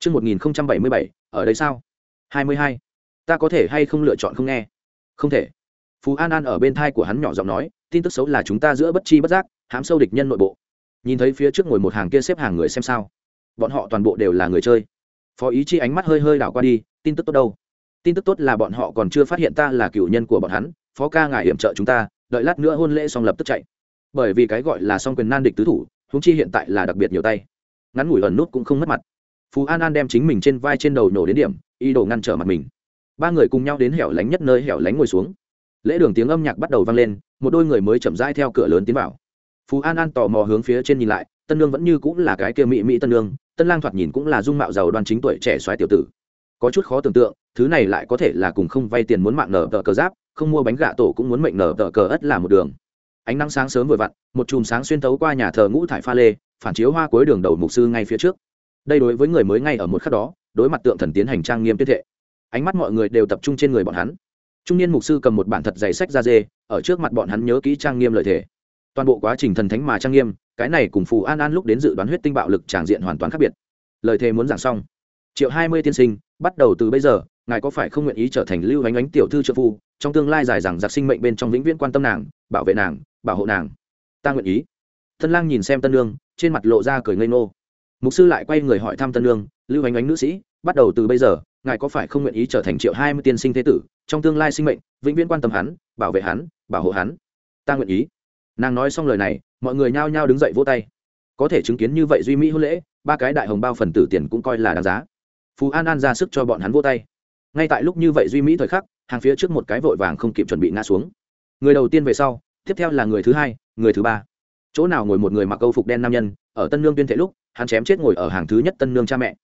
Trước 1077, ở đây sao? 22. Ta có thể hay không lựa chọn không nghe? Không thể. Phú An An ở bên thai của hắn nhỏ giọng nói, tin tức xấu là chúng ta giữa bất chi bất giác, hãm sâu địch nhân nội bộ. Nhìn thấy phía trước ngồi một hàng kia xếp hàng người xem sao? Bọn họ toàn bộ đều là người chơi. Phó Ý Chi ánh mắt hơi hơi đảo qua đi, tin tức tốt đâu? Tin tức tốt là bọn họ còn chưa phát hiện ta là cựu nhân của bọn hắn, Phó ca ngài hiểm trợ chúng ta, đợi lát nữa hôn lễ xong lập tức chạy. Bởi vì cái gọi là song quyền nan địch tứ thủ, huống chi hiện tại là đặc biệt nhiều tay. Ngắn ngủi ẩn nút cũng không mất mặt phú an an đem chính mình trên vai trên đầu nhổ đến điểm, ý đồ ngăn trở mặt mình. Ba người cùng nhau đến hẻo lánh nhất nơi hẻo lánh ngồi xuống. Lễ đường tiếng âm nhạc bắt đầu vang lên, một đôi người mới chậm rãi theo cửa lớn tiến vào. Phú an an tò mò hướng phía trên nhìn lại, tân nương vẫn như cũng là cái kia mỹ mỹ tân nương, tân lang thoạt nhìn cũng là dung mạo giàu đoan chính tuổi trẻ xoáy tiểu tử. Có chút khó tưởng tượng, thứ này lại có thể là cùng không vay tiền muốn mạng nở tờ cờ giáp, không mua bánh gạ tổ cũng muốn mệnh nở tờ cờ ất là một đường. Ánh nắng sáng sớm vừa vặn, một chùm sáng xuyên tấu qua nhà thờ ngũ thải pha lê, phản chiếu hoa cuối đường đầu mục sư ngay phía trước đây đối với người mới ngay ở một khắc đó, đối mặt tượng thần tiến hành trang nghiêm tuyên thệ. Ánh mắt mọi người đều tập trung trên người bọn hắn. Trung niên mục sư cầm một bản thật dày sách ra dê, ở trước mặt bọn hắn nhớ kỹ trang nghiêm lời thề. Toàn bộ quá trình thần thánh mà trang nghiêm, cái này cùng phù an an lúc đến dự đoán huyết tinh bạo lực tràng diện hoàn toàn khác biệt. Lời thề muốn giảng xong. Triệu hai mươi tiên sinh, bắt đầu từ bây giờ, ngài có phải không nguyện ý trở thành lưu ánh ánh tiểu thư trợ phu, trong tương lai dài rằng giặc sinh mệnh bên trong vĩnh viễn quan tâm nàng, bảo vệ nàng, bảo hộ nàng? Ta nguyện ý. Thân lang nhìn xem tân lương trên mặt lộ ra cười ngây ngô mục sư lại quay người hỏi thăm tân lương, lưu ánh ánh nữ sĩ, bắt đầu từ bây giờ, ngài có phải không nguyện ý trở thành triệu hai mươi tiên sinh thế tử, trong tương lai sinh mệnh, vĩnh viễn quan tâm hắn, bảo vệ hắn, bảo hộ hắn? Ta nguyện ý. Nàng nói xong lời này, mọi người nhao nhao đứng dậy vỗ tay. Có thể chứng kiến như vậy duy mỹ hôn lễ, ba cái đại hồng bao phần tử tiền cũng coi là đáng giá. Phú an an ra sức cho bọn hắn vỗ tay. Ngay tại lúc như vậy duy mỹ thời khắc, hàng phía trước một cái vội vàng không kịp chuẩn bị ngã xuống. Người đầu tiên về sau, tiếp theo là người thứ hai, người thứ ba. Chỗ nào ngồi một người mặc câu phục đen nam nhân, ở tân lương tuyên thể lúc hắn chém chết ngồi ở hàng thứ nhất tân nương cha mẹ.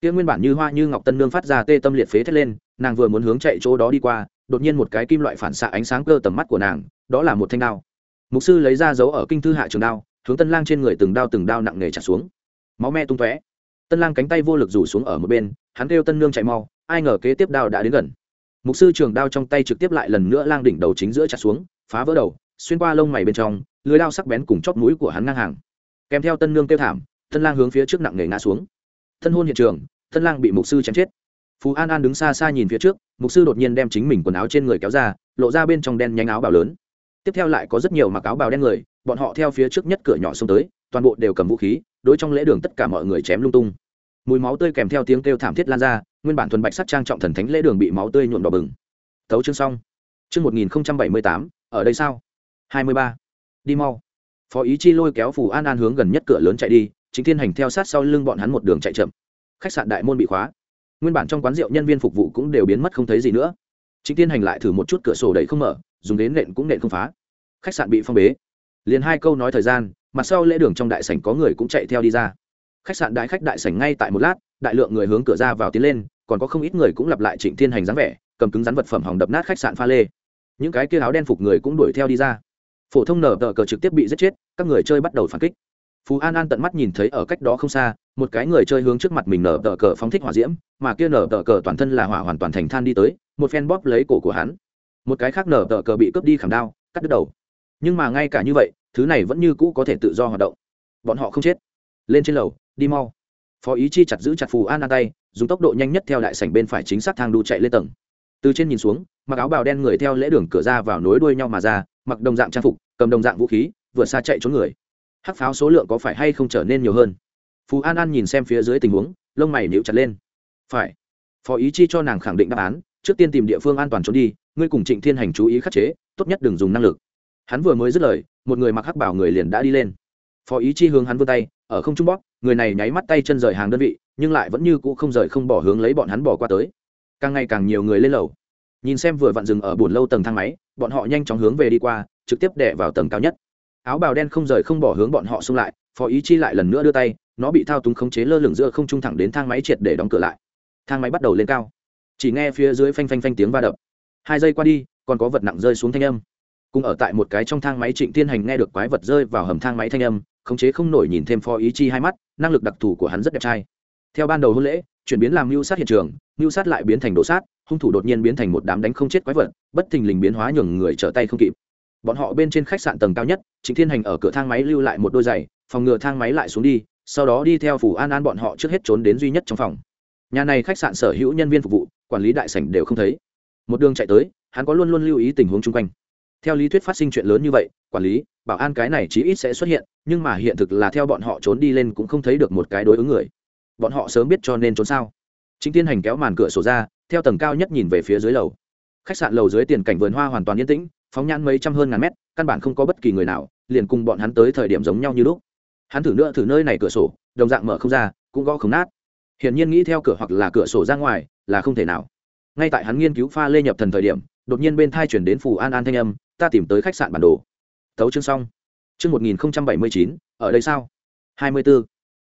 Kia nguyên bản như hoa như ngọc tân nương phát ra tê tâm liệt phế thét lên, nàng vừa muốn hướng chạy chỗ đó đi qua, đột nhiên một cái kim loại phản xạ ánh sáng cơ tầm mắt của nàng, đó là một thanh đao. Mục sư lấy ra dấu ở kinh thư hạ trường đao, hướng tân lang trên người từng đao từng đao nặng nề trả xuống. Máu me tung tóe. Tân lang cánh tay vô lực rủ xuống ở một bên, hắn kêu tân nương chạy mau, ai ngờ kế tiếp đao đã đến gần. Mục sư trường đao trong tay trực tiếp lại lần nữa lang đỉnh đầu chính giữa chặt xuống, phá vỡ đầu, xuyên qua lông mày bên trong, lưới đao sắc bén cùng chóp mũi của hắn ngang hàng. Kèm theo tân nương kêu thảm tân lang hướng phía trước nặng nề ngã xuống. Thân hôn hiện trường, tân lang bị mục sư chém chết. Phú an an đứng xa xa nhìn phía trước, mục sư đột nhiên đem chính mình quần áo trên người kéo ra, lộ ra bên trong đen nhánh áo bào lớn. Tiếp theo lại có rất nhiều mặc áo bào đen người, bọn họ theo phía trước nhất cửa nhỏ xông tới, toàn bộ đều cầm vũ khí, đối trong lễ đường tất cả mọi người chém lung tung. Mùi máu tươi kèm theo tiếng kêu thảm thiết lan ra, nguyên bản thuần bạch sắc trang trọng thần thánh lễ đường bị máu tươi nhuộm đỏ bừng. Thấu chương xong. Chương một nghìn bảy mươi tám, ở đây sao? Hai mươi ba. Đi mau. Phó ý chi lôi kéo phù an an hướng gần nhất cửa lớn chạy đi chính thiên hành theo sát sau lưng bọn hắn một đường chạy chậm. Khách sạn đại môn bị khóa. Nguyên bản trong quán rượu nhân viên phục vụ cũng đều biến mất không thấy gì nữa. Chính thiên hành lại thử một chút cửa sổ đẩy không mở, dùng đến nện cũng nện không phá. Khách sạn bị phong bế. Liền hai câu nói thời gian mặt sau lễ đường trong đại sảnh có người cũng chạy theo đi ra. Khách sạn đại khách đại sảnh ngay tại một lát, đại lượng người hướng cửa ra vào tiến lên, còn có không ít người cũng lặp lại trịnh thiên hành dáng vẻ, cầm cứng rắn vật phẩm hỏng đập nát khách sạn pha lê. Những cái kia áo đen phục người cũng đuổi theo đi ra. Phổ thông nở tờ cờ trực tiếp bị giết chết, các người chơi bắt đầu phản kích phú an an tận mắt nhìn thấy ở cách đó không xa, một cái người chơi hướng trước mặt mình nở tờ cờ phóng thích hỏa diễm, mà kia nở tờ cờ toàn thân là hỏa hoàn toàn thành than đi tới, một phen bóp lấy cổ của hắn. Một cái khác nở tờ cờ bị cướp đi khảm đao, cắt đứt đầu. Nhưng mà ngay cả như vậy, thứ này vẫn như cũ có thể tự do hoạt động. Bọn họ không chết. Lên trên lầu, đi mau. Phó ý chi chặt giữ chặt phù an an tay, dùng tốc độ nhanh nhất theo đại sảnh bên phải chính xác thang đu chạy lên tầng. Từ trên nhìn xuống, mặc áo bào đen người theo lễ đường cửa ra vào nối đuôi nhau mà ra, mặc đồng dạng trang phục, cầm đồng dạng vũ khí vượt xa chạy trốn người hắc pháo số lượng có phải hay không trở nên nhiều hơn? Phú an an nhìn xem phía dưới tình huống, lông mày níu chặt lên. Phải. Phó ý chi cho nàng khẳng định đáp án, trước tiên tìm địa phương an toàn trốn đi, ngươi cùng trịnh thiên hành chú ý khắc chế, tốt nhất đừng dùng năng lực. Hắn vừa mới dứt lời, một người mặc hắc bảo người liền đã đi lên. Phó ý chi hướng hắn vươn tay, ở không trung bóp, người này nháy mắt tay chân rời hàng đơn vị, nhưng lại vẫn như cũ không rời không bỏ hướng lấy bọn hắn bỏ qua tới. Càng ngày càng nhiều người lên lầu. Nhìn xem vừa vặn dừng ở buồn lâu tầng thang máy, bọn họ nhanh chóng hướng về đi qua, trực tiếp đẻ vào tầng cao nhất áo bào đen không rời không bỏ hướng bọn họ xung lại, phó ý chi lại lần nữa đưa tay, nó bị thao túng khống chế lơ lửng giữa không trung thẳng đến thang máy triệt để đóng cửa lại. Thang máy bắt đầu lên cao. Chỉ nghe phía dưới phanh phanh phanh tiếng va đập. Hai giây qua đi, còn có vật nặng rơi xuống thanh âm. Cùng ở tại một cái trong thang máy trịnh tiên hành nghe được quái vật rơi vào hầm thang máy thanh âm, khống chế không nổi nhìn thêm phó ý chi hai mắt, năng lực đặc thù của hắn rất đẹp trai. Theo ban đầu hôn lễ, chuyển biến làm mưu sát hiện trường, mưu sát lại biến thành đổ sát, hung thủ đột nhiên biến thành một đám đánh không chết quái vật, bất thình lình biến hóa nhường người trở tay không kịp bọn họ bên trên khách sạn tầng cao nhất chính thiên hành ở cửa thang máy lưu lại một đôi giày, phòng ngừa thang máy lại xuống đi, sau đó đi theo phủ an an bọn họ trước hết trốn đến duy nhất trong phòng. Nhà này khách sạn sở hữu nhân viên phục vụ, quản lý đại sảnh đều không thấy. Một đường chạy tới, hắn có luôn luôn lưu ý tình huống chung quanh. Theo lý thuyết phát sinh chuyện lớn như vậy, quản lý, bảo an cái này chí ít sẽ xuất hiện, nhưng mà hiện thực là theo bọn họ trốn đi lên cũng không thấy được một cái đối ứng người. Bọn họ sớm biết cho nên trốn sao. Chính tiên hành kéo màn cửa sổ ra, theo tầng cao nhất nhìn về phía dưới lầu. Khách sạn lầu dưới tiền cảnh vườn hoa hoàn toàn yên tĩnh phóng nhãn mấy trăm hơn ngàn mét, căn bản không có bất kỳ người nào, liền cùng bọn hắn tới thời điểm giống nhau như lúc. Hắn thử nữa thử nơi này cửa sổ, đồng dạng mở không ra, cũng gõ không nát. Hiển nhiên nghĩ theo cửa hoặc là cửa sổ ra ngoài, là không thể nào. Ngay tại hắn nghiên cứu pha lê nhập thần thời điểm, đột nhiên bên thai chuyển đến phù an an thanh âm, ta tìm tới khách sạn bản đồ. Thấu chương xong. Chương một nghìn bảy mươi chín, ở đây sao? hai mươi bốn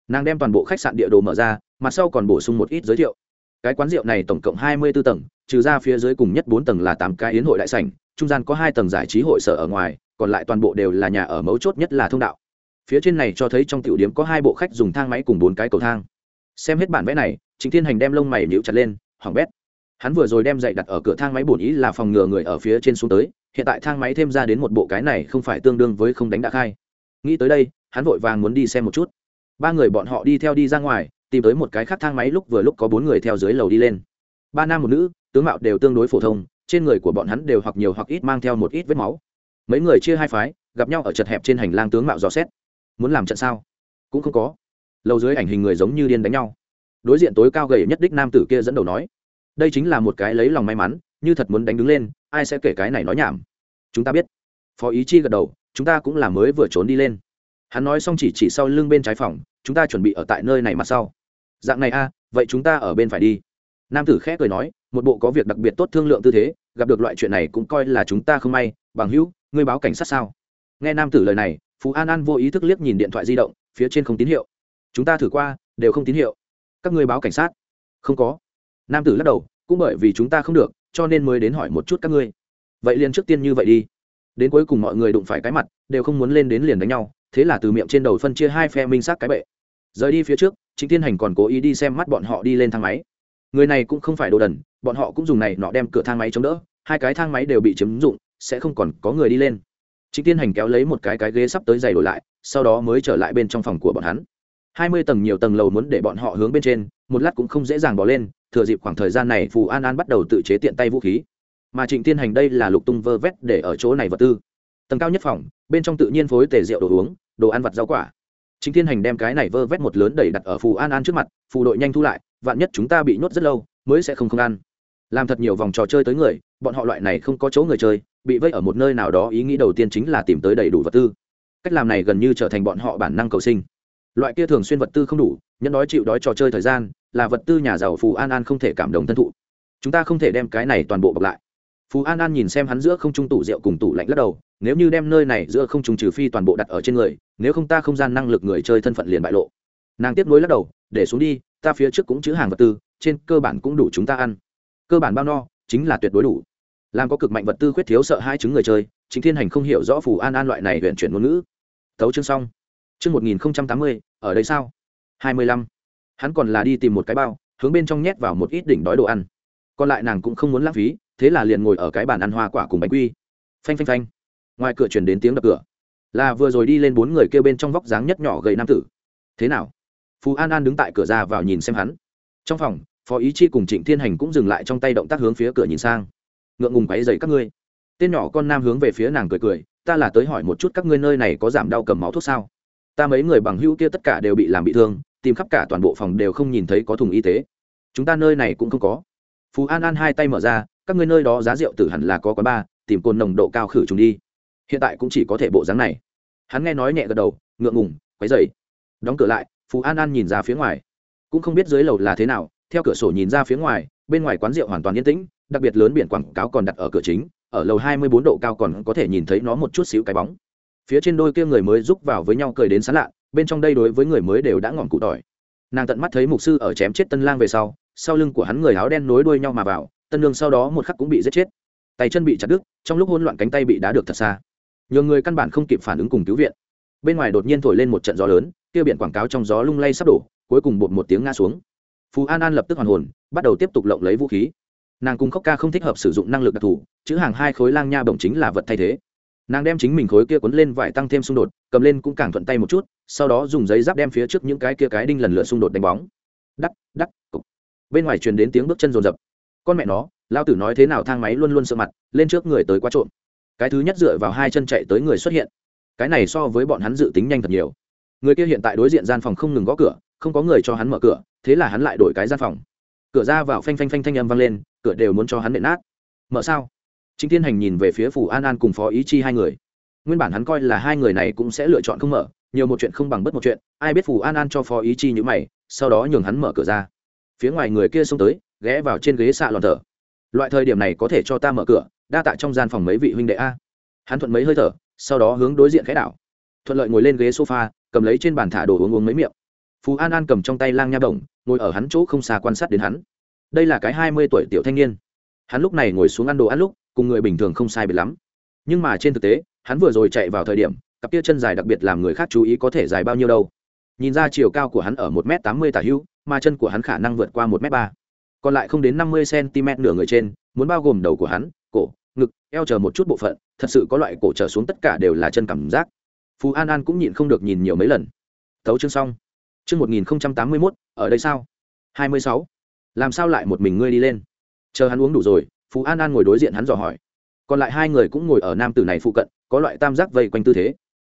nàng đem toàn bộ khách sạn địa đồ mở ra, mặt sau còn bổ sung một ít giới thiệu. Cái quán rượu này tổng cộng hai mươi b ố tầng, trừ ra phía dưới cùng nhất bốn tầng là tám cái yến hội đại sảnh trung gian có hai tầng giải trí hội sở ở ngoài, còn lại toàn bộ đều là nhà ở mấu chốt nhất là thông đạo. Phía trên này cho thấy trong tiểu điểm có hai bộ khách dùng thang máy cùng bốn cái cầu thang. Xem hết bản vẽ này chính thiên hành đem lông mày nhíu chặt lên hỏng bét. Hắn vừa rồi đem dậy đặt ở cửa thang máy bổn ý là phòng ngừa người ở phía trên xuống tới, hiện tại thang máy thêm ra đến một bộ cái này không phải tương đương với không đánh đã khai nghĩ tới đây, hắn vội vàng muốn đi xem một chút. Ba người bọn họ đi theo đi ra ngoài, tìm tới một cái khác thang máy lúc vừa lúc có bốn người theo dưới lầu đi lên. Ba nam một nữ, tướng mạo đều tương đối phổ thông trên người của bọn hắn đều hoặc nhiều hoặc ít mang theo một ít vết máu. Mấy người chia hai phái, gặp nhau ở chật hẹp trên hành lang tướng mạo dò xét. Muốn làm trận sao? Cũng không có. Lâu dưới ảnh hình người giống như điên đánh nhau. Đối diện tối cao gầy nhất đích nam tử kia dẫn đầu nói, đây chính là một cái lấy lòng may mắn, như thật muốn đánh đứng lên, ai sẽ kể cái này nói nhảm. Chúng ta biết. Phó ý chi gật đầu, chúng ta cũng là mới vừa trốn đi lên. Hắn nói xong chỉ chỉ sau lưng bên trái phòng, chúng ta chuẩn bị ở tại nơi này mặt sau. Dạng này a, vậy chúng ta ở bên phải đi nam tử khẽ cười nói, một bộ có việc đặc biệt tốt thương lượng tư thế, gặp được loại chuyện này cũng coi là chúng ta không may, bằng hữu, ngươi báo cảnh sát sao? Nghe nam tử lời này, phú an an vô ý thức liếc nhìn điện thoại di động, phía trên không tín hiệu. Chúng ta thử qua, đều không tín hiệu. Các ngươi báo cảnh sát? Không có. Nam tử lắc đầu, cũng bởi vì chúng ta không được, cho nên mới đến hỏi một chút các ngươi. Vậy liền trước tiên như vậy đi. Đến cuối cùng mọi người đụng phải cái mặt, đều không muốn lên đến liền đánh nhau, thế là từ miệng trên đầu phân chia hai phe minh xác cái bệ. Rời đi phía trước chính thiên hành còn cố ý đi xem mắt bọn họ đi lên thang máy người này cũng không phải đồ đần, bọn họ cũng dùng này nọ đem cửa thang máy chống đỡ, hai cái thang máy đều bị chiếm dụng, sẽ không còn có người đi lên. Chính thiên hành kéo lấy một cái cái ghế sắp tới giày đổi lại, sau đó mới trở lại bên trong phòng của bọn hắn. Hai mươi tầng nhiều tầng lầu muốn để bọn họ hướng bên trên, một lát cũng không dễ dàng bỏ lên, thừa dịp khoảng thời gian này phù an an bắt đầu tự chế tiện tay vũ khí. Mà trịnh tiên hành đây là lục tung vơ vét để ở chỗ này vật tư. Tầng cao nhất phòng, bên trong tự nhiên phối tề rượu đồ uống, đồ ăn vặt rau quả. Chính tiên hành đem cái này vơ vét một lớn đẩy đặt ở phù an an trước mặt, phù đội nhanh thu lại vạn nhất chúng ta bị nhốt rất lâu, mới sẽ không không ăn. Làm thật nhiều vòng trò chơi tới người, bọn họ loại này không có chỗ người chơi, bị vây ở một nơi nào đó ý nghĩ đầu tiên chính là tìm tới đầy đủ vật tư. Cách làm này gần như trở thành bọn họ bản năng cầu sinh. Loại kia thường xuyên vật tư không đủ nhân đói chịu đói trò chơi thời gian, là vật tư nhà giàu phù an an không thể cảm động thân thụ. Chúng ta không thể đem cái này toàn bộ bọc lại. Phù an an nhìn xem hắn giữa không trung tủ rượu cùng tủ lạnh lắc đầu, nếu như đem nơi này giữa không trung trừ phi toàn bộ đặt ở trên người, nếu không ta không gian năng lực người chơi thân phận liền bại lộ. Nàng tiếp nối lắc đầu, để xuống đi ta phía trước cũng chữ hàng vật tư, trên cơ bản cũng đủ chúng ta ăn. Cơ bản bao no, chính là tuyệt đối đủ. Làm có cực mạnh vật tư khuyết thiếu sợ hai chứng người chơi chính thiên hành không hiểu rõ phù an an loại này huyện chuyển ngôn ngữ. Thấu chương xong. Chương một nghìn tám mươi, ở đây sao? hai mươi lăm. Hắn còn là đi tìm một cái bao, hướng bên trong nhét vào một ít đỉnh đói đồ ăn. Còn lại nàng cũng không muốn lãng phí, thế là liền ngồi ở cái bàn ăn hoa quả cùng bánh quy. Phanh phanh phanh. Ngoài cửa chuyển đến tiếng đập cửa. Là vừa rồi đi lên bốn người kêu bên trong vóc dáng nhất nhỏ gầy nam tử. Thế nào? Phú an an đứng tại cửa ra vào nhìn xem hắn trong phòng phó ý chi cùng trịnh thiên hành cũng dừng lại trong tay động tác hướng phía cửa nhìn sang ngượng ngùng quáy dày các ngươi tên nhỏ con nam hướng về phía nàng cười cười ta là tới hỏi một chút các ngươi nơi này có giảm đau cầm máu thuốc sao ta mấy người bằng hữu kia tất cả đều bị làm bị thương tìm khắp cả toàn bộ phòng đều không nhìn thấy có thùng y tế chúng ta nơi này cũng không có phú an an hai tay mở ra các ngươi nơi đó giá rượu tử hẳn là có quán ba tìm cồn nồng độ cao khử trùng đi hiện tại cũng chỉ có thể bộ dáng này hắn nghe nói nhẹ gật đầu ngượng ngùng quấy dày đóng cửa lại phú an an nhìn ra phía ngoài. Cũng không biết dưới lầu là thế nào, theo cửa sổ nhìn ra phía ngoài, bên ngoài quán rượu hoàn toàn yên tĩnh, đặc biệt lớn biển quảng cáo còn đặt ở cửa chính, ở lầu hai mươi bốn độ cao còn có thể nhìn thấy nó một chút xíu cái bóng. Phía trên đôi kia người mới rúc vào với nhau cười đến sán lạ, bên trong đây đối với người mới đều đã ngọn cụ tỏi. Nàng tận mắt thấy mục sư ở chém chết tân lang về sau sau lưng của hắn người áo đen nối đuôi nhau mà vào, tân lương sau đó một khắc cũng bị giết chết. Tay chân bị chặt đứt, trong lúc hỗn loạn cánh tay bị đá được thật xa. Nhiều người căn bản không kịp phản ứng cùng cứu viện. Bên ngoài đột nhiên thổi lên một trận gió lớn kia biển quảng cáo trong gió lung lay sắp đổ, cuối cùng bột một tiếng ngã xuống. Phú an an lập tức hoàn hồn, bắt đầu tiếp tục lộng lấy vũ khí. Nàng cùng khóc ca không thích hợp sử dụng năng lực đặc thù, chữ hàng hai khối lang nha bổng chính là vật thay thế. Nàng đem chính mình khối kia quấn lên vải tăng thêm xung đột, cầm lên cũng càng thuận tay một chút, sau đó dùng giấy giáp đem phía trước những cái kia cái đinh lần lượt xung đột đánh bóng. Đắc đắc, cục. Bên ngoài truyền đến tiếng bước chân rồn rập con mẹ nó lao tử nói thế nào thang máy luôn luôn sợ mặt, lên trước người tới quá trộm. Cái thứ nhất dựa vào hai chân chạy tới người xuất hiện. Cái này so với bọn hắn dự tính nhanh thật nhiều người kia hiện tại đối diện gian phòng không ngừng gõ cửa, không có người cho hắn mở cửa, thế là hắn lại đổi cái gian phòng. Cửa ra vào phanh phanh phanh thanh âm vang lên, cửa đều muốn cho hắn nện nát. Mở sao? Chính thiên hành nhìn về phía phủ an an cùng phó ý chi hai người. Nguyên bản hắn coi là hai người này cũng sẽ lựa chọn không mở, nhiều một chuyện không bằng bất một chuyện, ai biết phủ an an cho phó ý chi như mày, sau đó nhường hắn mở cửa ra. Phía ngoài người kia xông tới, ghé vào trên ghế xạ lòn thở. Loại thời điểm này có thể cho ta mở cửa, đa tạ trong gian phòng mấy vị huynh đệ a. Hắn thuận mấy hơi thở, sau đó hướng đối diện khẽ đảo. Thuận lợi ngồi lên ghế sofa cầm lấy trên bàn thả đồ uống uống mấy miệng. Phú an an cầm trong tay lang nha bổng, ngồi ở hắn chỗ không xa quan sát đến hắn. Đây là cái hai mươi tuổi tiểu thanh niên. Hắn lúc này ngồi xuống ăn đồ ăn lúc, cùng người bình thường không sai biệt lắm. Nhưng mà trên thực tế, hắn vừa rồi chạy vào thời điểm, cặp kia chân dài đặc biệt làm người khác chú ý có thể dài bao nhiêu đâu. Nhìn ra chiều cao của hắn ở một m tám mươi tả hữu, mà chân của hắn khả năng vượt qua một m ba. Còn lại không đến năm mươi cm nửa người trên, muốn bao gồm đầu của hắn, cổ, ngực, eo chờ một chút bộ phận, thật sự có loại cổ trở xuống tất cả đều là chân cảm giác phú an an cũng nhịn không được nhìn nhiều mấy lần. Tấu chương xong. Chương một nghìn tám mươi mốt, ở đây sao? hai mươi sáu. Làm sao lại một mình ngươi đi lên? Chờ hắn uống đủ rồi, phú an an ngồi đối diện hắn dò hỏi. Còn lại hai người cũng ngồi ở nam tử này phụ cận, có loại tam giác vây quanh tư thế.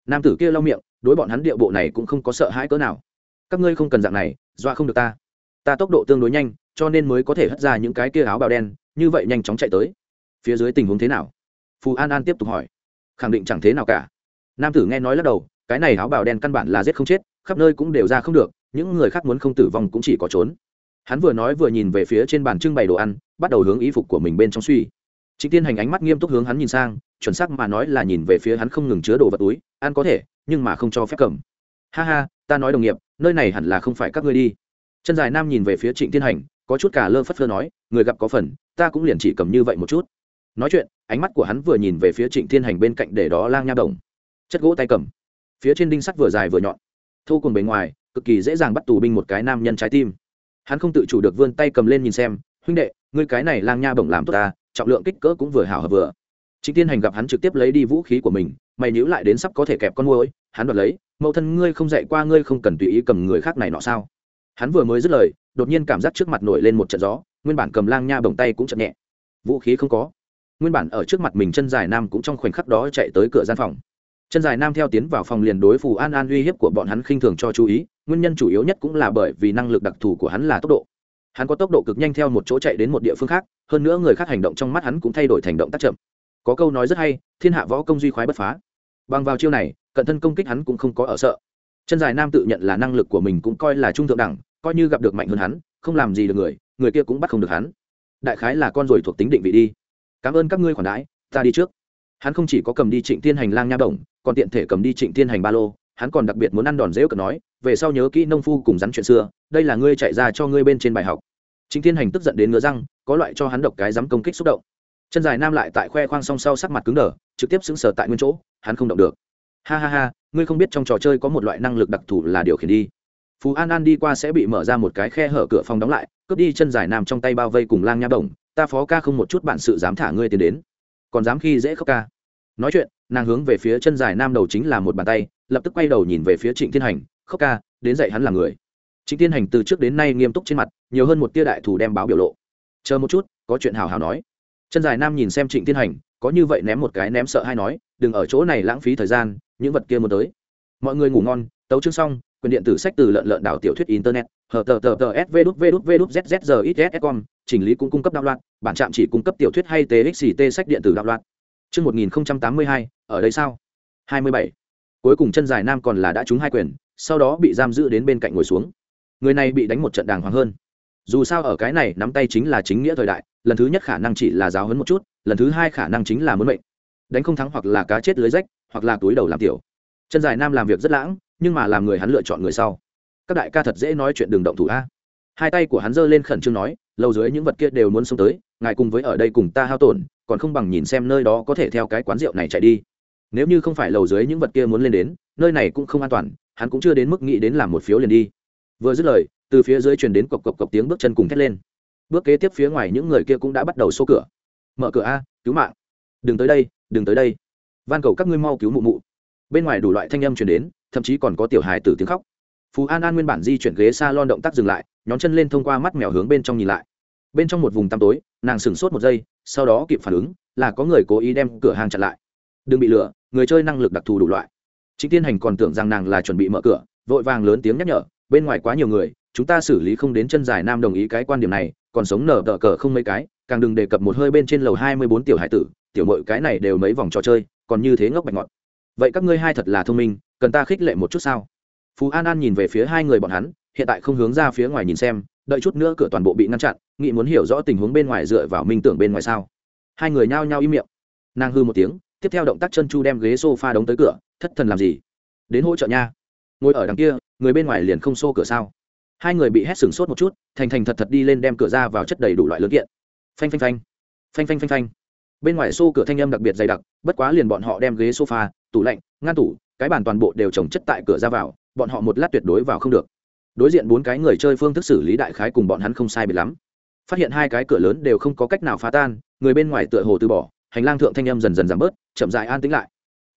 Nam tử kia lau miệng, đối bọn hắn điệu bộ này cũng không có sợ hãi cỡ nào. Các ngươi không cần dạng này, dọa không được ta. Ta tốc độ tương đối nhanh, cho nên mới có thể hất ra những cái kia áo bào đen, như vậy nhanh chóng chạy tới. Phía dưới tình huống thế nào? Phù an an tiếp tục hỏi. Khẳng định chẳng thế nào cả nam tử nghe nói lắc đầu, cái này áo bào đen căn bản là giết không chết, khắp nơi cũng đều ra không được, những người khác muốn không tử vong cũng chỉ có trốn. Hắn vừa nói vừa nhìn về phía trên bàn trưng bày đồ ăn, bắt đầu hướng ý phục của mình bên trong suy. Trịnh tiên hành ánh mắt nghiêm túc hướng hắn nhìn sang, chuẩn xác mà nói là nhìn về phía hắn không ngừng chứa đồ vật túi, ăn có thể, nhưng mà không cho phép cầm. Ha ha, ta nói đồng nghiệp, nơi này hẳn là không phải các ngươi đi. Chân dài nam nhìn về phía trịnh tiên hành, có chút cả lơ phất phơ nói, người gặp có phần, ta cũng liền chỉ cầm như vậy một chút. Nói chuyện, ánh mắt của hắn vừa nhìn về phía trịnh thiên hành bên cạnh để đó lang nha đồng chất gỗ tay cầm phía trên đinh sắt vừa dài vừa nhọn thu cùng bề ngoài cực kỳ dễ dàng bắt tù binh một cái nam nhân trái tim hắn không tự chủ được vươn tay cầm lên nhìn xem huynh đệ ngươi cái này lang nha bổng làm tốt ta trọng lượng kích cỡ cũng vừa hảo hợp vừa chính Tiên Hành gặp hắn trực tiếp lấy đi vũ khí của mình, mày nhíu lại đến sắp có thể kẹp con môi, hắn đoạt lấy, mẫu thân ngươi không dạy qua ngươi không cần tùy ý cầm người khác này nọ sao? Hắn vừa mới dứt lời, đột nhiên cảm giác trước mặt nổi lên một trận gió, nguyên bản cầm lang nha bồng tay cũng chậm nhẹ. Vũ khí không có. Nguyên bản ở trước mặt mình chân dài nam cũng trong khoảnh khắc đó chạy tới cửa gian phòng. Chân dài nam theo tiến vào phòng liền đối phù An An uy hiếp của bọn hắn khinh thường cho chú ý, nguyên nhân chủ yếu nhất cũng là bởi vì năng lực đặc thù của hắn là tốc độ. Hắn có tốc độ cực nhanh theo một chỗ chạy đến một địa phương khác, hơn nữa người khác hành động trong mắt hắn cũng thay đổi thành động tác chậm. Có câu nói rất hay thiên hạ võ công duy khoái bất phá. Bằng vào chiêu này cận thân công kích hắn cũng không có ở sợ. Chân dài nam tự nhận là năng lực của mình cũng coi là trung thượng đẳng coi như gặp được mạnh hơn hắn không làm gì được người người kia cũng bắt không được hắn. Đại khái là con rồi thuộc tính định vị đi. Cảm ơn các ngươi khoản đãi ta đi trước. Hắn không chỉ có cầm đi trịnh thiên hành lang nha đồng còn tiện thể cầm đi trịnh thiên hành ba lô, hắn còn đặc biệt muốn ăn đòn dễ cờ nói, về sau nhớ kỹ nông phu cùng rắn chuyện xưa, đây là ngươi chạy ra cho ngươi bên trên bài học. Trịnh thiên hành tức giận đến ngứa răng, có loại cho hắn độc cái dám công kích xúc động. Chân dài nam lại tại khoe khoang song sau sắc mặt cứng đờ, trực tiếp xứng sở tại nguyên chỗ, hắn không động được. Ha ha ha, ngươi không biết trong trò chơi có một loại năng lực đặc thù là điều khiển đi. Phú an an đi qua sẽ bị mở ra một cái khe hở cửa phòng đóng lại, cướp đi chân dài nam trong tay bao vây cùng lang nha đồng, ta phó ca không một chút bạn sự dám thả ngươi tiến đến, còn dám khi dễ khóc ca. Nói chuyện nàng hướng về phía chân dài nam đầu chính là một bàn tay, lập tức quay đầu nhìn về phía trịnh thiên hành khóc ca, đến dạy hắn là người. Trịnh thiên hành từ trước đến nay nghiêm túc trên mặt, nhiều hơn một tia đại thủ đem báo biểu lộ. Chờ một chút, có chuyện hào hào nói. Chân dài nam nhìn xem trịnh thiên hành, có như vậy ném một cái ném sợ hay nói, đừng ở chỗ này lãng phí thời gian, những vật kia muốn tới. Mọi người ngủ ngon, tấu chương xong quyền điện tử sách từ lợn lợn đảo tiểu thuyết internet, hờ tờ tờ tờ sv đút v đút v đút zzz chỉnh lý cũng cung cấp đạo loạn bản trạm chỉ cung cấp tiểu thuyết hay txt sách điện tử đạo loạn chương một nghìn tám mươi hai, ở đây sao? hai mươi bảy. Cuối cùng chân dài nam còn là đã trúng hai quyền, sau đó bị giam giữ đến bên cạnh ngồi xuống. Người này bị đánh một trận đàng hoàng hơn. Dù sao ở cái này, nắm tay chính là chính nghĩa thời đại, lần thứ nhất khả năng chỉ là giáo huấn một chút, lần thứ hai khả năng chính là muốn mệnh. Đánh không thắng hoặc là cá chết lưới rách, hoặc là túi đầu làm tiểu. Chân dài nam làm việc rất lãng, nhưng mà làm người hắn lựa chọn người sau. Các đại ca thật dễ nói chuyện đường động thủ a. Hai tay của hắn giơ lên khẩn trương nói, lâu dưới những vật kia đều muốn xông tới, ngài cùng với ở đây cùng ta hao tổn còn không bằng nhìn xem nơi đó có thể theo cái quán rượu này chạy đi. Nếu như không phải lầu dưới những vật kia muốn lên đến, nơi này cũng không an toàn, hắn cũng chưa đến mức nghĩ đến làm một phiếu liền đi. Vừa dứt lời, từ phía dưới truyền đến cộc cộc cộc tiếng bước chân cùng thét lên. Bước kế tiếp phía ngoài những người kia cũng đã bắt đầu xô cửa. Mở cửa a, cứu mạng. Đừng tới đây, đừng tới đây. Van cầu các ngươi mau cứu mụ mụ. Bên ngoài đủ loại thanh âm truyền đến, thậm chí còn có tiểu hài tử tiếng khóc. Phú an an nguyên bản di chuyển ghế s a lon động tác dừng lại, nhón chân lên thông qua mắt mèo hướng bên trong nhìn lại bên trong một vùng tăm tối, nàng sửng sốt một giây, sau đó kịp phản ứng, là có người cố ý đem cửa hàng chặn lại. Đừng bị lừa, người chơi năng lực đặc thù đủ loại. Chính tiên hành còn tưởng rằng nàng là chuẩn bị mở cửa, vội vàng lớn tiếng nhắc nhở, bên ngoài quá nhiều người, chúng ta xử lý không đến chân dài nam đồng ý cái quan điểm này, còn sống nở tờ cờ không mấy cái, càng đừng đề cập một hơi bên trên lầu hai mươi bốn tiểu hải tử, tiểu mội cái này đều mấy vòng trò chơi, còn như thế ngốc bạch ngọt vậy các ngươi hai thật là thông minh, cần ta khích lệ một chút sao? Phú an an nhìn về phía hai người bọn hắn, hiện tại không hướng ra phía ngoài nhìn xem đợi chút nữa cửa toàn bộ bị ngăn chặn, nghị muốn hiểu rõ tình huống bên ngoài dựa vào minh tưởng bên ngoài sao. Hai người nhao nhao im miệng. Nàng hư một tiếng, tiếp theo động tác chân chu đem ghế s o f a đóng tới cửa, thất thần làm gì? Đến hỗ trợ nha. Ngồi ở đằng kia, người bên ngoài liền không xô cửa sao? Hai người bị hét sừng sốt một chút, thành thành thật thật đi lên đem cửa ra vào chất đầy đủ loại lớn kiện. Phanh phanh phanh. Phanh phanh phanh phanh. Bên ngoài xô cửa thanh âm đặc biệt dày đặc, bất quá liền bọn họ đem ghế sofa, tủ lạnh, ngăn tủ, cái bàn toàn bộ đều trồng chất tại cửa ra vào, bọn họ một lát tuyệt đối vào không được đối diện bốn cái người chơi phương thức xử lý đại khái cùng bọn hắn không sai biệt lắm. Phát hiện hai cái cửa lớn đều không có cách nào phá tan, người bên ngoài tựa hồ từ bỏ, hành lang thượng thanh âm dần dần giảm bớt, chậm dại an tĩnh lại.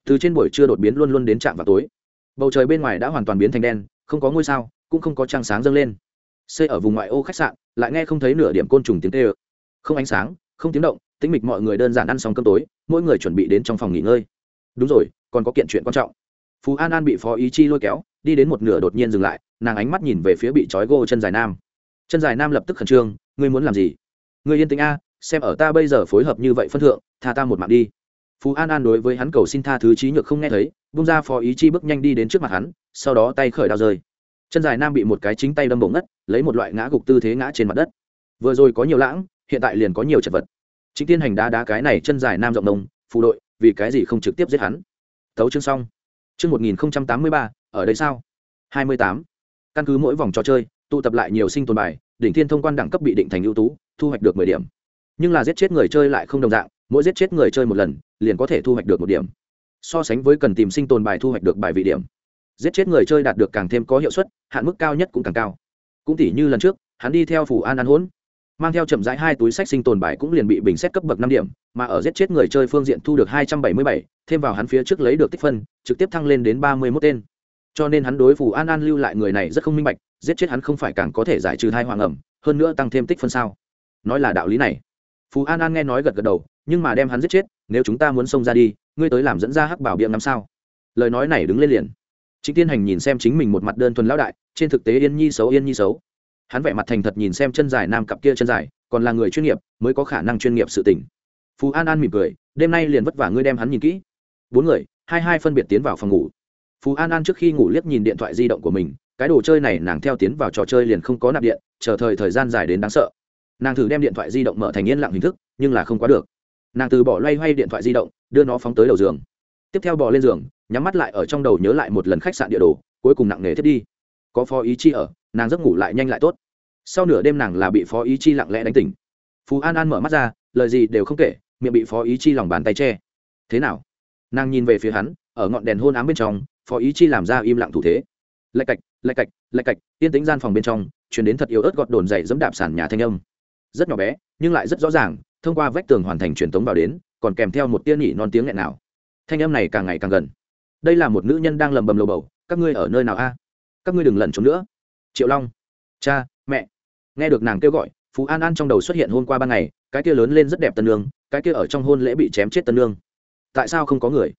Từ trên buổi trưa đột biến luôn luôn đến trạm vào tối. Bầu trời bên ngoài đã hoàn toàn biến thành đen, không có ngôi sao, cũng không có trăng sáng dâng lên. Xây ở vùng ngoại ô khách sạn, lại nghe không thấy nửa điểm côn trùng tiếng tê ơ. Không ánh sáng, không tiếng động, tĩnh mịch mọi người đơn giản ăn xong cơm tối, mỗi người chuẩn bị đến trong phòng nghỉ ngơi. Đúng rồi, còn có kiện chuyện quan trọng. Phú an an bị phó ý chi lôi kéo đi đến một nửa đột nhiên dừng lại, nàng ánh mắt nhìn về phía bị trói gô chân dài nam. Chân dài nam lập tức khẩn trương, ngươi muốn làm gì? Ngươi yên tĩnh a, xem ở ta bây giờ phối hợp như vậy phân thượng, tha ta một mạng đi. Phú an an đối với hắn cầu xin tha thứ trí nhược không nghe thấy bung ra phó ý chi bước nhanh đi đến trước mặt hắn, sau đó tay khởi đao rơi. Chân dài nam bị một cái chính tay đâm bổng ngất, lấy một loại ngã gục tư thế ngã trên mặt đất. Vừa rồi có nhiều lãng, hiện tại liền có nhiều chật vật. Chính tiên hành đá đá cái này chân dài nam rộng nông phụ đội, vì cái gì không trực tiếp giết hắn? Thấu chương xong. Chương một nghìn tám mươi ba ở đây sao? Hai mươi tám. Căn cứ mỗi vòng trò chơi, tụ tập lại nhiều sinh tồn bài, đỉnh thiên thông quan đẳng cấp bị định thành ưu tú, thu hoạch được mười điểm. Nhưng là giết chết người chơi lại không đồng dạng, mỗi giết chết người chơi một lần, liền có thể thu hoạch được một điểm. So sánh với cần tìm sinh tồn bài thu hoạch được bài vị điểm. Giết chết người chơi đạt được càng thêm có hiệu suất, hạn mức cao nhất cũng càng cao. Cũng tỉ như lần trước, hắn đi theo phủ an an hỗn, mang theo chậm rãi hai túi sách sinh tồn bài cũng liền bị bình xét cấp bậc năm điểm, mà ở giết chết người chơi phương diện thu được hai trăm bảy mươi bảy, thêm vào hắn phía trước lấy được tích phân, trực tiếp thăng lên đến ba mươi mốt tên cho nên hắn đối phủ an an lưu lại người này rất không minh bạch, giết chết hắn không phải càng có thể giải trừ hai hoàng ẩm, hơn nữa tăng thêm tích phân sao. Nói là đạo lý này. Phú an an nghe nói gật gật đầu, nhưng mà đem hắn giết chết, nếu chúng ta muốn xông ra đi, ngươi tới làm dẫn ra hắc bảo biệm năm sao? Lời nói này đứng lên liền. Chính tiên hành nhìn xem chính mình một mặt đơn thuần lão đại, trên thực tế yên nhi xấu, yên nhi xấu. Hắn vẻ mặt thành thật nhìn xem chân dài nam cặp kia chân dài, còn là người chuyên nghiệp, mới có khả năng chuyên nghiệp sự tình. Phú an an mỉm cười, đêm nay liền vất vả ngươi đem hắn nhìn kỹ. Bốn người, hai hai phân biệt tiến vào phòng ngủ phú an an trước khi ngủ liếc nhìn điện thoại di động của mình, cái đồ chơi này nàng theo tiến vào trò chơi liền không có nạp điện, chờ thời thời gian dài đến đáng sợ. Nàng thử đem điện thoại di động mở thành yên lặng hình thức, nhưng là không quá được. Nàng từ bỏ loay hoay điện thoại di động, đưa nó phóng tới đầu giường. Tiếp theo bỏ lên giường, nhắm mắt lại ở trong đầu nhớ lại một lần khách sạn địa đồ, cuối cùng nặng nề thiết đi. Có phó ý chi ở, nàng giấc ngủ lại nhanh lại tốt. Sau nửa đêm nàng là bị phó ý chi lặng lẽ đánh tỉnh. Phú an an mở mắt ra, lời gì đều không kể, miệng bị phó ý chi lòng bàn tay che. Thế nào? Nàng nhìn về phía hắn, ở ngọn đèn hôn ám bên trong phó ý chi làm ra im lặng thủ thế. Lạch cạch lạch cạch lạch cạch, yên tĩnh gian phòng bên trong chuyển đến thật yếu ớt gọt đồn dậy dẫm đạp sàn nhà thanh âm. Rất nhỏ bé, nhưng lại rất rõ ràng, thông qua vách tường hoàn thành truyền tống vào đến, còn kèm theo một tia nhỉ non tiếng nghẹn nào. Thanh âm này càng ngày càng gần. Đây là một nữ nhân đang lầm bầm lầu bầu, các ngươi ở nơi nào a? Các ngươi đừng lẩn trốn nữa. Triệu long. Cha, mẹ. Nghe được nàng kêu gọi, phú an an trong đầu xuất hiện hôm qua ban ngày, cái kia lớn lên rất đẹp tân lương cái kia ở trong hôn lễ bị chém chết tân lương tại sao không có người?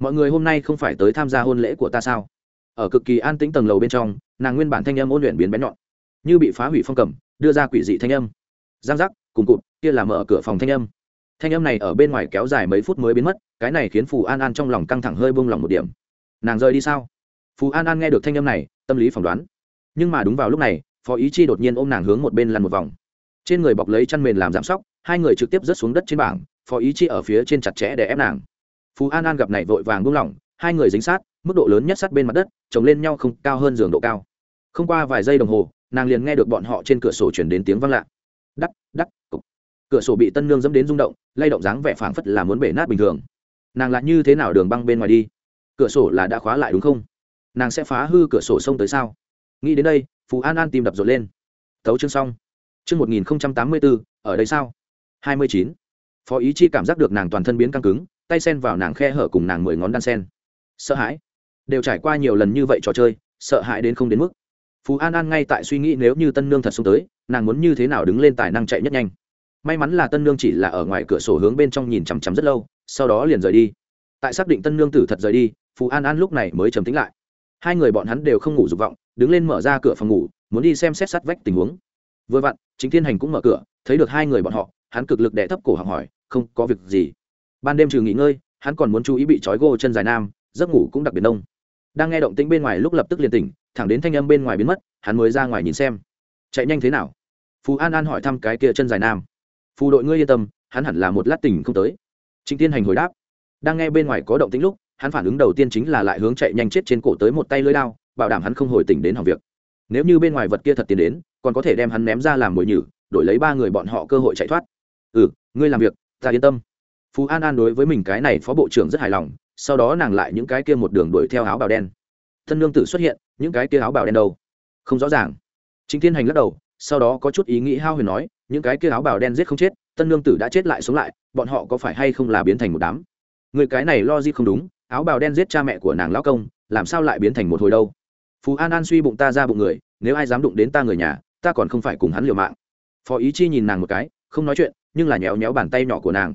Mọi người hôm nay không phải tới tham gia hôn lễ của ta sao? Ở cực kỳ an tĩnh tầng lầu bên trong, nàng nguyên bản thanh âm ôn luyện biến bén nhọn, như bị phá hủy phong cầm, đưa ra quỷ dị thanh âm. Giang giác, cùng cụt, kia là mở cửa phòng thanh âm. Thanh âm này ở bên ngoài kéo dài mấy phút mới biến mất, cái này khiến phù an an trong lòng căng thẳng hơi bông lòng một điểm. Nàng rời đi sao? Phù an an nghe được thanh âm này, tâm lý phỏng đoán. Nhưng mà đúng vào lúc này, phó ý chi đột nhiên ôm nàng hướng một bên lăn một vòng. Trên người bọc lấy chăn mền làm giảm sóc, hai người trực tiếp rớt xuống đất trên bảng, phó ý chi ở phía trên chặt chẽ để ép nàng phú an an gặp này vội vàng buông lỏng, hai người dính sát, mức độ lớn nhất sát bên mặt đất, chồng lên nhau không, cao hơn giường độ cao. Không qua vài giây đồng hồ, nàng liền nghe được bọn họ trên cửa sổ chuyển đến tiếng vang lạ. Đắc đắc, cục. Cửa sổ bị tân nương dẫm đến rung động, lay động dáng vẻ phảng phất là muốn bể nát bình thường. Nàng lại như thế nào đường băng bên ngoài đi? Cửa sổ là đã khóa lại đúng không? Nàng sẽ phá hư cửa sổ sông tới sao? Nghĩ đến đây, phú an an tìm đập rộn lên. Tấu chương xong. Chương một nghìn tám mươi bốn, ở đây sao? Hai mươi chín. Phó ý chi cảm giác được nàng toàn thân biến căng cứng tay sen vào nàng khe hở cùng nàng mười ngón đan sen. Sợ hãi. Đều trải qua nhiều lần như vậy trò chơi, sợ hãi đến không đến mức. Phú an an ngay tại suy nghĩ nếu như tân nương thật xuống tới, nàng muốn như thế nào đứng lên tài năng chạy nhất nhanh. May mắn là tân nương chỉ là ở ngoài cửa sổ hướng bên trong nhìn chằm chằm rất lâu, sau đó liền rời đi. Tại xác định tân nương tử thật rời đi, phú an an lúc này mới trầm tính lại. Hai người bọn hắn đều không ngủ dục vọng, đứng lên mở ra cửa phòng ngủ, muốn đi xem xét sát vách tình huống. Vừa vặn, chính thiên hành cũng mở cửa, thấy được hai người bọn họ, hắn cực lực đẻ thấp cổ học hỏi, không có việc gì ban đêm trừ nghỉ ngơi, hắn còn muốn chú ý bị trói gô chân dài nam, giấc ngủ cũng đặc biệt nông đang nghe động tĩnh bên ngoài lúc lập tức liền tỉnh, thẳng đến thanh âm bên ngoài biến mất, hắn mới ra ngoài nhìn xem. Chạy nhanh thế nào? Phú an an hỏi thăm cái kia chân dài nam. Phù đội ngươi yên tâm, hắn hẳn là một lát tỉnh không tới. Trịnh tiên hành hồi đáp. Đang nghe bên ngoài có động tĩnh lúc, hắn phản ứng đầu tiên chính là lại hướng chạy nhanh chết trên cổ tới một tay lưới đao, bảo đảm hắn không hồi tỉnh đến hỏng việc. Nếu như bên ngoài vật kia thật tiến đến, còn có thể đem hắn ném ra làm mồi nhử, đổi lấy ba người bọn họ cơ hội chạy thoát. Ừ ngươi làm việc, ta yên tâm phú an an đối với mình cái này phó bộ trưởng rất hài lòng, sau đó nàng lại những cái kia một đường đuổi theo áo bào đen. Thân lương tử xuất hiện, những cái kia áo bào đen đâu? Không rõ ràng. Chính thiên hành lắc đầu, sau đó có chút ý nghĩ hao huyền nói, những cái kia áo bào đen giết không chết tân lương tử đã chết lại sống lại, bọn họ có phải hay không là biến thành một đám? Người cái này lo gì không đúng, áo bào đen giết cha mẹ của nàng lão công, làm sao lại biến thành một hồi đâu? Phú an an suy bụng ta ra bụng người, nếu ai dám đụng đến ta người nhà, ta còn không phải cùng hắn liều mạng. Phó ý chi nhìn nàng một cái, không nói chuyện, nhưng là nhéo nhéo bàn tay nhỏ của nàng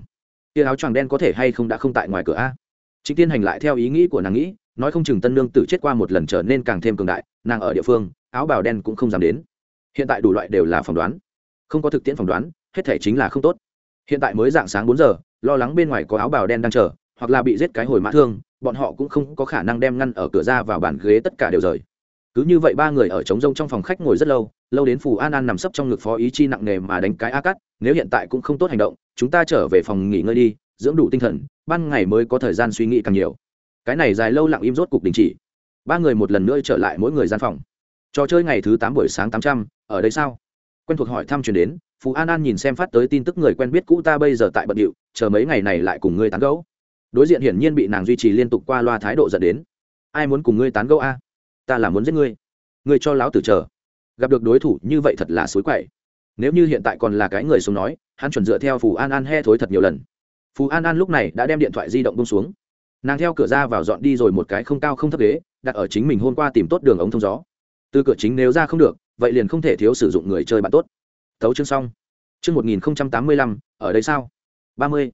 kia áo choàng đen có thể hay không đã không tại ngoài cửa a? Trịnh tiên hành lại theo ý nghĩ của nàng nghĩ, nói không chừng tân nương tử chết qua một lần trở nên càng thêm cường đại, nàng ở địa phương, áo bào đen cũng không dám đến. Hiện tại đủ loại đều là phỏng đoán. Không có thực tiễn phỏng đoán, hết thể chính là không tốt. Hiện tại mới dạng sáng bốn giờ, lo lắng bên ngoài có áo bào đen đang chờ, hoặc là bị giết cái hồi mã thương, bọn họ cũng không có khả năng đem ngăn ở cửa ra vào bàn ghế tất cả đều rời cứ như vậy ba người ở trống rông trong phòng khách ngồi rất lâu lâu đến phù an an nằm sấp trong ngực phó ý chi nặng nề mà đánh cái a cắt nếu hiện tại cũng không tốt hành động, chúng ta trở về phòng nghỉ ngơi đi, dưỡng đủ tinh thần, ban ngày mới có thời gian suy nghĩ càng nhiều. Cái này dài lâu lặng im rốt cục đình chỉ. Ba người một lần nữa trở lại mỗi người gian phòng. Trò chơi ngày thứ tám buổi sáng tám trăm, ở đây sao? Quen thuộc hỏi thăm chuyển đến phú an an nhìn xem phát tới tin tức người quen biết cũ ta bây giờ tại bận điệu, chờ mấy ngày này lại cùng ngươi tán gẫu. Đối diện hiển nhiên bị nàng duy trì liên tục qua loa thái độ dẫn đến. Ai muốn cùng ngươi tán gẫu a? Ta là muốn giết ngươi. Ngươi cho lão tử chờ. Gặp được đối thủ như vậy thật là xối quậy. Nếu như hiện tại còn là cái người sống nói, hắn chuẩn dựa theo phù an an he thối thật nhiều lần. Phù an an lúc này đã đem điện thoại di động bông xuống. Nàng theo cửa ra vào dọn đi rồi một cái không cao không thấp ghế, đặt ở chính mình hôm qua tìm tốt đường ống thông gió. Từ cửa chính nếu ra không được, vậy liền không thể thiếu sử dụng người chơi bạn tốt. Tấu chương xong. Chương một nghìn tám mươi lăm, ở đây sao? ba mươi.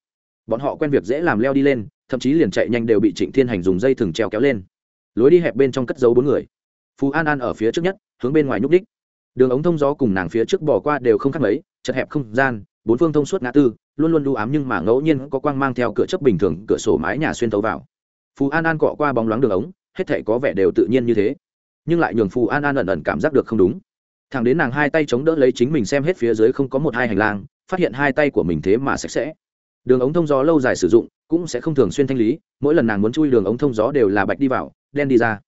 Bọn họ quen việc dễ làm leo đi lên, thậm chí liền chạy nhanh đều bị trịnh thiên hành dùng dây thừng treo kéo lên lối đi hẹp bên trong cất giấu bốn người. Phú an an ở phía trước nhất, hướng bên ngoài nhúc đích đường ống thông gió cùng nàng phía trước bỏ qua đều không khác mấy, chật hẹp không gian, bốn phương thông suốt ngã tư, luôn luôn đu ám nhưng mà ngẫu nhiên có quang mang theo cửa chấp bình thường, cửa sổ mái nhà xuyên tấu vào. Phú an an cọ qua bóng loáng đường ống, hết thể có vẻ đều tự nhiên như thế. Nhưng lại nhường phù an an ẩn ẩn cảm giác được không đúng. Thằng đến nàng hai tay chống đỡ lấy chính mình xem hết phía dưới không có một hai hành lang, phát hiện hai tay của mình thế mà sạch sẽ. Đường ống thông gió lâu dài sử dụng, cũng sẽ không thường xuyên thanh lý, mỗi lần nàng muốn chui đường ống thông gió đều là bạch đi vào đen đi ra.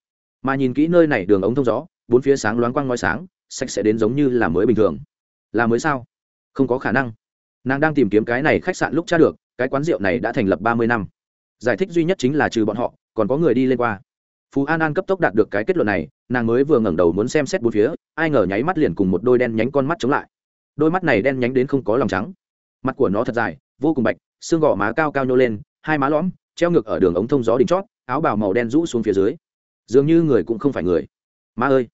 Mà nhìn kỹ nơi này đường ống thông gió, bốn phía sáng loáng quang ngoi sáng, sạch sẽ đến giống như là mới bình thường. Là mới sao? Không có khả năng. Nàng đang tìm kiếm cái này khách sạn lúc tra được, cái quán rượu này đã thành lập ba mươi năm. Giải thích duy nhất chính là trừ bọn họ, còn có người đi lên qua. Phú an an cấp tốc đạt được cái kết luận này, nàng mới vừa ngẩng đầu muốn xem xét bốn phía, ai ngờ nháy mắt liền cùng một đôi đen nhánh con mắt chống lại. Đôi mắt này đen nhánh đến không có lòng trắng. Mặt của nó thật dài, vô cùng bạch, xương gò má cao cao nhô lên, hai má lõm treo ngược ở đường ống thông gió đỉnh chót, áo bào màu đen rũ xuống phía dưới. Dường như người cũng không phải người. Ma ơi!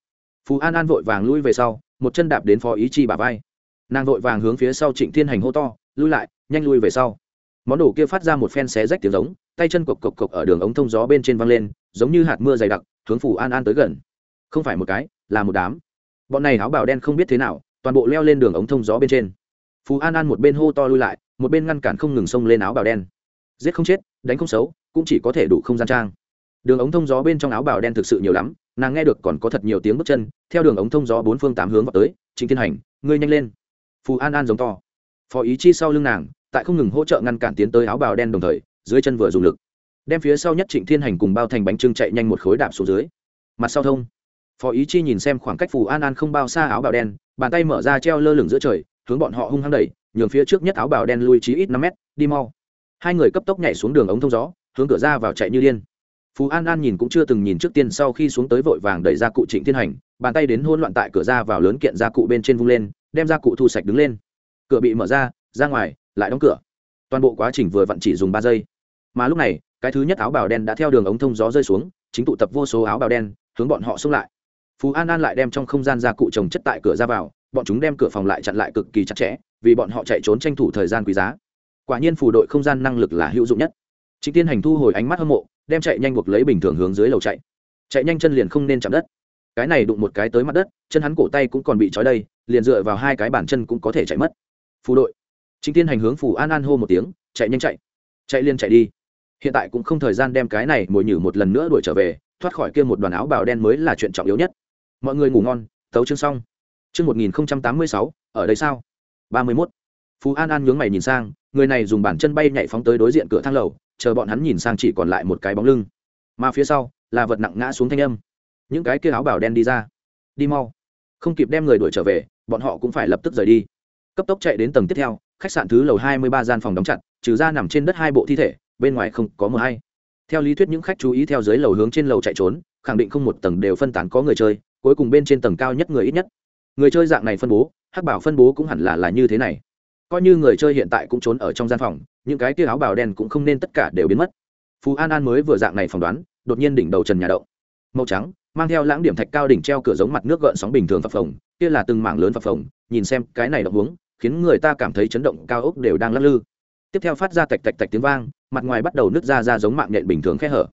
Phú an an vội vàng lui về sau, một chân đạp đến phó ý chi bà vai. Nàng vội vàng hướng phía sau trịnh thiên hành hô to, lui lại, nhanh lui về sau. Món đồ kia phát ra một phen xé rách tiếng giống, tay chân cộc cộc cộc ở đường ống thông gió bên trên văng lên, giống như hạt mưa dày đặc, hướng phủ an an tới gần. Không phải một cái, là một đám. Bọn này áo bào đen không biết thế nào, toàn bộ leo lên đường ống thông gió bên trên. Phú an an một bên hô to lui lại, một bên ngăn cản không ngừng xông lên áo bào đen. Giết không chết đánh không xấu, cũng chỉ có thể đủ không gian trang. Đường ống thông gió bên trong áo bào đen thực sự nhiều lắm, nàng nghe được còn có thật nhiều tiếng bước chân, theo đường ống thông gió bốn phương tám hướng vào tới chính thiên hành, ngươi nhanh lên. Phù an an giống to. Phó ý chi sau lưng nàng, tại không ngừng hỗ trợ ngăn cản tiến tới áo bào đen đồng thời, dưới chân vừa dùng lực, đem phía sau nhất trịnh thiên hành cùng bao thành bánh trưng chạy nhanh một khối đạp xuống dưới. Mặt sau thông. Phó ý chi nhìn xem khoảng cách phù an an không bao xa áo bào đen, bàn tay mở ra treo lơ lửng giữa trời, hướng bọn họ hung hăng đẩy, nhường phía trước nhất áo bào đen lui chí ít năm mét, đi mau hai người cấp tốc nhảy xuống đường ống thông gió, hướng cửa ra vào chạy như điên. Phú an an nhìn cũng chưa từng nhìn trước tiên sau khi xuống tới vội vàng đẩy ra cụ trịnh thiên hành, bàn tay đến hôn loạn tại cửa ra vào lớn kiện ra cụ bên trên vung lên, đem ra cụ thu sạch đứng lên. Cửa bị mở ra ra ngoài, lại đóng cửa. Toàn bộ quá trình vừa vặn chỉ dùng ba giây. Mà lúc này, cái thứ nhất áo bào đen đã theo đường ống thông gió rơi xuống, chính tụ tập vô số áo bào đen, hướng bọn họ xông lại. Phú an an lại đem trong không gian ra cụ trồng chất tại cửa ra vào, bọn chúng đem cửa phòng lại chặn lại cực kỳ chặt chẽ, vì bọn họ chạy trốn tranh thủ thời gian quý giá quả nhiên phù đội không gian năng lực là hữu dụng nhất. Chính tiên hành thu hồi ánh mắt hâm mộ, đem chạy nhanh buộc lấy bình thường hướng dưới lầu chạy. Chạy nhanh chân liền không nên chạm đất. Cái này đụng một cái tới mặt đất, chân hắn cổ tay cũng còn bị trói đây, liền dựa vào hai cái bàn chân cũng có thể chạy mất. Phù đội. Chính tiên hành hướng phù an an hô một tiếng, chạy nhanh chạy. Chạy liền chạy đi. Hiện tại cũng không thời gian đem cái này mồi nhử một lần nữa đuổi trở về, thoát khỏi kia một đoàn áo bào đen mới là chuyện trọng yếu nhất. Mọi người ngủ ngon, tấu chương xong. Chương một nghìn tám mươi sáu, ở đây sao? ba mươi mốt. Phú an an nhướng mày nhìn sang người này dùng bàn chân bay nhảy phóng tới đối diện cửa thang lầu, chờ bọn hắn nhìn sang chỉ còn lại một cái bóng lưng. Mà phía sau, là vật nặng ngã xuống thanh âm. Những cái kia áo bảo đen đi ra. Đi mau. Không kịp đem người đuổi trở về, bọn họ cũng phải lập tức rời đi. Cấp tốc chạy đến tầng tiếp theo, khách sạn thứ lầu hai mươi ba gian phòng đóng chặt, trừ ra nằm trên đất hai bộ thi thể, bên ngoài không có mờ hay. Theo lý thuyết những khách chú ý theo dưới lầu hướng trên lầu chạy trốn, khẳng định không một tầng đều phân tán có người chơi, cuối cùng bên trên tầng cao nhất người ít nhất. Người chơi dạng này phân bố, hắc bảo phân bố cũng hẳn là là như thế này coi như người chơi hiện tại cũng trốn ở trong gian phòng, những cái kia áo bào đen cũng không nên tất cả đều biến mất. Phú an an mới vừa dạng này phỏng đoán, đột nhiên đỉnh đầu trần nhà động màu trắng, mang theo lãng điểm thạch cao đỉnh treo cửa giống mặt nước gợn sóng bình thường phập phồng, kia là từng mảng lớn phập phồng, nhìn xem cái này động hướng, khiến người ta cảm thấy chấn động cao ốc đều đang lắc lư. Tiếp theo phát ra tạch tạch tạch tiếng vang, mặt ngoài bắt đầu nứt ra ra giống mạng nhện bình thường khe hở.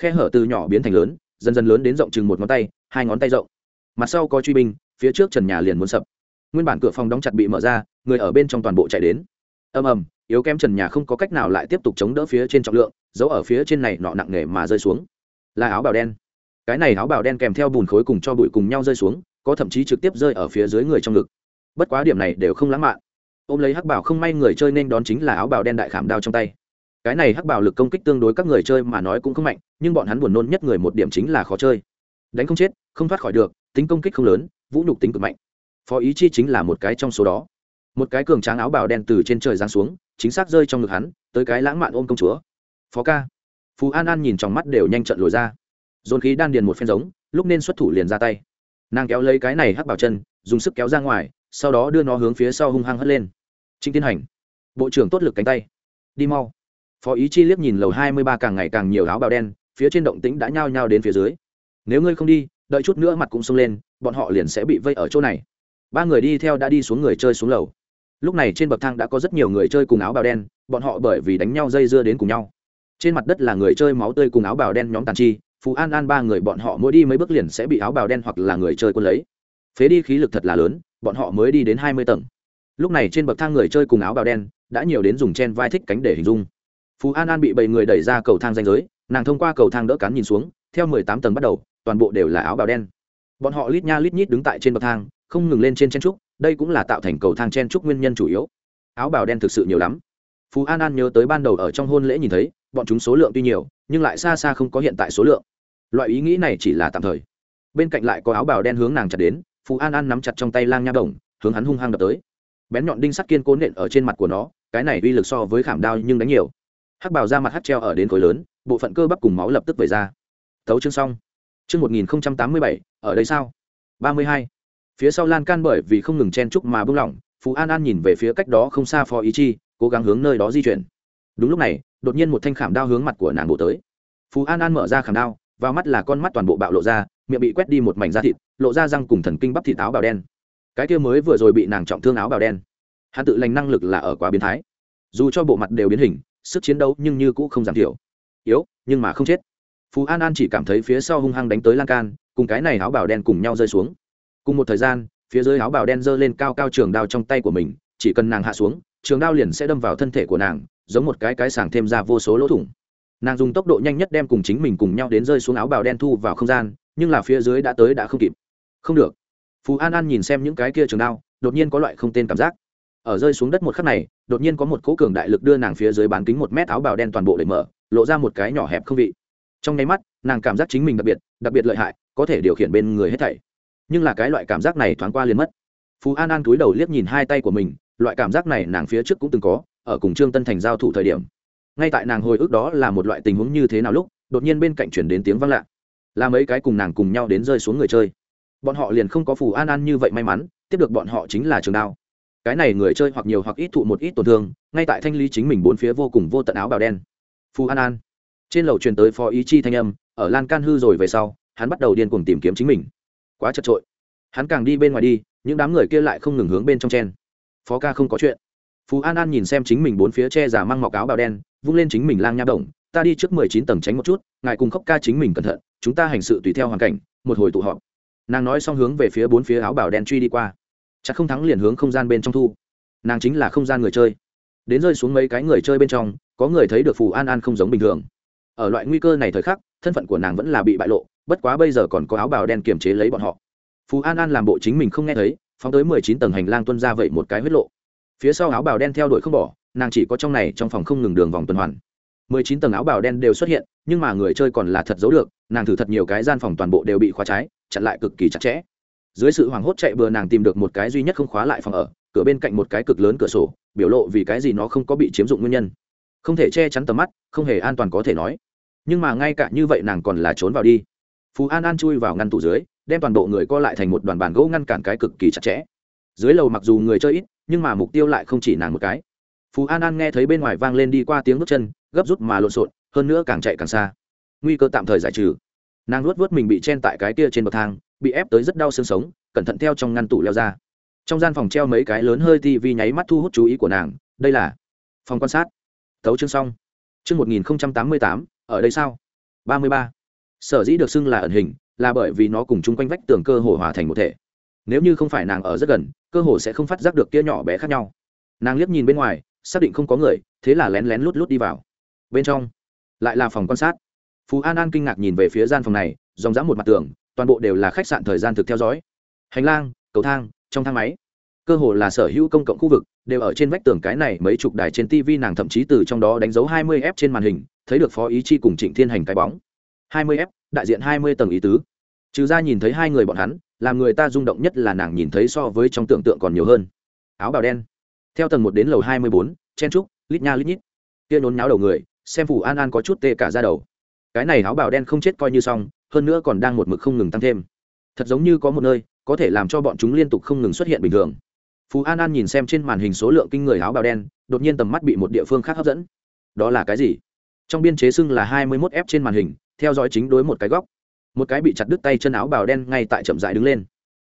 Khe hở từ nhỏ biến thành lớn, dần dần lớn đến rộng chừng một ngón tay, hai ngón tay rộng. Mặt sau có truy binh, phía trước trần nhà liền muốn sập nguyên bản cửa phòng đóng chặt bị mở ra, người ở bên trong toàn bộ chạy đến. Ầm ầm, yếu kém trần nhà không có cách nào lại tiếp tục chống đỡ phía trên trọng lượng, giấu ở phía trên này nọ nặng nề mà rơi xuống. Là áo bào đen. Cái này áo bào đen kèm theo bùn khối cùng cho bụi cùng nhau rơi xuống, có thậm chí trực tiếp rơi ở phía dưới người trong ngực. Bất quá điểm này đều không lãng mạn. Ôm lấy hắc bảo không may người chơi nên đón chính là áo bào đen đại khảm đao trong tay. Cái này hắc bảo lực công kích tương đối các người chơi mà nói cũng không mạnh, nhưng bọn hắn buồn nôn nhất người một điểm chính là khó chơi. Đánh không chết, không thoát khỏi được, tính công kích không lớn, vũ nhục tính cực mạnh phó ý chi chính là một cái trong số đó. Một cái cường tráng áo bào đen từ trên trời giáng xuống, chính xác rơi trong ngực hắn, tới cái lãng mạn ôm công chúa. Phó ca. Phú an an nhìn trong mắt đều nhanh trận lồi ra. Dồn khí đan điền một phen giống, lúc nên xuất thủ liền ra tay. Nàng kéo lấy cái này hắc bảo chân, dùng sức kéo ra ngoài, sau đó đưa nó hướng phía sau hung hăng hất lên. Trịnh tiến hành. Bộ trưởng tốt lực cánh tay. Đi mau. Phó ý chi liếc nhìn lầu hai mươi ba càng ngày càng nhiều áo bào đen, phía trên động tĩnh đã nhao nhao đến phía dưới. Nếu ngươi không đi, đợi chút nữa mặt cũng sông lên, bọn họ liền sẽ bị vây ở chỗ này ba người đi theo đã đi xuống người chơi xuống lầu. Lúc này trên bậc thang đã có rất nhiều người chơi cùng áo bào đen, bọn họ bởi vì đánh nhau dây dưa đến cùng nhau. Trên mặt đất là người chơi máu tươi cùng áo bào đen nhóm tàn chi, phú an an ba người bọn họ mỗi đi mấy bước liền sẽ bị áo bào đen hoặc là người chơi quân lấy. Phế đi khí lực thật là lớn, bọn họ mới đi đến hai mươi tầng. Lúc này trên bậc thang người chơi cùng áo bào đen đã nhiều đến dùng chen vai thích cánh để hình dung. Phú an an bị bảy người đẩy ra cầu thang danh giới, nàng thông qua cầu thang đỡ cắn nhìn xuống, theo mười tám tầng bắt đầu, toàn bộ đều là áo bào đen. Bọn họ lít nha lít nhít đứng tại trên bậc thang không ngừng lên trên chen trúc, đây cũng là tạo thành cầu thang chen trúc nguyên nhân chủ yếu. Áo bào đen thực sự nhiều lắm. Phú an an nhớ tới ban đầu ở trong hôn lễ nhìn thấy, bọn chúng số lượng tuy nhiều, nhưng lại xa xa không có hiện tại số lượng. Loại ý nghĩ này chỉ là tạm thời. Bên cạnh lại có áo bào đen hướng nàng chặt đến, phú an an nắm chặt trong tay lang nha đồng, hướng hắn hung hăng đập tới. Bén nhọn đinh sắt kiên cố nện ở trên mặt của nó, cái này uy lực so với khảm đao nhưng đánh nhiều. Hắc bào ra mặt hắt treo ở đến khối lớn, bộ phận cơ bắp cùng máu lập tức về ra. Thấu chương xong. Chương một nghìn tám mươi bảy, ở đây sao? ba mươi hai phía sau lan can bởi vì không ngừng chen chúc mà bưng lỏng, phú an an nhìn về phía cách đó không xa phó ý chi, cố gắng hướng nơi đó di chuyển. Đúng lúc này, đột nhiên một thanh khảm đao hướng mặt của nàng bộ tới. Phú an an mở ra khảm đao, vào mắt là con mắt toàn bộ bạo lộ ra, miệng bị quét đi một mảnh da thịt, lộ ra răng cùng thần kinh bắp thịt áo bào đen. Cái kia mới vừa rồi bị nàng trọng thương áo bào đen. Hắn tự lành năng lực là ở quá biến thái. Dù cho bộ mặt đều biến hình, sức chiến đấu nhưng như cũ không giảm thiểu. Yếu, nhưng mà không chết. Phú an an chỉ cảm thấy phía sau hung hăng đánh tới lan can, cùng cái này áo bào đen cùng nhau rơi xuống cùng một thời gian, phía dưới áo bào đen giơ lên cao cao trường đao trong tay của mình, chỉ cần nàng hạ xuống, trường đao liền sẽ đâm vào thân thể của nàng, giống một cái cái sàng thêm ra vô số lỗ thủng. Nàng dùng tốc độ nhanh nhất đem cùng chính mình cùng nhau đến rơi xuống áo bào đen thu vào không gian, nhưng là phía dưới đã tới đã không kịp. Không được. Phú an an nhìn xem những cái kia trường đao, đột nhiên có loại không tên cảm giác. Ở rơi xuống đất một khắc này, đột nhiên có một cỗ cường đại lực đưa nàng phía dưới bán kính một mét áo bào đen toàn bộ để mở, lộ ra một cái nhỏ hẹp không vị. Trong nháy mắt, nàng cảm giác chính mình đặc biệt đặc biệt lợi hại, có thể điều khiển bên người hết thảy nhưng là cái loại cảm giác này thoáng qua liền mất. Phú an an cúi đầu liếc nhìn hai tay của mình, loại cảm giác này nàng phía trước cũng từng có, ở cùng trương tân thành giao thủ thời điểm. Ngay tại nàng hồi ức đó là một loại tình huống như thế nào lúc, đột nhiên bên cạnh chuyển đến tiếng vang lạ. Là mấy cái cùng nàng cùng nhau đến rơi xuống người chơi. Bọn họ liền không có phù an an như vậy may mắn, tiếp được bọn họ chính là trường đao. Cái này người chơi hoặc nhiều hoặc ít thụ một ít tổn thương, ngay tại thanh lý chính mình bốn phía vô cùng vô tận áo bào đen. Phù an an. Trên lầu truyền tới phó ý chi thanh âm, ở lan can hư rồi về sau, hắn bắt đầu điên cuồng tìm kiếm chính mình quá chật trội. Hắn càng đi bên ngoài đi, những đám người kia lại không ngừng hướng bên trong chen. Phó ca không có chuyện. Phú an an nhìn xem chính mình bốn phía che giả mang mọc áo bào đen, vung lên chính mình lang nha động ta đi trước mười chín tầng tránh một chút, ngài cùng khóc ca chính mình cẩn thận, chúng ta hành sự tùy theo hoàn cảnh, một hồi tụ họp. Nàng nói xong hướng về phía bốn phía áo bào đen truy đi qua. Chắc không thắng liền hướng không gian bên trong thu. Nàng chính là không gian người chơi. Đến rơi xuống mấy cái người chơi bên trong, có người thấy được phù an an không giống bình thường. Ở loại nguy cơ này thời khắc, thân phận của nàng vẫn là bị bại lộ bất quá bây giờ còn có áo bào đen kiềm chế lấy bọn họ. Phú an an làm bộ chính mình không nghe thấy, phóng tới mười chín tầng hành lang tuân ra vậy một cái huyết lộ. Phía sau áo bào đen theo đuổi không bỏ, nàng chỉ có trong này trong phòng không ngừng đường vòng tuần hoàn. mười chín tầng áo bào đen đều xuất hiện, nhưng mà người chơi còn là thật giấu được, nàng thử thật nhiều cái gian phòng toàn bộ đều bị khóa trái, chặn lại cực kỳ chặt chẽ. Dưới sự hoảng hốt chạy bừa nàng tìm được một cái duy nhất không khóa lại phòng ở, cửa bên cạnh một cái cực lớn cửa sổ, biểu lộ vì cái gì nó không có bị chiếm dụng nguyên nhân. Không thể che chắn tầm mắt, không hề an toàn có thể nói. Nhưng mà ngay cả như vậy nàng còn là trốn vào đi phú an an chui vào ngăn tủ dưới, đem toàn bộ người co lại thành một đoàn bàn gỗ ngăn cản cái cực kỳ chặt chẽ. Dưới lầu mặc dù người chơi ít, nhưng mà mục tiêu lại không chỉ nàng một cái. Phú an an nghe thấy bên ngoài vang lên đi qua tiếng bước chân, gấp rút mà lộn xộn, hơn nữa càng chạy càng xa. Nguy cơ tạm thời giải trừ. Nàng luốt vớt mình bị chen tại cái kia trên bậc thang, bị ép tới rất đau xương sống, cẩn thận theo trong ngăn tủ leo ra. Trong gian phòng treo mấy cái lớn hơi tv nháy mắt thu hút chú ý của nàng, đây là phòng quan sát. Tấu chương xong. Chương một nghìn tám mươi tám, ở đây sao? ba mươi ba sở dĩ được xưng là ẩn hình là bởi vì nó cùng chung quanh vách tường cơ hồ hòa thành một thể. Nếu như không phải nàng ở rất gần, cơ hồ sẽ không phát giác được kia nhỏ bé khác nhau. Nàng liếc nhìn bên ngoài, xác định không có người, thế là lén lén lút lút đi vào. Bên trong, lại là phòng quan sát. Phú an an kinh ngạc nhìn về phía gian phòng này, dòng dã một mặt tường, toàn bộ đều là khách sạn thời gian thực theo dõi. Hành lang, cầu thang, trong thang máy. Cơ hồ là sở hữu công cộng khu vực, đều ở trên vách tường cái này mấy chục đài trên tv nàng thậm chí từ trong đó đánh dấu 20 f trên màn hình, thấy được phó ý chi cùng trịnh thiên hành cái bóng. 20 f đại diện 20 tầng ý tứ. Trừ ra nhìn thấy hai người bọn hắn làm người ta rung động nhất là nàng nhìn thấy so với trong tưởng tượng còn nhiều hơn. Áo bào đen. Theo tầng một đến lầu 24, chen trúc lít nha lít nhít. Tiên nôn nháo đầu người xem phủ an an có chút tê cả ra đầu. Cái này áo bào đen không chết coi như xong hơn nữa còn đang một mực không ngừng tăng thêm. Thật giống như có một nơi có thể làm cho bọn chúng liên tục không ngừng xuất hiện bình thường. Phú an an nhìn xem trên màn hình số lượng kinh người áo bào đen đột nhiên tầm mắt bị một địa phương khác hấp dẫn. Đó là cái gì? Trong biên chế xưng là hai mươi mốt f trên màn hình theo dõi chính đối một cái góc. Một cái bị chặt đứt tay chân áo bào đen ngay tại chậm dại đứng lên.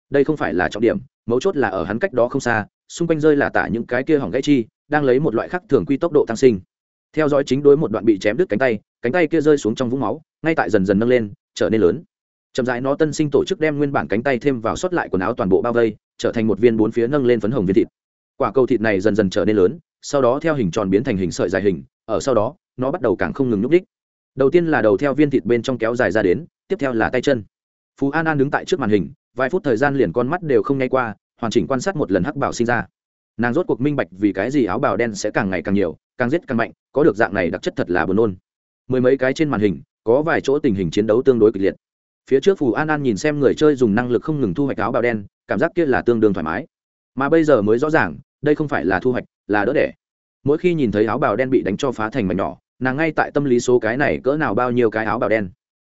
Đây không phải là trọng điểm, mấu chốt là ở hắn cách đó không xa, xung quanh rơi là tả những cái kia hỏng gãy chi, đang lấy một loại khác thường quy tốc độ tăng sinh. Theo dõi chính đối một đoạn bị chém đứt cánh tay cánh tay kia rơi xuống trong vũng máu, ngay tại dần dần nâng lên, trở nên lớn. Chậm rãi nó tân sinh tổ chức đem nguyên bản cánh tay thêm vào sót lại quần áo toàn bộ bao vây, trở thành một viên bốn phía nâng lên phấn hồng viên thịt. Quả cầu thịt này dần dần trở nên lớn, sau đó theo hình tròn biến thành hình sợi dài hình, ở sau đó, nó bắt đầu càng không ngừng nhúc đích đầu tiên là đầu theo viên thịt bên trong kéo dài ra đến, tiếp theo là tay chân. Phú an an đứng tại trước màn hình, vài phút thời gian liền con mắt đều không ngay qua, hoàn chỉnh quan sát một lần hắc bảo sinh ra. Nàng rốt cuộc minh bạch vì cái gì áo bào đen sẽ càng ngày càng nhiều, càng giết càng mạnh, có được dạng này đặc chất thật là buồn nôn. Mười mấy cái trên màn hình, có vài chỗ tình hình chiến đấu tương đối kịch liệt. Phía trước phù an an nhìn xem người chơi dùng năng lực không ngừng thu hoạch áo bào đen, cảm giác kia là tương đương thoải mái. Mà bây giờ mới rõ ràng, đây không phải là thu hoạch, là đỡ đẻ. Mỗi khi nhìn thấy áo bào đen bị đánh cho phá thành mảnh nhỏ nàng ngay tại tâm lý số cái này cỡ nào bao nhiêu cái áo bào đen.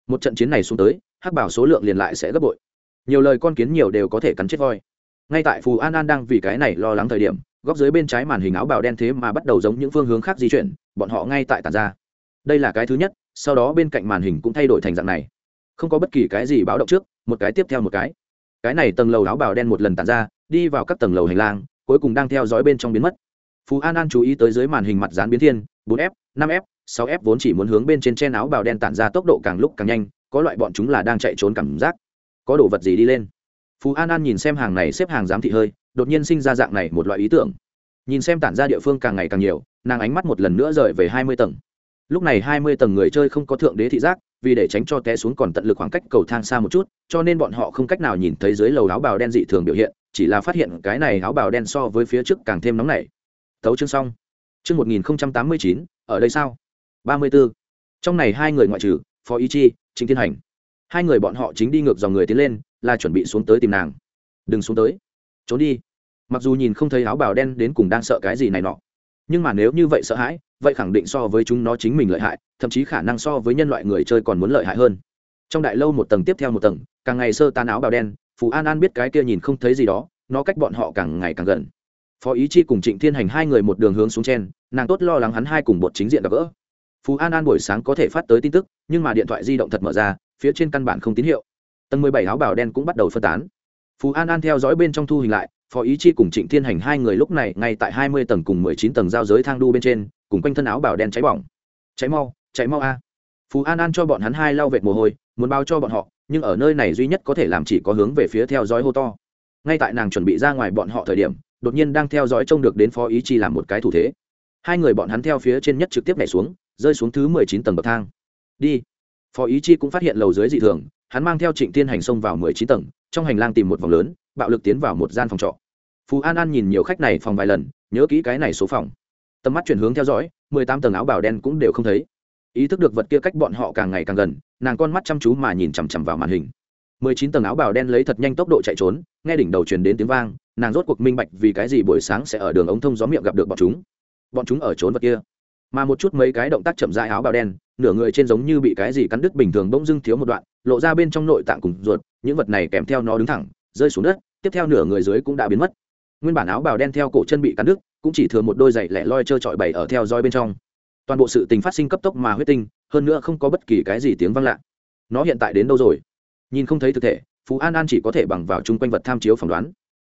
Một trận chiến này xuống tới, hắc bảo số lượng liền lại sẽ gấp bội. Nhiều lời con kiến nhiều đều có thể cắn chết voi. Ngay tại phù an an đang vì cái này lo lắng thời điểm, góc dưới bên trái màn hình áo bào đen thế mà bắt đầu giống những phương hướng khác di chuyển, bọn họ ngay tại tàn ra. Đây là cái thứ nhất, sau đó bên cạnh màn hình cũng thay đổi thành dạng này. Không có bất kỳ cái gì báo động trước, một cái tiếp theo một cái. Cái này tầng lầu áo bào đen một lần tàn ra, đi vào các tầng lầu hành lang, cuối cùng đang theo dõi bên trong biến mất. Phú an an chú ý tới dưới màn hình mặt dán biến thiên, bốn f, năm f sáu f vốn chỉ muốn hướng bên trên che áo bào đen tản ra tốc độ càng lúc càng nhanh, có loại bọn chúng là đang chạy trốn cảm giác. Có đồ vật gì đi lên? Phú an an nhìn xem hàng này xếp hàng giám thị hơi, đột nhiên sinh ra dạng này một loại ý tưởng. Nhìn xem tản ra địa phương càng ngày càng nhiều, nàng ánh mắt một lần nữa rời về hai mươi tầng. Lúc này hai mươi tầng người chơi không có thượng đế thị giác, vì để tránh cho té xuống còn tận lực khoảng cách cầu thang xa một chút, cho nên bọn họ không cách nào nhìn thấy dưới lầu áo bào đen dị thường biểu hiện, chỉ là phát hiện cái này áo bào đen so với phía trước càng thêm nóng nảy. Tấu chương xong. Chương một nghìn tám mươi chín, ở đây sao? Ba mươi b ố trong này hai người ngoại trừ, phó ý chi chính thiên hành. Hai người bọn họ chính đi ngược dòng người tiến lên, là chuẩn bị xuống tới tìm nàng. Đừng xuống tới. Trốn đi. Mặc dù nhìn không thấy áo bào đen đến cùng đang sợ cái gì này nọ. Nhưng mà nếu như vậy sợ hãi, vậy khẳng định so với chúng nó chính mình lợi hại, thậm chí khả năng so với nhân loại người chơi còn muốn lợi hại hơn. Trong đại lâu một tầng tiếp theo một tầng, càng ngày sơ tan áo bào đen, phù an an biết cái kia nhìn không thấy gì đó, nó cách bọn họ càng ngày càng gần. Phó ý chi cùng trịnh thiên hành hai người một đường hướng xuống trên, nàng tốt lo lắng hắn hai cùng bột chính diện gặp gỡ phú an an buổi sáng có thể phát tới tin tức, nhưng mà điện thoại di động thật mở ra, phía trên căn bản không tín hiệu. Tầng mười bảy áo bào đen cũng bắt đầu phân tán. Phú an an theo dõi bên trong thu hình lại, phó ý chi cùng trịnh thiên hành hai người lúc này ngay tại hai mươi tầng cùng mười chín tầng giao giới thang đu bên trên, cùng quanh thân áo bào đen cháy bỏng. Cháy mau cháy mau a. Phú an an cho bọn hắn hai lau vệt mồ hôi, muốn bao cho bọn họ, nhưng ở nơi này duy nhất có thể làm chỉ có hướng về phía theo dõi hô to. Ngay tại nàng chuẩn bị ra ngoài bọn họ thời điểm, đột nhiên đang theo dõi trông được đến phó ý chi làm một cái thủ thế. Hai người bọn hắn theo phía trên nhất trực tiếp nhảy xuống rơi xuống thứ mười chín tầng bậc thang. Đi. Phó ý chi cũng phát hiện lầu dưới dị thường, hắn mang theo trịnh tiên hành xông vào mười chín tầng, trong hành lang tìm một vòng lớn, bạo lực tiến vào một gian phòng trọ. Phú an an nhìn nhiều khách này phòng vài lần, nhớ kỹ cái này số phòng. Tầm mắt chuyển hướng theo dõi, mười tám tầng áo bào đen cũng đều không thấy. Ý thức được vật kia cách bọn họ càng ngày càng gần, nàng con mắt chăm chú mà nhìn chằm chằm vào màn hình. Mười chín tầng áo bào đen lấy thật nhanh tốc độ chạy trốn, nghe đỉnh đầu truyền đến tiếng vang, nàng rốt cuộc minh bạch vì cái gì buổi sáng sẽ ở đường ống thông gió miệng gặp được bọn chúng. Bọn chúng ở trốn vật kia mà một chút mấy cái động tác chậm dại áo bào đen, nửa người trên giống như bị cái gì cắn đứt bình thường bỗng dưng thiếu một đoạn, lộ ra bên trong nội tạng cùng ruột, những vật này kèm theo nó đứng thẳng, rơi xuống đất, tiếp theo nửa người dưới cũng đã biến mất. Nguyên bản áo bào đen theo cổ chân bị cắn đứt, cũng chỉ thừa một đôi giày lẻ loi trơ trọi bày ở theo roi bên trong. Toàn bộ sự tình phát sinh cấp tốc mà huyết tinh, hơn nữa không có bất kỳ cái gì tiếng vang lạ. Nó hiện tại đến đâu rồi? Nhìn không thấy thực thể, phú an an chỉ có thể bằng vào chung quanh vật tham chiếu phỏng đoán.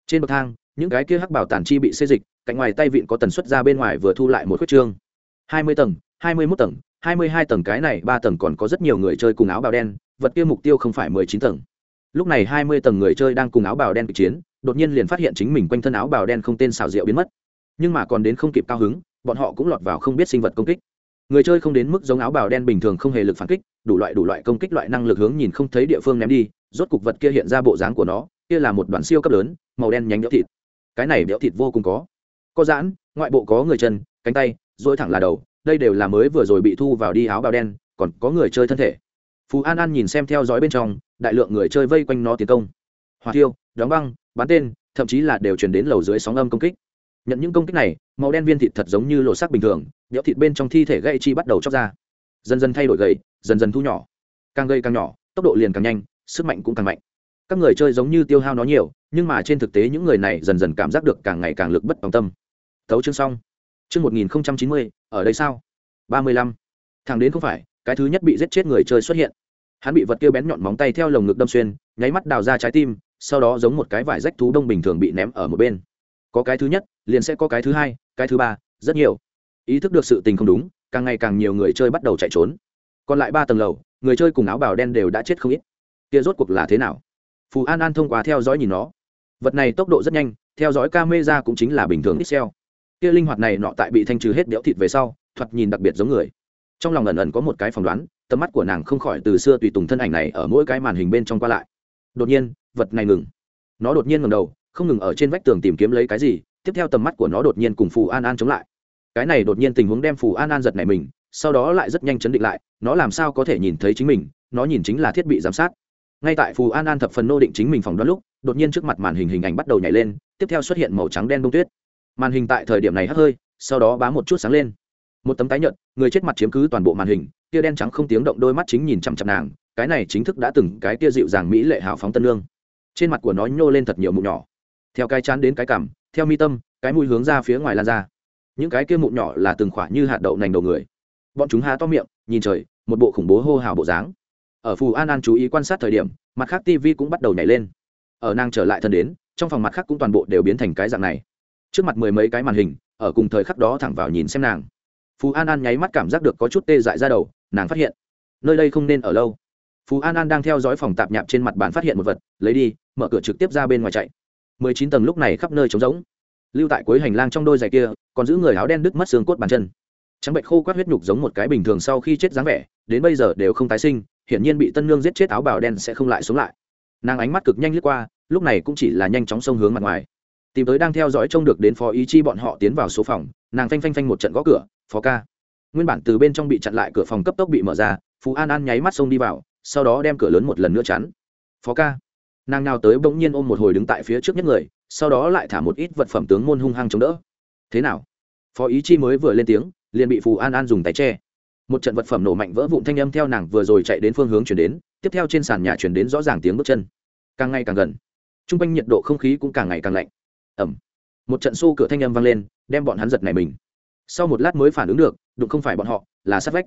Trên bậc thang, những cái kia hắc bảo tản chi bị xê dịch, cạnh ngoài tay vịn có tần suất ra bên ngoài vừa thu lại một khuyết trương hai mươi tầng, hai mươi mốt tầng, hai mươi hai tầng, cái này ba tầng còn có rất nhiều người chơi cùng áo bào đen, vật kia mục tiêu không phải mười chín tầng. Lúc này hai mươi tầng người chơi đang cùng áo bào đen kịch chiến, đột nhiên liền phát hiện chính mình quanh thân áo bào đen không tên xào rượu biến mất. Nhưng mà còn đến không kịp cao hứng, bọn họ cũng lọt vào không biết sinh vật công kích. Người chơi không đến mức giống áo bào đen bình thường không hề lực phản kích, đủ loại đủ loại công kích loại năng lực hướng nhìn không thấy địa phương ném đi, rốt cục vật kia hiện ra bộ dáng của nó, kia là một đoàn siêu cấp lớn, màu đen nhánh béo thịt. Cái này béo thịt vô cùng có. Có giãn, ngoại bộ có người chân cánh tay dỗi thẳng là đầu, đây đều là mới vừa rồi bị thu vào đi áo bào đen, còn có người chơi thân thể. Phú an an nhìn xem theo dõi bên trong, đại lượng người chơi vây quanh nó tiến công. Hỏa thiêu, đóng băng, bắn tên, thậm chí là đều chuyển đến lầu dưới sóng âm công kích. Nhận những công kích này, màu đen viên thịt thật giống như lộ sắc bình thường nhỡ thịt bên trong thi thể gây chi bắt đầu chóc ra. Dần dần thay đổi gầy, dần dần thu nhỏ. Càng gây càng nhỏ, tốc độ liền càng nhanh, sức mạnh cũng càng mạnh. Các người chơi giống như tiêu hao nó nhiều, nhưng mà trên thực tế những người này dần dần cảm giác được càng ngày càng lực bất tòng tâm. Thấu chương xong chương một nghìn chín mươi, ở đây sao? ba mươi lăm. Thằng đến không phải, cái thứ nhất bị giết chết người chơi xuất hiện. Hắn bị vật kia bén nhọn móng tay theo lồng ngực đâm xuyên, nháy mắt đào ra trái tim, sau đó giống một cái vải rách thú đông bình thường bị ném ở một bên. Có cái thứ nhất, liền sẽ có cái thứ hai, cái thứ ba, rất nhiều. Ý thức được sự tình không đúng, càng ngày càng nhiều người chơi bắt đầu chạy trốn. Còn lại ba tầng lầu, người chơi cùng áo bào đen đều đã chết không ít. Kia rốt cuộc là thế nào? Phù an an thông qua theo dõi nhìn nó. Vật này tốc độ rất nhanh, theo dõi camera cũng chính là bình thường pixel kia linh hoạt này nọ tại bị thanh trừ hết đẽo thịt về sau, thoạt nhìn đặc biệt giống người. Trong lòng ẩn ẩn có một cái phỏng đoán, tầm mắt của nàng không khỏi từ xưa tùy tùng thân ảnh này ở mỗi cái màn hình bên trong qua lại. Đột nhiên, vật này ngừng. Nó đột nhiên ngầm đầu, không ngừng ở trên vách tường tìm kiếm lấy cái gì, tiếp theo tầm mắt của nó đột nhiên cùng phù an an chống lại. Cái này đột nhiên tình huống đem phù an an giật này mình, sau đó lại rất nhanh chấn định lại, nó làm sao có thể nhìn thấy chính mình, nó nhìn chính là thiết bị giám sát. Ngay tại phù an an thập phần nô định chính mình phỏng đoán lúc, đột nhiên trước mặt màn hình hình ảnh bắt đầu nhảy lên, tiếp theo xuất hiện màu trắng đen đông tuyết màn hình tại thời điểm này hắt hơi sau đó bá một chút sáng lên. Một tấm tái nhợt người chết mặt chiếm cứ toàn bộ màn hình kia đen trắng không tiếng động đôi mắt chính nhìn chằm chằm nàng cái này chính thức đã từng cái kia dịu dàng mỹ lệ hào phóng tân lương. Trên mặt của nó nhô lên thật nhiều mụn nhỏ. Theo cái chán đến cái cảm, theo mi tâm cái mũi hướng ra phía ngoài lan ra. Những cái kia mụn nhỏ là từng khỏa như hạt đậu nành đầu người. Bọn chúng há to miệng nhìn trời một bộ khủng bố hô hào bộ dáng. Ở phù an an chú ý quan sát thời điểm mặt khác tv cũng bắt đầu nhảy lên. Ở nàng trở lại thân đến trong phòng mặt khác cũng toàn bộ đều biến thành cái dạng này trước mặt mười mấy cái màn hình, ở cùng thời khắc đó thẳng vào nhìn xem nàng. Phú an an nháy mắt cảm giác được có chút tê dại ra đầu, nàng phát hiện, nơi đây không nên ở lâu. Phú an an đang theo dõi phòng tạp nhạp trên mặt bàn phát hiện một vật, lấy đi, mở cửa trực tiếp ra bên ngoài chạy. Mười chín tầng lúc này khắp nơi trống rỗng. Lưu tại cuối hành lang trong đôi giày kia, còn giữ người áo đen đứt mất xương cốt bàn chân. Trắng bệnh khô quát huyết nhục giống một cái bình thường sau khi chết dáng vẻ, đến bây giờ đều không tái sinh, hiển nhiên bị tân lương giết chết áo bào đen sẽ không lại sống lại. Nàng ánh mắt cực nhanh lướt qua, lúc này cũng chỉ là nhanh chóng xông hướng mặt ngoài tìm tới đang theo dõi trông được đến phó ý chi bọn họ tiến vào số phòng, nàng phanh phanh phanh một trận gõ cửa, phó ca. Nguyên bản từ bên trong bị chặn lại cửa phòng cấp tốc bị mở ra, phú an an nháy mắt xông đi vào, sau đó đem cửa lớn một lần nữa chắn. Phó ca. Nàng nào tới bỗng nhiên ôm một hồi đứng tại phía trước nhất người, sau đó lại thả một ít vật phẩm tướng môn hung hăng chống đỡ. Thế nào? Phó ý chi mới vừa lên tiếng, liền bị phù an an dùng tay che. Một trận vật phẩm nổ mạnh vỡ vụn thanh âm theo nàng vừa rồi chạy đến phương hướng chuyển đến, tiếp theo trên sàn nhà chuyển đến rõ ràng tiếng bước chân. Càng ngày càng gần. T r u n g quanh nhiệt độ không khí cũng càng ngày càng lạnh ẩm. Một trận xô cửa thanh âm vang lên, đem bọn hắn giật này mình. Sau một lát mới phản ứng được, đụng không phải bọn họ, là sát vách.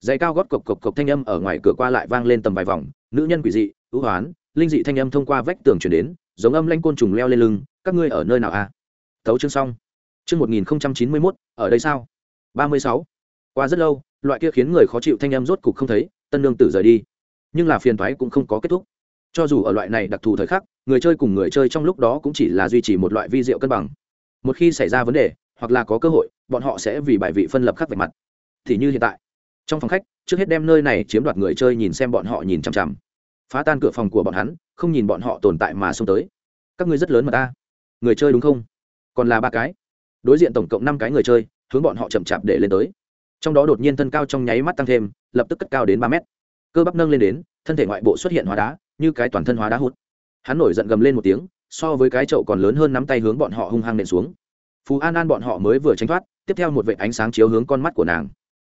Giày cao gót cộc cộc cộc thanh âm ở ngoài cửa qua lại vang lên tầm vài vòng, nữ nhân quỷ dị, ưu hoán, linh dị thanh âm thông qua vách tường chuyển đến, giống âm lanh côn trùng leo lên lưng, các ngươi ở nơi nào à? Thấu chương xong. Chương một nghìn chín mươi mốt, ở đây sao? Ba mươi sáu. Qua rất lâu, loại kia khiến người khó chịu thanh âm rốt cục không thấy, tân lương tử rời đi. Nhưng là phiền thoái cũng không có kết thúc. Cho dù ở loại này đặc thù thời khắc người chơi cùng người chơi trong lúc đó cũng chỉ là duy trì một loại vi diệu cân bằng. Một khi xảy ra vấn đề, hoặc là có cơ hội, bọn họ sẽ vì bài vị phân lập khắc về mặt. Thì như hiện tại, trong phòng khách, trước hết đem nơi này chiếm đoạt người chơi nhìn xem bọn họ nhìn chằm chằm. Phá tan cửa phòng của bọn hắn, không nhìn bọn họ tồn tại mà xông tới. Các ngươi rất lớn mà ta. Người chơi đúng không? Còn là ba cái. Đối diện tổng cộng năm cái người chơi, hướng bọn họ chậm chạp để lên tới. Trong đó đột nhiên thân cao trong nháy mắt tăng thêm, lập tức cất cao đến ba mét. Cơ bắp nâng lên đến, thân thể ngoại bộ xuất hiện hóa đá, như cái toàn thân hóa đá hút hắn nổi giận gầm lên một tiếng, so với cái chậu còn lớn hơn nắm tay hướng bọn họ hung hăng nện xuống. Phú an an bọn họ mới vừa tránh thoát, tiếp theo một vệ ánh sáng chiếu hướng con mắt của nàng.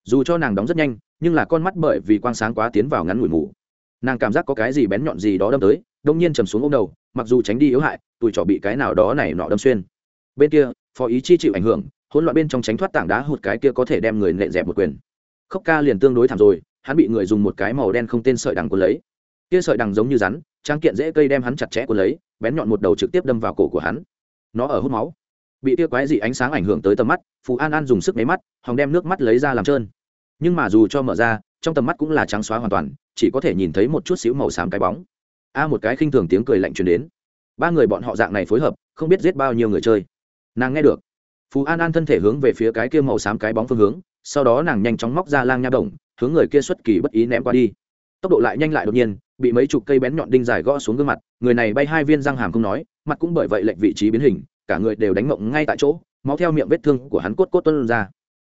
Dù cho nàng đóng rất nhanh, nhưng là con mắt bởi vì quang sáng quá tiến vào ngắn ngủi mù. Nàng cảm giác có cái gì bén nhọn gì đó đâm tới đông nhiên chầm xuống ô m đầu, mặc dù tránh đi yếu hại tụi trỏ bị cái nào đó này nọ đâm xuyên. Bên kia, phó ý chi chịu ảnh hưởng, hỗn loạn bên trong tránh thoát tảng đá hụt cái kia có thể đem người nện dẹp một quyền. Khốc ca liền tương đối thảm rồi, hắn bị người dùng một cái màu đen không tên sợi đằng quân lấy kia sợi đằng giống như rắn trang kiện dễ cây đem hắn chặt chẽ cuốn lấy, bén nhọn một đầu trực tiếp đâm vào cổ của hắn. Nó ở hút máu. Bị tia quái dị ánh sáng ảnh hưởng tới tầm mắt, phù an an dùng sức máy mắt, hòng đem nước mắt lấy ra làm trơn. Nhưng mà dù cho mở ra, trong tầm mắt cũng là trắng xóa hoàn toàn, chỉ có thể nhìn thấy một chút xíu màu xám cái bóng. A một cái khinh thường tiếng cười lạnh truyền đến. Ba người bọn họ dạng này phối hợp, không biết giết bao nhiêu người chơi. Nàng nghe được. Phú an an thân thể hướng về phía cái kia màu xám cái bóng phương hướng, sau đó nàng nhanh chóng móc ra lang nha đồng, hướng người kia xuất kỳ bất ý ném qua đi tốc độ lại nhanh lại đột nhiên, bị mấy chục cây bén nhọn đinh dài gõ xuống gương mặt, người này bay hai viên răng hàm không nói, mặt cũng bởi vậy lệnh vị trí biến hình, cả người đều đánh mộng ngay tại chỗ, máu theo miệng vết thương của hắn cốt cốt tuân ra.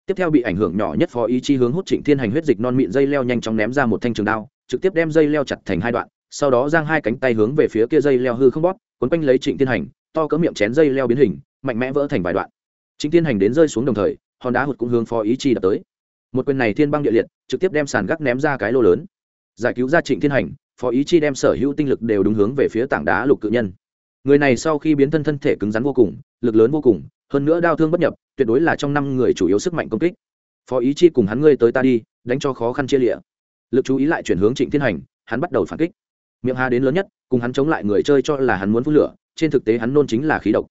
Tiếp theo bị ảnh hưởng nhỏ nhất phó ý chi hướng hút trịnh thiên hành huyết dịch non mịn dây leo nhanh chóng ném ra một thanh trường đao, trực tiếp đem dây leo chặt thành hai đoạn, sau đó giang hai cánh tay hướng về phía kia dây leo hư không bóp quấn quanh lấy trịnh thiên hành, to cỡ miệng chén dây leo biến hình, mạnh mẽ vỡ thành vài đoạn. Trịnh thiên hành đến rơi xuống đồng thời, hòn đá hụt cũng hướng phó ý chi đập tới. Một quyền này thiên băng địa liệt, trực tiếp đem sàn gác ném ra cái lô lớn giải cứu ra trịnh thiên hành, phó ý chi đem sở hữu tinh lực đều đúng hướng về phía tảng đá lục cự nhân. Người này sau khi biến thân thân thể cứng rắn vô cùng, lực lớn vô cùng, hơn nữa đau thương bất nhập, tuyệt đối là trong năm người chủ yếu sức mạnh công kích. Phó ý chi cùng hắn ngươi tới ta đi, đánh cho khó khăn chia lịa. Lực chú ý lại chuyển hướng trịnh thiên hành, hắn bắt đầu phản kích. Miệng hà đến lớn nhất, cùng hắn chống lại người chơi cho là hắn muốn phun lửa, trên thực tế hắn nôn chính là khí độc.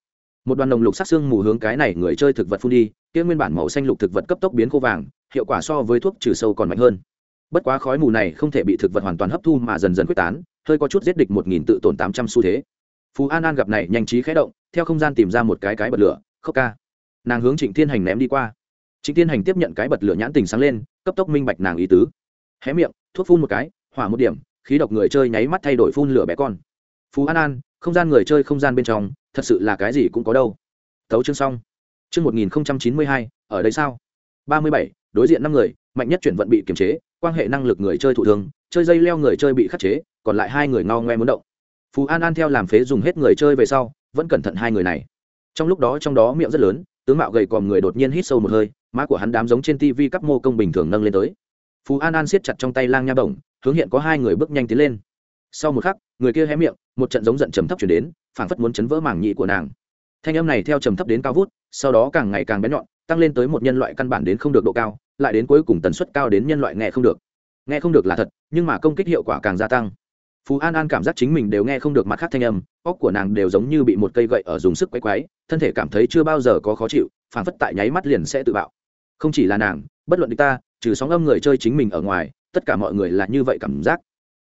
Một đoàn đồng lục sắc xương mù hướng cái này người chơi thực vật phun đi, kia nguyên bản màu xanh lục thực vật cấp tốc biến khô vàng, hiệu quả so với thuốc trừ sâu còn mạnh hơn bất quá khói mù này không thể bị thực vật hoàn toàn hấp thu mà dần dần quyết tán, hơi có chút giết địch một nghìn tự tổn tám trăm xu thế. Phú an an gặp này nhanh trí khé động, theo không gian tìm ra một cái cái bật lửa, khốc ca. Nàng hướng trịnh thiên hành ném đi qua. Trịnh thiên hành tiếp nhận cái bật lửa nhãn tình sáng lên, cấp tốc minh bạch nàng ý tứ. Hé miệng, thuốc phun một cái, hỏa một điểm, khí độc người chơi nháy mắt thay đổi phun lửa bé con. Phú an an, không gian người chơi không gian bên trong, thật sự là cái gì cũng có đâu. Tấu chương xong. Chương một nghìn chín mươi hai, ở đây sao? ba mươi bảy, đối diện năm người, mạnh nhất chuyển vận bị kiềm chế quan hệ năng lực người chơi thụ thương, chơi dây leo người chơi bị khắc chế, còn lại hai người ngao ngoe muốn động. Phú an an theo làm phế dùng hết người chơi về sau, vẫn cẩn thận hai người này. Trong lúc đó trong đó miệng rất lớn, tướng mạo gầy còm người đột nhiên hít sâu một hơi, má của hắn đám giống trên tv các mô công bình thường nâng lên tới. Phú an an siết chặt trong tay lang nha bổng, hướng hiện có hai người bước nhanh tiến lên. Sau một khắc, người kia hé miệng, một trận giống giận trầm thấp chuyển đến, phảng phất muốn chấn vỡ màng nhị của nàng. Thanh âm này theo trầm thấp đến cao vút, sau đó càng ngày càng bén nhọn, tăng lên tới một nhân loại căn bản đến không được độ cao lại đến cuối cùng tần suất cao đến nhân loại nghe không được. Nghe không được là thật, nhưng mà công kích hiệu quả càng gia tăng. Phú an an cảm giác chính mình đều nghe không được mặt khác thanh âm, óc của nàng đều giống như bị một cây gậy ở dùng sức quấy quấy, thân thể cảm thấy chưa bao giờ có khó chịu phản phất tại nháy mắt liền sẽ tự bạo. Không chỉ là nàng, bất luận địch ta, trừ sóng âm người chơi chính mình ở ngoài, tất cả mọi người là như vậy cảm giác.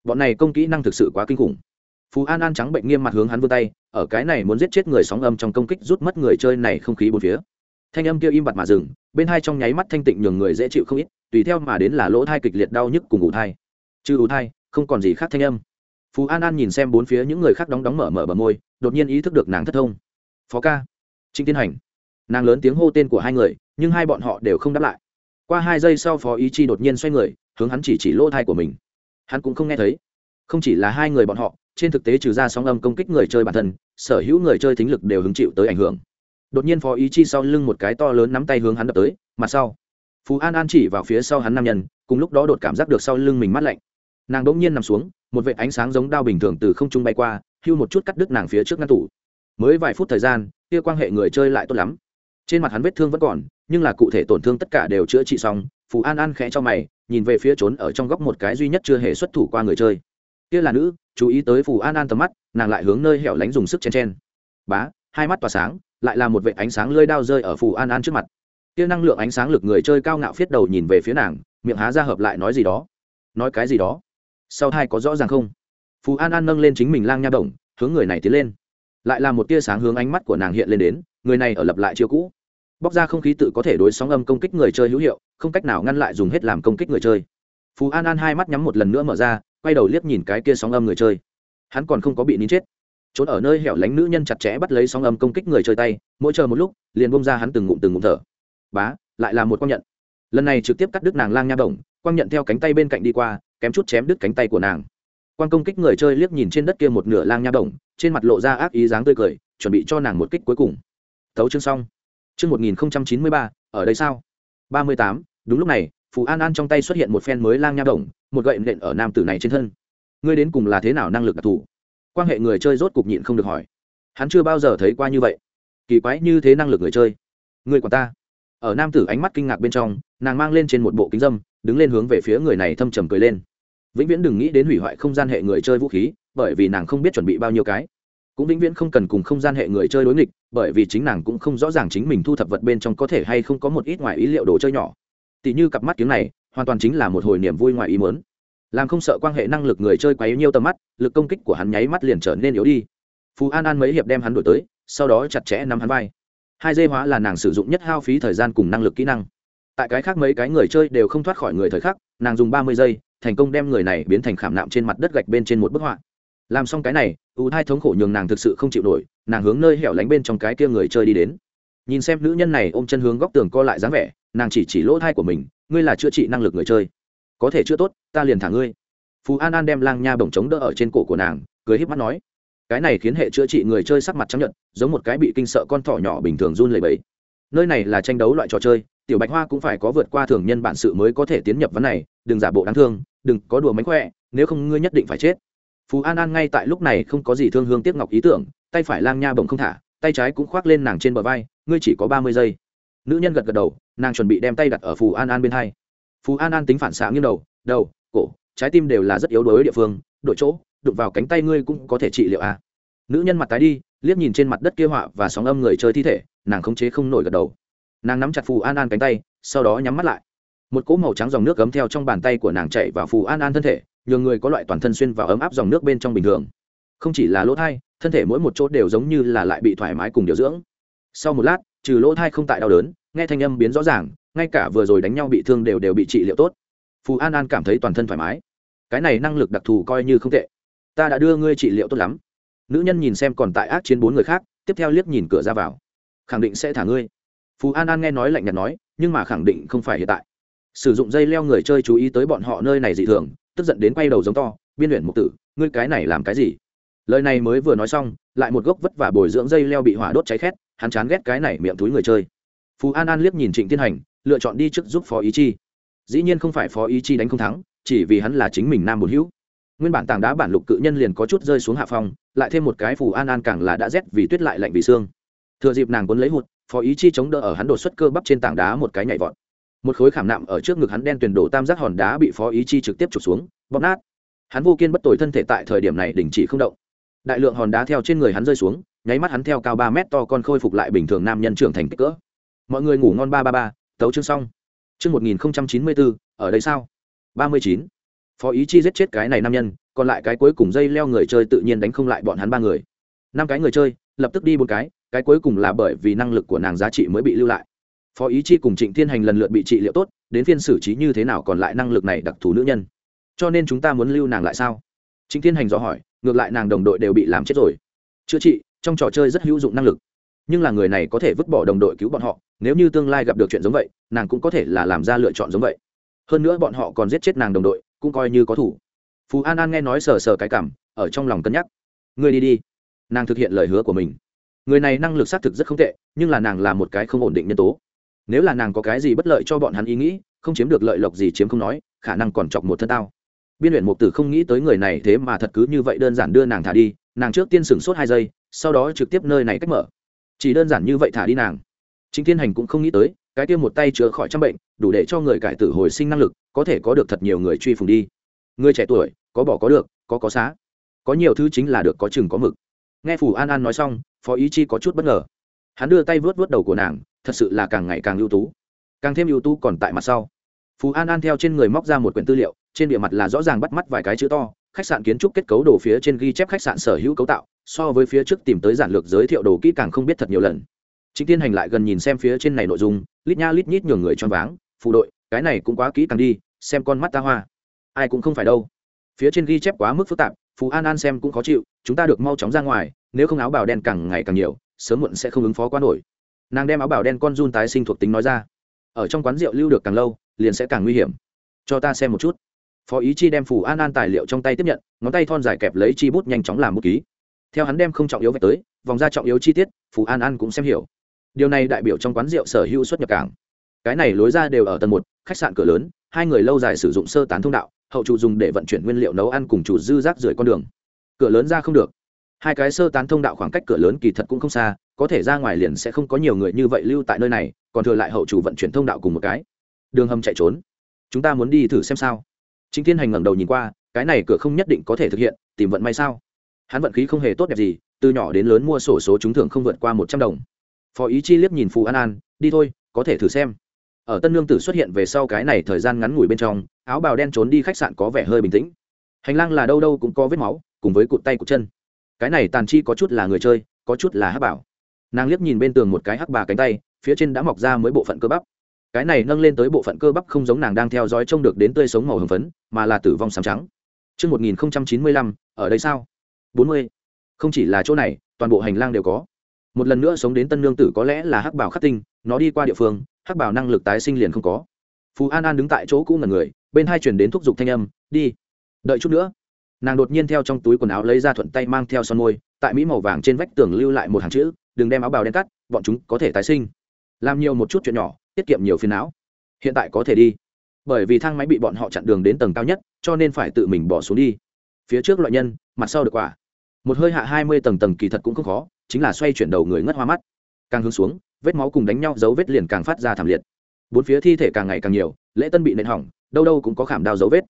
Bọn này công kỹ năng thực sự quá kinh khủng. Phú an an trắng bệnh nghiêm mặt hướng hắn vươn tay, ở cái này muốn giết chết người sóng âm trong công kích rút mất người chơi này không khí bốn phía thanh âm kia im bặt mà dừng, bên hai trong nháy mắt thanh tịnh nhường người dễ chịu không ít, tùy theo mà đến là lỗ thai kịch liệt đau nhức cùng ủ thai. Trừ ủ thai, không còn gì khác thanh âm. Phú an an nhìn xem bốn phía những người khác đóng đóng mở mở bờ môi, đột nhiên ý thức được nàng thất thông. Phó ca. Trịnh tiến hành. Nàng lớn tiếng hô tên của hai người, nhưng hai bọn họ đều không đáp lại. Qua hai giây sau phó ý chi đột nhiên xoay người, hướng hắn chỉ chỉ lỗ thai của mình. Hắn cũng không nghe thấy. Không chỉ là hai người bọn họ, trên thực tế trừ ra sóng âm công kích người chơi bản thân, sở hữu người chơi thính lực đều hứng chịu tới ảnh hưởng đột nhiên phó ý chi sau lưng một cái to lớn nắm tay hướng hắn đập tới, mặt sau, phú an an chỉ vào phía sau hắn nam nhân, cùng lúc đó đột cảm giác được sau lưng mình mát lạnh. Nàng đ ỗ n g nhiên nằm xuống, một vệ ánh sáng giống đao bình thường từ không trung bay qua, hưu một chút cắt đứt nàng phía trước ngăn tủ. Mới vài phút thời gian, kia quan hệ người chơi lại tốt lắm. Trên mặt hắn vết thương vẫn còn, nhưng là cụ thể tổn thương tất cả đều chữa trị xong, phú an an khẽ cho mày, nhìn về phía trốn ở trong góc một cái duy nhất chưa hề xuất thủ qua người chơi. Kia là nữ, chú ý tới phù an an tầm mắt, nàng lại hướng nơi hẻo lánh dùng sức chen chen. Bá, hai mắt tỏa sáng lại là một vệ ánh sáng lơi đao rơi ở phù an an trước mặt. Kia năng lượng ánh sáng lực người chơi cao ngạo phiết đầu nhìn về phía nàng, miệng há ra hợp lại nói gì đó. Nói cái gì đó? Sau hai có rõ ràng không? Phù an an nâng lên chính mình lang nha động hướng người này tiến lên. Lại là một tia sáng hướng ánh mắt của nàng hiện lên đến, người này ở lập lại chiêu cũ. Bóc ra không khí tự có thể đối sóng âm công kích người chơi hữu hiệu, không cách nào ngăn lại dùng hết làm công kích người chơi. Phú an an hai mắt nhắm một lần nữa mở ra, quay đầu liếc nhìn cái kia sóng âm người chơi. Hắn còn không có bị nín chết trốn ở nơi hẻo lánh nữ nhân chặt chẽ bắt lấy sóng âm công kích người chơi tay, mỗi chờ một lúc, liền bông ra hắn từng ngụm từng ngụm thở. Bá, lại là một quang nhận. Lần này trực tiếp cắt đứt nàng lang nha bổng, quang nhận theo cánh tay bên cạnh đi qua, kém chút chém đứt cánh tay của nàng. Quang công kích người chơi liếc nhìn trên đất kia một nửa lang nha bổng, trên mặt lộ ra ác ý dáng tươi cười, chuẩn bị cho nàng một kích cuối cùng. Thấu chương xong. Chương một nghìn chín mươi ba, ở đây sao? ba mươi tám, đúng lúc này, phù an an trong tay xuất hiện một phen mới lang nha bổng, một gậy nện ở nam tử này trên thân. Ngươi đến cùng là thế nào năng lực đặc thù? Quan hệ người chơi rốt cục nhịn không được hỏi. Hắn chưa bao giờ thấy qua như vậy. Kỳ quái như thế năng lực người chơi. Người quản ta. Ở nam tử ánh mắt kinh ngạc bên trong, nàng mang lên trên một bộ kính dâm, đứng lên hướng về phía người này thâm trầm cười lên. Vĩnh viễn đừng nghĩ đến hủy hoại không gian hệ người chơi vũ khí, bởi vì nàng không biết chuẩn bị bao nhiêu cái. Cũng vĩnh viễn không cần cùng không gian hệ người chơi đối nghịch, bởi vì chính nàng cũng không rõ ràng chính mình thu thập vật bên trong có thể hay không có một ít ngoài ý liệu đồ chơi nhỏ. Tỷ như cặp mắt kiếm này, hoàn toàn chính là một hồi niềm vui ngoài ý muốn làm không sợ quan hệ năng lực người chơi quá yếu nhiều tầm mắt, lực công kích của hắn nháy mắt liền trở nên yếu đi. Phú an an mấy hiệp đem hắn đổi tới, sau đó chặt chẽ nắm hắn vai. Hai dây hóa là nàng sử dụng nhất hao phí thời gian cùng năng lực kỹ năng. Tại cái khác mấy cái người chơi đều không thoát khỏi người thời khắc, nàng dùng ba mươi giây, thành công đem người này biến thành khảm nạm trên mặt đất gạch bên trên một bức họa. Làm xong cái này ưu thai thống khổ nhường nàng thực sự không chịu nổi, nàng hướng nơi hẻo lánh bên trong cái kia người chơi đi đến. Nhìn xem nữ nhân này ôm chân hướng góc tường co lại dáng vẻ, nàng chỉ chỉ lỗ thai của mình, ngươi là chữa trị năng lực người chơi có thể chữa tốt, ta liền thả ngươi. Phú an an đem lang nha bổng chống đỡ ở trên cổ của nàng, cười híp mắt nói, cái này khiến hệ chữa trị người chơi sắc mặt chấp nhận giống một cái bị kinh sợ con thỏ nhỏ bình thường run lẩy bẩy. Nơi này là tranh đấu loại trò chơi, tiểu bạch hoa cũng phải có vượt qua thường nhân bản sự mới có thể tiến nhập vấn này, đừng giả bộ đáng thương, đừng có đùa mánh khỏe, nếu không ngươi nhất định phải chết. Phú an an ngay tại lúc này không có gì thương hương tiếc ngọc ý tưởng, tay phải lang nha bồng không thả, tay trái cũng khoác lên nàng trên bờ vai, ngươi chỉ có ba mươi giây. Nữ nhân gật gật đầu, nàng chuẩn bị đem tay đặt ở phù an an bên hai phù an an tính phản xạ nghiêng đầu đầu, cổ, trái tim đều là rất yếu đuối địa phương đội chỗ, đụng vào cánh tay ngươi cũng có thể trị liệu à. nữ nhân mặt tái đi, liếc nhìn trên mặt đất kia họa và sóng âm người chơi thi thể, nàng khống chế không nổi gật đầu. Nàng nắm chặt phù an an cánh tay, sau đó nhắm mắt lại. Một cỗ màu trắng dòng nước cấm theo trong bàn tay của nàng chạy vào phù an an thân thể, nhường người có loại toàn thân xuyên vào ấm áp dòng nước bên trong bình thường. Không chỉ là lỗ thai, thân thể mỗi một chỗ đều giống như là lại bị thoải mái cùng điều dưỡng. Sau một lát, trừ lỗ thai không tại đau đớn, nghe thanh âm biến rõ ràng ngay cả vừa rồi đánh nhau bị thương đều đều bị trị liệu tốt. Phù an an cảm thấy toàn thân thoải mái. Cái này năng lực đặc thù coi như không tệ. Ta đã đưa ngươi trị liệu tốt lắm. Nữ nhân nhìn xem còn tại ác chiến bốn người khác, tiếp theo liếc nhìn cửa ra vào. Khẳng định sẽ thả ngươi. Phù an an nghe nói lạnh nhạt nói, nhưng mà khẳng định không phải hiện tại. Sử dụng dây leo người chơi chú ý tới bọn họ nơi này dị thường, tức giận đến quay đầu giống to, biên luyện mục tử, ngươi cái này làm cái gì? Lời này mới vừa nói xong, lại một gốc vất vả bồi dưỡng dây leo bị hỏa đốt cháy khét, hắn chán ghét cái này miệng túi người chơi. Phú an an liếc nhìn trịnh thiên hành lựa chọn đi trước giúp phó ý chi. Dĩ nhiên không phải phó ý chi đánh không thắng, chỉ vì hắn là chính mình nam bồn hữu. Nguyên bản tảng đá bản lục cự nhân liền có chút rơi xuống hạ phòng lại thêm một cái phù an an càng là đã rét vì tuyết lại lạnh vì xương. Thừa dịp nàng quấn lấy hụt, phó ý chi chống đỡ ở hắn đột xuất cơ bắp trên tảng đá một cái nhảy vọt. Một khối khảm nạm ở trước ngực hắn đen tuyển đổ tam giác hòn đá bị phó ý chi trực tiếp trục xuống, bóp nát. Hắn vô kiên bất tội thân thể tại thời điểm này đình chỉ không động. Đại lượng hòn đá theo trên người hắn rơi xuống, nháy mắt hắn theo cao ba mét to con khôi phục lại bình thường nam nhân trưởng thành kích cỡ. Mọi người ngủ ngon ba ba ba tấu chương xong. Chương một nghìn chín mươi bốn, ở đây sao? ba mươi chín. Phó ý chi giết chết cái này nam nhân, còn lại cái cuối cùng dây leo người chơi tự nhiên đánh không lại bọn hắn ba người. Năm cái người chơi, lập tức đi bốn cái cái cuối cùng là bởi vì năng lực của nàng giá trị mới bị lưu lại. Phó ý chi cùng trịnh thiên hành lần lượt bị trị liệu tốt, đến phiên xử trí như thế nào còn lại năng lực này đặc thù nữ nhân. Cho nên chúng ta muốn lưu nàng lại sao? Trịnh thiên hành dò hỏi, ngược lại nàng đồng đội đều bị làm chết rồi. Chữa trị, trong trò chơi rất hữu dụng năng lực nhưng là người này có thể vứt bỏ đồng đội cứu bọn họ, nếu như tương lai gặp được chuyện giống vậy, nàng cũng có thể là làm ra lựa chọn giống vậy. Hơn nữa bọn họ còn giết chết nàng đồng đội, cũng coi như có thủ. Phú an an nghe nói sờ sờ cái cảm, ở trong lòng cân nhắc. Người đi đi. Nàng thực hiện lời hứa của mình. Người này năng lực xác thực rất không tệ, nhưng là nàng là một cái không ổn định nhân tố. Nếu là nàng có cái gì bất lợi cho bọn hắn ý nghĩ, không chiếm được lợi lộc gì chiếm không nói, khả năng còn chọc một thân tao. Biên luyện mục tử không nghĩ tới người này thế mà thật cứ như vậy đơn giản đưa nàng thả đi, nàng trước tiên sửng sốt hai giây, sau đó trực tiếp nơi này cách mở chỉ đơn giản như vậy thả đi nàng. Chính thiên hành cũng không nghĩ tới, cái tiêm một tay chữa khỏi trăm bệnh, đủ để cho người cải tử hồi sinh năng lực, có thể có được thật nhiều người truy phùng đi. Người trẻ tuổi, có bỏ có được, có có xá. Có nhiều thứ chính là được có chừng có mực. Nghe phù an an nói xong, phó ý chi có chút bất ngờ. Hắn đưa tay vớt vớt đầu của nàng, thật sự là càng ngày càng ưu tú. Càng thêm ưu tú còn tại mặt sau. Phù an an theo trên người móc ra một quyển tư liệu, trên địa mặt là rõ ràng bắt mắt vài cái chữ to, khách sạn kiến trúc kết cấu đồ phía trên ghi chép khách sạn sở hữu cấu tạo so với phía trước tìm tới giản lược giới thiệu đồ kỹ càng không biết thật nhiều lần. Chính tiên hành lại gần nhìn xem phía trên này nội dung, lít nha lít nhít nhường người cho váng, phụ đội, cái này cũng quá kỹ càng đi, xem con mắt ta hoa. Ai cũng không phải đâu. Phía trên ghi chép quá mức phức tạp phú an an xem cũng khó chịu, chúng ta được mau chóng ra ngoài, nếu không áo bào đen càng ngày càng nhiều, sớm muộn sẽ không ứng phó quá nổi. Nàng đem áo bào đen con run tái sinh thuộc tính nói ra. Ở trong quán rượu lưu được càng lâu, liền sẽ càng nguy hiểm. Cho ta xem một chút. Phó ý chi đem phù an an tài liệu trong tay tiếp nhận, ngón tay thon dài kẹp lấy chi bút nhanh chóng làm bút ký theo hắn đem không trọng yếu về tới, vòng ra trọng yếu chi tiết, phù an an cũng xem hiểu. Điều này đại biểu trong quán rượu sở hữu xuất nhập cảng. Cái này lối ra đều ở tầng một, khách sạn cửa lớn, hai người lâu dài sử dụng sơ tán thông đạo, hậu chủ dùng để vận chuyển nguyên liệu nấu ăn cùng chủ dư rác rưởi con đường. Cửa lớn ra không được. Hai cái sơ tán thông đạo khoảng cách cửa lớn kỳ thật cũng không xa, có thể ra ngoài liền sẽ không có nhiều người như vậy lưu tại nơi này, còn thừa lại hậu chủ vận chuyển thông đạo cùng một cái. Đường hầm chạy trốn. Chúng ta muốn đi thử xem sao. Chính thiên hành ngẩng đầu nhìn qua, cái này cửa không nhất định có thể thực hiện, tìm vận may sao? Hắn vận khí không hề tốt đẹp gì từ nhỏ đến lớn mua sổ số trúng thưởng không vượt qua một trăm đồng. Phó ý chi liếc nhìn phù an an đi thôi có thể thử xem. Ở tân lương tử xuất hiện về sau cái này thời gian ngắn ngủi bên trong áo bào đen trốn đi khách sạn có vẻ hơi bình tĩnh. Hành lang là đâu đâu cũng có vết máu cùng với cụt tay cụt chân. Cái này tàn chi có chút là người chơi có chút là hắc bảo. Nàng liếc nhìn bên tường một cái hắc bà cánh tay phía trên đã mọc ra mới bộ phận cơ bắp. Cái này nâng lên tới bộ phận cơ bắp không giống nàng đang theo dõi trông được đến tươi sống màu hồng phấn mà là tử vong sáng trắng. Trước 1095, ở đây sao? 40. Không chỉ là chỗ này, toàn bộ hành lang đều có. Một lần nữa sống đến tân nương tử có lẽ là hắc bảo khắc tinh, nó đi qua địa phương, hắc bảo năng lực tái sinh liền không có. Phú An An đứng tại chỗ cũ ngẩn người, bên hai truyền đến thúc giục thanh âm, đi. Đợi chút nữa. Nàng đột nhiên theo trong túi quần áo lấy ra thuận tay mang theo son môi, tại mỹ màu vàng trên vách tường lưu lại một hàng chữ, đừng đem áo bào đen cắt, bọn chúng có thể tái sinh. Làm nhiều một chút chuyện nhỏ, tiết kiệm nhiều phiền não hiện tại có thể đi bởi vì thang máy bị bọn họ chặn đường đến tầng cao nhất cho nên phải tự mình bỏ xuống đi phía trước loại nhân mặt sau được quả một hơi hạ hai mươi tầng tầng kỳ thật cũng không khó, chính là xoay chuyển đầu người ngất hoa mắt. Càng hướng xuống, vết máu cùng đánh nhau dấu vết liền càng phát ra thảm liệt. Bốn phía thi thể càng ngày càng nhiều, lễ tân bị nện hỏng, đâu đâu cũng có khảm đao dấu vết.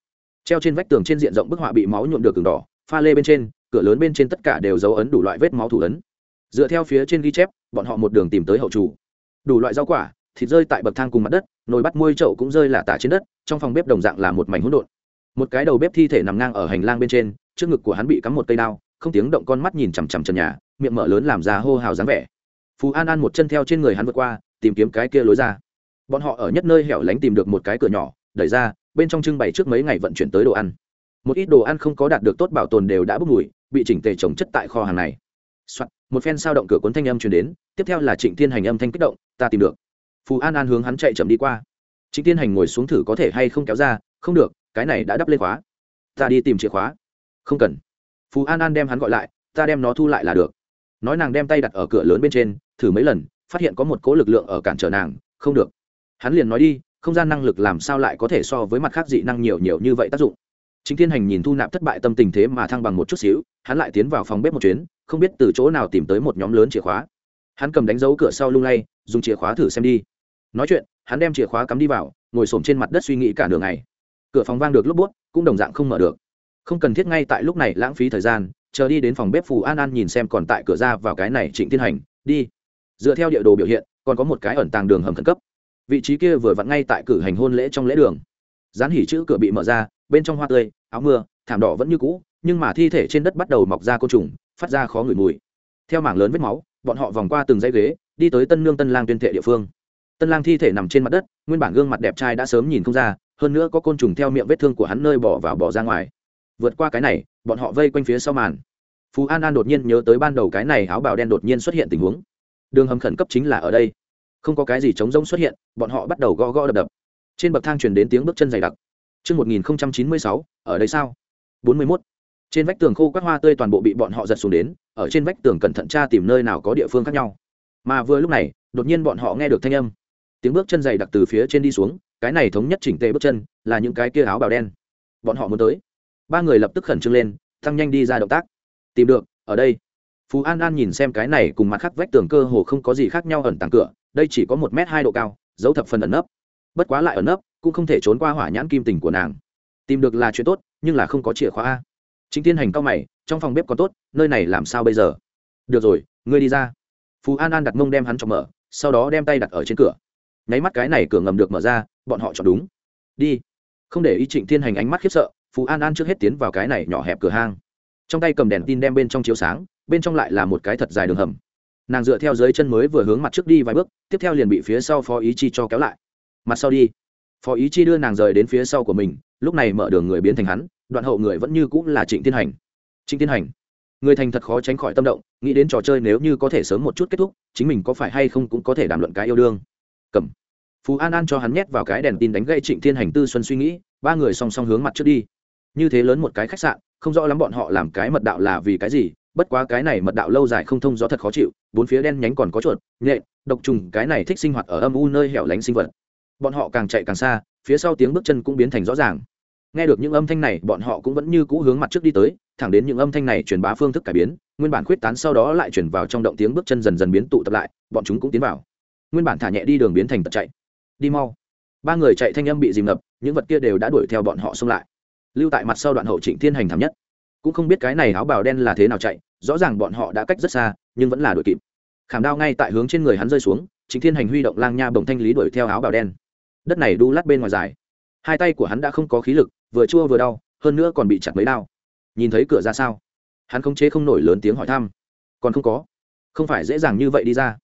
Treo trên vách tường trên diện rộng bức họa bị máu nhuộm được từng đỏ, pha lê bên trên, cửa lớn bên trên tất cả đều dấu ấn đủ loại vết máu thủ ấn. Dựa theo phía trên ghi chép, bọn họ một đường tìm tới hậu chủ. Đủ loại rau quả, thịt rơi tại bậc thang cùng mặt đất, nồi bắt môi chậu cũng rơi là tả trên đất, trong phòng bếp đồng dạng là một mảnh hỗn độn. Một cái đầu bếp thi thể nằm ngang ở hành lang bên trên, trước ngực của hắn bị cắm một cây đao không tiếng động con mắt nhìn chằm chằm trần nhà miệng mở lớn làm ra hô hào dáng vẻ. Phú an an một chân theo trên người hắn vượt qua tìm kiếm cái kia lối ra. Bọn họ ở nhất nơi hẻo lánh tìm được một cái cửa nhỏ đẩy ra bên trong trưng bày trước mấy ngày vận chuyển tới đồ ăn. Một ít đồ ăn không có đạt được tốt bảo tồn đều đã bốc mùi bị chỉnh tề trồng chất tại kho hàng này. Soạn, một phen sao động cửa cuốn thanh âm truyền đến tiếp theo là trịnh thiên hành âm thanh kích động ta tìm được. Phù an an hướng hắn chạy chậm đi qua. Trịnh thiên hành ngồi xuống thử có thể hay không kéo ra không được cái này đã đắp lên khóa. Ta đi tìm chìa khóa. Không cần phú an an đem hắn gọi lại, ta đem nó thu lại là được. Nói nàng đem tay đặt ở cửa lớn bên trên, thử mấy lần, phát hiện có một cố lực lượng ở cản trở nàng, không được. Hắn liền nói đi, không gian năng lực làm sao lại có thể so với mặt khác dị năng nhiều nhiều như vậy tác dụng? Chính thiên hành nhìn thu nạp thất bại tâm tình thế mà thăng bằng một chút xíu, hắn lại tiến vào phòng bếp một chuyến, không biết từ chỗ nào tìm tới một nhóm lớn chìa khóa. Hắn cầm đánh dấu cửa sau lung lay, dùng chìa khóa thử xem đi. Nói chuyện, hắn đem chìa khóa cắm đi vào, ngồi s trên mặt đất suy nghĩ cả đường này cửa phòng vang được lúc bút, cũng đồng dạng không mở được không cần thiết ngay tại lúc này lãng phí thời gian, chờ đi đến phòng bếp phù an an nhìn xem còn tại cửa ra vào cái này trịnh thiên hành, đi. Dựa theo địa đồ biểu hiện, còn có một cái ẩn tàng đường hầm khẩn cấp. Vị trí kia vừa vặn ngay tại cử hành hôn lễ trong lễ đường. Dán hỉ chữ cửa bị mở ra, bên trong hoa tươi, áo mưa, thảm đỏ vẫn như cũ, nhưng mà thi thể trên đất bắt đầu mọc ra côn trùng, phát ra khó ngửi mùi. Theo mảng lớn vết máu, bọn họ vòng qua từng dãy ghế, đi tới tân nương tân lang tuyên thệ địa phương. Tân lang thi thể nằm trên mặt đất, nguyên bản gương mặt đẹp trai đã sớm nhìn không ra, hơn nữa có côn trùng theo miệng vết thương của hắn nơi bỏ vào bỏ ra ngoài vượt qua cái này bọn họ vây quanh phía sau màn. Phú an an đột nhiên nhớ tới ban đầu cái này áo bào đen đột nhiên xuất hiện tình huống. Đường hầm khẩn cấp chính là ở đây. Không có cái gì chống rông xuất hiện bọn họ bắt đầu gõ gõ đập đập. Trên bậc thang truyền đến tiếng bước chân dày đặc. Trước 1096, ở đây sao? 41. Trên vách tường khô các hoa tươi toàn bộ bị bọn họ giật xuống đến, ở trên vách tường cẩn thận tra tìm nơi nào có địa phương khác nhau. Mà vừa lúc này, đột nhiên bọn họ nghe được thanh âm. Tiếng bước chân dày đặc từ phía trên đi xuống cái này thống nhất chỉnh tề bước chân là những cái kia áo bào đen. Bọn họ muốn tới ba người lập tức khẩn trương lên, tăng nhanh đi ra động tác. Tìm được, ở đây. Phú an an nhìn xem cái này cùng mặt khắc vách tường cơ hồ không có gì khác nhau ẩn tàng cửa, đây chỉ có một m hai độ cao, dấu thập phần ẩn nấp. Bất quá lại ẩn nấp, cũng không thể trốn qua hỏa nhãn kim tình của nàng. Tìm được là chuyện tốt, nhưng là không có chìa khóa a. Chính tiên hành cao mày, trong phòng bếp còn tốt, nơi này làm sao bây giờ? Được rồi, ngươi đi ra. Phú an an đặt mông đem hắn cho mở, sau đó đem tay đặt ở trên cửa. Nháy mắt cái này cửa ngầm được mở ra, bọn họ chọn đúng. Đi. Không để ý trịnh thiên hành ánh mắt khiếp sợ phú an an trước hết tiến vào cái này nhỏ hẹp cửa hang trong tay cầm đèn tin đem bên trong chiếu sáng bên trong lại là một cái thật dài đường hầm nàng dựa theo dưới chân mới vừa hướng mặt trước đi vài bước tiếp theo liền bị phía sau phó ý chi cho kéo lại mặt sau đi phó ý chi đưa nàng rời đến phía sau của mình lúc này mở đường người biến thành hắn đoạn hậu người vẫn như cũng là trịnh thiên hành trịnh thiên hành người thành thật khó tránh khỏi tâm động nghĩ đến trò chơi nếu như có thể sớm một chút kết thúc chính mình có phải hay không cũng có thể đàm luận cái yêu đương cầm phú an an cho hắn nhét vào cái đèn tin đánh gây trịnh thiên hành tư xuân suy nghĩ ba người song song hướng mặt trước đi như thế lớn một cái khách sạn, không rõ lắm bọn họ làm cái mật đạo là vì cái gì, bất quá cái này mật đạo lâu dài không thông gió thật khó chịu, bốn phía đen nhánh còn có chuột, nhện, độc trùng, cái này thích sinh hoạt ở âm u nơi hẻo lánh sinh vật. Bọn họ càng chạy càng xa, phía sau tiếng bước chân cũng biến thành rõ ràng. Nghe được những âm thanh này, bọn họ cũng vẫn như cũ hướng mặt trước đi tới, thẳng đến những âm thanh này truyền bá phương thức cải biến, nguyên bản khuyết tán sau đó lại chuyển vào trong động tiếng bước chân dần dần biến tụ tập lại, bọn chúng cũng tiến vào. Nguyên bản thả nhẹ đi đường biến thành tật chạy. Đi mau. Ba người chạy thanh âm bị dìm ngập, những vật kia đều đã đuổi theo bọn họ xông lại lưu tại mặt sau đoạn hậu trịnh thiên hành thảm nhất. Cũng không biết cái này áo bào đen là thế nào chạy, rõ ràng bọn họ đã cách rất xa, nhưng vẫn là đuổi kịp. Khảm đao ngay tại hướng trên người hắn rơi xuống, trịnh thiên hành huy động lang nha bồng thanh lý đuổi theo áo bào đen. Đất này đu lát bên ngoài dài. Hai tay của hắn đã không có khí lực, vừa chua vừa đau, hơn nữa còn bị chặt mấy đao. Nhìn thấy cửa ra sao? Hắn không chế không nổi lớn tiếng hỏi thăm. Còn không có. Không phải dễ dàng như vậy đi ra.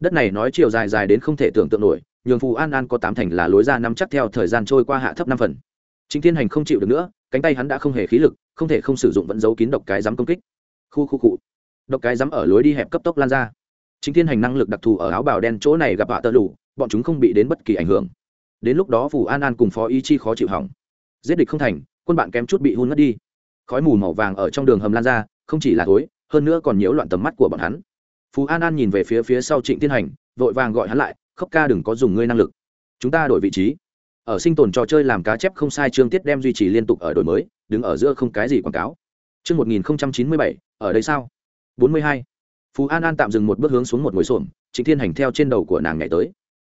Đất này nói chiều dài dài đến không thể tưởng tượng nổi, nhường phù an an có tám thành là lối ra năm chắc theo thời gian trôi qua hạ thấp năm phần. Chính thiên hành không chịu được nữa cánh tay hắn đã không hề khí lực, không thể không sử dụng vẫn giấu kín độc cái dám công kích. Khu khu cụ độc cái dám ở lối đi hẹp cấp tốc lan ra. Chính thiên hành năng lực đặc thù ở áo bào đen chỗ này gặp hạ tơ lủ bọn chúng không bị đến bất kỳ ảnh hưởng. Đến lúc đó phù an an cùng phó ý chi khó chịu hỏng. Giết địch không thành, quân bạn kém chút bị hôn mất đi. Khói mù màu vàng ở trong đường hầm lan ra, không chỉ là thối, hơn nữa còn nhiễu loạn tầm mắt của bọn hắn. Phú an an nhìn về phía phía sau trịnh thiên hành, vội vàng gọi hắn lại khóc ca đừng có dùng ngươi năng lực. Chúng ta đổi vị trí ở sinh tồn trò chơi làm cá chép không sai chương tiết đem duy trì liên tục ở đổi mới, đứng ở giữa không cái gì quảng cáo. Chương một nghìn chín mươi bảy, ở đây sao? bốn mươi hai. Phú an an tạm dừng một bước hướng xuống một ngồi xổm, trịnh thiên hành theo trên đầu của nàng nhảy tới.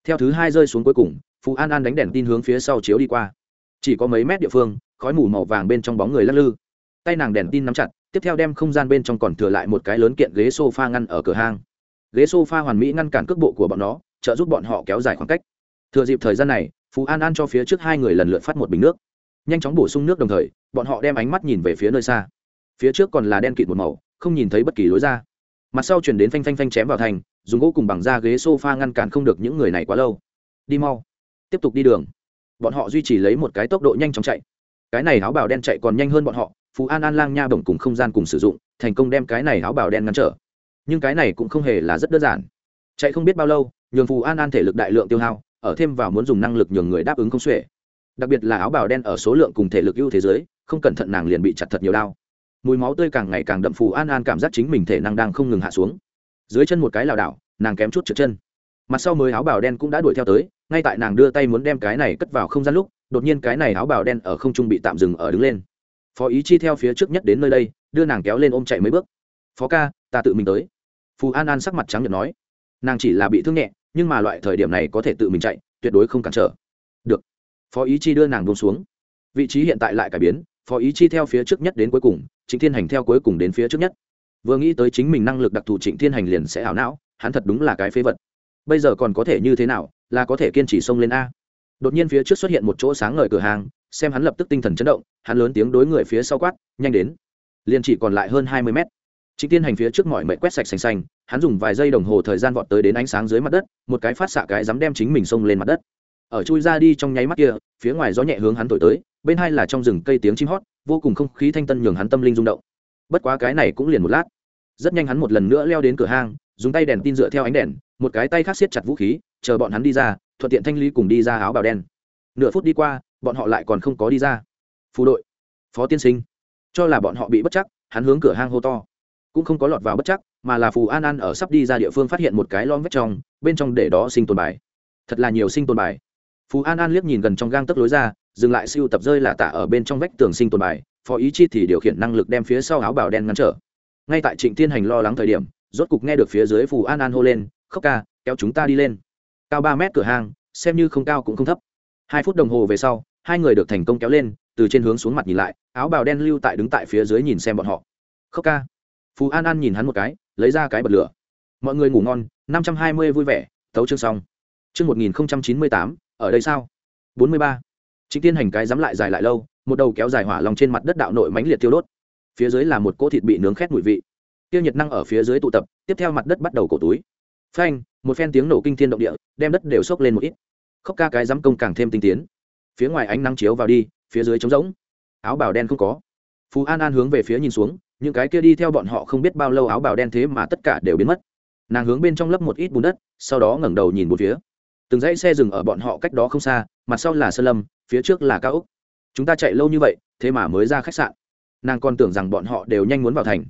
Theo thứ hai rơi xuống cuối cùng, phú an an đánh đèn tin hướng phía sau chiếu đi qua. Chỉ có mấy mét địa phương, khói mù màu vàng bên trong bóng người lắc lư. Tay nàng đèn tin nắm chặt, tiếp theo đem không gian bên trong còn thừa lại một cái lớn kiện ghế s o f a ngăn ở cửa hang. Ghế s o f a hoàn mỹ ngăn cản cước bộ của bọn nó, trợ giúp bọn họ kéo dài khoảng cách. Thừa dịp thời gian này phú an an cho phía trước hai người lần lượt phát một bình nước. Nhanh chóng bổ sung nước đồng thời, bọn họ đem ánh mắt nhìn về phía nơi xa. Phía trước còn là đen kịt một màu, không nhìn thấy bất kỳ lối ra. Mặt sau chuyển đến phanh phanh phanh chém vào thành, dùng gỗ cùng bằng da ghế s o f a ngăn cản không được những người này quá lâu. Đi mau. Tiếp tục đi đường. Bọn họ duy trì lấy một cái tốc độ nhanh chóng chạy. Cái này áo bào đen chạy còn nhanh hơn bọn họ, phú an an lang nha bổng cùng không gian cùng sử dụng, thành công đem cái này áo bào đen ngăn trở. Nhưng cái này cũng không hề là rất đơn giản. Chạy không biết bao lâu, nhường Phú an an thể lực đại lượng tiêu hao ở thêm vào muốn dùng năng lực nhường người đáp ứng không xuể. Đặc biệt là áo bào đen ở số lượng cùng thể lực ưu thế giới, không cẩn thận nàng liền bị chặt thật nhiều đau. Mùi máu tươi càng ngày càng đậm phù an an cảm giác chính mình thể năng đang không ngừng hạ xuống. Dưới chân một cái lảo đảo, nàng kém chút trượt chân. Mặt sau mới áo bào đen cũng đã đuổi theo tới, ngay tại nàng đưa tay muốn đem cái này cất vào không gian lúc, đột nhiên cái này áo bào đen ở không trung bị tạm dừng ở đứng lên. Phó ý chi theo phía trước nhất đến nơi đây, đưa nàng kéo lên ôm chạy mấy bước. Phó ca, ta tự mình tới. Phù an an sắc mặt trắng nhật nói. Nàng chỉ là bị thương nhẹ nhưng mà loại thời điểm này có thể tự mình chạy, tuyệt đối không cản trở. Được. Phó ý chi đưa nàng buông xuống. Vị trí hiện tại lại cải biến, phó ý chi theo phía trước nhất đến cuối cùng, trịnh thiên hành theo cuối cùng đến phía trước nhất. Vừa nghĩ tới chính mình năng lực đặc thù trịnh thiên hành liền sẽ ảo não, hắn thật đúng là cái phế vật. Bây giờ còn có thể như thế nào, là có thể kiên trì xông lên a. Đột nhiên phía trước xuất hiện một chỗ sáng ngời cửa hàng, xem hắn lập tức tinh thần chấn động, hắn lớn tiếng đối người phía sau quát, nhanh đến. Liền chỉ còn lại hơn hai mươi mét chính tiên hành phía trước mọi mệt quét sạch sành sanh, hắn dùng vài giây đồng hồ thời gian vọt tới đến ánh sáng dưới mặt đất một cái phát xạ cái dám đem chính mình xông lên mặt đất. Ở chui ra đi trong nháy mắt kia phía ngoài gió nhẹ hướng hắn thổi tới bên hai là trong rừng cây tiếng chim hót vô cùng không khí thanh tân nhường hắn tâm linh rung động. Bất quá cái này cũng liền một lát. Rất nhanh hắn một lần nữa leo đến cửa hang dùng tay đèn tin dựa theo ánh đèn một cái tay khác siết chặt vũ khí chờ bọn hắn đi ra thuận tiện thanh lý cùng đi ra áo bào đen. Nửa phút đi qua bọn họ lại còn không có đi ra. Phù đội. Phó tiên sinh. Cho là bọn họ bị bất chắc hắn hướng cửa hang hô to cũng không có lọt vào bất chắc, mà là phù an an ở sắp đi ra địa phương phát hiện một cái lom vết trong, bên trong để đó sinh tồn bài. Thật là nhiều sinh tồn bài. Phù an an liếc nhìn gần trong gang tấc lối ra, dừng lại siêu tập rơi là tả ở bên trong vách tường sinh tồn bài, phó ý chi thì điều khiển năng lực đem phía sau áo bào đen ngăn trở. Ngay tại trịnh thiên hành lo lắng thời điểm, rốt cục nghe được phía dưới phù an an hô lên khóc ca, kéo chúng ta đi lên. Cao ba mét cửa hang, xem như không cao cũng không thấp. Hai phút đồng hồ về sau, hai người được thành công kéo lên, từ trên hướng xuống mặt nhìn lại, áo bào đen lưu tại đứng tại phía dưới nhìn xem bọn họ. Khóc ca phú an an nhìn hắn một cái, lấy ra cái bật lửa. Mọi người ngủ ngon, năm trăm hai mươi vui vẻ, thấu chương xong. Chương một nghìn chín mươi tám, ở đây sao? Bốn mươi ba. Chính tiên hành cái dám lại dài lại lâu, một đầu kéo dài hỏa lòng trên mặt đất đạo nội mánh liệt tiêu đốt. Phía dưới là một cỗ thịt bị nướng khét mùi vị. Tiêu nhiệt năng ở phía dưới tụ tập, tiếp theo mặt đất bắt đầu cổ túi. Phanh, một phen tiếng nổ kinh thiên động địa, đem đất đều sốc lên một ít. Khóc ca cái dám công càng thêm tinh tiến. Phía ngoài ánh nắng chiếu vào đi, phía dưới trống rỗng. Áo bào đen không có phú an an hướng về phía nhìn xuống, những cái kia đi theo bọn họ không biết bao lâu áo bào đen thế mà tất cả đều biến mất. Nàng hướng bên trong lấp một ít bùn đất, sau đó ngẩng đầu nhìn một phía. Từng dãy xe dừng ở bọn họ cách đó không xa, mặt sau là sơn lâm, phía trước là cao úc. Chúng ta chạy lâu như vậy, thế mà mới ra khách sạn. Nàng còn tưởng rằng bọn họ đều nhanh muốn vào thành.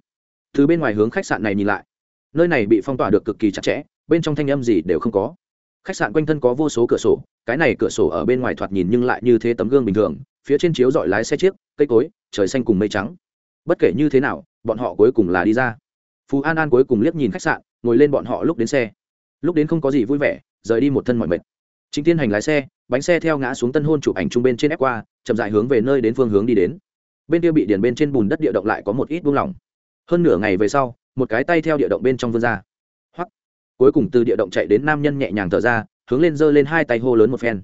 Từ bên ngoài hướng khách sạn này nhìn lại, nơi này bị phong tỏa được cực kỳ chặt chẽ, bên trong thanh âm gì đều không có. Khách sạn quanh thân có vô số cửa sổ, cái này cửa sổ ở bên ngoài thoạt nhìn nhưng lại như thế tấm gương bình thường phía trên chiếu dọi lái xe chiếc, cây cối, trời xanh cùng mây trắng. Bất kể như thế nào, bọn họ cuối cùng là đi ra. Phú an an cuối cùng liếc nhìn khách sạn, ngồi lên bọn họ lúc đến xe. Lúc đến không có gì vui vẻ, rời đi một thân mọi mệt. Chính tiên hành lái xe, bánh xe theo ngã xuống tân hôn chụp ảnh trung bên trên ép qua, chậm dại hướng về nơi đến phương hướng đi đến. Bên kia bị điền bên trên bùn đất địa động lại có một ít buông lỏng. Hơn nửa ngày về sau, một cái tay theo địa động bên trong vươn ra. Hoặc cuối cùng từ địa động chạy đến nam nhân nhẹ nhàng thở ra, hướng lên giơ lên hai tay hô lớn một phen.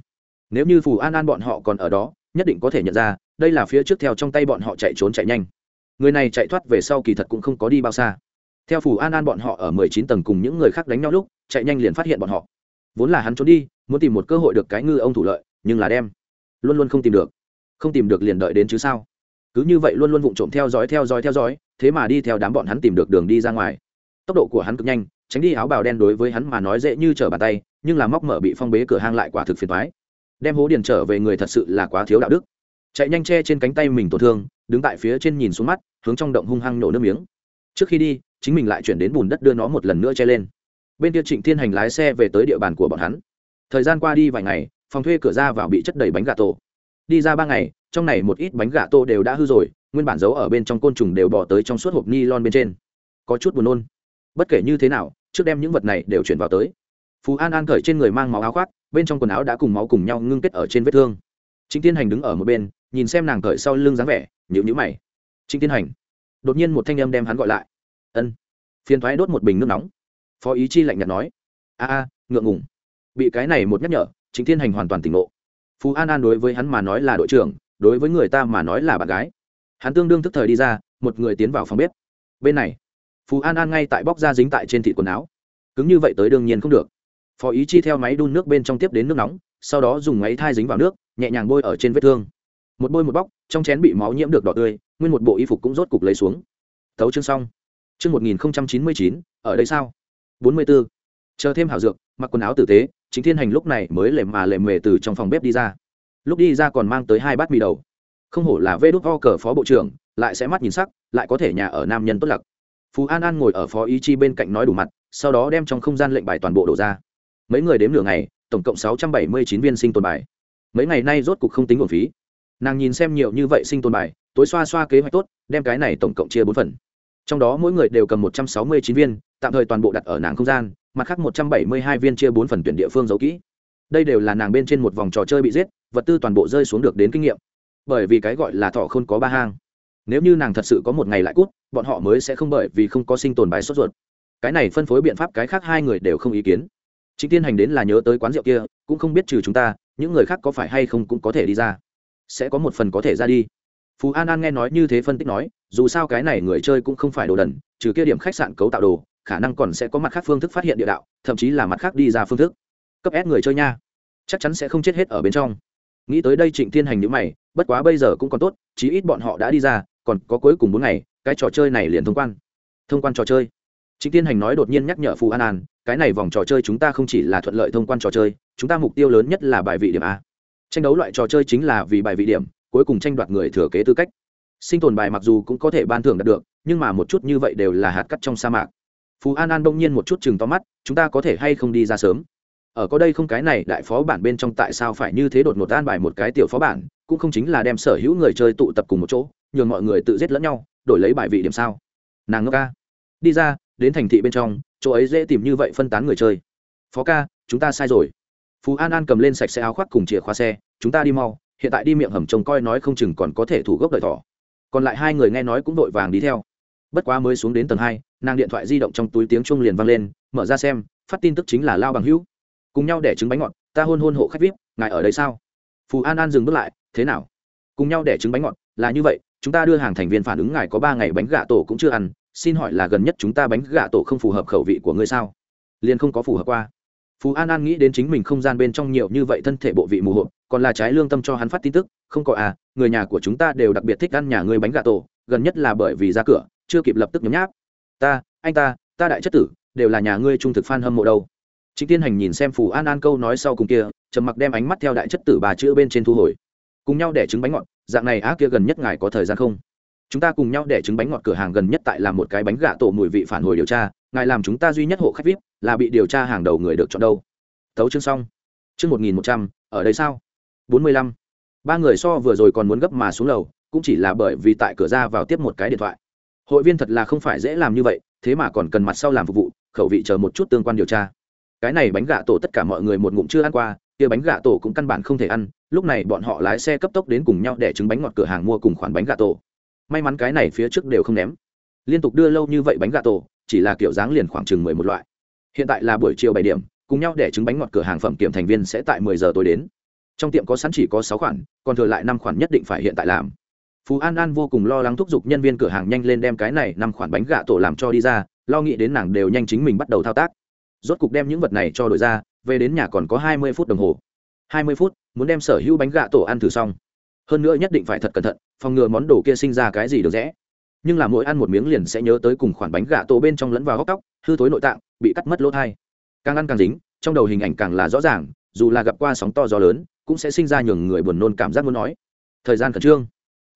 Nếu như phù an an bọn họ còn ở đó nhất định có thể nhận ra, đây là phía trước theo trong tay bọn họ chạy trốn chạy nhanh. Người này chạy thoát về sau kỳ thật cũng không có đi bao xa. Theo phủ an an bọn họ ở mười chín tầng cùng những người khác đánh nhau lúc, chạy nhanh liền phát hiện bọn họ. Vốn là hắn trốn đi, muốn tìm một cơ hội được cái ngư ông thủ lợi, nhưng là đem. Luôn luôn không tìm được. Không tìm được liền đợi đến chứ sao? Cứ như vậy luôn luôn vụng trộm theo dõi theo dõi theo dõi, thế mà đi theo đám bọn hắn tìm được đường đi ra ngoài. Tốc độ của hắn cực nhanh, tránh đi áo bào đen đối với hắn mà nói dễ như trở bàn tay, nhưng là móc mở bị phong bế cửa hang lại quả thực phiền thoái đem hố điền trở về người thật sự là quá thiếu đạo đức. Chạy nhanh che trên cánh tay mình tổn thương, đứng tại phía trên nhìn xuống mắt, hướng trong động hung hăng nổ nước miếng. Trước khi đi, chính mình lại chuyển đến bùn đất đưa nó một lần nữa che lên. Bên kia trịnh thiên hành lái xe về tới địa bàn của bọn hắn. Thời gian qua đi vài ngày, phòng thuê cửa ra vào bị chất đầy bánh gà tổ. Đi ra ba ngày, trong này một ít bánh gà tô đều đã hư rồi, nguyên bản giấu ở bên trong côn trùng đều bỏ tới trong suốt hộp ni lon bên trên. Có chút buồn nôn. Bất kể như thế nào, trước đem những vật này đều chuyển vào tới. Phú an an cởi trên người mang máu áo khoác bên trong quần áo đã cùng máu cùng nhau ngưng kết ở trên vết thương. Chính tiên hành đứng ở một bên, nhìn xem nàng cởi sau lưng dáng vẻ nhịu nhữ mày. Chính tiên hành, đột nhiên một thanh âm đem hắn gọi lại. Ân. Phiền thoái đốt một bình nước nóng. Phó ý chi lạnh nhạt nói. A a, ngượng ngùng. Bị cái này một nhắc nhở chính thiên hành hoàn toàn tỉnh ngộ. Phú an an đối với hắn mà nói là đội trưởng, đối với người ta mà nói là bạn gái. Hắn tương đương thức thời đi ra, một người tiến vào phòng bếp. Bên này, phú an an ngay tại bóc ra dính tại trên thịt quần áo. Cứng như vậy tới đương nhiên không được phó ý chi theo máy đun nước bên trong tiếp đến nước nóng, sau đó dùng máy thai dính vào nước, nhẹ nhàng bôi ở trên vết thương. Một bôi một bóc, trong chén bị máu nhiễm được đỏ tươi, nguyên một bộ y phục cũng rốt cục lấy xuống. Thấu chương xong. Chương một nghìn chín mươi chín, ở đây sao? bốn mươi b ố chờ thêm hảo dược, mặc quần áo tử tế, chính thiên hành lúc này mới lềm mà lềm mề từ trong phòng bếp đi ra. Lúc đi ra còn mang tới hai bát mì đầu. Không hổ là vê đốt ho cờ phó bộ trưởng, lại sẽ mắt nhìn sắc, lại có thể nhà ở nam nhân tốt lặc. Phú an an ngồi ở phó ý chi bên cạnh nói đủ mặt, sau đó đem trong không gian lệnh bài toàn bộ đổ ra mấy người đếm nửa ngày, tổng cộng sáu trăm bảy mươi chín viên sinh tồn bài. Mấy ngày nay rốt cục không tính nguồn phí. Nàng nhìn xem nhiều như vậy sinh tồn bài, tối xoa xoa kế hoạch tốt, đem cái này tổng cộng chia bốn phần. Trong đó mỗi người đều cầm một trăm sáu mươi chín viên, tạm thời toàn bộ đặt ở nàng không gian, mặt khác một trăm bảy mươi hai viên chia bốn phần tuyển địa phương giấu kỹ. Đây đều là nàng bên trên một vòng trò chơi bị giết, vật tư toàn bộ rơi xuống được đến kinh nghiệm. Bởi vì cái gọi là thọ không có ba hang. Nếu như nàng thật sự có một ngày lại cút, bọn họ mới sẽ không bởi vì không có sinh tồn bài sốt ruột. Cái này phân phối biện pháp cái khác hai người đều không ý kiến chính tiên hành đến là nhớ tới quán rượu kia, cũng không biết trừ chúng ta, những người khác có phải hay không cũng có thể đi ra. Sẽ có một phần có thể ra đi. Phú an an nghe nói như thế phân tích nói, dù sao cái này người chơi cũng không phải đồ đần, trừ kia điểm khách sạn cấu tạo đồ, khả năng còn sẽ có mặt khác phương thức phát hiện địa đạo, thậm chí là mặt khác đi ra phương thức. Cấp ép người chơi nha. Chắc chắn sẽ không chết hết ở bên trong. Nghĩ tới đây trịnh thiên hành nhữ mày, bất quá bây giờ cũng còn tốt, chí ít bọn họ đã đi ra, còn có cuối cùng bốn ngày, cái trò chơi này liền thông quan. Thông quan trò chơi. Trịnh thiên hành nói đột nhiên nhắc nhở phù an an cái này vòng trò chơi chúng ta không chỉ là thuận lợi thông quan trò chơi, chúng ta mục tiêu lớn nhất là bài vị điểm a. Tranh đấu loại trò chơi chính là vì bài vị điểm, cuối cùng tranh đoạt người thừa kế tư cách. Sinh tồn bài mặc dù cũng có thể ban thưởng đạt được, nhưng mà một chút như vậy đều là hạt cắt trong sa mạc. Phú an an đông nhiên một chút chừng to mắt, chúng ta có thể hay không đi ra sớm? Ở có đây không cái này, đại phó bản bên trong tại sao phải như thế đột ngột an bài một cái tiểu phó bản, cũng không chính là đem sở hữu người chơi tụ tập cùng một chỗ, nhường mọi người tự giết lẫn nhau, đổi lấy bài vị điểm sao? Nàng ngốc ca. Đi ra, đến thành thị bên trong chỗ ấy dễ tìm như vậy phân tán người chơi. Phó ca, chúng ta sai rồi. Phú an an cầm lên sạch xe áo khoác cùng chìa khóa xe, chúng ta đi mau, hiện tại đi miệng hầm trông coi nói không chừng còn có thể thủ gốc đợi thỏ. Còn lại hai người nghe nói cũng vội vàng đi theo. Bất quá mới xuống đến tầng hai, nàng điện thoại di động trong túi tiếng chuông liền vang lên, mở ra xem, phát tin tức chính là lao bằng hữu. Cùng nhau để trứng bánh ngọt, ta hôn hôn hộ khách vip, ngài ở đây sao? Phù an an dừng bước lại, thế nào? Cùng nhau để trứng bánh ngọt, là như vậy, chúng ta đưa hàng thành viên phản ứng ngài có ba ngày bánh gà tổ cũng chưa ăn xin hỏi là gần nhất chúng ta bánh gà tổ không phù hợp khẩu vị của ngươi sao? Liền không có phù hợp qua. Phú an an nghĩ đến chính mình không gian bên trong nhiều như vậy thân thể bộ vị mù hộp còn là trái lương tâm cho hắn phát tin tức, không có à người nhà của chúng ta đều đặc biệt thích ăn nhà ngươi bánh gà tổ, gần nhất là bởi vì ra cửa, chưa kịp lập tức nhấm nháp. Ta, anh ta ta đại chất tử, đều là nhà ngươi trung thực f hâm mộ đâu. Chính tiên hành nhìn xem phù an an câu nói sau cùng kia, trầm mặc đem ánh mắt theo đại chất tử bà chữ bên trên thu hồi. Cùng nhau để trứng bánh ngọt, dạng này á kia gần nhất ngài có thời gian không? Chúng ta cùng nhau để trứng bánh ngọt cửa hàng gần nhất tại làm một cái bánh gà tổ mùi vị phản hồi điều tra, ngài làm chúng ta duy nhất hộ khách vip là bị điều tra hàng đầu người được chọn đâu. Thấu chương xong. Chương một nghìn một trăm, ở đây sao? Bốn mươi lăm. Ba người so vừa rồi còn muốn gấp mà xuống lầu, cũng chỉ là bởi vì tại cửa ra vào tiếp một cái điện thoại. Hội viên thật là không phải dễ làm như vậy, thế mà còn cần mặt sau làm phục vụ, khẩu vị chờ một chút tương quan điều tra. Cái này bánh gà tổ tất cả mọi người một ngụm chưa ăn qua, kia bánh gà tổ cũng căn bản không thể ăn, lúc này bọn họ lái xe cấp tốc đến cùng nhau để trứng bánh ngọt cửa hàng mua cùng khoản bánh gà tổ may mắn cái này phía trước đều không ném. Liên tục đưa lâu như vậy bánh gà tổ, chỉ là kiểu dáng liền khoảng chừng mười một loại. Hiện tại là buổi chiều bảy điểm, cùng nhau để trứng bánh ngọt cửa hàng phẩm kiểm thành viên sẽ tại mười giờ tối đến. Trong tiệm có sẵn chỉ có sáu khoản, còn thừa lại năm khoản nhất định phải hiện tại làm. Phú an an vô cùng lo lắng thúc giục nhân viên cửa hàng nhanh lên đem cái này năm khoản bánh gà tổ làm cho đi ra, lo nghĩ đến nàng đều nhanh chính mình bắt đầu thao tác. Rốt cục đem những vật này cho đổi ra, về đến nhà còn có hai mươi phút đồng hồ. Hai mươi phút, muốn đem sở hữu bánh gà tổ ăn thử xong hơn nữa nhất định phải thật cẩn thận, phòng ngừa món đồ kia sinh ra cái gì được rẽ. Nhưng là mỗi ăn một miếng liền sẽ nhớ tới cùng khoản bánh gà tổ bên trong lẫn vào góc tóc, hư tối nội tạng, bị cắt mất lỗ thai. Càng ăn càng dính, trong đầu hình ảnh càng là rõ ràng, dù là gặp qua sóng to gió lớn, cũng sẽ sinh ra nhường người buồn nôn cảm giác muốn nói. Thời gian khẩn trương.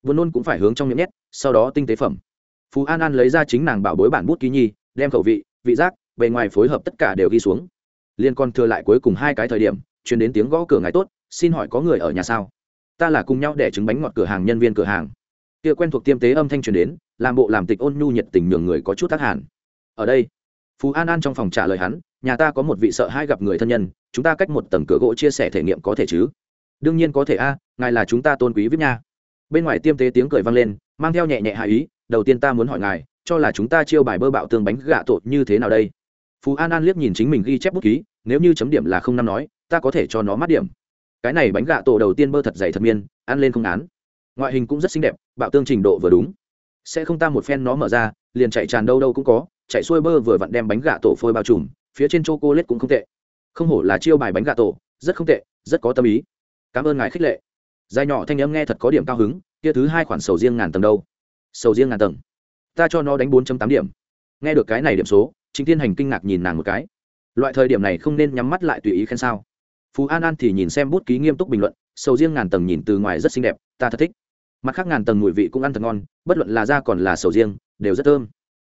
Buồn nôn cũng phải hướng trong miệng nhét, sau đó tinh tế phẩm. Phú an an lấy ra chính nàng bảo bối bản bút ký nhi, đem khẩu vị vị giác, bề ngoài phối hợp tất cả đều ghi xuống. Liên còn thừa lại cuối cùng hai cái thời điểm chuyển đến tiếng gõ cửa ngày tốt, xin hỏi có người ở nhà sao? Ta là cùng nhau để trứng bánh ngọt cửa hàng nhân viên cửa hàng. Kia quen thuộc tiêm tế âm thanh truyền đến, làm bộ làm tịch ôn nhu nhiệt tình nhường người có chút tác hàn ở đây, phú an an trong phòng trả lời hắn, nhà ta có một vị sợ hai gặp người thân nhân, chúng ta cách một tầng cửa gỗ chia sẻ thể nghiệm có thể chứ? Đương nhiên có thể a, ngài là chúng ta tôn quý viết nha. Bên ngoài tiêm tế tiếng cười vang lên, mang theo nhẹ nhẹ hạ ý, đầu tiên ta muốn hỏi ngài, cho là chúng ta chiêu bài bơ bạo tương bánh gạ tội như thế nào đây? Phú an an liếc nhìn chính mình ghi chép bút ký, nếu như chấm điểm là không năm nói, ta có thể cho nó mát điểm cái này bánh gạ tổ đầu tiên bơ thật dày thật miên, ăn lên không án ngoại hình cũng rất xinh đẹp, bạo tương trình độ vừa đúng. Sẽ không ta một phen nó mở ra, liền chạy tràn đâu đâu cũng có, chạy xuôi bơ vừa vặn đem bánh gà tổ phôi bao trùm, phía trên chô cô lết cũng không tệ. Không hổ là chiêu bài bánh gà tổ, rất không tệ, rất có tâm ý. Cảm ơn ngài khích lệ. Dài nhỏ thanh âm nghe thật có điểm cao hứng, kia thứ hai khoản sầu riêng ngàn tầng đâu? Sầu riêng ngàn tầng. Ta cho nó đánh bốn tám điểm. Nghe được cái này điểm số chính tiên hành kinh ngạc nhìn nàng một cái. Loại thời điểm này không nên nhắm mắt lại tùy ý khen sao phú an an thì nhìn xem bút ký nghiêm túc bình luận, sầu riêng ngàn tầng nhìn từ ngoài rất xinh đẹp, ta thật thích. Mặt khác ngàn tầng mùi vị cũng ăn thật ngon, bất luận là da còn là sầu riêng, đều rất thơm.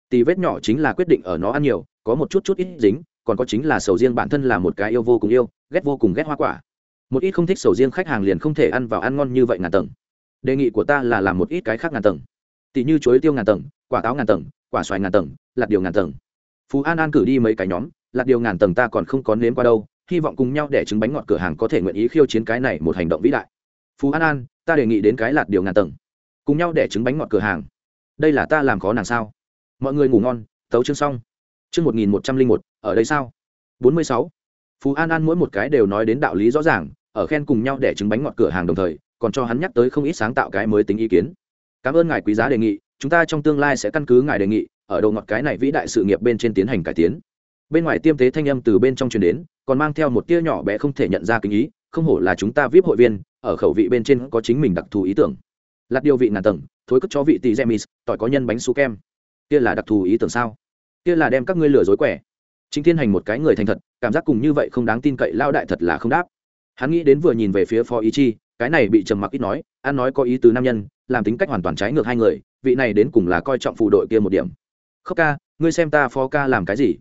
Tì vết nhỏ chính là quyết định ở nó ăn nhiều, có một chút chút ít dính, còn có chính là sầu riêng bản thân là một cái yêu vô cùng yêu, ghét vô cùng ghét hoa quả. Một ít không thích sầu riêng khách hàng liền không thể ăn vào ăn ngon như vậy ngàn tầng. Đề nghị của ta là làm một ít cái khác ngàn tầng. Tỷ như chuối tiêu ngàn tầng, quả táo ngàn tầng, quả xoài ngàn tầng, lạt điều ngàn tầng. Phú an an cử đi mấy cái nhóm, lạt điều ngàn tầng ta còn không có nếm qua đâu hy vọng cùng nhau để trứng bánh ngọt cửa hàng có thể nguyện ý khiêu chiến cái này một hành động vĩ đại. Phú an an, ta đề nghị đến cái lạt điều ngàn tầng. Cùng nhau để trứng bánh ngọt cửa hàng. Đây là ta làm khó nàng sao? Mọi người ngủ ngon, tấu chương xong. Chương một nghìn một trăm linh một, ở đây sao? bốn mươi sáu. Phú an an mỗi một cái đều nói đến đạo lý rõ ràng, ở khen cùng nhau để trứng bánh ngọt cửa hàng đồng thời, còn cho hắn nhắc tới không ít sáng tạo cái mới tính ý kiến. Cảm ơn ngài quý giá đề nghị, chúng ta trong tương lai sẽ căn cứ ngài đề nghị, ở đầu ngọt cái này vĩ đại sự nghiệp bên trên tiến hành cải tiến. Bên ngoài tiêm tế thanh âm từ bên trong truyền đến còn mang theo một tia nhỏ bé không thể nhận ra kinh ý, không hổ là chúng ta vip hội viên, ở khẩu vị bên trên có chính mình đặc thù ý tưởng. Lạt điều vị ngàn tầng, thối cất cho vị tì gemis tỏi có nhân bánh su kem. Kia là đặc thù ý tưởng sao? Kia là đem các ngươi lừa dối quẻ. Chính thiên hành một cái người thành thật, cảm giác cùng như vậy không đáng tin cậy lao đại thật là không đáp. Hắn nghĩ đến vừa nhìn về phía phó ý chi, cái này bị trầm mặc ít nói, ăn nói có ý tứ nam nhân, làm tính cách hoàn toàn trái ngược hai người, vị này đến cùng là coi trọng phụ đội kia một điểm. Khóc ca, ngươi xem ta phó ca làm cái gì?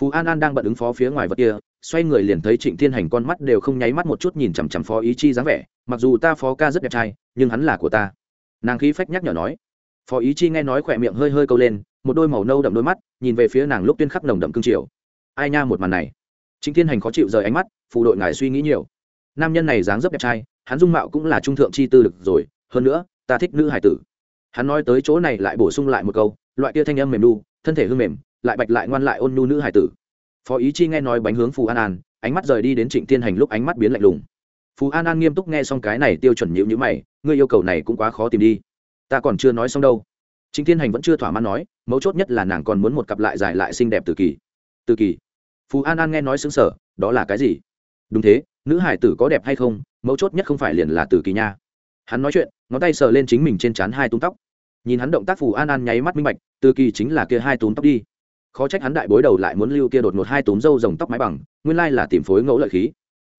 Phú an an đang bận ứng phó phía ngoài vật kia, xoay người liền thấy trịnh thiên hành con mắt đều không nháy mắt một chút nhìn chằm chằm phó ý chi dáng vẻ, mặc dù ta phó ca rất đẹp trai, nhưng hắn là của ta. Nàng khí phách nhắc nhở nói. Phó ý chi nghe nói khỏe miệng hơi hơi câu lên, một đôi màu nâu đậm đôi mắt, nhìn về phía nàng lúc tuyên khắc nồng đậm cương triều. Ai nha một màn này. Trịnh thiên hành khó chịu rời ánh mắt phụ đội ngài suy nghĩ nhiều. Nam nhân này dáng dấp đẹp trai, hắn dung mạo cũng là trung thượng chi tư lực rồi, hơn nữa, ta thích nữ hải tử. Hắn nói tới chỗ này lại bổ sung lại một câu, loại kia thanh âm mềm đu thân thể hương mềm lại bạch lại ngoan lại ôn nhu nữ hải tử. Phó ý chi nghe nói bánh hướng phù an an, ánh mắt rời đi đến trịnh tiên hành lúc ánh mắt biến lạnh lùng. Phù an an nghiêm túc nghe xong cái này tiêu chuẩn nhịu nhữ mày, ngươi yêu cầu này cũng quá khó tìm đi. Ta còn chưa nói xong đâu. Trịnh tiên hành vẫn chưa thỏa mãn nói, mấu chốt nhất là nàng còn muốn một cặp lại dài lại xinh đẹp từ kỳ. Từ kỳ? Phù an an nghe nói xứng sở đó là cái gì? Đúng thế, nữ hải tử có đẹp hay không, mấu chốt nhất không phải liền là từ kỳ nha. Hắn nói chuyện, ngón tay sờ lên chính mình trên trán hai túm tóc. Nhìn hắn động tác phù an an nháy mắt minh bạch từ kỳ chính là kia hai túm tóc đi khó trách hắn đại bối đầu lại muốn lưu kia đột ngột hai túm râu rồng tóc mái bằng, nguyên lai là tìm phối ngẫu lợi khí.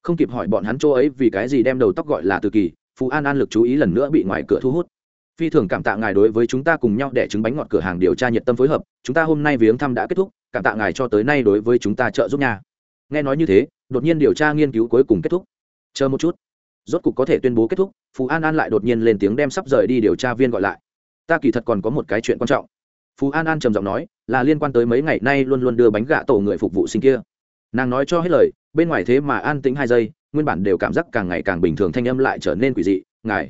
Không kịp hỏi bọn hắn chỗ ấy vì cái gì đem đầu tóc gọi là từ kỳ Phú an an lực chú ý lần nữa bị ngoài cửa thu hút. Phi thường cảm tạ ngài đối với chúng ta cùng nhau để trứng bánh ngọt cửa hàng điều tra nhiệt tâm phối hợp, chúng ta hôm nay viếng thăm đã kết thúc, cảm tạ ngài cho tới nay đối với chúng ta trợ giúp nhà. nghe nói như thế, đột nhiên điều tra nghiên cứu cuối cùng kết thúc. Chờ một chút. Rốt cục có thể tuyên bố kết thúc phú an an lại đột nhiên lên tiếng đem sắp rời đi điều tra viên gọi lại. Ta kỳ thật còn có một cái chuyện quan trọng. Phú an an trầm giọng nói là liên quan tới mấy ngày nay luôn luôn đưa bánh gạ tổ người phục vụ sinh kia. Nàng nói cho hết lời bên ngoài thế mà an tĩnh hai giây nguyên bản đều cảm giác càng ngày càng bình thường thanh âm lại trở nên quỷ dị ngài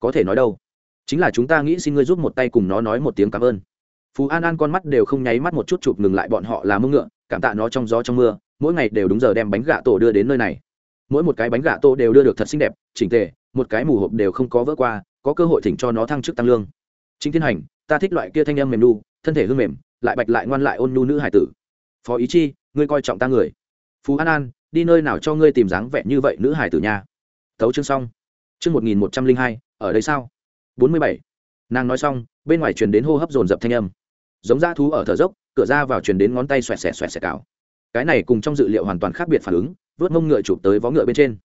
có thể nói đâu? Chính là chúng ta nghĩ xin ngươi giúp một tay cùng nó nói một tiếng cảm ơn. Phú an an con mắt đều không nháy mắt một chút chụp ngừng lại bọn họ là mưng ngựa cảm tạ nó trong gió trong mưa mỗi ngày đều đúng giờ đem bánh gạ tổ đưa đến nơi này. Mỗi một cái bánh gạ tổ đều đưa được thật xinh đẹp chỉnh tề một cái mù hộp đều không có vỡ qua có cơ hội thỉnh cho nó thăng chức tăng lương. Chính thiên hành ta thích loại kia thanh âm mềm đu, thân thể hương mềm lại bạch lại ngoan lại ôn nhu nữ hải tử. Phó ý chi, ngươi coi trọng ta người. Phú an an, đi nơi nào cho ngươi tìm dáng vẻ như vậy nữ hải tử nha? Tấu chương xong. Chương một nghìn một trăm linh hai, ở đây sao? Bốn mươi bảy. Nàng nói xong, bên ngoài truyền đến hô hấp dồn dập thanh âm. Giống da thú ở thở dốc, cửa ra vào truyền đến ngón tay xoẹt xẹt xoẹt xẹt cào. Cái này cùng trong dự liệu hoàn toàn khác biệt phản ứng, vớt mông ngựa chụp tới vó ngựa bên trên.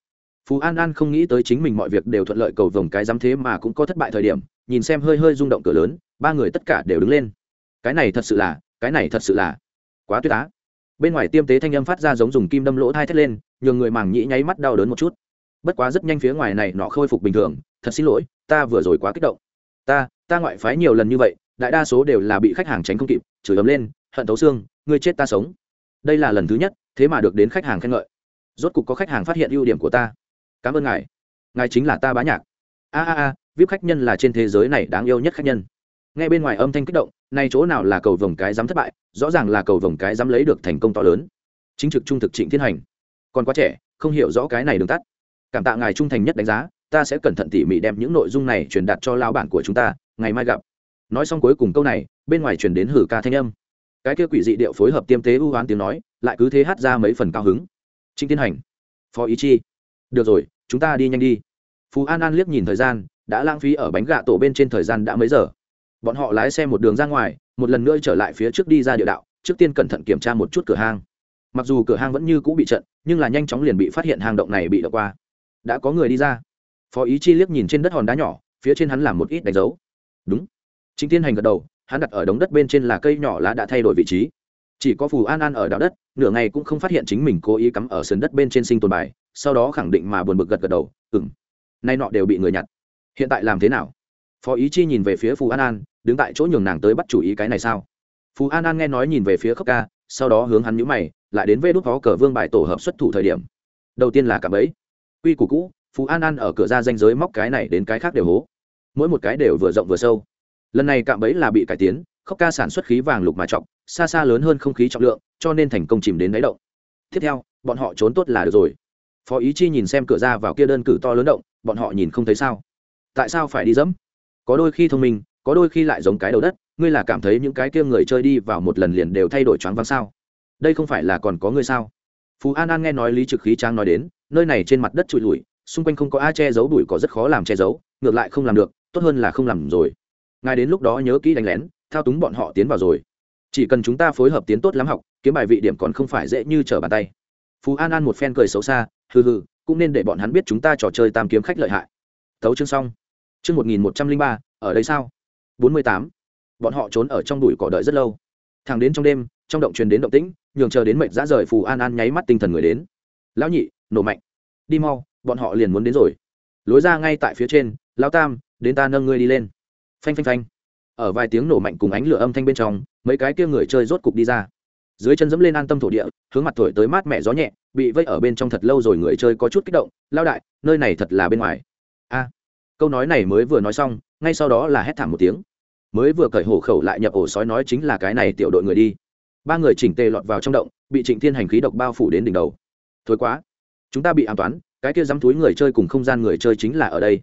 Phú an an không nghĩ tới chính mình mọi việc đều thuận lợi cầu vồng cái dám thế mà cũng có thất bại thời điểm, nhìn xem hơi hơi rung động cửa lớn, ba người tất cả đều đứng lên cái này thật sự là, cái này thật sự là quá tuyệt á. Bên ngoài tiêm tế thanh âm phát ra giống dùng kim đâm lỗ thai thét lên, nhường người màng nhĩ nháy mắt đau đớn một chút. Bất quá rất nhanh phía ngoài này nọ khôi phục bình thường, thật xin lỗi, ta vừa rồi quá kích động. Ta ta ngoại phái nhiều lần như vậy, đại đa số đều là bị khách hàng tránh không kịp, chửi ấm lên, hận thấu xương, ngươi chết ta sống. Đây là lần thứ nhất, thế mà được đến khách hàng khen ngợi. Rốt cục có khách hàng phát hiện ưu điểm của ta. Cảm ơn ngài. Ngài chính là ta bá nhạc. A a a, vip khách nhân là trên thế giới này đáng yêu nhất khách nhân nghe bên ngoài âm thanh kích động, nay chỗ nào là cầu vồng cái dám thất bại, rõ ràng là cầu vồng cái dám lấy được thành công to lớn. Chính trực trung thực trịnh thiên hành. Còn quá trẻ, không hiểu rõ cái này đường tắt. Cảm tạ ngài trung thành nhất đánh giá, ta sẽ cẩn thận tỉ mỉ đem những nội dung này truyền đạt cho lao bản của chúng ta, ngày mai gặp. Nói xong cuối cùng câu này, bên ngoài truyền đến hử ca thanh âm. Cái kia quỷ dị điệu phối hợp tiêm tế ưu hoán tiếng nói, lại cứ thế hát ra mấy phần cao hứng. Trịnh Thiên hành. Phó ý chi. Được rồi, chúng ta đi nhanh đi. Phú an an liếc nhìn thời gian, đã lãng phí ở bánh gạ tổ bên trên thời gian đã mấy giờ? Bọn họ lái xe một đường ra ngoài, một lần nữa trở lại phía trước đi ra địa đạo, trước tiên cẩn thận kiểm tra một chút cửa hang. Mặc dù cửa hang vẫn như cũ bị trận, nhưng là nhanh chóng liền bị phát hiện hang động này bị đập qua. Đã có người đi ra. Phó ý chi liếc nhìn trên đất hòn đá nhỏ, phía trên hắn làm một ít đánh dấu. Đúng. Chính tiên hành gật đầu, hắn đặt ở đống đất bên trên là cây nhỏ lá đã thay đổi vị trí. Chỉ có phù an an ở đảo đất, nửa ngày cũng không phát hiện chính mình cố ý cắm ở sườn đất bên trên sinh tồn bài, sau đó khẳng định mà buồn bực gật gật đầu ừng nay nọ đều bị người nhặt. Hiện tại làm thế nào? Phó ý chi nhìn về phía phù an an đứng tại chỗ nhường nàng tới bắt chủ ý cái này sao? Phù an an nghe nói nhìn về phía khốc ca sau đó hướng hắn nhũ mày lại đến vê đốt phó cờ vương bài tổ hợp xuất thủ thời điểm. Đầu tiên là cả bẫy, quy củ cũ phú an an ở cửa ra danh giới móc cái này đến cái khác đều hố. Mỗi một cái đều vừa rộng vừa sâu. Lần này cạm bẫy là bị cải tiến khốc ca sản xuất khí vàng lục mà trọng xa xa lớn hơn không khí trọng lượng cho nên thành công chìm đến đáy động. Tiếp theo bọn họ trốn tốt là được rồi. Phó ý chi nhìn xem cửa ra vào kia đơn cử to lớn động bọn họ nhìn không thấy sao. Tại sao phải đi dẫm? Có đôi khi thông minh, có đôi khi lại giống cái đầu đất, ngươi là cảm thấy những cái kia người chơi đi vào một lần liền đều thay đổi choáng váng sao? Đây không phải là còn có ngươi sao? Phú an an nghe nói lý trực khí trang nói đến, nơi này trên mặt đất trụi lùi xung quanh không có ai che giấu đùi có rất khó làm che giấu, ngược lại không làm được, tốt hơn là không làm rồi. Ngài đến lúc đó nhớ kỹ đánh lén, thao túng bọn họ tiến vào rồi. Chỉ cần chúng ta phối hợp tiến tốt lắm học, kiếm bài vị điểm còn không phải dễ như trở bàn tay. Phú an an một phen cười xấu xa, hừ hừ, cũng nên để bọn hắn biết chúng ta trò chơi tam kiếm khách lợi hại. Tấu chương xong chương một nghìn một trăm linh ba, ở đây sao? bốn mươi tám. Bọn họ trốn ở trong đùi cỏ đợi rất lâu. Thẳng đến trong đêm, trong động truyền đến động tĩnh, nhường chờ đến mệnh dã rời phù an an nháy mắt tinh thần người đến. Lão nhị, nổ mạnh. Đi mau, bọn họ liền muốn đến rồi. Lối ra ngay tại phía trên, lão tam, đến ta nâng ngươi đi lên. Phanh phanh phanh. Ở vài tiếng nổ mạnh cùng ánh lửa âm thanh bên trong, mấy cái kia người chơi rốt cục đi ra. Dưới chân dẫm lên an tâm thổ địa, hướng mặt thổi tới mát mẻ gió nhẹ, bị vây ở bên trong thật lâu rồi người chơi có chút kích động. Lao đại, nơi này thật là bên ngoài câu nói này mới vừa nói xong, ngay sau đó là hét thảm một tiếng. Mới vừa cởi hổ khẩu lại nhập ổ sói nói chính là cái này tiểu đội người đi. Ba người chỉnh tề lọt vào trong động, bị trịnh thiên hành khí độc bao phủ đến đỉnh đầu. Thối quá, chúng ta bị an toán, cái kia dám túi người chơi cùng không gian người chơi chính là ở đây.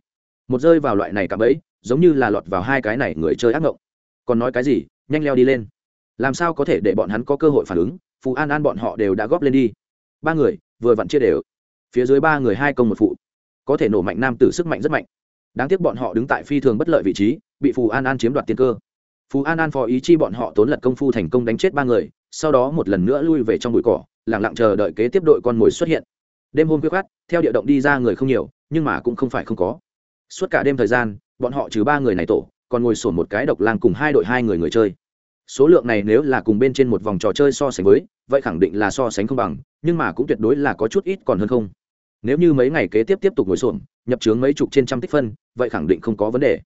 Một rơi vào loại này cả bẫy, giống như là lọt vào hai cái này người chơi ác ngộng. Còn nói cái gì, nhanh leo đi lên. Làm sao có thể để bọn hắn có cơ hội phản ứng, phù an an bọn họ đều đã góp lên đi. Ba người, vừa vặn chia đều. Phía dưới ba người hai công một phụ. Có thể nổ mạnh nam tử sức mạnh rất mạnh đáng tiếc bọn họ đứng tại phi thường bất lợi vị trí, bị phù an an chiếm đoạt tiên cơ. Phù an an phó ý chi bọn họ tốn lật công phu thành công đánh chết ba người, sau đó một lần nữa lui về trong bụi cỏ lẳng lặng chờ đợi kế tiếp đội con mồi xuất hiện. Đêm hôm quyết khát theo địa động đi ra người không nhiều, nhưng mà cũng không phải không có. Suốt cả đêm thời gian, bọn họ trừ ba người này tổ, còn ngồi sổn một cái độc lang cùng hai đội hai người người chơi. Số lượng này nếu là cùng bên trên một vòng trò chơi so sánh với, vậy khẳng định là so sánh không bằng, nhưng mà cũng tuyệt đối là có chút ít còn hơn không nếu như mấy ngày kế tiếp tiếp tục ngồi xổm, nhập chướng mấy chục trên trăm tích phân, vậy khẳng định không có vấn đề.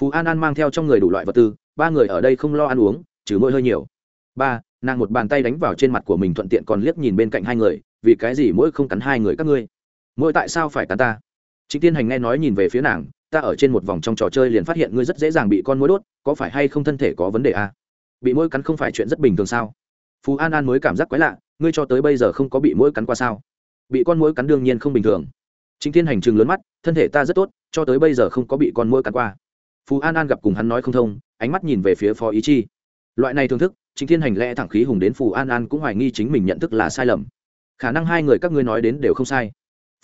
Phú an an mang theo trong người đủ loại vật tư, ba người ở đây không lo ăn uống, trừ mỗi hơi nhiều. Ba, nàng một bàn tay đánh vào trên mặt của mình thuận tiện còn liếc nhìn bên cạnh hai người, vì cái gì mỗi không cắn hai người các ngươi? Mỗi tại sao phải cắn ta? Trịnh tiên hành nghe nói nhìn về phía nàng, ta ở trên một vòng trong trò chơi liền phát hiện ngươi rất dễ dàng bị con mũi đốt, có phải hay không thân thể có vấn đề à? bị mũi cắn không phải chuyện rất bình thường sao? Phú an an mới cảm giác quái lạ, ngươi cho tới bây giờ không có bị mũi cắn qua sao? Bị con mũi cắn đương nhiên không bình thường. Chính thiên hành chừng lớn mắt, thân thể ta rất tốt, cho tới bây giờ không có bị con mũi cắn qua. Phú an an gặp cùng hắn nói không thông, ánh mắt nhìn về phía phó ý chi. Loại này thưởng thức, chính thiên hành lẽ thẳng khí hùng đến phù an an cũng hoài nghi chính mình nhận thức là sai lầm. Khả năng hai người các ngươi nói đến đều không sai.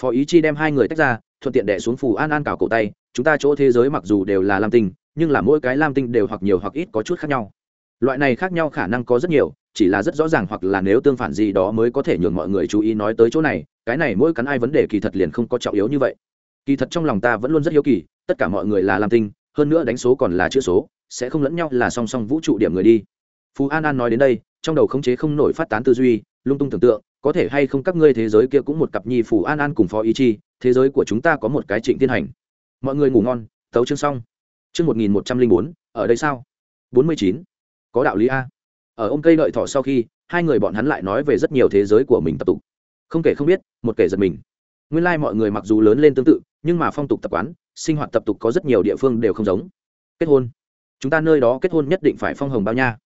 Phó ý chi đem hai người tách ra, thuận tiện đẻ xuống phù an an cào cổ tay, chúng ta chỗ thế giới mặc dù đều là lam tinh, nhưng là mỗi cái lam tinh đều hoặc nhiều hoặc ít có chút khác nhau. Loại này khác nhau khả năng có rất nhiều chỉ là rất rõ ràng hoặc là nếu tương phản gì đó mới có thể nhường mọi người chú ý nói tới chỗ này, cái này mỗi cắn ai vấn đề kỳ thật liền không có trọng yếu như vậy. Kỳ thật trong lòng ta vẫn luôn rất hiếu kỳ, tất cả mọi người là lam tinh, hơn nữa đánh số còn là chữ số, sẽ không lẫn nhau là song song vũ trụ điểm người đi. Phú an an nói đến đây, trong đầu khống chế không nổi phát tán tư duy, lung tung tưởng tượng, có thể hay không các ngươi thế giới kia cũng một cặp nhi phù an an cùng phó ý chi, thế giới của chúng ta có một cái trịnh thiên hành. Mọi người ngủ ngon, tấu chương xong. Chương một nghìn một trăm linh bốn, ở đây sao? Bốn mươi chín. Có đạo lý a ở ôm cây đợi thọ sau khi, hai người bọn hắn lại nói về rất nhiều thế giới của mình tập tục. Không kể không biết, một kể giật mình. Nguyên lai、like、mọi người mặc dù lớn lên tương tự, nhưng mà phong tục tập quán, sinh hoạt tập tục có rất nhiều địa phương đều không giống. Kết hôn. Chúng ta nơi đó kết hôn nhất định phải phong hồng bao nha.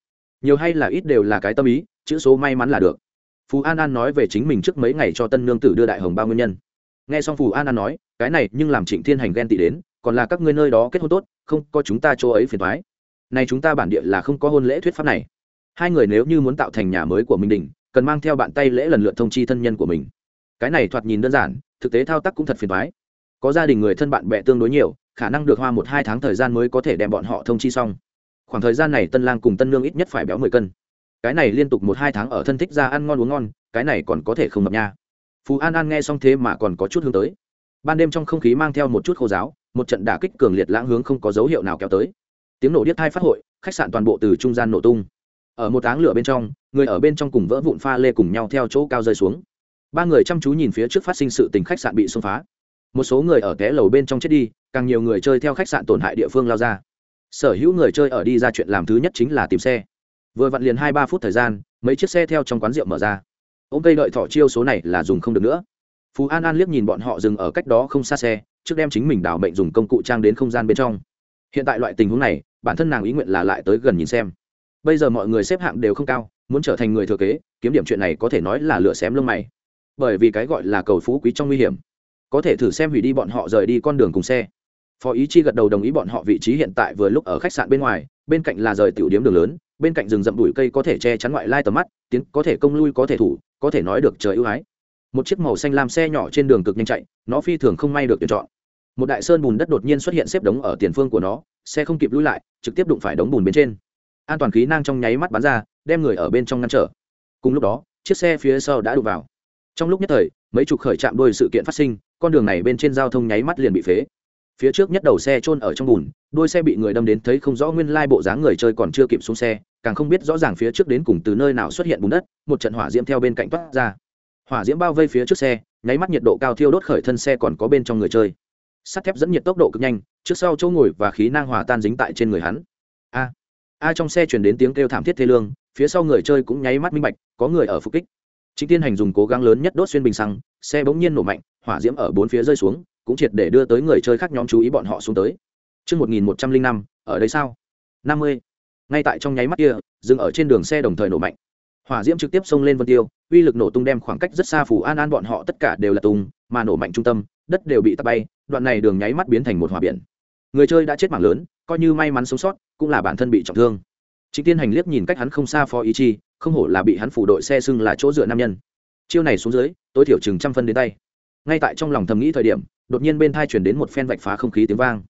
Nhiều hay là ít đều là cái tâm ý, chữ số may mắn là được. Phú an an nói về chính mình trước mấy ngày cho tân nương tử đưa đại hồng bao nguyên nhân. N g h e xong phù an an nói, cái này nhưng làm trịnh thiên hành ghen tị đến, còn là các ngươi nơi đó kết hôn tốt, không có chúng ta chỗ ấy phiền thoái này chúng ta bản địa là không có hôn lễ thuyết pháp này hai người nếu như muốn tạo thành nhà mới của minh đình cần mang theo bạn tay lễ lần lượt thông chi thân nhân của mình. Cái này thoạt nhìn đơn giản, thực tế thao tác cũng thật phiền thoái có gia đình người thân bạn bè tương đối nhiều, khả năng được hoa một hai tháng thời gian mới có thể đem bọn họ thông chi xong. Khoảng thời gian này tân lang cùng tân nương ít nhất phải béo mười cân. Cái này liên tục một hai tháng ở thân thích ra ăn ngon uống ngon, cái này còn có thể không ngập nha. Phú an an nghe xong thế mà còn có chút hướng tới. Ban đêm trong không khí mang theo một chút khô giáo, một trận đả kích cường liệt lãng hướng không có dấu hiệu nào kéo tới. Tiếng nổ điếc thai phát hội, khách sạn toàn bộ từ trung gian nổ tung ở một áng lửa bên trong, người ở bên trong cùng vỡ vụn pha lê cùng nhau theo chỗ cao rơi xuống. Ba người chăm chú nhìn phía trước phát sinh sự tình khách sạn bị xông phá. Một số người ở té lầu bên trong chết đi, càng nhiều người chơi theo khách sạn tổn hại địa phương lao ra. Sở hữu người chơi ở đi ra chuyện làm thứ nhất chính là tìm xe. Vừa vặn liền hai ba phút thời gian, mấy chiếc xe theo trong quán rượu mở ra. Ông cây đợi thọ chiêu số này là dùng không được nữa. Phú an an liếc nhìn bọn họ dừng ở cách đó không xa xe, trước đem chính mình đảo mệnh dùng công cụ trang đến không gian bên trong. Hiện tại loại tình huống này, bản thân nàng ý nguyện là lại tới gần nhìn xem bây giờ mọi người xếp hạng đều không cao, muốn trở thành người thừa kế, kiếm điểm chuyện này có thể nói là lửa xém lông mày. Bởi vì cái gọi là cầu phú quý trong nguy hiểm. Có thể thử xem hủy đi bọn họ rời đi con đường cùng xe. Phó ý chi gật đầu đồng ý bọn họ vị trí hiện tại vừa lúc ở khách sạn bên ngoài, bên cạnh là rời tiểu điếm đường lớn, bên cạnh rừng rậm bụi cây có thể che chắn ngoại lai tầm mắt tiến có thể công lui có thể thủ, có thể nói được trời ưu ái. Một chiếc màu xanh lam xe nhỏ trên đường cực nhanh chạy, nó phi thường không may được tuyển chọn. Một đại sơn bùn đất đột nhiên xuất hiện xếp đống ở tiền phương của nó, xe không kịp lui lại, trực tiếp đụng phải đống bùn bên trên an toàn khí năng trong nháy mắt bắn ra, đem người ở bên trong ngăn trở. Cùng lúc đó, chiếc xe phía sau đã đụng vào. Trong lúc nhất thời, mấy chục khởi chạm đôi sự kiện phát sinh, con đường này bên trên giao thông nháy mắt liền bị phế. Phía trước nhất đầu xe trôn ở trong bùn đôi xe bị người đâm đến thấy không rõ nguyên lai bộ dáng người chơi còn chưa kịp xuống xe, càng không biết rõ ràng phía trước đến cùng từ nơi nào xuất hiện bùn đất, một trận hỏa diễm theo bên cạnh toát ra. Hỏa diễm bao vây phía trước xe, nháy mắt nhiệt độ cao thiêu đốt khởi thân xe còn có bên trong người chơi. Sắt thép dẫn nhiệt tốc độ cực nhanh, trước sau chỗ ngồi và khí năng hòa tan dính tại trên người hắn. A! A trong xe chuyển đến tiếng kêu thảm thiết thê lương phía sau người chơi cũng nháy mắt minh bạch có người ở phục kích chính tiên hành dùng cố gắng lớn nhất đốt xuyên bình xăng xe bỗng nhiên nổ mạnh hỏa diễm ở bốn phía rơi xuống cũng triệt để đưa tới người chơi khác nhóm chú ý bọn họ xuống tới Trước 1105, ở đây sao? 50. Ngay tại trong nháy mắt kia, dừng ở trên đường xe đồng thời nổ mạnh. Hỏa diễm trực tiếp xông lên Vân Tiêu, uy lực nổ tung đem khoảng cách rất xa phủ An An bọn họ tất cả đều là tung, mà nổ mạnh trung tâm, đất đều bị tạt bay, đoạn này đường nháy mắt biến thành một hỏa biển. Người chơi đã chết mạng lớn, coi như may mắn sống sót, cũng là bản thân bị trọng thương. chính Tiên Hành liếc nhìn cách hắn không xa phó ý chi, không hổ là bị hắn phủ đội xe xưng là chỗ dựa nam nhân. Chiêu này xuống dưới, tối thiểu chừng trăm phân đến tay. Ngay tại trong lòng thầm nghĩ thời điểm, đột nhiên bên thai chuyển đến một phen vạch phá không khí tiếng vang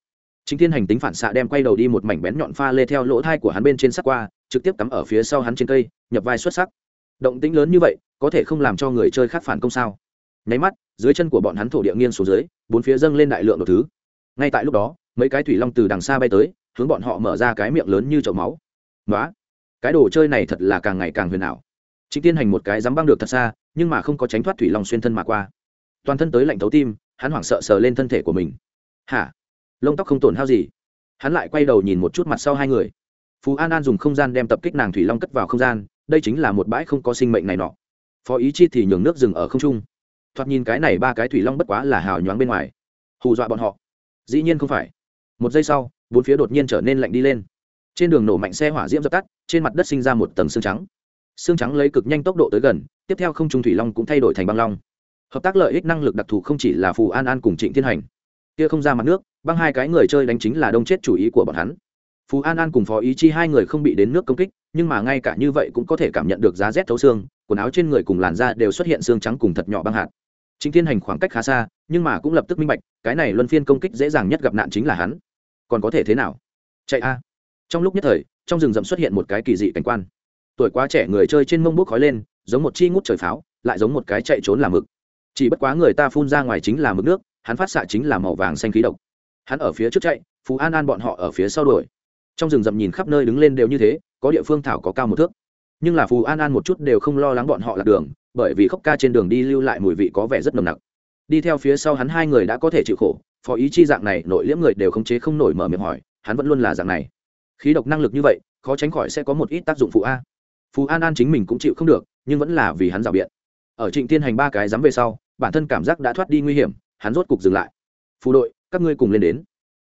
chính thiên hành tính phản xạ đem quay đầu đi một mảnh bén nhọn pha lê theo lỗ thai của hắn bên trên sắc qua trực tiếp cắm ở phía sau hắn trên cây nhập vai xuất sắc động tĩnh lớn như vậy có thể không làm cho người chơi khác phản công sao nháy mắt dưới chân của bọn hắn thổ địa nghiêng xuống dưới bốn phía dâng lên đại lượng đồ thứ ngay tại lúc đó mấy cái thủy long từ đằng xa bay tới, hướng bọn họ mở ra cái miệng lớn như chậu máu. Nói cái đồ chơi này thật là càng ngày càng huyền ảo. Chính tiên hành một cái dám băng được thật xa, nhưng mà không có tránh thoát thủy long xuyên thân mà qua. Toàn thân tới lạnh thấu tim, hắn hoảng sợ sờ lên thân thể của mình. Hả? Lông tóc không tổn hao gì. Hắn lại quay đầu nhìn một chút mặt sau hai người. Phú an an dùng không gian đem tập kích nàng thủy long cất vào không gian, đây chính là một bãi không có sinh mệnh này nọ. Phó ý chi thì nhường nước dừng ở không trung. Thoạt nhìn cái này ba cái thủy long bất quá là hào nhoáng bên ngoài. Hù dọa bọn họ. Dĩ nhiên không phải một giây sau, bốn phía đột nhiên trở nên lạnh đi lên. Trên đường nổ mạnh xe hỏa diễm dập tắt, trên mặt đất sinh ra một tầng xương trắng. Xương trắng lấy cực nhanh tốc độ tới gần, tiếp theo không trung thủy long cũng thay đổi thành băng long. Hợp tác lợi ích năng lực đặc thù không chỉ là phù an an cùng trịnh thiên hành. Kia không ra mặt nước, băng hai cái người chơi đánh chính là đông chết chủ ý của bọn hắn. Phù an an cùng phó ý chi hai người không bị đến nước công kích, nhưng mà ngay cả như vậy cũng có thể cảm nhận được giá rét thấu xương, quần áo trên người cùng làn da đều xuất hiện xương trắng cùng thật nhỏ băng hạt chính thiên hành khoảng cách khá xa, nhưng mà cũng lập tức minh bạch, cái này luân phiên công kích dễ dàng nhất gặp nạn chính là hắn. Còn có thể thế nào? Chạy a. Trong lúc nhất thời, trong rừng rậm xuất hiện một cái kỳ dị cảnh quan. Tuổi quá trẻ người chơi trên mông bốc khói lên, giống một chi ngút trời pháo, lại giống một cái chạy trốn làm mực. Chỉ bất quá người ta phun ra ngoài chính là mực nước, hắn phát xạ chính là màu vàng xanh khí độc. Hắn ở phía trước chạy, phú an an bọn họ ở phía sau đuổi. Trong rừng rậm nhìn khắp nơi đứng lên đều như thế, có địa phương thảo có cao một thước nhưng là phù an an một chút đều không lo lắng bọn họ lạc đường, bởi vì khốc ca trên đường đi lưu lại mùi vị có vẻ rất nồng nặc. Đi theo phía sau hắn hai người đã có thể chịu khổ, phó ý chi dạng này nội liễm người đều không chế không nổi mở miệng hỏi, hắn vẫn luôn là dạng này. Khí độc năng lực như vậy, khó tránh khỏi sẽ có một ít tác dụng phụ a. Phù an an chính mình cũng chịu không được, nhưng vẫn là vì hắn rào biện. Ở trịnh tiên hành ba cái dám về sau, bản thân cảm giác đã thoát đi nguy hiểm, hắn rốt cục dừng lại. Phù đội, các ngươi cùng lên đến.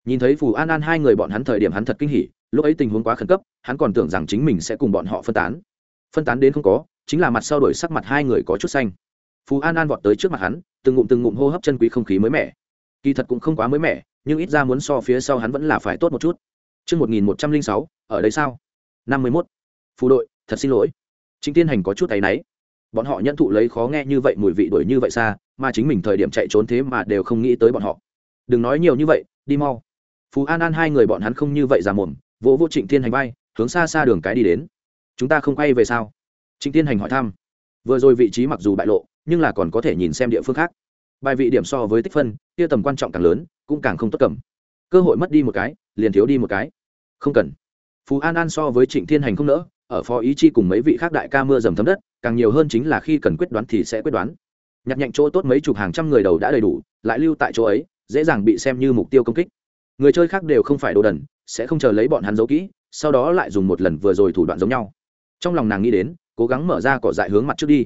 Nhìn thấy phù an an hai người bọn hắn thời điểm hắn thật kinh hỉ, lúc ấy tình huống quá khẩn cấp, hắn còn tưởng rằng chính mình sẽ cùng bọn họ phân tán phân tán đến không có chính là mặt sau đổi sắc mặt hai người có chút xanh. Phù an an vọt tới trước mặt hắn từng ngụm từng ngụm hô hấp chân quý không khí mới mẻ. Kỳ thật cũng không quá mới mẻ nhưng ít ra muốn so phía sau hắn vẫn là phải tốt một chút. Trước 1106, ở đây sao? 51. Phù đội, thật xin lỗi. Chính tiên hành có chút tay náy. Bọn họ nhận thụ lấy khó nghe như vậy mùi vị đuổi như vậy xa mà chính mình thời điểm chạy trốn thế mà đều không nghĩ tới bọn họ. Đừng nói nhiều như vậy đi mau. Phú an an hai người bọn hắn không như vậy ra mồm vỗ vô trịnh thiên hành bay hướng xa xa đường cái đi đến chúng ta không quay về sao? Trịnh thiên hành hỏi thăm. Vừa rồi vị trí mặc dù bại lộ, nhưng là còn có thể nhìn xem địa phương khác. Bài vị điểm so với tích phân, kia tầm quan trọng càng lớn, cũng càng không tốt cầm. Cơ hội mất đi một cái, liền thiếu đi một cái. Không cần. Phú an an so với trịnh thiên hành không nỡ, ở phó ý chi cùng mấy vị khác đại ca mưa dầm thấm đất, càng nhiều hơn chính là khi cần quyết đoán thì sẽ quyết đoán. Nhặt nhạnh chỗ tốt mấy chục hàng trăm người đầu đã đầy đủ, lại lưu tại chỗ ấy, dễ dàng bị xem như mục tiêu công kích. Người chơi khác đều không phải đồ đần, sẽ không chờ lấy bọn hắn giấu kỹ, sau đó lại dùng một lần vừa rồi thủ đoạn giống nhau trong lòng nàng nghĩ đến, cố gắng mở ra cỏ dại hướng mặt trước đi.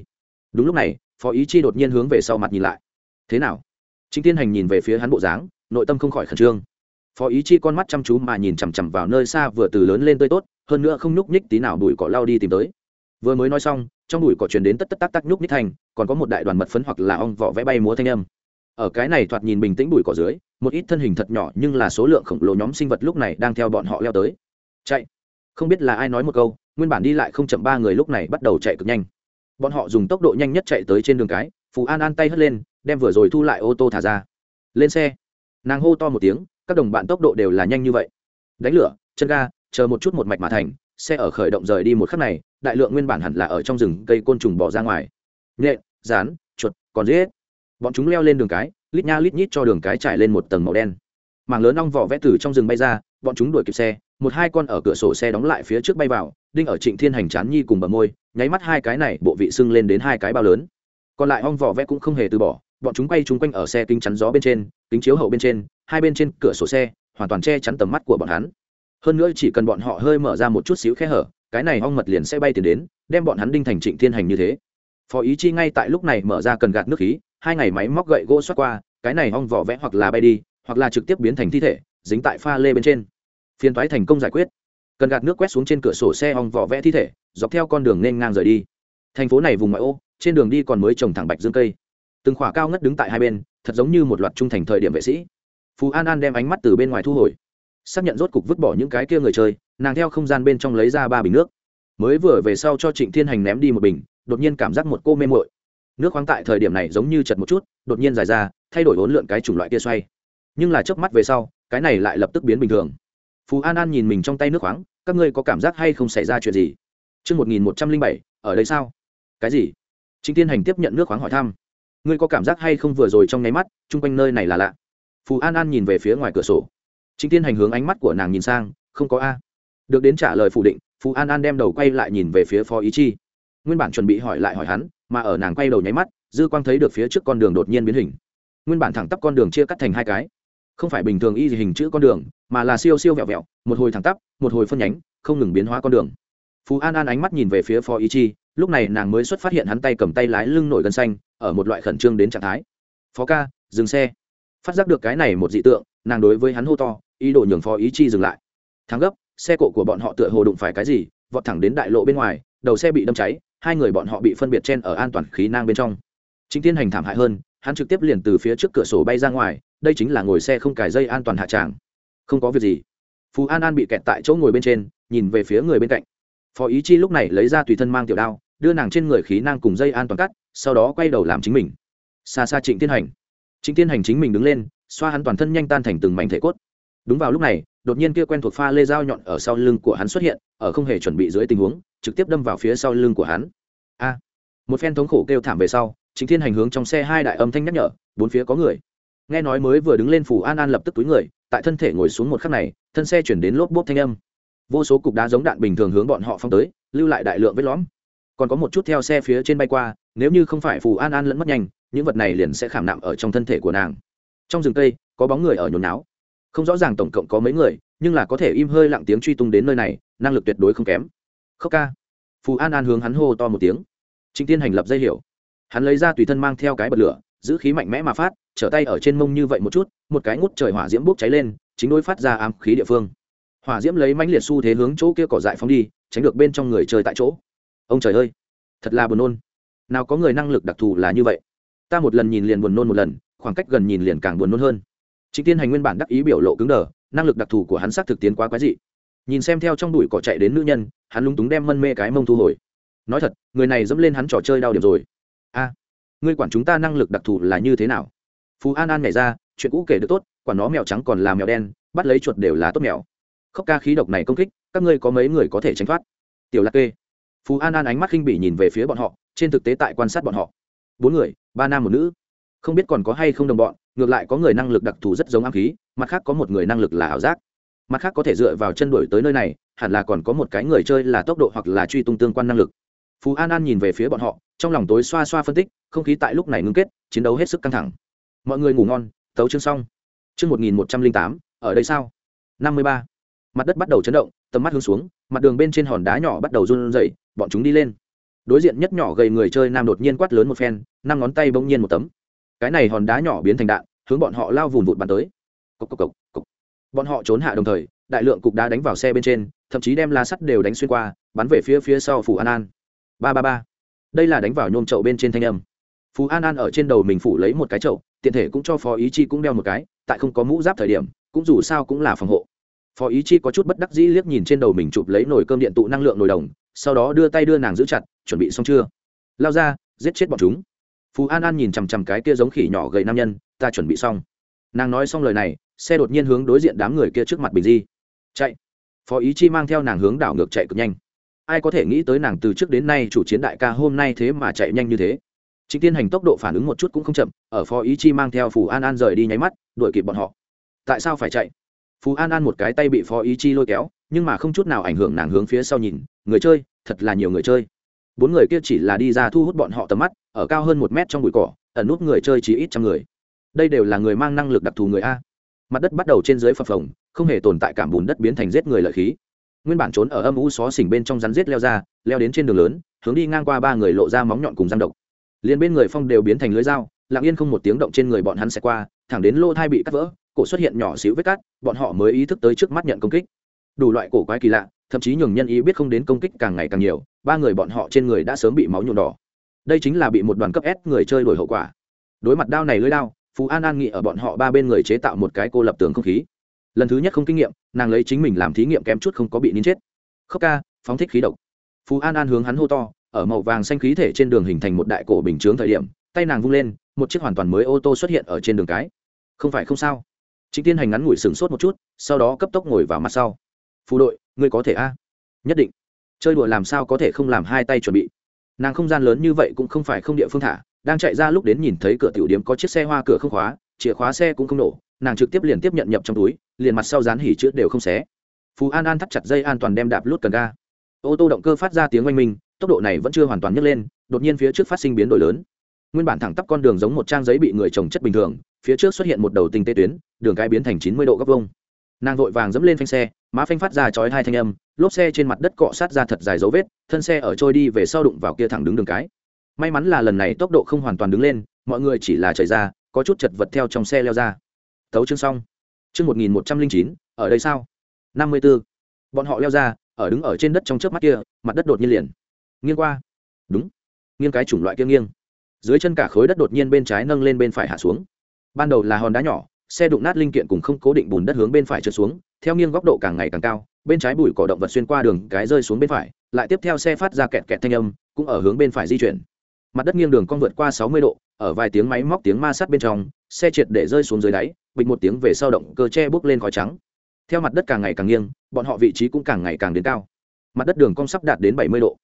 Đúng lúc này, phó ý chi đột nhiên hướng về sau mặt nhìn lại. Thế nào? Chính tiên hành nhìn về phía hắn bộ dáng, nội tâm không khỏi khẩn trương. Phó ý chi con mắt chăm chú mà nhìn chằm chằm vào nơi xa vừa từ lớn lên tươi tốt, hơn nữa không nhúc nhích tí nào đùi cỏ lao đi tìm tới. Vừa mới nói xong, trong bụi cỏ truyền đến tất tất tắc tắc nhúc nhích thành, còn có một đại đoàn mật phấn hoặc là ong vỏ vẽ bay múa thanh âm. Ở cái này thoạt nhìn bình tĩnh bụi cỏ dưới, một ít thân hình thật nhỏ nhưng là số lượng khổng lồ nhóm sinh vật lúc này đang theo bọn họ leo tới. Chạy! Không biết là ai nói một câu nguyên bản đi lại không chậm ba người lúc này bắt đầu chạy cực nhanh. Bọn họ dùng tốc độ nhanh nhất chạy tới trên đường cái, phù an an tay hất lên, đem vừa rồi thu lại ô tô thả ra. Lên xe. Nàng hô to một tiếng, các đồng bạn tốc độ đều là nhanh như vậy. Đánh lửa, chân ga, chờ một chút một mạch mà thành, xe ở khởi động rời đi một khắc này, đại lượng nguyên bản hẳn là ở trong rừng cây côn trùng bỏ ra ngoài. Nhện, rán, chuột, còn giết. Bọn chúng leo lên đường cái, lít nha lít nhít cho đường cái trải lên một tầng màu đen. Mảng lớn ong vỏ vẽ từ trong rừng bay ra, bọn chúng đuổi kịp xe một hai con ở cửa sổ xe đóng lại phía trước bay vào, đinh ở trịnh thiên hành chán nhi cùng bờ môi, nháy mắt hai cái này, bộ vị sưng lên đến hai cái bao lớn. Còn lại hong vỏ vẽ cũng không hề từ bỏ, bọn chúng bay chung quanh ở xe kính chắn gió bên trên, kính chiếu hậu bên trên, hai bên trên cửa sổ xe, hoàn toàn che chắn tầm mắt của bọn hắn. Hơn nữa chỉ cần bọn họ hơi mở ra một chút xíu khe hở, cái này hong mật liền sẽ bay tiền đến, đem bọn hắn đinh thành trịnh thiên hành như thế. Phó ý chi ngay tại lúc này mở ra cần gạt nước khí, hai ngày máy móc gậy gỗ xoát qua, cái này hong vỏ vẽ hoặc là bay đi, hoặc là trực tiếp biến thành thi thể, dính tại pha lê bên trên phiền thoái thành công giải quyết. Cần gạt nước quét xuống trên cửa sổ xe hòng vỏ vẽ thi thể, dọc theo con đường nên ngang rời đi. Thành phố này vùng ngoại ô, trên đường đi còn mới trồng thẳng bạch dương cây. Từng khỏa cao ngất đứng tại hai bên, thật giống như một loạt trung thành thời điểm vệ sĩ. Phú an an đem ánh mắt từ bên ngoài thu hồi, xác nhận rốt cục vứt bỏ những cái kia người chơi, nàng theo không gian bên trong lấy ra ba bình nước. Mới vừa về sau cho trịnh thiên hành ném đi một bình, đột nhiên cảm giác một cô mê mội nước khoáng tại thời điểm này giống như chật một chút, đột nhiên dài ra, thay đổi hỗn lượn cái chủng loại kia xoay. Nhưng là chớp mắt về sau, cái này lại lập tức biến bình thường phú an an nhìn mình trong tay nước khoáng các ngươi có cảm giác hay không xảy ra chuyện gì Trư một nghìn một trăm linh bảy, ở đây sao? Cái gì? chính Thiên Hành tiếp nhận nước khoáng hỏi thăm. Ngươi có cảm giác hay không vừa rồi trong nháy mắt, chung quanh nơi này là lạ. Phù An An nhìn về phía ngoài cửa sổ. chính Thiên Hành hướng ánh mắt của nàng nhìn sang, không có a. Được đến trả lời phủ định, Phù An An đem đầu quay lại nhìn về phía Phó Ý Chi. Nguyên bản chuẩn bị hỏi lại hỏi hắn, mà ở nàng quay đầu nháy mắt, dư quang thấy được phía trước con đường đột nhiên biến hình. Nguyên bản thẳng tắp con đường chia cắt thành hai cái, không phải bình thường y hình chữ con đường, mà là siêu siêu vẹo vẹo, một hồi thẳng tắp, một hồi phân nhánh, không ngừng biến hóa con đường. Phú an an ánh mắt nhìn về phía phó ý chi lúc này nàng mới xuất phát hiện hắn tay cầm tay lái lưng nổi gân xanh ở một loại khẩn trương đến trạng thái. Phó ca dừng xe. Phát giác được cái này một dị tượng nàng đối với hắn hô to ý đồ nhường phó ý chi dừng lại. Thắng gấp xe cộ của bọn họ tựa hồ đụng phải cái gì vọt thẳng đến đại lộ bên ngoài đầu xe bị đâm cháy hai người bọn họ bị phân biệt chen ở an toàn khí nang bên trong. Chính tiên hành thảm hại hơn hắn trực tiếp liền từ phía trước cửa sổ bay ra ngoài đây chính là ngồi xe không cài dây an toàn hạ tràng không có việc gì. Phú an an bị kẹt tại chỗ ngồi bên trên, nhìn về phía người bên cạnh. Phó ý chi lúc này lấy ra tùy thân mang tiểu đao, đưa nàng trên người khí năng cùng dây an toàn cắt, sau đó quay đầu làm chính mình. Xa xa trịnh tiên hành. Trịnh tiên hành chính mình đứng lên, xoa hắn toàn thân nhanh tan thành từng mảnh thể cốt. Đúng vào lúc này, đột nhiên kia quen thuộc pha lê dao nhọn ở sau lưng của hắn xuất hiện, ở không hề chuẩn bị dưới tình huống, trực tiếp đâm vào phía sau lưng của hắn. A! Một phen thống khổ kêu thảm về sau chính thiên hành hướng trong xe hai đại âm thanh nhắc nhở, bốn phía có người. Nghe nói mới vừa đứng lên phủ an an lập tức túi người tại thân thể ngồi xuống một khắc này, thân xe chuyển đến lốp bốp thanh âm. Vô số cục đá giống đạn bình thường hướng bọn họ phong tới, lưu lại đại lượng vết lõm. Còn có một chút theo xe phía trên bay qua, nếu như không phải phù an an lẫn mất nhanh, những vật này liền sẽ khảm nạm ở trong thân thể của nàng. Trong rừng cây, có bóng người ở nhốn náo. Không rõ ràng tổng cộng có mấy người, nhưng là có thể im hơi lặng tiếng truy tung đến nơi này, năng lực tuyệt đối không kém. Khóc ca. Phù an an hướng hắn hô to một tiếng. Trịnh tiên hành lập dây hiểu. Hắn lấy ra tùy thân mang theo cái bật lửa, giữ khí mạnh mẽ mà phát trở tay ở trên mông như vậy một chút, một cái ngút trời hỏa diễm bốc cháy lên, chính đối phát ra ám khí địa phương. Hỏa diễm lấy mãnh liệt xu thế hướng chỗ kia cỏ dại phóng đi, tránh được bên trong người chơi tại chỗ. Ông trời ơi, thật là buồn nôn. Nào có người năng lực đặc thù là như vậy. Ta một lần nhìn liền buồn nôn một lần, khoảng cách gần nhìn liền càng buồn nôn hơn. Chính tiên hành nguyên bản đắc ý biểu lộ cứng đờ, năng lực đặc thù của hắn xác thực tiến quá quái dị. Nhìn xem theo trong đùi cỏ chạy đến nữ nhân, hắn lúng túng đem mân mê cái mông thu hồi. Nói thật, người này dẫm lên hắn trò chơi đau điểm rồi. A, ngươi quản chúng ta năng lực đặc thù là như thế nào? Phú an an nhảy ra chuyện cũ kể được tốt quả nó mèo trắng còn là mèo đen bắt lấy chuột đều là tốt mèo khóc ca khí độc này công kích các ngươi có mấy người có thể tránh thoát tiểu lạc kê phú an an ánh mắt khinh bỉ nhìn về phía bọn họ trên thực tế tại quan sát bọn họ bốn người ba nam một nữ không biết còn có hay không đồng bọn ngược lại có người năng lực đặc thù rất giống ám khí mặt khác có một người năng lực là ảo giác mặt khác có thể dựa vào chân đuổi tới nơi này hẳn là còn có một cái người chơi là tốc độ hoặc là truy tung tương quan năng lực phú an an nhìn về phía bọn họ trong lòng tối xoa xoa phân tích không khí tại lúc này ngưng kết chiến đấu hết sức căng thẳng mọi người ngủ ngon tấu chương xong. Chương một nghìn một trăm linh tám ở đây sao? năm mươi ba. Mặt đất bắt đầu chấn động tầm mắt hướng xuống mặt đường bên trên hòn đá nhỏ bắt đầu run rẩy bọn chúng đi lên. Đối diện nhất nhỏ gầy người chơi nam đột nhiên quát lớn một phen năm ngón tay bỗng nhiên một tấm. Cái này hòn đá nhỏ biến thành đạn hướng bọn họ lao vùn vụt bắn tới. Cốc cốc cốc, cốc. bọn họ trốn hạ đồng thời đại lượng cục đá đánh vào xe bên trên thậm chí đem lá sắt đều đánh xuyên qua bắn về phía phía sau phủ an an. Ba ba ba. Đây là đánh vào nhôm chậu bên trên thanh âm. Phú an an ở trên đầu mình phủ lấy một cái chậu tiện thể cũng cho phó ý chi cũng đeo một cái, tại không có mũ giáp thời điểm, cũng dù sao cũng là phòng hộ. Phó ý chi có chút bất đắc dĩ liếc nhìn trên đầu mình chụp lấy nồi cơm điện tụ năng lượng nồi đồng, sau đó đưa tay đưa nàng giữ chặt, chuẩn bị xong chưa? Lao ra, giết chết bọn chúng. Phú an an nhìn chằm chằm cái kia giống khỉ nhỏ gầy nam nhân, ta chuẩn bị xong. Nàng nói xong lời này, xe đột nhiên hướng đối diện đám người kia trước mặt bình di. Chạy. Phó ý chi mang theo nàng hướng đảo ngược chạy cực nhanh. Ai có thể nghĩ tới nàng từ trước đến nay chủ chiến đại ca hôm nay thế mà chạy nhanh như thế? Trịnh tiên hành tốc độ phản ứng một chút cũng không chậm, ở phó ý chi mang theo phù an an rời đi nháy mắt, đuổi kịp bọn họ. Tại sao phải chạy? Phú an an một cái tay bị phó ý chi lôi kéo, nhưng mà không chút nào ảnh hưởng nàng hướng phía sau nhìn, người chơi, thật là nhiều người chơi. Bốn người kia chỉ là đi ra thu hút bọn họ tầm mắt, ở cao hơn một mét trong bụi cỏ, ẩn nút người chơi chỉ ít trăm người. Đây đều là người mang năng lực đặc thù người a. Mặt đất bắt đầu trên dưới phập phồng, không hề tồn tại cảm bùn đất biến thành giết người lợi khí. Nguyên bản trốn ở âm u xó xỉnh bên trong rắn giết leo ra, leo đến trên đường lớn, hướng đi ngang qua ba người lộ ra móng nhọn cùng răng độc liền bên người phong đều biến thành lưới dao, lặng yên không một tiếng động trên người bọn hắn sẽ qua, thẳng đến lô thai bị cắt vỡ, cổ xuất hiện nhỏ xíu vết cắt, bọn họ mới ý thức tới trước mắt nhận công kích. Đủ loại cổ quái kỳ lạ, thậm chí nhường nhân ý biết không đến công kích càng ngày càng nhiều, ba người bọn họ trên người đã sớm bị máu nhuộm đỏ. Đây chính là bị một đoàn cấp s người chơi đổi hậu quả. Đối mặt đao này lưới đao, phú an an nghị ở bọn họ ba bên người chế tạo một cái cô lập tường không khí. Lần thứ nhất không kinh nghiệm, nàng lấy chính mình làm thí nghiệm kém chút không có bị nín chết. Khóc ca, phóng thích khí độc. Phú an an hướng hắn hô to ở màu vàng xanh khí thể trên đường hình thành một đại cổ bình chướng thời điểm, tay nàng vung lên, một chiếc hoàn toàn mới ô tô xuất hiện ở trên đường cái. Không phải không sao. Chính tiên hành ngắn ngủi sừng sốt một chút, sau đó cấp tốc ngồi vào mặt sau. Phù đội, ngươi có thể a? Nhất định. Chơi đùa làm sao có thể không làm hai tay chuẩn bị? Nàng không gian lớn như vậy cũng không phải không địa phương thả, đang chạy ra lúc đến nhìn thấy cửa tiểu điểm có chiếc xe hoa cửa không khóa, chìa khóa xe cũng không nổ, nàng trực tiếp liền tiếp nhận nhập trong túi, liền mặt sau dán hỉ chữ đều không xé. Phú an an thắt chặt dây an toàn đem đạp lút cần ga. Ô tô động cơ phát ra tiếng oanh minh tốc độ này vẫn chưa hoàn toàn nhấc lên, đột nhiên phía trước phát sinh biến đổi lớn. Nguyên bản thẳng tắp con đường giống một trang giấy bị người trồng chất bình thường, phía trước xuất hiện một đầu tinh tế tuyến, đường cái biến thành chín mươi độ góc vông nàng vội vàng dẫm lên phanh xe, má phanh phát ra chói hai thanh âm, lốp xe trên mặt đất cọ sát ra thật dài dấu vết, thân xe ở trôi đi về sau đụng vào kia thẳng đứng đường cái. May mắn là lần này tốc độ không hoàn toàn đứng lên, mọi người chỉ là chạy ra, có chút chật vật theo trong xe leo ra. Tấu chương xong. Chương một nghìn một trăm linh chín, ở đây sao? năm mươi b ố bọn họ leo ra, ở đứng ở trên đất trong trước mắt kia, mặt đất đột nhiên liền nghiêng qua. Đúng. Nghiêng cái chủng loại kia nghiêng. Dưới chân cả khối đất đột nhiên bên trái nâng lên bên phải hạ xuống. Ban đầu là hòn đá nhỏ, xe đụng nát linh kiện cùng không cố định bùn đất hướng bên phải trượt xuống, theo nghiêng góc độ càng ngày càng cao, bên trái bụi cỏ động vật xuyên qua đường, cái rơi xuống bên phải, lại tiếp theo xe phát ra kẹt kẹt thanh âm, cũng ở hướng bên phải di chuyển. Mặt đất nghiêng đường con vượt qua sáu mươi độ, ở vài tiếng máy móc tiếng ma sát bên trong, xe triệt để rơi xuống dưới đáy, bịch một tiếng về sau động cơ che bốc lên khói trắng. Theo mặt đất càng ngày càng nghiêng, bọn họ vị trí cũng càng ngày càng đến cao. Mặt đất đường cong sắp đạt đến bảy mươi độ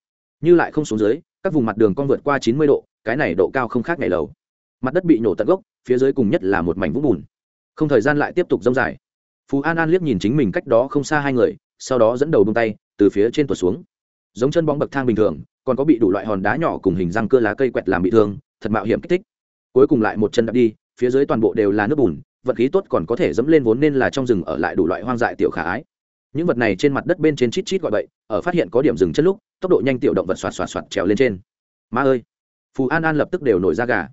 như lại không xuống dưới, các vùng mặt đường con vượt qua chín mươi độ, cái này độ cao không khác ngày lầu. Mặt đất bị nổ tận gốc, phía dưới cùng nhất là một mảnh vũng bùn. Không thời gian lại tiếp tục dông dài. Phú an an liếc nhìn chính mình cách đó không xa hai người, sau đó dẫn đầu bông tay, từ phía trên tuột xuống. Giống chân bóng bậc thang bình thường, còn có bị đủ loại hòn đá nhỏ cùng hình răng cơ lá cây quẹt làm bị thương, thật mạo hiểm kích thích. Cuối cùng lại một chân đạp đi, phía dưới toàn bộ đều là nước bùn, vật khí tốt còn có thể dẫm lên vốn nên là trong rừng ở lại đủ loại hoang dại tiểu khả ái những vật này trên mặt đất bên trên chít chít gọi bậy, ở phát hiện có điểm dừng chân lúc, tốc độ nhanh tiểu động vật xoạt xoạt xoạt trèo lên trên. Ma ơi! Phù an an lập tức đều nổi ra gà.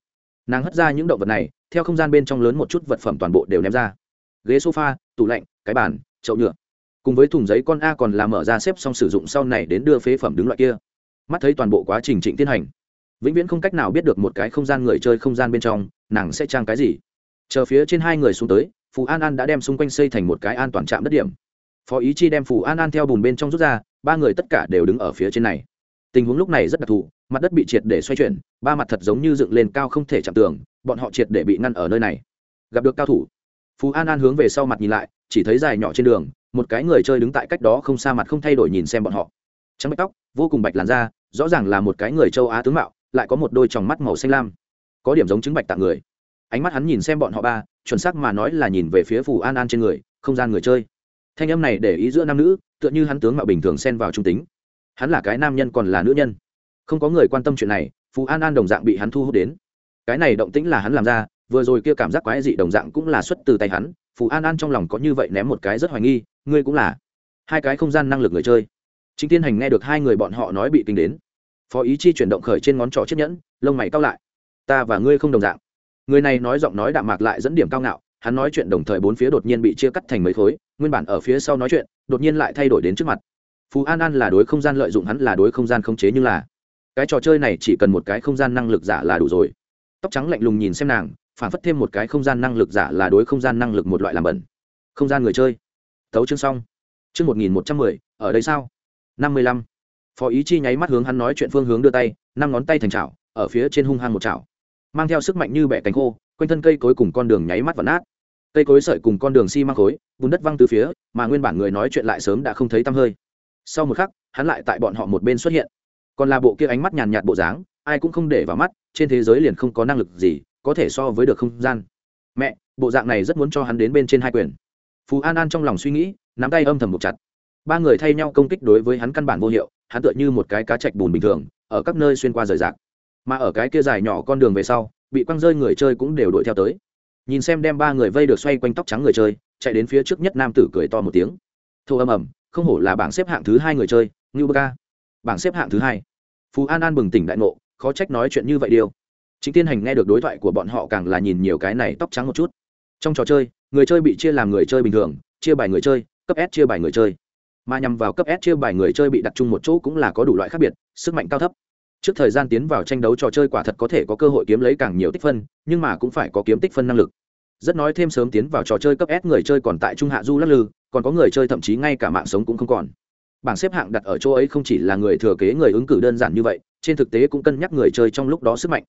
Nàng hất ra những động vật này, theo không gian bên trong lớn một chút vật phẩm toàn bộ đều ném ra. Ghế sofa, tủ lạnh, cái bàn, chậu nhựa. Cùng với thùng giấy con a còn làm mở ra xếp xong sử dụng sau này đến đưa phế phẩm đứng loại kia. Mắt thấy toàn bộ quá trình trịnh tiến hành, vĩnh viễn không cách nào biết được một cái không gian người chơi không gian bên trong, nàng sẽ trang cái gì. Chờ phía trên hai người xuống tới, phù an an đã đem xung quanh xây thành một cái an toàn trạm đất điểm phó ý chi đem phù an an theo bùn bên trong rút ra, ba người tất cả đều đứng ở phía trên này. Tình huống lúc này rất đặc thù, mặt đất bị triệt để xoay chuyển, ba mặt thật giống như dựng lên cao không thể chạm tường, bọn họ triệt để bị ngăn ở nơi này. Gặp được cao thủ phú an an hướng về sau mặt nhìn lại, chỉ thấy dài nhỏ trên đường, một cái người chơi đứng tại cách đó không xa mặt không thay đổi nhìn xem bọn họ. Trắng bạch tóc, vô cùng bạch làn da, rõ ràng là một cái người châu á tướng mạo, lại có một đôi tròng mắt màu xanh lam. Có điểm giống chứng bạch tạng người. Ánh mắt hắn nhìn xem bọn họ ba, chuẩn xác mà nói là nhìn về phía phù an an trên người, không gian người chơi thanh âm này để ý giữa nam nữ, tựa như hắn tướng mạo bình thường xen vào trung tính. Hắn là cái nam nhân còn là nữ nhân. Không có người quan tâm chuyện này, phù an an đồng dạng bị hắn thu hút đến. Cái này động tĩnh là hắn làm ra, vừa rồi kia cảm giác quái dị đồng dạng cũng là xuất từ tay hắn. Phù an an trong lòng có như vậy ném một cái rất hoài nghi, ngươi cũng là hai cái không gian năng lực người chơi. Chính tiên hành nghe được hai người bọn họ nói bị kinh đến. Phó ý chi chuyển động khởi trên ngón trỏ chiếc nhẫn, lông mày cao lại. Ta và ngươi không đồng dạng. Người này nói giọng nói đạm mạc lại dẫn điểm cao ngạo, hắn nói chuyện đồng thời bốn phía đột nhiên bị chia cắt thành mấy khối nguyên bản ở phía sau nói chuyện, đột nhiên lại thay đổi đến trước mặt. Phú an an là đối không gian lợi dụng hắn là đối không gian không chế nhưng là, cái trò chơi này chỉ cần một cái không gian năng lực giả là đủ rồi. Tóc trắng lạnh lùng nhìn xem nàng, phản phất thêm một cái không gian năng lực giả là đối không gian năng lực một loại làm bẩn. Không gian người chơi. Thấu chương xong. Chương một nghìn một trăm mười, ở đây sao? năm mươi lăm. Phó ý chi nháy mắt hướng hắn nói chuyện phương hướng đưa tay, năm ngón tay thành chảo, ở phía trên hung hăng một chảo. Mang theo sức mạnh như bẻ cánh khô, quanh thân cây cối cùng con đường nháy mắt và nát cây cối sợi cùng con đường xi、si、măng khối, bùn đất văng từ phía, mà nguyên bản người nói chuyện lại sớm đã không thấy tăm hơi. Sau một khắc, hắn lại tại bọn họ một bên xuất hiện. Còn là bộ kia ánh mắt nhàn nhạt bộ dáng, ai cũng không để vào mắt, trên thế giới liền không có năng lực gì có thể so với được không gian. Mẹ, bộ dạng này rất muốn cho hắn đến bên trên hai quyền. Phú an an trong lòng suy nghĩ, nắm tay âm thầm một chặt. Ba người thay nhau công kích đối với hắn căn bản vô hiệu, hắn tựa như một cái cá chạch bùn bình thường, ở các nơi xuyên qua rời rạc. Mà ở cái kia dài nhỏ con đường về sau, bị quăng rơi người chơi cũng đều đuổi theo tới nhìn xem đem ba người vây được xoay quanh tóc trắng người chơi, chạy đến phía trước nhất nam tử cười to một tiếng. Thô âm ầm, không hổ là bảng xếp hạng thứ hai người chơi, ngưu bơ ca. Bảng xếp hạng thứ hai. Phú an an bừng tỉnh đại ngộ, khó trách nói chuyện như vậy điều. Chính tiên hành nghe được đối thoại của bọn họ càng là nhìn nhiều cái này tóc trắng một chút. Trong trò chơi, người chơi bị chia làm người chơi bình thường, chia bài người chơi, cấp s chia bài người chơi. Mà nhằm vào cấp s chia bài người chơi bị đặt chung một chỗ cũng là có đủ loại khác biệt, sức mạnh cao thấp. Trước thời gian tiến vào tranh đấu trò chơi quả thật có thể có cơ hội kiếm lấy càng nhiều tích phân, nhưng mà cũng phải có kiếm tích phân năng lực rất nói thêm sớm tiến vào trò chơi cấp s người chơi còn tại trung hạ du lắc lư, còn có người chơi thậm chí ngay cả mạng sống cũng không còn. Bảng xếp hạng đặt ở chỗ ấy không chỉ là người thừa kế người ứng cử đơn giản như vậy, trên thực tế cũng cân nhắc người chơi trong lúc đó sức mạnh.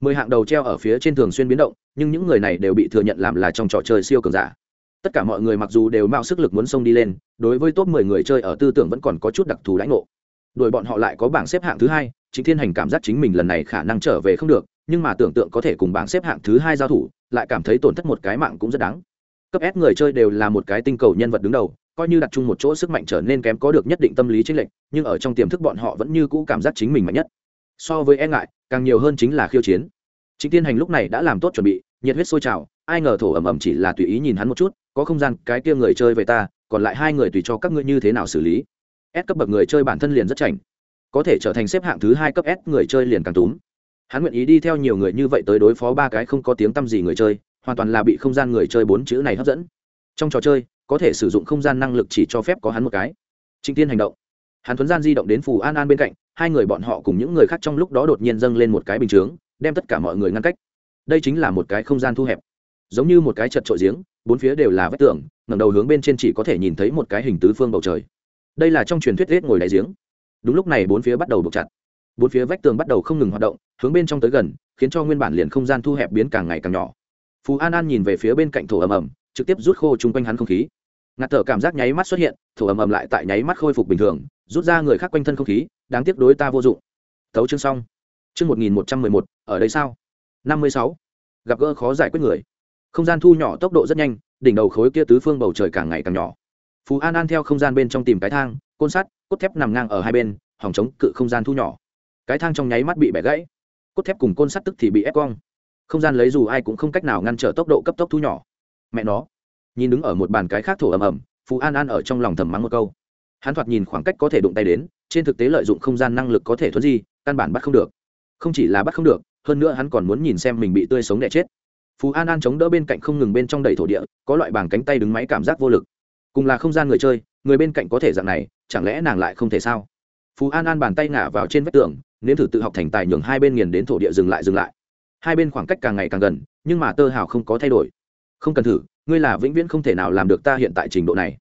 Mười hạng đầu treo ở phía trên thường xuyên biến động, nhưng những người này đều bị thừa nhận làm là trong trò chơi siêu cường giả. Tất cả mọi người mặc dù đều mạo sức lực muốn xông đi lên, đối với top mười người chơi ở tư tưởng vẫn còn có chút đặc thù lãnh ngộ. Đuổi bọn họ lại có bảng xếp hạng thứ hai chính thiên hành cảm giác chính mình lần này khả năng trở về không được nhưng mà tưởng tượng có thể cùng bảng xếp hạng thứ hai giao thủ, lại cảm thấy tổn thất một cái mạng cũng rất đáng. Cấp s người chơi đều là một cái tinh cầu nhân vật đứng đầu, coi như đặt chung một chỗ sức mạnh trở nên kém có được nhất định tâm lý chênh lệch, nhưng ở trong tiềm thức bọn họ vẫn như cũ cảm giác chính mình mạnh nhất. So với e ngại, càng nhiều hơn chính là khiêu chiến. Chính tiên hành lúc này đã làm tốt chuẩn bị, nhiệt huyết sôi trào, ai ngờ thổ ẩm ẩm chỉ là tùy ý nhìn hắn một chút, có không gian, cái kia người chơi về ta, còn lại hai người tùy cho các ngươi như thế nào xử lý. S cấp bậc người chơi bản thân liền rất chảnh, có thể trở thành xếp hạng thứ hai cấp s người chơi liền càng túm hắn nguyện ý đi theo nhiều người như vậy tới đối phó ba cái không có tiếng tăm gì người chơi, hoàn toàn là bị không gian người chơi bốn chữ này hấp dẫn. Trong trò chơi, có thể sử dụng không gian năng lực chỉ cho phép có hắn một cái. Trịnh tiên hành động. Hắn thuấn gian di động đến phù an an bên cạnh, hai người bọn họ cùng những người khác trong lúc đó đột nhiên dâng lên một cái bình chướng, đem tất cả mọi người ngăn cách. Đây chính là một cái không gian thu hẹp. Giống như một cái chật trội giếng, bốn phía đều là vách tường ngầm đầu hướng bên trên chỉ có thể nhìn thấy một cái hình tứ phương bầu trời. Đây là trong truyền thuyết rết ngồi đáy giếng. Đúng lúc này bốn phía bắt đầu buộc chặt bốn phía vách tường bắt đầu không ngừng hoạt động, hướng bên trong tới gần, khiến cho nguyên bản liền không gian thu hẹp biến càng ngày càng nhỏ. Phú an an nhìn về phía bên cạnh thổ ầm ầm, trực tiếp rút khô chung quanh hắn không khí. Ngạt thở cảm giác nháy mắt xuất hiện, thổ ầm ầm lại tại nháy mắt khôi phục bình thường, rút ra người khác quanh thân không khí, đáng tiếc đối ta vô dụng. Tấu chương xong. Chương một nghìn một trăm mười một, ở đây sao? năm mươi sáu. Gặp gỡ khó giải quyết người. Không gian thu nhỏ tốc độ rất nhanh, đỉnh đầu khối kia tứ phương bầu trời càng ngày càng nhỏ. Phú an an theo không gian bên trong tìm cái thang, côn sắt, cốt thép nằm ngang ở hai bên hòng chống cự không gian thu nhỏ cái thang trong nháy mắt bị bẻ gãy. Cốt thép cùng côn sắt tức thì bị ép cong. Không gian lấy dù ai cũng không cách nào ngăn trở tốc độ cấp tốc thu nhỏ. Mẹ nó. Nhìn đứng ở một bàn cái khác thổ ầm ầm phú an an ở trong lòng thầm mắng một câu. Hắn thoạt nhìn khoảng cách có thể đụng tay đến, trên thực tế lợi dụng không gian năng lực có thể thuận di, căn bản bắt không được. Không chỉ là bắt không được, hơn nữa hắn còn muốn nhìn xem mình bị tươi sống đẻ chết. Phú an an chống đỡ bên cạnh không ngừng bên trong đầy thổ địa, có loại bảng cánh tay đứng máy cảm giác vô lực. Cùng là không gian người chơi, người bên cạnh có thể dạng này, chẳng lẽ nàng lại không thể sao? Phú an an bàn tay ngả vào trên vách tường nếm thử tự học thành tài nhường hai bên nghiền đến thổ địa dừng lại dừng lại. Hai bên khoảng cách càng ngày càng gần, nhưng mà tơ hào không có thay đổi. Không cần thử, ngươi là vĩnh viễn không thể nào làm được ta hiện tại trình độ này.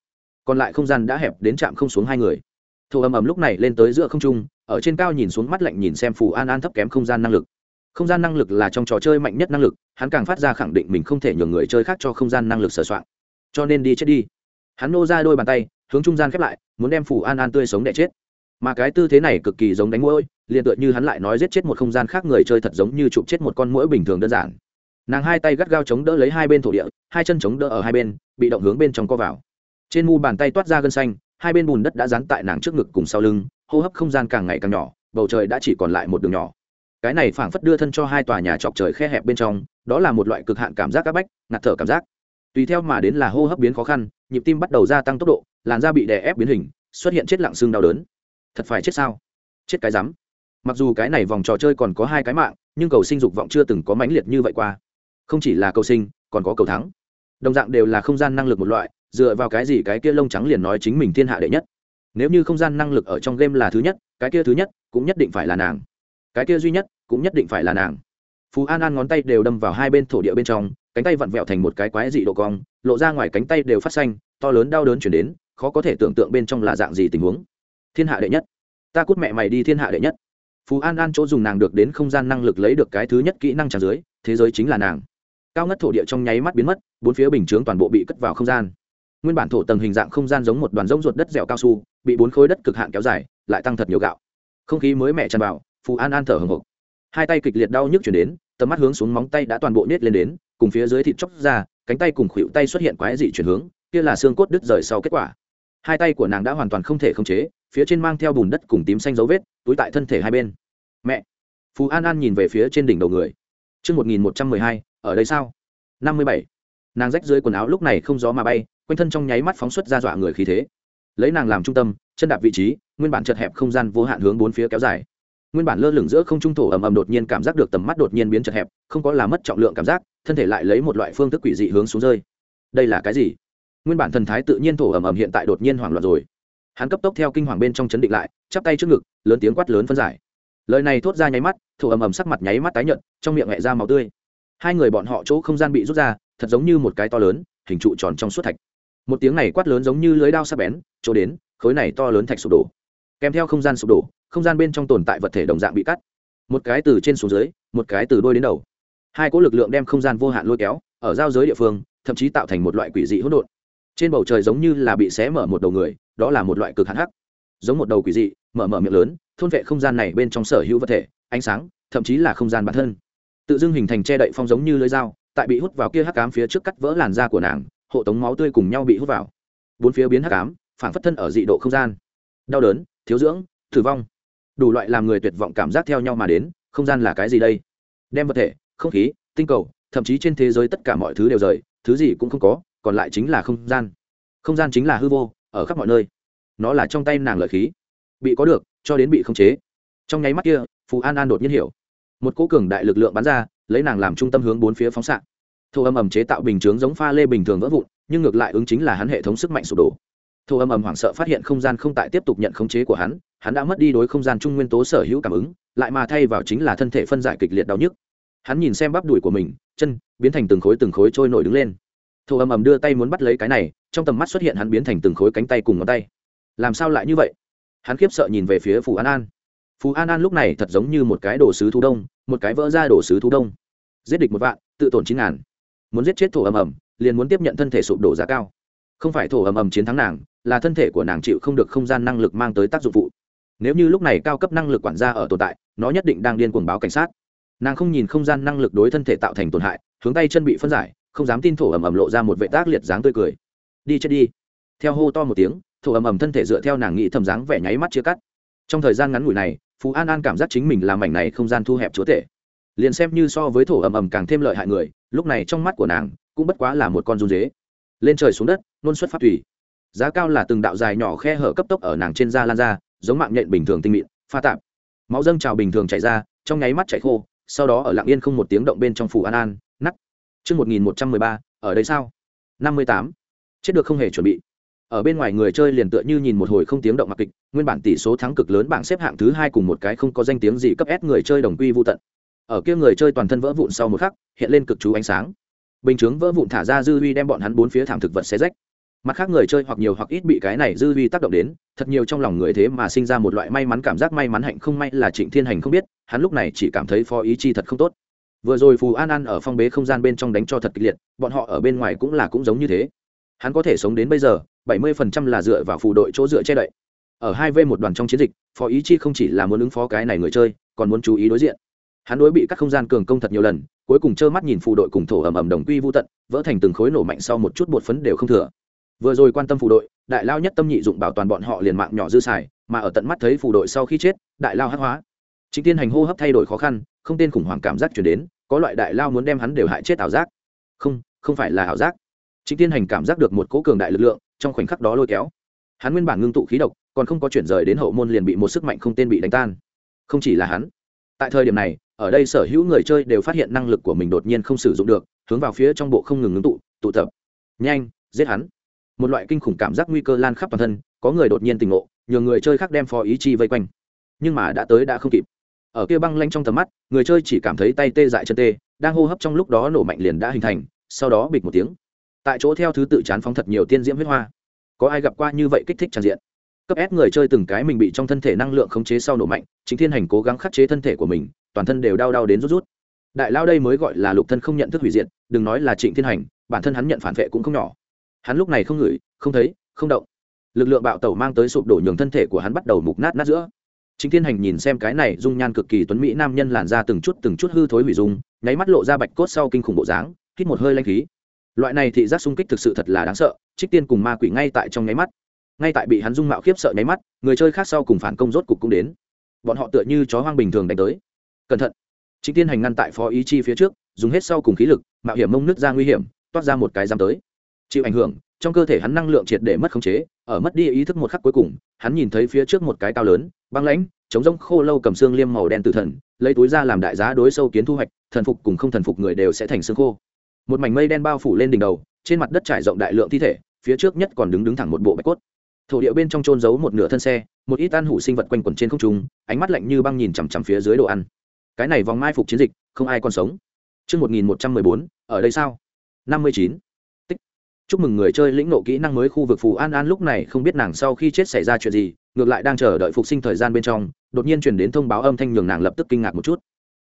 Còn lại không gian đã hẹp đến trạm không xuống hai người. Thổ ầm ầm lúc này lên tới giữa không trung, ở trên cao nhìn xuống mắt lạnh nhìn xem phù an an thấp kém không gian năng lực. Không gian năng lực là trong trò chơi mạnh nhất năng lực, hắn càng phát ra khẳng định mình không thể nhường người chơi khác cho không gian năng lực sửa soạn. Cho nên đi chết đi. Hắn nô ra đôi bàn tay, hướng trung gian khép lại, muốn đem phù an an tươi sống đẻ chết mà cái tư thế này cực kỳ giống đánh mũi, liền tựa như hắn lại nói giết chết một không gian khác người chơi thật giống như chụp chết một con mũi bình thường đơn giản. Nàng hai tay gắt gao chống đỡ lấy hai bên thổ địa, hai chân chống đỡ ở hai bên, bị động hướng bên trong co vào. Trên mu bàn tay toát ra gân xanh, hai bên bùn đất đã dán tại nàng trước ngực cùng sau lưng, hô hấp không gian càng ngày càng nhỏ, bầu trời đã chỉ còn lại một đường nhỏ. Cái này phảng phất đưa thân cho hai tòa nhà chọc trời khe hẹp bên trong, đó là một loại cực hạn cảm giác áp bách, ngạt thở cảm giác. Tùy theo mà đến là hô hấp biến khó khăn, nhịp tim bắt đầu gia tăng tốc độ, làn da bị đè ép biến hình, xuất hiện chết lặng xương đau đớn thật phải chết sao? Chết cái rắm. Mặc dù cái này vòng trò chơi còn có hai cái mạng, nhưng cầu sinh dục vọng chưa từng có mãnh liệt như vậy qua. Không chỉ là cầu sinh, còn có cầu thắng. Đồng dạng đều là không gian năng lực một loại, dựa vào cái gì cái kia lông trắng liền nói chính mình thiên hạ đệ nhất. Nếu như không gian năng lực ở trong game là thứ nhất, cái kia thứ nhất cũng nhất định phải là nàng. Cái kia duy nhất cũng nhất định phải là nàng. Phú an an ngón tay đều đâm vào hai bên thổ địa bên trong, cánh tay vặn vẹo thành một cái quái dị độ cong, lộ ra ngoài cánh tay đều phát xanh, to lớn đau đớn chuyển đến, khó có thể tưởng tượng bên trong là dạng gì tình huống thiên hạ đệ nhất. Ta cút mẹ mày đi thiên hạ đệ nhất. Phú an an chỗ dùng nàng được đến không gian năng lực lấy được cái thứ nhất kỹ năng tràn dưới, thế giới chính là nàng. Cao ngất thổ địa trong nháy mắt biến mất, bốn phía bình chướng toàn bộ bị cất vào không gian. Nguyên bản thổ tầng hình dạng không gian giống một đoàn rỗng ruột đất dẻo cao su, bị bốn khối đất cực hạn kéo dài, lại tăng thật nhiều gạo. Không khí mới mẻ tràn vào, phù an an thở hồng hộc hai tay kịch liệt đau nhức chuyển đến, tầm mắt hướng xuống móng tay đã toàn bộ nết lên đến, cùng phía dưới thịt chóc ra, cánh tay cùng khuỷu tay xuất hiện quái dị chuyển hướng, kia là xương cốt đứt rời sau kết quả. Hai tay của nàng đã hoàn toàn không thể khống chế phía trên mang theo bùn đất cùng tím xanh dấu vết túi tại thân thể hai bên mẹ phù an an nhìn về phía trên đỉnh đầu người chương một nghìn một trăm mười hai ở đây sao? 57. Nàng rách dưới quần áo lúc này không gió mà bay, quanh thân trong nháy mắt phóng xuất ra dọa người khí thế. Lấy nàng làm trung tâm, chân đạp vị trí, nguyên bản chật hẹp không gian vô hạn hướng bốn phía kéo dài. nguyên bản lơ lửng giữa không trung thổ ầm ầm đột nhiên cảm giác được tầm mắt đột nhiên biến chật hẹp không có làm mất trọng lượng cảm giác thân thể lại lấy một loại phương thức quỷ dị hướng xuống rơi đây là cái gì nguyên bản thần thái tự nhiên thổ ầm ầm hiện tại đột nhiên hoảng loạn rồi hắn cấp tốc theo kinh hoàng bên trong chấn định lại, chắp tay trước ngực, lớn tiếng quát lớn phân giải. Lời này thốt ra nháy mắt, thổ ầm ầm sắc mặt nháy mắt tái nhợt, trong miệng hẹ ra máu tươi. Hai người bọn họ chỗ không gian bị rút ra, thật giống như một cái to lớn, hình trụ tròn trong suốt thạch. Một tiếng này quát lớn giống như lưới đao sắc bén, chỗ đến, khối này to lớn thạch sụp đổ. Kèm theo không gian sụp đổ, không gian bên trong tồn tại vật thể đồng dạng bị cắt. Một cái từ trên xuống dưới, một cái từ đôi đến đầu. Hai cỗ lực lượng đem không gian vô hạn lôi kéo, ở giao giới địa phương, thậm chí tạo thành một loại quỷ dị hỗn độn trên bầu trời giống như là bị xé mở một đầu người, đó là một loại cực hạn hắc. Giống một đầu quỷ dị, mở mở miệng lớn, thôn vệ không gian này bên trong sở hữu vật thể, ánh sáng, thậm chí là không gian bản thân. Tự dưng hình thành che đậy phong giống như lưới dao, tại bị hút vào kia hắc cám phía trước cắt vỡ làn da của nàng, hộ tống máu tươi cùng nhau bị hút vào. Bốn phía biến hắc cám phản phất thân ở dị độ không gian. Đau đớn, thiếu dưỡng, tử vong. Đủ loại làm người tuyệt vọng cảm giác theo nhau mà đến, không gian là cái gì đây? Đem vật thể, không khí, tinh cầu, thậm chí trên thế giới tất cả mọi thứ đều rời, thứ gì cũng không có còn lại chính là không gian. Không gian chính là hư vô, ở khắp mọi nơi. Nó là trong tay nàng lợi khí. Bị có được, cho đến bị khống chế. Trong nháy mắt kia, phù an an đột nhiên hiểu. Một cỗ cường đại lực lượng bắn ra, lấy nàng làm trung tâm hướng bốn phía phóng xạ. Thô âm ầm chế tạo bình chướng giống pha lê bình thường vỡ vụn, nhưng ngược lại ứng chính là hắn hệ thống sức mạnh sụp đổ. Thô âm ầm hoảng sợ phát hiện không gian không tại tiếp tục nhận khống chế của hắn hắn đã mất đi đối không gian trung nguyên tố sở hữu cảm ứng, lại mà thay vào chính là thân thể phân giải kịch liệt đau nhức. Hắn nhìn xem bắp đùi của mình, chân biến thành từng khối từng khối trôi nổi đứng lên thổ âm ầm đưa tay muốn bắt lấy cái này, trong tầm mắt xuất hiện hắn biến thành từng khối cánh tay cùng ngón tay. Làm sao lại như vậy? Hắn khiếp sợ nhìn về phía phù an an. Phù an an lúc này thật giống như một cái đồ sứ thú đông, một cái vỡ ra đồ sứ thú đông. Giết địch một vạn, tự tổn chín ngàn. Muốn giết chết thổ ầm ầm, liền muốn tiếp nhận thân thể sụp đổ giá cao. Không phải thổ ầm ầm chiến thắng nàng, là thân thể của nàng chịu không được không gian năng lực mang tới tác dụng phụ. Nếu như lúc này cao cấp năng lực quản gia ở tồn tại, nó nhất định đang điên cuồng báo cảnh sát. Nàng không nhìn không gian năng lực đối thân thể tạo thành tổn hại, hướng tay chân bị phân giải không dám tin thổ ầm ầm lộ ra một vệ tác liệt dáng tươi cười. Đi chết đi. Theo hô to một tiếng, thổ ầm ầm thân thể dựa theo nàng nghĩ thầm dáng vẻ nháy mắt chia cắt. Trong thời gian ngắn ngủi này, phú an an cảm giác chính mình làm mảnh này không gian thu hẹp chúa tể. Liền xem như so với thổ ầm ầm càng thêm lợi hại người, lúc này trong mắt của nàng cũng bất quá là một con run dế. Lên trời xuống đất, nôn xuất phát thủy giá cao là từng đạo dài nhỏ khe hở cấp tốc ở nàng trên da lan ra, giống mạng nhện bình thường tinh mịn, pha tạp. Máu dâng trào bình thường chảy ra, trong nháy mắt chảy khô, sau đó ở lạng yên không một tiếng động bên trong phủ an an chương một nghìn một trăm mười ba, ở đây sao? năm mươi tám. Chết được không hề chuẩn bị. Ở bên ngoài người chơi liền tựa như nhìn một hồi không tiếng động mặc kịch, nguyên bản tỷ số thắng cực lớn bảng xếp hạng thứ hai cùng một cái không có danh tiếng gì cấp s người chơi đồng quy vô tận. Ở kia người chơi toàn thân vỡ vụn sau một khắc, hiện lên cực chú ánh sáng. Bình chướng vỡ vụn thả ra dư huy đem bọn hắn bốn phía thảm thực vật xé rách. Mặt khác người chơi hoặc nhiều hoặc ít bị cái này dư huy tác động đến, thật nhiều trong lòng người thế mà sinh ra một loại may mắn cảm giác may mắn hạnh không may là trịnh thiên hành không biết, hắn lúc này chỉ cảm thấy phó ý chi thật không tốt vừa rồi phù an an ở phong bế không gian bên trong đánh cho thật kịch liệt, bọn họ ở bên ngoài cũng là cũng giống như thế. Hắn có thể sống đến bây giờ, bảy mươi phần trăm là dựa vào phù đội chỗ dựa che đậy. Ở hai v một đoàn trong chiến dịch, phó ý chi không chỉ là muốn ứng phó cái này người chơi, còn muốn chú ý đối diện. Hắn đối bị các không gian cường công thật nhiều lần, cuối cùng trơ mắt nhìn phù đội cùng thổ ầm ầm đồng quy vô tận, vỡ thành từng khối nổ mạnh sau một chút bột phấn đều không thừa. Vừa rồi quan tâm phù đội, đại lao nhất tâm nhị dụng bảo toàn bọn họ liền mạng nhỏ dư xài, mà ở tận mắt thấy phù đội sau khi chết, đại lao hắc hóa. Chính tiên hành hô hấp thay đổi khó khăn không tên khủng hoảng cảm giác chuyển đến, có loại đại lao muốn đem hắn đều hại chết ảo giác. Không không phải là ảo giác. Chính tiên hành cảm giác được một cỗ cường đại lực lượng trong khoảnh khắc đó lôi kéo. Hắn nguyên bản ngưng tụ khí độc, còn không có chuyển rời đến hậu môn liền bị một sức mạnh không tên bị đánh tan. Không chỉ là hắn, tại thời điểm này, ở đây sở hữu người chơi đều phát hiện năng lực của mình đột nhiên không sử dụng được, hướng vào phía trong bộ không ngừng ngưng tụ tụ tập. Nhanh, giết hắn. Một loại kinh khủng cảm giác nguy cơ lan khắp toàn thân, có người đột nhiên tỉnh ngộ, nhờ người chơi khác đem phó ý chi vây quanh. Nhưng mà đã tới đã không kịp ở kia băng lanh trong tầm mắt, người chơi chỉ cảm thấy tay tê dại chân tê, đang hô hấp trong lúc đó nổ mạnh liền đã hình thành, sau đó bịch một tiếng. Tại chỗ theo thứ tự chán phóng thật nhiều tiên diễm huyết hoa. Có ai gặp qua như vậy kích thích tràn diện? Cấp ép người chơi từng cái mình bị trong thân thể năng lượng khống chế sau nổ mạnh, chính thiên hành cố gắng khắc chế thân thể của mình, toàn thân đều đau đau đến rút rút. Đại lao đây mới gọi là lục thân không nhận thức hủy diệt, đừng nói là trịnh thiên hành, bản thân hắn nhận phản vệ cũng không nhỏ. Hắn lúc này không ngửi, không thấy, không động. Lực lượng bạo tẩu mang tới sụp đổ nhường thân thể của hắn bắt đầu mục nát nát giữa chính thiên hành nhìn xem cái này dung nhan cực kỳ tuấn mỹ nam nhân làn ra từng chút từng chút hư thối hủy dung, nháy mắt lộ ra bạch cốt sau kinh khủng bộ dáng, hít một hơi lanh khí. Loại này thị giác sung kích thực sự thật là đáng sợ, trích tiên cùng ma quỷ ngay tại trong nháy mắt. Ngay tại bị hắn dung mạo khiếp sợ nháy mắt, người chơi khác sau cùng phản công rốt cục cũng đến. Bọn họ tựa như chó hoang bình thường đánh tới. Cẩn thận. Chính tiên hành ngăn tại phó ý chi phía trước, dùng hết sau cùng khí lực, mạo hiểm mông nước ra nguy hiểm, toát ra một cái giam tới. Chịu ảnh hưởng trong cơ thể hắn năng lượng triệt để mất khống chế ở mất đi ý thức một khắc cuối cùng hắn nhìn thấy phía trước một cái cao lớn băng lãnh chống rông khô lâu cầm xương liêm màu đen tử thần lấy túi ra làm đại giá đối sâu kiến thu hoạch thần phục cùng không thần phục người đều sẽ thành xương khô một mảnh mây đen bao phủ lên đỉnh đầu trên mặt đất trải rộng đại lượng thi thể phía trước nhất còn đứng đứng thẳng một bộ bạch cốt thổ địa bên trong trôn giấu một nửa thân xe một ít ăn hủ sinh vật quanh quẩn trên không trung ánh mắt lạnh như băng nhìn chằm chằm phía dưới đồ ăn cái này vòng mai phục chiến dịch không ai còn sống Trước 1114, ở đây sao? 59. Chúc mừng người chơi lĩnh nộ kỹ năng mới khu vực Phù An An lúc này không biết nàng sau khi chết xảy ra chuyện gì, ngược lại đang chờ đợi phục sinh thời gian bên trong, đột nhiên truyền đến thông báo âm thanh nhường nàng lập tức kinh ngạc một chút.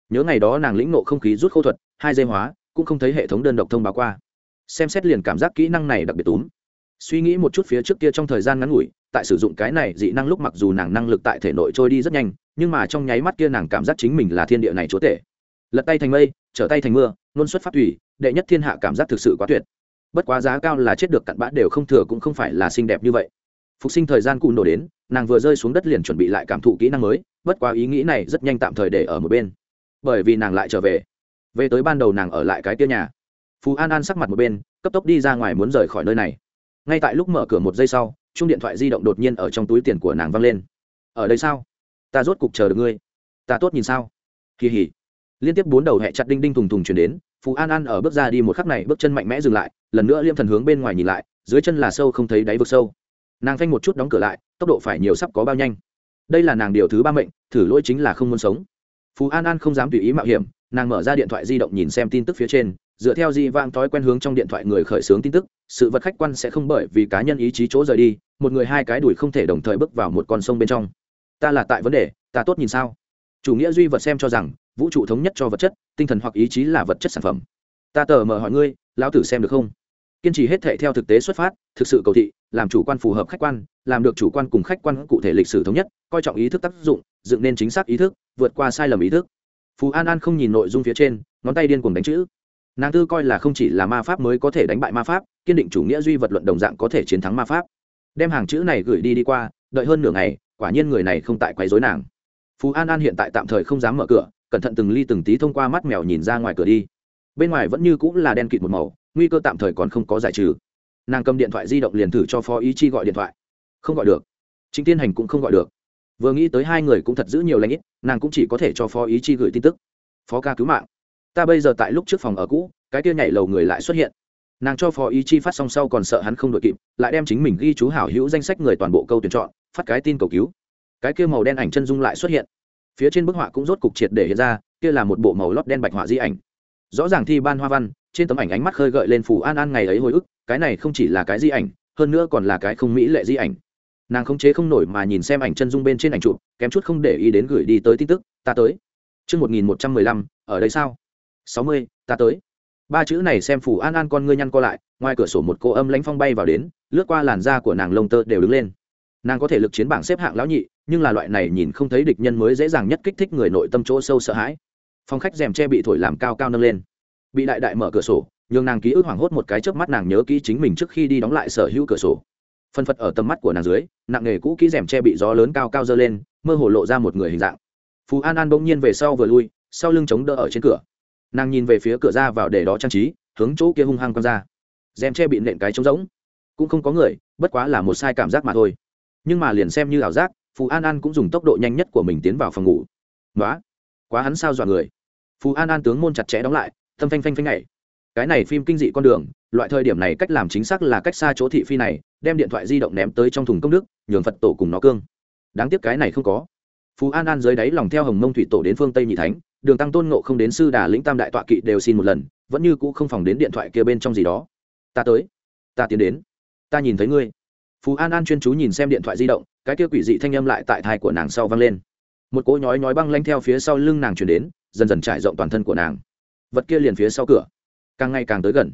Nhớ ngày đó nàng lĩnh nộ không khí rút khâu thuật, hai dây hóa, cũng không thấy hệ thống đơn độc thông báo qua. Xem xét liền cảm giác kỹ năng này đặc biệt túm. Suy nghĩ một chút phía trước kia trong thời gian ngắn ngủi, tại sử dụng cái này dị năng lúc mặc dù nàng năng lực tại thể nội trôi đi rất nhanh, nhưng mà trong nháy mắt kia nàng cảm giác chính mình là thiên địa này chúa tể lật tay thành mây trở tay thành mưa luôn xuất phát thủy đệ nhất thiên hạ cảm giác thực sự quá tuyệt bất quá giá cao là chết được cặn bã đều không thừa cũng không phải là xinh đẹp như vậy. Phục sinh thời gian cụ nổ đến, nàng vừa rơi xuống đất liền chuẩn bị lại cảm thụ kỹ năng mới, bất quá ý nghĩ này rất nhanh tạm thời để ở một bên. Bởi vì nàng lại trở về. Về tới ban đầu nàng ở lại cái tia nhà. Phú an an sắc mặt một bên, cấp tốc đi ra ngoài muốn rời khỏi nơi này. Ngay tại lúc mở cửa một giây sau chung điện thoại di động đột nhiên ở trong túi tiền của nàng văng lên. Ở đây sao? Ta rốt cục chờ được ngươi. Ta tốt nhìn sao? Kỳ hỉ. Liên tiếp bốn đầu hẹ chặt đinh đinh thùng thùng chuyển đến phú an an ở bước ra đi một khắc này, bước chân mạnh mẽ dừng lại, lần nữa liêm thần hướng bên ngoài nhìn lại, dưới chân là sâu không thấy đáy vực sâu. Nàng phanh một chút đóng cửa lại, tốc độ phải nhiều sắp có bao nhanh. Đây là nàng điều thứ ba mệnh, thử lỗi chính là không muốn sống. Phú an an không dám tùy ý mạo hiểm, nàng mở ra điện thoại di động nhìn xem tin tức phía trên, dựa theo di vang thói quen hướng trong điện thoại người khởi xướng tin tức, sự vật khách quan sẽ không bởi vì cá nhân ý chí chỗ rời đi, một người hai cái đùi không thể đồng thời bước vào một con sông bên trong. Ta là tại vấn đề, ta tốt nhìn sao? Chủ nghĩa duy vật xem cho rằng vũ trụ thống nhất cho vật chất, tinh thần hoặc ý chí là vật chất sản phẩm. Ta tờ mờ hỏi ngươi, lão tử xem được không? Kiên trì hết thệ theo thực tế xuất phát, thực sự cầu thị, làm chủ quan phù hợp khách quan, làm được chủ quan cùng khách quan cụ thể lịch sử thống nhất, coi trọng ý thức tác dụng, dựng nên chính xác ý thức, vượt qua sai lầm ý thức. Phú an an không nhìn nội dung phía trên, ngón tay điên cuồng đánh chữ. Nàng tư coi là không chỉ là ma pháp mới có thể đánh bại ma pháp, kiên định chủ nghĩa duy vật luận đồng dạng có thể chiến thắng ma pháp. Đem hàng chữ này gửi đi đi qua, đợi hơn nửa ngày, quả nhiên người này không tại quấy rối nàng. Phú an an hiện tại tạm thời không dám mở cửa cẩn thận từng ly từng tí thông qua mắt mèo nhìn ra ngoài cửa đi. Bên ngoài vẫn như cũng là đen kịt một màu, nguy cơ tạm thời còn không có giải trừ. Nàng cầm điện thoại di động liền thử cho phó ý chi gọi điện thoại. Không gọi được. Chính tiên hành cũng không gọi được. Vừa nghĩ tới hai người cũng thật giữ nhiều lãnh ít, nàng cũng chỉ có thể cho phó ý chi gửi tin tức. Phó ca cứu mạng. Ta bây giờ tại lúc trước phòng ở cũ, cái kia nhảy lầu người lại xuất hiện. Nàng cho phó ý chi phát xong sau còn sợ hắn không đội kịp, lại đem chính mình ghi chú hảo hữu danh sách người toàn bộ câu tuyển chọn, phát cái tin cầu cứu. Cái kia màu đen ảnh chân dung lại xuất hiện phía trên bức họa cũng rốt cục triệt để hiện ra kia là một bộ màu lót đen bạch họa di ảnh rõ ràng thi ban hoa văn trên tấm ảnh ánh mắt khơi gợi lên phù an an ngày ấy hồi ức cái này không chỉ là cái di ảnh hơn nữa còn là cái không mỹ lệ di ảnh nàng không chế không nổi mà nhìn xem ảnh chân dung bên trên ảnh chụp kém chút không để ý đến gửi đi tới tin tức ta tới Trước 1115, ở đây sao? 60, ta tới. Ba chữ này xem phù an an con ngươi nhăn co lại, ngoài cửa sổ một cô âm lãnh phong bay vào đến, lướt qua làn da của nàng lông tơ đều đứng lên nàng có thể lực chiến bảng xếp hạng lão nhị nhưng là loại này nhìn không thấy địch nhân mới dễ dàng nhất kích thích người nội tâm chỗ sâu sợ hãi. Phòng khách rèm che bị thổi làm cao cao nâng lên. Bị đại đại mở cửa sổ, nhường nàng ký ức hoảng hốt một cái trước mắt nàng nhớ kỹ chính mình trước khi đi đóng lại sở hữu cửa sổ. Phân phật ở tầm mắt của nàng dưới, nặng nghề cũ kỹ rèm che bị gió lớn cao cao dơ lên, mơ hồ lộ ra một người hình dạng. Phú an an bỗng nhiên về sau vừa lui, sau lưng chống đỡ ở trên cửa. Nàng nhìn về phía cửa ra vào để đó trang trí, hướng chỗ kia hung hăng quăng ra. Rèm che bị nện cái trống rỗng. Cũng không có người, bất quá là một sai cảm giác mà thôi. Nhưng mà liền xem như ảo giác phú an an cũng dùng tốc độ nhanh nhất của mình tiến vào phòng ngủ. Nói quá hắn sao dọa người. Phú an an tướng môn chặt chẽ đóng lại thâm phanh phanh phanh này cái này phim kinh dị con đường, loại thời điểm này cách làm chính xác là cách xa chỗ thị phi này, đem điện thoại di động ném tới trong thùng công đức, nhường phật tổ cùng nó cương. Đáng tiếc cái này không có. Phú an an dưới đáy lòng theo hồng mông thủy tổ đến phương tây nhị thánh, đường tăng tôn ngộ không đến sư đà lĩnh tam đại tọa kỵ đều xin một lần, vẫn như cũ không phòng đến điện thoại kia bên trong gì đó. Ta tới, ta tiến đến, ta nhìn thấy ngươi. Phú an an chuyên chú nhìn xem điện thoại di động cái kia quỷ dị thanh âm lại tại thai của nàng sau vang lên. Một cỗ nhói nhói băng lanh theo phía sau lưng nàng chuyển đến, dần dần trải rộng toàn thân của nàng. Vật kia liền phía sau cửa. Càng ngày càng tới gần.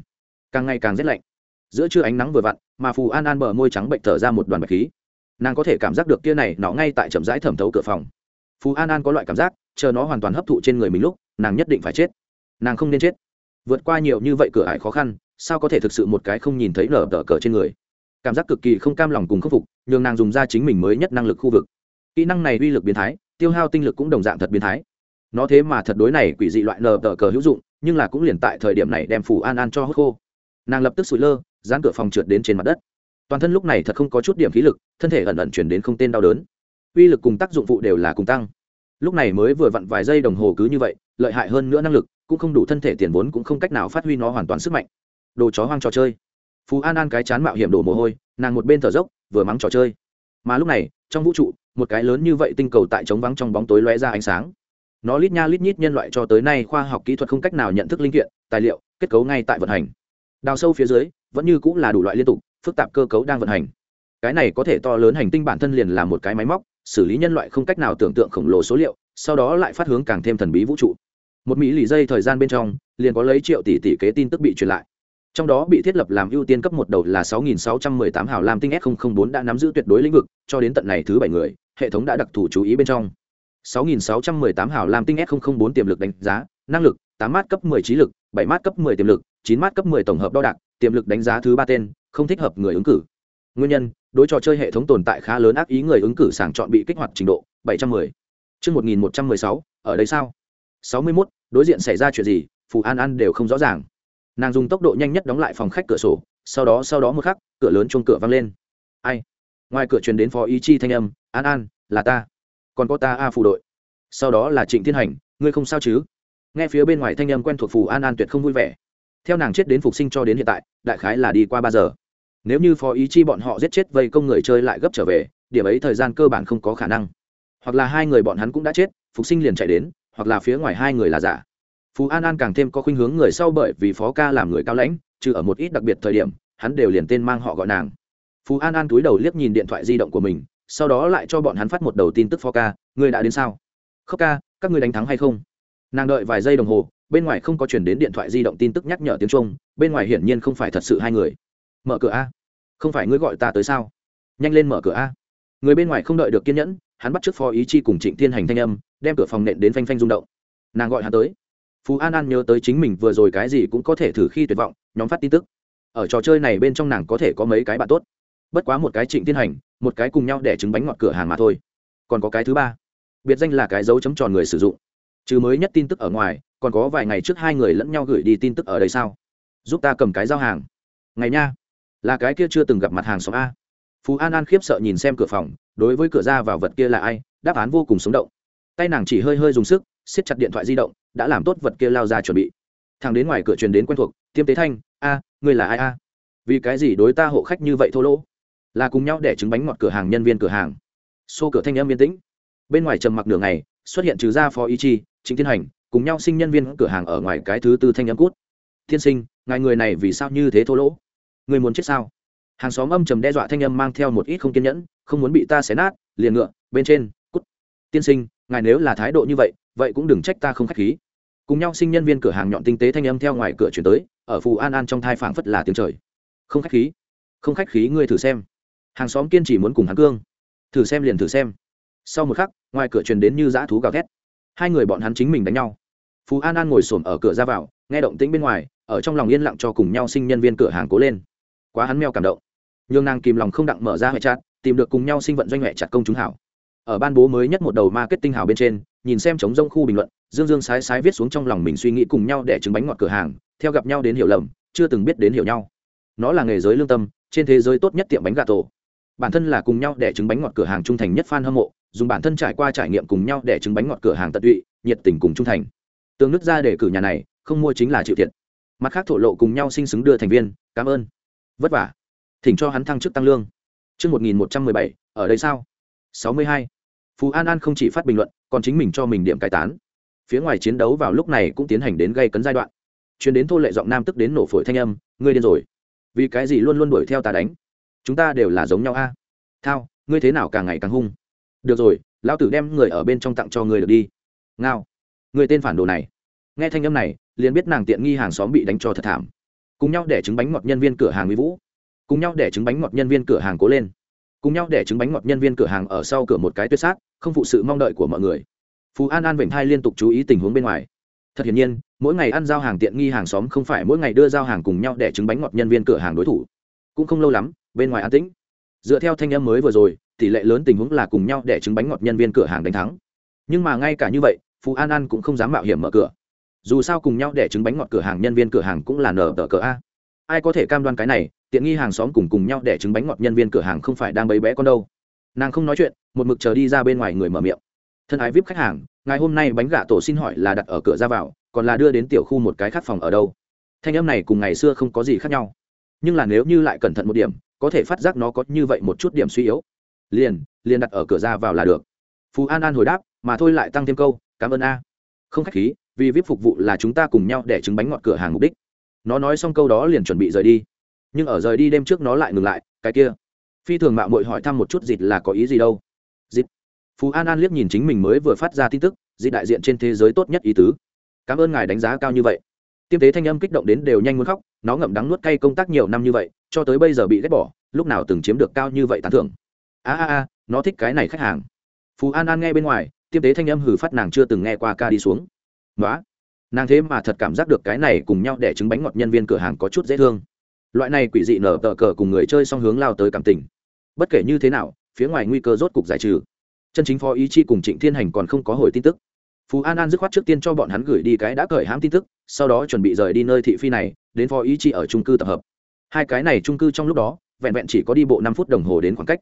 Càng ngày càng rét lạnh. Giữa trưa ánh nắng vừa vặn, mà phù an an bờ môi trắng bệnh thở ra một đoàn bạch khí. Nàng có thể cảm giác được kia này, nó ngay tại chậm rãi thẩm thấu cửa phòng. Phù an an có loại cảm giác, chờ nó hoàn toàn hấp thụ trên người mình lúc, nàng nhất định phải chết. Nàng không nên chết. Vượt qua nhiều như vậy cửa ải khó khăn, sao có thể thực sự một cái không nhìn thấy nở tờ cờ trên người? Cảm giác cực kỳ không cam lòng cùng khắc phục, nhường nàng dùng ra chính mình mới nhất năng lực khu vực. Kỹ năng này uy lực biến thái, tiêu hao tinh lực cũng đồng dạng thật biến thái. Nó thế mà thật đối này quỷ dị loại nờ tờ cờ hữu dụng, nhưng là cũng liền tại thời điểm này đem phủ an an cho hốt khô. Nàng lập tức sụi lơ, dán cửa phòng trượt đến trên mặt đất. Toàn thân lúc này thật không có chút điểm khí lực, thân thể ẩn ẩn chuyển đến không tên đau đớn. Uy lực cùng tác dụng phụ đều là cùng tăng. Lúc này mới vừa vặn vài giây đồng hồ cứ như vậy, lợi hại hơn nữa năng lực, cũng không đủ thân thể tiền vốn cũng không cách nào phát huy nó hoàn toàn sức mạnh. Đồ chó hoang trò chơi phú an an cái chán mạo hiểm đổ mồ hôi, nàng một bên thở dốc, vừa mắng trò chơi. Mà lúc này, trong vũ trụ, một cái lớn như vậy tinh cầu tại trống vắng trong bóng tối lóe ra ánh sáng. Nó lít nha lít nhít nhân loại cho tới nay khoa học kỹ thuật không cách nào nhận thức linh kiện, tài liệu, kết cấu ngay tại vận hành. Đào sâu phía dưới, vẫn như cũng là đủ loại liên tục, phức tạp cơ cấu đang vận hành. Cái này có thể to lớn hành tinh bản thân liền là một cái máy móc, xử lý nhân loại không cách nào tưởng tượng khổng lồ số liệu, sau đó lại phát hướng càng thêm thần bí vũ trụ. Một mỹ lì dây thời gian bên trong, liền có lấy triệu tỷ tỷ kế tin tức bị truyền lại trong đó bị thiết lập làm ưu tiên cấp một đầu là 6.618 hào lam tinh s 004 đã nắm giữ tuyệt đối lĩnh vực cho đến tận này thứ bảy người hệ thống đã đặc thù chú ý bên trong 6.618 hào lam tinh s 004 tiềm lực đánh giá năng lực 8 mát cấp 10 trí lực 7 mát cấp 10 tiềm lực 9 mát cấp 10 tổng hợp đo đạc tiềm lực đánh giá thứ ba tên không thích hợp người ứng cử nguyên nhân đối trò chơi hệ thống tồn tại khá lớn ác ý người ứng cử sàng chọn bị kích hoạt trình độ 710. Trước 1116, ở đây sao? 61, đối diện xảy ra chuyện gì, Phù An An đều không rõ ràng. Nàng dùng tốc độ nhanh nhất đóng lại phòng khách cửa sổ, sau đó sau đó một khắc, cửa lớn chung cửa vang lên. Ai? Ngoài cửa truyền đến phó ý chi thanh âm, "An An, là ta." Còn có ta a phù đội. Sau đó là Trịnh Thiên Hành, "Ngươi không sao chứ?" Nghe phía bên ngoài thanh âm quen thuộc Phù An An tuyệt không vui vẻ. Theo nàng chết đến phục sinh cho đến hiện tại, đại khái là đi qua ba giờ. Nếu như phó ý chi bọn họ giết chết vây công người chơi lại gấp trở về, điểm ấy thời gian cơ bản không có khả năng. Hoặc là hai người bọn hắn cũng đã chết, phục sinh liền chạy đến, hoặc là phía ngoài hai người là giả phú an an càng thêm có khuynh hướng người sau bởi vì phó ca làm người cao lãnh, trừ ở một ít đặc biệt thời điểm, hắn đều liền tên mang họ gọi nàng. Phú an an túi đầu liếc nhìn điện thoại di động của mình, sau đó lại cho bọn hắn phát một đầu tin tức phó ca, ngươi đã đến sao? Khóc ca, các ngươi đánh thắng hay không? Nàng đợi vài giây đồng hồ, bên ngoài không có chuyển đến điện thoại di động tin tức nhắc nhở tiếng trung, bên ngoài hiển nhiên không phải thật sự hai người. Mở cửa a, không phải ngươi gọi ta tới sao? Nhanh lên mở cửa a. Người bên ngoài không đợi được kiên nhẫn, hắn bắt t r ư ớ c phó ý chi cùng trịnh thiên hành thanh âm, đem cửa phòng nện đến phanh phanh rung động. Nàng gọi hắn tới phú an an nhớ tới chính mình vừa rồi cái gì cũng có thể thử khi tuyệt vọng, nhóm phát tin tức. Ở trò chơi này bên trong nàng có thể có mấy cái bạn tốt. Bất quá một cái trịnh tiên hành, một cái cùng nhau để trứng bánh ngọt cửa hàng mà thôi. Còn có cái thứ ba. Biệt danh là cái dấu chấm tròn người sử dụng. Chứ mới nhất tin tức ở ngoài, còn có vài ngày trước hai người lẫn nhau gửi đi tin tức ở đây sao? Giúp ta cầm cái giao hàng. Ngày nha. Là cái kia chưa từng gặp mặt hàng xóm a. Phú an an khiếp sợ nhìn xem cửa phòng, đối với cửa ra vào vật kia là ai, đáp án vô cùng sống động. Tay nàng chỉ hơi hơi dùng sức, siết chặt điện thoại di động đã làm tốt vật kia lao ra chuẩn bị. Thằng đến ngoài cửa truyền đến quen thuộc tiêm tế thanh a à, ngươi là ai a? Vì cái gì đối ta hộ khách như vậy thô lỗ? Là cùng nhau để trứng bánh ngọt cửa hàng nhân viên cửa hàng. Xô cửa thanh âm yên tĩnh. Bên ngoài trầm mặc nửa ngày xuất hiện trừ ra phó ý chi chính thiên hành cùng nhau sinh nhân viên cửa hàng ở ngoài cái thứ tư thanh âm cút. Thiên sinh ngài người này vì sao như thế thô lỗ? Người muốn chết sao? Hàng xóm âm trầm đe dọa thanh âm mang theo một ít không kiên nhẫn không muốn bị ta xé nát liền ngựa bên trên cút. Tiên sinh ngài nếu là thái độ như vậy vậy cũng đừng trách ta không khách khí. Cùng nhau sinh nhân viên cửa hàng nhọn tinh tế thanh âm theo ngoài cửa chuyển tới, ở phù an an trong thai phảng phất là tiếng trời. Không khách khí. Không khách khí ngươi thử xem. Hàng xóm kiên trì muốn cùng hắn cương. Thử xem liền thử xem. Sau một khắc, ngoài cửa truyền đến như dã thú gào thét. Hai người bọn hắn chính mình đánh nhau. Phú an an ngồi xổm ở cửa ra vào, nghe động tĩnh bên ngoài, ở trong lòng yên lặng cho cùng nhau sinh nhân viên cửa hàng cố lên. Quá hắn meo cảm động. Nhương nàng kìm lòng không đặng mở ra hệ chặt tìm được cùng nhau sinh vận doanh nghệ chặt công chúng hảo. Ở ban bố mới nhất một đầu marketing hảo bên trên nhìn xem chống rông khu bình luận dương dương sái sái viết xuống trong lòng mình suy nghĩ cùng nhau để trứng bánh ngọt cửa hàng theo gặp nhau đến hiểu lầm chưa từng biết đến hiểu nhau. Nó là nghề giới lương tâm trên thế giới tốt nhất tiệm bánh gà tổ. Bản thân là cùng nhau để trứng bánh ngọt cửa hàng trung thành nhất fan hâm mộ dùng bản thân trải qua trải nghiệm cùng nhau để trứng bánh ngọt cửa hàng tận tụy nhiệt tình cùng trung thành. Tương nước ra để cử nhà này không mua chính là chịu thiệt. Mặt khác thổ lộ cùng nhau sinh xứng đưa thành viên cảm ơn. Vất vả. Thỉnh cho hắn thăng chức tăng lương. Trước 1117, ở đây sao? 62 phú an an không chỉ phát bình luận, còn chính mình cho mình điểm cải tán. Phía ngoài chiến đấu vào lúc này cũng tiến hành đến gây cấn giai đoạn. Chuyến đến thô lệ giọng nam tức đến nổ phổi thanh âm, ngươi điên rồi. Vì cái gì luôn luôn đuổi theo ta đánh? Chúng ta đều là giống nhau a. Thao, ngươi thế nào càng ngày càng hung? Được rồi, lão tử đem người ở bên trong tặng cho ngươi được đi. Ngao người tên phản đồ này. Nghe thanh âm này, liền biết nàng tiện nghi hàng xóm bị đánh cho thật thảm. Cùng nhau để trứng bánh ngọt nhân viên cửa hàng mỹ vũ. Cùng nhau để trứng bánh ngọt nhân viên cửa hàng cố lên cùng nhau để trứng bánh ngọt nhân viên cửa hàng ở sau cửa một cái tuyệt sát, không phụ sự mong đợi của mọi người. Phú an an vịnh hai liên tục chú ý tình huống bên ngoài. Thật hiển nhiên, mỗi ngày ăn giao hàng tiện nghi hàng xóm không phải mỗi ngày đưa giao hàng cùng nhau để trứng bánh ngọt nhân viên cửa hàng đối thủ. Cũng không lâu lắm, bên ngoài an tĩnh. Dựa theo thanh em mới vừa rồi, tỷ lệ lớn tình huống là cùng nhau để trứng bánh ngọt nhân viên cửa hàng đánh thắng. Nhưng mà ngay cả như vậy, phú an an cũng không dám mạo hiểm mở cửa. Dù sao cùng nhau để trứng bánh ngọt cửa hàng nhân viên cửa hàng cũng là nở tờ cờ a. Ai có thể cam đoan cái này tiện nghi hàng xóm cùng cùng nhau để trứng bánh ngọt nhân viên cửa hàng không phải đang bấy bé con đâu. Nàng không nói chuyện, một mực chờ đi ra bên ngoài người mở miệng. Thân ái vip khách hàng, ngày hôm nay bánh gà tổ xin hỏi là đặt ở cửa ra vào, còn là đưa đến tiểu khu một cái khác phòng ở đâu? Thanh âm này cùng ngày xưa không có gì khác nhau. Nhưng là nếu như lại cẩn thận một điểm, có thể phát giác nó có như vậy một chút điểm suy yếu. Liền liền đặt ở cửa ra vào là được. Phú an an hồi đáp, mà thôi lại tăng thêm câu, cảm ơn a. Không khách khí, vì vip phục vụ là chúng ta cùng nhau để trứng bánh ngọt cửa hàng mục đích. Nó nói xong câu đó liền chuẩn bị rời đi nhưng ở rời đi đêm trước nó lại ngừng lại, cái kia. Phi thường mạo mội hỏi thăm một chút dịt là có ý gì đâu. Dịt phú an an liếc nhìn chính mình mới vừa phát ra tin tức dịt đại diện trên thế giới tốt nhất ý tứ. Cảm ơn ngài đánh giá cao như vậy. Tiêm tế thanh âm kích động đến đều nhanh muốn khóc, nó ngậm đắng nuốt cay công tác nhiều năm như vậy, cho tới bây giờ bị ghét bỏ, lúc nào từng chiếm được cao như vậy tán thưởng. A a a, nó thích cái này khách hàng. Phú an an nghe bên ngoài, tiêm tế thanh âm hử phát nàng chưa từng nghe qua ca đi xuống. Nói nàng thế mà thật cảm giác được cái này cùng nhau để trứng bánh ngọt nhân viên cửa hàng có chút dễ thương loại này quỷ dị nở tờ cờ cùng người chơi song hướng lao tới cảm tình. Bất kể như thế nào, phía ngoài nguy cơ rốt cục giải trừ. Chân chính phó ý chi cùng trịnh thiên hành còn không có hồi tin tức. Phú an an dứt khoát trước tiên cho bọn hắn gửi đi cái đã cởi hãm tin tức, sau đó chuẩn bị rời đi nơi thị phi này, đến phó ý chi ở trung cư tập hợp. Hai cái này trung cư trong lúc đó, vẹn vẹn chỉ có đi bộ năm phút đồng hồ đến khoảng cách.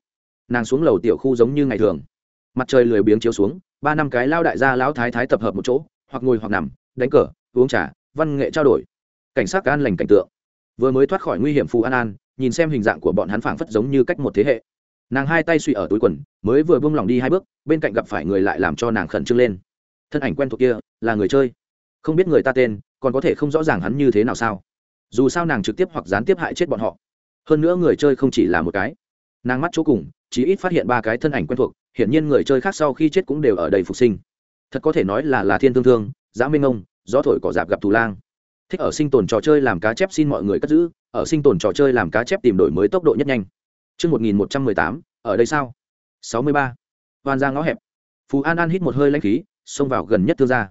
Nàng xuống lầu tiểu khu giống như ngày thường. Mặt trời lười biếng chiếu xuống, ba năm cái lao đại gia lão thái thái tập hợp một chỗ, hoặc ngồi hoặc nằm, đánh cờ, uống trà, văn nghệ trao đổi. Cảnh sát an lành cảnh tượng vừa mới thoát khỏi nguy hiểm phù an an, nhìn xem hình dạng của bọn hắn phảng phất giống như cách một thế hệ. Nàng hai tay suy ở túi quần, mới vừa buông lỏng đi hai bước, bên cạnh gặp phải người lại làm cho nàng khẩn trương lên. Thân ảnh quen thuộc kia, là người chơi. Không biết người ta tên, còn có thể không rõ ràng hắn như thế nào sao. Dù sao nàng trực tiếp hoặc gián tiếp hại chết bọn họ. Hơn nữa người chơi không chỉ là một cái. Nàng mắt chỗ cùng, chỉ ít phát hiện ba cái thân ảnh quen thuộc, hiển nhiên người chơi khác sau khi chết cũng đều ở đây phục sinh. Thật có thể nói là là thiên thương thương giã minh ông, gió thổi cỏ dạp gặp thù lang thích ở sinh tồn trò chơi làm cá chép xin mọi người cất giữ ở sinh tồn trò chơi làm cá chép tìm đổi mới tốc độ nhất nhanh Trước 1118, ở đây sao? 63. Hoàn ra ngõ hẹp. Phú An An hít một hơi lãnh khí, xông vào gần nhất thương gia.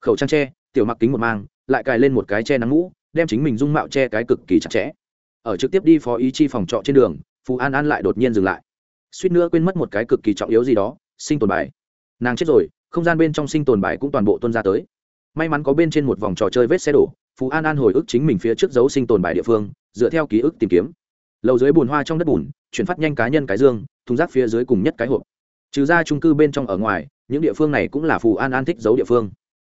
Khẩu trang che, tiểu mặc kính một mang, lại cài lên một cái che nắng mũ, đem chính mình dung mạo che cái cực kỳ chặt chẽ. Ở trực tiếp đi phó ý chi phòng trọ trên đường, Phú An An lại đột nhiên dừng lại. Suýt nữa quên mất một cái cực kỳ trọng yếu gì đó, sinh tồn bài. Nàng chết rồi, không gian bên trong sinh tồn bài cũng toàn bộ tuôn ra tới may mắn có bên trên một vòng trò chơi vết xe đổ phú an an hồi ức chính mình phía trước dấu sinh tồn bài địa phương, dựa theo ký ức tìm kiếm. Lầu dưới bùn hoa trong đất bùn, chuyển phát nhanh cá nhân cái dương, thùng rác phía dưới cùng nhất cái hộp. Trừ ra trung cư bên trong ở ngoài, những địa phương này cũng là phù an an thích giấu địa phương.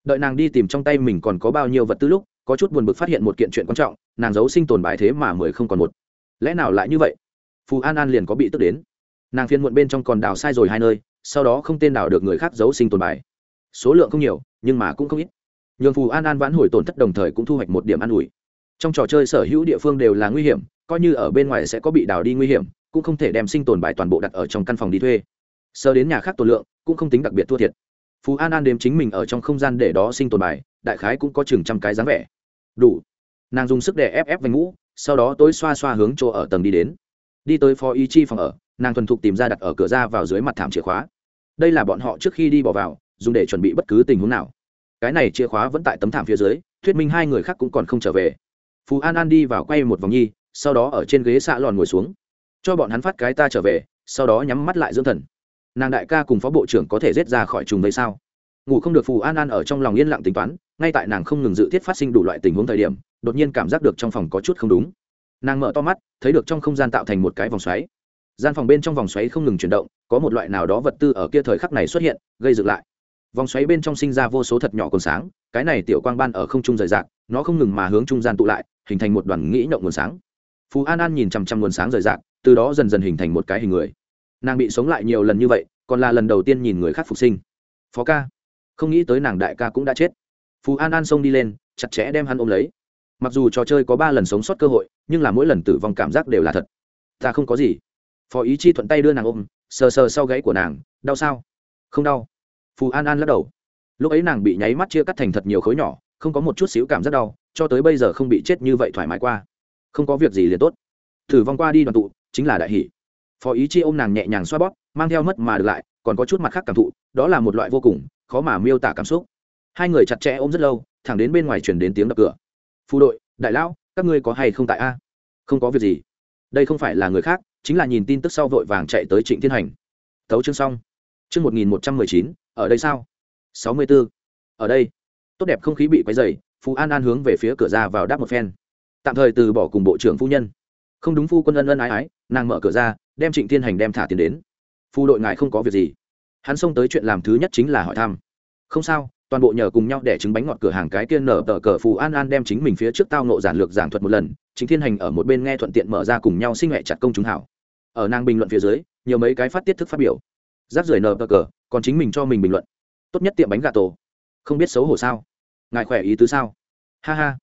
Đợi nàng đi tìm trong tay mình còn có bao nhiêu vật tư lúc, có chút buồn bực phát hiện một kiện chuyện quan trọng, nàng giấu sinh tồn bài thế mà mười không còn một. Lẽ nào lại như vậy? Phù an an liền có bị tức đến. Nàng phiên muộn bên trong còn đào sai rồi hai nơi, sau đó không tên đào được người khác giấu sinh tồn bài. Số lượng không nhiều, nhưng mà cũng không ít nhường phù an an vãn hồi tổn thất đồng thời cũng thu hoạch một điểm an ủi. Trong trò chơi sở hữu địa phương đều là nguy hiểm, coi như ở bên ngoài sẽ có bị đào đi nguy hiểm, cũng không thể đem sinh tồn bài toàn bộ đặt ở trong căn phòng đi thuê. Sơ đến nhà khác tồn lượng, cũng không tính đặc biệt thua thiệt. Phú an an đếm chính mình ở trong không gian để đó sinh tồn bài, đại khái cũng có chừng trăm cái dáng vẻ. Đủ. Nàng dùng sức để ép ép vành ngũ sau đó tối xoa xoa hướng chỗ ở tầng đi đến. Đi tới phó ý chi phòng ở, nàng thuần thục tìm ra đặt ở cửa ra vào dưới mặt thảm chìa khóa. Đây là bọn họ trước khi đi bỏ vào, dùng để chuẩn bị bất cứ tình huống nào cái này chìa khóa vẫn tại tấm thảm phía dưới, thuyết minh hai người khác cũng còn không trở về. Phú an an đi vào quay một vòng nhi, sau đó ở trên ghế xạ lòn ngồi xuống. Cho bọn hắn phát cái ta trở về, sau đó nhắm mắt lại dưỡng thần. Nàng đại ca cùng phó bộ trưởng có thể rết ra khỏi trùng đây sao? Ngủ không được phù an an ở trong lòng yên lặng tính toán, ngay tại nàng không ngừng dự thiết phát sinh đủ loại tình huống thời điểm, đột nhiên cảm giác được trong phòng có chút không đúng. Nàng mở to mắt, thấy được trong không gian tạo thành một cái vòng xoáy. Gian phòng bên trong vòng xoáy không ngừng chuyển động, có một loại nào đó vật tư ở kia thời khắc này xuất hiện, gây dựng lại vòng xoáy bên trong sinh ra vô số thật nhỏ còn sáng, cái này tiểu quang ban ở không trung rời rạc, nó không ngừng mà hướng trung gian tụ lại, hình thành một đoàn nghĩ nhộng nguồn sáng. Phú an an nhìn chằm chằm nguồn sáng rời rạc, từ đó dần dần hình thành một cái hình người. Nàng bị sống lại nhiều lần như vậy, còn là lần đầu tiên nhìn người khác phục sinh. Phó ca, không nghĩ tới nàng đại ca cũng đã chết. Phú an an xông đi lên, chặt chẽ đem hắn ôm lấy. Mặc dù trò chơi có ba lần sống sót cơ hội, nhưng là mỗi lần tử vong cảm giác đều là thật. Ta không có gì. Phó ý chi thuận tay đưa nàng ôm, sờ sờ sau gáy của nàng, đau sao? Không đau phù an an lắc đầu. Lúc ấy nàng bị nháy mắt chia cắt thành thật nhiều khối nhỏ, không có một chút xíu cảm giác đau, cho tới bây giờ không bị chết như vậy thoải mái qua. Không có việc gì liền tốt. Thử vong qua đi đoàn tụ, chính là đại hỷ. Phó ý chi ô m nàng nhẹ nhàng xoa bóp, mang theo mất mà được lại, còn có chút mặt khác cảm thụ, đó là một loại vô cùng, khó mà miêu tả cảm xúc. Hai người chặt chẽ ôm rất lâu, thẳng đến bên ngoài chuyển đến tiếng đập cửa. Phù đội, đại lão, các ngươi có hay không tại a? Không có việc gì. Đây không phải là người khác, chính là nhìn tin tức sau vội vàng chạy tới trịnh thiên hành. Tấu chương xong. Chương một nghìn một trăm mười chín ở đây sao? Sáu mươi b ố ở đây. Tốt đẹp không khí bị quấy dày phú an an hướng về phía cửa ra vào đáp một phen. Tạm thời từ bỏ cùng bộ trưởng phu nhân. Không đúng phu quân ân ân ái ái, nàng mở cửa ra, đem trịnh thiên hành đem thả tiền đến. Phu đội ngài không có việc gì. Hắn xông tới chuyện làm thứ nhất chính là hỏi thăm. Không sao, toàn bộ nhờ cùng nhau để trứng bánh ngọt cửa hàng cái kia nở tờ cờ phù an an đem chính mình phía trước tao nộ giản lược giảng thuật một lần chính thiên hành ở một bên nghe thuận tiện mở ra cùng nhau sinh hệ chặt công chúng hảo. Ở nàng bình luận phía dưới, nhiều mấy cái phát tiết thức phát biểu. Rác rưởi nở tờ cờ còn chính mình cho mình bình luận. Tốt nhất tiệm bánh gà tổ. Không biết xấu hổ sao? Ngài khỏe ý tứ sao? Ha ha.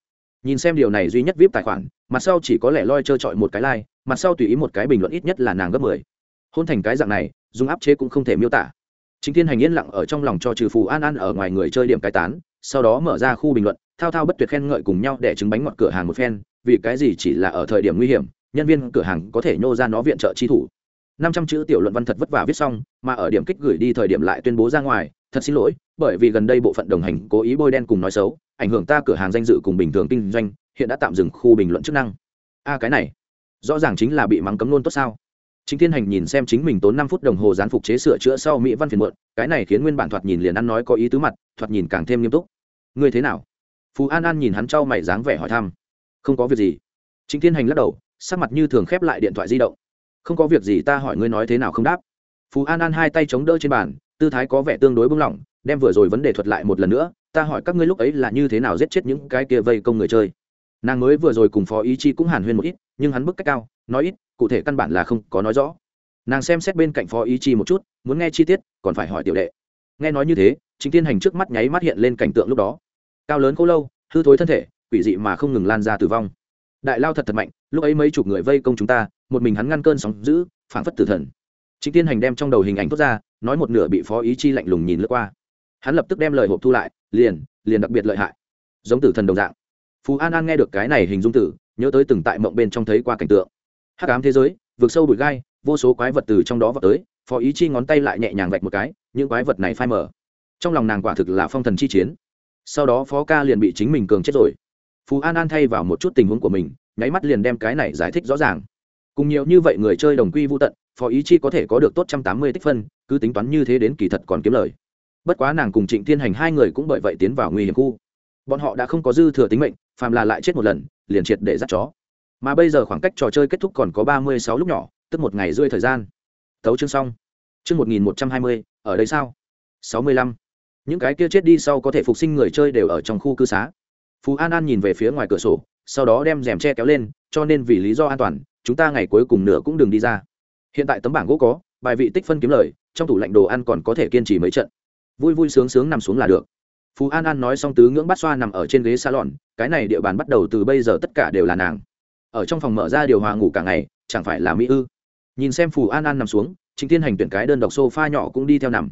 Nhìn xem điều này duy nhất vip tài khoản, mặt sau chỉ có lẽ loi trơ trọi một cái like, mặt sau tùy ý một cái bình luận ít nhất là nàng gấp mười. Hôn thành cái dạng này, dùng áp chế cũng không thể miêu tả. Chính thiên hành yên lặng ở trong lòng cho trừ phù an an ở ngoài người chơi điểm cai tán, sau đó mở ra khu bình luận, thao thao bất tuyệt khen ngợi cùng nhau để trứng bánh ngọt cửa hàng một phen, vì cái gì chỉ là ở thời điểm nguy hiểm, nhân viên cửa hàng có thể nhô ra nó viện trợ chi thủ năm trăm chữ tiểu luận văn thật vất vả viết xong, mà ở điểm kích gửi đi thời điểm lại tuyên bố ra ngoài, thật xin lỗi, bởi vì gần đây bộ phận đồng hành cố ý bôi đen cùng nói xấu, ảnh hưởng ta cửa hàng danh dự cùng bình thường kinh doanh, hiện đã tạm dừng khu bình luận chức năng. A, cái này, rõ ràng chính là bị mắng cấm luôn tốt sao? Chính thiên hành nhìn xem chính mình tốn năm phút đồng hồ gián phục chế sửa chữa sau mỹ văn phiền muộn, cái này khiến nguyên bản thoạt nhìn liền ăn nói có ý tứ mặt, thoạt nhìn càng thêm nghiêm túc. Ngươi thế nào? Phú an an nhìn hắn trao mày dáng vẻ hỏi thăm. Không có việc gì. Chính thiên hành lắc đầu, sắc mặt như thường khép lại điện thoại di động không có việc gì ta hỏi ngươi nói thế nào không đáp. Phú an an hai tay chống đỡ trên bàn, tư thái có vẻ tương đối bung lỏng, đem vừa rồi vấn đề thuật lại một lần nữa, ta hỏi các ngươi lúc ấy là như thế nào giết chết những cái kia vây công người chơi. Nàng mới vừa rồi cùng phó ý chi cũng hàn huyên một ít, nhưng hắn bức cách cao, nói ít, cụ thể căn bản là không có nói rõ. Nàng xem xét bên cạnh phó ý chi một chút, muốn nghe chi tiết, còn phải hỏi tiểu đệ. Nghe nói như thế chính tiên hành trước mắt nháy mắt hiện lên cảnh tượng lúc đó. Cao lớn k lâu, hư thối thân thể, quỷ dị mà không ngừng lan ra tử vong. Đại lao thật thật mạnh, lúc ấy mấy chục người vây công chúng ta một mình hắn ngăn cơn sóng giữ phảng phất tử thần. Chính tiên hành đem trong đầu hình ảnh thốt ra, nói một nửa bị phó ý chi lạnh lùng nhìn lướt qua. Hắn lập tức đem lời hộp thu lại, liền liền đặc biệt lợi hại. Giống tử thần đồng dạng. Phú an an nghe được cái này hình dung tử, nhớ tới từng tại mộng bên trong thấy qua cảnh tượng. Hắc ám thế giới vượt sâu bụi gai, vô số quái vật từ trong đó vào tới, phó ý chi ngón tay lại nhẹ nhàng vạch một cái, những quái vật này phai mở trong lòng nàng quả thực là phong thần chi chiến. Sau đó phó ca liền bị chính mình cường chết rồi. Phú an an thay vào một chút tình huống của mình, nháy mắt liền đem cái này giải thích rõ ràng cùng nhiều như vậy người chơi đồng quy vô tận, phó ý chi có thể có được tốt trăm tám mươi tích phân, cứ tính toán như thế đến kỳ thật còn kiếm lời. Bất quá nàng cùng trịnh thiên hành hai người cũng bởi vậy tiến vào nguy hiểm khu. Bọn họ đã không có dư thừa tính mệnh, phàm là lại chết một lần, liền triệt để dắt chó. Mà bây giờ khoảng cách trò chơi kết thúc còn có ba mươi sáu lúc nhỏ, tức một ngày rưỡi thời gian. Tấu chương xong. Chương một nghìn một trăm hai mươi, ở đây sao? sáu mươi lăm. Những cái kia chết đi sau có thể phục sinh người chơi đều ở trong khu cư xá. Phú an an nhìn về phía ngoài cửa sổ, sau đó đem rèm che kéo lên, cho nên vì lý do an toàn chúng ta ngày cuối cùng nửa cũng đừng đi ra. Hiện tại tấm bảng gỗ có, bài vị tích phân kiếm lời, trong tủ lạnh đồ ăn còn có thể kiên trì mấy trận. Vui vui sướng sướng nằm xuống là được. Phú an an nói xong tứ ngưỡng bát xoa nằm ở trên ghế salon, cái này địa bàn bắt đầu từ bây giờ tất cả đều là nàng. Ở trong phòng mở ra điều hòa ngủ cả ngày, chẳng phải là mỹ ư? Nhìn xem phù an an nằm xuống chính thiên hành tuyển cái đơn độc sofa nhỏ cũng đi theo nằm.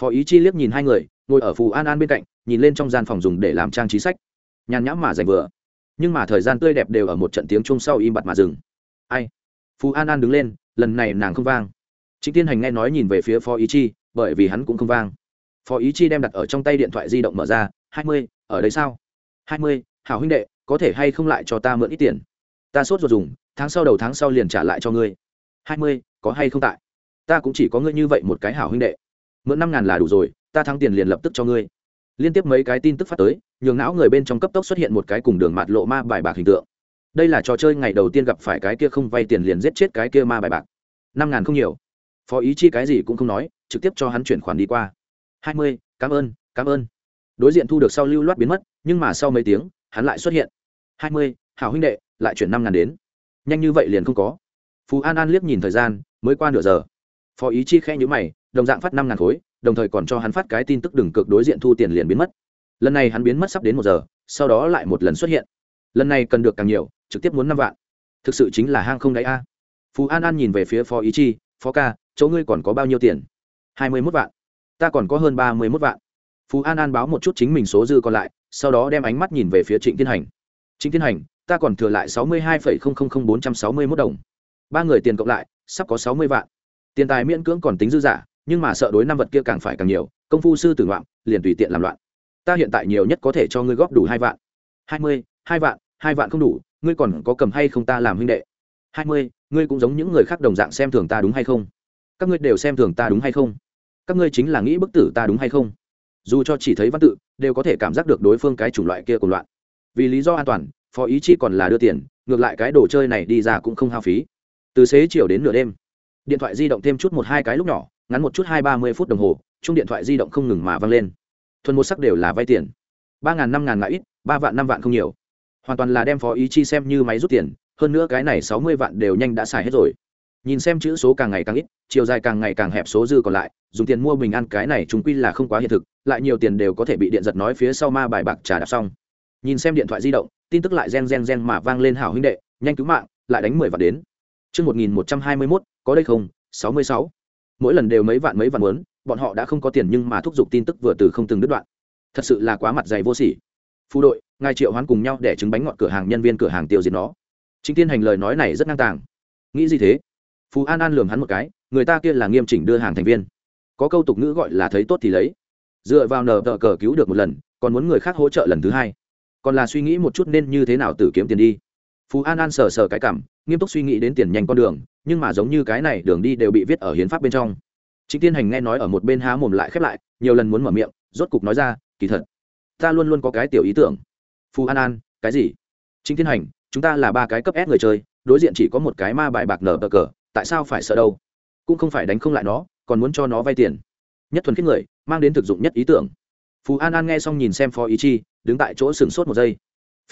Phó ý chi liếc nhìn hai người, ngồi ở phù an an bên cạnh, nhìn lên trong gian phòng dùng để làm trang trí sách. Nhàn nhãm mà dành vừa. Nhưng mà thời gian tươi đẹp đều ở một trận tiếng chung sau im bặt mà dừng ai? Phú an an đứng lên, lần này nàng không vang. Chính thiên hành nghe nói nhìn về phía phó ý chi, bởi vì hắn cũng không vang. Phó ý chi đem đặt ở trong tay điện thoại di động mở ra, hai mươi, ở đây sao? Hai mươi, hảo huynh đệ, có thể hay không lại cho ta mượn ít tiền? Ta sốt ruột dùng, tháng sau đầu tháng sau liền trả lại cho ngươi. Hai mươi, có hay không tại? Ta cũng chỉ có ngươi như vậy một cái hảo huynh đệ. Mượn năm ngàn là đủ rồi, ta thắng tiền liền lập tức cho ngươi. Liên tiếp mấy cái tin tức phát tới, nhường não người bên trong cấp tốc xuất hiện một cái cùng đường mạt lộ ma bài bạc hình tượng đây là trò chơi ngày đầu tiên gặp phải cái kia không vay tiền liền giết chết cái kia ma bài bạc. Năm ngàn không nhiều. Phó ý chi cái gì cũng không nói, trực tiếp cho hắn chuyển khoản đi qua. Hai mươi, cảm ơn cảm ơn. Đối diện thu được sau lưu loát biến mất, nhưng mà sau mấy tiếng, hắn lại xuất hiện. Hai mươi, hảo huynh đệ, lại chuyển năm ngàn đến. Nhanh như vậy liền không có. Phú an an liếc nhìn thời gian, mới qua nửa giờ. Phó ý chi khe nhữ mày, đồng dạng phát năm ngàn khối, đồng thời còn cho hắn phát cái tin tức đừng cực đối diện thu tiền liền biến mất. Lần này hắn biến mất sắp đến một giờ, sau đó lại một lần xuất hiện. Lần này cần được càng nhiều trực tiếp muốn năm vạn. Thực sự chính là hang không đáy a. Phú an an nhìn về phía phó ý chi, phó ca, chỗ ngươi còn có bao nhiêu tiền? Hai mươi mốt vạn. Ta còn có hơn ba mươi mốt vạn. Phú an an báo một chút chính mình số dư còn lại, sau đó đem ánh mắt nhìn về phía trịnh thiên hành. Trịnh thiên hành, ta còn thừa lại sáu mươi hai bốn trăm sáu mươi mốt đồng. Ba người tiền cộng lại, sắp có sáu mươi vạn. Tiền tài miễn cưỡng còn tính dư giả, nhưng mà sợ đối năm vật kia càng phải càng nhiều, công phu sư tử loạn liền tùy tiện làm loạn. Ta hiện tại nhiều nhất có thể cho ngươi góp đủ hai vạn. Hai mươi, hai vạn hai vạn không đủ ngươi còn có cầm hay không ta làm huynh đệ? Hai mươi, ngươi cũng giống những người khác đồng dạng xem thường ta đúng hay không? Các ngươi đều xem thường ta đúng hay không? Các ngươi chính là nghĩ bức tử ta đúng hay không? Dù cho chỉ thấy văn tự, đều có thể cảm giác được đối phương cái chủng loại kia cuồng loạn. Vì lý do an toàn, phó ý chi còn là đưa tiền, ngược lại cái đồ chơi này đi ra cũng không hao phí. Từ xế chiều đến nửa đêm, điện thoại di động thêm chút một hai cái lúc nhỏ, ngắn một chút hai ba mươi phút đồng hồ, chung điện thoại di động không ngừng mà văng lên. Thuần một sắc đều là vay tiền. Ba ngàn, năm ngàn ngại ít, ba vạn, năm vạn không nhiều hoàn toàn là đem phó ý chi xem như máy rút tiền hơn nữa cái này sáu mươi vạn đều nhanh đã xài hết rồi nhìn xem chữ số càng ngày càng ít chiều dài càng ngày càng hẹp số dư còn lại dùng tiền mua bình ăn cái này chúng quy là không quá hiện thực lại nhiều tiền đều có thể bị điện giật nói phía sau ma bài bạc trả đạp xong nhìn xem điện thoại di động tin tức lại gen gen gen mà vang lên hảo huynh đệ nhanh cứu mạng lại đánh mười vạn đến Trước 1121, có đây không? 66. Mỗi lần đều mấy vạn mấy vạn muốn, bọn họ đã không có tiền nhưng mà thúc giục tin tức vừa từ không từng đứt đoạn. Thật sự là quá mặt dày vô sỉ. Phu đội, ngài triệu hoán cùng nhau để trứng bánh ngọt cửa hàng nhân viên cửa hàng tiêu diệt nó. Chính tiên hành lời nói này rất ngang tàng. Nghĩ gì thế? Phú An An lườm hắn một cái, người ta kia là nghiêm chỉnh đưa hàng thành viên. Có câu tục ngữ gọi là thấy tốt thì lấy. Dựa vào nờ tờ cờ cứu được một lần, còn muốn người khác hỗ trợ lần thứ hai. Còn là suy nghĩ một chút nên như thế nào tử kiếm tiền đi phú an an sờ sờ cái cảm nghiêm túc suy nghĩ đến tiền nhanh con đường nhưng mà giống như cái này đường đi đều bị viết ở hiến pháp bên trong chính tiên hành nghe nói ở một bên há mồm lại khép lại nhiều lần muốn mở miệng rốt cục nói ra kỳ thật ta luôn luôn có cái tiểu ý tưởng Phù an an, cái gì? Chính Thiên hành, chúng ta là ba cái cấp ép người chơi, đối diện chỉ có một cái ma bài bạc nở bờ cờ, tại sao phải sợ đâu? Cũng không phải đánh không lại nó, còn muốn cho nó vay tiền. Nhất thuần khiết người, mang đến thực dụng nhất ý tưởng. Phú an an nghe xong nhìn xem phó ý chi, đứng tại chỗ sửng sốt một giây.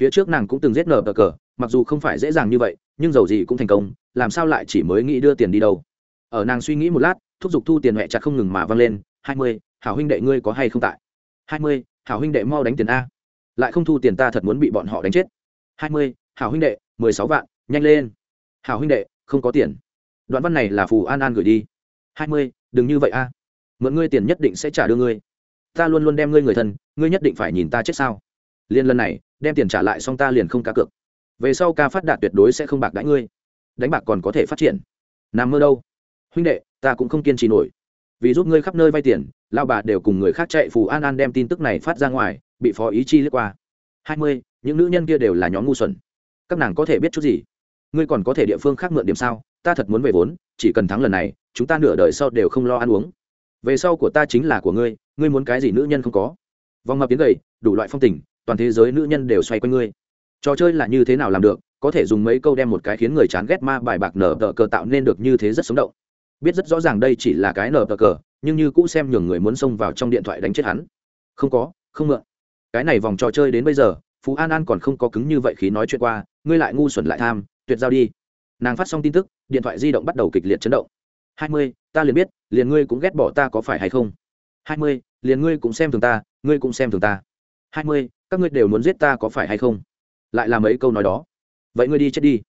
Phía trước nàng cũng từng giết nở bờ cờ, mặc dù không phải dễ dàng như vậy, nhưng dầu gì cũng thành công, làm sao lại chỉ mới nghĩ đưa tiền đi đâu? Ở nàng suy nghĩ một lát, thúc giục thu tiền mẹ chặt không ngừng mà văng lên, hai mươi, hảo huynh đệ ngươi có hay không tại? Hai mươi, hảo huynh đệ mau đánh tiền a lại không thu tiền ta thật muốn bị bọn họ đánh chết. Hai mươi, hảo huynh đệ, mười sáu vạn, nhanh lên. Hảo huynh đệ, không có tiền. Đoạn văn này là phù an an gửi đi. Hai mươi, đừng như vậy a. Mượn ngươi tiền nhất định sẽ trả đưa ngươi. Ta luôn luôn đem ngươi người thân, ngươi nhất định phải nhìn ta chết sao. Liên lần này, đem tiền trả lại xong ta liền không cá cược. Về sau ca phát đạt tuyệt đối sẽ không bạc đãi ngươi. Đánh bạc còn có thể phát triển. Nằm mơ đâu. Huynh đệ, ta cũng không kiên trì nổi. Vì giúp ngươi khắp nơi vay tiền, lao bà đều cùng người khác chạy phù an an đem tin tức này phát ra ngoài bị phó ý chi lướt qua. Hai mươi, những nữ nhân kia đều là nhóm ngu xuẩn. Các nàng có thể biết chút gì? Ngươi còn có thể địa phương khác mượn điểm sao? Ta thật muốn về vốn, chỉ cần thắng lần này, chúng ta nửa đời sau đều không lo ăn uống. Về sau của ta chính là của ngươi ngươi muốn cái gì nữ nhân không có. Vòng mập tiếng gầy, đủ loại phong tình, toàn thế giới nữ nhân đều xoay quanh ngươi. Trò chơi là như thế nào làm được, có thể dùng mấy câu đem một cái khiến người chán ghét ma bài bạc nở tờ cờ tạo nên được như thế rất sống động. Biết rất rõ ràng đây chỉ là cái nở tờ cờ, nhưng như cũ xem nhường người muốn xông vào trong điện thoại đánh chết hắn. Không có, không mượn cái này vòng trò chơi đến bây giờ, phú an an còn không có cứng như vậy khí nói chuyện qua, ngươi lại ngu xuẩn lại tham, tuyệt giao đi. Nàng phát xong tin tức, điện thoại di động bắt đầu kịch liệt chấn động. Hai mươi, ta liền biết, liền ngươi cũng ghét bỏ ta có phải hay không? Hai mươi, liền ngươi cũng xem thường ta, ngươi cũng xem thường ta. Hai mươi, các ngươi đều muốn giết ta có phải hay không? Lại là mấy câu nói đó. Vậy ngươi đi chết đi.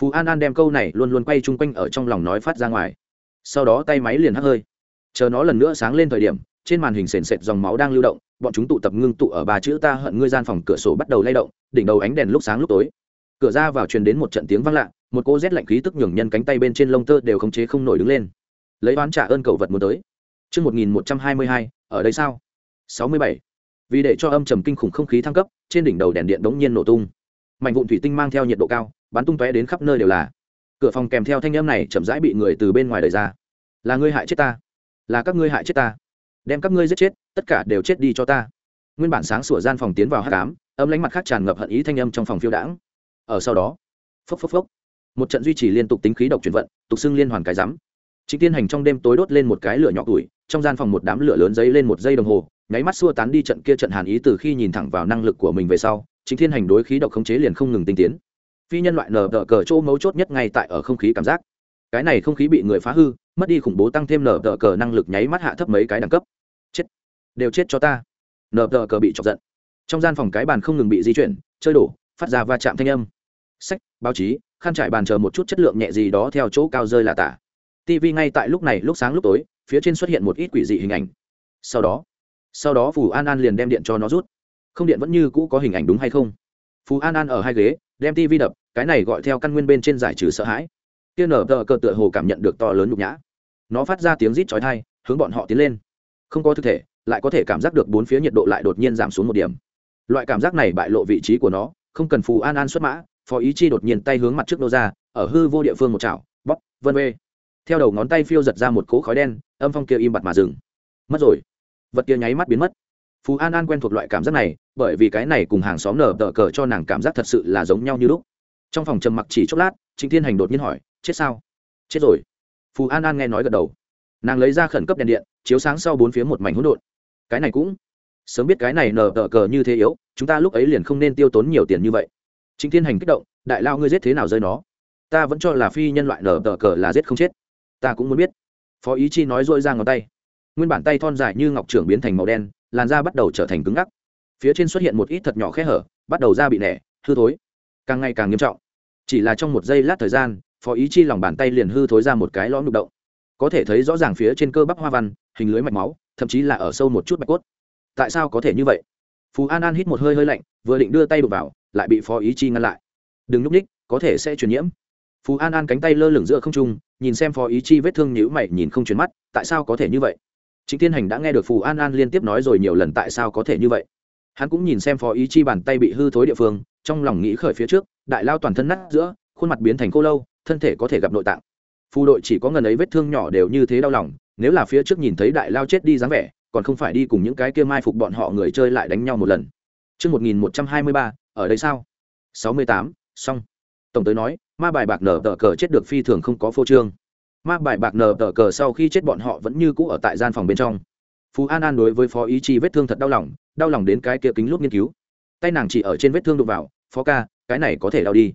Phú an an đem câu này luôn luôn quay chung quanh ở trong lòng nói phát ra ngoài. Sau đó tay máy liền hắt hơi. Chờ nó lần nữa sáng lên thời điểm trên màn hình sền sệt dòng máu đang lưu động bọn chúng tụ tập ngưng tụ ở ba chữ ta hận ngươi gian phòng cửa sổ bắt đầu lay động đỉnh đầu ánh đèn lúc sáng lúc tối. Cửa ra vào truyền đến một trận tiếng vang lạ một cô rét lạnh khí tức nhường nhân cánh tay bên trên lông tơ đều khống chế không nổi đứng lên. Lấy oán trả ơn cầu vật muốn tới. Trước 1122, ở đây sao? 67 vì để cho âm trầm kinh khủng không khí thăng cấp trên đỉnh đầu đèn điện đống nhiên nổ tung. Mảnh vụn thủy tinh mang theo nhiệt độ cao bắn tung tóe đến khắp nơi đều là. Cửa phòng kèm theo thanh âm này chậm rãi bị người từ bên ngoài đẩy ra. Là ngươi hại chết ta. Là các ngươi hại chết ta đem các ngươi giết chết, tất cả đều chết đi cho ta. Nguyên bản sáng sủa gian phòng tiến vào hát cám âm lánh mặt khác tràn ngập hận ý thanh âm trong phòng phiêu đãng. Ở sau đó, phốc phốc phốc, một trận duy trì liên tục tính khí độc chuyển vận, tục xưng liên hoàn cái rắm chính tiên hành trong đêm tối đốt lên một cái lửa nhỏ tuổi, trong gian phòng một đám lửa lớn dấy lên một giây đồng hồ, nháy mắt xua tán đi trận kia trận hàn ý từ khi nhìn thẳng vào năng lực của mình về sau chính thiên hành đối khí độc khống chế liền không ngừng tinh tiến. Phi nhân loại nở đỡ cờ chỗ mấu chốt nhất ngay tại ở không khí cảm giác cái này không khí bị người phá hư, mất đi khủng bố tăng thêm nở tờ cờ năng lực nháy mắt hạ thấp mấy cái đẳng cấp. Chết. Đều chết cho ta. Nở tờ cờ bị chọc giận. Trong gian phòng cái bàn không ngừng bị di chuyển, chơi đổ, phát ra va chạm thanh âm. Sách, báo chí khăn trải bàn chờ một chút chất lượng nhẹ gì đó theo chỗ cao rơi là tả. Tv ngay tại lúc này, lúc sáng lúc tối, phía trên xuất hiện một ít quỷ dị hình ảnh. Sau đó sau đó phù an an liền đem điện cho nó rút. Không điện vẫn như cũ có hình ảnh đúng hay không? Phù an an ở hai ghế, đem tv đập, cái này gọi theo căn nguyên bên trên giải trừ sợ hãi kia nở tờ cờ tựa hồ cảm nhận được to lớn nhục nhã. Nó phát ra tiếng rít chói thai hướng bọn họ tiến lên. Không có thực thể, lại có thể cảm giác được bốn phía nhiệt độ lại đột nhiên giảm xuống một điểm. Loại cảm giác này bại lộ vị trí của nó, không cần phù an an xuất mã, phó ý chi đột nhiên tay hướng mặt trước nô ra, ở hư vô địa phương một chảo bóc vân vê. Theo đầu ngón tay phiêu giật ra một cỗ khói đen, âm phong kia im bặt mà dừng. Mất rồi. Vật kia nháy mắt biến mất. Phú an an quen thuộc loại cảm giác này, bởi vì cái này cùng hàng xóm nở tờ cờ cho nàng cảm giác thật sự là giống nhau như lúc. Trong phòng trầm mặc chỉ chốc lát, trịnh thiên hành đột nhiên hỏi chết sao? Chết rồi. Phù an an nghe nói gật đầu. Nàng lấy ra khẩn cấp đèn điện, chiếu sáng sau bốn phía một mảnh hỗn độn. Cái này cũng sớm biết cái này nở tờ cờ như thế yếu, chúng ta lúc ấy liền không nên tiêu tốn nhiều tiền như vậy. Chính thiên hành kích động, đại lao ngươi giết thế nào rơi nó? Ta vẫn cho là phi nhân loại nở tờ cờ là giết không chết. Ta cũng muốn biết. Phó ý chi nói dội ra ngón tay. Nguyên bản tay thon dài như ngọc trưởng biến thành màu đen, làn da bắt đầu trở thành cứng ngắc. Phía trên xuất hiện một ít thật nhỏ khe hở, bắt đầu da bị nẻ, hư thối, càng ngày càng nghiêm trọng. Chỉ là trong một giây lát thời gian phó ý chi lòng bàn tay liền hư thối ra một cái lõm nhục động. Có thể thấy rõ ràng phía trên cơ bắp hoa văn, hình lưới mạch máu, thậm chí là ở sâu một chút mạch cốt. Tại sao có thể như vậy? Phú an an hít một hơi hơi lạnh, vừa định đưa tay đục vào, lại bị phó ý chi ngăn lại. Đừng núp ních, có thể sẽ truyền nhiễm. Phú an an cánh tay lơ lửng giữa không trung, nhìn xem phó ý chi vết thương nhữ mày, nhìn không chuyển mắt, tại sao có thể như vậy? Chính thiên hành đã nghe được phù an an liên tiếp nói rồi nhiều lần tại sao có thể như vậy. Hắn cũng nhìn xem phó ý chi bàn tay bị hư thối địa phương, trong lòng nghĩ khởi phía trước, đại lao toàn thân nát giữa, khuôn mặt biến thành cô lâu thân thể có thể gặp nội tạng phù đội chỉ có ngần ấy vết thương nhỏ đều như thế đau lòng nếu là phía trước nhìn thấy đại lao chết đi dáng vẻ còn không phải đi cùng những cái kia mai phục bọn họ người chơi lại đánh nhau một lần Trước 1123, ở đây sao? 68, xong. Tổng tới nói, ma bài bạc nở tờ cờ chết được phi thường không có phô trương. Ma bài bạc nở tờ cờ sau khi chết bọn họ vẫn như cũ ở tại gian phòng bên trong. Phú An An đối với phó ý chi vết thương thật đau lòng, đau lòng đến cái kia kính lúc nghiên cứu. Tay nàng chỉ ở trên vết thương đụng vào, phó ca, cái này có thể đau đi.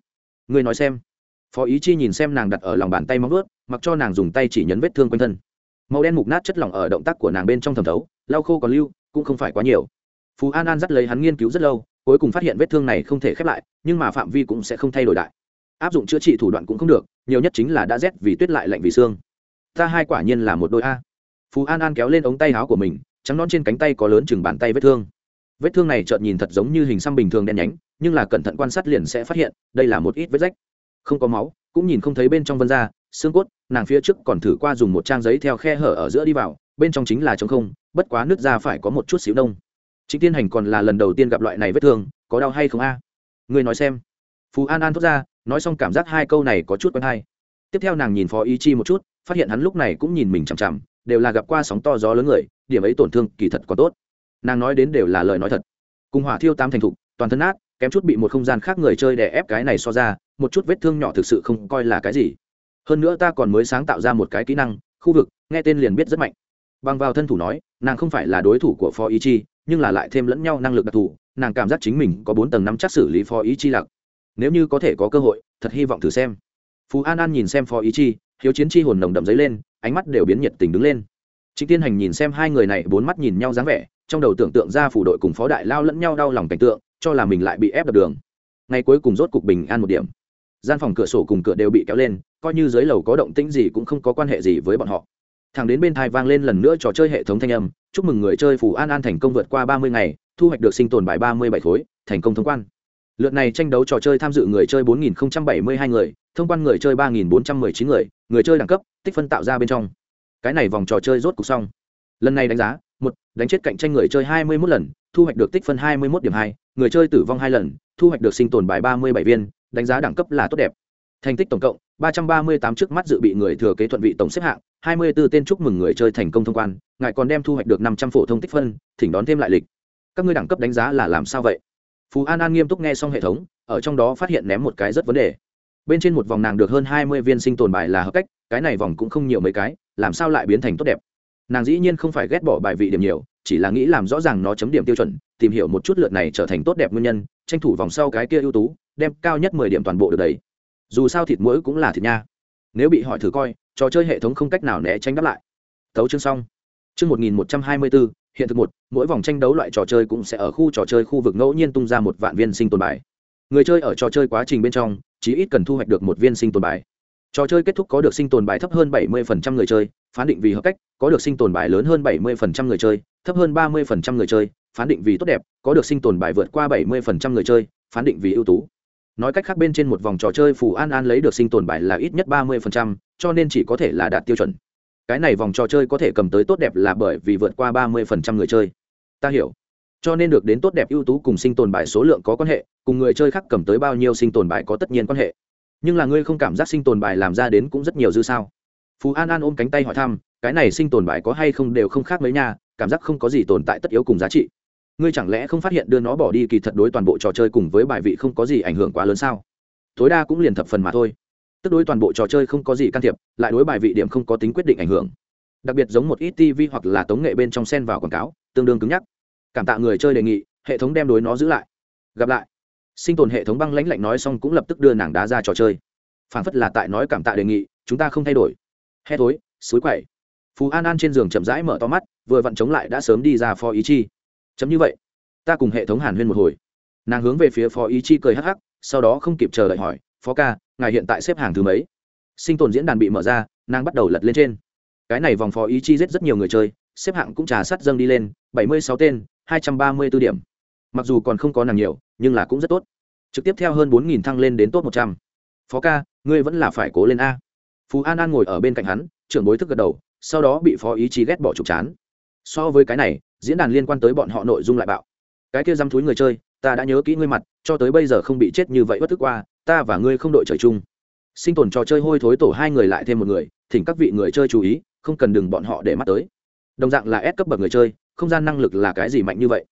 Người nói xem. Phó ý chi nhìn xem nàng đặt ở lòng bàn tay móng ướt mặc cho nàng dùng tay chỉ nhấn vết thương quanh thân. Màu đen mục nát chất lỏng ở động tác của nàng bên trong thẩm thấu, lau khô còn lưu, cũng không phải quá nhiều. Phú an an dắt lấy hắn nghiên cứu rất lâu, cuối cùng phát hiện vết thương này không thể khép lại, nhưng mà phạm vi cũng sẽ không thay đổi đại. Áp dụng chữa trị thủ đoạn cũng không được, nhiều nhất chính là đã rét vì tuyết lại lạnh vì xương. Ta hai quả nhiên là một đôi a. Phú an an kéo lên ống tay áo của mình, trắng non trên cánh tay có lớn chừng bàn tay vết thương. Vết thương này chợt nhìn thật giống như hình xăm bình thường đen nhánh, nhưng là cẩn thận quan sát liền sẽ phát hiện, đây là một ít vết rách không có máu, cũng nhìn không thấy bên trong vân da, xương cốt, nàng phía trước còn thử qua dùng một trang giấy theo khe hở ở giữa đi vào, bên trong chính là t không, bất quá nước ra phải có một chút xíu đông. Chính tiên hành còn là lần đầu tiên gặp loại này vết thương, có đau hay không a? Người nói xem. Phú an an thốt ra, nói xong cảm giác hai câu này có chút quen hay. Tiếp theo nàng nhìn phó ý chi một chút, phát hiện hắn lúc này cũng nhìn mình chằm chằm, đều là gặp qua sóng to gió lớn người, điểm ấy tổn thương kỳ thật có tốt. Nàng nói đến đều là lời nói thật. Cùng hỏa thiêu tam thành thục, toàn thân át kém chút bị một không gian khác người chơi đè ép cái này so ra một chút vết thương nhỏ thực sự không coi là cái gì. Hơn nữa ta còn mới sáng tạo ra một cái kỹ năng, khu vực, nghe tên liền biết rất mạnh. Bằng vào thân thủ nói, nàng không phải là đối thủ của phó ý chi, nhưng là lại thêm lẫn nhau năng lực đặc thù, nàng cảm giác chính mình có bốn tầng năm chắc xử lý phó ý chi lặc nếu như có thể có cơ hội, thật hy vọng thử xem. Phú an an nhìn xem phó ý chi, hiếu chiến chi hồn nồng đậm dấy lên, ánh mắt đều biến nhiệt tình đứng lên. Trịnh tiên hành nhìn xem hai người này, bốn mắt nhìn nhau dáng vẻ, trong đầu tưởng tượng ra phủ đội cùng phó đại lao lẫn nhau đau lòng cảnh tượng, cho là mình lại bị ép đập đường. Ngày cuối cùng rốt cục bình an một điểm gian phòng cửa sổ cùng cửa đều bị kéo lên, coi như dưới lầu có động tĩnh gì cũng không có quan hệ gì với bọn họ. Thằng đến bên thai vang lên lần nữa trò chơi hệ thống thanh âm, chúc mừng người chơi phù an an thành công vượt qua ba mươi ngày, thu hoạch được sinh tồn bài ba mươi bảy khối, thành công thông quan. Lượt này tranh đấu trò chơi tham dự người chơi bốn nghìn bảy mươi hai người, thông quan người chơi ba nghìn bốn trăm m ư ơ i chín người người chơi đẳng cấp, tích phân tạo ra bên trong. Cái này vòng trò chơi rốt cục xong. Lần này đánh giá, một, đánh chết cạnh tranh người chơi hai mươi một lần, thu hoạch được tích phân hai mươi một điểm hai, người chơi tử vong hai lần, thu hoạch được sinh tồn bài ba mươi bảy viên đánh giá đẳng cấp là tốt đẹp. Thành tích tổng cộng, ba trăm ba mươi tám trước mắt dự bị người thừa kế thuận vị tổng xếp hạng, hai mươi 24 tên chúc mừng người chơi thành công thông quan, ngài còn đem thu hoạch được năm trăm phổ thông tích phân, thỉnh đón thêm lại lịch. Các ngươi đẳng cấp đánh giá là làm sao vậy? Phú an an nghiêm túc nghe xong hệ thống, ở trong đó phát hiện ném một cái rất vấn đề. Bên trên một vòng nàng được hơn hai mươi viên sinh tồn bài là hợp cách, cái này vòng cũng không nhiều mấy cái, làm sao lại biến thành tốt đẹp? Nàng dĩ nhiên không phải ghét bỏ bài vị điểm nhiều, chỉ là nghĩ làm rõ ràng nó chấm điểm tiêu chuẩn, tìm hiểu một chút lượt này trở thành tốt đẹp nguyên nhân, tranh thủ vòng sau cái kia ưu tú đem cao nhất mười điểm toàn bộ được đấy dù sao thịt mũi cũng là thịt nha. Nếu bị hỏi thử coi, trò chơi hệ thống không cách nào né tránh đáp lại. Tấu chương xong. Chương một nghìn một trăm hai mươi bốn hiện thực một, mỗi vòng tranh đấu loại trò chơi cũng sẽ ở khu trò chơi khu vực ngẫu nhiên tung ra một vạn viên sinh tồn bài. Người chơi ở trò chơi quá trình bên trong chỉ ít cần thu hoạch được một viên sinh tồn bài. Trò chơi kết thúc có được sinh tồn bài thấp hơn 70% người chơi, phán định vì hợp cách, có được sinh tồn bài lớn hơn 70% người chơi, thấp hơn 30% người chơi, phán định vì tốt đẹp, có được sinh tồn bài vượt qua 70% người chơi, phán định vì ưu tú nói cách khác bên trên một vòng trò chơi phù an an lấy được sinh tồn bài là ít nhất 30%, cho nên chỉ có thể là đạt tiêu chuẩn. Cái này vòng trò chơi có thể cầm tới tốt đẹp là bởi vì vượt qua 30% người chơi. Ta hiểu. Cho nên được đến tốt đẹp ưu tú cùng sinh tồn bài số lượng có quan hệ cùng người chơi khác cầm tới bao nhiêu sinh tồn bài có tất nhiên quan hệ. Nhưng là ngươi không cảm giác sinh tồn bài làm ra đến cũng rất nhiều dư sao? Phú an an ôm cánh tay hỏi thăm cái này sinh tồn bài có hay không đều không khác mấy nha cảm giác không có gì tồn tại tất yếu cùng giá trị ngươi chẳng lẽ không phát hiện đưa nó bỏ đi kỳ thật đối toàn bộ trò chơi cùng với bài vị không có gì ảnh hưởng quá lớn sao? Tối đa cũng liền thập phần mà thôi. Tức đối toàn bộ trò chơi không có gì can thiệp, lại đối bài vị điểm không có tính quyết định ảnh hưởng. Đặc biệt giống một ít tv hoặc là tống nghệ bên trong sen vào quảng cáo, tương đương cứng nhắc. Cảm tạ người chơi đề nghị, hệ thống đem đối nó giữ lại. Gặp lại. Sinh tồn hệ thống băng lãnh lạnh nói xong cũng lập tức đưa nàng đá ra trò chơi. Phản phất là tại nói cảm tạ đề nghị, chúng ta không thay đổi. Hét thối, suối quậy. Phú an an trên giường chậm rãi mở to mắt, vừa vặn chống lại đã sớm đi ra phó ý chi chấm như vậy. Ta cùng hệ thống hàn huyên một hồi. Nàng hướng về phía phó ý chi cười hắc hắc, sau đó không kịp chờ đợi hỏi, phó ca, ngài hiện tại xếp hàng thứ mấy? Sinh tồn diễn đàn bị mở ra, nàng bắt đầu lật lên trên. Cái này vòng phó ý chi giết rất nhiều người chơi, xếp hạng cũng trà sắt dâng đi lên, bảy mươi sáu tên, hai trăm ba mươi b ố điểm. Mặc dù còn không có nàng nhiều, nhưng là cũng rất tốt. Trực tiếp theo hơn bốn nghìn thăng lên đến top một trăm. Phó ca, ngươi vẫn là phải cố lên a. Phú an an ngồi ở bên cạnh hắn, trưởng bối thức gật đầu, sau đó bị phó ý chí ghét bỏ trục chán. So với cái này diễn đàn liên quan tới bọn họ nội dung lại bạo. Cái kia dăm thúi người chơi, ta đã nhớ kỹ ngươi mặt, cho tới bây giờ không bị chết như vậy bất thức qua, ta và ngươi không đội trời chung. Sinh tồn trò chơi hôi thối tổ hai người lại thêm một người, thỉnh các vị người chơi chú ý, không cần đừng bọn họ để mắt tới. Đồng dạng là ép cấp bậc người chơi, không gian năng lực là cái gì mạnh như vậy?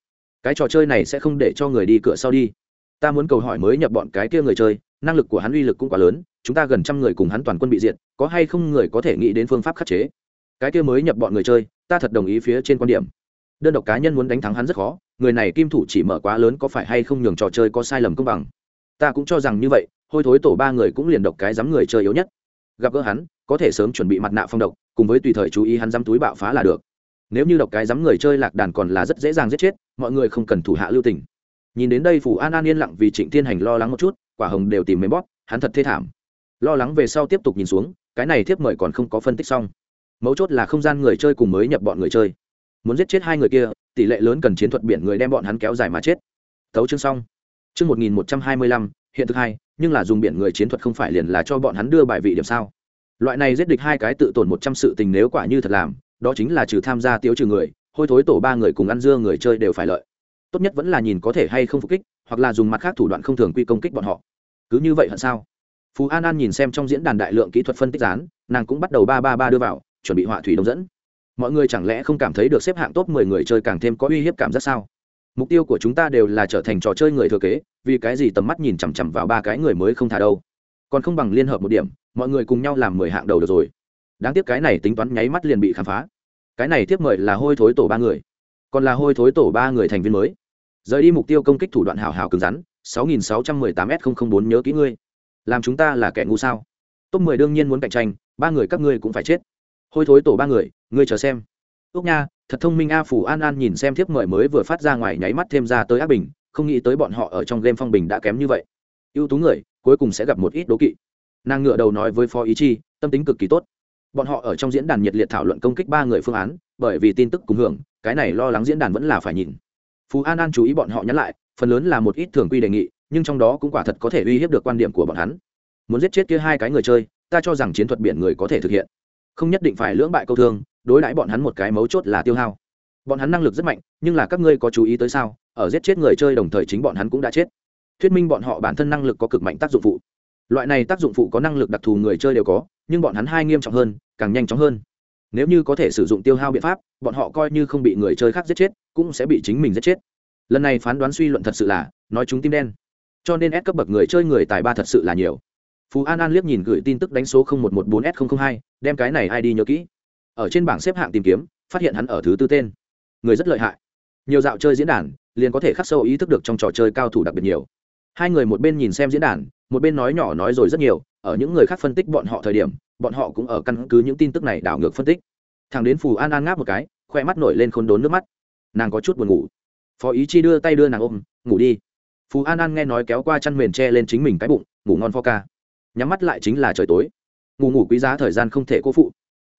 Cái trò chơi này sẽ không để cho người đi cửa sau đi. Ta muốn cầu hỏi mới nhập bọn cái kia người chơi, năng lực của hắn uy lực cũng quá lớn, chúng ta gần trăm người cùng hắn toàn quân bị diệt, có hay không người có thể nghĩ đến phương pháp khắc chế? Cái kia mới nhập bọn người chơi, ta thật đồng ý phía trên quan điểm đơn độc cá nhân muốn đánh thắng hắn rất khó, người này kim thủ chỉ mở quá lớn có phải hay không nhường trò chơi có sai lầm công bằng? Ta cũng cho rằng như vậy, hôi thối tổ ba người cũng liền độc cái dám người chơi yếu nhất. Gặp gỡ hắn, có thể sớm chuẩn bị mặt nạ phong độc, cùng với tùy thời chú ý hắn dám túi bạo phá là được. Nếu như độc cái dám người chơi lạc đàn còn là rất dễ dàng giết chết, mọi người không cần thủ hạ lưu tình. Nhìn đến đây phủ an an yên lặng vì trịnh thiên hành lo lắng một chút, quả hồng đều tìm mấy bóp, hắn thật thê thảm. Lo lắng về sau tiếp tục nhìn xuống, cái này thiếp mời còn không có phân tích xong. Mấu chốt là không gian người chơi cùng mới nhập bọn người chơi muốn giết chết hai người kia, tỷ lệ lớn cần chiến thuật biển người đem bọn hắn kéo dài mà chết. Tấu chương xong. Chương một nghìn một trăm hai mươi lăm, hiện thực hai, nhưng là dùng biển người chiến thuật không phải liền là cho bọn hắn đưa bài vị điểm sao? Loại này giết địch hai cái tự tổn một trăm sự tình nếu quả như thật làm, đó chính là trừ tham gia tiêu trừ người, hôi thối tổ ba người cùng ăn dưa người chơi đều phải lợi. Tốt nhất vẫn là nhìn có thể hay không phục kích, hoặc là dùng mặt khác thủ đoạn không thường quy công kích bọn họ. Cứ như vậy hận sao? Phú an an nhìn xem trong diễn đàn đại lượng kỹ thuật phân tích rán nàng cũng bắt đầu ba ba ba đưa vào, chuẩn bị họa thủy đông dẫn mọi người chẳng lẽ không cảm thấy được xếp hạng top mười người chơi càng thêm có uy hiếp cảm giác sao? Mục tiêu của chúng ta đều là trở thành trò chơi người thừa kế, vì cái gì tầm mắt nhìn chằm chằm vào ba cái người mới không thả đâu? Còn không bằng liên hợp một điểm, mọi người cùng nhau làm mười hạng đầu được rồi. Đáng tiếc cái này tính toán nháy mắt liền bị khám phá. Cái này tiếp mời là hôi thối tổ ba người. Còn là hôi thối tổ ba người thành viên mới. Rời đi mục tiêu công kích thủ đoạn hảo hảo cứng rắn 6618 s 004 nhớ kỹ ngươi. Làm chúng ta là kẻ ngu sao? Top 10 đương nhiên muốn cạnh tranh, ba người các ngươi cũng phải chết hôi thối tổ ba người, ngươi chờ xem. Úc nha, thật thông minh a, phủ an an nhìn xem thiếp mời mới vừa phát ra ngoài nháy mắt thêm ra tới ác bình, không nghĩ tới bọn họ ở trong game phong bình đã kém như vậy. Ưu tú người, cuối cùng sẽ gặp một ít đố kỵ. Nàng ngựa đầu nói với phó ý chi, tâm tính cực kỳ tốt. Bọn họ ở trong diễn đàn nhiệt liệt thảo luận công kích ba người phương án, bởi vì tin tức cùng hưởng, cái này lo lắng diễn đàn vẫn là phải nhìn. Phú an an chú ý bọn họ nhắn lại, phần lớn là một ít thường quy đề nghị, nhưng trong đó cũng quả thật có thể uy hiếp được quan điểm của bọn hắn. Muốn giết chết kia hai cái người chơi, ta cho rằng chiến thuật biển người có thể thực hiện không nhất định phải lưỡng bại câu thương, đối đãi bọn hắn một cái mấu chốt là tiêu hao. Bọn hắn năng lực rất mạnh, nhưng là các ngươi có chú ý tới sao? Ở giết chết người chơi đồng thời chính bọn hắn cũng đã chết. Thuyết minh bọn họ bản thân năng lực có cực mạnh tác dụng phụ. Loại này tác dụng phụ có năng lực đặc thù người chơi đều có, nhưng bọn hắn hai nghiêm trọng hơn, càng nhanh chóng hơn. Nếu như có thể sử dụng tiêu hao biện pháp, bọn họ coi như không bị người chơi khác giết chết, cũng sẽ bị chính mình giết chết. Lần này phán đoán suy luận thật sự là, nói chúng tim đen. Cho nên ép cấp bậc người chơi người tài ba thật sự là nhiều phú an an liếc nhìn gửi tin tức đánh số một một bốn s hai, đem cái này ai đi nhớ kỹ. Ở trên bảng xếp hạng tìm kiếm, phát hiện hắn ở thứ tư tên. Người rất lợi hại. Nhiều dạo chơi diễn đàn, liền có thể khắc sâu ý thức được trong trò chơi cao thủ đặc biệt nhiều. Hai người một bên nhìn xem diễn đàn, một bên nói nhỏ nói rồi rất nhiều, ở những người khác phân tích bọn họ thời điểm, bọn họ cũng ở căn cứ những tin tức này đảo ngược phân tích. Thằng đến phù an an ngáp một cái khoe mắt nổi lên khôn đốn nước mắt. Nàng có chút buồn ngủ. Phó ý chi đưa tay đưa nàng ôm, ngủ đi. Phù an an nghe nói kéo qua chăn mền che lên chính mình cái bụng, ngủ ngon pho ca nhắm mắt lại chính là trời tối. Ngủ ngủ quý giá thời gian không thể cố phụ.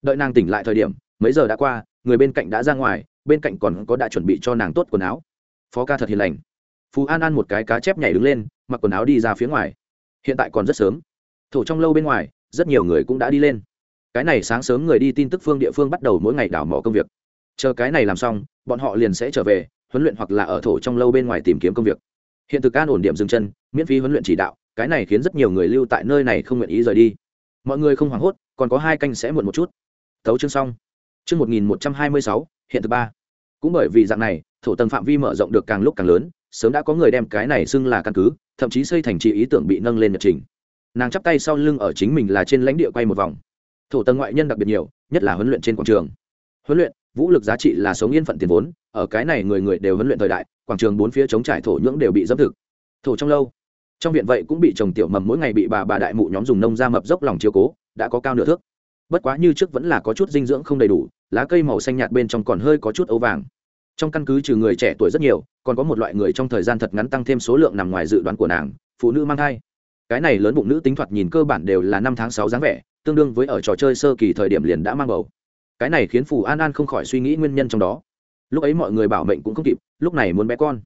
Đợi nàng tỉnh lại thời điểm, mấy giờ đã qua, người bên cạnh đã ra ngoài, bên cạnh còn có đã chuẩn bị cho nàng tốt quần áo. Phó ca thật hiền lành. Phú an ăn một cái cá chép nhảy đứng lên, mặc quần áo đi ra phía ngoài. Hiện tại còn rất sớm. Thổ trong lâu bên ngoài, rất nhiều người cũng đã đi lên. Cái này sáng sớm người đi tin tức phương địa phương bắt đầu mỗi ngày đảo mỏ công việc. Chờ cái này làm xong, bọn họ liền sẽ trở về, huấn luyện hoặc là ở thổ trong lâu bên ngoài tìm kiếm công việc. Hiện thực an ổn điểm dừng chân, miễn phí huấn luyện chỉ đạo cái này khiến rất nhiều người lưu tại nơi này không nguyện ý rời đi. Mọi người không hoảng hốt, còn có hai canh sẽ muộn một chút. Tấu chương xong. Chương một nghìn một trăm hai mươi sáu, hiện thực ba. Cũng bởi vì dạng này, thổ tầng phạm vi mở rộng được càng lúc càng lớn, sớm đã có người đem cái này xưng là căn cứ, thậm chí xây thành trì ý tưởng bị nâng lên nhật trình. Nàng chắp tay sau lưng ở chính mình là trên lãnh địa quay một vòng. Thổ tầng ngoại nhân đặc biệt nhiều, nhất là huấn luyện trên quảng trường. Huấn luyện, vũ lực giá trị là sống yên phận tiền vốn, ở cái này người người đều huấn luyện thời đại, quảng trường bốn phía chống trải thổ nhưỡng đều bị dâm thực. Thổ trong lâu trong viện vậy cũng bị trồng tiểu mầm mỗi ngày bị bà bà đại mụ nhóm dùng nông ra mập dốc lòng chiếu cố, đã có cao nửa thước. Bất quá như trước vẫn là có chút dinh dưỡng không đầy đủ, lá cây màu xanh nhạt bên trong còn hơi có chút ấu vàng. Trong căn cứ trừ người trẻ tuổi rất nhiều, còn có một loại người trong thời gian thật ngắn tăng thêm số lượng nằm ngoài dự đoán của nàng, phụ nữ mang thai. Cái này lớn bụng nữ tính thoạt nhìn cơ bản đều là năm tháng sáu dáng vẻ, tương đương với ở trò chơi sơ kỳ thời điểm liền đã mang bầu. Cái này khiến phù an an không khỏi suy nghĩ nguyên nhân trong đó. Lúc ấy mọi người bảo mệnh cũng không kịp, lúc này muốn bé con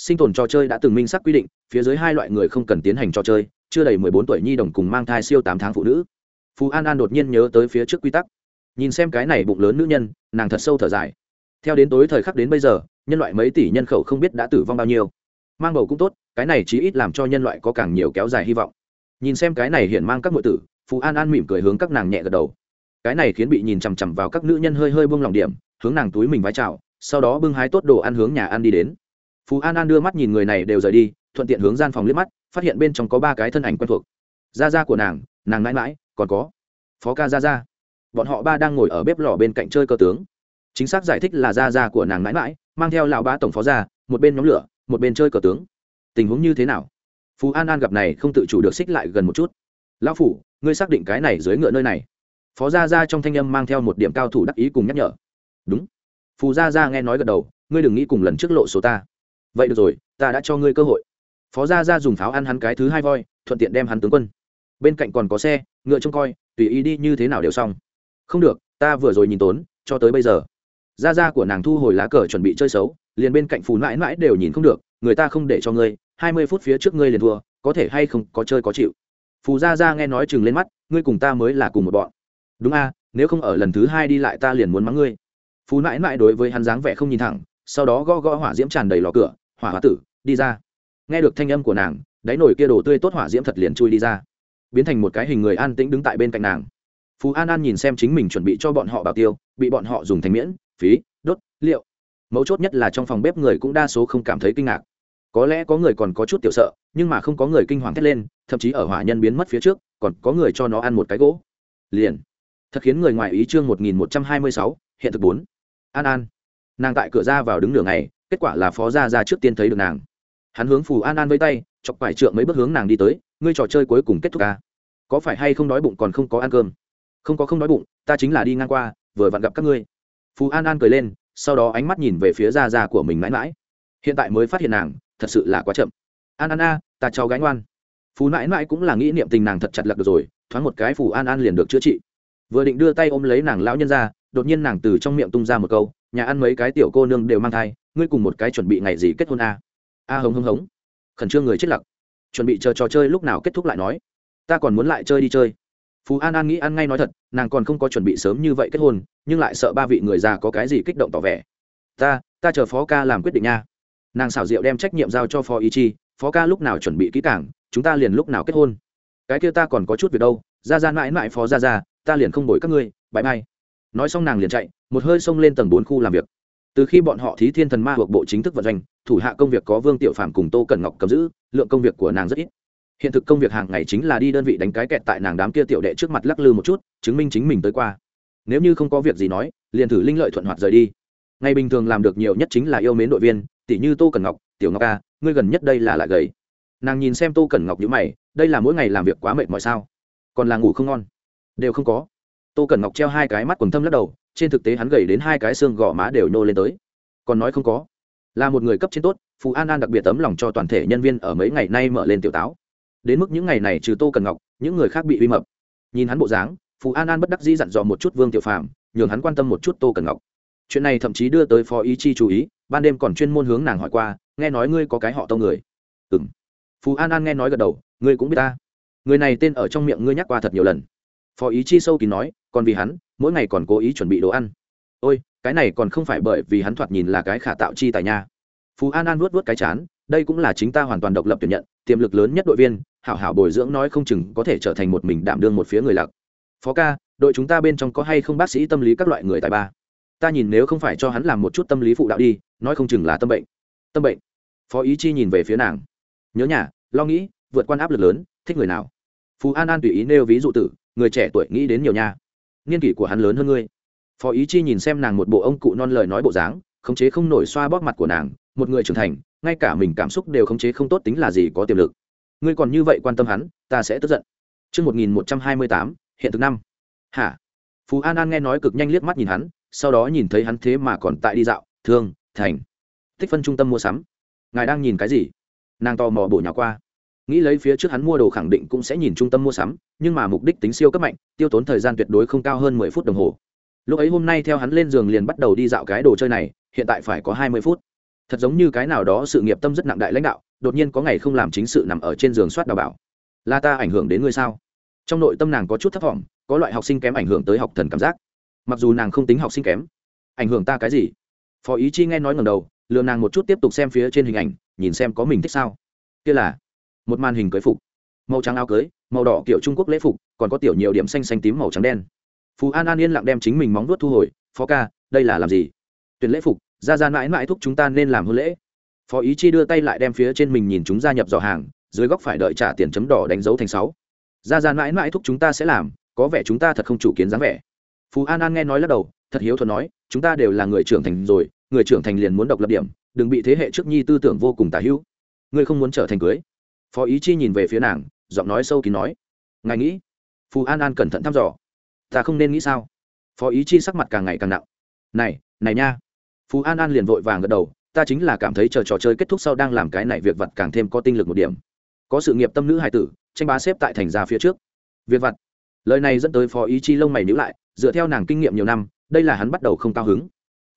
sinh tồn trò chơi đã từng minh xác quy định, phía dưới hai loại người không cần tiến hành trò chơi, chưa đầy mười bốn tuổi nhi đồng cùng mang thai siêu tám tháng phụ nữ. Phú an an đột nhiên nhớ tới phía trước quy tắc. Nhìn xem cái này bụng lớn nữ nhân, nàng thật sâu thở dài. Theo đến tối thời khắc đến bây giờ, nhân loại mấy tỷ nhân khẩu không biết đã tử vong bao nhiêu. Mang bầu cũng tốt, cái này chí ít làm cho nhân loại có càng nhiều kéo dài hy vọng. Nhìn xem cái này hiện mang các ngụy tử, Phú an an mỉm cười hướng các nàng nhẹ gật đầu. Cái này khiến bị nhìn chằm chằm vào các nữ nhân hơi hơi buông lòng điểm, hướng nàng túi mình vái chào, sau đó bưng hái tốt đồ ăn hướng nhà ăn đi đến phú an an đưa mắt nhìn người này đều rời đi thuận tiện hướng gian phòng liếc mắt phát hiện bên trong có ba cái thân ảnh quen thuộc. Da da của nàng nàng mãi mãi còn có phó ca da da bọn họ ba đang ngồi ở bếp lò bên cạnh chơi cơ tướng. Chính xác giải thích là da da của nàng mãi mãi mang theo lão ba tổng phó ra, một bên nhóm lửa một bên chơi cờ tướng. Tình huống như thế nào? Phú an an gặp này không tự chủ được xích lại gần một chút. Lão phủ ngươi xác định cái này dưới ngựa nơi này? Phó gia gia trong thanh âm mang theo một điểm cao thủ đắc ý cùng nhắc nhở. Đúng. Phù gia gia nghe nói gật đầu ngươi đừng nghĩ cùng lần trước lộ số ta vậy được rồi, ta đã cho ngươi cơ hội. Phó gia gia dùng pháo ăn hắn cái thứ hai voi, thuận tiện đem hắn tướng quân. Bên cạnh còn có xe, ngựa trông coi, tùy ý đi như thế nào đều xong. Không được, ta vừa rồi nhìn tốn, cho tới bây giờ. Gia gia của nàng thu hồi lá cờ chuẩn bị chơi xấu, liền bên cạnh phù mãi mãi đều nhìn không được, người ta không để cho ngươi, hai mươi phút phía trước ngươi liền thua, có thể hay không có chơi có chịu. Phù gia gia nghe nói chừng lên mắt, ngươi cùng ta mới là cùng một bọn. Đúng a, nếu không ở lần thứ hai đi lại ta liền muốn mắng ngươi. Phù mãi mãi đối với hắn dáng vẻ không nhìn thẳng, sau đó gõ gõ hỏa diễm tràn đầy lò cửa hỏa hóa tử, đi ra. Nghe được thanh âm của nàng, đáy nổi kia đồ tươi tốt hỏa diễm thật liền chui đi ra. Biến thành một cái hình người an tĩnh đứng tại bên cạnh nàng. Phú an an nhìn xem chính mình chuẩn bị cho bọn họ bảo tiêu, bị bọn họ dùng thành miễn, phí, đốt, liệu. Mấu chốt nhất là trong phòng bếp người cũng đa số không cảm thấy kinh ngạc. Có lẽ có người còn có chút tiểu sợ, nhưng mà không có người kinh hoàng thét lên, thậm chí ở hỏa nhân biến mất phía trước, còn có người cho nó ăn một cái gỗ. Liền. Thật khiến người ngoài ý chương một nghìn một trăm hai mươi sáu, hiện thực bốn. An an. Nàng tại cửa ra vào đứng nửa ngày kết quả là phó gia ra trước tiên thấy được nàng. Hắn hướng phù an an với tay, chọc phải trượng mấy bước hướng nàng đi tới, ngươi trò chơi cuối cùng kết thúc ca có phải hay không đói bụng còn không có ăn cơm? Không có không đói bụng, ta chính là đi ngang qua, vừa vặn gặp các ngươi. Phù an an cười lên, sau đó ánh mắt nhìn về phía da da của mình mãi mãi. Hiện tại mới phát hiện nàng, thật sự là quá chậm. An an a, ta cháu gái ngoan. Phù mãi mãi cũng là nghĩ niệm tình nàng thật chặt lật được rồi, thoáng một cái phù an an liền được chữa trị. Vừa định đưa tay ôm lấy nàng lão nhân ra, đột nhiên nàng từ trong miệng tung ra một câu, nhà ăn mấy cái tiểu cô nương đều mang thai ngươi cùng một cái chuẩn bị ngày gì kết hôn a? A hống hống hống. Khẩn trương người chết lặc chuẩn bị chờ trò chơi lúc nào kết thúc lại nói. Ta còn muốn lại chơi đi chơi. Phú an an nghĩ ăn ngay nói thật, nàng còn không có chuẩn bị sớm như vậy kết hôn, nhưng lại sợ ba vị người già có cái gì kích động tỏ vẻ. Ta ta chờ phó ca làm quyết định nha. Nàng xảo diệu đem trách nhiệm giao cho phó ý chi, phó ca lúc nào chuẩn bị kỹ cảng chúng ta liền lúc nào kết hôn. Cái kia ta còn có chút việc đâu, ra ra mãi mãi phó ra ra, ta liền không đổi các ngươi bãi mai nói xong nàng liền chạy, một hơi xông lên tầng bốn khu làm việc từ khi bọn họ thí thiên thần ma thuộc bộ chính thức vận doanh, thủ hạ công việc có vương tiểu phàm cùng tô cẩn ngọc cầm giữ, lượng công việc của nàng rất ít. Hiện thực công việc hàng ngày chính là đi đơn vị đánh cái kẹt tại nàng đám kia tiểu đệ trước mặt lắc lư một chút, chứng minh chính mình tới qua. Nếu như không có việc gì nói, liền thử linh lợi thuận hoạt rời đi. Ngày bình thường làm được nhiều nhất chính là yêu mến đội viên tỷ như tô cẩn ngọc, tiểu ngọc a, ngươi gần nhất đây là lại gầy. Nàng nhìn xem tô cẩn ngọc như mày, đây là mỗi ngày làm việc quá mệt mọi sao? Còn là ngủ không ngon? Đều không có. Tô cẩn ngọc treo hai cái mắt quần thâm lắc đầu trên thực tế hắn gầy đến hai cái xương gò má đều nô lên tới. Còn nói không có. Là một người cấp trên tốt phú an an đặc biệt tấm lòng cho toàn thể nhân viên ở mấy ngày nay mở lên tiểu táo. Đến mức những ngày này trừ tô cần ngọc, những người khác bị uy mập. Nhìn hắn bộ dáng phú an an bất đắc dĩ dặn dò một chút vương tiểu phạm nhường hắn quan tâm một chút tô cần ngọc. Chuyện này thậm chí đưa tới phó ý chi chú ý, ban đêm còn chuyên môn hướng nàng hỏi qua, nghe nói ngươi có cái họ tâu người? Ừ m phú an an nghe nói gật đầu, ngươi cũng biết ta. Người này tên ở trong miệng ngươi nhắc qua thật nhiều lần. Phó ý chi sâu kín nói, còn vì hắn mỗi ngày còn cố ý chuẩn bị đồ ăn. Ôi, cái này còn không phải bởi vì hắn thoạt nhìn là cái khả tạo chi tài nha. Phú an an vuốt vuốt cái chán, đây cũng là chính ta hoàn toàn độc lập tuyển nhận, tiềm lực lớn nhất đội viên, hảo hảo bồi dưỡng nói không chừng có thể trở thành một mình đảm đương một phía người lặc. Phó ca, đội chúng ta bên trong có hay không bác sĩ tâm lý các loại người tài ba? Ta nhìn nếu không phải cho hắn làm một chút tâm lý phụ đạo đi, nói không chừng là tâm bệnh. Tâm bệnh. Phó ý chi nhìn về phía nàng. Nhớ nhà, lo nghĩ, vượt qua áp lực lớn, thích người nào? Phú an an tùy ý nêu ví dụ tử, người trẻ tuổi nghĩ đến nhiều nha niên kỷ của hắn lớn hơn ngươi phó ý chi nhìn xem nàng một bộ ông cụ non lời nói bộ dáng khống chế không nổi xoa bóp mặt của nàng một người trưởng thành ngay cả mình cảm xúc đều khống chế không tốt tính là gì có tiềm lực ngươi còn như vậy quan tâm hắn ta sẽ tức giận Trước 1128, hiện thực năm. Hả? Phú An An nghe nói cực nhanh liếc mắt nhìn hắn, sau đó nhìn thấy hắn thế mà còn tại đi dạo, thương, thành. Tích phân trung tâm mua sắm. Ngài đang nhìn cái gì? Nàng to mò bổ nhỏ qua. Nghĩ lấy phía trước hắn mua đồ khẳng định cũng sẽ nhìn trung tâm mua sắm, nhưng mà mục đích tính siêu cấp mạnh, tiêu tốn thời gian tuyệt đối không cao hơn mười phút đồng hồ. Lúc ấy hôm nay theo hắn lên giường liền bắt đầu đi dạo cái đồ chơi này, hiện tại phải có hai mươi phút. Thật giống như cái nào đó sự nghiệp tâm rất nặng đại lãnh đạo, đột nhiên có ngày không làm chính sự nằm ở trên giường soát đào bảo. Là ta ảnh hưởng đến ngươi sao? Trong nội tâm nàng có chút thất vọng có loại học sinh kém ảnh hưởng tới học thần cảm giác. Mặc dù nàng không tính học sinh kém. Ảnh hưởng ta cái gì? Phó ý chi nghe nói ngầm đầu lừa nàng một chút tiếp tục xem phía trên hình ảnh nhìn xem có mình thích sao. Kia là một màn hình cưới phục màu trắng áo cưới, màu đỏ kiểu trung quốc lễ phục, còn có tiểu nhiều điểm xanh xanh tím màu trắng đen. Phú an an yên lặng đem chính mình móng vuốt thu hồi, phó ca, đây là làm gì? Tuyển lễ phục, ra ra mãi mãi thúc chúng ta nên làm hôn lễ. Phó ý chi đưa tay lại đem phía trên mình nhìn chúng gia nhập dò hàng, dưới góc phải đợi trả tiền chấm đỏ đánh dấu thành sáu. Ra ra mãi mãi thúc chúng ta sẽ làm, có vẻ chúng ta thật không chủ kiến dáng vẻ. Phú an an nghe nói lắc đầu, thật hiếu thuận nói, chúng ta đều là người trưởng thành rồi, người trưởng thành liền muốn độc lập điểm, đừng bị thế hệ trước nhi tư tưởng vô cùng tả hữu. Ngươi không muốn trở thành cưới. Phó ý chi nhìn về phía nàng giọng nói sâu kín nói. Ngài nghĩ, phù an an cẩn thận thăm dò. Ta không nên nghĩ sao? Phó ý chi sắc mặt càng ngày càng nặng. Này này nha. Phú an an liền vội vàng gật đầu, ta chính là cảm thấy chờ trò chơi kết thúc sau đang làm cái này việc vặt càng thêm có tinh lực một điểm. Có sự nghiệp tâm nữ hài tử, tranh bá xếp tại thành ra phía trước. Việc vặt. Lời này dẫn tới phó ý chi lông mày níu lại, dựa theo nàng kinh nghiệm nhiều năm, đây là hắn bắt đầu không cao hứng.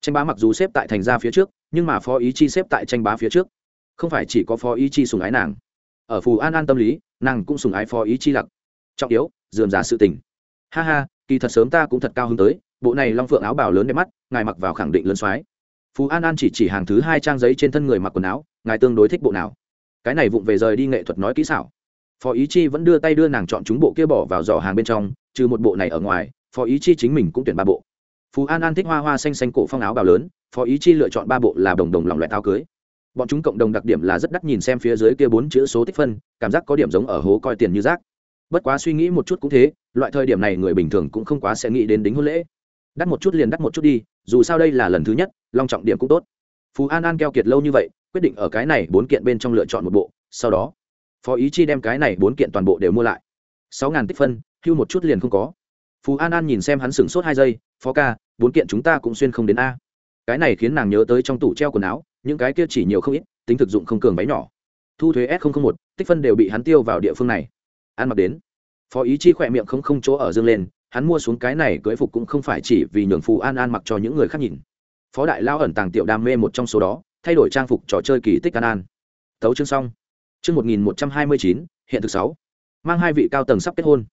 Tranh bá mặc dù xếp tại thành ra phía trước, nhưng mà phó ý chi xếp tại tranh bá phía trước. Không phải chỉ có phó ý chi sùng ái nàng ở phù an an tâm lý, nàng cũng sùng ái phó ý chi lặc. Trọng yếu, dườm giả sự tình. Ha ha, kỳ thật sớm ta cũng thật cao hứng tới, bộ này long phượng áo bảo lớn đẹp mắt, ngài mặc vào khẳng định lớn soái. Phú an an chỉ chỉ hàng thứ hai trang giấy trên thân người mặc quần áo, ngài tương đối thích bộ nào? Cái này vụng về rời đi nghệ thuật nói kỹ xảo. Phó ý chi vẫn đưa tay đưa nàng chọn chúng bộ kia bỏ vào giỏ hàng bên trong, trừ một bộ này ở ngoài, phó ý chi chính mình cũng tuyển ba bộ. Phú an an thích hoa hoa xanh xanh cổ phong áo bào lớn, phó ý chi lựa chọn ba bộ là đồng đồng lòng loại thao cưới bọn chúng cộng đồng đặc điểm là rất đắt nhìn xem phía dưới kia bốn chữ số tích phân, cảm giác có điểm giống ở hố coi tiền như rác. Bất quá suy nghĩ một chút cũng thế, loại thời điểm này người bình thường cũng không quá sẽ nghĩ đến đính hôn lễ. Đắt một chút liền đắt một chút đi, dù sao đây là lần thứ nhất, long trọng điểm cũng tốt. Phú an an keo kiệt lâu như vậy, quyết định ở cái này bốn kiện bên trong lựa chọn một bộ, sau đó, phó ý chi đem cái này bốn kiện toàn bộ đều mua lại. Sáu ngàn tích phân, hưu một chút liền không có. Phú an an nhìn xem hắn sửng sốt hai giây, phó ca, bốn kiện chúng ta cũng xuyên không đến a. Cái này khiến nàng nhớ tới trong tủ treo quần áo những cái kia chỉ nhiều không ít, tính thực dụng không cường váy nhỏ. Thu thuế s một, tích phân đều bị hắn tiêu vào địa phương này. Ăn mặc đến. Phó ý chi khỏe miệng không không chỗ ở dương lên, hắn mua xuống cái này cưỡi phục cũng không phải chỉ vì nhường phù an an mặc cho những người khác nhìn. Phó đại lao ẩn tàng tiểu đam mê một trong số đó, thay đổi trang phục trò chơi kỳ tích an an. Tấu chương xong. Chương một nghìn một trăm hai mươi chín, hiện thực sáu. Mang hai vị cao tầng sắp kết hôn.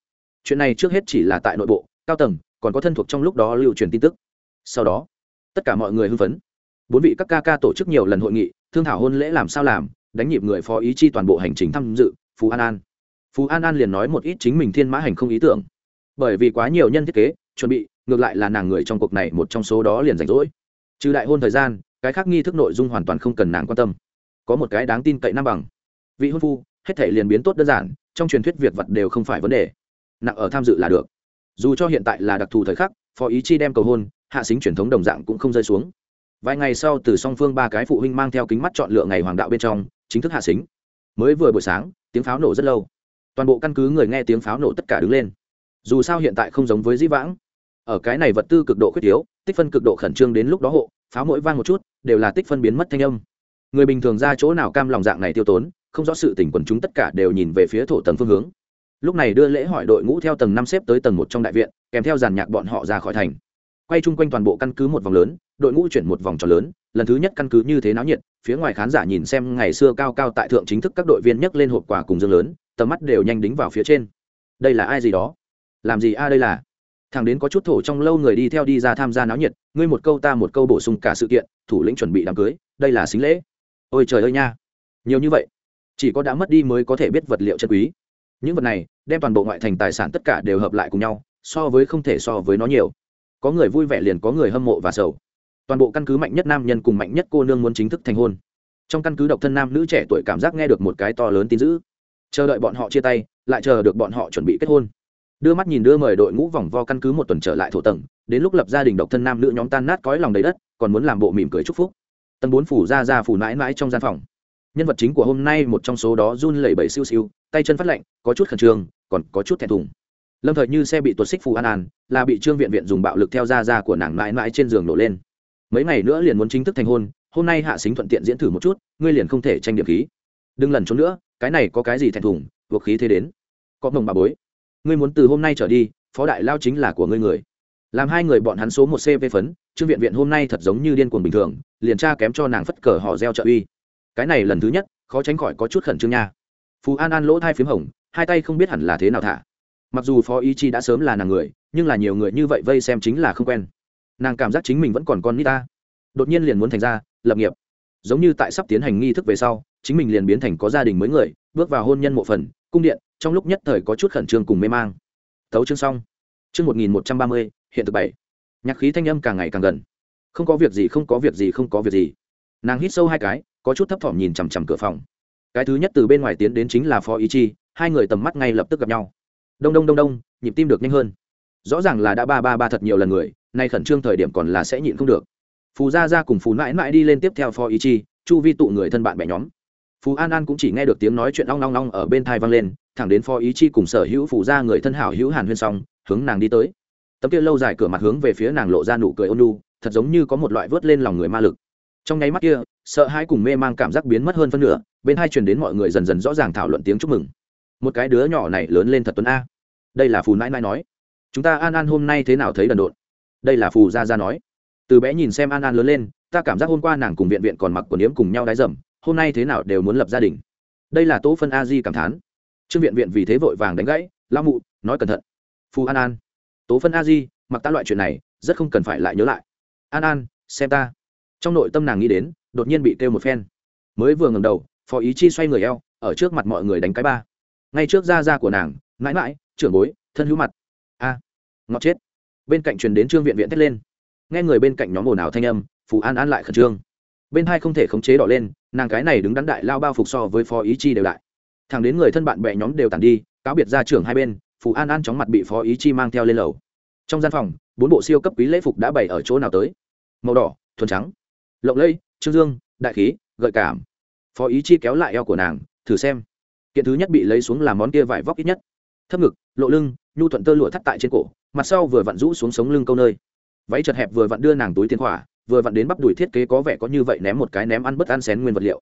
Chuyện này trước hết chỉ là tại nội bộ, cao tầng, còn có thân thuộc trong lúc đó lưu truyền tin tức. Sau đó, tất cả mọi người hưng phấn bốn vị các ca ca tổ chức nhiều lần hội nghị, thương thảo hôn lễ làm sao làm, đánh nhịp người phó ý chi toàn bộ hành trình tham dự, phú an an. Phú an an liền nói một ít chính mình thiên mã hành không ý tưởng. Bởi vì quá nhiều nhân thiết kế, chuẩn bị, ngược lại là nàng người trong cuộc này một trong số đó liền rảnh rỗi. Trừ đại hôn thời gian, cái khác nghi thức nội dung hoàn toàn không cần nàng quan tâm. Có một cái đáng tin cậy nam bằng. Vị hôn phu, hết thể liền biến tốt đơn giản, trong truyền thuyết việc vật đều không phải vấn đề. Nặng ở tham dự là được. Dù cho hiện tại là đặc thù thời khắc, phó ý chi đem cầu hôn, hạ xính truyền thống đồng dạng cũng không rơi xuống vài ngày sau từ song phương ba cái phụ huynh mang theo kính mắt chọn lựa ngày hoàng đạo bên trong, chính thức hạ xính. Mới vừa buổi sáng, tiếng pháo nổ rất lâu. Toàn bộ căn cứ người nghe tiếng pháo nổ tất cả đứng lên. Dù sao hiện tại không giống với dĩ vãng. Ở cái này vật tư cực độ khuyết yếu tích phân cực độ khẩn trương đến lúc đó hộ, pháo mỗi vang một chút, đều là tích phân biến mất thanh âm. Người bình thường ra chỗ nào cam lòng dạng này tiêu tốn, không rõ sự tỉnh quần chúng tất cả đều nhìn về phía thổ tầng phương hướng. Lúc này đưa lễ hỏi đội ngũ theo tầng năm xếp tới tầng một trong đại viện, kèm theo giàn nhạc bọn họ ra khỏi thành. Quay chung quanh toàn bộ căn cứ một vòng lớn đội ngũ chuyển một vòng tròn lớn, lần thứ nhất căn cứ như thế náo nhiệt, phía ngoài khán giả nhìn xem ngày xưa cao cao tại thượng chính thức các đội viên nhấc lên hộp quà cùng dương lớn, tầm mắt đều nhanh đính vào phía trên. Đây là ai gì đó? Làm gì a à đây là? Thằng đến có chút thổ trong lâu người đi theo đi ra tham gia náo nhiệt, ngươi một câu ta một câu bổ sung cả sự kiện, thủ lĩnh chuẩn bị đám cưới, đây là xính lễ. Ôi trời ơi nha. Nhiều như vậy. Chỉ có đã mất đi mới có thể biết vật liệu chân quý. Những vật này, đem toàn bộ ngoại thành tài sản tất cả đều hợp lại cùng nhau, so với không thể so với nó nhiều. Có người vui vẻ liền có người hâm mộ và sầu toàn bộ căn cứ mạnh nhất nam nhân cùng mạnh nhất cô nương muốn chính thức thành hôn. Trong căn cứ độc thân nam nữ trẻ tuổi cảm giác nghe được một cái to lớn tin dữ. Chờ đợi bọn họ chia tay, lại chờ được bọn họ chuẩn bị kết hôn. Đưa mắt nhìn đưa mời đội ngũ vòng vo căn cứ một tuần trở lại thổ tầng, đến lúc lập gia đình độc thân nam nữ nhóm tan nát cõi lòng đầy đất, còn muốn làm bộ mỉm cười chúc phúc. Tầng bốn phủ ra ra phủ mãi mãi trong gian phòng. Nhân vật chính của hôm nay một trong số đó run lẩy bẩy siêu siêu, tay chân phát lạnh, có chút khẩn trương, còn có chút thẹn thùng. Lâm thời như xe bị tuột xích phù an an, là bị trương viện viện dùng bạo lực theo ra ra của nàng mãi mãi trên giường nổ lên mấy ngày nữa liền muốn chính thức thành hôn, hôm nay hạ xính thuận tiện diễn thử một chút, ngươi liền không thể tranh điểm khí. Đừng lần trốn nữa, cái này có cái gì thẹn thùng, buộc khí thế đến. Có mồng bà bối. Ngươi muốn từ hôm nay trở đi, phó đại lao chính là của ngươi người. Làm hai người bọn hắn số một cv phấn, trương viện viện hôm nay thật giống như điên cuồng bình thường, liền tra kém cho nàng phất cờ họ gieo trợ uy. Cái này lần thứ nhất, khó tránh khỏi có chút khẩn trương nha. Phú an an lỗ thai p hồng, hai tay không biết hẳn là thế nào thả. Mặc dù phó ý chi đã sớm là nàng người, nhưng là nhiều người như vậy vây xem chính là không quen nàng cảm giác chính mình vẫn còn con nít ta. Đột nhiên liền muốn thành ra, lập nghiệp. Giống như tại sắp tiến hành nghi thức về sau, chính mình liền biến thành có gia đình mới người, bước vào hôn nhân mộ phần, cung điện, trong lúc nhất thời có chút khẩn trương cùng mê mang. Thấu chương xong. Chương một nghìn một trăm ba mươi, hiện thực bảy. Nhạc khí thanh âm càng ngày càng gần. Không có việc gì, không có việc gì, không có việc gì. Nàng hít sâu hai cái, có chút thấp thỏm nhìn chằm chằm cửa phòng. Cái thứ nhất từ bên ngoài tiến đến chính là phó ý chi, hai người tầm mắt ngay lập tức gặp nhau. Đông đông đông đông, nhịp tim được nhanh hơn rõ ràng là đã ba ba ba thật nhiều lần người, nay khẩn trương thời điểm còn là sẽ nhịn không được. Phù gia gia cùng phù mãi mãi đi lên tiếp theo phó ý chi, chu vi tụ người thân bạn bè nhóm. Phù an an cũng chỉ nghe được tiếng nói chuyện long long long ở bên thai vang lên, thẳng đến phó ý chi cùng sở hữu phù gia người thân hảo hữu hàn huyên xong, hướng nàng đi tới. Tấm kia lâu dài cửa mặt hướng về phía nàng lộ ra nụ cười ôn nhu, thật giống như có một loại vớt lên lòng người ma lực. Trong nháy mắt kia, sợ hãi cùng mê mang cảm giác biến mất hơn phân nửa, bên hai truyền đến mọi người dần dần rõ ràng thảo luận tiếng chúc mừng. Một cái đứa nhỏ này lớn lên thật tuấn a. Đây là phù nãi nãi nói chúng ta an an hôm nay thế nào thấy đần độn? Đây là phù gia gia nói. Từ bé nhìn xem an an lớn lên, ta cảm giác hôm qua nàng cùng viện viện còn mặc quần yếm cùng nhau đái dầm, hôm nay thế nào đều muốn lập gia đình. Đây là tố phân a di cảm thán. Trương viện viện vì thế vội vàng đánh gãy lao mụ, nói cẩn thận. Phù an an, tố phân a di, mặc ta loại chuyện này, rất không cần phải lại nhớ lại. An an, xem ta. Trong nội tâm nàng nghĩ đến, đột nhiên bị kêu một phen. Mới vừa ngầm đầu phó ý chi xoay người eo, ở trước mặt mọi người đánh cái ba. Ngay trước da da của nàng, mãi mãi, trưởng bối, thân hữu mặt a, ngọt chết. Bên cạnh truyền đến trương viện viện thét lên. Nghe người bên cạnh nhóm ồn ào thanh âm, phù an an lại khẩn trương. Bên hai không thể khống chế đỏ lên, nàng cái này đứng đắn đại lao bao phục so với phó ý chi đều đại. Thằng đến người thân bạn bè nhóm đều tàn đi, cáo biệt ra trưởng hai bên, phù an an chóng mặt bị phó ý chi mang theo lên lầu. Trong gian phòng, bốn bộ siêu cấp quý lễ phục đã bày ở chỗ nào tới? Màu đỏ, thuần trắng. Lộng lây trương dương, đại khí, gợi cảm. Phó ý chi kéo lại eo của nàng, thử xem. Kiện thứ nhất bị lấy xuống làm món kia vải vóc ít nhất thấp ngực, lộ lưng, nhu thuận tơ lụa thắt tại trên cổ, mặt sau vừa vặn rũ xuống sống lưng câu nơi. Váy chật hẹp vừa vặn đưa nàng túi tiền khỏa, vừa vặn đến bắp đùi thiết kế có vẻ có như vậy ném một cái ném ăn bất ăn xén nguyên vật liệu.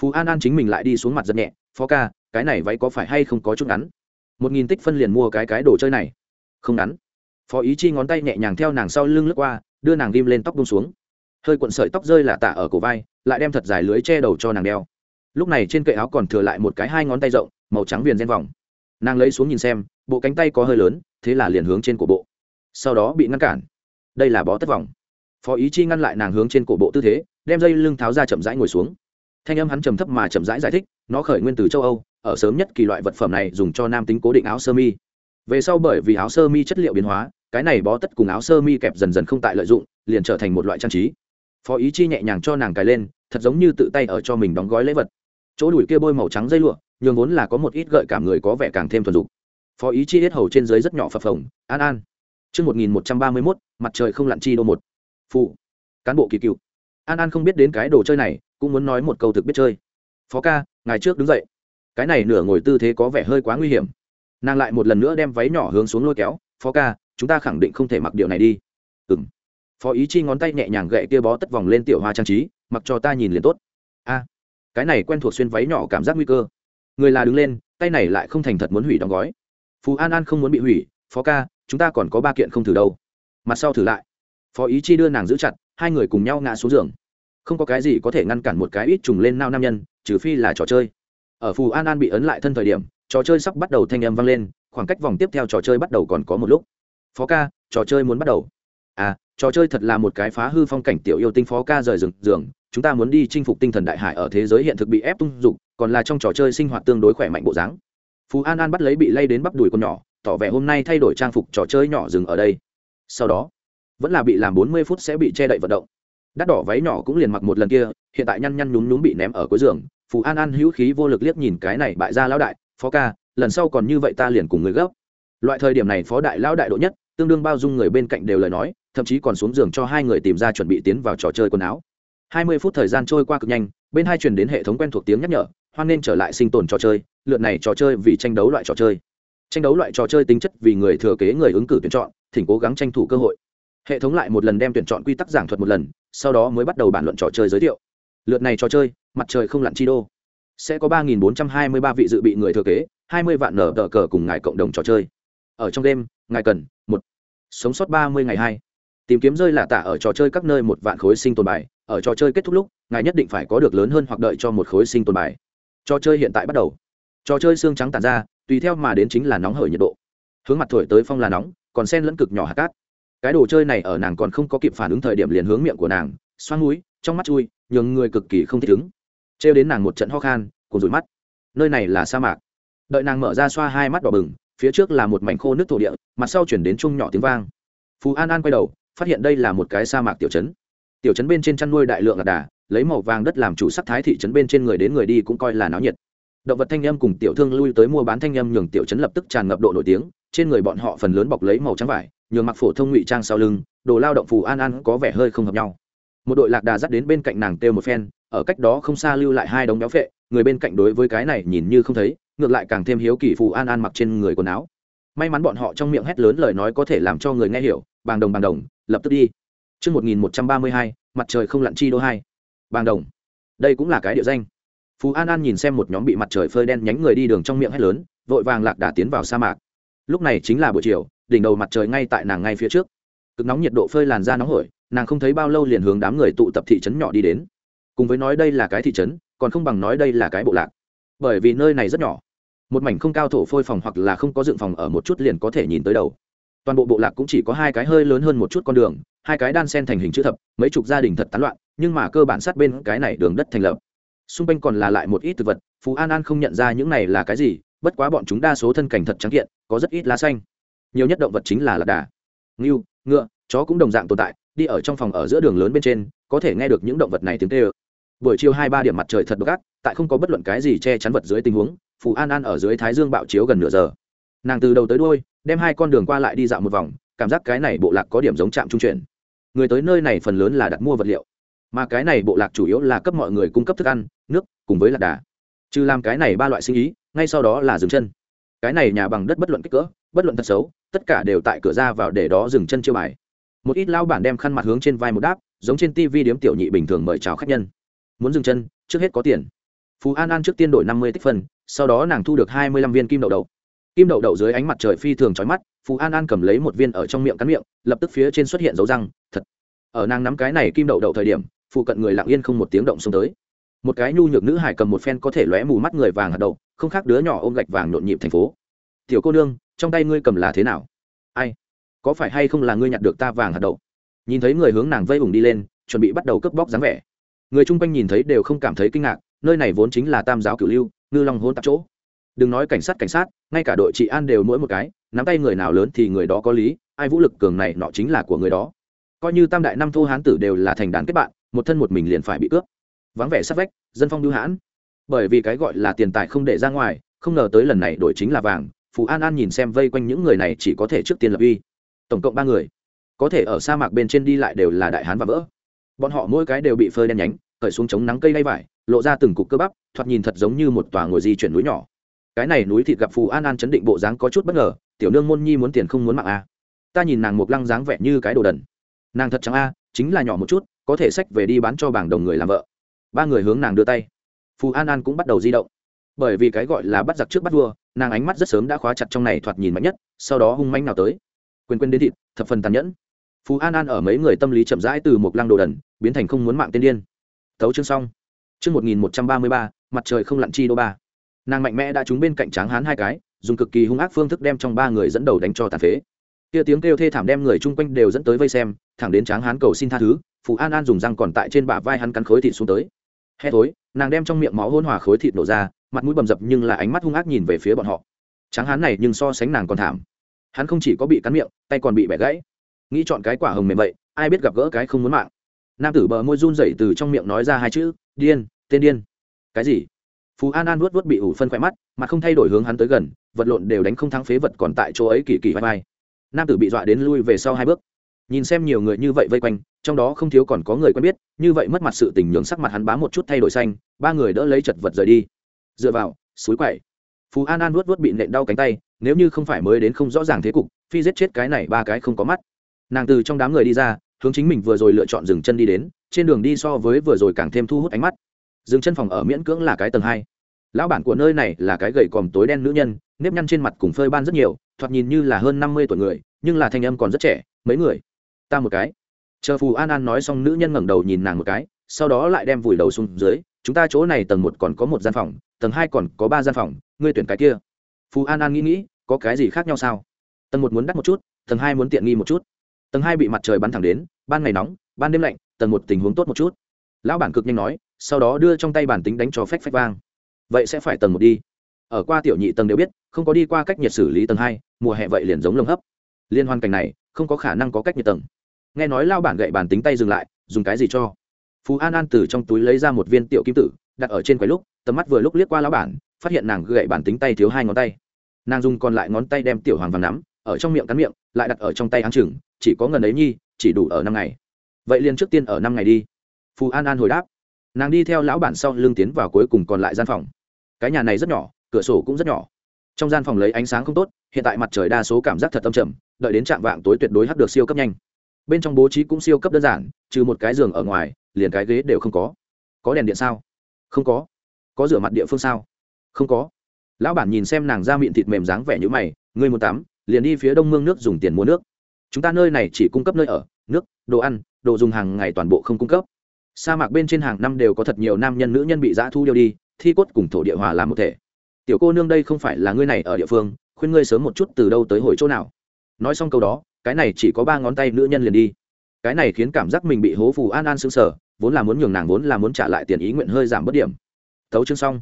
Phú an an chính mình lại đi xuống mặt giật nhẹ, phó ca, cái này váy có phải hay không có chút ngắn? Một nghìn tích phân liền mua cái cái đồ chơi này. Không ngắn. Phó ý chi ngón tay nhẹ nhàng theo nàng sau lưng lướt qua, đưa nàng ghim lên tóc bông xuống. Hơi cuộn sợi tóc rơi là tạ ở cổ vai, lại đem thật dài lưới che đầu cho nàng đeo. Lúc này trên cậy áo còn thừa lại một cái hai ngón tay rộng, màu trắng viền gen vòng nàng lấy xuống nhìn xem, bộ cánh tay có hơi lớn, thế là liền hướng trên cổ bộ. Sau đó bị ngăn cản. Đây là bó tất vòng phó ý chi ngăn lại nàng hướng trên cổ bộ tư thế, đem dây lưng tháo ra chậm rãi ngồi xuống. Thanh âm hắn trầm thấp mà chậm rãi giải thích, nó khởi nguyên từ châu âu, ở sớm nhất kỳ loại vật phẩm này dùng cho nam tính cố định áo sơ mi. Về sau bởi vì áo sơ mi chất liệu biến hóa, cái này bó tất cùng áo sơ mi kẹp dần dần không tại lợi dụng, liền trở thành một loại trang trí. Phó ý chi nhẹ nhàng cho nàng cài lên, thật giống như tự tay ở cho mình đóng gói lễ vật. Chỗ đùi kia bôi màu trắng dây lụa nhường vốn là có một ít gợi cảm người có vẻ càng thêm thuần dục phó ý chi hết hầu trên dưới rất nhỏ phập phồng an an Trước 1131, mặt trời không lặn chi đô một. Phụ. Cán bộ kỳ cựu. An An không biết đến cái đồ chơi này, cũng muốn nói một câu thực biết chơi. Phó ca, ngày trước đứng dậy. Cái này nửa ngồi tư thế có vẻ hơi quá nguy hiểm. Nàng lại một lần nữa đem váy nhỏ hướng xuống lôi kéo. Phó ca, chúng ta khẳng định không thể mặc điều này đi. Ừm. Phó ý chi ngón tay nhẹ nhàng gậy kia bó tất vòng lên tiểu hoa trang trí, mặc cho ta nhìn liền tốt. A, cái này quen thuộc xuyên váy nhỏ cảm giác nguy cơ. Người là đứng lên, tay này lại không thành thật muốn hủy đóng gói. Phú An An không muốn bị hủy, phó ca, chúng ta còn có ba kiện không thử đâu. Mặt sau thử lại. Phó ý chi đưa nàng giữ chặt hai người cùng nhau ngã xuống giường. Không có cái gì có thể ngăn cản một cái ít trùng lên nao nam nhân trừ phi là trò chơi. Ở phù an an bị ấn lại thân thời điểm trò chơi sắp bắt đầu thanh âm vang lên khoảng cách vòng tiếp theo trò chơi bắt đầu còn có một lúc. Phó ca trò chơi muốn bắt đầu. À trò chơi thật là một cái phá hư phong cảnh tiểu yêu tinh phó ca rời rừng giường chúng ta muốn đi chinh phục tinh thần đại hải ở thế giới hiện thực bị ép tung dục, còn là trong trò chơi sinh hoạt tương đối khỏe mạnh bộ dáng. Phú an an bắt lấy bị lay đến bắp đùi con nhỏ, tỏ vẻ hôm nay thay đổi trang phục trò chơi nhỏ dừng ở đây. Sau đó, vẫn là bị làm bốn mươi phút sẽ bị che đậy vận động. Đắt đỏ váy nhỏ cũng liền mặc một lần kia, hiện tại nhăn nhăn nhúm nhúm bị ném ở cuối giường phù an an hữu khí vô lực liếc nhìn cái này bại ra lão đại, phó ca, lần sau còn như vậy ta liền cùng người gấp. Loại thời điểm này phó đại lão đại độ nhất, tương đương bao dung người bên cạnh đều lời nói, thậm chí còn xuống giường cho hai người tìm ra chuẩn bị tiến vào trò chơi quần áo hai mươi phút thời gian trôi qua cực nhanh, bên hai truyền đến hệ thống quen thuộc tiếng nhắc nhở, hoan nên trở lại sinh tồn trò chơi, lượt này trò chơi vì tranh đấu loại trò chơi. Tranh đấu loại trò chơi tính chất vì người thừa kế người ứng cử tuyển chọn, thỉnh cố gắng tranh thủ cơ hội. Hệ thống lại một lần đem tuyển chọn quy tắc giảng thuật một lần, sau đó mới bắt đầu bản luận trò chơi giới thiệu. Lượt này trò chơi, mặt trời không lặn chi đô. Sẽ có ba nghìn bốn trăm hai mươi ba vị dự bị người thừa kế, hai mươi vạn nở tờ cờ cùng ngài cộng đồng trò chơi. Ở trong đêm, ngài cần, một, sống sót ba mươi ngày hai. Tìm kiếm rơi lạ tả ở trò chơi các nơi một vạn khối sinh tồn bài ở trò chơi kết thúc lúc, ngài nhất định phải có được lớn hơn hoặc đợi cho một khối sinh tồn bài. Trò chơi hiện tại bắt đầu. Trò chơi xương trắng tàn ra, tùy theo mà đến chính là nóng hởi nhiệt độ. Hướng mặt thổi tới phong là nóng, còn sen lẫn cực nhỏ hạt cát. Cái đồ chơi này ở nàng còn không có kịp phản ứng thời điểm liền hướng miệng của nàng xoan núi trong mắt chui, nhường người cực kỳ không thích ứng. Trêu đến nàng một trận ho khan cùng rủi mắt. Nơi này là sa mạc. Đợi nàng mở ra xoa hai mắt đỏ bừng, phía trước là một mảnh khô nước thổ địa, mặt sau chuyển đến chung nhỏ tiếng vang. Phú an an quay đầu, phát hiện đây là một cái sa mạc tiểu trấn tiểu trấn bên trên chăn nuôi đại lượng lạc đà, lấy màu vàng đất làm chủ sắc thái thị trấn bên trên người đến người đi cũng coi là náo nhiệt. Động vật thanh âm cùng tiểu thương lui tới mua bán thanh âm nhường tiểu trấn lập tức tràn ngập độ nổi tiếng, trên người bọn họ phần lớn bọc lấy màu trắng vải, nhường mặc phổ thông ngụy trang sau lưng, đồ lao động phù an an có vẻ hơi không hợp nhau. Một đội lạc đà dắt đến bên cạnh nàng têu một phen, ở cách đó không xa lưu lại hai đống béo phệ, người bên cạnh đối với cái này nhìn như không thấy, ngược lại càng thêm hiếu kỳ phù an an mặc trên người quần áo. May mắn bọn họ trong miệng hét lớn lời nói có thể làm cho người nghe hiểu, bàng đồng bàng đồng, lập tức đi. Trước 1132, mặt trời không lặn chi đô hai. Bàng đồng. Đây cũng là cái địa danh. Phú An An nhìn xem một nhóm bị mặt trời phơi đen nhánh người đi đường trong miệng hét lớn, vội vàng lạc đà tiến vào sa mạc. Lúc này chính là buổi chiều, đỉnh đầu mặt trời ngay tại nàng ngay phía trước. Cực nóng nhiệt độ phơi làn da nóng hổi, nàng không thấy bao lâu liền hướng đám người tụ tập thị trấn nhỏ đi đến. Cùng với nói đây là cái thị trấn, còn không bằng nói đây là cái bộ lạc. Bởi vì nơi này rất nhỏ, một mảnh không cao thổ phôi phòng hoặc là không có dựng phòng ở một chút liền có thể nhìn tới đầu toàn bộ bộ lạc cũng chỉ có hai cái hơi lớn hơn một chút con đường, hai cái đan sen thành hình chữ thập, mấy chục gia đình thật tán loạn, nhưng mà cơ bản sát bên cái này đường đất thành lập. Xung quanh còn là lại một ít thực vật, phú an an không nhận ra những này là cái gì, bất quá bọn chúng đa số thân cảnh thật trắng kiện, có rất ít lá xanh. Nhiều nhất động vật chính là lạc đà. Ngưu, ngựa, chó cũng đồng dạng tồn tại, đi ở trong phòng ở giữa đường lớn bên trên, có thể nghe được những động vật này tiếng tê ơ buổi chiều hai ba điểm mặt trời thật gắt tại không có bất luận cái gì che chắn vật dưới tình huống phù an an ở dưới thái dương bạo chiếu gần nửa giờ nàng từ đầu tới đôi đem hai con đường qua lại đi dạo một vòng cảm giác cái này bộ lạc có điểm giống trạm trung chuyển người tới nơi này phần lớn là đặt mua vật liệu mà cái này bộ lạc chủ yếu là cấp mọi người cung cấp thức ăn nước cùng với lạc đà trừ làm cái này ba loại sinh ý ngay sau đó là dừng chân cái này nhà bằng đất bất luận kích cỡ bất luận thật xấu tất cả đều tại cửa ra vào để đó dừng chân chiêu bài một ít lao bản đem khăn mặt hướng trên vai một đáp giống trên tv điếm tiểu nhị bình thường mời chào khách nhân muốn dừng chân trước hết có tiền phú an an trước tiên đổi năm mươi tích phân sau đó nàng thu được hai mươi lăm viên kim đậu đậu kim đậu đậu dưới ánh mặt trời phi thường trói mắt phú an an cầm lấy một viên ở trong miệng cắn miệng, lập tức phía trên xuất hiện dấu răng, thật. Ở nàng nắm cái này kim đậu đậu thời điểm, phụ cận người lặng yên không một tiếng động xông tới. Một cái nhu nhược nữ hải cầm một phen có thể lóe mù mắt người vàng hạt đậu, không khác đứa nhỏ ôm gạch vàng nhộn nhịp thành phố. Tiểu cô nương, trong tay ngươi cầm là thế nào? Ai? Có phải hay không là ngươi nhặt được ta vàng hạt đậu? Nhìn thấy người hướng nàng vây vùng đi lên, chuẩn bị bắt đầu cướp bóc dáng vẻ. Người chung quanh nhìn thấy đều không cảm thấy kinh ngạc, nơi này vốn chính là tam giáo cửu lưu, ngư long hôn tạp chỗ đừng nói cảnh sát cảnh sát, ngay cả đội trị an đều mỗi một cái, nắm tay người nào lớn thì người đó có lý, ai vũ lực cường này nọ chính là của người đó. Coi như tam đại năm thô hán tử đều là thành đàn kết bạn, một thân một mình liền phải bị cướp. Vắng vẻ sát vách, dân phong lưu hãn. Bởi vì cái gọi là tiền tài không để ra ngoài, không ngờ tới lần này đổi chính là vàng, phù an an nhìn xem vây quanh những người này chỉ có thể trước tiên lập uy. Tổng cộng ba người. Có thể ở sa mạc bên trên đi lại đều là đại hán và vỡ. Bọn họ mỗi cái đều bị phơi đen nhánh, cởi xuống chống nắng cây đay vải, lộ ra từng cục cơ bắp, thoạt nhìn thật giống như một tòa ngồi di chuyển núi nhỏ cái này núi thịt gặp phù an an chấn định bộ dáng có chút bất ngờ, tiểu nương môn nhi muốn tiền không muốn mạng a ta nhìn nàng mục lăng dáng vẻ như cái đồ đần. Nàng thật chẳng a, chính là nhỏ một chút, có thể sách về đi bán cho bảng đồng người làm vợ. Ba người hướng nàng đưa tay. Phù an an cũng bắt đầu di động. Bởi vì cái gọi là bắt giặc trước bắt vua, nàng ánh mắt rất sớm đã khóa chặt trong này thoạt nhìn mạnh nhất, sau đó hung manh nào tới. Quên quên đến thịt, thập phần tàn nhẫn. Phú an an ở mấy người tâm lý chậm rãi từ một lăng đồ đần, biến thành không muốn mạng tiên điên. Thấu chương xong. Chương một nghìn một trăm ba mươi ba, mặt trời không lặn chi đô ba nàng mạnh mẽ đã trúng bên cạnh tráng hán hai cái, dùng cực kỳ hung ác phương thức đem trong ba người dẫn đầu đánh cho tàn phế. Kia tiếng kêu thê thảm đem người chung quanh đều dẫn tới vây xem, thẳng đến tráng hán cầu xin tha thứ phụ an an dùng răng còn tại trên bả vai hắn cắn khối thịt xuống tới. Hét thối, nàng đem trong miệng máu hôn hòa khối thịt nổ ra, mặt mũi bầm dập nhưng là ánh mắt hung ác nhìn về phía bọn họ. Tráng hán này nhưng so sánh nàng còn thảm. Hắn không chỉ có bị cắn miệng, tay còn bị bẻ gãy. Nghĩ chọn cái quả hồng mềm vậy, ai biết gặp gỡ cái không muốn mạng. Nam tử bờ môi run rẩy từ trong miệng nói ra hai chữ, điên, tên điên. Cái gì? Phú an an vuốt vuốt bị ủ phân khỏe mắt mà không thay đổi hướng hắn tới gần vật lộn đều đánh không thắng phế vật còn tại chỗ ấy kỳ kỳ vai vai nam tử bị dọa đến lui về sau hai bước nhìn xem nhiều người như vậy vây quanh trong đó không thiếu còn có người quen biết như vậy mất mặt sự tình nhường sắc mặt hắn bá một chút thay đổi xanh ba người đỡ lấy chật vật rời đi dựa vào suối quậy phú an an vuốt vuốt bị nện đau cánh tay nếu như không phải mới đến không rõ ràng thế cục phi giết chết cái này ba cái không có mắt nàng từ trong đám người đi ra hướng chính mình vừa rồi lựa chọn dừng chân đi đến trên đường đi so với vừa rồi càng thêm thu hút ánh mắt dừng chân phòng ở miễn cưỡng là cái tầng hai. Lão bản của nơi này là cái gầy còm tối đen nữ nhân, nếp nhăn trên mặt cùng phơi ban rất nhiều, thoạt nhìn như là hơn năm mươi tuổi người, nhưng là thanh âm còn rất trẻ, mấy người? Ta một cái. Chờ phù an an nói xong, nữ nhân ngẩng đầu nhìn nàng một cái, sau đó lại đem vùi đầu xuống dưới, chúng ta chỗ này tầng một còn có một gian phòng, tầng hai còn có ba gian phòng, ngươi tuyển cái kia. Phù an an nghĩ nghĩ, có cái gì khác nhau sao? Tầng một muốn đắt một chút, tầng hai muốn tiện nghi một chút. Tầng hai bị mặt trời bắn thẳng đến, ban ngày nóng, ban đêm lạnh, tầng một tình huống tốt một chút. Lão bản cực nhanh nói sau đó đưa trong tay bản tính đánh cho phách phách vang. Vậy sẽ phải tầng một đi. Ở qua tiểu nhị tầng đều biết, không có đi qua cách nhiệt xử lý tầng hai, mùa hè vậy liền giống lồng hấp. Liên hoàn cảnh này, không có khả năng có cách nhiệt tầng. Nghe nói lao bản gậy bản tính tay dừng lại, dùng cái gì cho? Phú an an từ trong túi lấy ra một viên tiểu kim tử, đặt ở trên quầy lúc, tầm mắt vừa lúc liếc qua lao bản, phát hiện nàng gậy bản tính tay thiếu hai ngón tay. Nàng dùng còn lại ngón tay đem tiểu hoàng vàng nắm, ở trong miệng cắn miệng, lại đặt ở trong tay áng chừng, chỉ có ngần ấy nhi, chỉ đủ ở năm ngày. Vậy liền trước tiên ở năm ngày đi. Phú an an hồi đáp nàng đi theo lão bản sau lưng tiến vào cuối cùng còn lại gian phòng. Cái nhà này rất nhỏ, cửa sổ cũng rất nhỏ. Trong gian phòng lấy ánh sáng không tốt, hiện tại mặt trời đa số cảm giác thật âm trầm, đợi đến trạm vạng tối tuyệt đối hắt được siêu cấp nhanh. Bên trong bố trí cũng siêu cấp đơn giản, trừ một cái giường ở ngoài, liền cái ghế đều không có. Có đèn điện sao? Không có. Có rửa mặt địa phương sao? Không có. Lão bản nhìn xem nàng ra miệng thịt mềm dáng vẻ như mày, ngươi muốn tắm, liền đi phía đông mương nước dùng tiền mua nước. Chúng ta nơi này chỉ cung cấp nơi ở, nước, đồ ăn, đồ dùng hàng ngày toàn bộ không cung cấp sa mạc bên trên hàng năm đều có thật nhiều nam nhân nữ nhân bị dã thu điêu đi, thi cốt cùng thổ địa hòa làm một thể. Tiểu cô nương đây không phải là ngươi này ở địa phương, khuyên ngươi sớm một chút từ đâu tới hồi chỗ nào. Nói xong câu đó, cái này chỉ có ba ngón tay nữ nhân liền đi. Cái này khiến cảm giác mình bị hố phù an an sững sờ, vốn là muốn nhường nàng vốn là muốn trả lại tiền ý nguyện hơi giảm bớt điểm. Thấu chương xong.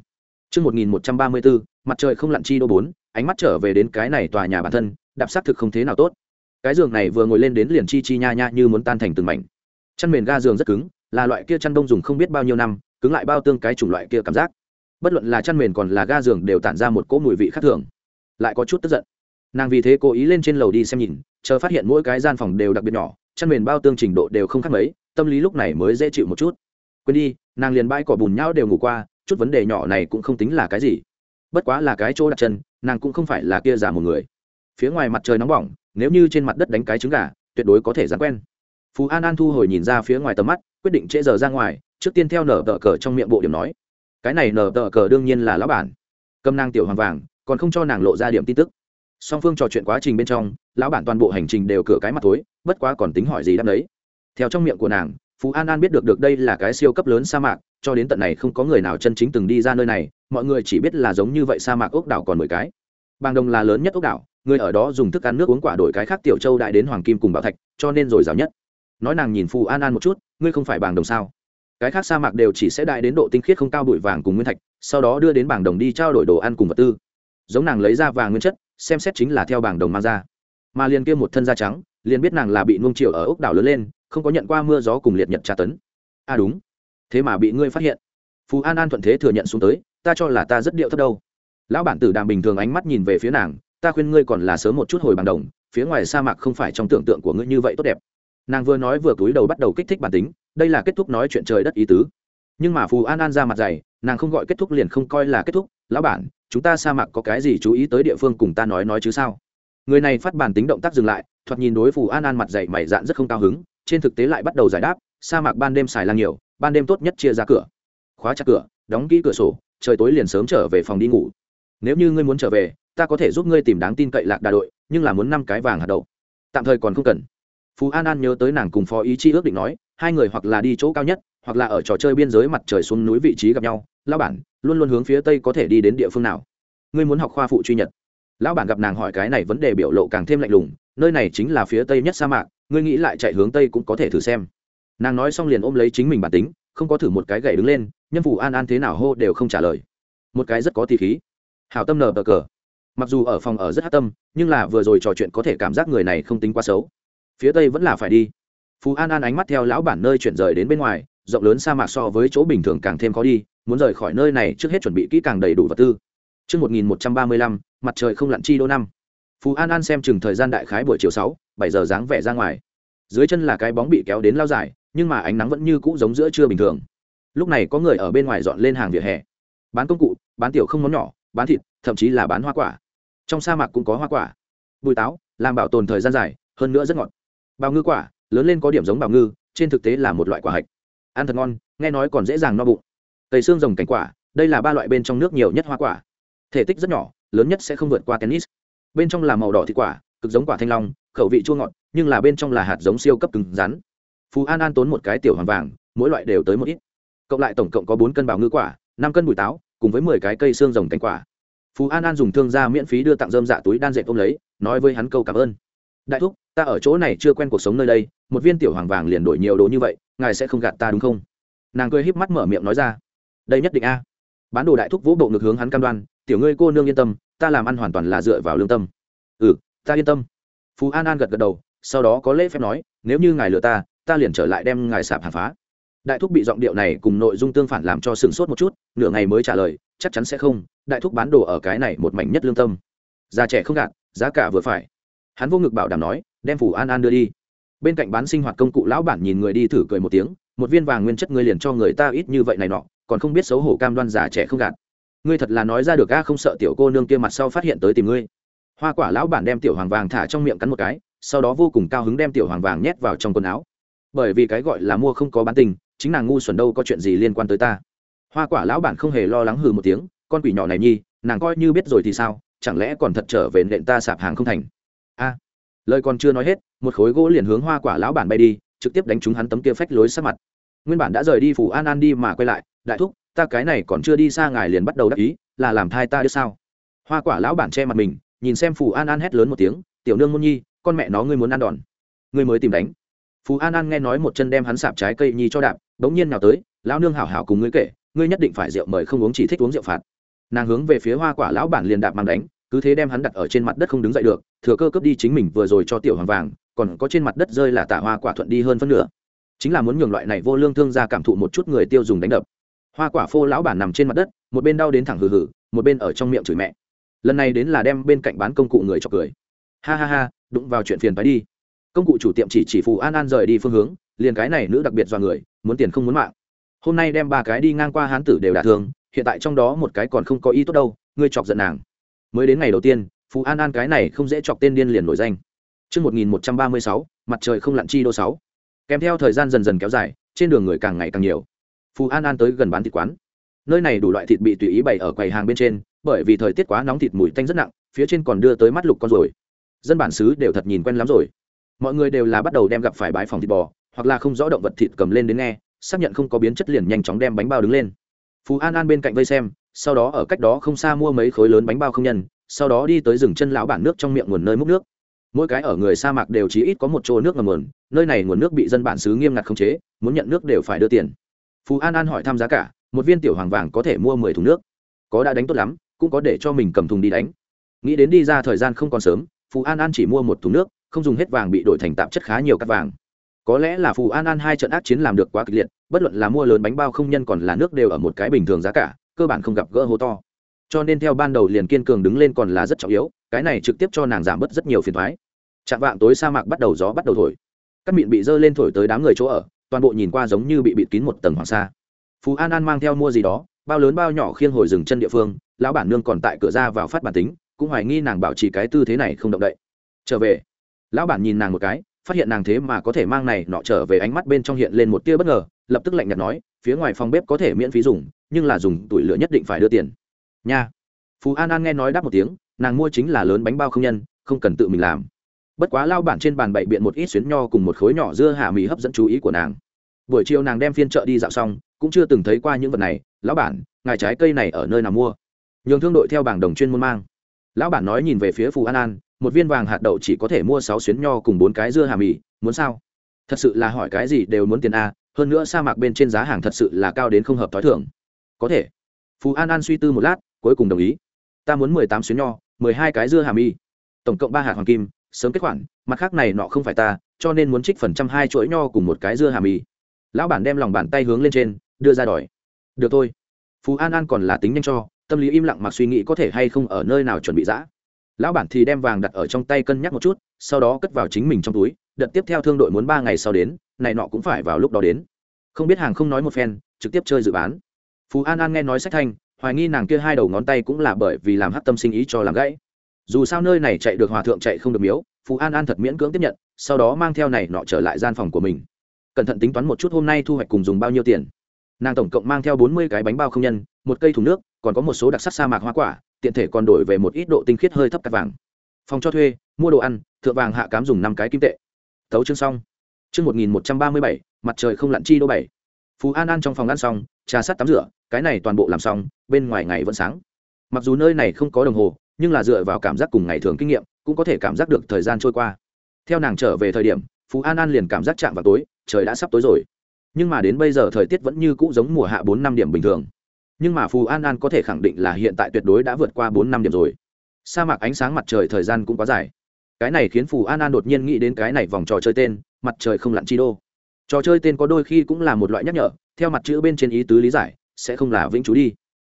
Chương một nghìn một trăm ba mươi bốn mặt trời không lặn chi đô bốn, ánh mắt trở về đến cái này tòa nhà bản thân, đạp xác thực không thế nào tốt. Cái giường này vừa ngồi lên đến liền chi chi nha nha như muốn tan thành từng mảnh. Chăn mền ga giường rất cứng là loại kia chăn đông dùng không biết bao nhiêu năm, cứng lại bao tương cái chủng loại kia cảm giác. Bất luận là chăn mền còn là ga giường đều tản ra một cỗ mùi vị khác thường. Lại có chút tức giận. Nàng vì thế cố ý lên trên lầu đi xem nhìn, chờ phát hiện mỗi cái gian phòng đều đặc biệt nhỏ, chăn mền bao tương trình độ đều không khác mấy, tâm lý lúc này mới dễ chịu một chút. Quên đi, nàng liền bãi cỏ bùn nhau đều ngủ qua, chút vấn đề nhỏ này cũng không tính là cái gì. Bất quá là cái chỗ đặt chân, nàng cũng không phải là kia giả một người. Phía ngoài mặt trời nóng bỏng, nếu như trên mặt đất đánh cái trứng gà, tuyệt đối có thể dán quen phú an an thu hồi nhìn ra phía ngoài tầm mắt, quyết định trễ giờ ra ngoài, trước tiên theo nở tờ cờ trong miệng bộ điểm nói. Cái này nở tờ cờ đương nhiên là lão bản. Cầm nàng tiểu hoàng vàng, còn không cho nàng lộ ra điểm tin tức. Song phương trò chuyện quá trình bên trong, lão bản toàn bộ hành trình đều cửa cái mặt tối bất quá còn tính hỏi gì đáp đấy theo trong miệng của nàng, phú an an biết được được đây là cái siêu cấp lớn sa mạc, cho đến tận này không có người nào chân chính từng đi ra nơi này, mọi người chỉ biết là giống như vậy sa mạc ốc đảo còn mười cái. Bàng đồng là lớn nhất ốc đảo, người ở đó dùng thức ăn nước uống quả đổi cái khác tiểu châu đại đến hoàng kim cùng bảo thạch, cho nên rồi dào nhất nói nàng nhìn phù an an một chút, ngươi không phải bảng đồng sao? Cái khác sa mạc đều chỉ sẽ đại đến độ tinh khiết không cao bụi vàng cùng nguyên thạch, sau đó đưa đến bảng đồng đi trao đổi đồ ăn cùng vật tư. Giống nàng lấy ra vàng nguyên chất, xem xét chính là theo bảng đồng mang ra. Mà liền kia một thân da trắng, liền biết nàng là bị nuông chiều ở ốc đảo lớn lên, không có nhận qua mưa gió cùng liệt nhật tra tấn. À đúng. Thế mà bị ngươi phát hiện. Phú an an thuận thế thừa nhận xuống tới, ta cho là ta rất điệu thấp đâu. Lão bản tử đàm bình thường ánh mắt nhìn về phía nàng, ta khuyên ngươi còn là sớm một chút hồi bằng đồng, phía ngoài sa mạc không phải trong tưởng tượng của ngươi như vậy tốt đẹp nàng vừa nói vừa cúi đầu bắt đầu kích thích bản tính, đây là kết thúc nói chuyện trời đất ý tứ. Nhưng mà phù an an ra mặt dày, nàng không gọi kết thúc liền không coi là kết thúc. Lão bản, chúng ta sa mạc có cái gì chú ý tới địa phương cùng ta nói nói chứ sao? Người này phát bản tính động tác dừng lại, thoạt nhìn đối phù an an mặt dày mày dạn rất không cao hứng, trên thực tế lại bắt đầu giải đáp, sa mạc ban đêm xài lang nhiều, ban đêm tốt nhất chia ra cửa. Khóa chặt cửa, đóng kỹ cửa sổ, trời tối liền sớm trở về phòng đi ngủ. Nếu như ngươi muốn trở về, ta có thể giúp ngươi tìm đáng tin cậy lạc đà đội, nhưng là muốn năm cái vàng hạt đậu. Tạm thời còn không cần phú an an nhớ tới nàng cùng phó ý chi ước định nói, hai người hoặc là đi chỗ cao nhất, hoặc là ở trò chơi biên giới mặt trời xuống núi vị trí gặp nhau, lão bản, luôn luôn hướng phía tây có thể đi đến địa phương nào? Ngươi muốn học khoa phụ truy nhật. Lão bản gặp nàng hỏi cái này vấn đề biểu lộ càng thêm lạnh lùng, nơi này chính là phía tây nhất sa mạc, ngươi nghĩ lại chạy hướng tây cũng có thể thử xem. Nàng nói xong liền ôm lấy chính mình bản tính, không có thử một cái gậy đứng lên, nhân phủ an an thế nào hô đều không trả lời. Một cái rất có tỷ khí. Hảo tâm nờ bờ cờ. Mặc dù ở phòng ở rất hát tâm, nhưng là vừa rồi trò chuyện có thể cảm giác người này không tính quá xấu phía tây vẫn là phải đi phú an an ánh mắt theo lão bản nơi chuyển rời đến bên ngoài rộng lớn sa mạc so với chỗ bình thường càng thêm khó đi muốn rời khỏi nơi này trước hết chuẩn bị kỹ càng đầy đủ vật tư Trước 1135, mặt trời không lặn chi đô năm. Phú An An xem chừng thời gian đại khái buổi chiều sáu, bảy giờ dáng vẻ ra ngoài. Dưới chân là cái bóng bị kéo đến lao dài, nhưng mà ánh nắng vẫn như cũ giống giữa trưa bình thường. Lúc này có người ở bên ngoài dọn lên hàng vỉa hè. Bán công cụ, bán tiểu không món nhỏ, bán thịt, thậm chí là bán hoa quả. Trong sa mạc cũng có hoa quả. Bùi táo, làm bảo tồn thời gian dài, hơn nữa rất ngọt. Bào ngư quả, lớn lên có điểm giống bào ngư, trên thực tế là một loại quả hạch. Ăn thật ngon, nghe nói còn dễ dàng no bụng. Tây xương rồng cảnh quả, đây là ba loại bên trong nước nhiều nhất hoa quả. Thể tích rất nhỏ lớn nhất sẽ không vượt qua tennis. Bên trong là màu đỏ thịt quả cực giống quả thanh long khẩu vị chua ngọt nhưng là bên trong là hạt giống siêu cấp cứng rắn. Phú an an tốn một cái tiểu hoàng vàng mỗi loại đều tới một ít. Cộng lại tổng cộng có bốn cân bào ngư quả năm cân bùi táo cùng với mười cái cây xương rồng cánh quả. Phú an an dùng thương gia miễn phí đưa tặng dơm dạ túi đan dệt ôm lấy nói với hắn câu cảm ơn đại thúc, ta ở chỗ này chưa quen cuộc sống nơi đây, một viên tiểu hoàng vàng liền đổi nhiều đồ như vậy, ngài sẽ không gạt ta đúng không? Nàng cười híp mắt mở miệng nói ra. Đây nhất định a. Bán đồ đại thúc vũ bộ ngược hướng hắn cam đoan, tiểu ngươi cô nương yên tâm, ta làm ăn hoàn toàn là dựa vào lương tâm. Ừ ta yên tâm. Phú an an gật gật đầu, sau đó có lễ phép nói, nếu như ngài lừa ta ta liền trở lại đem ngài sạp hàng phá. Đại thúc bị giọng điệu này cùng nội dung tương phản làm cho sửng sốt một chút, nửa ngày mới trả lời, chắc chắn sẽ không, đại thúc bán đồ ở cái này một mảnh nhất lương tâm. Già trẻ không gạt, giá cả vừa phải hắn vô ngực bảo đảm nói, đem phủ an an đưa đi. Bên cạnh bán sinh hoạt công cụ lão bản nhìn người đi thử cười một tiếng, một viên vàng nguyên chất ngươi liền cho người ta ít như vậy này nọ, còn không biết xấu hổ cam đoan già trẻ không gạt. Ngươi thật là nói ra được a, không sợ tiểu cô nương kia mặt sau phát hiện tới tìm ngươi. Hoa quả lão bản đem tiểu hoàng vàng thả trong miệng cắn một cái, sau đó vô cùng cao hứng đem tiểu hoàng vàng nhét vào trong quần áo. Bởi vì cái gọi là mua không có bán tình, chính nàng ngu xuẩn đâu có chuyện gì liên quan tới ta. Hoa quả lão bản không hề lo lắng hừ một tiếng, con quỷ nhỏ này nhi, nàng coi như biết rồi thì sao, chẳng lẽ còn thật trở về nện ta sạp hàng không thành? Lời còn chưa nói hết, một khối gỗ liền hướng hoa quả lão bản bay đi, trực tiếp đánh trúng hắn tấm kia phách lối sát mặt. Nguyên bản đã rời đi phủ an an đi mà quay lại, đại thúc, ta cái này còn chưa đi xa ngài liền bắt đầu đắc ý, là làm thai ta đứa sao? Hoa quả lão bản che mặt mình, nhìn xem phù an an hét lớn một tiếng, tiểu nương môn nhi, con mẹ nó ngươi muốn ăn đòn, ngươi mới tìm đánh. Phù an an nghe nói một chân đem hắn sạp trái cây nhi cho đạp bỗng nhiên nào tới, lão nương hảo hảo cùng ngươi kể, ngươi nhất định phải rượu mời không uống chỉ thích uống rượu phạt. Nàng hướng về phía hoa quả lão bản liền đạp mang đánh cứ thế đem hắn đặt ở trên mặt đất không đứng dậy được, thừa cơ cướp đi chính mình vừa rồi cho tiểu hoàng vàng, còn có trên mặt đất rơi là tả hoa quả thuận đi hơn phân nửa. Chính là muốn nhường loại này vô lương thương ra cảm thụ một chút người tiêu dùng đánh đập. Hoa quả phô lão bản nằm trên mặt đất, một bên đau đến thẳng hừ hừ, một bên ở trong miệng chửi mẹ. Lần này đến là đem bên cạnh bán công cụ người cho cười. Ha ha ha, đụng vào chuyện phiền phải đi. Công cụ chủ tiệm chỉ chỉ phù an an rời đi phương hướng, liền cái này nữ đặc biệt do người, muốn tiền không muốn mạng. Hôm nay đem ba cái đi ngang qua hán tử đều đả thương, hiện tại trong đó một cái còn không có ý tốt đâu, ngươi chọc giận nàng mới đến ngày đầu tiên phù an an cái này không dễ chọc tên điên liền nổi danh. Trước 1136, mặt trời không lặn chi đô 6. Kèm theo thời gian dần dần kéo dài, trên đường người càng ngày càng nhiều. Phù an an tới gần bán thịt quán. Nơi này đủ loại thịt bị tùy ý bày ở quầy hàng bên trên bởi vì thời tiết quá nóng thịt mùi tanh rất nặng phía trên còn đưa tới mắt lục con rồi dân bản xứ đều thật nhìn quen lắm rồi. Mọi người đều là bắt đầu đem gặp phải bãi phòng thịt bò hoặc là không rõ động vật thịt cầm lên đến nghe xác nhận không có biến chất liền nhanh chóng đem bánh bao đứng lên. Phú an an bên cạnh vây xem sau đó ở cách đó không xa mua mấy khối lớn bánh bao không nhân, sau đó đi tới rừng chân lão bản nước trong miệng nguồn nơi múc nước. Mỗi cái ở người sa mạc đều chỉ ít có một chỗ nước ngầm nguồn, nơi này nguồn nước bị dân bản xứ nghiêm ngặt khống chế, muốn nhận nước đều phải đưa tiền. Phú an an hỏi thăm giá cả, một viên tiểu hoàng vàng có thể mua mười thùng nước. Có đã đánh tốt lắm, cũng có để cho mình cầm thùng đi đánh. Nghĩ đến đi ra thời gian không còn sớm phú an an chỉ mua một thùng nước, không dùng hết vàng bị đổi thành tạp chất khá nhiều cắt vàng. Có lẽ là phù an an hai trận ác chiến làm được quá kịch liệt, bất luận là mua lớn bánh bao không nhân còn là nước đều ở một cái bình thường giá cả cơ bản không gặp gỡ hố to. Cho nên theo ban đầu liền kiên cường đứng lên còn là rất trọng yếu, cái này trực tiếp cho nàng giảm bớt rất nhiều phiền thoái chạm vạng tối sa mạc bắt đầu gió bắt đầu thổi. Các miệng bị dơ lên thổi tới đám người chỗ ở, toàn bộ nhìn qua giống như bị bịt kín một tầng hoàng sa. Phú an an mang theo mua gì đó, bao lớn bao nhỏ khiêng hồi dừng chân địa phương, lão bản nương còn tại cửa ra vào phát bản tính, cũng hoài nghi nàng bảo trì cái tư thế này không động đậy. Trở về, lão bản nhìn nàng một cái phát hiện nàng thế mà có thể mang này nọ trở về ánh mắt bên trong hiện lên một tia bất ngờ, lập tức lạnh nhạt nói, phía ngoài phòng bếp có thể miễn phí dùng, nhưng là dùng tuổi lửa nhất định phải đưa tiền. Nha. Phú an an nghe nói đáp một tiếng, nàng mua chính là lớn bánh bao không nhân, không cần tự mình làm. Bất quá lao bản trên bàn bậy biện một ít xuyến nho cùng một khối nhỏ dưa hạ mì hấp dẫn chú ý của nàng. Buổi chiều nàng đem phiên chợ đi dạo xong, cũng chưa từng thấy qua những vật này, lão bản, ngài trái cây này ở nơi nào mua? Nhường thương đội theo bảng đồng chuyên môn mang. Lão bản nói nhìn về phía phù an an một viên vàng hạt đậu chỉ có thể mua sáu xuyến nho cùng bốn cái dưa hà mì muốn sao? Thật sự là hỏi cái gì đều muốn tiền a, hơn nữa sa mạc bên trên giá hàng thật sự là cao đến không hợp t h ó i thưởng có thể. Phú an an suy tư một lát, cuối cùng đồng ý. Ta muốn mười tám xuyến nho, mười hai cái dưa hà mì tổng cộng ba hạt hoàng kim, sớm kết khoản, mặt khác này nọ không phải ta, cho nên muốn trích phần trăm hai chuỗi nho cùng một cái dưa hà mì lão bản đem lòng bàn tay hướng lên trên, đưa ra đòi. Được thôi. Phú an an còn là tính nhanh cho, tâm lý im lặng mặc suy nghĩ có thể hay không ở nơi nào chuẩn bị giã lão bản thì đem vàng đặt ở trong tay cân nhắc một chút, sau đó cất vào chính mình trong túi, đợt tiếp theo thương đội muốn ba ngày sau đến, này nọ cũng phải vào lúc đó đến. Không biết hàng không nói một phen, trực tiếp chơi dự bán. Phú an an nghe nói sách thanh, hoài nghi nàng kia hai đầu ngón tay cũng là bởi vì làm hát tâm sinh ý cho làm gãy. Dù sao nơi này chạy được hòa thượng chạy không được miếu, phú an an thật miễn cưỡng tiếp nhận, sau đó mang theo này nọ trở lại gian phòng của mình. Cẩn thận tính toán một chút hôm nay thu hoạch cùng dùng bao nhiêu tiền. Nàng tổng cộng mang theo bốn mươi cái bánh bao không nhân, một cây thùng nước, còn có một số đặc sắc sa mạc hoa quả tiện thể còn đổi về một ít độ tinh khiết hơi thấp cắt vàng. Phòng cho thuê, mua đồ ăn thượng vàng hạ cám dùng năm cái kim tệ. Tấu chương xong. Chương một nghìn một trăm ba mươi bảy, mặt trời không lặn chi đô bảy. Phú an ăn trong phòng ăn xong, trà sắt tắm rửa, cái này toàn bộ làm xong, bên ngoài ngày vẫn sáng. Mặc dù nơi này không có đồng hồ, nhưng là dựa vào cảm giác cùng ngày thường kinh nghiệm, cũng có thể cảm giác được thời gian trôi qua. Theo nàng trở về thời điểm, phú an an liền cảm giác chạm vào tối, trời đã sắp tối rồi. Nhưng mà đến bây giờ thời tiết vẫn như cũ giống mùa hạ bốn năm điểm bình thường nhưng mà phù an an có thể khẳng định là hiện tại tuyệt đối đã vượt qua bốn năm điểm rồi. Sa mạc ánh sáng mặt trời thời gian cũng quá dài. Cái này khiến phù an an đột nhiên nghĩ đến cái này vòng trò chơi tên, mặt trời không lặn chi đô. Trò chơi tên có đôi khi cũng là một loại nhắc nhở, theo mặt chữ bên trên ý tứ lý giải, sẽ không là vĩnh chú đi.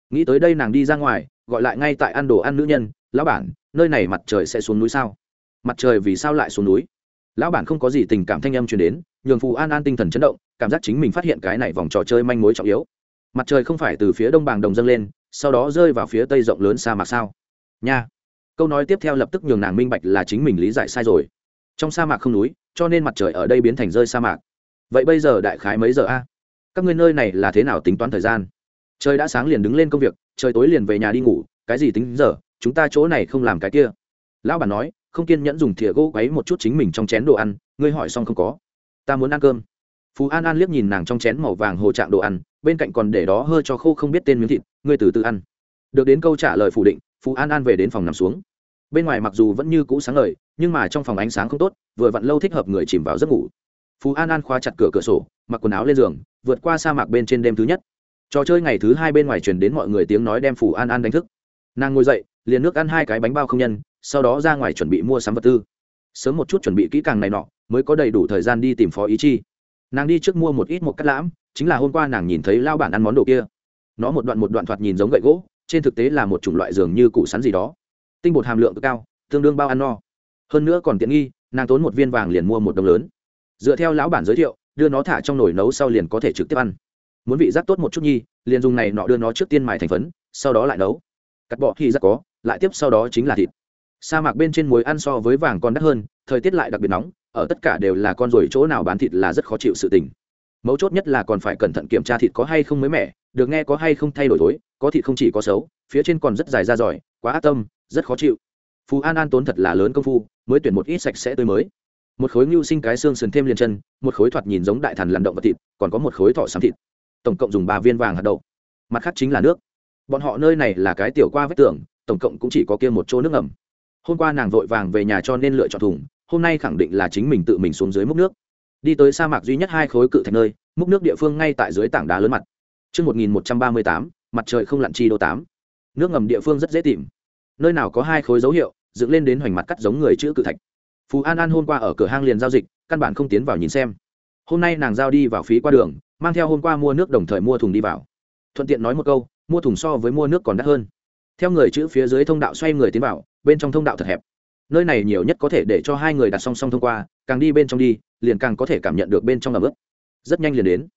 Nghĩ tới đây nàng đi ra ngoài, gọi lại ngay tại ăn đồ ăn nữ nhân, lão bản, nơi này mặt trời sẽ xuống núi sao? Mặt trời vì sao lại xuống núi? Lão bản không có gì tình cảm thanh âm truyền đến, nhường phù an an tinh thần chấn động, cảm giác chính mình phát hiện cái này vòng trò chơi manh mối trọng yếu mặt trời không phải từ phía đông bàng đồng dâng lên, sau đó rơi vào phía tây rộng lớn sa mạc sao? Nha. Câu nói tiếp theo lập tức nhường nàng minh bạch là chính mình lý giải sai rồi. Trong sa mạc không núi, cho nên mặt trời ở đây biến thành rơi sa mạc. Vậy bây giờ đại khái mấy giờ a? Các ngươi nơi này là thế nào tính toán thời gian? Trời đã sáng liền đứng lên công việc, trời tối liền về nhà đi ngủ, cái gì tính giờ, chúng ta chỗ này không làm cái kia. Lão bà nói, không kiên nhẫn dùng thìa gỗ quấy một chút chính mình trong chén đồ ăn, ngươi hỏi xong không có. Ta muốn ăn cơm phú an an liếc nhìn nàng trong chén màu vàng hồ trạng đồ ăn, bên cạnh còn để đó hơi cho khô không biết tên miếng thịt, ngươi từ từ ăn. Được đến câu trả lời phủ định, phú an an về đến phòng nằm xuống. Bên ngoài mặc dù vẫn như cũ sáng ngời, nhưng mà trong phòng ánh sáng không tốt, vừa vặn lâu thích hợp người chìm vào giấc ngủ. Phú an an khóa chặt cửa cửa sổ, mặc quần áo lên giường, vượt qua sa mạc bên trên đêm thứ nhất. Trò chơi ngày thứ hai bên ngoài truyền đến mọi người tiếng nói đem phù an an đánh thức. Nàng ngồi dậy, liền nước ăn hai cái bánh bao không nhân, sau đó ra ngoài chuẩn bị mua sắm vật tư. Sớm một chút chuẩn bị kỹ càng này nọ, mới có đầy đủ thời gian đi tìm phó ý chi nàng đi trước mua một ít một cắt lãm, chính là hôm qua nàng nhìn thấy lao bản ăn món đồ kia. Nó một đoạn một đoạn thoạt nhìn giống gậy gỗ, trên thực tế là một chủng loại giường như củ sắn gì đó. Tinh bột hàm lượng cực cao, tương đương bao ăn no. Hơn nữa còn tiện nghi, nàng tốn một viên vàng liền mua một đồng lớn. Dựa theo lão bản giới thiệu, đưa nó thả trong nồi nấu sau liền có thể trực tiếp ăn. Muốn vị giác tốt một chút nhi, liền dùng này nọ đưa nó trước tiên mài thành phấn, sau đó lại nấu. Cắt bọ khi rất có, lại tiếp sau đó chính là thịt. Sa mạc bên trên muối ăn so với vàng còn đắt hơn, thời tiết lại đặc biệt nóng ở tất cả đều là con rồi chỗ nào bán thịt là rất khó chịu sự tình. Mấu chốt nhất là còn phải cẩn thận kiểm tra thịt có hay không mới mẻ, được nghe có hay không thay đổi tối có thịt không chỉ có xấu, phía trên còn rất dài ra giỏi, quá ác tâm, rất khó chịu. Phú an an tốn thật là lớn công phu, mới tuyển một ít sạch sẽ tươi mới. Một khối ngưu sinh cái xương sườn thêm liền chân, một khối thoạt nhìn giống đại thần làm động vật thịt, còn có một khối thỏ xám thịt. Tổng cộng dùng ba viên vàng hạt đậu. Mặt khác chính là nước. Bọn họ nơi này là cái tiểu qua vết tường, tổng cộng cũng chỉ có kia một chỗ nước ẩm hôm qua nàng vội vàng về nhà cho nên lựa chọn thùng hôm nay khẳng định là chính mình tự mình xuống dưới múc nước đi tới sa mạc duy nhất hai khối cự thạch nơi múc nước địa phương ngay tại dưới tảng đá lớn mặt Trước 1138, mặt trời không lặn chi đô tám. Nước ngầm địa phương rất dễ tìm. Nơi nào có hai khối dấu hiệu, dựng lên đến hoành mặt cắt giống người chữ cự thạch. Phú An An hôm qua ở cửa hang liền giao dịch, căn bản không tiến vào nhìn xem. Hôm nay nàng giao đi vào phí qua đường, mang theo hôm qua mua nước đồng thời mua thùng đi vào. Thuận tiện nói một câu, mua thùng so với mua nước còn đắt hơn. Theo người chữ phía dưới thông đạo xoay người tiến vào, bên trong thông đạo thật hẹp nơi này nhiều nhất có thể để cho hai người đặt song song thông qua, càng đi bên trong đi, liền càng có thể cảm nhận được bên trong ẩm ướt. Rất nhanh liền đến.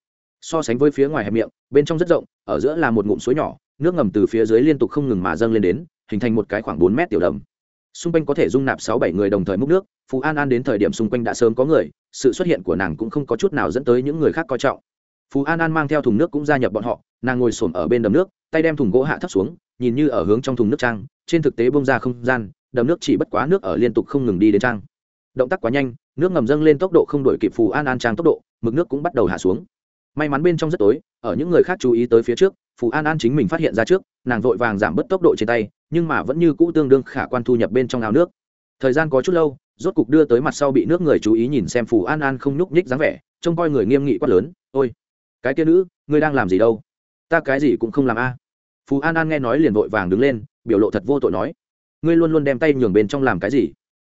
So sánh với phía ngoài hẹp miệng, bên trong rất rộng, ở giữa là một ngụm suối nhỏ, nước ngầm từ phía dưới liên tục không ngừng mà dâng lên đến, hình thành một cái khoảng bốn mét tiểu đầm. Xung quanh có thể dung nạp sáu bảy người đồng thời múc nước phú an an đến thời điểm xung quanh đã sớm có người, sự xuất hiện của nàng cũng không có chút nào dẫn tới những người khác coi trọng. Phú an an mang theo thùng nước cũng gia nhập bọn họ, nàng ngồi s ở bên đầm nước, tay đem thùng gỗ hạ thấp xuống, nhìn như ở hướng trong thùng nước trang, trên thực tế bông ra không gian đầm nước chỉ bất quá nước ở liên tục không ngừng đi đến trang. Động tác quá nhanh, nước ngầm dâng lên tốc độ không đổi kịp phù an an trang tốc độ, mực nước cũng bắt đầu hạ xuống. May mắn bên trong rất tối, ở những người khác chú ý tới phía trước, phù an an chính mình phát hiện ra trước, nàng vội vàng giảm bớt tốc độ trên tay, nhưng mà vẫn như cũ tương đương khả quan thu nhập bên trong ao nước. Thời gian có chút lâu, rốt cục đưa tới mặt sau bị nước người chú ý nhìn xem phù an an không nhúc nhích dáng vẻ, trông coi người nghiêm nghị quát lớn, ôi, cái kia nữ, ngươi đang làm gì đâu? Ta cái gì cũng không làm a. Phù an an nghe nói liền vội vàng đứng lên, biểu lộ thật vô tội nói ngươi luôn luôn đem tay nhường bên trong làm cái gì?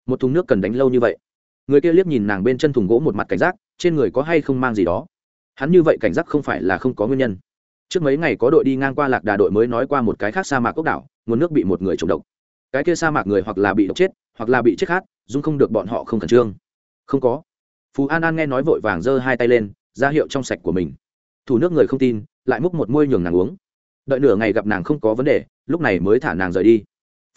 Một thùng nước cần đánh lâu như vậy. Người kia liếc nhìn nàng bên chân thùng gỗ một mặt cảnh giác, trên người có hay không mang gì đó? Hắn như vậy cảnh giác không phải là không có nguyên nhân. Trước mấy ngày có đội đi ngang qua lạc đà đội mới nói qua một cái khác sa mạc ốc đảo, nguồn nước bị một người trồng độc. Cái kia sa mạc người hoặc là bị độc chết, hoặc là bị chết khát dung không được bọn họ không khẩn trương. Không có. Phú an an nghe nói vội vàng giơ hai tay lên, ra hiệu trong sạch của mình. Thủ nước người không tin, lại múc một môi nhường nàng uống. Đợi nửa ngày gặp nàng không có vấn đề, lúc này mới thả nàng rời đi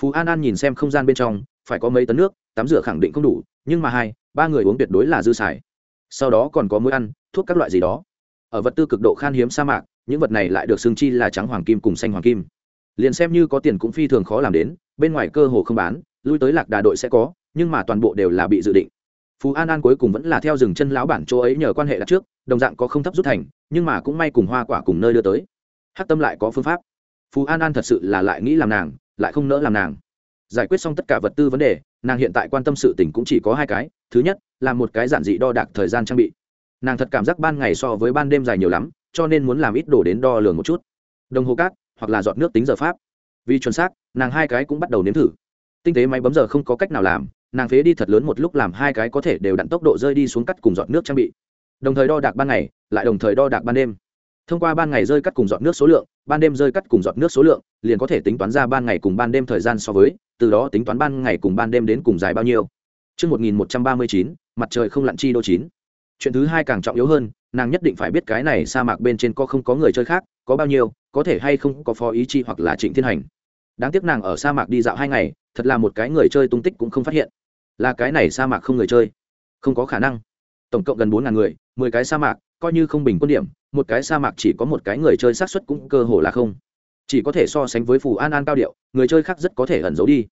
phú an an nhìn xem không gian bên trong, phải có mấy tấn nước, tắm rửa khẳng định không đủ, nhưng mà hai, ba người uống tuyệt đối là dư xài. Sau đó còn có muối ăn, thuốc các loại gì đó. Ở vật tư cực độ khan hiếm sa mạc, những vật này lại được xương chi là trắng hoàng kim cùng xanh hoàng kim. Liền xem như có tiền cũng phi thường khó làm đến, bên ngoài cơ hồ không bán, lui tới lạc đà đội sẽ có, nhưng mà toàn bộ đều là bị dự định. Phú an an cuối cùng vẫn là theo rừng chân lão bản chỗ ấy nhờ quan hệ đặt trước, đồng dạng có không thấp rút thành, nhưng mà cũng may cùng hoa quả cùng nơi đưa tới. Hát tâm lại có phương pháp. Phú an an thật sự là lại nghĩ làm nàng lại không nỡ làm nàng. Giải quyết xong tất cả vật tư vấn đề, nàng hiện tại quan tâm sự tình cũng chỉ có hai cái. Thứ nhất, là một cái giản dị đo đạc thời gian trang bị. Nàng thật cảm giác ban ngày so với ban đêm dài nhiều lắm, cho nên muốn làm ít đồ đến đo lường một chút. Đồng hồ cát, hoặc là dọn nước tính giờ pháp. Vì chuẩn xác, nàng hai cái cũng bắt đầu nếm thử. Tinh tế máy bấm giờ không có cách nào làm, nàng phế đi thật lớn một lúc làm hai cái có thể đều đặn tốc độ rơi đi xuống cắt cùng dọn nước trang bị. Đồng thời đo đạc ban ngày, lại đồng thời đo đạc ban đêm thông qua ban ngày rơi cắt cùng dọn nước số lượng ban đêm rơi cắt cùng dọn nước số lượng liền có thể tính toán ra ban ngày cùng ban đêm thời gian so với từ đó tính toán ban ngày cùng ban đêm đến cùng dài bao nhiêu Trước 1139, mặt trời không lặn chi đô chín. Chuyện thứ hai càng trọng yếu hơn, nàng nhất định phải biết cái này sa mạc bên trên có không có người chơi khác, có bao nhiêu, có thể hay không có phó ý chi hoặc là trịnh thiên hành. Đáng tiếc nàng ở sa mạc đi dạo hai ngày, thật là một cái người chơi tung tích cũng không phát hiện. Là cái này sa mạc không người chơi, không có khả năng. Tổng cộng gần bốn ngàn người, mười cái sa mạc, coi như không bình quân điểm, một cái sa mạc chỉ có một cái người chơi xác suất cũng cơ hồ là không. Chỉ có thể so sánh với phù an an cao điệu, người chơi khác rất có thể ẩn giấu đi.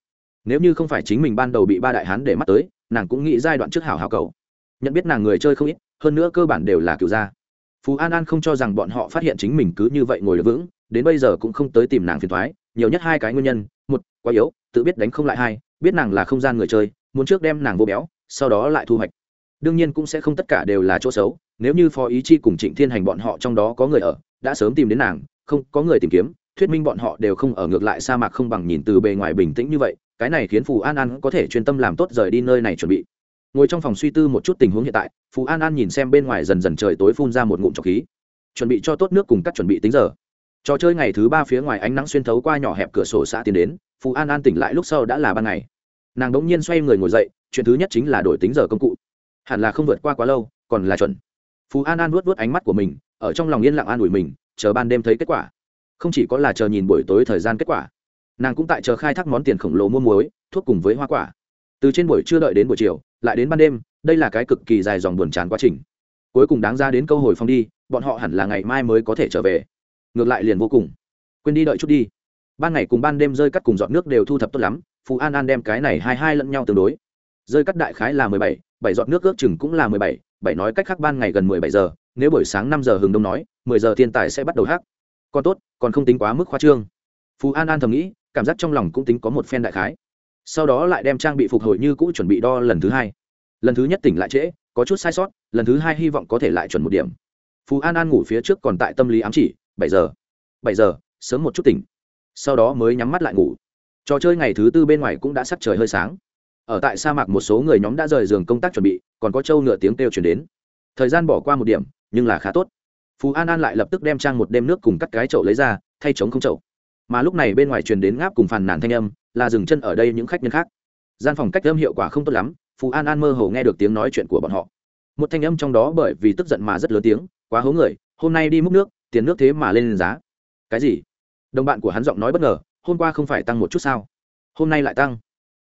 Nếu như không phải chính mình ban đầu bị ba đại hán để mắt tới, nàng cũng nghĩ giai đoạn trước hảo hảo cầu. Nhận biết nàng người chơi không ít, hơn nữa cơ bản đều là cựu gia. Phú an an không cho rằng bọn họ phát hiện chính mình cứ như vậy ngồi được vững, đến bây giờ cũng không tới tìm nàng phiền thoái, nhiều nhất hai cái nguyên nhân. Một, quá yếu, tự biết đánh không lại hai, biết nàng là không gian người chơi, muốn trước đem nàng vô béo, sau đó lại thu hoạch đương nhiên cũng sẽ không tất cả đều là chỗ xấu, nếu như phó ý chi cùng trịnh thiên hành bọn họ trong đó có người ở, đã sớm tìm đến nàng, không, có người tìm kiếm, thuyết minh bọn họ đều không ở ngược lại sa mạc không bằng nhìn từ bề ngoài bình tĩnh như vậy, cái này khiến phù an an có thể chuyên tâm làm tốt rời đi nơi này chuẩn bị. Ngồi trong phòng suy tư một chút tình huống hiện tại, phù an an nhìn xem bên ngoài dần dần trời tối phun ra một ngụm trọc khí. Chuẩn bị cho tốt nước cùng các chuẩn bị tính giờ. Trò chơi ngày thứ ba phía ngoài ánh nắng xuyên thấu qua nhỏ hẹp cửa sổ xã tiến đến, phù an an tỉnh lại lúc sau đã là ban ngày. Nàng đ ỗ n g nhiên xoay người ngồi dậy, chuyện thứ nhất chính là đổi tính giờ công cụ hẳn là không vượt qua quá lâu, còn là chuẩn. Phú an an vuốt vuốt ánh mắt của mình, ở trong lòng yên lặng an ủi mình, chờ ban đêm thấy kết quả. Không chỉ có là chờ nhìn buổi tối thời gian kết quả, nàng cũng tại chờ khai thác món tiền khổng lồ mua muối, thuốc cùng với hoa quả. Từ trên buổi trưa đợi đến buổi chiều, lại đến ban đêm, đây là cái cực kỳ dài dòng buồn chán quá trình. Cuối cùng đáng ra đến câu hồi phong đi, bọn họ hẳn là ngày mai mới có thể trở về. Ngược lại liền vô cùng. Quên đi đợi chút đi. Ban ngày cùng ban đêm rơi cắt cùng dọn nước đều thu thập tốt lắm, phú an an đem cái này hai hai lẫn nhau tương đối rơi cắt đại khái là mười bảy bảy dọn nước ước chừng cũng là mười bảy bảy nói cách khác ban ngày gần mười bảy giờ, nếu buổi sáng năm giờ hừng đông nói, mười giờ thiên tài sẽ bắt đầu hát còn tốt, còn không tính quá mức khoa trương. Phú an an thầm nghĩ, cảm giác trong lòng cũng tính có một phen đại khái. Sau đó lại đem trang bị phục hồi như cũ chuẩn bị đo lần thứ hai. Lần thứ nhất tỉnh lại trễ, có chút sai sót, lần thứ hai hy vọng có thể lại chuẩn một điểm. Phú an an ngủ phía trước còn tại tâm lý ám chỉ, bảy giờ bảy giờ, sớm một chút tỉnh. Sau đó mới nhắm mắt lại ngủ. Trò chơi ngày thứ tư bên ngoài cũng đã sắc trời hơi sáng ở tại sa mạc một số người nhóm đã rời giường công tác chuẩn bị, còn có trâu ngựa tiếng kêu chuyển đến. Thời gian bỏ qua một điểm, nhưng là khá tốt. Phú an an lại lập tức đem trang một đêm nước cùng cắt cái chậu lấy ra, thay chống không chậu. Mà lúc này bên ngoài truyền đến ngáp cùng phàn nàn thanh âm, là dừng chân ở đây những khách nhân khác. Gian phòng cách âm hiệu quả không tốt lắm phú an an mơ hồ nghe được tiếng nói chuyện của bọn họ. Một thanh âm trong đó bởi vì tức giận mà rất lớn tiếng, quá hố người, hôm nay đi múc nước, tiền nước thế mà lên giá. Cái gì? Đồng bạn của hắn giọng nói bất ngờ, hôm qua không phải tăng một chút sao? Hôm nay lại tăng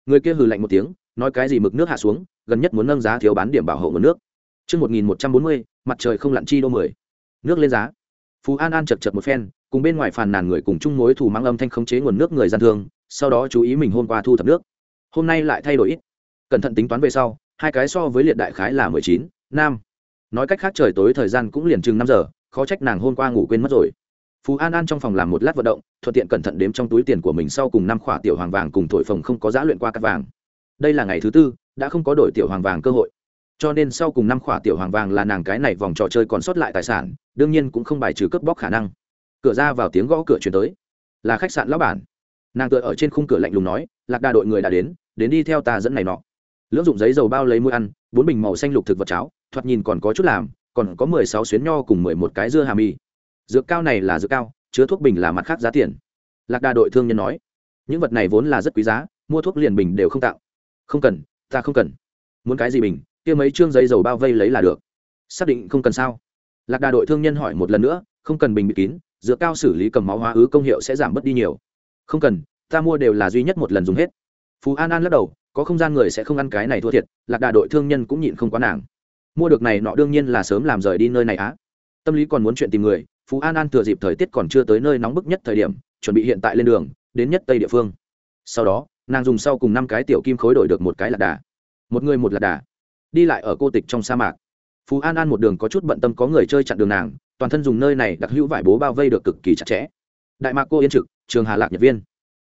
người kia hừ lạnh một tiếng nói cái gì mực nước hạ xuống gần nhất muốn nâng giá thiếu bán điểm bảo hộ nguồn nước. Trước 1140, mặt trời không lặn chi đô mười. Nước lên giá. Phú an an chật chật một phen cùng bên ngoài phàn nàn người cùng chung mối thù mang âm thanh khống chế nguồn nước người gian thương sau đó chú ý mình hôm qua thu thập nước. Hôm nay lại thay đổi ít. Cẩn thận tính toán về sau hai cái so với liệt đại khái là mười chín nam. Nói cách khác trời tối thời gian cũng liền chừng năm giờ khó trách nàng hôm qua ngủ quên mất rồi phú an an trong phòng làm một lát vận động, thuận tiện cẩn thận đếm trong túi tiền của mình sau cùng năm khỏa tiểu hoàng vàng cùng thổi phồng không có giá luyện qua cắt vàng. Đây là ngày thứ tư, đã không có đổi tiểu hoàng vàng cơ hội. Cho nên sau cùng năm khỏa tiểu hoàng vàng là nàng cái này vòng trò chơi còn sót lại tài sản, đương nhiên cũng không bài trừ cướp bóc khả năng. Cửa ra vào tiếng gõ cửa chuyển tới. Là khách sạn lão bản. Nàng tựa ở trên khung cửa lạnh lùng nói, lạc đà đội người đã đến đến đi theo ta dẫn này nọ. Lưỡng dụng giấy dầu bao lấy mũi ăn, bốn bình màu xanh lục thực vật cháo, thoạt nhìn còn có chút làm, còn có mười sáu xuyến nho cùng mười một cái dưa hà mì dược cao này là dược cao, chứa thuốc bình là mặt khác giá tiền. Lạc đà đội thương nhân nói, những vật này vốn là rất quý giá, mua thuốc liền bình đều không tạo. Không cần, ta không cần. Muốn cái gì bình, kia mấy chương giấy dầu bao vây lấy là được. Xác định không cần sao? Lạc đà đội thương nhân hỏi một lần nữa, không cần bình bị kín dựa cao xử lý cầm máu hóa ứ công hiệu sẽ giảm bớt đi nhiều. Không cần, ta mua đều là duy nhất một lần dùng hết. Phú an an lắc đầu, có không gian người sẽ không ăn cái này thua thiệt, lạc đà đội thương nhân cũng nhịn không quá nàng mua được này nọ đương nhiên là sớm làm rời đi nơi này á. Tâm lý còn muốn chuyện tìm người phú an an thừa dịp thời tiết còn chưa tới nơi nóng bức nhất thời điểm, chuẩn bị hiện tại lên đường, đến nhất tây địa phương. Sau đó, nàng dùng sau cùng năm cái tiểu kim khối đổi được một cái lạc đà. Một người một lạc đà. Đi lại ở cô tịch trong sa mạc. Phú an an một đường có chút bận tâm có người chơi chặn đường nàng, toàn thân dùng nơi này đặc hữu vải bố bao vây được cực kỳ chặt chẽ. Đại mạc cô yên trực, trường hà lạc nhật viên.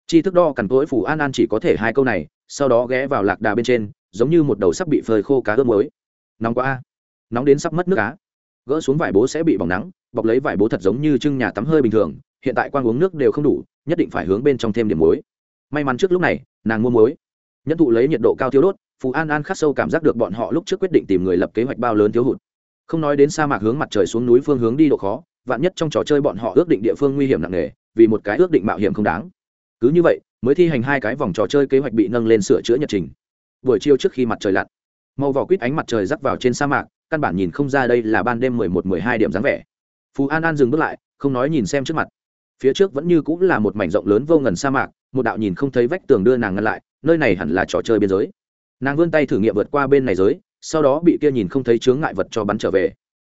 Chi thức đo cằn tối phù an an chỉ có thể hai câu này, sau đó ghé vào lạc đà bên trên, giống như một đầu sắp bị phơi khô cá ướp mới nóng quá a. Nóng đến sắp mất nước cá gỡ xuống vải bố sẽ bị bỏng nắng, bọc lấy vải bố thật giống như trưng nhà tắm hơi bình thường, hiện tại quan uống nước đều không đủ, nhất định phải hướng bên trong thêm điểm muối. May mắn trước lúc này, nàng mua muối. Nhân thụ lấy nhiệt độ cao thiếu đốt, phù an an khắc sâu cảm giác được bọn họ lúc trước quyết định tìm người lập kế hoạch bao lớn thiếu hụt. Không nói đến sa mạc hướng mặt trời xuống núi phương hướng đi độ khó, vạn nhất trong trò chơi bọn họ ước định địa phương nguy hiểm nặng nề, vì một cái ước định mạo hiểm không đáng. Cứ như vậy, mới thi hành hai cái vòng trò chơi kế hoạch bị nâng lên sửa chữa nhật trình. Buổi chiều trước khi mặt trời lặn, màu vỏ quýt ánh mặt trời rắc vào trên sa mạc căn bản nhìn không ra đây là ban đêm mười một, mười hai điểm dáng vẻ. Phú an an dừng bước lại, không nói nhìn xem trước mặt. Phía trước vẫn như cũng là một mảnh rộng lớn vô ngần sa mạc, một đạo nhìn không thấy vách tường đưa nàng ngăn lại, nơi này hẳn là trò chơi biên giới. Nàng vươn tay thử nghiệm vượt qua bên này giới, sau đó bị kia nhìn không thấy chướng ngại vật cho bắn trở về.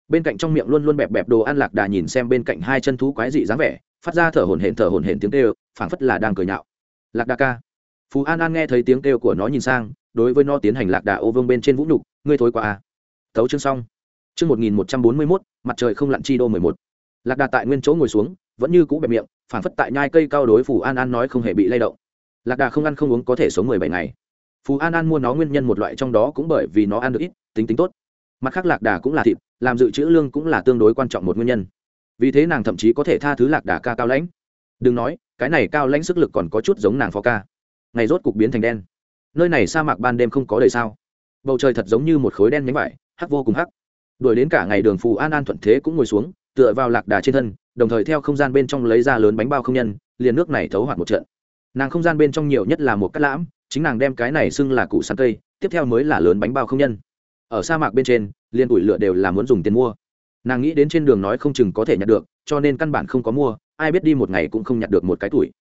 Bên cạnh trong miệng luôn luôn bẹp bẹp đồ ăn lạc đà nhìn xem bên cạnh hai chân thú quái dị dáng vẻ, phát ra thở hổn hển, thở hổn hển tiếng kêu, phảng phất là đang cười nhạo. Lạc đà ca. Phú an an nghe thấy tiếng kêu của nó nhìn sang, đối với nó tiến hành lạc đà ô vương bên trên vũ nhục, ngươi thối quá à tấu chương xong. Chương một nghìn một trăm bốn mươi mốt, mặt trời không lặn chi đô mười một. Lạc đà tại nguyên chỗ ngồi xuống, vẫn như cũ bẹp miệng, phản phất tại nhai cây cao đối phủ an an nói không hề bị lay động. Lạc đà không ăn không uống có thể sống mười bảy ngày. Phù an an mua nó nguyên nhân một loại trong đó cũng bởi vì nó ăn được ít, tính tính tốt. Mặt khác lạc đà cũng là thịt, làm dự trữ lương cũng là tương đối quan trọng một nguyên nhân. Vì thế nàng thậm chí có thể tha thứ lạc đà ca cao lãnh. Đừng nói, cái này cao lãnh sức lực còn có chút giống nàng phó ca. Ngày rốt cục biến thành đen. Nơi này sa mạc ban đêm không có đời sao? Bầu trời thật giống như một khối đen nhánh vải hắc vô cùng hắc. Đuổi đến cả ngày đường phù an an thuận thế cũng ngồi xuống, tựa vào lạc đà trên thân, đồng thời theo không gian bên trong lấy ra lớn bánh bao không nhân, liền nước này thấu hoạt một trận. Nàng không gian bên trong nhiều nhất là một cắt lãm, chính nàng đem cái này xưng là củ sắn cây, tiếp theo mới là lớn bánh bao không nhân. Ở sa mạc bên trên liên ủi lựa đều là muốn dùng tiền mua. Nàng nghĩ đến trên đường nói không chừng có thể nhặt được, cho nên căn bản không có mua, ai biết đi một ngày cũng không nhặt được một cái tuổi.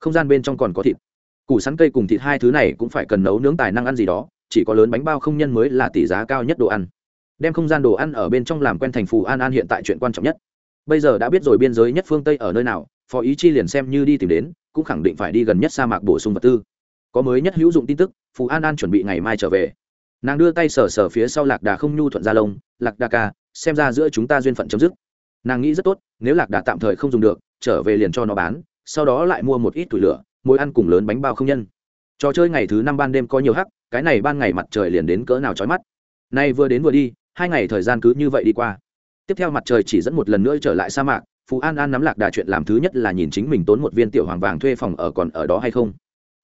Không gian bên trong còn có thịt. Củ sắn cây cùng thịt hai thứ này cũng phải cần nấu nướng tài năng ăn gì đó, chỉ có lớn bánh bao không nhân mới là tỷ giá cao nhất đồ ăn đem không gian đồ ăn ở bên trong làm quen thành phù an an hiện tại chuyện quan trọng nhất. Bây giờ đã biết rồi biên giới nhất phương tây ở nơi nào, phó ý chi liền xem như đi tìm đến, cũng khẳng định phải đi gần nhất sa mạc bổ sung vật tư. Có mới nhất hữu dụng tin tức, phù an an chuẩn bị ngày mai trở về. Nàng đưa tay sờ sờ phía sau lạc đà không nhu thuận ra lông, lạc đà ca, xem ra giữa chúng ta duyên phận chấm dứt. Nàng nghĩ rất tốt, nếu lạc đà tạm thời không dùng được, trở về liền cho nó bán, sau đó lại mua một ít tủi lửa mỗi ăn cùng lớn bánh bao không nhân. Trò chơi ngày thứ năm ban đêm có nhiều hắc, cái này ban ngày mặt trời liền đến cỡ nào trói mắt. Nay vừa đến vừa đi hai ngày thời gian cứ như vậy đi qua. Tiếp theo mặt trời chỉ dẫn một lần nữa trở lại sa mạc, phú an an nắm lạc đà chuyện làm thứ nhất là nhìn chính mình tốn một viên tiểu hoàng vàng thuê phòng ở còn ở đó hay không.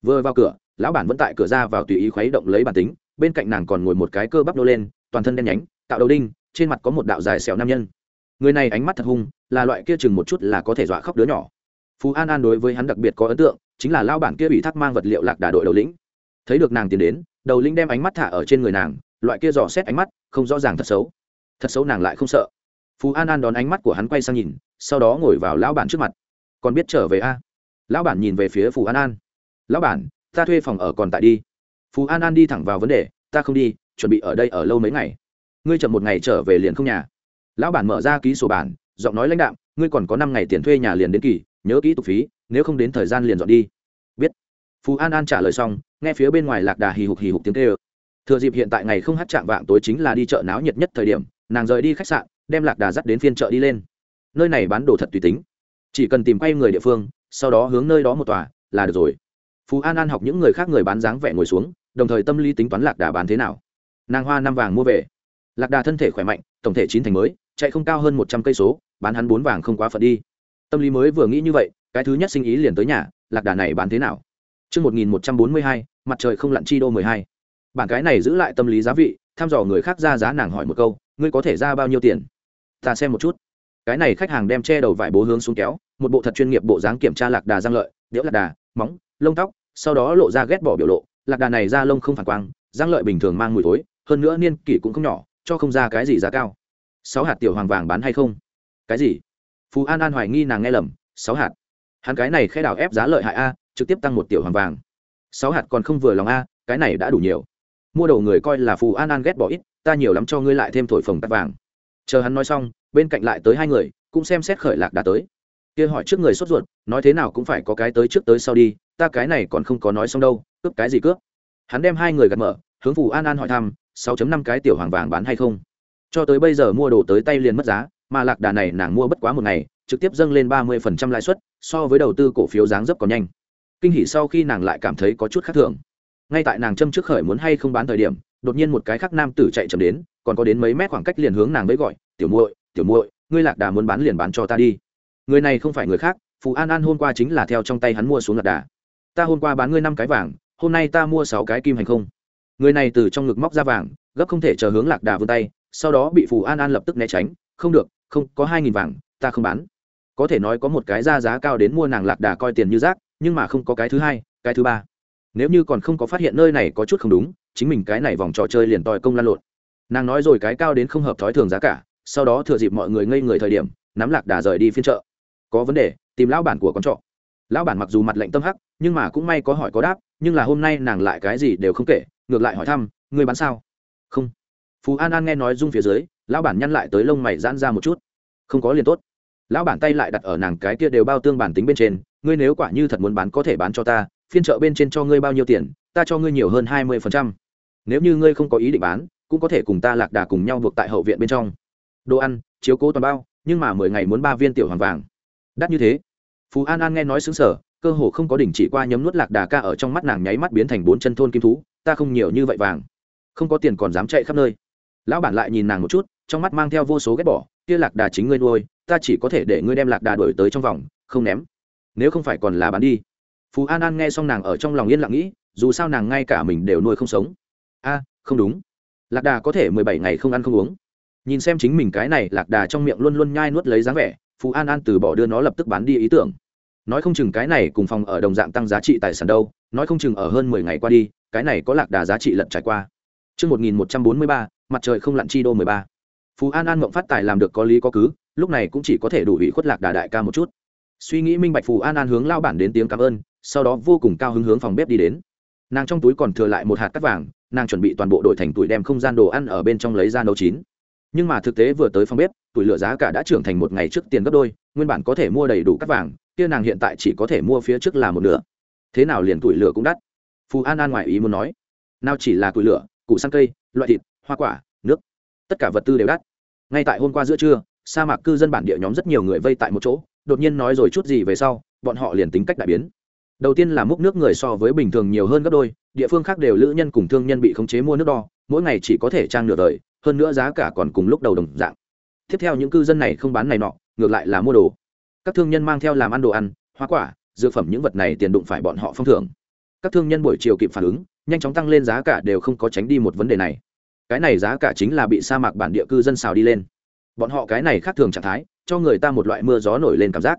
Vừa vào cửa, lão bản vẫn tại cửa ra vào tùy ý khuấy động lấy bản tính, bên cạnh nàng còn ngồi một cái cơ bắp nô lên, toàn thân đen nhánh, tạo đầu đinh, trên mặt có một đạo dài xẻo nam nhân. Người này ánh mắt thật hung, là loại kia chừng một chút là có thể dọa khóc đứa nhỏ. Phú an an đối với hắn đặc biệt có ấn tượng, chính là lao bản kia bị thác mang vật liệu lạc đà đội đầu lĩnh. Thấy được nàng tiến đến, đầu lĩnh đem ánh mắt thả ở trên người nàng loại kia dò xét ánh mắt, không rõ ràng thật xấu. Thật xấu nàng lại không sợ. Phú an an đón ánh mắt của hắn quay sang nhìn, sau đó ngồi vào lão bản trước mặt. Còn biết trở về a? Lão bản nhìn về phía phú an an. Lão bản, ta thuê phòng ở còn tại đi. Phú an an đi thẳng vào vấn đề, ta không đi, chuẩn bị ở đây ở lâu mấy ngày. Ngươi chậm một ngày trở về liền không nhà. Lão bản mở ra ký sổ bản, giọng nói lãnh đạo ngươi còn có năm ngày tiền thuê nhà liền đến kỳ, nhớ kỹ tục phí, nếu không đến thời gian liền dọn đi. Biết. Phú an an trả lời xong, nghe phía bên ngoài lạc đà hì hục hì hục tiếng kêu thừa dịp hiện tại ngày không hát chạm vạng tối chính là đi chợ náo nhiệt nhất thời điểm nàng rời đi khách sạn đem lạc đà dắt đến phiên chợ đi lên. Nơi này bán đồ thật tùy tính. Chỉ cần tìm quay người địa phương sau đó hướng nơi đó một tòa là được rồi. Phú an an học những người khác người bán dáng vẻ ngồi xuống đồng thời tâm lý tính toán lạc đà bán thế nào. Nàng hoa năm vàng mua về. Lạc đà thân thể khỏe mạnh tổng thể chín thành mới chạy không cao hơn một trăm cây số bán hắn bốn vàng không quá phận đi. Tâm lý mới vừa nghĩ như vậy cái thứ nhất sinh ý liền tới nhà lạc đà này bán thế nào? Trước 1142, mặt trời không lặn chi đô 12. Bản cái này giữ lại tâm lý giá vị, thăm dò người khác ra giá nàng hỏi một câu, ngươi có thể ra bao nhiêu tiền? ta xem một chút. Cái này khách hàng đem che đầu vải bố hướng xuống kéo một bộ thật chuyên nghiệp bộ dáng kiểm tra lạc đà giang lợi đĩa lạc đà móng lông tóc sau đó lộ ra ghét bỏ biểu lộ. Lạc đà này da lông không phản quang giang lợi bình thường mang mùi thối hơn nữa niên kỷ cũng không nhỏ cho không ra cái gì giá cao. Sáu hạt tiểu hoàng vàng bán hay không? Cái gì? Phú an an hoài nghi nàng nghe lầm sáu hạt. Hắn cái này khai đảo ép giá lợi hại a trực tiếp tăng một tiểu hoàng vàng. Sáu hạt còn không vừa lòng a cái này đã đủ nhiều mua đồ người coi là phù an an ghét bỏ ít, ta nhiều lắm cho ngươi lại thêm thổi phồng tắt vàng. Chờ hắn nói xong, bên cạnh lại tới hai người, cũng xem xét khởi lạc đã tới. Kia hỏi trước người sốt ruột, nói thế nào cũng phải có cái tới trước tới sau đi, ta cái này còn không có nói xong đâu, cướp cái gì cướp? Hắn đem hai người gật mở, hướng phù an an hỏi thăm 6.5 cái tiểu hoàng vàng bán hay không? Cho tới bây giờ mua đồ tới tay liền mất giá, mà lạc đà này nàng mua bất quá một ngày, trực tiếp dâng lên 30% lãi suất, so với đầu tư cổ phiếu dáng dấp còn nhanh. Kinh hỉ sau khi nàng lại cảm thấy có chút khác thường ngay tại nàng châm trước khởi muốn hay không bán thời điểm, đột nhiên một cái khác nam tử chạy chậm đến, còn có đến mấy mét khoảng cách liền hướng nàng mới gọi, tiểu muội tiểu muội, ngươi lạc đà muốn bán liền bán cho ta đi. Người này không phải người khác, phù an an hôm qua chính là theo trong tay hắn mua xuống lạc đà. Ta hôm qua bán ngươi năm cái vàng, hôm nay ta mua sáu cái kim hành không. Người này từ trong ngực móc ra vàng, gấp không thể chờ hướng lạc đà vươn tay, sau đó bị phù an an lập tức né tránh, không được, không, có hai nghìn vàng, ta không bán. Có thể nói có một cái ra giá cao đến mua nàng lạc đà coi tiền như rác, nhưng mà không có cái thứ hai, cái thứ ba nếu như còn không có phát hiện nơi này có chút không đúng, chính mình cái này vòng trò chơi liền tòi công lan lộn. Nàng nói rồi cái cao đến không hợp thói thường giá cả, sau đó thừa dịp mọi người ngây người thời điểm, nắm lạc đà rời đi phiên chợ. Có vấn đề, tìm lão bản của con trọ. Lão bản mặc dù mặt lệnh tâm hắc, nhưng mà cũng may có hỏi có đáp, nhưng là hôm nay nàng lại cái gì đều không kể, ngược lại hỏi thăm người bán sao? Không. Phú an an nghe nói rung phía dưới, lão bản nhăn lại tới lông mày giãn ra một chút. Không có liền tốt. Lão bản tay lại đặt ở nàng cái kia đều bao tương bản tính bên trên, ngươi nếu quả như thật muốn bán có thể bán cho ta phiên chợ bên trên cho ngươi bao nhiêu tiền, ta cho ngươi nhiều hơn hai mươi phần trăm. Nếu như ngươi không có ý định bán, cũng có thể cùng ta lạc đà cùng nhau buộc tại hậu viện bên trong. Đồ ăn, chiếu cố toàn bao, nhưng mà mười ngày muốn ba viên tiểu hoàng vàng. Đắt như thế. Phú an an nghe nói xứng sở cơ hồ không có đỉnh chỉ qua nhấm nuốt lạc đà ca ở trong mắt nàng nháy mắt biến thành bốn chân thôn kim thú, ta không nhiều như vậy vàng. Không có tiền còn dám chạy khắp nơi. Lão bản lại nhìn nàng một chút, trong mắt mang theo vô số ghét bỏ, kia lạc đà chính ngươi nuôi, ta chỉ có thể để ngươi đem lạc đà đổi tới trong vòng, không ném. Nếu không phải còn là bán đi phú an an nghe xong nàng ở trong lòng yên lặng nghĩ dù sao nàng ngay cả mình đều nuôi không sống. A không đúng. Lạc đà có thể mười bảy ngày không ăn không uống. Nhìn xem chính mình cái này lạc đà trong miệng luôn luôn nhai nuốt lấy dáng vẻ phú an an từ bỏ đưa nó lập tức bán đi ý tưởng. Nói không chừng cái này cùng phòng ở đồng dạng tăng giá trị tài sản đâu nói không chừng ở hơn mười ngày qua đi cái này có lạc đà giá trị lận trải qua. Trước 1143, mặt trời không lặn chi đô 13. Phú An An mộng phát tài làm được có lý có cứ, lúc này cũng chỉ có thể đủ ủy khuất lạc đà đại ca một chút. Suy nghĩ minh bạch Phù An An hướng lao bản đến tiếng cảm ơn, sau đó vô cùng cao hứng hướng phòng bếp đi đến. Nàng trong túi còn thừa lại một hạt cát vàng, nàng chuẩn bị toàn bộ đổi thành tuổi đem không gian đồ ăn ở bên trong lấy ra nấu chín. Nhưng mà thực tế vừa tới phòng bếp, tuổi lửa giá cả đã trưởng thành một ngày trước tiền gấp đôi, nguyên bản có thể mua đầy đủ cát vàng, kia nàng hiện tại chỉ có thể mua phía trước là một nửa. Thế nào liền tuổi lửa cũng đắt. Phù An An ngoài ý muốn nói, nào chỉ là tuổi lửa, củ săn cây, loại thịt, hoa quả, nước, tất cả vật tư đều đắt. Ngay tại hôm qua giữa trưa, sa mạc cư dân bản địa nhóm rất nhiều người vây tại một chỗ, đột nhiên nói rồi chút gì về sau, bọn họ liền tính cách đại biến. Đầu tiên là múc nước người so với bình thường nhiều hơn gấp đôi, địa phương khác đều lữ nhân cùng thương nhân bị khống chế mua nước đo, mỗi ngày chỉ có thể trang nửa đời, hơn nữa giá cả còn cùng lúc đầu đồng dạng. Tiếp theo những cư dân này không bán này nọ, ngược lại là mua đồ. Các thương nhân mang theo làm ăn đồ ăn, hoa quả, dược phẩm những vật này tiền đụng phải bọn họ phong thưởng. Các thương nhân buổi chiều kịp phản ứng, nhanh chóng tăng lên giá cả đều không có tránh đi một vấn đề này. Cái này giá cả chính là bị sa mạc bản địa cư dân xào đi lên. Bọn họ cái này khác thường trạng thái, cho người ta một loại mưa gió nổi lên cảm giác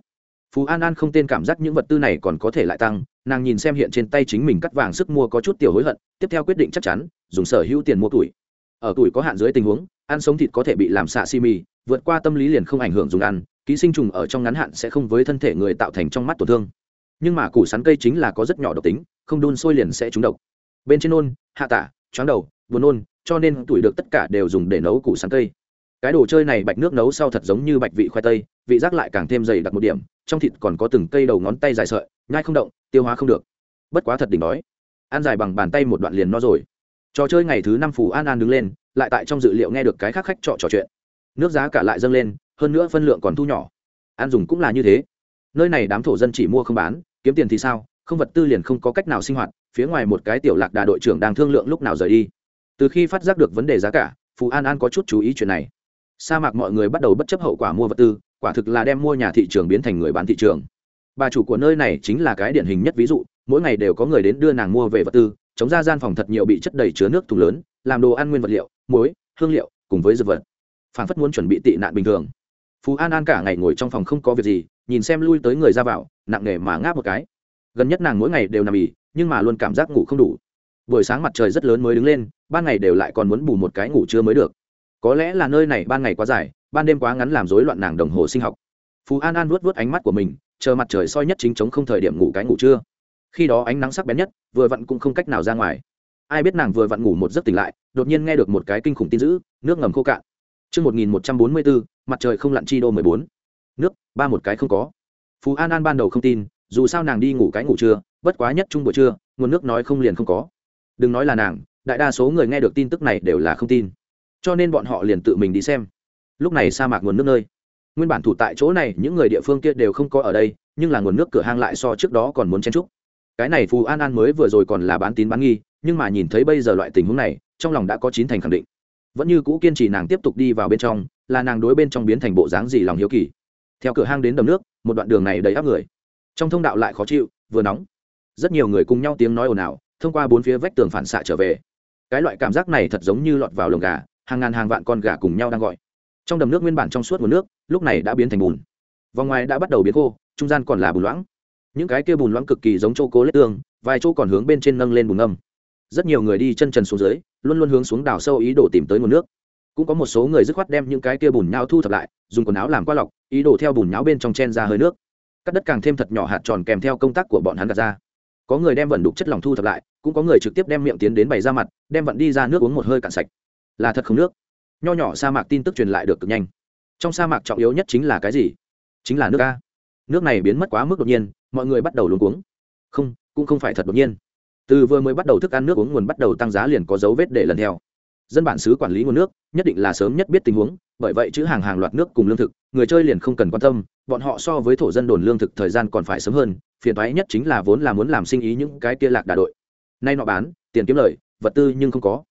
phú an an không tên cảm giác những vật tư này còn có thể lại tăng, nàng nhìn xem hiện trên tay chính mình cắt vàng sức mua có chút tiểu hối hận, tiếp theo quyết định chắc chắn, dùng sở hữu tiền mua tuổi. Ở tuổi có hạn dưới tình huống, ăn sống thịt có thể bị làm xạ si mì vượt qua tâm lý liền không ảnh hưởng dùng ăn, ký sinh trùng ở trong ngắn hạn sẽ không với thân thể người tạo thành trong mắt tổn thương. Nhưng mà củ sắn cây chính là có rất nhỏ độc tính, không đun sôi liền sẽ trúng độc. Bên trên nôn, hạ tả chóng đầu, buồn nôn, cho nên tuổi được tất cả đều dùng để nấu củ sắn cây. Cái đồ chơi này bạch nước nấu sau thật giống như bạch vị khoai tây, vị giác lại càng thêm dày đặc một điểm trong thịt còn có từng cây đầu ngón tay dài sợi, nhai không động, tiêu hóa không được. Bất quá thật đỉnh đói. Ăn dài bằng bàn tay một đoạn liền no rồi. Trò chơi ngày thứ năm phù an an đứng lên, lại tại trong dự liệu nghe được cái khác khách trọ trò chuyện. Nước giá cả lại dâng lên, hơn nữa phân lượng còn thu nhỏ. Ăn dùng cũng là như thế. Nơi này đám thổ dân chỉ mua không bán, kiếm tiền thì sao, không vật tư liền không có cách nào sinh hoạt, phía ngoài một cái tiểu lạc đà đội trưởng đang thương lượng lúc nào rời đi. Từ khi phát giác được vấn đề giá cả, phù an an có chút chú ý chuyện này. Sa mạc mọi người bắt đầu bất chấp hậu quả mua vật tư quả thực là đem mua nhà thị trường biến thành người bán thị trường. Bà chủ của nơi này chính là cái điển hình nhất ví dụ mỗi ngày đều có người đến đưa nàng mua về vật tư chống ra gian phòng thật nhiều bị chất đầy chứa nước thùng lớn làm đồ ăn nguyên vật liệu muối hương liệu cùng với dược vật. Phản phất muốn chuẩn bị tị nạn bình thường. Phú an an cả ngày ngồi trong phòng không có việc gì nhìn xem lui tới người ra vào nặng nề mà ngáp một cái. Gần nhất nàng mỗi ngày đều nằm ỉ, nhưng mà luôn cảm giác ngủ không đủ. Buổi sáng mặt trời rất lớn mới đứng lên ban ngày đều lại còn muốn bù một cái ngủ trưa mới được. Có lẽ là nơi này ban ngày quá dài ban đêm quá ngắn làm rối loạn nàng đồng hồ sinh học phú an an vuốt vuốt ánh mắt của mình chờ mặt trời soi nhất chính chống không thời điểm ngủ cái ngủ trưa khi đó ánh nắng sắc bén nhất vừa vặn cũng không cách nào ra ngoài ai biết nàng vừa vặn ngủ một giấc tỉnh lại đột nhiên nghe được một cái kinh khủng tin dữ nước ngầm khô cạn Trước 1144, mặt trời không lặn chi đô 14. Nước, ba một cái không có. Phú An An ban đầu không tin, dù sao nàng đi ngủ cái ngủ trưa, bất quá nhất trung buổi trưa, nguồn nước nói không liền không có. Đừng nói là nàng, đại đa số người nghe được tin tức này đều là không tin. Cho nên bọn họ liền tự mình đi xem. Lúc này sa mạc nguồn nước nơi. Nguyên bản thủ tại chỗ này, những người địa phương kia đều không có ở đây, nhưng là nguồn nước cửa hang lại so trước đó còn muốn chen trúc. Cái này Phù An An mới vừa rồi còn là bán tín bán nghi, nhưng mà nhìn thấy bây giờ loại tình huống này, trong lòng đã có chín thành khẳng định. Vẫn như cũ kiên trì nàng tiếp tục đi vào bên trong là nàng đối bên trong biến thành bộ dáng gì lòng hiếu kỳ. Theo cửa hang đến đầm nước một đoạn đường này đầy áp người. Trong thông đạo lại khó chịu vừa nóng. Rất nhiều người cùng nhau tiếng nói ồn ào thông qua bốn phía vách tường phản xạ trở về. Cái loại cảm giác này thật giống như lọt vào lồng gà hàng ngàn hàng vạn con gà cùng nhau đang gọi trong đầm nước nguyên bản trong suốt nguồn nước, lúc này đã biến thành bùn. Vòng ngoài đã bắt đầu biến khô, trung gian còn là bùn loãng. Những cái kia bùn loãng cực kỳ giống châu cố lết tương vài chỗ còn hướng bên trên nâng lên bùn ngâm. Rất nhiều người đi chân trần xuống dưới, luôn luôn hướng xuống đào sâu ý đồ tìm tới nguồn nước. Cũng có một số người dứt khoát đem những cái kia bùn nhau thu thập lại, dùng quần áo làm qua lọc, ý đồ theo bùn nháo bên trong chen ra hơi nước. Cắt đất càng thêm thật nhỏ hạt tròn kèm theo công tác của bọn hắn gạt ra. Có người đem vận đục chất lỏng thu thập lại, cũng có người trực tiếp đem miệng tiến đến bày ra mặt, đem vận đi ra nước uống một hơi cạn sạch. Là thật không nước nho nhỏ sa mạc tin tức truyền lại được cực nhanh. Trong sa mạc trọng yếu nhất chính là cái gì? Chính là nước a. Nước này biến mất quá mức đột nhiên, mọi người bắt đầu luống cuống. Không, cũng không phải thật đột nhiên. Từ vừa mới bắt đầu thức ăn nước uống nguồn bắt đầu tăng giá liền có dấu vết để lần theo. Dân bản xứ quản lý nguồn nước, nhất định là sớm nhất biết tình huống, bởi vậy chữ hàng hàng loạt nước cùng lương thực, người chơi liền không cần quan tâm, bọn họ so với thổ dân đồn lương thực thời gian còn phải sớm hơn, phiền toái nhất chính là vốn là muốn làm sinh ý những cái kia lạc đà đội. Nay nọ bán, tiền kiếm lời, vật tư nhưng không có.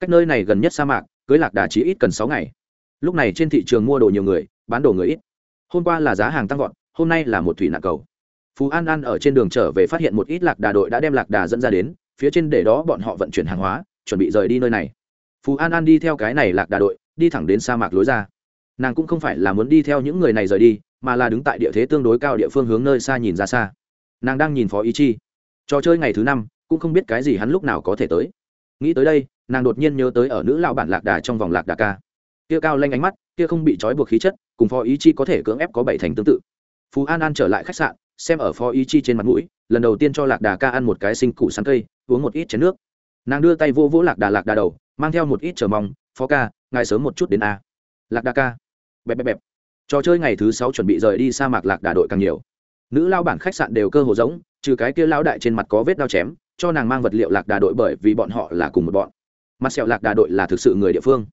Cách nơi này gần nhất sa mạc cưới lạc đà chỉ ít cần sáu ngày. Lúc này trên thị trường mua đồ nhiều người, bán đồ người ít. Hôm qua là giá hàng tăng vọt, hôm nay là một thủy nạn cầu. Phú an an ở trên đường trở về phát hiện một ít lạc đà đội đã đem lạc đà dẫn ra đến, phía trên để đó bọn họ vận chuyển hàng hóa, chuẩn bị rời đi nơi này. Phú an an đi theo cái này lạc đà đội, đi thẳng đến sa mạc lối ra. Nàng cũng không phải là muốn đi theo những người này rời đi, mà là đứng tại địa thế tương đối cao địa phương hướng nơi xa nhìn ra xa. Nàng đang nhìn phó ý chi. Trò chơi ngày thứ năm, cũng không biết cái gì hắn lúc nào có thể tới nghĩ tới đây, nàng đột nhiên nhớ tới ở nữ lão bản lạc đà trong vòng lạc đà ca. Kia cao lanh ánh mắt, kia không bị trói buộc khí chất, cùng phó ý chi có thể cưỡng ép có bảy thành tương tự. Phú an an trở lại khách sạn, xem ở phó ý chi trên mặt mũi, lần đầu tiên cho lạc đà ca ăn một cái sinh củ sắn cây, uống một ít chén nước. Nàng đưa tay vô vỗ lạc đà lạc đà đầu, mang theo một ít chờ mong, phó ca, ngài sớm một chút đến a. Lạc đà ca. Bẹp bẹp bẹp. Trò chơi ngày thứ sáu chuẩn bị rời đi sa mạc lạc đà đội càng nhiều. Nữ lao bản khách sạn đều cơ hồ giống trừ cái kia lao đại trên mặt có vết đao chém cho nàng mang vật liệu lạc đà đội bởi vì bọn họ là cùng một bọn. Mặt sẹo lạc đà đội là thực sự người địa phương.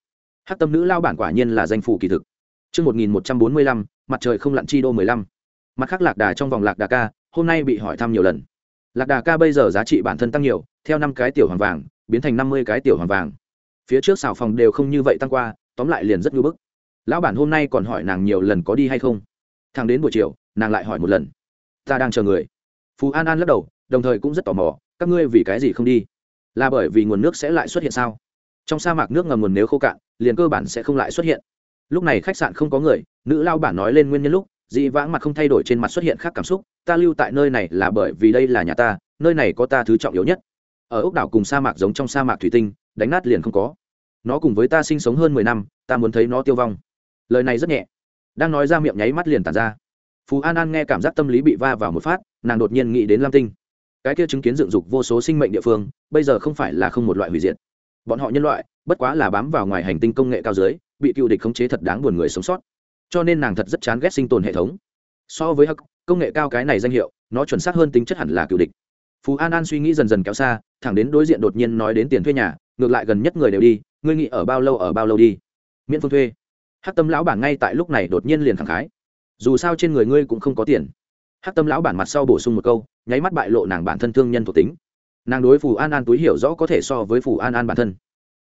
Hát tâm nữ lao bản quả nhiên là danh phủ kỳ thực. Trước 1145, mặt trời không lặn chi đô 15 mặt khác lạc đà trong vòng lạc đà ca hôm nay bị hỏi thăm nhiều lần. Lạc đà ca bây giờ giá trị bản thân tăng nhiều theo năm cái tiểu hoàng vàng biến thành năm mươi cái tiểu hoàng vàng. Phía trước xào phòng đều không như vậy tăng qua tóm lại liền rất ngưỡng bức. Lão bản hôm nay còn hỏi nàng nhiều lần có đi hay không. Thằng đến buổi chiều nàng lại hỏi một lần. Ta đang chờ người. Phú an an lắc đầu đồng thời cũng rất tò mò các ngươi vì cái gì không đi? Là bởi vì nguồn nước sẽ lại xuất hiện sao? Trong sa mạc nước ngầm nguồn nếu khô cạn, liền cơ bản sẽ không lại xuất hiện. Lúc này khách sạn không có người, nữ lao bản nói lên nguyên nhân lúc, dị vãng mặt không thay đổi trên mặt xuất hiện khác cảm xúc, ta lưu tại nơi này là bởi vì đây là nhà ta, nơi này có ta thứ trọng yếu nhất. Ở ốc đảo cùng sa mạc giống trong sa mạc thủy tinh, đánh nát liền không có. Nó cùng với ta sinh sống hơn mười năm, ta muốn thấy nó tiêu vong. Lời này rất nhẹ. Đang nói ra miệng nháy mắt liền tàn ra. Phú an an nghe cảm giác tâm lý bị va vào một phát, nàng đột nhiên nghĩ đến lam tinh cái kia chứng kiến dựng dục vô số sinh mệnh địa phương, bây giờ không phải là không một loại hủy diệt. Bọn họ nhân loại, bất quá là bám vào ngoài hành tinh công nghệ cao dưới, bị cựu địch khống chế thật đáng buồn người sống sót. Cho nên nàng thật rất chán ghét sinh tồn hệ thống. So với hắc công nghệ cao cái này danh hiệu, nó chuẩn xác hơn tính chất hẳn là cựu địch. Phú an an suy nghĩ dần dần kéo xa, thẳng đến đối diện đột nhiên nói đến tiền thuê nhà, ngược lại gần nhất người đều đi, ngươi nghĩ ở bao lâu ở bao lâu đi? Miễn phương thuê. Hắc tâm lão bản ngay tại lúc này đột nhiên liền thẳng khái. Dù sao trên người ngươi cũng không có tiền. Hát tâm lão bản mặt sau bổ sung một câu, nháy mắt bại lộ nàng bản thân thương nhân thuộc tính. Nàng đối phù an an túi hiểu rõ có thể so với phù an an bản thân.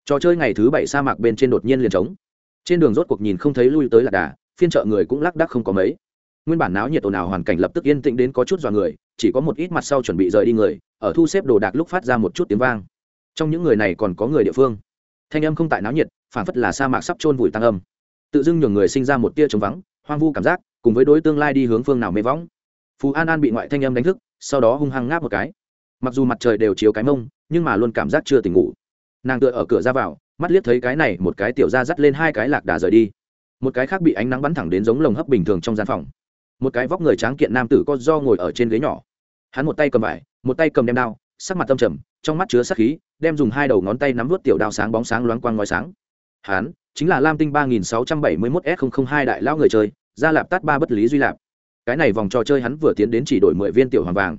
Trò chơi ngày thứ bảy sa mạc bên trên đột nhiên liền trống. Trên đường rốt cuộc nhìn không thấy lui tới lạc đà, phiên chợ người cũng lác đác không có mấy. Nguyên bản náo nhiệt ồn ào hoàn cảnh lập tức yên tĩnh đến có chút dọa người, chỉ có một ít mặt sau chuẩn bị rời đi người, ở thu xếp đồ đạc lúc phát ra một chút tiếng vang. Trong những người này còn có người địa phương. Thanh âm không tại náo nhiệt phản phất là sa mạc sắp trôn vùi tăng âm. Tự dưng nhường người sinh ra một tia trống vắng, hoang vu cảm giác, cùng với đối tương lai đi hướng phương nào mê võng phú an an bị ngoại thanh âm đánh thức, sau đó hung hăng ngáp một cái. Mặc dù mặt trời đều chiếu cái mông, nhưng mà luôn cảm giác chưa tỉnh ngủ. Nàng tựa ở cửa ra vào, mắt liếc thấy cái này một cái tiểu ra dắt lên hai cái lạc đà rời đi. Một cái khác bị ánh nắng bắn thẳng đến giống lồng hấp bình thường trong gian phòng. Một cái vóc người tráng kiện nam tử có do ngồi ở trên ghế nhỏ. Hắn một tay cầm vải, một tay cầm đem đao, sắc mặt tâm trầm, trong mắt chứa sắc khí, đem dùng hai đầu ngón tay nắm vớt tiểu đao sáng bóng sáng loáng quang ngói sáng. Hắn chính là lam tinh ba nghìn sáu trăm bảy mươi mốt s hai đại lão người chơi gia lạp tát ba bất lý duy lạp cái này vòng trò chơi hắn vừa tiến đến chỉ đổi mười viên tiểu hoàng vàng.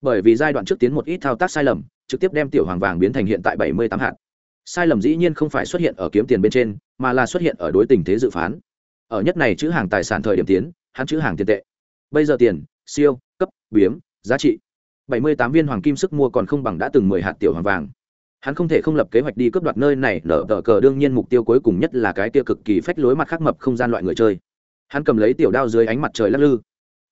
Bởi vì giai đoạn trước tiến một ít thao tác sai lầm, trực tiếp đem tiểu hoàng vàng biến thành hiện tại bảy mươi tám hạt. Sai lầm dĩ nhiên không phải xuất hiện ở kiếm tiền bên trên, mà là xuất hiện ở đối tình thế dự phán. Ở nhất này chữ hàng tài sản thời điểm tiến, hắn chữ hàng tiền tệ. Bây giờ tiền, siêu, cấp, biếm, giá trị. bảy mươi tám viên hoàng kim sức mua còn không bằng đã từng mười hạt tiểu hoàng vàng. Hắn không thể không lập kế hoạch đi cướp đoạt nơi này, nở tờ cờ đương nhiên mục tiêu cuối cùng nhất là cái kia cực kỳ phách lối mặt khắc mập không gian loại người chơi. Hắn cầm lấy tiểu đao dưới ánh mặt trời lắc lư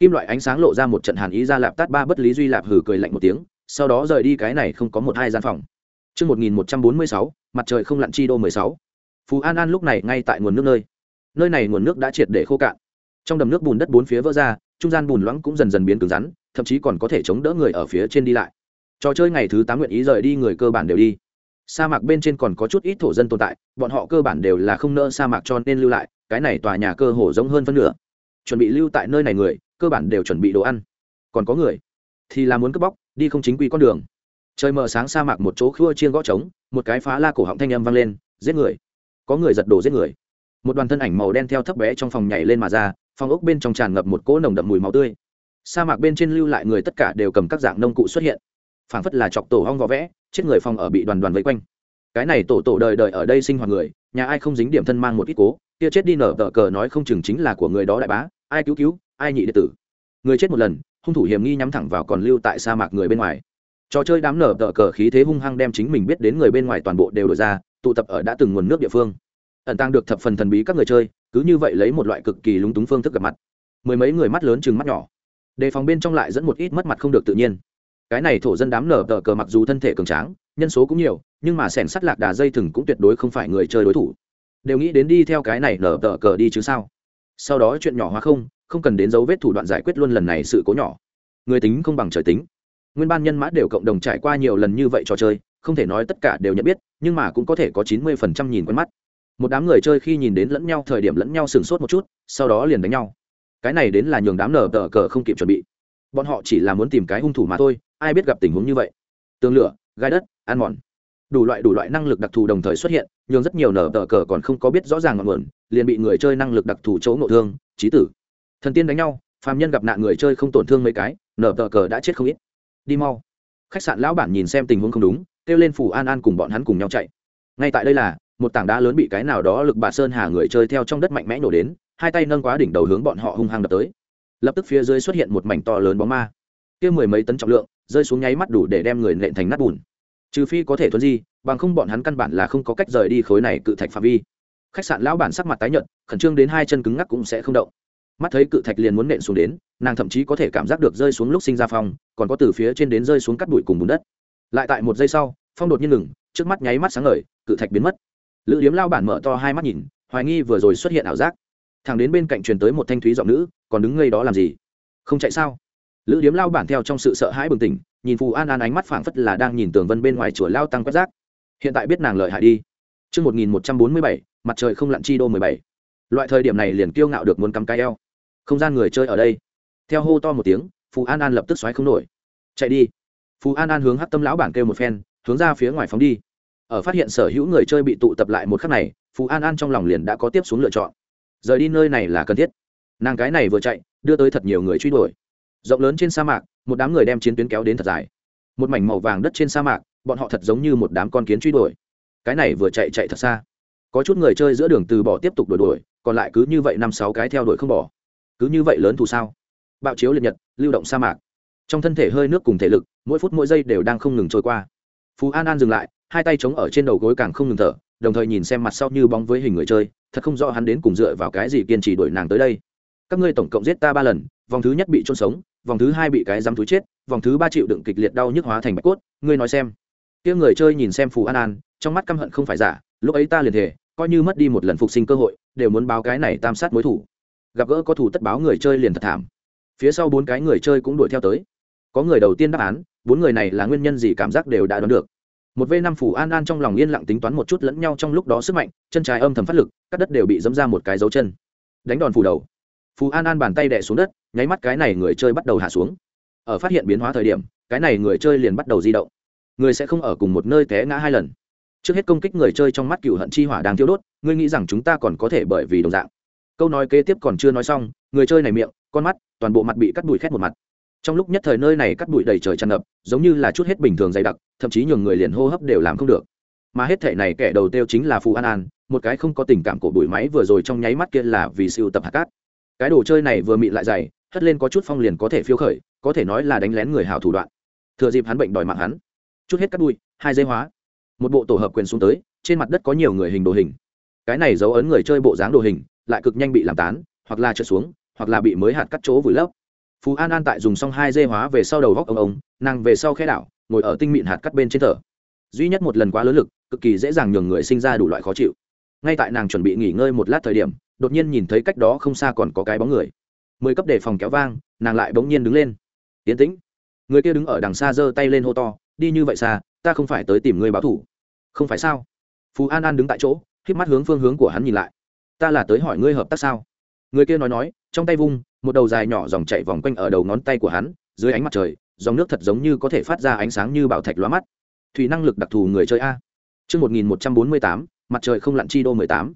kim loại ánh sáng lộ ra một trận hàn ý ra lạp tát ba bất lý duy lạp hử cười lạnh một tiếng sau đó rời đi cái này không có một hai gian phòng Trước 1146, mặt trời không lặn chi đô 16. Phú An An lúc này ngay tại nguồn nước nơi. Nơi này nguồn nước đã triệt để khô cạn. Trong đầm nước bùn đất bốn phía vỡ ra, trung gian bùn loãng cũng dần dần biến cứng rắn, thậm chí còn có thể chống đỡ người ở phía trên đi lại. Trò chơi ngày thứ tám nguyện ý rời đi người cơ bản đều đi. Sa mạc bên trên còn có chút ít thổ dân tồn tại, bọn họ cơ bản đều là không nỡ sa mạc cho nên lưu lại, cái này tòa nhà cơ hồ giống hơn phân nửa. Chuẩn bị lưu tại nơi này người, cơ bản đều chuẩn bị đồ ăn. Còn có người thì là muốn cướp bóc, đi không chính quy con đường. Trời mờ sáng sa mạc một chỗ khua chiên gõ trống một cái phá la cổ họng thanh âm vang lên giết người. Có người giật đồ giết người. Một đoàn thân ảnh màu đen theo thấp bé trong phòng nhảy lên mà ra phòng ốc bên trong tràn ngập một cỗ nồng đậm mùi máu tươi. Sa mạc bên trên lưu lại người tất cả đều cầm các dạng nông cụ xuất hiện. Phảng phất là chọc tổ hong vỏ vẽ chết người phòng ở bị đoàn đoàn vây quanh. Cái này tổ tổ đời đời ở đây sinh hoạt người nhà ai không dính điểm thân mang một ít cố. Kia chết đi nở tờ cờ nói không chừng chính là của người đó đại bá ai cứu cứu, ai nhị đệ tử. Người chết một lần, hung thủ hiểm nghi nhắm thẳng vào còn lưu tại sa mạc người bên ngoài. Trò chơi đám nở tờ cờ khí thế hung hăng đem chính mình biết đến người bên ngoài toàn bộ đều đổi ra, tụ tập ở đã từng nguồn nước địa phương. Ẩn tăng được thập phần thần bí các người chơi, cứ như vậy lấy một loại cực kỳ lúng túng phương thức gặp mặt. Mười mấy người mắt lớn chừng mắt nhỏ. Đề phòng bên trong lại dẫn một ít mất mặt không được tự nhiên. Cái này thổ dân đám nở tờ cờ mặc dù thân thể cường tráng, nhân số cũng nhiều, nhưng mà sẻn sắt lạc đà dây thừng cũng tuyệt đối không phải người chơi đối thủ. Đều nghĩ đến đi theo cái này nở tờ cờ đi chứ sao? Sau đó chuyện nhỏ hóa không không cần đến dấu vết thủ đoạn giải quyết luôn lần này sự cố nhỏ. Người tính không bằng trời tính. Nguyên ban nhân mã đều cộng đồng trải qua nhiều lần như vậy trò chơi, không thể nói tất cả đều nhận biết, nhưng mà cũng có thể có chín mươi phần trăm nhìn quen mắt. Một đám người chơi khi nhìn đến lẫn nhau, thời điểm lẫn nhau sửng sốt một chút, sau đó liền đánh nhau. Cái này đến là nhường đám nở tờ cờ không kịp chuẩn bị. Bọn họ chỉ là muốn tìm cái hung thủ mà thôi, ai biết gặp tình huống như vậy. Tường lửa, gai đất, ăn mòn. Đủ loại đủ loại năng lực đặc thù đồng thời xuất hiện nhường rất nhiều nở tờ cờ còn không có biết rõ ràng ngọn nguồn, liền bị người chơi năng lực đặc thù chỗ ngộ thương, trí tử. Thần tiên đánh nhau, phàm nhân gặp nạn người chơi không tổn thương mấy cái, nở tờ cờ đã chết không ít. Đi mau. Khách sạn lão bản nhìn xem tình huống không đúng, kêu lên phủ an an cùng bọn hắn cùng nhau chạy. Ngay tại đây là, một tảng đá lớn bị cái nào đó lực bà sơn hà người chơi theo trong đất mạnh mẽ nổ đến, hai tay nâng quá đỉnh đầu hướng bọn họ hung hăng đập tới. Lập tức phía dưới xuất hiện một mảnh to lớn bóng ma. Kia mười mấy tấn trọng lượng, rơi xuống nháy mắt đủ để đem người nện thành nát bùn. Trừ phi có thể thuận di bằng không bọn hắn căn bản là không có cách rời đi khối này cự thạch phạm vi. Khách sạn lão bản sắc mặt tái nhợt, khẩn trương đến hai chân cứng ngắc cũng sẽ không động. Mắt thấy cự thạch liền muốn nện xuống đến, nàng thậm chí có thể cảm giác được rơi xuống lúc sinh ra phong, còn có từ phía trên đến rơi xuống cắt bụi cùng bùn đất. Lại tại một giây sau, phong đột nhiên ngừng, trước mắt nháy mắt sáng ngời, cự thạch biến mất. Lữ điếm lao bản mở to hai mắt nhìn, hoài nghi vừa rồi xuất hiện ảo giác. Thằng đến bên cạnh truyền tới một thanh thúy giọng nữ, còn đứng ngây đó làm gì? Không chạy sao? Lữ điếm lao bản theo trong sự sợ hãi bừng tỉnh, nhìn phù an an ánh mắt phảng phất là đang nhìn tường vân bên ngoài chùa lao tăng quét rác hiện tại biết nàng lợi hại đi. Trước 1147, mặt trời không lặn chi đô 17. Loại thời điểm này liền kiêu ngạo được muốn cắm cái eo. Không gian người chơi ở đây. Theo hô to một tiếng phù an an lập tức xoáy không nổi. Chạy đi. Phù an an hướng hát tâm lão bản kêu một phen hướng ra phía ngoài phóng đi. Ở phát hiện sở hữu người chơi bị tụ tập lại một khắc này phù an an trong lòng liền đã có tiếp xuống lựa chọn. Rời đi nơi này là cần thiết. Nàng cái này vừa chạy đưa tới thật nhiều người truy đuổi. Rộng lớn trên sa mạc một đám người đem chiến tuyến kéo đến thật dài. Một mảnh màu vàng đất trên sa mạc bọn họ thật giống như một đám con kiến truy đuổi. Cái này vừa chạy chạy thật xa. Có chút người chơi giữa đường từ bỏ tiếp tục đuổi đuổi, còn lại cứ như vậy năm sáu cái theo đuổi không bỏ. Cứ như vậy lớn thù sao? Bạo chiếu liệt nhật, lưu động sa mạc. Trong thân thể hơi nước cùng thể lực, mỗi phút mỗi giây đều đang không ngừng trôi qua. Phú an an dừng lại, hai tay chống ở trên đầu gối càng không ngừng thở, đồng thời nhìn xem mặt sau như bóng với hình người chơi, thật không rõ hắn đến cùng dựa vào cái gì kiên trì đuổi nàng tới đây. Các ngươi tổng cộng giết ta ba lần, vòng thứ nhất bị trôn sống, vòng thứ hai bị cái dám túi chết, vòng thứ ba chịu đựng kịch liệt đau nhức hóa thành bạch cốt, ngươi nói xem kia người chơi nhìn xem phù an an, trong mắt căm hận không phải giả, lúc ấy ta liền thể coi như mất đi một lần phục sinh cơ hội, đều muốn báo cái này tam sát mối thủ. Gặp gỡ có thủ tất báo người chơi liền thật thảm. Phía sau bốn cái người chơi cũng đuổi theo tới. Có người đầu tiên đáp án, bốn người này là nguyên nhân gì cảm giác đều đã đoán được. Một v năm phủ an an trong lòng yên lặng tính toán một chút lẫn nhau trong lúc đó sức mạnh, chân trái âm thầm phát lực, các đất đều bị dẫm ra một cái dấu chân. Đánh đòn phủ đầu. Phù an an bàn tay đẻ xuống đất, nháy mắt cái này người chơi bắt đầu hạ xuống. Ở phát hiện biến hóa thời điểm, cái này người chơi liền bắt đầu di động người sẽ không ở cùng một nơi té ngã hai lần. Trước hết công kích người chơi trong mắt cựu hận chi hỏa đang thiêu đốt, ngươi nghĩ rằng chúng ta còn có thể bởi vì đồng dạng. Câu nói kế tiếp còn chưa nói xong, người chơi này miệng, con mắt, toàn bộ mặt bị cắt đùi khét một mặt. Trong lúc nhất thời nơi này cắt bụi đầy trời tràn ngập, giống như là chút hết bình thường dày đặc, thậm chí nhường người liền hô hấp đều làm không được. Mà hết thể này kẻ đầu tiêu chính là phù an an, một cái không có tình cảm của bụi máy vừa rồi trong nháy mắt kia là vì siêu tập hạt cát. Cái đồ chơi này vừa mịn lại dày, hất lên có chút phong liền có thể phiêu khởi, có thể nói là đánh lén người hào thủ đoạn. Thừa dịp hắn bệnh đòi mạng hắn chút hết cắt đuôi, hai dây hóa. Một bộ tổ hợp quyền xuống tới, trên mặt đất có nhiều người hình đồ hình. Cái này dấu ấn người chơi bộ dáng đồ hình, lại cực nhanh bị làm tán, hoặc là trượt xuống, hoặc là bị mới hạt cắt chỗ vùi lấp. Phú an an tại dùng xong hai dây hóa về sau đầu góc ông ông, nàng về sau khe đảo, ngồi ở tinh mịn hạt cắt bên trên thở. Duy nhất một lần quá lớn lực, cực kỳ dễ dàng nhường người sinh ra đủ loại khó chịu. Ngay tại nàng chuẩn bị nghỉ ngơi một lát thời điểm, đột nhiên nhìn thấy cách đó không xa còn có cái bóng người. Mười cấp đề phòng kéo vang, nàng lại bỗng nhiên đứng lên. Tiến tĩnh. Người kia đứng ở đằng xa giơ tay lên hô to đi như vậy xa ta không phải tới tìm ngươi báo thủ. Không phải sao? Phú an an đứng tại chỗ k mắt hướng phương hướng của hắn nhìn lại. Ta là tới hỏi ngươi hợp tác sao? Người kia nói nói trong tay vung một đầu dài nhỏ dòng chạy vòng quanh ở đầu ngón tay của hắn dưới ánh mặt trời dòng nước thật giống như có thể phát ra ánh sáng như bảo thạch lóa mắt. Thủy năng lực đặc thù người chơi a. Trước 1148, mặt trời không lặn chi đô 18.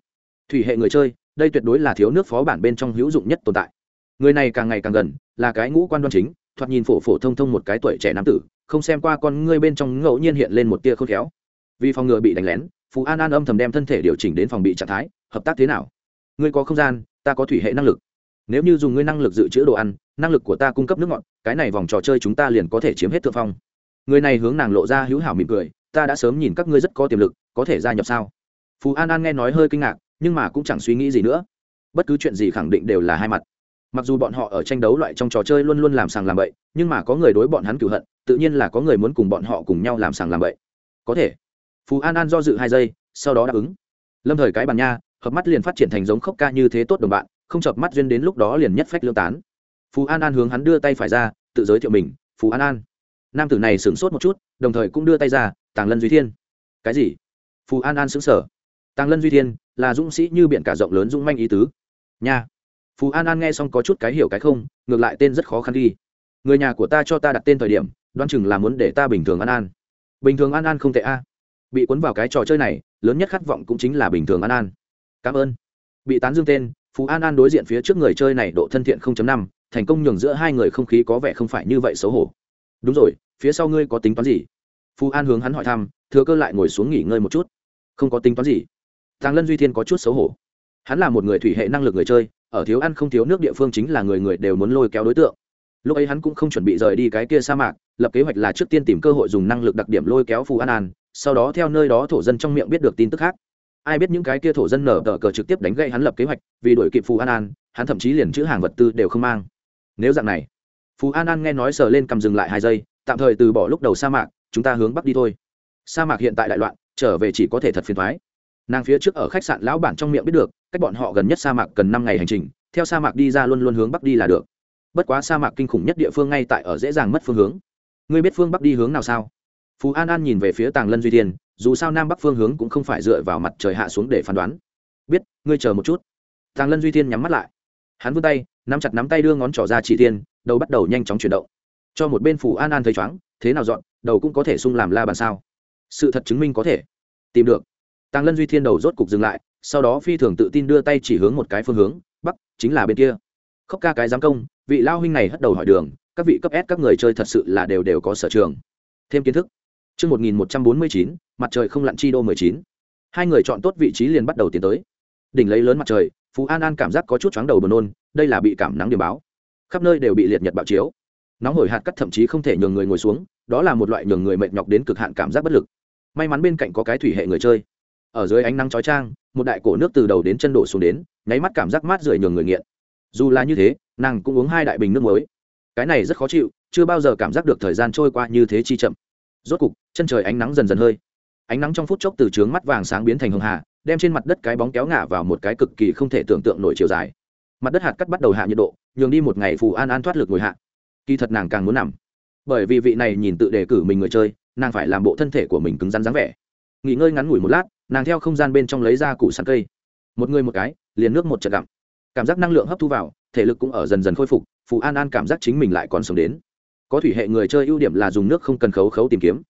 Thủy hệ người chơi, đây tuyệt đối là thiếu nước phó bản bên trong hữu dụng nhất tồn tại. Người này càng ngày càng gần, là cái ngũ quan đoan chính, thoạt nhìn phổ phổ thông thông một cái tuổi trẻ nam tử, không xem qua con ngươi bên trong ngẫu nhiên hiện lên một tia khôn khéo. Vì phòng ngừa bị đánh lén, Phú An An âm thầm đem thân thể điều chỉnh đến phòng bị trạng thái, hợp tác thế nào? Ngươi có không gian, ta có thủy hệ năng lực. Nếu như dùng ngươi năng lực dự trữ đồ ăn năng lực của ta cung cấp nước ngọt cái này vòng trò chơi chúng ta liền có thể chiếm hết thượng phong. Người này hướng nàng lộ ra hữu hảo mỉm cười ta đã sớm nhìn các ngươi rất có tiềm lực có thể gia nhập sao? Phú an an nghe nói hơi kinh ngạc nhưng mà cũng chẳng suy nghĩ gì nữa. Bất cứ chuyện gì khẳng định đều là hai mặt mặc dù bọn họ ở tranh đấu loại trong trò chơi luôn luôn làm sàng làm bậy, nhưng mà có người đối bọn hắn cửu hận, tự nhiên là có người muốn cùng bọn họ cùng nhau làm sàng làm bậy. Có thể. Phú an an do dự hai giây, sau đó đáp ứng. Lâm thời cái bàn nha, hợp mắt liền phát triển thành giống khốc ca như thế tốt đồng bạn, không chợp mắt duyên đến lúc đó liền nhất phách lương tán. Phú an an hướng hắn đưa tay phải ra, tự giới thiệu mình phú an an. Nam tử này sửng sốt một chút, đồng thời cũng đưa tay ra, tàng lân duy thiên. Cái gì? Phú an an sững sờ. Tàng lân duy thiên, là dũng sĩ như biển cả rộng lớn dũng manh ý tứ. Nha phú an an nghe xong có chút cái hiểu cái không ngược lại tên rất khó khăn ghi người nhà của ta cho ta đặt tên thời điểm đoán chừng là muốn để ta bình thường an an. Bình thường an an không tệ a. Bị cuốn vào cái trò chơi này lớn nhất khát vọng cũng chính là bình thường an an. Cảm ơn. Bị tán dương tên phú an an đối diện phía trước người chơi này độ thân thiện 0.5, thành công nhường giữa hai người không khí có vẻ không phải như vậy xấu hổ. Đúng rồi phía sau ngươi có tính toán gì? Phú an hướng hắn hỏi thăm thừa cơ lại ngồi xuống nghỉ ngơi một chút. Không có tính toán gì. Thằng lân duy thiên có chút xấu hổ. Hắn là một người thủy hệ năng lực người chơi ở thiếu ăn không thiếu nước địa phương chính là người người đều muốn lôi kéo đối tượng. Lúc ấy hắn cũng không chuẩn bị rời đi cái kia sa mạc, lập kế hoạch là trước tiên tìm cơ hội dùng năng lực đặc điểm lôi kéo phù an an, sau đó theo nơi đó thổ dân trong miệng biết được tin tức khác. Ai biết những cái kia thổ dân nở tờ cờ trực tiếp đánh gậy hắn lập kế hoạch, vì đổi kịp phù an an, hắn thậm chí liền chữ hàng vật tư đều không mang. Nếu dạng này, phù an an nghe nói sờ lên cầm dừng lại hai giây, tạm thời từ bỏ lúc đầu sa mạc, chúng ta hướng bắc đi thôi. Sa mạc hiện tại đại loạn, trở về chỉ có thể thật phiền thoái nàng phía trước ở khách sạn lão bản trong miệng biết được cách bọn họ gần nhất sa mạc cần năm ngày hành trình, theo sa mạc đi ra luôn luôn hướng bắc đi là được. Bất quá sa mạc kinh khủng nhất địa phương ngay tại ở dễ dàng mất phương hướng. Ngươi biết phương bắc đi hướng nào sao? Phú an an nhìn về phía tàng lân duy thiên, dù sao nam bắc phương hướng cũng không phải dựa vào mặt trời hạ xuống để phán đoán. Biết, ngươi chờ một chút. Tàng lân duy thiên nhắm mắt lại. Hắn vươn tay, nắm chặt nắm tay đưa ngón trỏ ra chỉ tiên đầu bắt đầu nhanh chóng chuyển động. Cho một bên phù an an thấy chóng, thế nào dọn, đầu cũng có thể sung làm la bàn sao. Sự thật chứng minh có thể. Tìm được. Tàng lân duy thiên đầu rốt cục dừng lại sau đó phi thường tự tin đưa tay chỉ hướng một cái phương hướng bắc chính là bên kia khóc ca cái giám công vị lao huynh này hất đầu hỏi đường các vị cấp s các người chơi thật sự là đều đều có sở trường thêm kiến thức Trước 1149, mặt trời không lặn chi đô 19. Hai người chọn tốt vị trí liền bắt đầu tiến tới. Đỉnh lấy lớn mặt trời, Phú An An cảm giác có chút chóng đầu buồn nôn, đây là bị cảm nắng điểm báo. Khắp nơi đều bị liệt nhật bạo chiếu. Nóng hổi hạt cắt thậm chí không thể nhường người ngồi xuống, đó là một loại nhường người mệt nhọc đến cực hạn cảm giác bất lực. May mắn bên cạnh có cái thủy hệ người chơi. Ở dưới ánh nắng chói chang, một đại cổ nước từ đầu đến chân đổ xuống đến, nháy mắt cảm giác mát rượi nhường người nghiện. Dù là như thế, nàng cũng uống hai đại bình nước muối. Cái này rất khó chịu, chưa bao giờ cảm giác được thời gian trôi qua như thế chi chậm. Rốt cục chân trời ánh nắng dần dần hơi. Ánh nắng trong phút chốc từ trướng mắt vàng sáng biến thành hồng hà đem trên mặt đất cái bóng kéo ngả vào một cái cực kỳ không thể tưởng tượng nổi chiều dài. Mặt đất hạt cắt bắt đầu hạ nhiệt độ nhường đi một ngày phù an an thoát lực ngồi hạ. Kỳ thật nàng càng muốn nằm. Bởi vì vị này nhìn tự đề cử mình người chơi nàng phải làm bộ thân thể của mình cứng rắn dáng vẻ nghỉ ngơi ngắn ngủi một lát, nàng theo không gian bên trong lấy ra củ sắn cây. Một người một cái, liền nước một trận gặm. Cảm giác năng lượng hấp thu vào, thể lực cũng ở dần dần khôi phục, phù an an cảm giác chính mình lại còn sống đến. Có thủy hệ người chơi ưu điểm là dùng nước không cần khấu khấu tìm kiếm.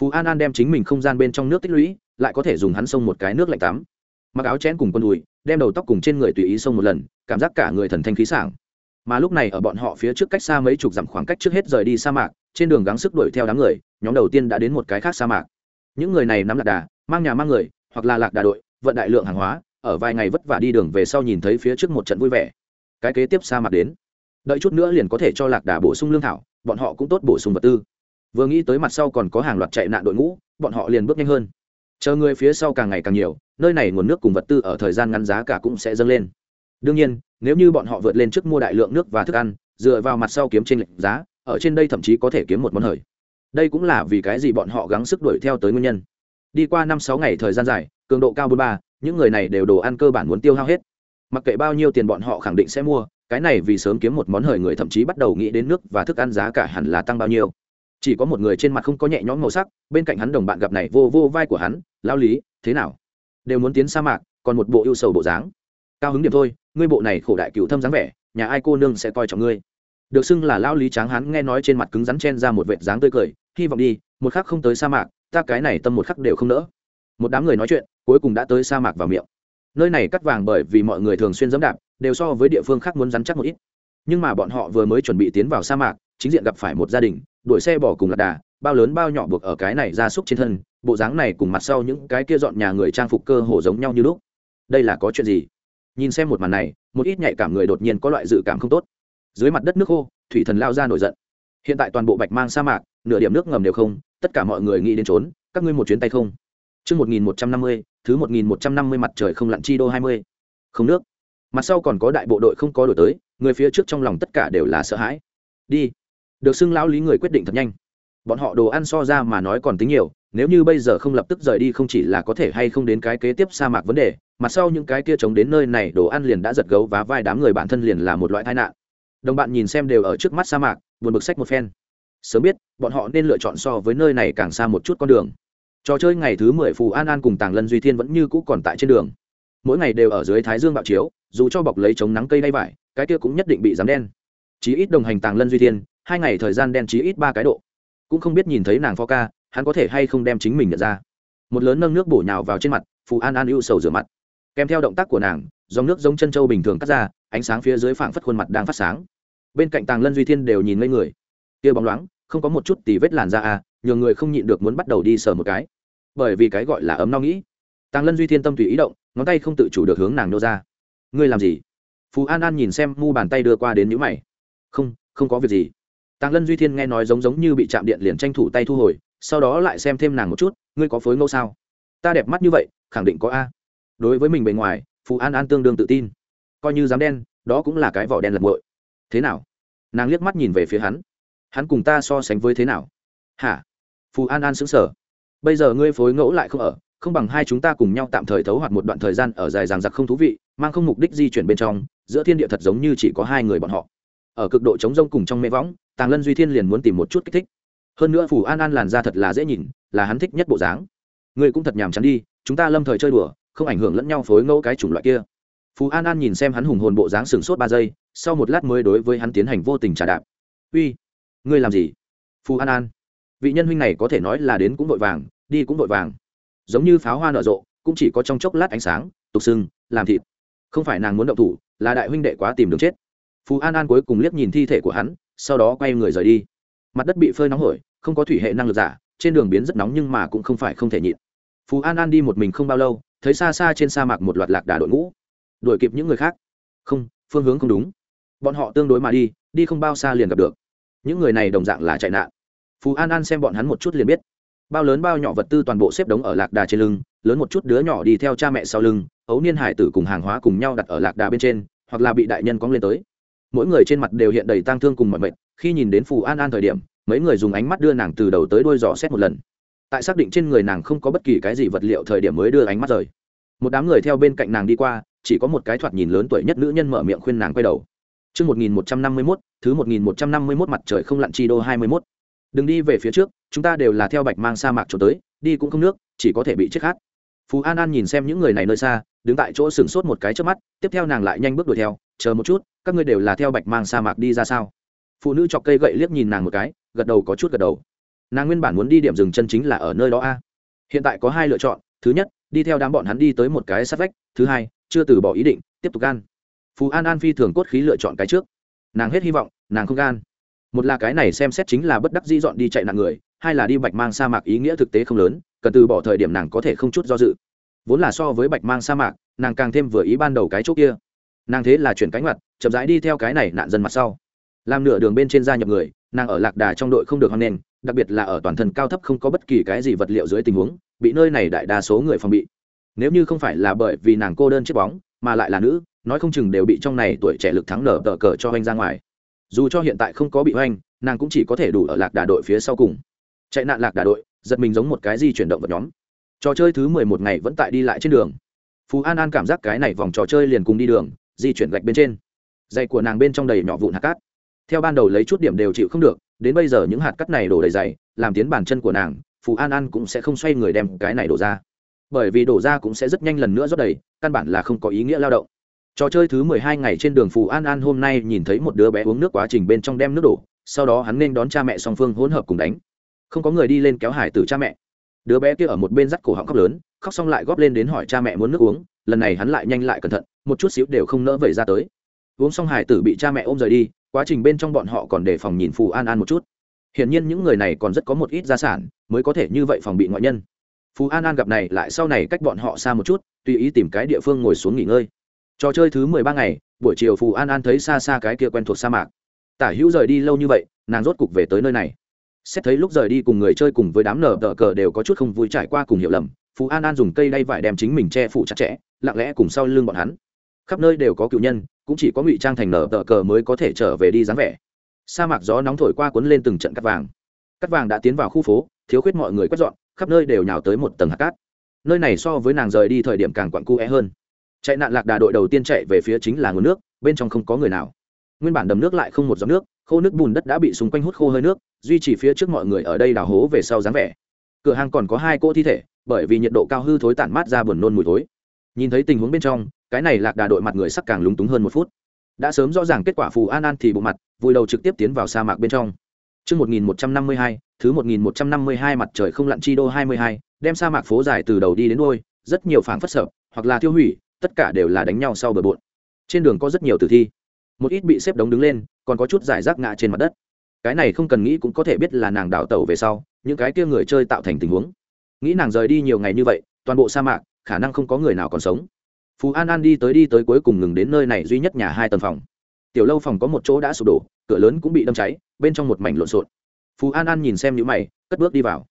Phù an an đem chính mình không gian bên trong nước tích lũy, lại có thể dùng hắn sông một cái nước lạnh tắm. Mặc áo chén cùng con đùi, đem đầu tóc cùng trên người tùy ý sông một lần, cảm giác cả người thần thanh khí sảng. Mà lúc này ở bọn họ phía trước cách xa mấy chục dặm khoảng cách trước hết rời đi sa mạc, trên đường gắng sức đuổi theo đám người, nhóm đầu tiên đã đến một cái khác sa mạc những người này nắm lạc đà, mang nhà mang người, hoặc là lạc đà đội, vận đại lượng hàng hóa, ở vài ngày vất vả đi đường về sau nhìn thấy phía trước một trận vui vẻ. Cái kế tiếp sa mạc đến. Đợi chút nữa liền có thể cho lạc đà bổ sung lương thảo, bọn họ cũng tốt bổ sung vật tư. Vừa nghĩ tới mặt sau còn có hàng loạt chạy nạn đội ngũ, bọn họ liền bước nhanh hơn. Chờ người phía sau càng ngày càng nhiều, nơi này nguồn nước cùng vật tư ở thời gian ngắn giá cả cũng sẽ dâng lên. Đương nhiên, nếu như bọn họ vượt lên trước mua đại lượng nước và thức ăn, dựa vào mặt sau kiếm trên lệnh giá, ở trên đây thậm chí có thể kiếm một món hời đây cũng là vì cái gì bọn họ gắng sức đuổi theo tới nguyên nhân. Đi qua năm sáu ngày thời gian dài, cường độ cao bốn ba, những người này đều đồ ăn cơ bản muốn tiêu hao hết. Mặc kệ bao nhiêu tiền bọn họ khẳng định sẽ mua, cái này vì sớm kiếm một món hời người thậm chí bắt đầu nghĩ đến nước và thức ăn giá cả hẳn là tăng bao nhiêu. Chỉ có một người trên mặt không có nhẹ nhõm màu sắc, bên cạnh hắn đồng bạn gặp này vô vô vai của hắn lao lý, thế nào? Đều muốn tiến sa mạc, còn một bộ ưu sầu bộ dáng. Cao hứng điểm thôi, ngươi bộ này khổ đại cựu thâm dáng vẻ, nhà ai cô nương sẽ coi trọng ngươi? Được xưng là lao lý tráng hắn nghe nói trên mặt cứng rắn chen ra một vệt dáng tươi cười, hy vọng đi, một khắc không tới sa mạc, ta cái này tâm một khắc đều không nỡ. Một đám người nói chuyện, cuối cùng đã tới sa mạc vào miệng. Nơi này cắt vàng bởi vì mọi người thường xuyên dẫm đạp, đều so với địa phương khác muốn rắn chắc một ít. Nhưng mà bọn họ vừa mới chuẩn bị tiến vào sa mạc, chính diện gặp phải một gia đình, đuổi xe bỏ cùng lạc đà, bao lớn bao nhỏ buộc ở cái này ra súc trên thân, bộ dáng này cùng mặt sau những cái kia dọn nhà người trang phục cơ hồ giống nhau như lúc. Đây là có chuyện gì? Nhìn xem một màn này, một ít nhạy cảm người đột nhiên có loại dự cảm không tốt dưới mặt đất nước khô thủy thần lao ra nổi giận hiện tại toàn bộ bạch mang sa mạc nửa điểm nước ngầm đều không tất cả mọi người nghĩ đến trốn các ngươi một chuyến tay không Trước 1150, thứ 1150 mặt trời không lặn chi đô 20. Không nước. Mặt sau còn có đại bộ đội không có đổi tới, người phía trước trong lòng tất cả đều là sợ hãi. Đi. Được xưng lão lý người quyết định thật nhanh. Bọn họ đồ ăn so ra mà nói còn tính nhiều, nếu như bây giờ không lập tức rời đi không chỉ là có thể hay không đến cái kế tiếp sa mạc vấn đề, mặt sau những cái kia chống đến nơi này đồ ăn liền đã giật gấu và vai đám người bản thân liền là một loại tai nạn. Đồng bạn nhìn xem đều ở trước mắt sa mạc, buồn bực sách một phen. Sớm biết, bọn họ nên lựa chọn so với nơi này càng xa một chút con đường. Trò chơi ngày thứ mười phù an an cùng tàng lân duy thiên vẫn như cũ còn tại trên đường. Mỗi ngày đều ở dưới thái dương bạo chiếu dù cho bọc lấy chống nắng cây đay vải cái kia cũng nhất định bị dám đen. Chí ít đồng hành tàng lân duy thiên hai ngày thời gian đen chí ít ba cái độ. Cũng không biết nhìn thấy nàng pho ca hắn có thể hay không đem chính mình nhận ra. Một lớn nâng nước bổ nhào vào trên mặt phù an an ưu sầu rửa mặt. Kèm theo động tác của nàng dòng nước giống chân trâu bình thường cắt ra ánh sáng phía dưới phảng phất khuôn mặt đang phát sáng bên cạnh tàng lân duy thiên đều nhìn ngây người. Kia bóng loáng, không có một chút tì vết làn da à nhiều người không nhịn được muốn bắt đầu đi sờ một cái. Bởi vì cái gọi là ấm no nghĩ. Tàng lân duy thiên tâm tùy ý động, ngón tay không tự chủ được hướng nàng nô ra. Ngươi làm gì? Phú an an nhìn xem mu bàn tay đưa qua đến nhữ mày. Không không có việc gì. Tàng lân duy thiên nghe nói giống giống như bị chạm điện liền tranh thủ tay thu hồi, sau đó lại xem thêm nàng một chút, ngươi có phối ngẫu sao? Ta đẹp mắt như vậy, khẳng định có a. Đối với mình bề ngoài phú an an tương đương tự tin. Coi như dám đen, đó cũng là cái vỏ đen lật bội thế nào? Nàng liếc mắt nhìn về phía hắn. Hắn cùng ta so sánh với thế nào? Hả? Phù an an xứng sở bây giờ ngươi phối ngẫu lại không ở, không bằng hai chúng ta cùng nhau tạm thời thấu hoạt một đoạn thời gian ở dài ràng giặc không thú vị, mang không mục đích di chuyển bên trong, giữa thiên địa thật giống như chỉ có hai người bọn họ. Ở cực độ chống rông cùng trong mê võng, tàng lân duy thiên liền muốn tìm một chút kích thích. Hơn nữa phù an an làn ra thật là dễ nhìn, là hắn thích nhất bộ dáng. Ngươi cũng thật nhàm chán đi, chúng ta lâm thời chơi đùa, không ảnh hưởng lẫn nhau phối ngẫu cái chủng loại kia phù an an nhìn xem hắn hùng hồn bộ dáng sừng sốt ba giây, sau một lát mới đối với hắn tiến hành vô tình trả đạp. Uy, ngươi làm gì? Phù an an. Vị nhân huynh này có thể nói là đến cũng vội vàng, đi cũng vội vàng. Giống như pháo hoa nở rộ, cũng chỉ có trong chốc lát ánh sáng, tục sưng làm thịt. Không phải nàng muốn động thủ, là đại huynh đệ quá tìm đường chết. Phú an an cuối cùng liếc nhìn thi thể của hắn, sau đó quay người rời đi. Mặt đất bị phơi nóng hổi, không có thủy hệ năng lực giả, trên đường biến rất nóng nhưng mà cũng không phải không thể nhịn. Phú an an đi một mình không bao lâu, thấy xa xa trên sa mạc một loạt lạc đà đội ngũ đuổi kịp những người khác. Không, phương hướng không đúng. Bọn họ tương đối mà đi đi không bao xa liền gặp được. Những người này đồng dạng là chạy nạn. Phú an an xem bọn hắn một chút liền biết. Bao lớn bao nhỏ vật tư toàn bộ xếp đống ở lạc đà trên lưng, lớn một chút đứa nhỏ đi theo cha mẹ sau lưng, ấu niên hải tử cùng hàng hóa cùng nhau đặt ở lạc đà bên trên, hoặc là bị đại nhân cóng lên tới. Mỗi người trên mặt đều hiện đầy tang thương cùng mọi mệnh khi nhìn đến phù an an thời điểm, mấy người dùng ánh mắt đưa nàng từ đầu tới đôi dò xét một lần. Tại xác định trên người nàng không có bất kỳ cái gì vật liệu thời điểm mới đưa ánh mắt rời. Một đám người theo bên cạnh nàng đi qua chỉ có một cái thoạt nhìn lớn tuổi nhất nữ nhân mở miệng khuyên nàng quay đầu Trước 1151, thứ 1151 mặt trời không lặn chi đô 21. Đừng đi về phía trước, chúng ta đều là theo bạch mang sa mạc trốn tới, đi cũng không nước, chỉ có thể bị chết khát. Phú An An nhìn xem những người này nơi xa, đứng tại chỗ sừng sốt một cái trước mắt, tiếp theo nàng lại nhanh bước đuổi theo, chờ một chút, các ngươi đều là theo bạch mang sa mạc đi ra sao? Phụ nữ chọc cây gậy liếc nhìn nàng một cái, gật đầu có chút gật đầu. Nàng nguyên bản muốn đi điểm dừng chân chính là ở nơi đó a. Hiện tại có hai lựa chọn, thứ nhất, đi theo đám bọn hắn đi tới một cái sát vách, thứ hai, chưa từ bỏ ý định, tiếp tục gan. Phú an an phi thường cốt khí lựa chọn cái trước. Nàng hết hy vọng nàng không gan. Một là cái này xem xét chính là bất đắc dĩ dọn đi chạy nạn người hai là đi bạch mang sa mạc ý nghĩa thực tế không lớn cần từ bỏ thời điểm nàng có thể không chút do dự. Vốn là so với bạch mang sa mạc nàng càng thêm vừa ý ban đầu cái chỗ kia. Nàng thế là chuyển cánh mặt chậm rãi đi theo cái này nạn dân mặt sau. Làm nửa đường bên trên gia nhập người nàng ở lạc đà trong đội không được hoan nghênh đặc biệt là ở toàn thân cao thấp không có bất kỳ cái gì vật liệu dưới tình huống bị nơi này đại đa số người phòng bị nếu như không phải là bởi vì nàng cô đơn chiếc bóng, mà lại là nữ, nói không chừng đều bị trong này tuổi trẻ lực thắng nở tờ cờ cho anh ra ngoài. Dù cho hiện tại không có bị oanh nàng cũng chỉ có thể đủ ở lạc đà đội phía sau cùng. Chạy nạn lạc đà đội, giật mình giống một cái di chuyển động vật nhóm. Trò chơi thứ mười một ngày vẫn tại đi lại trên đường. Phú an an cảm giác cái này vòng trò chơi liền cùng đi đường, di chuyển gạch bên trên. Dày của nàng bên trong đầy nhỏ vụn hạt cát. Theo ban đầu lấy chút điểm đều chịu không được, đến bây giờ những hạt cát này đổ đầy dày, làm tiến bàn chân của nàng, phú an an cũng sẽ không xoay người đem cái này đổ ra bởi vì đổ ra cũng sẽ rất nhanh lần nữa rót đầy, căn bản là không có ý nghĩa lao động. Trò chơi thứ mười hai ngày trên đường phù an an hôm nay nhìn thấy một đứa bé uống nước quá trình bên trong đem nước đổ, sau đó hắn nên đón cha mẹ song phương hỗn hợp cùng đánh. Không có người đi lên kéo hải từ cha mẹ. Đứa bé kia ở một bên dắt cổ họng khóc lớn, khóc xong lại góp lên đến hỏi cha mẹ muốn nước uống, lần này hắn lại nhanh lại cẩn thận, một chút xíu đều không nỡ vẩy ra tới. Uống xong hải tử bị cha mẹ ôm rời đi, quá trình bên trong bọn họ còn đề phòng nhìn phù an an một chút. Hiển nhiên những người này còn rất có một ít gia sản, mới có thể như vậy phòng bị ngoại nhân phù an an gặp này lại sau này cách bọn họ xa một chút, tùy ý tìm cái địa phương ngồi xuống nghỉ ngơi. Trò chơi thứ mười ba ngày, buổi chiều phù an an thấy xa xa cái kia quen thuộc sa mạc. Tả hữu rời đi lâu như vậy, nàng rốt cục về tới nơi này. Xét thấy lúc rời đi cùng người chơi cùng với đám nở tờ cờ đều có chút không vui trải qua cùng hiểu lầm phù an an dùng cây đay vải đem chính mình che phủ chặt chẽ, lặng lẽ cùng sau lưng bọn hắn. Khắp nơi đều có cựu nhân, cũng chỉ có ngụy trang thành nở tờ cờ mới có thể trở về đi dáng vẻ. Sa mạc gió nóng thổi qua cuốn lên từng trận cắt vàng. Cắt vàng đã tiến vào khu phố, thiếu khuyết mọi người quét dọn khắp nơi đều nhào tới một tầng hạt cát. Nơi này so với nàng rời đi thời điểm càng quặn cu é hơn. Chạy nạn lạc đà đội đầu tiên chạy về phía chính là nguồn nước, bên trong không có người nào. Nguyên bản đầm nước lại không một giọt nước, khô nước bùn đất đã bị xung quanh hút khô hơi nước, duy trì phía trước mọi người ở đây đào hố về sau dáng vẻ. Cửa hàng còn có hai cỗ thi thể, bởi vì nhiệt độ cao hư thối tản mát ra buồn nôn mùi thối. Nhìn thấy tình huống bên trong, cái này lạc đà đội mặt người sắc càng lúng túng hơn một phút. Đã sớm rõ ràng kết quả phù an an thì bộ mặt, vùi đầu trực tiếp tiến vào sa mạc bên trong. Trước 1152, thứ 1152 mặt trời không lặn chi đô 22, đem sa mạc phố dài từ đầu đi đến đuôi, rất nhiều phảng phất sợ, hoặc là tiêu hủy, tất cả đều là đánh nhau sau bờ bộn. Trên đường có rất nhiều tử thi. Một ít bị xếp đống đứng lên còn có chút giải rác ngã trên mặt đất. Cái này không cần nghĩ cũng có thể biết là nàng đào tẩu về sau những cái kia người chơi tạo thành tình huống. Nghĩ nàng rời đi nhiều ngày như vậy toàn bộ sa mạc khả năng không có người nào còn sống. Phú an an đi tới đi tới cuối cùng ngừng đến nơi này duy nhất nhà hai tầng phòng tiểu lâu phòng có một chỗ đã sụp đổ, cửa lớn cũng bị đâm cháy, bên trong một mảnh lộn xộn. Phú an an nhìn xem những mày, cất bước đi vào.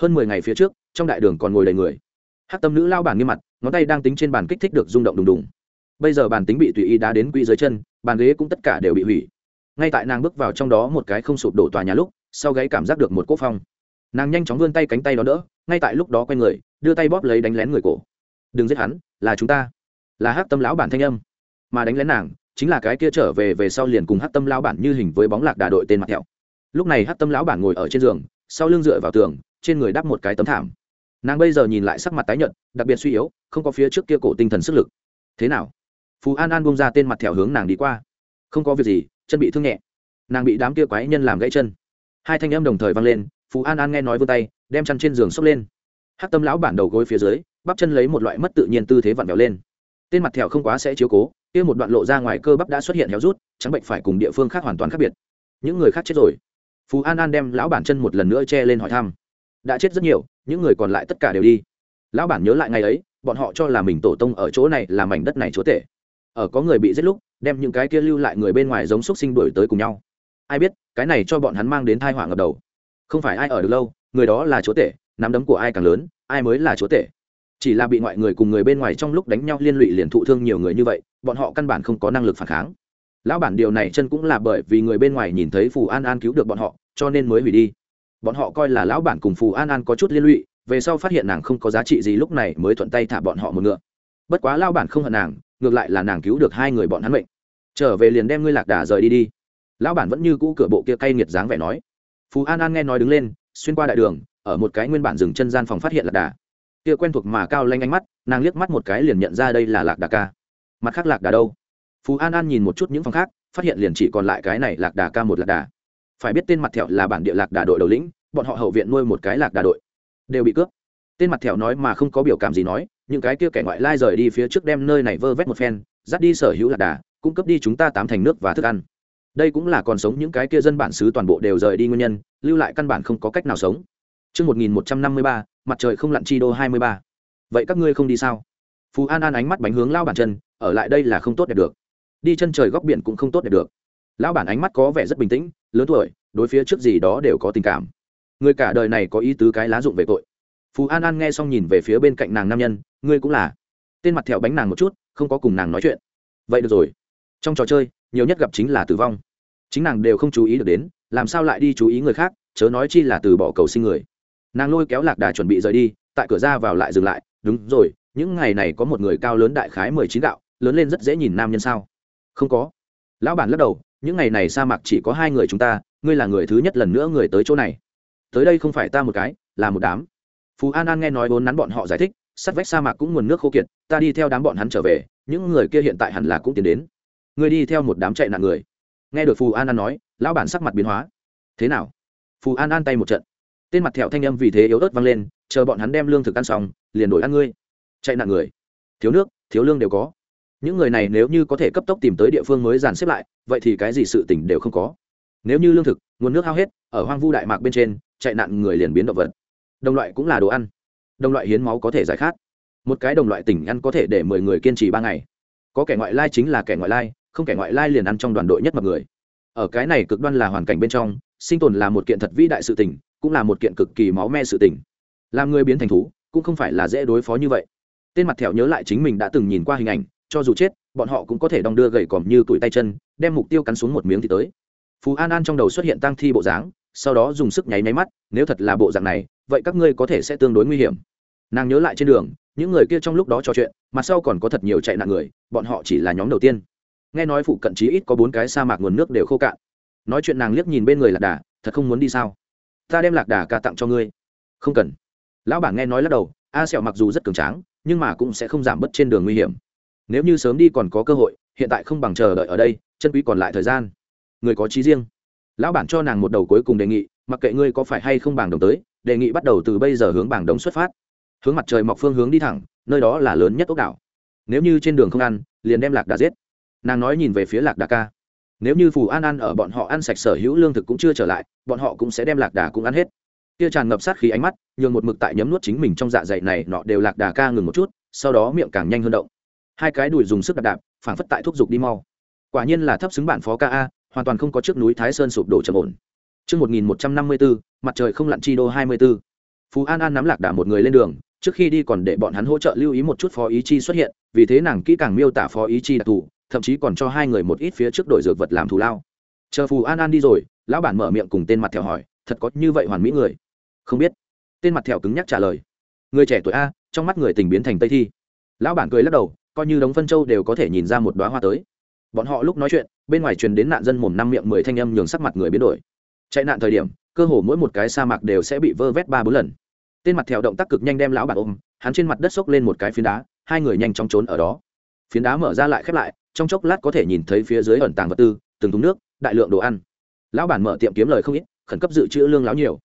Hơn mười ngày phía trước, trong đại đường còn ngồi đầy người. Hát tâm nữ lao bản nghiêm mặt, ngón tay đang tính trên bàn kích thích được rung động đùng đùng. Bây giờ bàn tính bị tùy ý đá đến quỹ dưới chân, bàn ghế cũng tất cả đều bị hủy. Ngay tại nàng bước vào trong đó một cái không sụp đổ tòa nhà lúc, sau gáy cảm giác được một cốt phong. Nàng nhanh chóng vươn tay cánh tay đó đỡ, ngay tại lúc đó quay người, đưa tay bóp lấy đánh lén người cổ. Đừng giết hắn, là chúng ta. Là hát tâm lão bản thanh âm. Mà đánh lén nàng chính là cái kia trở về về sau liền cùng hát tâm lão bản như hình với bóng lạc đà đội tên mặt thẹo. Lúc này hát tâm lão bản ngồi ở trên giường, sau lưng dựa vào tường, trên người đắp một cái tấm thảm. Nàng bây giờ nhìn lại sắc mặt tái nhợt, đặc biệt suy yếu, không có phía trước kia cổ tinh thần sức lực. Thế nào? Phú an an buông ra tên mặt thẹo hướng nàng đi qua. Không có việc gì, chân bị thương nhẹ. Nàng bị đám kia quái nhân làm gãy chân. Hai thanh em đồng thời vang lên phú an an nghe nói vươn tay, đem chăn trên giường xốc lên. Hát tâm lão bản đầu gối phía dưới, bắp chân lấy một loại mất tự nhiên tư thế vặn vẹo lên. Tên mặt thẹo không quá sẽ chiếu cố kia một đoạn lộ ra ngoài cơ bắp đã xuất hiện héo rút, trắng bệnh phải cùng địa phương khác hoàn toàn khác biệt. Những người khác chết rồi. Phú an an đem lão bản chân một lần nữa che lên hỏi thăm. Đã chết rất nhiều, những người còn lại tất cả đều đi. Lão bản nhớ lại ngày ấy, bọn họ cho là mình tổ tông ở chỗ này là mảnh đất này chúa tể. Ở có người bị giết lúc, đem những cái kia lưu lại người bên ngoài giống xúc sinh đuổi tới cùng nhau. Ai biết, cái này cho bọn hắn mang đến thai họa ngập đầu. Không phải ai ở được lâu, người đó là chúa tể, nắm đấm của ai càng lớn, ai mới là chúa tể chỉ là bị ngoại người cùng người bên ngoài trong lúc đánh nhau liên lụy liền thụ thương nhiều người như vậy, bọn họ căn bản không có năng lực phản kháng. Lão bản điều này chân cũng là bởi vì người bên ngoài nhìn thấy phù an an cứu được bọn họ, cho nên mới hủy đi. Bọn họ coi là lão bản cùng phù an an có chút liên lụy, về sau phát hiện nàng không có giá trị gì lúc này mới thuận tay thả bọn họ một ngựa. Bất quá lao bản không hận nàng, ngược lại là nàng cứu được hai người bọn hắn mệnh. Trở về liền đem ngươi lạc đà rời đi đi. Lão bản vẫn như cũ cửa bộ kia cay nghiệt dáng vẻ nói. Phú an an nghe nói đứng lên, xuyên qua đại đường, ở một cái nguyên bản dừng chân gian phòng phát hiện lạc đà kia quen thuộc mà cao lanh ánh mắt nàng liếc mắt một cái liền nhận ra đây là lạc đà ca. Mặt khác lạc đà đâu? Phú an an nhìn một chút những phòng khác phát hiện liền chỉ còn lại cái này lạc đà ca một lạc đà. Phải biết tên mặt thẹo là bản địa lạc đà đội đầu lĩnh bọn họ hậu viện nuôi một cái lạc đà đội. Đều bị cướp. Tên mặt thẹo nói mà không có biểu cảm gì nói những cái kia kẻ ngoại lai rời đi phía trước đem nơi này vơ vét một phen dắt đi sở hữu lạc đà cung cấp đi chúng ta tám thành nước và thức ăn. Đây cũng là còn sống những cái kia dân bản xứ toàn bộ đều rời đi nguyên nhân lưu lại căn bản không có cách nào sống. Trước 1153, mặt trời không lặn chi đô 23. vậy các ngươi không đi sao? Phú an an ánh mắt bánh hướng lao bản chân, ở lại đây là không tốt đẹp được. Đi chân trời góc biển cũng không tốt đẹp được. Lão bản ánh mắt có vẻ rất bình tĩnh, lớn tuổi, đối phía trước gì đó đều có tình cảm. Người cả đời này có ý tứ cái lá dụng về tội. Phú an an nghe xong nhìn về phía bên cạnh nàng nam nhân, ngươi cũng là. Tên mặt thẹo bánh nàng một chút, không có cùng nàng nói chuyện. Vậy được rồi. Trong trò chơi, nhiều nhất gặp chính là tử vong. Chính nàng đều không chú ý được đến, làm sao lại đi chú ý người khác, chớ nói chi là từ bỏ cầu sinh người nàng lôi kéo lạc đà chuẩn bị rời đi tại cửa ra vào lại dừng lại. Đúng rồi những ngày này có một người cao lớn đại khái mười chín gạo, lớn lên rất dễ nhìn nam nhân sao? Không có. Lão bản lắc đầu những ngày này sa mạc chỉ có hai người chúng ta ngươi là người thứ nhất lần nữa người tới chỗ này. Tới đây không phải ta một cái là một đám. Phú an an nghe nói vốn nắn bọn họ giải thích sắt vách sa mạc cũng nguồn nước khô kiệt ta đi theo đám bọn hắn trở về những người kia hiện tại hẳn là cũng tiến đến. Ngươi đi theo một đám chạy nạn người. Nghe được phù an an nói lão bản sắc mặt biến hóa. Thế nào? Phù an an tay một trận tên mặt thẹo thanh âm vì thế yếu ớt vang lên, chờ bọn hắn đem lương thực ăn xong, liền đổi ăn ngươi. Chạy nạn người. Thiếu nước, thiếu lương đều có. Những người này nếu như có thể cấp tốc tìm tới địa phương mới dàn xếp lại, vậy thì cái gì sự tỉnh đều không có. Nếu như lương thực, nguồn nước hao hết, ở hoang vu đại mạc bên trên, chạy nạn người liền biến động vật. Đồng loại cũng là đồ ăn. Đồng loại hiến máu có thể giải khát. Một cái đồng loại tỉnh ăn có thể để mười người kiên trì ba ngày. Có kẻ ngoại lai chính là kẻ ngoại lai, không kẻ ngoại lai liền ăn trong đoàn đội nhất mập người. Ở cái này cực đoan là hoàn cảnh bên trong sinh tồn là một kiện thật vĩ đại sự tình, cũng là một kiện cực kỳ máu me sự tình. Làm người biến thành thú, cũng không phải là dễ đối phó như vậy. Tên mặt thẹo nhớ lại chính mình đã từng nhìn qua hình ảnh, cho dù chết, bọn họ cũng có thể đong đưa gầy còm như tuổi tay chân, đem mục tiêu cắn xuống một miếng thì tới. Phú an an trong đầu xuất hiện tăng thi bộ dáng, sau đó dùng sức nháy máy mắt, nếu thật là bộ dạng này, vậy các ngươi có thể sẽ tương đối nguy hiểm. Nàng nhớ lại trên đường, những người kia trong lúc đó trò chuyện mặt sau còn có thật nhiều chạy nạn người, bọn họ chỉ là nhóm đầu tiên. Nghe nói phụ cận chí ít có bốn cái sa mạc nguồn nước đều khô cạn nói chuyện nàng liếc nhìn bên người lạc đà, thật không muốn đi sao? Ta đem lạc đà ca tặng cho ngươi. Không cần. Lão bản nghe nói lắc đầu, a sẹo mặc dù rất cường tráng, nhưng mà cũng sẽ không giảm bớt trên đường nguy hiểm. Nếu như sớm đi còn có cơ hội, hiện tại không bằng chờ đợi ở đây, chân quý còn lại thời gian. Người có trí riêng. Lão bản cho nàng một đầu cuối cùng đề nghị, mặc kệ ngươi có phải hay không bảng đồng tới, đề nghị bắt đầu từ bây giờ hướng bảng đồng xuất phát. Hướng mặt trời mọc phương hướng đi thẳng, nơi đó là lớn nhất ốc đảo. Nếu như trên đường không ăn, liền đem lạc đà giết. Nàng nói nhìn về phía lạc đà ca nếu như phù an ăn ở bọn họ ăn sạch sở hữu lương thực cũng chưa trở lại bọn họ cũng sẽ đem lạc đà cũng ăn hết. Kia tràn ngập sát khí ánh mắt nhường một mực tại nhấm nuốt chính mình trong dạ dày này nọ đều lạc đà ca ngừng một chút sau đó miệng càng nhanh hơn động. Hai cái đùi dùng sức đạp đạp phảng phất tại thúc giục đi mau. Quả nhiên là thấp xứng bản phó ca a hoàn toàn không có trước núi thái sơn sụp đổ trầm ổn. Trước 1154, mặt trời không lặn chi đô 24. Phú An An nắm lạc đà một người lên đường, trước khi đi còn để bọn hắn hỗ trợ lưu ý một chút phó ý chi xuất hiện, vì thế nàng kỹ càng miêu tả phó ý chi đặc thù, thậm chí còn cho hai người một ít phía trước đổi dược vật làm thù lao. Chờ phù an an đi rồi, lão bản mở miệng cùng tên mặt thẹo hỏi, thật có như vậy hoàn mỹ người? Không biết. Tên mặt thẹo cứng nhắc trả lời, người trẻ tuổi a, trong mắt người tình biến thành tây thi. Lão bản cười lắc đầu, coi như đống phân châu đều có thể nhìn ra một đoá hoa tới. Bọn họ lúc nói chuyện, bên ngoài truyền đến nạn dân mồm năm miệng mười thanh âm nhường sắc mặt người biến đổi. Chạy nạn thời điểm, cơ hồ mỗi một cái sa mạc đều sẽ bị vơ vét ba bốn lần. Tên mặt thẹo động tác cực nhanh đem lão bản ôm, hắn trên mặt đất xốc lên một cái phiến đá, hai người nhanh chóng trốn ở đó. Phiến đá mở ra lại khép lại trong chốc lát có thể nhìn thấy phía dưới ẩn tàng vật tư, từng thùng nước, đại lượng đồ ăn. Lão bản mở tiệm kiếm lời không ít, khẩn cấp dự trữ lương lão nhiều.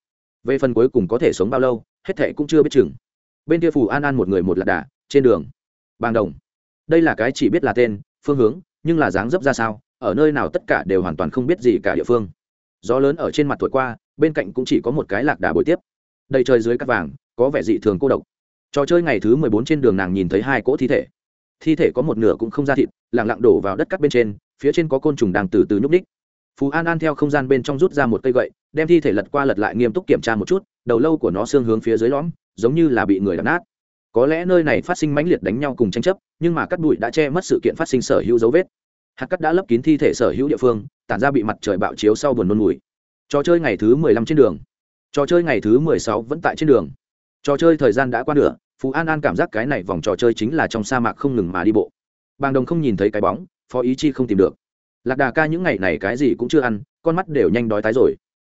Về phần cuối cùng có thể sống bao lâu, hết thệ cũng chưa biết chừng. Bên kia phù an an một người một lạc đà, trên đường. Bàng đồng. Đây là cái chỉ biết là tên, phương hướng, nhưng là dáng dấp ra sao, ở nơi nào tất cả đều hoàn toàn không biết gì cả địa phương. Gió lớn ở trên mặt thổi qua, bên cạnh cũng chỉ có một cái lạc đà bồi tiếp. Đầy trời dưới cắt vàng, có vẻ dị thường cô độc. Trò chơi ngày thứ mười bốn trên đường nàng nhìn thấy hai cỗ thi thể thi thể có một nửa cũng không ra thịt, lẳng lặng đổ vào đất cắt bên trên, phía trên có côn trùng đang từ từ nhúc ních phú an an theo không gian bên trong rút ra một cây gậy, đem thi thể lật qua lật lại nghiêm túc kiểm tra một chút, đầu lâu của nó xương hướng phía dưới lõm, giống như là bị người đập nát. Có lẽ nơi này phát sinh mãnh liệt đánh nhau cùng tranh chấp, nhưng mà cắt bụi đã che mất sự kiện phát sinh sở hữu dấu vết. Hạt cắt đã lấp kín thi thể sở hữu địa phương, tản ra bị mặt trời bạo chiếu sau buồn nôn mùi. Trò chơi ngày thứ mười lăm trên đường. Trò chơi ngày thứ mười sáu vẫn tại trên đường. Trò chơi thời gian đã qua nửa phú an an cảm giác cái này vòng trò chơi chính là trong sa mạc không ngừng mà đi bộ. Bàng đồng không nhìn thấy cái bóng, phó ý chi không tìm được. Lạc đà ca những ngày này cái gì cũng chưa ăn, con mắt đều nhanh đói tái rồi.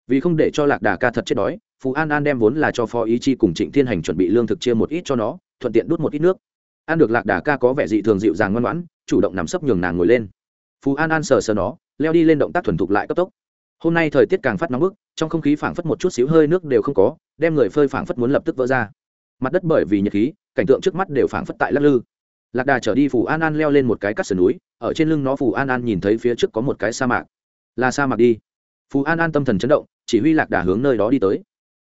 Vì không để cho lạc đà ca thật chết đói, phú an an đem vốn là cho phó ý chi cùng trịnh thiên hành chuẩn bị lương thực chia một ít cho nó, thuận tiện đút một ít nước. Ăn được lạc đà ca có vẻ dị thường dịu dàng ngoan ngoãn, chủ động nằm sấp nhường nàng ngồi lên. Phú an an sờ sờ nó, leo đi lên động tác thuần thục lại cấp tốc. Hôm nay thời tiết càng phát nóng bức, trong không khí phảng phất một chút xíu hơi nước đều không có, đem người phơi phảng phất muốn lập tức vỡ ra mặt đất bởi vì nhiệt khí, cảnh tượng trước mắt đều phảng phất tại lắc lư. Lạc đà trở đi phủ an an leo lên một cái cắt sườn núi, ở trên lưng nó phủ an an nhìn thấy phía trước có một cái sa mạc. Là sa mạc đi. Phù an an tâm thần chấn động, chỉ huy lạc đà hướng nơi đó đi tới.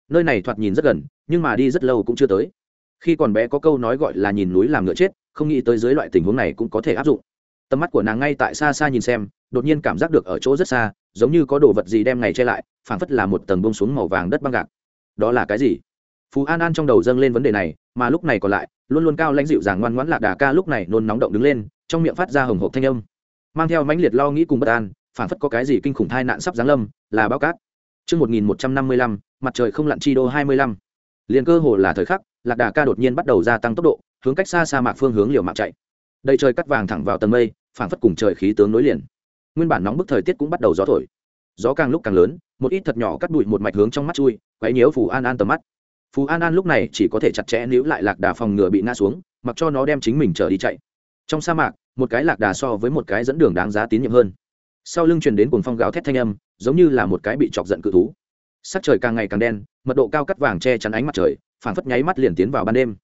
Nơi này thoạt nhìn rất gần, nhưng mà đi rất lâu cũng chưa tới. Khi còn bé có câu nói gọi là nhìn núi làm ngựa chết, không nghĩ tới dưới loại tình huống này cũng có thể áp dụng. Tầm mắt của nàng ngay tại xa xa nhìn xem, đột nhiên cảm giác được ở chỗ rất xa, giống như có đồ vật gì đem ngày che lại, phảng phất là một tầng bông xuống màu vàng đất băng gạc. Đó là cái gì? Phú an an trong đầu dâng lên vấn đề này mà lúc này còn lại luôn luôn cao lãnh dịu dàng ngoan ngoãn lạc đà ca lúc này nôn nóng động đứng lên trong miệng phát ra hồng hộp thanh âm mang theo mãnh liệt lo nghĩ cùng bất an phảng phất có cái gì kinh khủng thai nạn sắp giáng lâm là bao cát Trước 1155, mặt trời không lặn chi đô 25. liền cơ hồ là thời khắc, lạc đà ca đột nhiên bắt đầu gia tăng tốc độ, hướng cách xa sa mạc phương hướng liều mạng chạy. Đầy trời cắt vàng thẳng vào tầng mây, phảng phất cùng trời khí tướng nối liền. Nguyên bản nóng bức thời tiết cũng bắt đầu gió thổi. Gió càng lúc càng lớn, một ít thật nhỏ cắt bụi một mạch hướng trong mắt chui, quấy nhiễu Phù An An tầm mắt. Phú An An lúc này chỉ có thể chặt chẽ níu lại lạc đà phòng ngừa bị ngã xuống, mặc cho nó đem chính mình trở đi chạy. Trong sa mạc, một cái lạc đà so với một cái dẫn đường đáng giá tín nhiệm hơn. Sau lưng truyền đến cuồng phong gáo thét thanh âm giống như là một cái bị chọc giận cự thú. Sắc trời càng ngày càng đen mật độ cao cắt vàng che chắn ánh mặt trời phảng phất nháy mắt liền tiến vào ban đêm.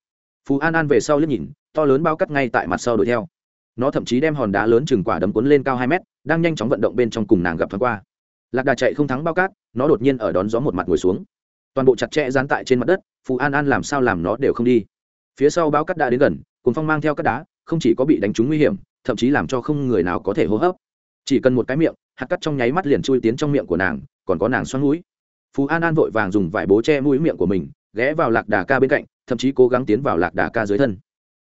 Phú an an về sau liếc nhìn to lớn bao cắt ngay tại mặt sau đuổi theo. Nó thậm chí đem hòn đá lớn chừng quả đấm cuốn lên cao hai mét đang nhanh chóng vận động bên trong cùng nàng gặp thoáng qua. Lạc đà chạy không thắng bao cát nó đột nhiên ở đón gió một mặt ngồi xuống toàn bộ chặt chẽ dán tại trên mặt đất, phù an an làm sao làm nó đều không đi. Phía sau bão cắt đã đến gần cùng phong mang theo các đá, không chỉ có bị đánh trúng nguy hiểm, thậm chí làm cho không người nào có thể hô hấp. Chỉ cần một cái miệng, hạt cắt trong nháy mắt liền chui tiến trong miệng của nàng, còn có nàng xoắn mũi. Phú an an vội vàng dùng vải bố che mũi miệng của mình, ghé vào lạc đà ca bên cạnh, thậm chí cố gắng tiến vào lạc đà ca dưới thân.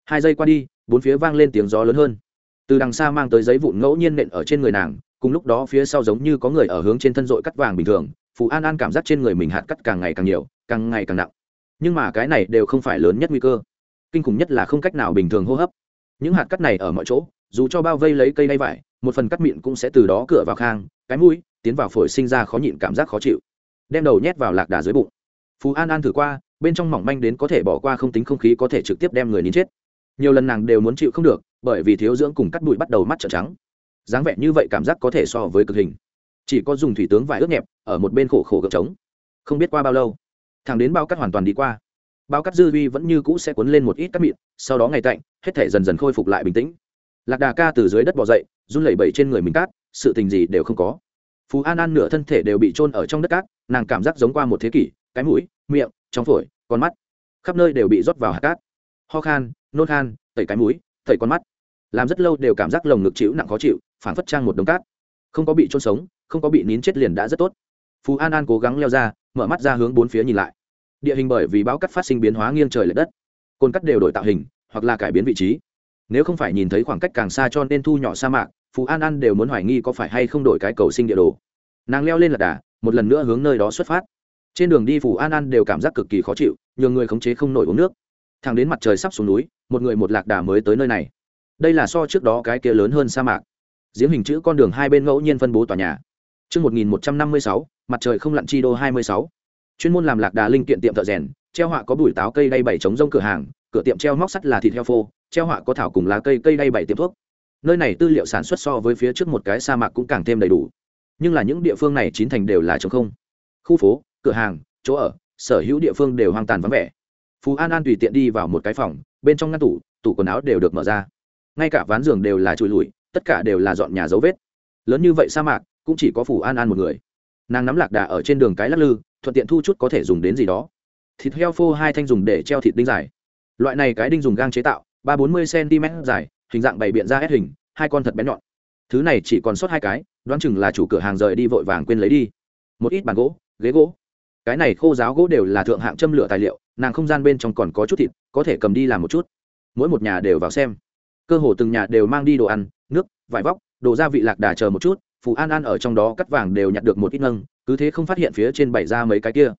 Hai giây qua đi, bốn phía vang lên tiếng gió lớn hơn. Từ đằng xa mang tới giấy vụn ngẫu nhiên nện ở trên người nàng, cùng lúc đó phía sau giống như có người ở hướng trên thân dội cắt vàng bình thường phú an an cảm giác trên người mình hạt cắt càng ngày càng nhiều, càng ngày càng nặng. Nhưng mà cái này đều không phải lớn nhất nguy cơ. Kinh khủng nhất là không cách nào bình thường hô hấp. Những hạt cắt này ở mọi chỗ, dù cho bao vây lấy cây đay vải, một phần cắt miệng cũng sẽ từ đó cửa vào khang, cái mũi, tiến vào phổi sinh ra khó nhịn cảm giác khó chịu. Đem đầu nhét vào lạc đà dưới bụng. Phú an an thử qua, bên trong mỏng manh đến có thể bỏ qua không tính không khí có thể trực tiếp đem người nín chết. Nhiều lần nàng đều muốn chịu không được, bởi vì thiếu dưỡng cùng cắt bụi bắt đầu mắt trợn trắng. Dáng vẻ như vậy cảm giác có thể so với cực hình chỉ có dùng thủy tướng vài ướt nhẹp, ở một bên khổ khổ gợp trống. Không biết qua bao lâu, thằng đến bao cắt hoàn toàn đi qua. Bao cắt dư vi vẫn như cũ sẽ cuốn lên một ít cắt mịn, sau đó ngày tạnh, hết thể dần dần khôi phục lại bình tĩnh. Lạc đà ca từ dưới đất bỏ dậy, run lẩy bẩy trên người mình cát, sự tình gì đều không có. Phú an an nửa thân thể đều bị trôn ở trong đất cát, nàng cảm giác giống qua một thế kỷ, cái mũi, miệng, trong phổi, con mắt. Khắp nơi đều bị rót vào hạt cát. Ho khan, nôn khan, tẩy cái mũi, tẩy con mắt. Làm rất lâu đều cảm giác lồng ngực chịu nặng khó chịu phản phất trang một đống cát. Không có bị trôn sống không có bị nín chết liền đã rất tốt. Phú an an cố gắng leo ra, mở mắt ra hướng bốn phía nhìn lại. Địa hình bởi vì bão cắt phát sinh biến hóa nghiêng trời l ệ đất. Côn cắt đều đổi tạo hình, hoặc là cải biến vị trí. Nếu không phải nhìn thấy khoảng cách càng xa cho nên thu nhỏ sa mạc phú an an đều muốn hoài nghi có phải hay không đổi cái cầu sinh địa đồ. Nàng leo lên lạc đà, một lần nữa hướng nơi đó xuất phát. Trên đường đi phù an an đều cảm giác cực kỳ khó chịu nhiều người khống chế không nổi uống nước. Thẳng đến mặt trời sắp xuống núi, một người một lạc đà mới tới nơi này. Đây là so trước đó cái kia lớn hơn sa mạc. Giếng hình chữ con đường hai bên ngẫu nhiên phân bố tòa nhà. Trước 1156, mặt trời không lặn chi đô 26. chuyên môn làm lạc đà linh kiện tiệm thợ rèn treo họa có bùi táo cây đay bảy trống rông cửa hàng cửa tiệm treo móc sắt là thịt heo phô treo họa có thảo cùng lá cây cây đay bảy tiệm thuốc. Nơi này tư liệu sản xuất so với phía trước một cái sa mạc cũng càng thêm đầy đủ. Nhưng là những địa phương này chín thành đều là trống không. Khu phố cửa hàng chỗ ở sở hữu địa phương đều hoang tàn vắng vẻ. Phú an an tùy tiện đi vào một cái phòng bên trong ngăn tủ tủ quần áo đều được mở ra. Ngay cả ván giường đều là trùi lủi, tất cả đều là dọn nhà dấu vết. Lớn như vậy sa mạc cũng chỉ có phủ an an một người. Nàng nắm lạc đà ở trên đường cái lắc lư, thuận tiện thu chút có thể dùng đến gì đó. Thịt heo phô hai thanh dùng để treo thịt đinh dài. Loại này cái đinh dùng gang chế tạo, ba bốn mươi cm dài, hình dạng bày biện ra ép hình, hai con thật bén nhọn. Thứ này chỉ còn sót hai cái, đoán chừng là chủ cửa hàng rời đi vội vàng quên lấy đi. Một ít bàn gỗ, ghế gỗ. Cái này khô giáo gỗ đều là thượng hạng châm lửa tài liệu, nàng không gian bên trong còn có chút thịt, có thể cầm đi làm một chút. Mỗi một nhà đều vào xem. Cơ hồ từng nhà đều mang đi đồ ăn, nước, vải vóc, đồ gia vị lạc đà chờ một chút phù an an ở trong đó cắt vàng đều nhặt được một ít nâng, cứ thế không phát hiện phía trên bảy ra mấy cái kia.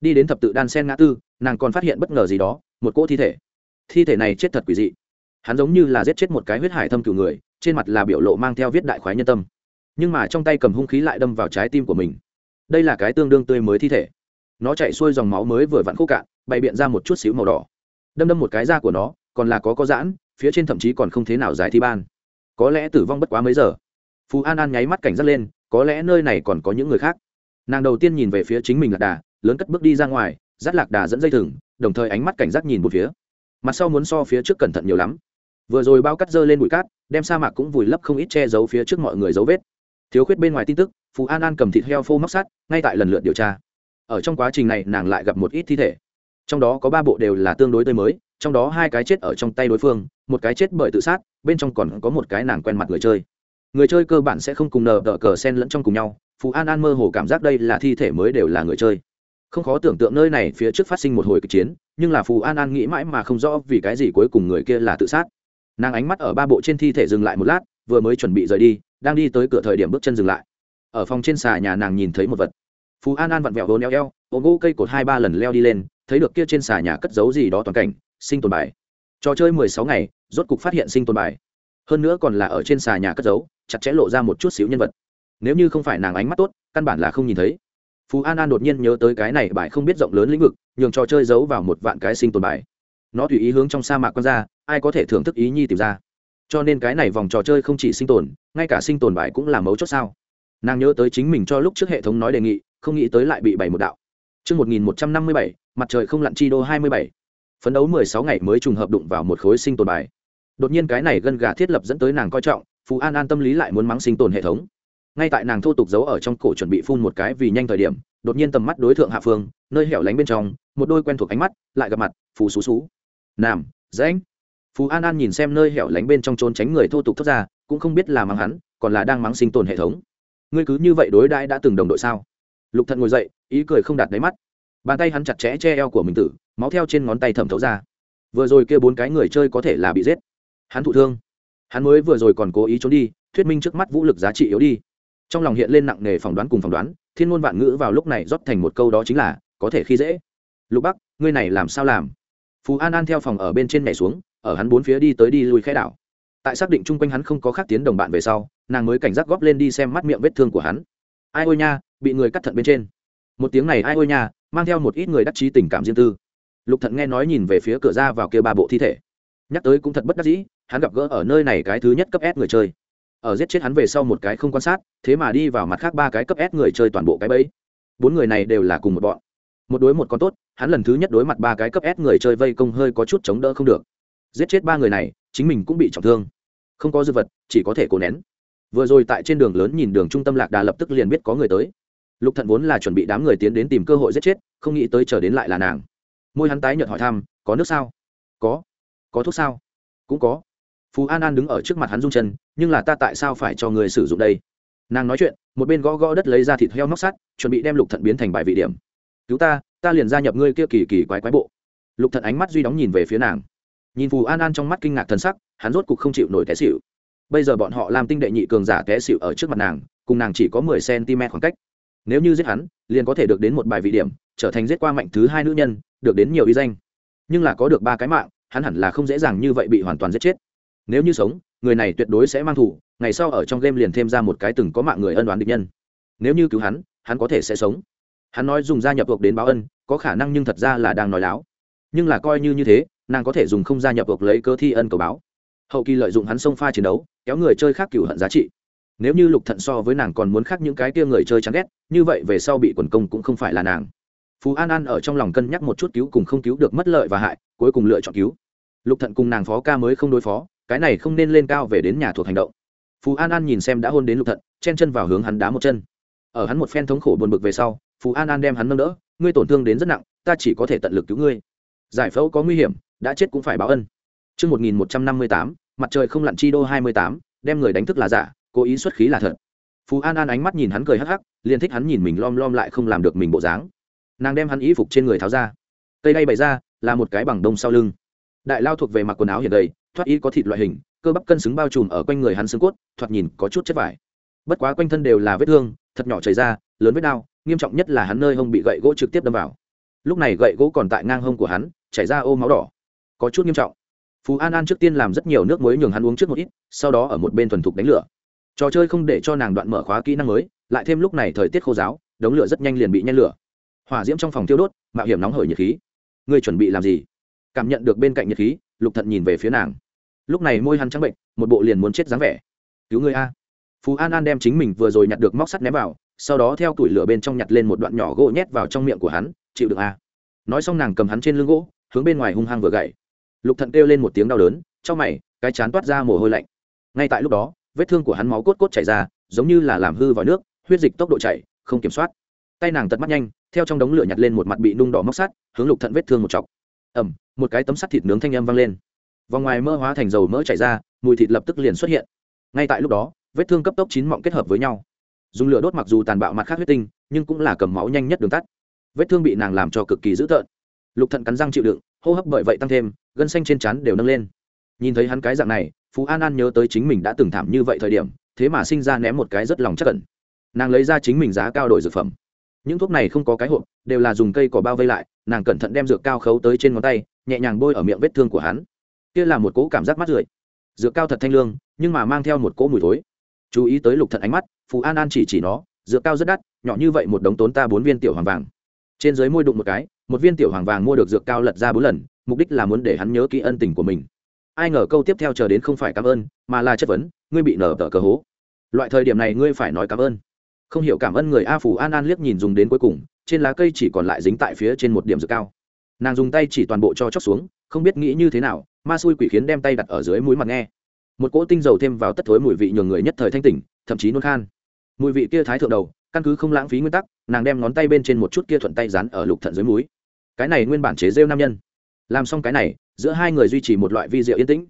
Đi đến thập tự đan sen ngã tư, nàng còn phát hiện bất ngờ gì đó, một cỗ thi thể. Thi thể này chết thật quỷ dị. Hắn giống như là giết chết một cái huyết hải thâm cửu người, trên mặt là biểu lộ mang theo viết đại khoái nhân tâm. Nhưng mà trong tay cầm hung khí lại đâm vào trái tim của mình. Đây là cái tương đương tươi mới thi thể. Nó chạy xuôi dòng máu mới vừa vặn khô cạn, bày biện ra một chút xíu màu đỏ. Đâm đâm một cái da của nó, còn là có có giãn, phía trên thậm chí còn không thế nào giải thi ban. Có lẽ tử vong bất quá mấy giờ phú an an nháy mắt cảnh giác lên, có lẽ nơi này còn có những người khác. Nàng đầu tiên nhìn về phía chính mình lạc đà, lớn cất bước đi ra ngoài, dắt lạc đà dẫn dây thừng, đồng thời ánh mắt cảnh giác nhìn một phía. Mặt sau muốn so phía trước cẩn thận nhiều lắm. Vừa rồi bao cắt dơ lên bụi cát, đem sa mạc cũng vùi lấp không ít che giấu phía trước mọi người dấu vết. Thiếu khuyết bên ngoài tin tức, phú an an cầm thịt heo phô móc sắt, ngay tại lần lượt điều tra. Ở trong quá trình này, nàng lại gặp một ít thi thể. Trong đó có ba bộ đều là tương đối tươi mới, trong đó hai cái chết ở trong tay đối phương, một cái chết bởi tự sát, bên trong còn có một cái nàng quen mặt người chơi người chơi cơ bản sẽ không cùng nờ đỡ cờ sen lẫn trong cùng nhau, phú an an mơ hồ cảm giác đây là thi thể mới đều là người chơi. Không khó tưởng tượng nơi này phía trước phát sinh một hồi kịch chiến, nhưng là phù an an nghĩ mãi mà không rõ vì cái gì cuối cùng người kia là tự sát. Nàng ánh mắt ở ba bộ trên thi thể dừng lại một lát, vừa mới chuẩn bị rời đi, đang đi tới cửa thời điểm bước chân dừng lại. Ở phòng trên xà nhà nàng nhìn thấy một vật. Phú an an vặn vẹo hố neo eo, ôm gỗ cây cột hai ba lần leo đi lên, thấy được kia trên xà nhà cất giấu gì đó toàn cảnh, sinh tồn bài. Trò chơi mười sáu ngày, rốt cục phát hiện sinh tồn bài. Hơn nữa còn là ở trên xà nhà cất giấu chặt chẽ lộ ra một chút xíu nhân vật. Nếu như không phải nàng ánh mắt tốt căn bản là không nhìn thấy. Phú an an đột nhiên nhớ tới cái này bài không biết rộng lớn lĩnh vực nhường trò chơi giấu vào một vạn cái sinh tồn bài. Nó tùy ý hướng trong sa mạc quan ra ai có thể thưởng thức ý nhi tìm ra. Cho nên cái này vòng trò chơi không chỉ sinh tồn ngay cả sinh tồn bài cũng là mấu chốt sao. Nàng nhớ tới chính mình cho lúc trước hệ thống nói đề nghị không nghĩ tới lại bị bảy một đạo. Trước 1157, mặt trời không lặn chi đô 27. Phấn đấu 16 ngày mới trùng hợp đụng vào một khối sinh tồn bài. Đột nhiên cái này gân gà thiết lập dẫn tới nàng coi trọng, Phú An An tâm lý lại muốn mắng sinh tồn hệ thống. Ngay tại nàng thô tục giấu ở trong cổ chuẩn bị phun một cái vì nhanh thời điểm, đột nhiên tầm mắt đối tượng hạ phương, nơi hẻo lánh bên trong, một đôi quen thuộc ánh mắt, lại gặp mặt, phù xú xú. Nam, Dãnh. Phú An An nhìn xem nơi hẻo lánh bên trong trốn tránh người thô tục thoát ra, cũng không biết là mắng hắn, còn là đang mắng sinh tồn hệ thống. Ngươi cứ như vậy đối đãi đã từng đồng đội sao? Lục Thận ngồi dậy, ý cười không đạt đáy mắt bàn tay hắn chặt chẽ che eo của mình tử máu theo trên ngón tay thẩm thấu ra vừa rồi kia bốn cái người chơi có thể là bị giết hắn thụ thương hắn mới vừa rồi còn cố ý trốn đi, thuyết minh trước mắt vũ lực giá trị yếu đi. Trong lòng hiện lên nặng nề phỏng đoán cùng phỏng đoán, thiên ngôn vạn ngữ vào lúc này rót thành một câu đó chính là, có thể khi dễ. Lục bắc, ngươi này làm sao làm? Phú an an theo phòng ở bên trên nhảy xuống, ở hắn bốn phía đi tới đi lui khẽ đảo. Tại xác định chung quanh hắn không có khác tiến đồng bạn về sau, nàng mới cảnh giác góp lên đi xem mắt miệng vết thương của hắn. Ai ôi nha, bị người cắt thận bên trên. Một tiếng này, ai ôi nha mang theo một ít người đắc chí tình cảm riêng tư. Lục thận nghe nói nhìn về phía cửa ra vào kia ba bộ thi thể nhắc tới cũng thật bất đắc dĩ, hắn gặp gỡ ở nơi này cái thứ nhất cấp s người chơi. Ở giết chết hắn về sau một cái không quan sát, thế mà đi vào mặt khác ba cái cấp s người chơi toàn bộ cái bẫy. Bốn người này đều là cùng một bọn. Một đối một con tốt, hắn lần thứ nhất đối mặt ba cái cấp s người chơi vây công hơi có chút chống đỡ không được. Giết chết ba người này, chính mình cũng bị trọng thương. Không có dư vật, chỉ có thể cố nén. Vừa rồi tại trên đường lớn nhìn đường trung tâm lạc đà lập tức liền biết có người tới. Lục thận vốn là chuẩn bị đám người tiến đến tìm cơ hội giết chết, không nghĩ tới chờ đến lại là nàng. Môi hắn tái nhợt hỏi thăm, có nước sao? Có có thuốc sao? Cũng có. Phú an an đứng ở trước mặt hắn rung chân, nhưng là ta tại sao phải cho người sử dụng đây? Nàng nói chuyện, một bên gõ gõ đất lấy ra thịt heo nóc sắt, chuẩn bị đem lục thận biến thành bài vị điểm. Cứu ta ta liền gia nhập ngươi kia kỳ kỳ quái quái bộ. Lục thận ánh mắt duy đóng nhìn về phía nàng. Nhìn phù an an trong mắt kinh ngạc thần sắc, hắn rốt cục không chịu nổi té xịu bây giờ bọn họ làm tinh đệ nhị cường giả té xịu ở trước mặt nàng, cùng nàng chỉ có mười cm khoảng cách. Nếu như giết hắn, liền có thể được đến một bài vị điểm, trở thành giết qua mạnh thứ hai nữ nhân, được đến nhiều uy danh. Nhưng là có được ba cái mạng hắn hẳn là không dễ dàng như vậy bị hoàn toàn giết chết. Nếu như sống, người này tuyệt đối sẽ mang thủ ngày sau ở trong game liền thêm ra một cái từng có mạng người ân đoán địch nhân. Nếu như cứu hắn hắn có thể sẽ sống. Hắn nói dùng gia nhập cuộc đến báo ân, có khả năng nhưng thật ra là đang nói láo. Nhưng là coi như như thế, nàng có thể dùng không gia nhập cuộc lấy cơ thi ân cầu báo. Hậu kỳ lợi dụng hắn xông pha chiến đấu, kéo người chơi khác cửu hận giá trị. Nếu như lục thận so với nàng còn muốn khác những cái kia người chơi chán ghét, như vậy về sau bị quần công cũng không phải là nàng. Phú an an ở trong lòng cân nhắc một chút cứu cùng không cứu được mất lợi và hại, cuối cùng lựa chọn cứu lục thận cùng nàng phó ca mới không đối phó cái này không nên lên cao về đến nhà thuộc hành động. Phú an an nhìn xem đã hôn đến lục thận chen chân vào hướng hắn đá một chân. Ở hắn một phen thống khổ buồn bực về sau phú an an đem hắn nâng đỡ ngươi tổn thương đến rất nặng ta chỉ có thể tận lực cứu ngươi. Giải phẫu có nguy hiểm đã chết cũng phải báo ân. Trước 1158, mặt trời không lặn chi đô 28, đem người đánh thức là giả, cố ý xuất khí là thật. Phú an an ánh mắt nhìn hắn cười hắc hắc liền thích hắn nhìn mình lom lom lại không làm được mình bộ dáng. Nàng đem hắn y phục trên người tháo ra. Cây đay bày ra là một cái bằng đông sau lưng đại lao thuộc về mặc quần áo hiện đầy, thoát y có thịt loại hình, cơ bắp cân xứng bao trùm ở quanh người hắn xương cốt, thoạt nhìn có chút chất vải. Bất quá quanh thân đều là vết thương, thật nhỏ chảy ra, lớn vết đau, nghiêm trọng nhất là hắn nơi hông bị gậy gỗ trực tiếp đâm vào. Lúc này gậy gỗ còn tại ngang hông của hắn, chảy ra ô máu đỏ. Có chút nghiêm trọng. Phú an an trước tiên làm rất nhiều nước muối nhường hắn uống trước một ít, sau đó ở một bên thuần thục đánh lửa. Trò chơi không để cho nàng đoạn mở khóa kỹ năng mới, lại thêm lúc này thời tiết khô giáo, đống lửa rất nhanh liền bị nhen lửa. Hỏa diễm trong phòng tiêu đốt, mạo hiểm nóng hởi nhiệt khí. Ngươi chuẩn bị làm gì? Cảm nhận được bên cạnh nhiệt khí, lục thận nhìn về phía nàng. Lúc này môi hắn trắng bệnh, một bộ liền muốn chết dáng vẻ. Cứu ngươi a. Phú an an đem chính mình vừa rồi nhặt được móc sắt ném vào, sau đó theo tủi lửa bên trong nhặt lên một đoạn nhỏ gỗ nhét vào trong miệng của hắn, chịu được a. Nói xong nàng cầm hắn trên lưng gỗ, hướng bên ngoài hung hăng vừa gậy. Lục thận kêu lên một tiếng đau đớn, trong mày, cái chán toát ra mồ hôi lạnh. Ngay tại lúc đó, vết thương của hắn máu cốt cốt chảy ra, giống như là làm hư vào nước, huyết dịch tốc độ chảy, không kiểm soát. Tay nàng tật mắt nhanh, theo trong đống lửa nhặt lên một mặt bị nung đỏ móc sắt, hướng lục thận vết thương một chọc. Ẩm một cái tấm sắt thịt nướng thanh âm vang lên. Vòng ngoài mỡ hóa thành dầu mỡ chảy ra, mùi thịt lập tức liền xuất hiện. Ngay tại lúc đó, vết thương cấp tốc chín mọng kết hợp với nhau. Dùng lửa đốt mặc dù tàn bạo mặt khác huyết tinh, nhưng cũng là cầm máu nhanh nhất đường tắt. Vết thương bị nàng làm cho cực kỳ dữ tợn. Lục thận cắn răng chịu đựng, hô hấp bởi vậy tăng thêm, gân xanh trên chắn đều nâng lên. Nhìn thấy hắn cái dạng này, phú an an nhớ tới chính mình đã từng thảm như vậy thời điểm, thế mà sinh ra ném một cái rất lòng chắc cẩn nàng lấy ra chính mình giá cao đổi dược phẩm. Những thuốc này không có cái hộp, đều là dùng cây cỏ bao vây lại nàng cẩn thận đem dược cao khấu tới trên ngón tay, nhẹ nhàng bôi ở miệng vết thương của hắn. Kia là một cỗ cảm giác mắt rượi. Dược cao thật thanh lương, nhưng mà mang theo một cỗ mùi thối. Chú ý tới lục thận ánh mắt, phù an an chỉ chỉ nó, dược cao rất đắt, nhỏ như vậy một đống tốn ta bốn viên tiểu hoàng vàng. Trên dưới môi đụng một cái, một viên tiểu hoàng vàng mua được dược cao lật ra bốn lần, mục đích là muốn để hắn nhớ kỹ ân tình của mình. Ai ngờ câu tiếp theo chờ đến không phải cảm ơn, mà là chất vấn, ngươi bị nở tờ cờ hố. Loại thời điểm này ngươi phải nói cảm ơn. Không hiểu cảm ơn người a phủ an an liếc nhìn dùng đến cuối cùng trên lá cây chỉ còn lại dính tại phía trên một điểm dược cao. Nàng dùng tay chỉ toàn bộ cho chóc xuống, không biết nghĩ như thế nào, ma xui quỷ khiến đem tay đặt ở dưới mũi mặt nghe. Một cỗ tinh dầu thêm vào tất thối mùi vị nhường người nhất thời thanh tỉnh, thậm chí nôn khan. Mùi vị kia thái thượng đầu, căn cứ không lãng phí nguyên tắc, nàng đem ngón tay bên trên một chút kia thuận tay dán ở lục thận dưới mũi. Cái này nguyên bản chế rêu nam nhân. Làm xong cái này, giữa hai người duy trì một loại vi rượu yên tĩnh.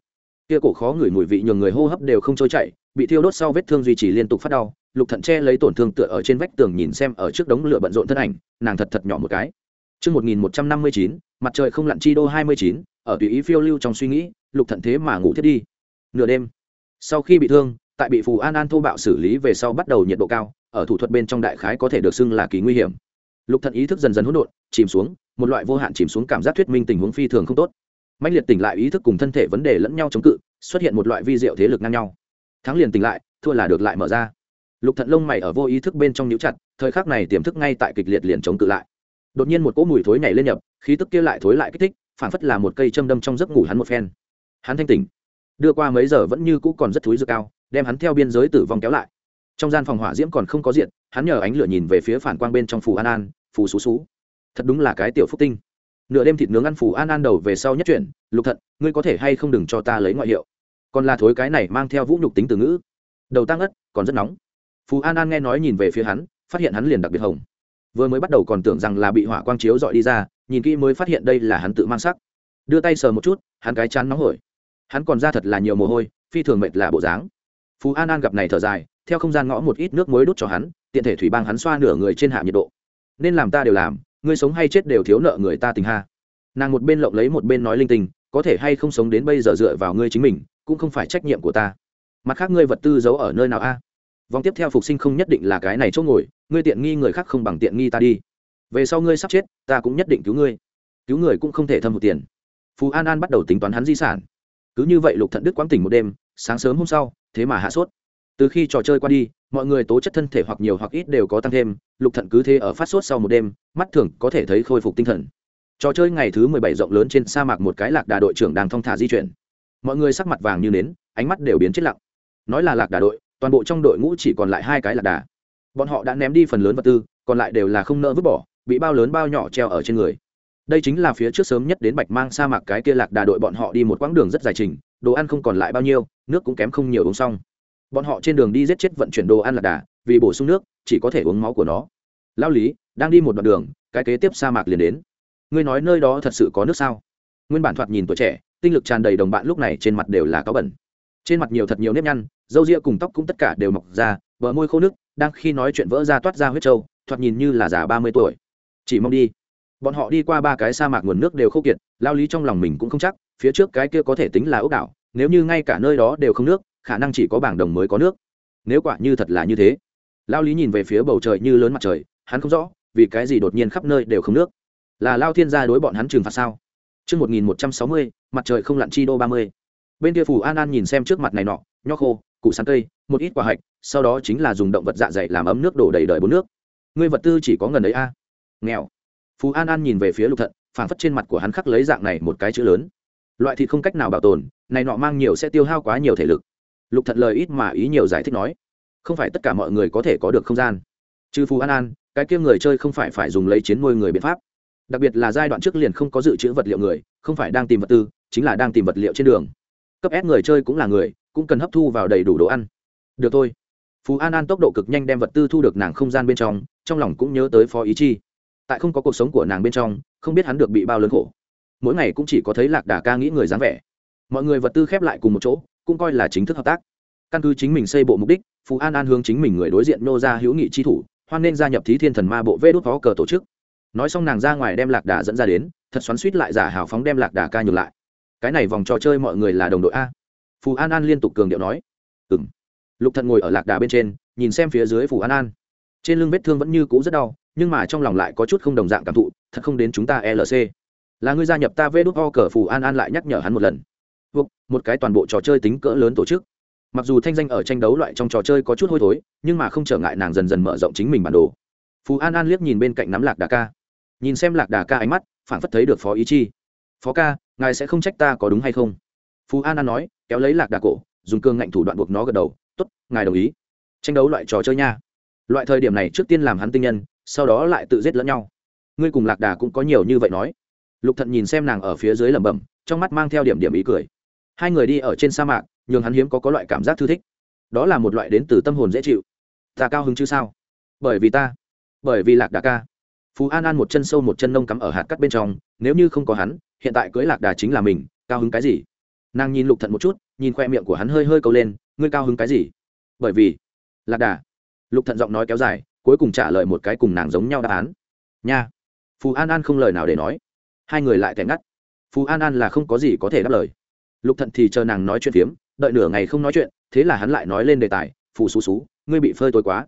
Kia cổ khó ngửi mùi vị nhường người hô hấp đều không trôi chảy, bị thiêu đốt sau vết thương duy trì liên tục phát đau lục thận che lấy tổn thương tựa ở trên vách tường nhìn xem ở trước đống lửa bận rộn thân ảnh nàng thật thật nhỏ một cái Chương 1159, mặt trời không lặn chi đô 29, ở tùy ý phiêu lưu trong suy nghĩ, Lục Thận thế mà ngủ thiết đi. Nửa đêm, sau khi bị thương, tại bị Phù An An thô bạo xử lý về sau bắt đầu nhiệt độ cao, ở thủ thuật bên trong đại khái có thể được xưng là kỳ nguy hiểm. Lục Thận ý thức dần dần hỗn độn, chìm xuống, một loại vô hạn chìm xuống cảm giác thuyết minh tình huống phi thường không tốt. Mãnh liệt tỉnh lại ý thức cùng thân thể vấn đề lẫn nhau chống cự, xuất hiện một loại vi diệu thế lực ngang nhau. Thắng liền tỉnh lại, thua là được lại mở ra. Lục Thận lông mày ở vô ý thức bên trong níu chặt, thời khắc này tiềm thức ngay tại kịch liệt liền chống cự lại. Đột nhiên một cỗ mùi thối nhảy lên nhập khí tức kia lại thối lại kích thích phản phất là một cây châm đâm trong giấc ngủ hắn một phen. Hắn thanh tỉnh. Đưa qua mấy giờ vẫn như cũ còn rất thúi dược cao đem hắn theo biên giới tử vong kéo lại. Trong gian phòng hỏa diễm còn không có diện hắn nhờ ánh lửa nhìn về phía phản quang bên trong phù an an phù xú xú thật đúng là cái tiểu phúc tinh. Nửa đêm thịt nướng ăn phù an an đầu về sau nhất chuyển lục thận ngươi có thể hay không đừng cho ta lấy ngoại hiệu? Còn là thối cái này mang theo vũ nhục tính từ ngữ. Đầu tăng ất còn rất nóng phú an an nghe nói nhìn về phía hắn, phát hiện hắn liền đặc biệt hồng. Vừa mới bắt đầu còn tưởng rằng là bị hỏa quang chiếu dọi đi ra, nhìn kỹ mới phát hiện đây là hắn tự mang sắc. Đưa tay sờ một chút, hắn cái chán nóng hổi. Hắn còn ra thật là nhiều mồ hôi, phi thường mệt là bộ dáng. Phú an an gặp này thở dài, theo không gian ngõ một ít nước muối đút cho hắn, tiện thể thủy bang hắn xoa nửa người trên hạ nhiệt độ. Nên làm ta đều làm, ngươi sống hay chết đều thiếu nợ người ta tình ha. Nàng một bên lộng lấy một bên nói linh tinh, có thể hay không sống đến bây giờ dựa vào ngươi chính mình, cũng không phải trách nhiệm của ta. Mặt khác ngươi vật tư giấu ở nơi nào a? Vòng tiếp theo phục sinh không nhất định là cái này chỗ ngồi, ngươi tiện nghi người khác không bằng tiện nghi ta đi. Về sau ngươi sắp chết, ta cũng nhất định cứu ngươi. Cứu người cũng không thể thâm hụt tiền. Phú an an bắt đầu tính toán hắn di sản. Cứ như vậy lục thận đức quãng tỉnh một đêm, sáng sớm hôm sau, thế mà hạ sốt. Từ khi trò chơi qua đi, mọi người tố chất thân thể hoặc nhiều hoặc ít đều có tăng thêm, lục thận cứ thế ở phát sốt sau một đêm, mắt thường có thể thấy khôi phục tinh thần. Trò chơi ngày thứ mười bảy rộng lớn trên sa mạc một cái lạc đà đội trưởng đang thong thả di chuyển. Mọi người sắc mặt vàng như nến, ánh mắt đều biến chết lặng. Nói là lạc đà đội toàn bộ trong đội ngũ chỉ còn lại hai cái lạc đà. Bọn họ đã ném đi phần lớn vật tư, còn lại đều là không nỡ vứt bỏ, bị bao lớn bao nhỏ treo ở trên người. Đây chính là phía trước sớm nhất đến bạch mang sa mạc cái kia lạc đà đội bọn họ đi một quãng đường rất dài trình đồ ăn không còn lại bao nhiêu, nước cũng kém không nhiều uống xong. Bọn họ trên đường đi giết chết vận chuyển đồ ăn lạc đà, vì bổ sung nước, chỉ có thể uống máu của nó. Lao lý, đang đi một đoạn đường, cái kế tiếp sa mạc liền đến. Ngươi nói nơi đó thật sự có nước sao? Nguyên bản thoạt nhìn tuổi trẻ, tinh lực tràn đầy đồng bạn lúc này trên mặt đều là có bẩn. Trên mặt nhiều thật nhiều nếp nhăn râu ria cùng tóc cũng tất cả đều mọc ra bờ môi khô nước đang khi nói chuyện vỡ ra toát ra huyết trâu thoạt nhìn như là già ba mươi tuổi. Chỉ mong đi. Bọn họ đi qua ba cái sa mạc nguồn nước đều khô kiệt lao lý trong lòng mình cũng không chắc phía trước cái kia có thể tính là ốc đảo nếu như ngay cả nơi đó đều không nước khả năng chỉ có bảng đồng mới có nước. Nếu quả như thật là như thế lao lý nhìn về phía bầu trời như lớn mặt trời hắn không rõ vì cái gì đột nhiên khắp nơi đều không nước. Là lao thiên gia đối bọn hắn trừng phạt sao? Trước 1160, mặt trời không lặn chi đô 30. Bên kia phù An An nhìn xem trước mặt này nọ, nho khô, củ sắn cây, một ít quả hạch, sau đó chính là dùng động vật dạ dày làm ấm nước đổ đầy đời bốn nước. Ngươi vật tư chỉ có ngần ấy a. Nghèo. Phú An An nhìn về phía Lục Thận, phảng phất trên mặt của hắn khắc lấy dạng này một cái chữ lớn. Loại thịt không cách nào bảo tồn, này nọ mang nhiều sẽ tiêu hao quá nhiều thể lực. Lục Thận lời ít mà ý nhiều giải thích nói, không phải tất cả mọi người có thể có được không gian. Trừ Phú An An, cái kia người chơi không phải phải dùng lấy chiến nuôi người biện pháp đặc biệt là giai đoạn trước liền không có dự trữ vật liệu người không phải đang tìm vật tư chính là đang tìm vật liệu trên đường cấp ép người chơi cũng là người, cũng cần hấp thu vào đầy đủ đồ ăn. Được thôi. Phú an an tốc độ cực nhanh đem vật tư thu được nàng không gian bên trong trong lòng cũng nhớ tới phó ý chi. Tại không có cuộc sống của nàng bên trong, không biết hắn được bị bao lớn khổ. Mỗi ngày cũng chỉ có thấy lạc đà ca nghĩ người dáng vẻ. Mọi người vật tư khép lại cùng một chỗ, cũng coi là chính thức hợp tác. Căn cứ chính mình xây bộ mục đích, phú an an hướng chính mình người đối diện nô ra hữu nghị chi thủ, hoan nên gia nhập thí thiên thần ma bộ vê đốt phó cờ tổ chức. Nói xong nàng ra ngoài đem lạc đà dẫn ra đến, thật xoắn suýt lại giả hào phóng đem lạc đà ca nhường lại cái này vòng trò chơi mọi người là đồng đội a. Phù an an liên tục cường điệu nói. Ừ m lục thận ngồi ở lạc đà bên trên, nhìn xem phía dưới phù an an. Trên lưng vết thương vẫn như cũ rất đau, nhưng mà trong lòng lại có chút không đồng dạng cảm thụ, thật không đến chúng ta lc là người gia nhập ta vê đốt o cờ phù an an lại nhắc nhở hắn một lần. Một cái toàn bộ trò chơi tính cỡ lớn tổ chức. Mặc dù thanh danh ở tranh đấu loại trong trò chơi có chút hôi thối, nhưng mà không trở ngại nàng dần dần mở rộng chính mình bản đồ. Phù an an liếc nhìn bên cạnh nắm lạc đà ca. Nhìn xem lạc đà ca ánh mắt phản phất thấy được phó ý chi. Phó ca ngài sẽ không trách ta có đúng hay không? Phú an an nói, kéo lấy lạc đà cổ, dùng cương ngạnh thủ đoạn buộc nó gật đầu t ố t ngài đồng ý. Tranh đấu loại trò chơi nha. Loại thời điểm này trước tiên làm hắn tinh nhân, sau đó lại tự giết lẫn nhau. Ngươi cùng lạc đà cũng có nhiều như vậy nói. Lục thận nhìn xem nàng ở phía dưới lẩm bẩm, trong mắt mang theo điểm điểm ý cười. Hai người đi ở trên sa mạc, nhường hắn hiếm có có loại cảm giác thư thích. Đó là một loại đến từ tâm hồn dễ chịu. Ta cao hứng chứ sao? Bởi vì ta, bởi vì lạc đà ca phú an an một chân sâu một chân nông cắm ở hạt cắt bên trong nếu như không có hắn hiện tại cưới lạc đà chính là mình cao hứng cái gì nàng nhìn lục thận một chút nhìn khoe miệng của hắn hơi hơi câu lên ngươi cao hứng cái gì bởi vì lạc đà lục thận giọng nói kéo dài cuối cùng trả lời một cái cùng nàng giống nhau đáp án nha phú an an không lời nào để nói hai người lại tẻ ngắt phú an an là không có gì có thể đáp lời lục thận thì chờ nàng nói chuyện phiếm đợi nửa ngày không nói chuyện thế là hắn lại nói lên đề tài phù xú xú ngươi bị phơi tối quá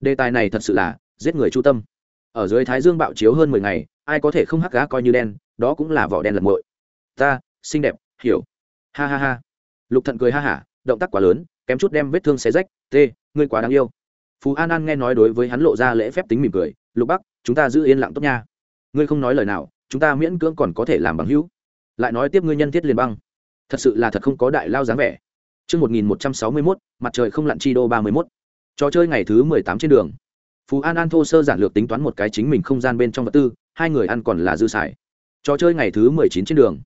đề tài này thật sự là giết người chu tâm ở dưới thái dương bạo chiếu hơn mười ngày ai có thể không hắc gá coi như đen đó cũng là vỏ đen lật mội ta xinh đẹp hiểu. Ha ha ha. Lục thận cười ha hả động tác quá lớn kém chút đem vết thương xé rách. T ngươi quá đáng yêu. Phú an an nghe nói đối với hắn lộ ra lễ phép tính mỉm cười lục bắc chúng ta giữ yên lặng tốt nha. Ngươi không nói lời nào chúng ta miễn cưỡng còn có thể làm bằng hữu. Lại nói tiếp ngươi nhân thiết liền băng. Thật sự là thật không có đại lao dáng vẻ. Trước 1161, mặt trời không lặn chi đô 31. Trò chơi ngày thứ 18 trên đường. Phú An An thô sơ giản lược tính toán một cái chính mình không gian bên trong vật tư, hai người ăn còn là dư xài. Trò chơi ngày thứ 19 trên đường.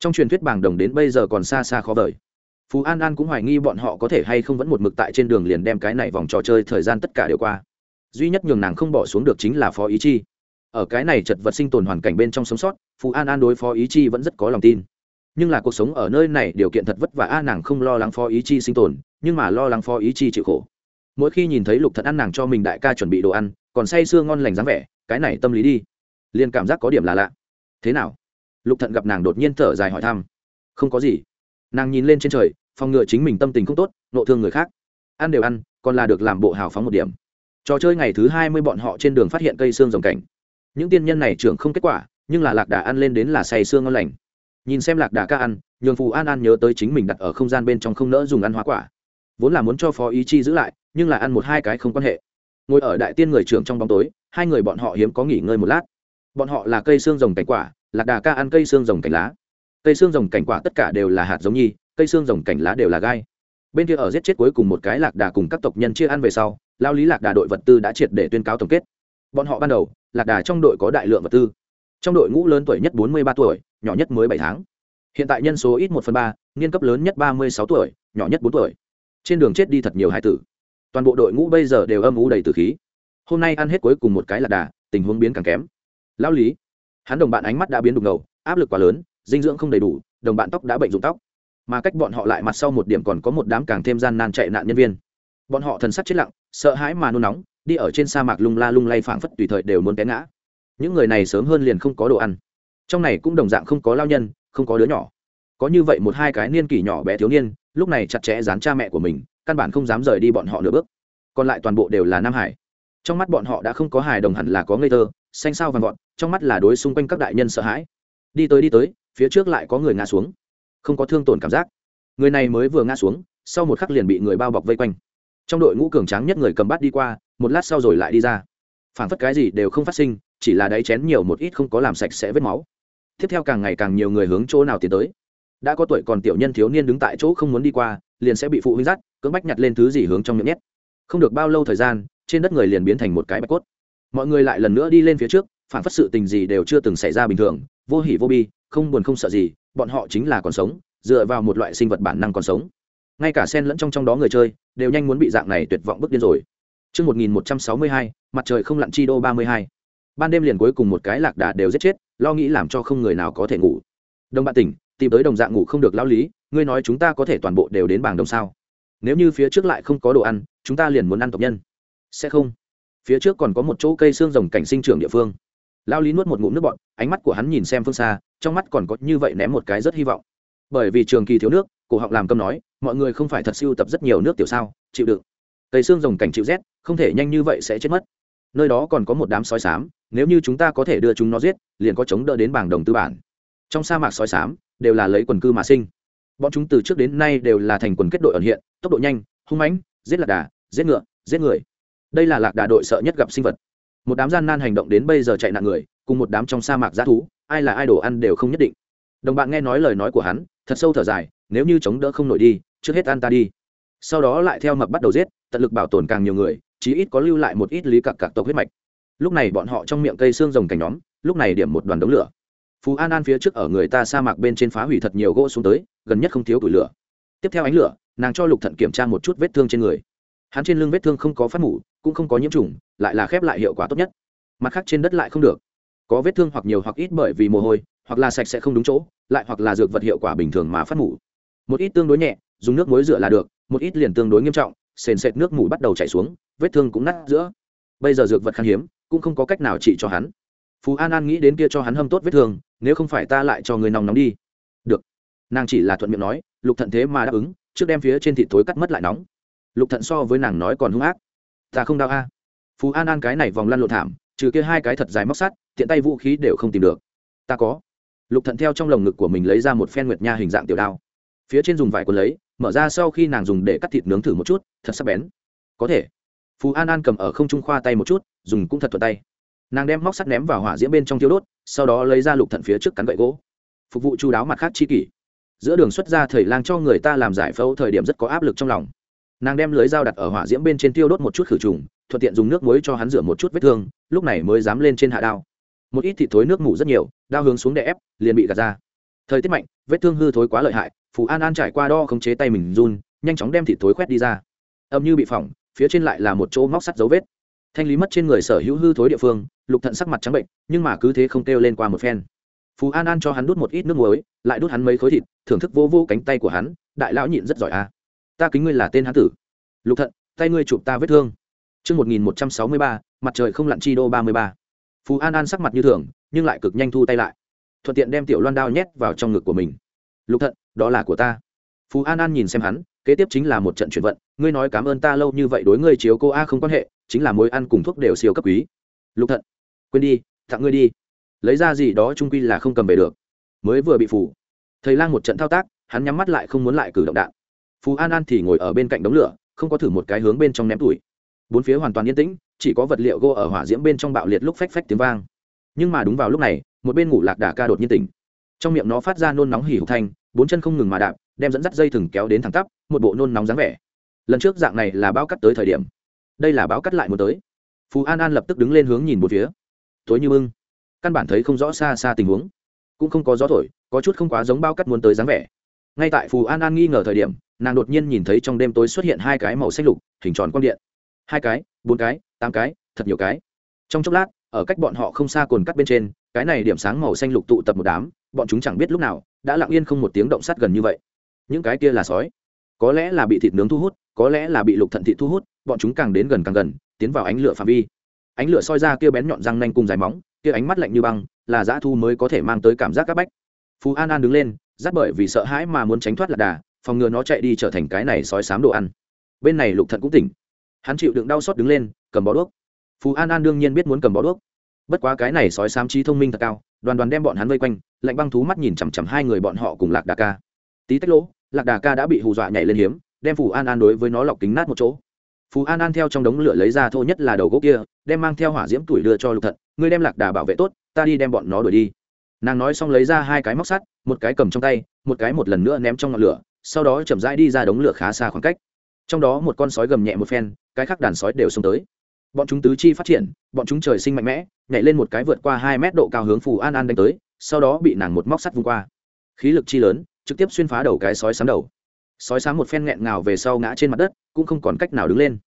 Trong truyền thuyết bảng đồng đến bây giờ còn xa xa khó vời. Phú An An cũng hoài nghi bọn họ có thể hay không vẫn một mực tại trên đường liền đem cái này vòng trò chơi thời gian tất cả đều qua. Duy nhất nhường nàng không bỏ xuống được chính là Phó Ý Chi. Ở cái này chật vật sinh tồn hoàn cảnh bên trong sống sót, Phú An An đối Phó Ý Chi vẫn rất có lòng tin nhưng là cuộc sống ở nơi này điều kiện thật vất vả a nàng không lo lắng phó ý chi sinh tồn nhưng mà lo lắng phó ý chi chịu khổ mỗi khi nhìn thấy lục thận ăn nàng cho mình đại ca chuẩn bị đồ ăn, còn say sưa ngon lành dáng vẻ, cái này tâm lý đi. Liền cảm giác có điểm là lạ. Thế nào? Lục thận gặp nàng đột nhiên thở dài hỏi thăm. Không có gì. Nàng nhìn lên trên trời, phòng ngừa chính mình tâm tình không tốt, nộ thương người khác. Ăn đều ăn, còn là được làm bộ hào phóng một điểm. Trò chơi ngày thứ hai mươi bọn họ trên đường phát hiện cây xương rồng cảnh. Những tiên nhân này trưởng không kết quả, nhưng là lạc đà ăn lên đến là say xương ngon lành. Nhìn xem lạc đà ca ăn, nhường phù an an nhớ tới chính mình đặt ở không gian bên trong không nỡ dùng ăn hoa quả vốn là muốn cho phó ý chi giữ lại, nhưng là ăn một hai cái không quan hệ. Ngồi ở đại tiên người trưởng trong bóng tối, hai người bọn họ hiếm có nghỉ ngơi một lát. Bọn họ là cây xương rồng cảnh quả, lạc đà ca ăn cây xương rồng cảnh lá. Cây xương rồng cảnh quả tất cả đều là hạt giống nhi, cây xương rồng cảnh lá đều là gai. Bên kia ở giết chết cuối cùng một cái lạc đà cùng các tộc nhân chia ăn về sau lao lý lạc đà đội vật tư đã triệt để tuyên cáo tổng kết. Bọn họ ban đầu, lạc đà trong đội có đại lượng vật tư. Trong đội ngũ lớn tuổi nhất bốn mươi ba tuổi, nhỏ nhất mới bảy tháng. Hiện tại nhân số ít một phần ba, niên cấp lớn nhất ba mươi sáu tuổi, nhỏ nhất bốn tuổi trên đường chết đi thật nhiều hải tử. Toàn bộ đội ngũ bây giờ đều âm u đầy tử khí. Hôm nay ăn hết cuối cùng một cái lạc đà, tình huống biến càng kém. Lão lý, hắn đồng bạn ánh mắt đã biến đục ngầu, áp lực quá lớn, dinh dưỡng không đầy đủ, đồng bạn tóc đã bệnh dụng tóc. Mà cách bọn họ lại mặt sau một điểm còn có một đám càng thêm gian nan chạy nạn nhân viên. Bọn họ thần sắc chết lặng, sợ hãi mà nôn nóng, đi ở trên sa mạc lung la lung lay phảng phất tùy thời đều muốn té ngã. Những người này sớm hơn liền không có đồ ăn. Trong này cũng đồng dạng không có lao nhân, không có đứa nhỏ có như vậy một hai cái niên kỷ nhỏ bé thiếu niên, lúc này chặt chẽ dán cha mẹ của mình, căn bản không dám rời đi bọn họ nửa bước. Còn lại toàn bộ đều là nam hải. Trong mắt bọn họ đã không có hài đồng hẳn là có ngây thơ, xanh sao vàng vọt, trong mắt là đối xung quanh các đại nhân sợ hãi. Đi tới đi tới, phía trước lại có người ngã xuống. Không có thương tổn cảm giác. Người này mới vừa ngã xuống, sau một khắc liền bị người bao bọc vây quanh. Trong đội ngũ cường tráng nhất người cầm bắt đi qua, một lát sau rồi lại đi ra. Phản phất cái gì đều không phát sinh, chỉ là đáy chén nhiều một ít không có làm sạch sẽ vết máu. Tiếp theo càng ngày càng nhiều người hướng chỗ nào tiến tới đã có tuổi còn tiểu nhân thiếu niên đứng tại chỗ không muốn đi qua liền sẽ bị phụ huynh dắt cưỡng bách nhặt lên thứ gì hướng trong miệng nhét không được bao lâu thời gian trên đất người liền biến thành một cái bạch cốt mọi người lại lần nữa đi lên phía trước phản phất sự tình gì đều chưa từng xảy ra bình thường vô hỉ vô bi không buồn không sợ gì bọn họ chính là còn sống dựa vào một loại sinh vật bản năng còn sống ngay cả sen lẫn trong trong đó người chơi đều nhanh muốn bị dạng này tuyệt vọng bước điên rồi Trước 1162, mặt trời không lặn chi đô 32. Ban đêm liền cuối cùng một cái lạc đà đều giết chết, lo nghĩ làm cho không người nào có thể ngủ. Đồng bạn tỉnh, tìm tới đồng dạng ngủ không được lao lý, ngươi nói chúng ta có thể toàn bộ đều đến bảng đồng sao? Nếu như phía trước lại không có đồ ăn, chúng ta liền muốn ăn tộc nhân. Sẽ không. Phía trước còn có một chỗ cây xương rồng cảnh sinh trưởng địa phương. Lao lý nuốt một ngụm nước bọt, ánh mắt của hắn nhìn xem phương xa, trong mắt còn có như vậy ném một cái rất hy vọng. Bởi vì trường kỳ thiếu nước, cổ họng làm câm nói, mọi người không phải thật siêu tập rất nhiều nước tiểu sao, chịu đựng cây xương rồng cảnh chịu rét không thể nhanh như vậy sẽ chết mất nơi đó còn có một đám sói sám nếu như chúng ta có thể đưa chúng nó giết liền có chống đỡ đến bảng đồng tư bản trong sa mạc sói sám đều là lấy quần cư mà sinh. Bọn chúng từ trước đến nay đều là thành quần kết đội ẩn hiện, tốc độ nhanh, hung mãnh, giết lạc đà, giết ngựa, giết người. Đây là lạc đà đội sợ nhất gặp sinh vật. Một đám gian nan hành động đến bây giờ chạy nạn người, cùng một đám trong sa mạc g thú, ai là ai đồ ăn đều không nhất định. Đồng bạn nghe nói lời nói của hắn, thật sâu thở dài, nếu như chống đỡ không nổi đi, trước hết ăn ta đi. Sau đó lại theo mập bắt đầu giết, tận lực bảo tồn càng nhiều người, chí ít có lưu lại một ít lý cặc cặc tộc huyết mạch. Lúc này bọn họ trong miệng cây xương rồng cảnh nhóm, lúc này điểm một đoàn đống lửa phú an an phía trước ở người ta sa mạc bên trên phá hủy thật nhiều gỗ xuống tới, gần nhất không thiếu củi lửa. Tiếp theo ánh lửa, nàng cho lục thận kiểm tra một chút vết thương trên người. Hắn trên lưng vết thương không có phát mủ, cũng không có nhiễm trùng, lại là khép lại hiệu quả tốt nhất. Mặt khác trên đất lại không được. Có vết thương hoặc nhiều hoặc ít bởi vì mồ hôi, hoặc là sạch sẽ không đúng chỗ, lại hoặc là dược vật hiệu quả bình thường mà phát mủ. Một ít tương đối nhẹ, dùng nước muối rửa là được, một ít liền tương đối nghiêm trọng, sền sệt nước mủ bắt đầu chảy xuống, vết thương cũng nát giữa. Bây giờ dược vật khan hiếm, cũng không có cách nào trị cho hắn phú an an nghĩ đến kia cho hắn hâm tốt vết thương, nếu không phải ta lại cho người nóng nóng đi. Được. Nàng chỉ là thuận miệng nói, lục thận thế mà đáp ứng, trước đem phía trên thịt tối cắt mất lại nóng. Lục thận so với nàng nói còn hung ác. Ta không đau a. Phú an an cái này vòng lăn lộn thảm, trừ kia hai cái thật dài móc sắt, tiện tay vũ khí đều không tìm được. Ta có. Lục thận theo trong lồng ngực của mình lấy ra một phen nguyệt nha hình dạng tiểu đao. Phía trên dùng vải quần lấy, mở ra sau khi nàng dùng để cắt thịt nướng thử một chút, thật sắc bén. Có thể. Phú an an cầm ở không trung khoa tay một chút, dùng cũng thật thuận tay nàng đem móc sắt ném vào hỏa diễm bên trong tiêu đốt, sau đó lấy ra lục thận phía trước cắn gậy gỗ. Phục vụ chú đáo mặt khác chi kỷ. Giữa đường xuất ra thầy lang cho người ta làm giải phẫu thời điểm rất có áp lực trong lòng. Nàng đem lưới dao đặt ở hỏa diễm bên trên tiêu đốt một chút khử trùng, thuận tiện dùng nước muối cho hắn rửa một chút vết thương, lúc này mới dám lên trên hạ đao. Một ít thịt thối nước ngủ rất nhiều, đao hướng xuống đè ép, liền bị gạt ra. Thời tiết mạnh, vết thương hư thối quá lợi hại, phù an an trải qua đo khống chế tay mình run, nhanh chóng đem thịt thối quét đi ra. Âm như bị phỏng, phía trên lại là một chỗ móc sắt dấu vết thanh lý mất trên người sở hữu hư thối địa phương lục thận sắc mặt trắng bệnh nhưng mà cứ thế không kêu lên qua một phen phú an an cho hắn đút một ít nước muối lại đút hắn mấy khối thịt thưởng thức vô vô cánh tay của hắn đại lão nhịn rất giỏi à. ta kính ngươi là tên hán tử lục thận tay ngươi chụp ta vết thương Trước 1163, mặt trời không lặn chi đô 33. Phú An An sắc mặt như thường, nhưng lại cực nhanh thu tay lại. Thuận tiện đem tiểu loan đao nhét vào trong ngực của mình. Lục Thận, đó là của ta. Phú An An nhìn xem hắn, kế tiếp chính là một trận chuyển vận ngươi nói cảm ơn ta lâu như vậy đối ngươi chiếu cô a không quan hệ chính là mối ăn cùng thuốc đều siêu cấp quý. Lục thận, quên đi, tặng ngươi đi. Lấy ra gì đó trung quy là không cầm về được. Mới vừa bị phủ. Thầy lang một trận thao tác, hắn nhắm mắt lại không muốn lại cử động đạn. Phú an an thì ngồi ở bên cạnh đống lửa, không có thử một cái hướng bên trong ném tuổi bốn phía hoàn toàn yên tĩnh, chỉ có vật liệu gỗ ở hỏa diễm bên trong bạo liệt lúc phách phách tiếng vang. Nhưng mà đúng vào lúc này, một bên ngủ lạc đà ca đột nhiên tỉnh. Trong miệng nó phát ra nôn nóng hỉ hục thanh, bốn chân không ngừng mà đạp, đem dẫn dắt dây thừng kéo đến thẳng tắp, một bộ nôn nóng dáng vẻ. Lần trước dạng này là bao cắt tới thời điểm đây là báo cắt lại muốn tới. Phú an an lập tức đứng lên hướng nhìn một phía. Tối như bưng căn bản thấy không rõ xa xa tình huống. Cũng không có gió thổi, có chút không quá giống bao cắt muốn tới dáng vẻ. Ngay tại phù an an nghi ngờ thời điểm, nàng đột nhiên nhìn thấy trong đêm tối xuất hiện hai cái màu xanh lục, hình tròn quang điện. Hai cái, bốn cái, tám cái, thật nhiều cái. Trong chốc lát, ở cách bọn họ không xa cồn cắt bên trên, cái này điểm sáng màu xanh lục tụ tập một đám, bọn chúng chẳng biết lúc nào, đã lặng yên không một tiếng động sắt gần như vậy. Những cái kia là sói. Có lẽ là bị thịt nướng thu hút có lẽ là bị lục thận thị thu hút, bọn chúng càng đến gần càng gần, tiến vào ánh lửa phạm vi. Ánh lửa soi ra kia bén nhọn răng nanh cùng dài móng, kia ánh mắt lạnh như băng, là dã thu mới có thể mang tới cảm giác c áp bách. Phú an an đứng lên dắt bởi vì sợ hãi mà muốn tránh thoát lạc đà, phòng ngừa nó chạy đi trở thành cái này sói sám đồ ăn. Bên này lục thận cũng tỉnh. Hắn chịu đựng đau xót đứng lên, cầm bó đuốc. Phú an an đương nhiên biết muốn cầm bó đuốc. Bất quá cái này sói sám trí thông minh thật cao, đoàn đoàn đem bọn hắn vây quanh, lạnh băng thú mắt nhìn chằm chằm hai người bọn họ cùng lạc đà ca. Tí tách lỗ, lạc đà ca đã bị hù dọa nhảy lên hiếm đem phù an an đối với nó lọc kính nát một chỗ. Phù an an theo trong đống lửa lấy ra thô nhất là đầu gỗ kia, đem mang theo hỏa diễm tuổi đưa cho lục thận, ngươi đem lạc đà bảo vệ tốt, ta đi đem bọn nó đuổi đi. Nàng nói xong lấy ra hai cái móc sắt, một cái cầm trong tay, một cái một lần nữa ném trong ngọn lửa, sau đó chậm rãi đi ra đống lửa khá xa khoảng cách. Trong đó một con sói gầm nhẹ một phen, cái khác đàn sói đều xông tới. Bọn chúng tứ chi phát triển, bọn chúng trời sinh mạnh mẽ, nhảy lên một cái vượt qua hai mét độ cao hướng phù an an đánh tới, sau đó bị nàng một móc sắt vung qua. Khí lực chi lớn, trực tiếp xuyên phá đầu cái sói sắm đầu sói sáng một phen nghẹn ngào về sau ngã trên mặt đất, cũng không còn cách nào đứng lên.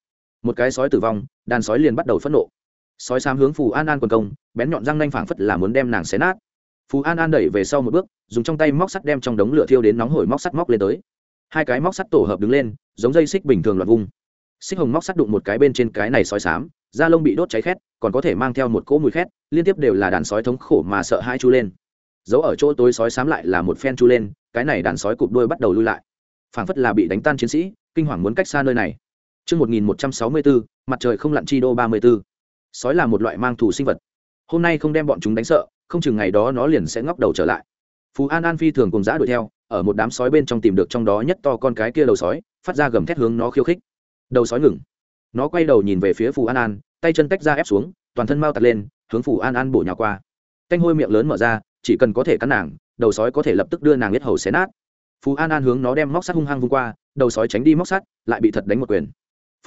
Một cái sói tử vong, đàn sói liền bắt đầu phẫn nộ. Sói sáng hướng phù an an quần công, bén nhọn răng nanh phảng phất là muốn đem nàng xé nát. Phù an an đẩy về sau một bước, dùng trong tay móc sắt đem trong đống lửa thiêu đến nóng hổi móc sắt móc lên tới. Hai cái móc sắt tổ hợp đứng lên, giống dây xích bình thường loạt vung. Xích hồng móc sắt đụng một cái bên trên cái này sói sám da lông bị đốt cháy khét, còn có thể mang theo một cỗ mùi khét, liên tiếp đều là đàn sói thống khổ mà sợ hai chu lên. Giấu ở chỗ tối sói sám lại là một phen chu lên, cái này đàn sói cụp đuôi bắt đầu lui lại phảng phất là bị đánh tan chiến sĩ kinh hoàng muốn cách xa nơi này Trước 1164, mặt trời không lặn chi đô 34. Sói là một loại mang thù sinh vật. Hôm nay không đem bọn chúng đánh sợ, không chừng ngày đó nó liền sẽ ngóc đầu trở lại. Phú An An phi thường cùng dã đuổi theo, ở một đám sói bên trong tìm được trong đó nhất to con cái kia đầu sói, phát ra gầm thét hướng nó khiêu khích. Đầu sói ngừng. Nó quay đầu nhìn về phía Phù An An, tay chân tách ra ép xuống, toàn thân mau tạt lên, hướng Phù An An bổ nhào qua. Canh hôi miệng lớn mở ra, chỉ cần có thể cắn nàng, đầu sói có thể lập tức đưa nàng huyết hầu xé nát phú an an hướng nó đem móc sắt hung hăng vung qua đầu sói tránh đi móc sắt lại bị thật đánh một quyền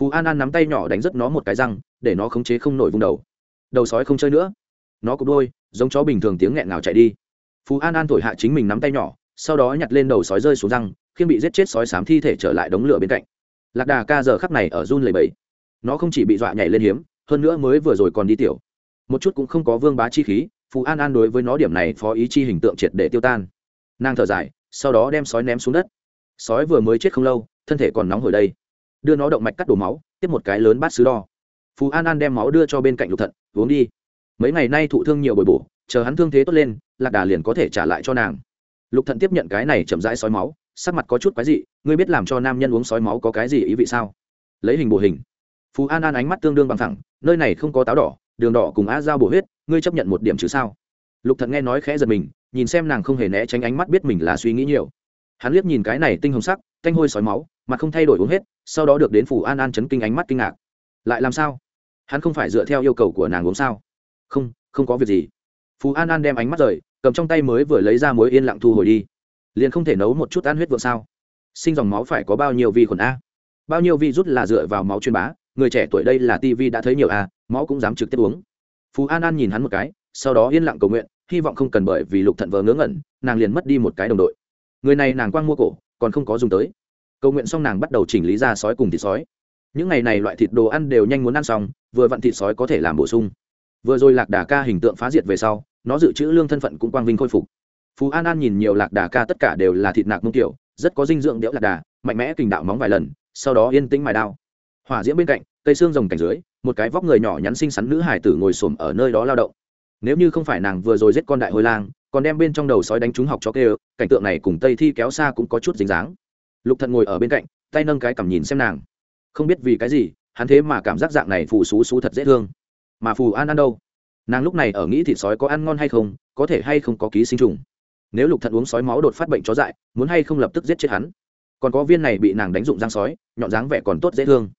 phú an an nắm tay nhỏ đánh rất nó một cái răng để nó khống chế không nổi vung đầu đầu sói không chơi nữa nó cụp đôi giống chó bình thường tiếng nghẹn nào chạy đi phú an an thổi hạ chính mình nắm tay nhỏ sau đó nhặt lên đầu sói rơi xuống răng khiến bị giết chết sói sám thi thể trở lại đống lửa bên cạnh lạc đà ca giờ khắc này ở run lầy bẫy nó không chỉ bị dọa nhảy lên hiếm hơn nữa mới vừa rồi còn đi tiểu một chút cũng không có vương bá chi khí phú an an đối với nó điểm này phó ý chi hình tượng triệt để tiêu tan nàng thở dài sau đó đem sói ném xuống đất. Sói vừa mới chết không lâu, thân thể còn nóng hồi đây. Đưa nó động mạch cắt đổ máu, tiếp một cái lớn bát sứ đo phú an an đem máu đưa cho bên cạnh lục thận, uống đi. Mấy ngày nay thụ thương nhiều bồi bổ, chờ hắn thương thế tốt lên, lạc đà liền có thể trả lại cho nàng. Lục thận tiếp nhận cái này chậm rãi sói máu, sắc mặt có chút quái dị, ngươi biết làm cho nam nhân uống sói máu có cái gì ý vị sao? Lấy hình bổ hình. Phú an an ánh mắt tương đương bằng thẳng nơi này không có táo đỏ, đường đỏ cùng á dao bổ huyết, ngươi chấp nhận một điểm chứ sao? Lục thận nghe nói khẽ giật mình nhìn xem nàng không hề né tránh ánh mắt biết mình là suy nghĩ nhiều. Hắn liếc nhìn cái này tinh hồng sắc, thanh hôi sói máu, mặt không thay đổi uống hết, sau đó được đến phủ an an chấn kinh ánh mắt kinh ngạc. Lại làm sao? Hắn không phải dựa theo yêu cầu của nàng uống sao? Không không có việc gì. Phú an an đem ánh mắt rời, cầm trong tay mới vừa lấy ra mối yên lặng thu hồi đi. Liền không thể nấu một chút ăn huyết vượng sao? Sinh dòng máu phải có bao nhiêu vi khuẩn a? Bao nhiêu vi rút là dựa vào máu truyền bá, người trẻ tuổi đây là tv đã thấy nhiều a, máu cũng dám trực tiếp uống. Phú an an nhìn hắn một cái, sau đó yên lặng cầu nguyện hy vọng không cần bởi vì lục thận vờ ngớ ngẩn, nàng liền mất đi một cái đồng đội. Người này nàng quang mua cổ, còn không có dùng tới. Cầu nguyện xong nàng bắt đầu chỉnh lý ra sói cùng thịt sói. Những ngày này loại thịt đồ ăn đều nhanh muốn ăn xong, vừa vặn thịt sói có thể làm bổ sung. Vừa rồi lạc đà ca hình tượng phá diệt về sau, nó dự trữ lương thân phận cũng quang vinh khôi phục. Phú an an nhìn nhiều lạc đà ca tất cả đều là thịt nạc mông tiểu, rất có dinh dưỡng đẽo lạc đà, mạnh mẽ kình đạo móng vài lần, sau đó yên tĩnh mài đao. Hỏa diễm bên cạnh, cây xương rồng cảnh dưới, một cái vóc người nhỏ nhắn xinh xắn nữ hải tử ngồi xổm ở nơi đó lao động nếu như không phải nàng vừa rồi giết con đại hôi lang, còn đem bên trong đầu sói đánh trúng học chó kêu, cảnh tượng này cùng tây thi kéo xa cũng có chút dính dáng. Lục thận ngồi ở bên cạnh, tay nâng cái cằm nhìn xem nàng. Không biết vì cái gì, hắn thế mà cảm giác dạng này phù xú xú thật dễ thương. Mà phù an ăn đâu? Nàng lúc này ở nghĩ thịt sói có ăn ngon hay không, có thể hay không có ký sinh trùng. Nếu lục thận uống sói máu đột phát bệnh chó dại, muốn hay không lập tức giết chết hắn? Còn có viên này bị nàng đánh dụng răng sói, nhọn dáng vẻ còn tốt dễ thương.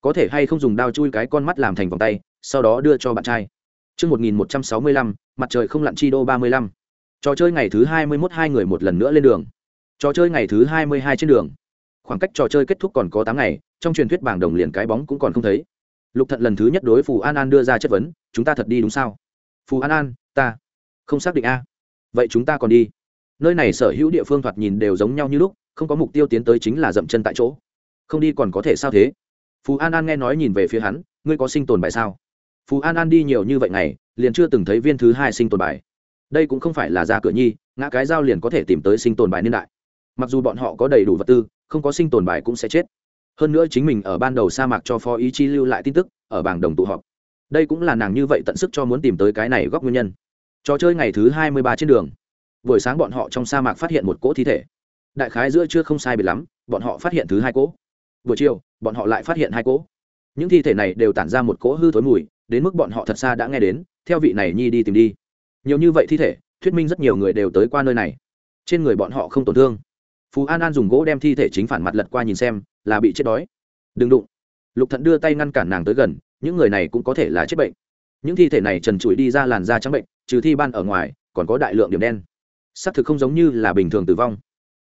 Có thể hay không dùng đao chui cái con mắt làm thành vòng tay, sau đó đưa cho bạn trai. Trước 1165, mặt trời không lặn chi đô 35. Trò chơi ngày thứ 21 hai người một lần nữa lên đường. Trò chơi ngày thứ 22 trên đường. Khoảng cách trò chơi kết thúc còn có 8 ngày, trong truyền thuyết bảng đồng liền cái bóng cũng còn không thấy. Lục Thận lần thứ nhất đối Phù An An đưa ra chất vấn, chúng ta thật đi đúng sao? Phù An An, ta không xác định a. Vậy chúng ta còn đi. Nơi này sở hữu địa phương thoạt nhìn đều giống nhau như lúc, không có mục tiêu tiến tới chính là dậm chân tại chỗ. Không đi còn có thể sao thế? Phù An An nghe nói nhìn về phía hắn, ngươi có sinh tồn bài sao? Phú an an đi nhiều như vậy ngày, liền chưa từng thấy viên thứ hai sinh tồn bài. Đây cũng không phải là ra cửa nhi, ngã cái dao liền có thể tìm tới sinh tồn bài niên đại. Mặc dù bọn họ có đầy đủ vật tư, không có sinh tồn bài cũng sẽ chết. Hơn nữa chính mình ở ban đầu sa mạc cho phó ý chi lưu lại tin tức, ở bảng đồng tụ họp. Đây cũng là nàng như vậy tận sức cho muốn tìm tới cái này góc nguyên nhân. Trò chơi ngày thứ hai mươi ba trên đường. Buổi sáng bọn họ trong sa mạc phát hiện một cỗ thi thể. Đại khái giữa chưa không sai biệt lắm, bọn họ phát hiện thứ hai cỗ. Buổi chiều, bọn họ lại phát hiện hai cỗ. Những thi thể này đều tản ra một cỗ hư thối mùi đến mức bọn họ thật xa đã nghe đến, theo vị này nhi đi tìm đi. Nhiều như vậy thi thể, thuyết minh rất nhiều người đều tới qua nơi này. Trên người bọn họ không tổn thương. Phú an an dùng gỗ đem thi thể chính phản mặt lật qua nhìn xem, là bị chết đói. Đừng đụng. Lục thận đưa tay ngăn cản nàng tới gần, những người này cũng có thể là chết bệnh. Những thi thể này trần trụi đi ra làn da trắng bệnh, trừ thi ban ở ngoài, còn có đại lượng điểm đen. Xác thực không giống như là bình thường tử vong.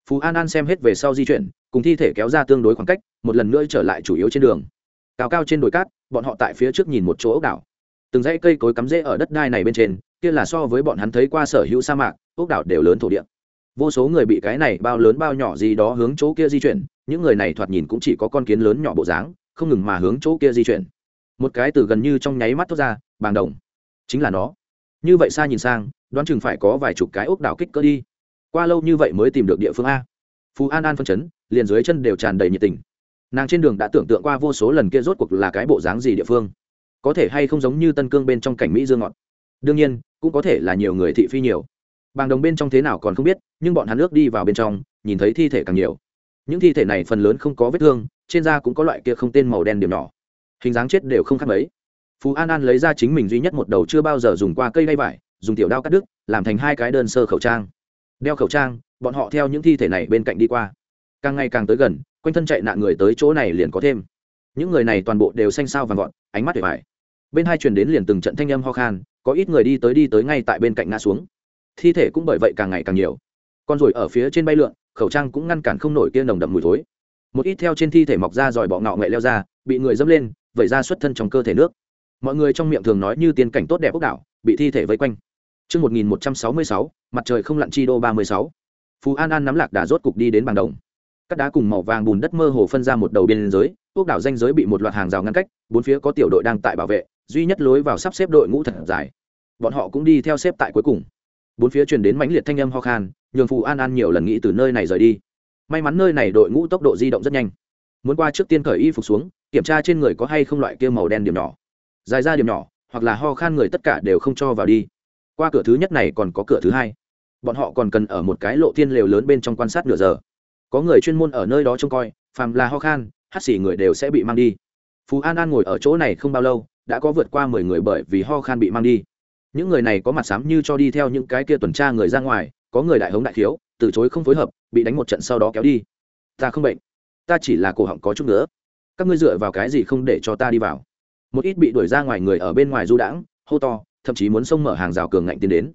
Phú an an xem hết về sau di chuyển, cùng thi thể kéo ra tương đối khoảng cách, một lần nữa trở lại chủ yếu trên đường cao cao trên đồi cát, bọn họ tại phía trước nhìn một chỗ ốc đảo. Từng dãy cây cối cắm rễ ở đất đai này bên trên, kia là so với bọn hắn thấy qua sở hữu sa mạc, ốc đảo đều lớn thổ địa. Vô số người bị cái này bao lớn bao nhỏ gì đó hướng chỗ kia di chuyển, những người này thoạt nhìn cũng chỉ có con kiến lớn nhỏ bộ dáng, không ngừng mà hướng chỗ kia di chuyển. Một cái từ gần như trong nháy mắt thốt ra, bàng đồng. Chính là nó. Như vậy xa nhìn sang, đoán chừng phải có vài chục cái ốc đảo kích cỡ đi. Qua lâu như vậy mới tìm được địa phương a. Phú an an phân chấn, liền dưới chân đều tràn đầy nhiệt tình nàng trên đường đã tưởng tượng qua vô số lần kia rốt cuộc là cái bộ dáng gì địa phương. Có thể hay không giống như tân cương bên trong cảnh mỹ dương ngọt đương nhiên, cũng có thể là nhiều người thị phi nhiều. Bàng đồng bên trong thế nào còn không biết, nhưng bọn hắn ước đi vào bên trong, nhìn thấy thi thể càng nhiều. Những thi thể này phần lớn không có vết thương, trên da cũng có loại kia không tên màu đen điểm nhỏ. Hình dáng chết đều không khác mấy. Phú an an lấy ra chính mình duy nhất một đầu chưa bao giờ dùng qua cây đay vải, dùng tiểu đao cắt đứt, làm thành hai cái đơn sơ khẩu trang. Đeo khẩu trang, bọn họ theo những thi thể này bên cạnh đi qua. Càng ngày càng tới gần quanh thân chạy nạn người tới chỗ này liền có thêm. Những người này toàn bộ đều xanh sao vàng gọn ánh mắt để vải bên hai truyền đến liền từng trận thanh âm ho khan có ít người đi tới đi tới ngay tại bên cạnh ngã xuống. Thi thể cũng bởi vậy càng ngày càng nhiều. Con ruồi ở phía trên bay lượn khẩu trang cũng ngăn cản không nổi kia nồng đậm mùi thối. Một ít theo trên thi thể mọc ra rồi bọ ngạo nghệ leo ra bị người dâm lên vẩy ra xuất thân trong cơ thể nước. Mọi người trong miệng thường nói như tiên cảnh tốt đẹp ốc đảo bị thi thể vây quanh. Trước 1166, mặt trời không lặn chi đô 36. Phú An An nắm lạc đà rốt cục đi đến bằng đồng. Các đá cùng màu vàng bùn đất mơ hồ phân ra một đầu biên giới, quốc đảo danh giới bị một loạt hàng rào ngăn cách, bốn phía có tiểu đội đang tại bảo vệ, duy nhất lối vào sắp xếp đội ngũ thật dài. Bọn họ cũng đi theo xếp tại cuối cùng. Bốn phía truyền đến mãnh liệt thanh âm ho khan, nhường Phù An An nhiều lần nghĩ từ nơi này rời đi. May mắn nơi này đội ngũ tốc độ di động rất nhanh. Muốn qua trước tiên khởi y phục xuống, kiểm tra trên người có hay không loại kia màu đen điểm nhỏ dài ra điểm nhỏ hoặc là ho khan người tất cả đều không cho vào đi qua cửa thứ nhất này còn có cửa thứ hai bọn họ còn cần ở một cái lộ thiên lều lớn bên trong quan sát nửa giờ có người chuyên môn ở nơi đó trông coi, phàm là ho khan hắt xỉ người đều sẽ bị mang đi. Phú an an ngồi ở chỗ này không bao lâu, đã có vượt qua mười người bởi vì ho khan bị mang đi. Những người này có mặt sám như cho đi theo những cái kia tuần tra người ra ngoài, có người đại hống đại thiếu, từ chối không phối hợp, bị đánh một trận sau đó kéo đi. Ta không bệnh. Ta chỉ là cổ họng có chút nữa các ngươi dựa vào cái gì không để cho ta đi vào? Một ít bị đuổi ra ngoài người ở bên ngoài du đãng, hô to, thậm chí muốn xông mở hàng rào cường ngạnh tiến đến.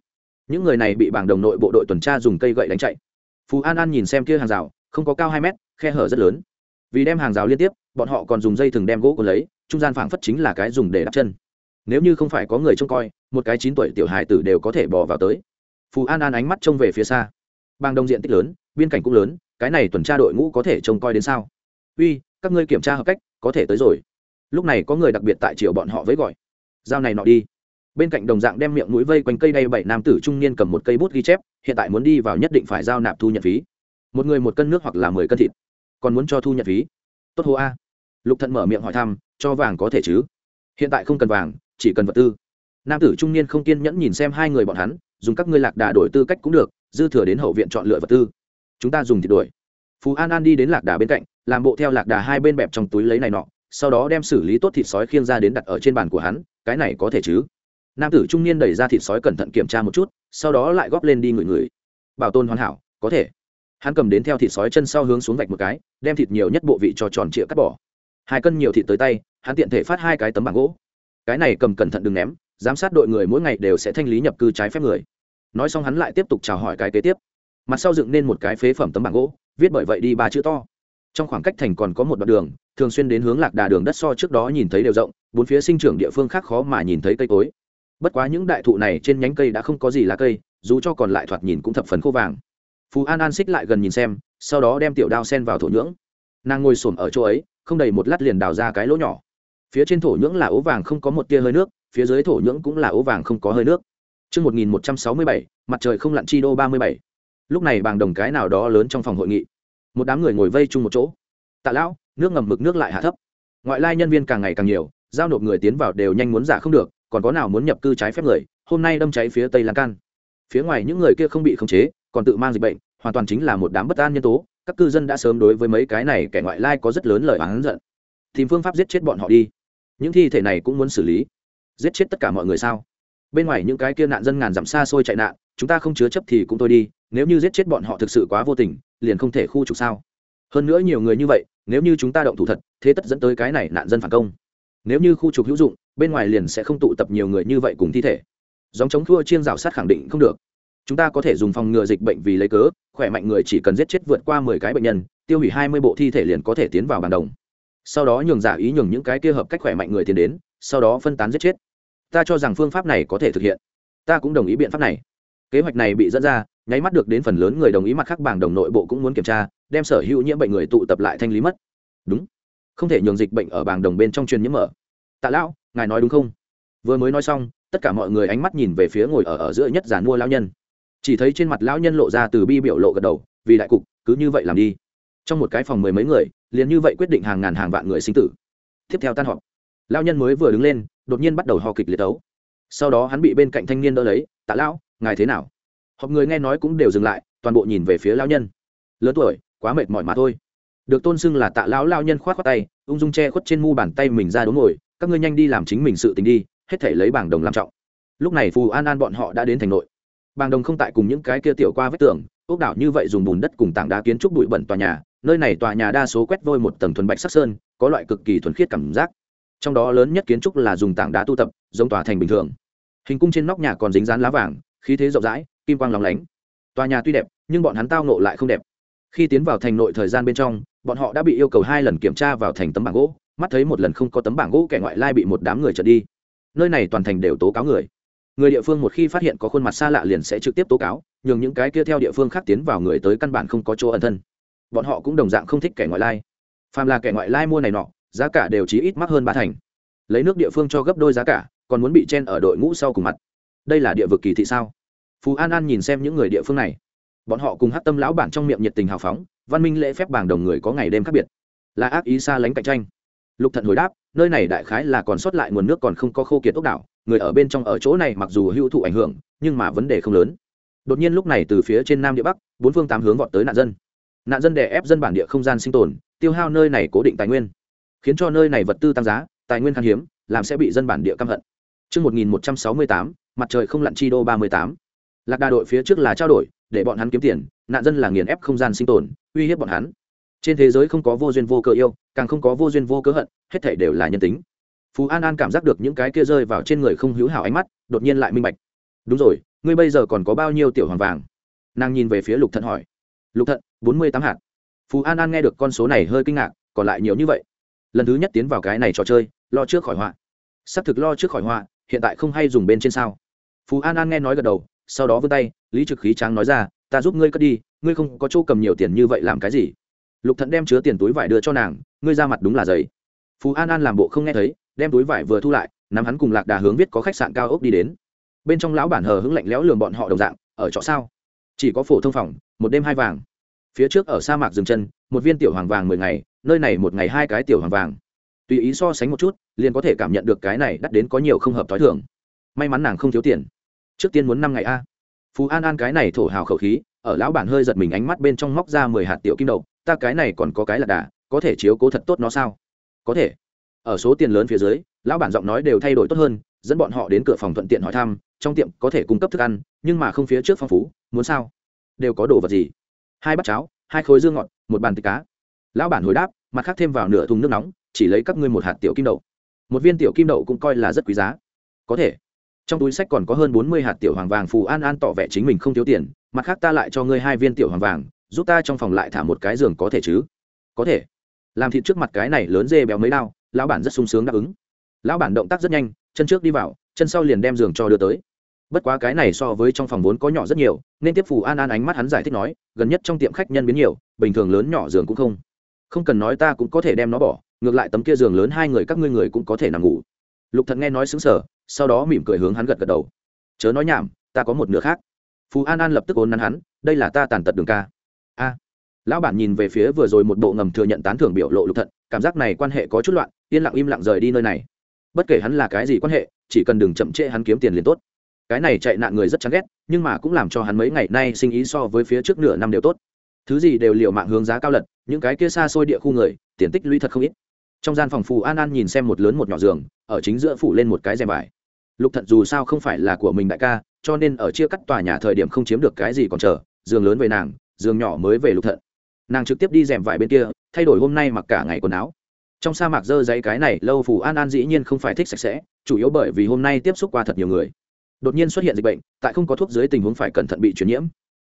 Những người này bị bảng đồng nội bộ đội tuần tra dùng cây gậy đánh chạy. Phú an an nhìn xem kia hàng rào không có cao hai mét, khe hở rất lớn. Vì đem hàng rào liên tiếp, bọn họ còn dùng dây thừng đem gỗ của lấy, trung gian phảng phất chính là cái dùng để đắp chân. Nếu như không phải có người trông coi, một cái chín tuổi tiểu hài tử đều có thể bỏ vào tới. Phù an an ánh mắt trông về phía xa. Bang đông diện tích lớn, biên cảnh cũng lớn, cái này tuần tra đội ngũ có thể trông coi đến sao? Uy, các ngươi kiểm tra hợp cách, có thể tới rồi. Lúc này có người đặc biệt tại chiều bọn họ với gọi. Dao này nọ đi. Bên cạnh đồng dạng đem miệng mũi vây quanh cây đay bảy nam tử trung niên cầm một cây bút ghi chép, hiện tại muốn đi vào nhất định phải giao nạp thu nhận phí một người một cân nước hoặc là mười cân thịt. Còn muốn cho thu nhận phí? Tốt hồ a. Lục thận mở miệng hỏi thăm, cho vàng có thể chứ? Hiện tại không cần vàng, chỉ cần vật tư. Nam tử trung niên không kiên nhẫn nhìn xem hai người bọn hắn, dùng các ngươi lạc đà đổi tư cách cũng được, dư thừa đến hậu viện chọn lựa vật tư. Chúng ta dùng thịt đuổi phú an an đi đến lạc đà bên cạnh, làm bộ theo lạc đà hai bên bẹp trong túi lấy này nọ, sau đó đem xử lý tốt thịt sói khiêng ra đến đặt ở trên bàn của hắn, cái này có thể chứ? Nam tử trung niên đẩy ra thịt sói cẩn thận kiểm tra một chút, sau đó lại góp lên đi ngửi ngửi. Bảo tồn hoàn hảo, có thể hắn cầm đến theo thịt sói chân sau hướng xuống vạch một cái, đem thịt nhiều nhất bộ vị cho tròn trịa cắt bỏ. Hai cân nhiều thịt tới tay, hắn tiện thể phát hai cái tấm bảng gỗ. Cái này cầm cẩn thận đừng ném, giám sát đội người mỗi ngày đều sẽ thanh lý nhập cư trái phép người. Nói xong hắn lại tiếp tục chào hỏi cái kế tiếp. Mặt sau dựng nên một cái phế phẩm tấm bảng gỗ, viết bởi vậy đi ba chữ to. Trong khoảng cách thành còn có một đoạn đường, thường xuyên đến hướng lạc đà đường đất so trước đó nhìn thấy đều rộng, bốn phía sinh trưởng địa phương khác khó mà nhìn thấy cây cối. Bất quá những đại thụ này trên nhánh cây đã không có gì là cây, dù cho còn lại thoạt nhìn cũng thập phần khô vàng phú an an xích lại gần nhìn xem sau đó đem tiểu đao sen vào thổ nhưỡng nàng ngồi xổm ở chỗ ấy không đầy một lát liền đào ra cái lỗ nhỏ phía trên thổ nhưỡng là ố vàng không có một tia hơi nước phía dưới thổ nhưỡng cũng là ố vàng không có hơi nước Trước 1167, mặt trời không lặn chi đô 37. Lúc này bàng đồng cái nào đó lớn trong phòng hội nghị. Một đám người ngồi vây chung một chỗ. Tạ lão, nước ngầm mực nước lại hạ thấp. Ngoại lai nhân viên càng ngày càng nhiều, giao nộp người tiến vào đều nhanh muốn giả không được, còn có nào muốn nhập cư trái phép người, hôm nay đâm cháy phía Tây Lan Can. Phía ngoài những người kia không bị khống chế, còn tự mang dịch bệnh, hoàn toàn chính là một đám bất an nhân tố, các cư dân đã sớm đối với mấy cái này kẻ ngoại lai có rất lớn lời oán giận. Tìm phương pháp giết chết bọn họ đi. Những thi thể này cũng muốn xử lý. Giết chết tất cả mọi người sao? bên ngoài những cái kia nạn dân ngàn dặm xa xôi chạy nạn chúng ta không chứa chấp thì cũng thôi đi nếu như giết chết bọn họ thực sự quá vô tình liền không thể khu trục sao hơn nữa nhiều người như vậy nếu như chúng ta động thủ thật thế tất dẫn tới cái này nạn dân phản công nếu như khu trục hữu dụng bên ngoài liền sẽ không tụ tập nhiều người như vậy cùng thi thể dòng chống thua chiên rào sát khẳng định không được chúng ta có thể dùng phòng ngừa dịch bệnh vì lấy cớ, khỏe mạnh người chỉ cần giết chết vượt qua mười cái bệnh nhân, tiêu hủy hai mươi bộ thi thể liền có thể tiến vào bàn đồng. Sau đó nhường giả ý nhường những cái kia hợp cách khỏe mạnh người tiến đến, sau đó phân tán giết chết. Ta cho rằng phương pháp này có thể thực hiện. Ta cũng đồng ý biện pháp này. Kế hoạch này bị dẫn ra, nháy mắt được đến phần lớn người đồng ý mặt khác bảng đồng nội bộ cũng muốn kiểm tra, đem sở hữu nhiễm bệnh người tụ tập lại thanh lý mất. Đúng. Không thể nhường dịch bệnh ở bảng đồng bên trong truyền nhiễm mở. Tạ lão, ngài nói đúng không? Vừa mới nói xong, tất cả mọi người ánh mắt nhìn về phía ngồi ở ở giữa nhất giàn mua lão nhân chỉ thấy trên mặt lão nhân lộ ra từ bi biểu lộ gật đầu, vì đại cục, cứ như vậy làm đi. Trong một cái phòng mười mấy người, liền như vậy quyết định hàng ngàn hàng vạn người sinh tử. Tiếp theo tan họp, lão nhân mới vừa đứng lên, đột nhiên bắt đầu ho kịch liệt tấu sau đó hắn bị bên cạnh thanh niên đỡ lấy, tạ lão, ngài thế nào? Họp người nghe nói cũng đều dừng lại, toàn bộ nhìn về phía lão nhân. Lớn tuổi, quá mệt mỏi mà thôi. Được tôn xưng là tạ lão lão nhân khoát khoát tay, ung dung che khuất trên mu bàn tay mình ra đốn ngồi, các ngươi nhanh đi làm chính mình sự tình đi, hết thể lấy bảng đồng làm trọng. Lúc này phù an an bọn họ đã đến thành nội. Bàng đồng không tại cùng những cái kia tiểu qua vết tường, ốc đảo như vậy dùng bùn đất cùng tảng đá kiến trúc bụi bẩn tòa nhà, nơi này tòa nhà đa số quét vôi một tầng thuần bạch sắc sơn, có loại cực kỳ thuần khiết cảm giác. Trong đó lớn nhất kiến trúc là dùng tảng đá tu tập, giống tòa thành bình thường. Hình cung trên nóc nhà còn dính dán lá vàng, khí thế rộng rãi, kim quang lóng lánh. Tòa nhà tuy đẹp, nhưng bọn hắn tao nộ lại không đẹp. Khi tiến vào thành nội thời gian bên trong, bọn họ đã bị yêu cầu hai lần kiểm tra vào thành tấm bảng gỗ, mắt thấy một lần không có tấm bảng gỗ kẻ ngoại lai bị một đám người trật đi. Nơi này toàn thành đều tố cáo người người địa phương một khi phát hiện có khuôn mặt xa lạ liền sẽ trực tiếp tố cáo, nhường những cái kia theo địa phương khác tiến vào người tới căn bản không có chỗ ẩn thân. Bọn họ cũng đồng dạng không thích kẻ ngoại lai. Phàm là kẻ ngoại lai mua này nọ, giá cả đều chỉ ít mắc hơn ba thành. Lấy nước địa phương cho gấp đôi giá cả, còn muốn bị chen ở đội ngũ sau cùng mặt. Đây là địa vực kỳ thị sao? Phú an an nhìn xem những người địa phương này. Bọn họ cùng hát tâm lão bản trong miệng nhiệt tình hào phóng, văn minh lễ phép bảng đồng người có ngày đêm khác biệt. Là ác ý xa lánh cạnh tranh. Lục thận hồi đáp, nơi này đại khái là còn sót lại nguồn nước còn không có khô kiệt ốc đảo người ở bên trong ở chỗ này mặc dù hữu thụ ảnh hưởng nhưng mà vấn đề không lớn đột nhiên lúc này từ phía trên nam địa bắc bốn phương tám hướng vọt tới nạn dân nạn dân đè ép dân bản địa không gian sinh tồn tiêu hao nơi này cố định tài nguyên khiến cho nơi này vật tư tăng giá tài nguyên khan hiếm làm sẽ bị dân bản địa căm hận Trước 1168, mặt trời không lặn chi đô 38. Lạc đà đội phía trước là trao đổi, để bọn hắn kiếm tiền, nạn dân là nghiền ép không gian sinh tồn, uy hiếp bọn hắn. Trên thế giới không có vô duyên vô cớ yêu, càng không có vô duyên vô cớ hận, hết thảy đều là nhân tính. Phú An An cảm giác được những cái kia rơi vào trên người không hữu hảo ánh mắt, đột nhiên lại minh bạch. Đúng rồi, ngươi bây giờ còn có bao nhiêu tiểu hoàng vàng? Nàng nhìn về phía Lục Thận hỏi. Lục Thận, bốn mươi tám hạt. Phú An An nghe được con số này hơi kinh ngạc, còn lại nhiều như vậy. Lần thứ nhất tiến vào cái này trò chơi, lo trước khỏi họa sắp thực lo trước khỏi họa hiện tại không hay dùng bên trên sao phú an an nghe nói gật đầu sau đó vươn tay lý trực khí tráng nói ra ta giúp ngươi cất đi ngươi không có chỗ cầm nhiều tiền như vậy làm cái gì lục thận đem chứa tiền túi vải đưa cho nàng ngươi ra mặt đúng là giấy phú an an làm bộ không nghe thấy đem túi vải vừa thu lại nắm hắn cùng lạc đà hướng viết có khách sạn cao ốc đi đến. Bên trong lão bản hờ hững lạnh lẽo lường bọn họ đồng dạng ở chỗ sao? Chỉ có phổ thông phòng một đêm hai vàng. Phía trước ở sa mạc dừng chân một viên tiểu hoàng vàng mười ngày nơi này một ngày hai cái tiểu hoàng vàng. Tùy ý so sánh một chút liền có thể cảm nhận được cái này đắt đến có nhiều không hợp t h ó i thường. May mắn nàng không thiếu tiền. Trước tiên muốn năm ngày a. Phú an an cái này thổ hào khẩu khí ở lão bản hơi giật mình ánh mắt bên trong móc ra mười hạt tiểu kim đầu, ta cái này còn có cái là đà có thể chiếu cố thật tốt nó sao? Có thể ở số tiền lớn phía dưới, lão bản giọng nói đều thay đổi tốt hơn, dẫn bọn họ đến cửa phòng thuận tiện hỏi thăm, trong tiệm có thể cung cấp thức ăn, nhưng mà không phía trước phong phú, muốn sao? Đều có đồ vật gì? Hai bát cháo, hai khối dương ngọt, một bàn thịt cá. Lão bản hồi đáp, mặt khác thêm vào nửa thùng nước nóng, chỉ lấy các ngươi một hạt tiểu kim đậu. Một viên tiểu kim đậu cũng coi là rất quý giá. Có thể. Trong túi sách còn có hơn bốn mươi hạt tiểu hoàng vàng phù an an tỏ vẻ chính mình không thiếu tiền, mặt khác ta lại cho ngươi hai viên tiểu hoàng vàng, giúp ta trong phòng lại thả một cái giường có thể chứ? Có thể. Làm thịt trước mặt cái này lớn dê béo mấy đao lão bản rất sung sướng đáp ứng. Lão bản động tác rất nhanh, chân trước đi vào, chân sau liền đem giường cho đưa tới. Bất quá cái này so với trong phòng vốn có nhỏ rất nhiều, nên tiếp phù an an ánh mắt hắn giải thích nói, gần nhất trong tiệm khách nhân biến nhiều, bình thường lớn nhỏ giường cũng không. Không cần nói ta cũng có thể đem nó bỏ, ngược lại tấm kia giường lớn hai người các ngươi người cũng có thể nằm ngủ. Lục thận nghe nói xứng sở sau đó mỉm cười hướng hắn gật gật đầu. Chớ nói nhảm, ta có một nửa khác. Phú an an lập tức ôn nắn hắn, đây là ta tàn tật đường ca. A. Lão bản nhìn về phía vừa rồi một bộ ngầm thừa nhận tán thưởng biểu lộ lục thận cảm giác này quan hệ có chút loạn, yên lặng im lặng rời đi nơi này. Bất kể hắn là cái gì quan hệ, chỉ cần đừng chậm trễ hắn kiếm tiền liền tốt. Cái này chạy nạn người rất chán ghét, nhưng mà cũng làm cho hắn mấy ngày nay sinh ý so với phía trước nửa năm đều tốt. Thứ gì đều liều mạng hướng giá cao lật, những cái kia xa xôi địa khu người, tiền tích lũy thật không ít. Trong gian phòng phù an an nhìn xem một lớn một nhỏ giường, ở chính giữa phủ lên một cái rèm vải. Lục thận dù sao không phải là của mình đại ca, cho nên ở chia cắt tòa nhà thời điểm không chiếm được cái gì còn chờ, giường lớn về nàng, giường nhỏ mới về lục thận nàng trực tiếp đi rèm vải bên kia thay đổi hôm nay mặc cả ngày quần áo trong sa mạc dơ giấy cái này lâu phủ an an dĩ nhiên không phải thích sạch sẽ chủ yếu bởi vì hôm nay tiếp xúc qua thật nhiều người đột nhiên xuất hiện dịch bệnh tại không có thuốc dưới tình huống phải cẩn thận bị truyền nhiễm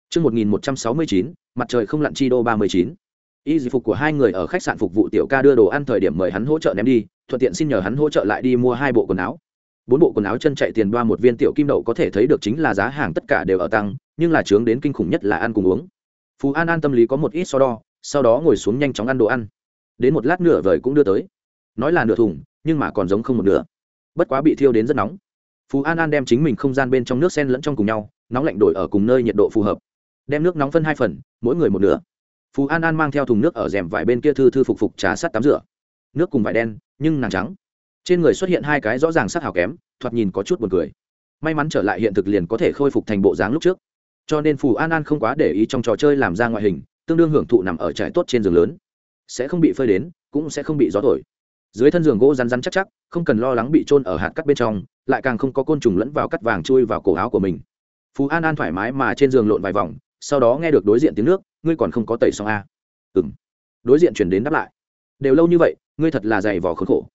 Trước 1169, mặt trời không lặn chi đô 39. Y dịch phục của hai người ở khách sạn phục vụ tiểu ca đưa đồ ăn thời điểm mời hắn hỗ trợ ném đi, thuận tiện xin nhờ hắn hỗ trợ lại đi mua hai bộ quần áo. Bốn bộ quần áo chân chạy tiền đoa một viên tiểu kim đậu có thể thấy được chính là giá hàng tất cả đều ở tăng, nhưng là chướng đến kinh khủng nhất là ăn cùng uống. Phú An An tâm lý có một ít so đo, sau đó ngồi xuống nhanh chóng ăn đồ ăn. Đến một lát nửa vời cũng đưa tới. Nói là nửa thùng, nhưng mà còn giống không một nửa. Bất quá bị thiêu đến rất nóng. Phú An An đem chính mình không gian bên trong nước sen lẫn trong cùng nhau, nóng lạnh đổi ở cùng nơi nhiệt độ phù hợp. Đem nước nóng phân hai phần, mỗi người một nửa phú an an mang theo thùng nước ở rèm vải bên kia thư thư phục phục trà sắt tắm rửa nước cùng vải đen nhưng nàng trắng trên người xuất hiện hai cái rõ ràng sắc hào kém thoạt nhìn có chút buồn cười may mắn trở lại hiện thực liền có thể khôi phục thành bộ dáng lúc trước cho nên phù an an không quá để ý trong trò chơi làm ra ngoại hình, tương đương hưởng thụ nằm ở trải tốt trên giường lớn. Sẽ không bị phơi đến, cũng sẽ không bị gió thổi. Dưới thân giường gỗ rắn rắn chắc chắc, không cần lo lắng bị trôn ở hạt cắt bên trong, lại càng không có côn trùng lẫn vào cắt vàng chui vào cổ áo của mình. Phú an an thoải mái mà trên giường lộn vài vòng, sau đó nghe được đối diện tiếng nước, ngươi còn không có tẩy xong a à? ừ m đối diện chuyển đến đáp lại, đều lâu như vậy, ngươi thật là dày vò khốn khổ.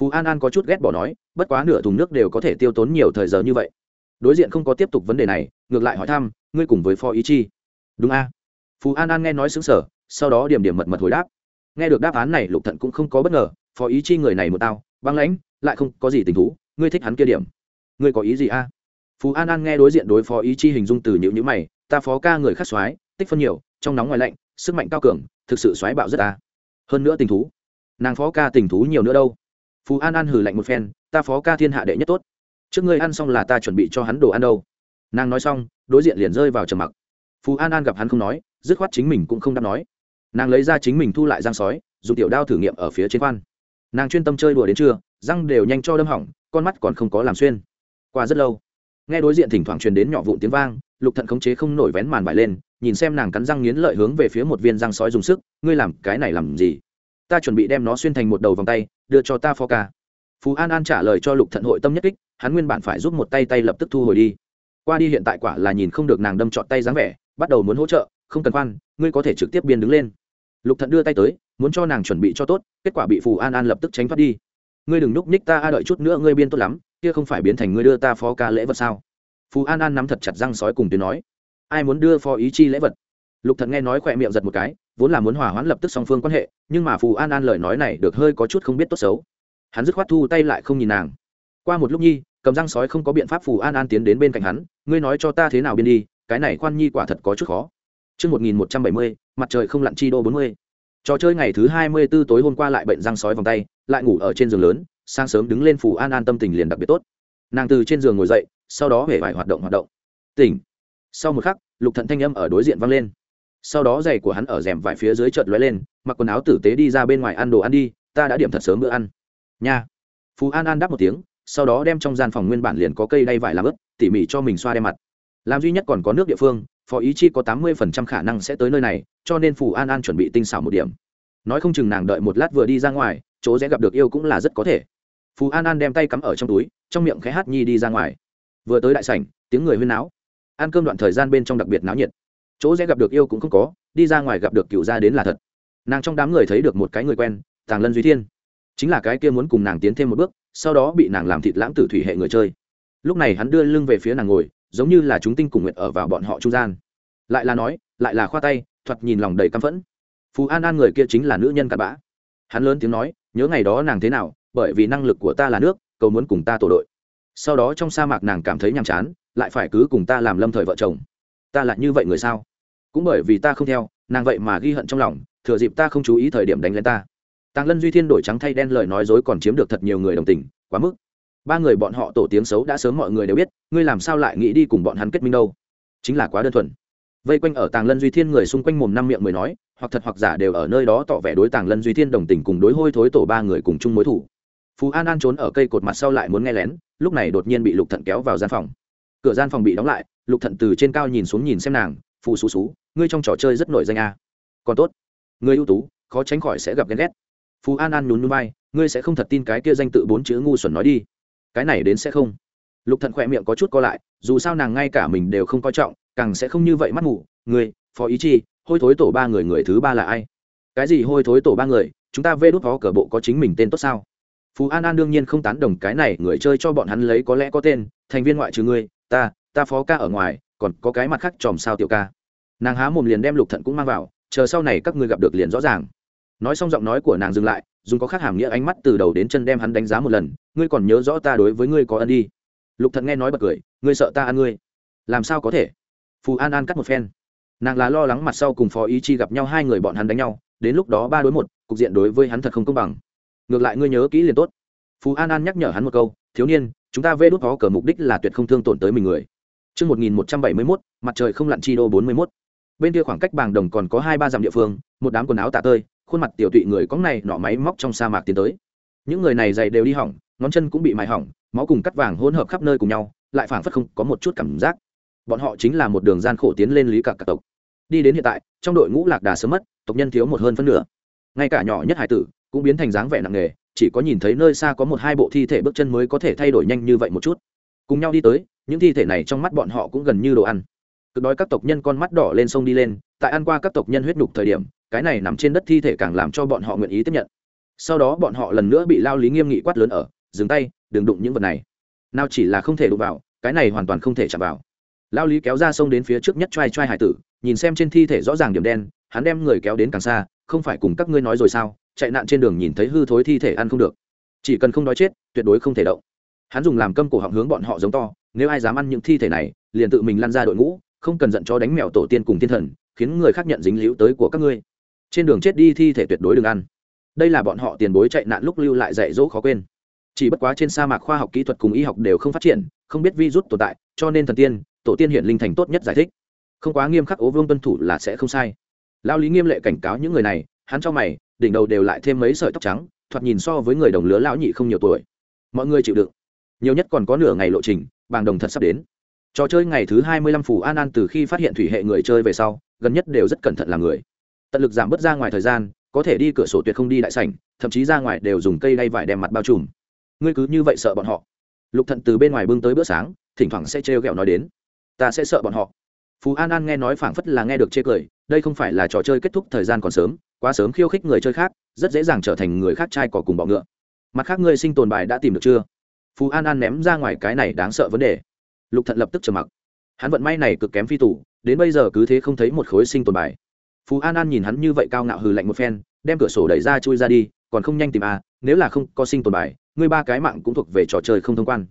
Phú an an có chút ghét bỏ nói, bất quá nửa thùng nước đều có thể tiêu tốn nhiều thời giờ như vậy đối diện không có tiếp tục vấn đề này, ngược lại hỏi thăm, ngươi cùng với phó ý chi? Đúng a. À? phú an an nghe nói xứng sở sau đó điểm điểm mật mật hồi đáp. Nghe được đáp án này, lục thận cũng không có bất ngờ, phó ý chi người này một tao, băng lãnh, lại không có gì tình thú, ngươi thích hắn kia điểm. Ngươi có ý gì a? À? phú an an nghe đối diện đối phó ý chi hình dung từ nhữ nhữ mày, ta phó ca người khắc soái, tích phân nhiều, trong nóng ngoài lạnh, sức mạnh cao cường, thực sự xoáy bạo rất ta hơn nữa tình thú, nàng phó ca tình thú nhiều nữa đâu. Phú an an hử lạnh một phen, ta phó ca thiên hạ đệ nhất tốt trước ngươi ăn xong là ta chuẩn bị cho hắn đồ ăn đâu nàng nói xong đối diện liền rơi vào trầm mặc phú an an gặp hắn không nói dứt khoát chính mình cũng không đáp nói nàng lấy ra chính mình thu lại răng sói dùng tiểu đao thử nghiệm ở phía trên khoan nàng chuyên tâm chơi đùa đến trưa răng đều nhanh cho đâm hỏng con mắt còn không có làm xuyên qua rất lâu nghe đối diện thỉnh thoảng truyền đến nhỏ vụn tiếng vang lục thận khống chế không nổi vén màn vải lên nhìn xem nàng cắn răng nghiến lợi hướng về phía một viên răng sói dùng sức ngươi làm cái này làm gì ta chuẩn bị đem nó xuyên thành một đầu vòng tay đưa cho ta phó ca phú an an trả lời cho lục thận hội tâm nhất kích, hắn nguyên bản phải giúp một tay tay lập tức thu hồi đi. Qua đi hiện tại quả là nhìn không được nàng đâm trọn tay dáng vẻ, bắt đầu muốn hỗ trợ, không cần khoan, ngươi có thể trực tiếp biên đứng lên. Lục thận đưa tay tới, muốn cho nàng chuẩn bị cho tốt, kết quả bị phù an an lập tức tránh thoát đi. Ngươi đừng núp ních ta, a, đợi chút nữa ngươi biên tốt lắm, kia không phải biến thành ngươi đưa ta phó ca lễ vật sao? Phù an an nắm thật chặt răng sói cùng tiếng nói. Ai muốn đưa phó ý chi lễ vật? Lục Thận nghe nói khỏe miệng giật một cái, vốn là muốn hòa hoãn lập tức song phương quan hệ, nhưng mà phù an an lời nói này được hơi có chút không biết tốt xấu hắn dứt khoát thu tay lại không nhìn nàng qua một lúc nhi cầm răng sói không có biện pháp phù an an tiến đến bên cạnh hắn ngươi nói cho ta thế nào biên đi cái này khoan nhi quả thật có chút khó Trước 1170, mặt trời không lặn chi đô 40. Trò chơi ngày thứ 24 tối hôm qua lại bệnh răng sói vòng tay, lại ngủ ở trên giường lớn, sáng sớm đứng lên phù an an tâm tình liền đặc biệt tốt. Nàng từ trên giường ngồi dậy, sau đó hề vải hoạt động hoạt động. Tỉnh sau một khắc lục thận thanh âm ở đối diện vang lên sau đó giày của hắn ở rèm vải phía dưới chợt lóe lên mặc quần áo tử tế đi ra bên ngoài ăn đồ ăn đi ta đã điểm thật sớm bữa ăn nha. Phú an an đáp một tiếng, sau đó đem trong gian phòng nguyên bản liền có cây đay vải làm ướt tỉ mỉ cho mình xoa đem mặt. Làm duy nhất còn có nước địa phương, phó ý chi có tám mươi phần trăm khả năng sẽ tới nơi này, cho nên phù an an chuẩn bị tinh xảo một điểm. Nói không chừng nàng đợi một lát vừa đi ra ngoài, chỗ sẽ gặp được yêu cũng là rất có thể. Phù an an đem tay cắm ở trong túi, trong miệng khẽ hát nhi đi ra ngoài. Vừa tới đại sảnh, tiếng người huyên náo. Ăn cơm đoạn thời gian bên trong đặc biệt náo nhiệt. Chỗ dễ gặp được yêu cũng không có, đi ra ngoài gặp được cựu gia đến là thật. Nàng trong đám người thấy được một cái người quen, tàng lân duy thiên chính là cái kia muốn cùng nàng tiến thêm một bước, sau đó bị nàng làm thịt lãng tử thủy hệ người chơi. Lúc này hắn đưa lưng về phía nàng ngồi, giống như là chúng tinh cùng nguyện ở vào bọn họ trung gian. Lại là nói, lại là khoa tay, thoạt nhìn lòng đầy căm phẫn. Phú an an người kia chính là nữ nhân cặn bã. Hắn lớn tiếng nói, nhớ ngày đó nàng thế nào, bởi vì năng lực của ta là nước, cầu muốn cùng ta tổ đội. Sau đó trong sa mạc nàng cảm thấy nhàm chán, lại phải cứ cùng ta làm lâm thời vợ chồng. Ta lại như vậy người sao? Cũng bởi vì ta không theo, nàng vậy mà ghi hận trong lòng, thừa dịp ta không chú ý thời điểm đánh lên ta tàng lân duy thiên đổi trắng thay đen lời nói dối còn chiếm được thật nhiều người đồng tình, quá mức. Ba người bọn họ tổ tiếng xấu đã sớm mọi người đều biết, ngươi làm sao lại nghĩ đi cùng bọn hắn kết minh đâu? Chính là quá đơn thuần. Vây quanh ở tàng lân duy thiên người xung quanh mồm năm miệng mười nói, hoặc thật hoặc giả đều ở nơi đó tỏ vẻ đối tàng lân duy thiên đồng tình cùng đối hôi thối tổ ba người cùng chung mối thủ. Phú an an trốn ở cây cột mặt sau lại muốn nghe lén, lúc này đột nhiên bị lục thận kéo vào gian phòng. Cửa gian phòng bị đóng lại, lục thận từ trên cao nhìn xuống nhìn xem nàng, phù xú xú, ngươi trong trò chơi rất nổi danh a. Còn tốt. Ngươi ưu tú, khó tránh khỏi sẽ gặp ghen ghét phú an an nhún núi bay ngươi sẽ không thật tin cái kia danh tự bốn chữ ngu xuẩn nói đi. Cái này đến sẽ không. Lục thận khỏe miệng có chút co lại, dù sao nàng ngay cả mình đều không coi trọng, càng sẽ không như vậy mắt ngủ người phó ý chi, hôi thối tổ ba người người thứ ba là ai? Cái gì hôi thối tổ ba người? Chúng ta vê đốt phó cờ bộ có chính mình tên tốt sao? Phú an an đương nhiên không tán đồng cái này, người chơi cho bọn hắn lấy có lẽ có tên, thành viên ngoại trừ ngươi, ta ta phó ca ở ngoài, còn có cái mặt khác chòm sao tiểu ca. Nàng há mồm liền đem lục thận cũng mang vào, chờ sau này các ngươi gặp được liền rõ ràng nói xong giọng nói của nàng dừng lại dùng có khác hàm nghĩa ánh mắt từ đầu đến chân đem hắn đánh giá một lần ngươi còn nhớ rõ ta đối với ngươi có ân đi? Lục thận nghe nói bật cười ngươi sợ ta ăn ngươi? Làm sao có thể? Phù an an cắt một phen. Nàng là lo lắng mặt sau cùng phó ý chi gặp nhau hai người bọn hắn đánh nhau đến lúc đó ba đối một cục diện đối với hắn thật không công bằng. Ngược lại ngươi nhớ kỹ liền tốt. Phú an an nhắc nhở hắn một câu thiếu niên chúng ta vê đốt có cờ mục đích là tuyệt không thương tổn tới mình người. Trước 1171, mặt trời không lặn chi đô 41. Bên kia khoảng cách bàng đồng còn có hai ba dặm địa phương, một đám quần áo tạ tơi, khuôn mặt tiểu tụy người có này nọ máy móc trong sa mạc tiến tới. Những người này giày đều đi hỏng, ngón chân cũng bị mài hỏng, máu cùng cắt vàng hỗn hợp khắp nơi cùng nhau, lại phảng phất không có một chút cảm giác. Bọn họ chính là một đường gian khổ tiến lên lý cả cả tộc. Đi đến hiện tại, trong đội ngũ lạc đà sớm mất, tộc nhân thiếu một hơn phân nửa. Ngay cả nhỏ nhất hải tử cũng biến thành dáng vẻ nặng nề, chỉ có nhìn thấy nơi xa có một hai bộ thi thể bước chân mới có thể thay đổi nhanh như vậy một chút cùng nhau đi tới những thi thể này trong mắt bọn họ cũng gần như đồ ăn cực đói các tộc nhân con mắt đỏ lên sông đi lên, tại ăn qua các tộc nhân huyết nhục thời điểm, cái này nằm trên đất thi thể càng làm cho bọn họ nguyện ý tiếp nhận. Sau đó bọn họ lần nữa bị lao lý nghiêm nghị quát lớn ở, dừng tay, đừng đụng những vật này. Nào chỉ là không thể đụng vào, cái này hoàn toàn không thể chạm vào. Lao lý kéo ra sông đến phía trước nhất t r a i t r a i hải tử, nhìn xem trên thi thể rõ ràng điểm đen, hắn đem người kéo đến càng xa, không phải cùng các ngươi nói rồi sao, chạy nạn trên đường nhìn thấy hư thối thi thể ăn không được. Chỉ cần không đói chết, tuyệt đối không thể động. Hắn dùng làm câm cổ họng hướng bọn họ giống to, nếu ai dám ăn những thi thể này, liền tự mình lăn ra đội ngũ không cần giận cho đánh mèo tổ tiên cùng thiên thần, khiến người khác nhận dính liễu tới của các ngươi. Trên đường chết đi thi thể tuyệt đối đừng ăn. Đây là bọn họ tiền bối chạy nạn lúc lưu lại dạy dỗ khó quên. Chỉ bất quá trên sa mạc khoa học kỹ thuật cùng y học đều không phát triển, không biết virus tồn tại, cho nên thần tiên, tổ tiên hiện linh thành tốt nhất giải thích. Không quá nghiêm khắc ố vương tuân thủ là sẽ không sai. Lao lý nghiêm lệ cảnh cáo những người này, hắn cho mày, đỉnh đầu đều lại thêm mấy sợi tóc trắng, thoạt nhìn so với người đồng lứa lão nhị không nhiều tuổi. Mọi người chịu đựng. Nhiều nhất còn có nửa ngày lộ trình, bàng đồng thật sắp đến trò chơi ngày thứ hai mươi lăm phủ an an từ khi phát hiện thủy hệ người chơi về sau, gần nhất đều rất cẩn thận làm người. Tận lực giảm bớt ra ngoài thời gian, có thể đi cửa sổ tuyệt không đi đại sảnh, thậm chí ra ngoài đều dùng cây đay vải đem mặt bao trùm. Ngươi cứ như vậy sợ bọn họ. Lục thận từ bên ngoài bưng tới bữa sáng, thỉnh thoảng sẽ trêu ghẹo nói đến. Ta sẽ sợ bọn họ. Phú an an nghe nói phảng phất là nghe được chê cười, đây không phải là trò chơi kết thúc thời gian còn sớm, quá sớm khiêu khích người chơi khác, rất dễ dàng trở thành người khác trai cỏ cùng bọ ngựa. Mặt khác ngươi sinh tồn bài đã tìm được chưa? Phú an an ném ra ngoài cái này đáng sợ vấn đề lục thận lập tức trầm mặc. Hắn vận may này cực kém phi tủ đến bây giờ cứ thế không thấy một khối sinh tồn bài. Phú an an nhìn hắn như vậy cao ngạo hừ lạnh một phen, đem cửa sổ đẩy ra chui ra đi, còn không nhanh tìm à nếu là không có sinh tồn bài, ngươi ba cái mạng cũng thuộc về trò chơi không thông quan.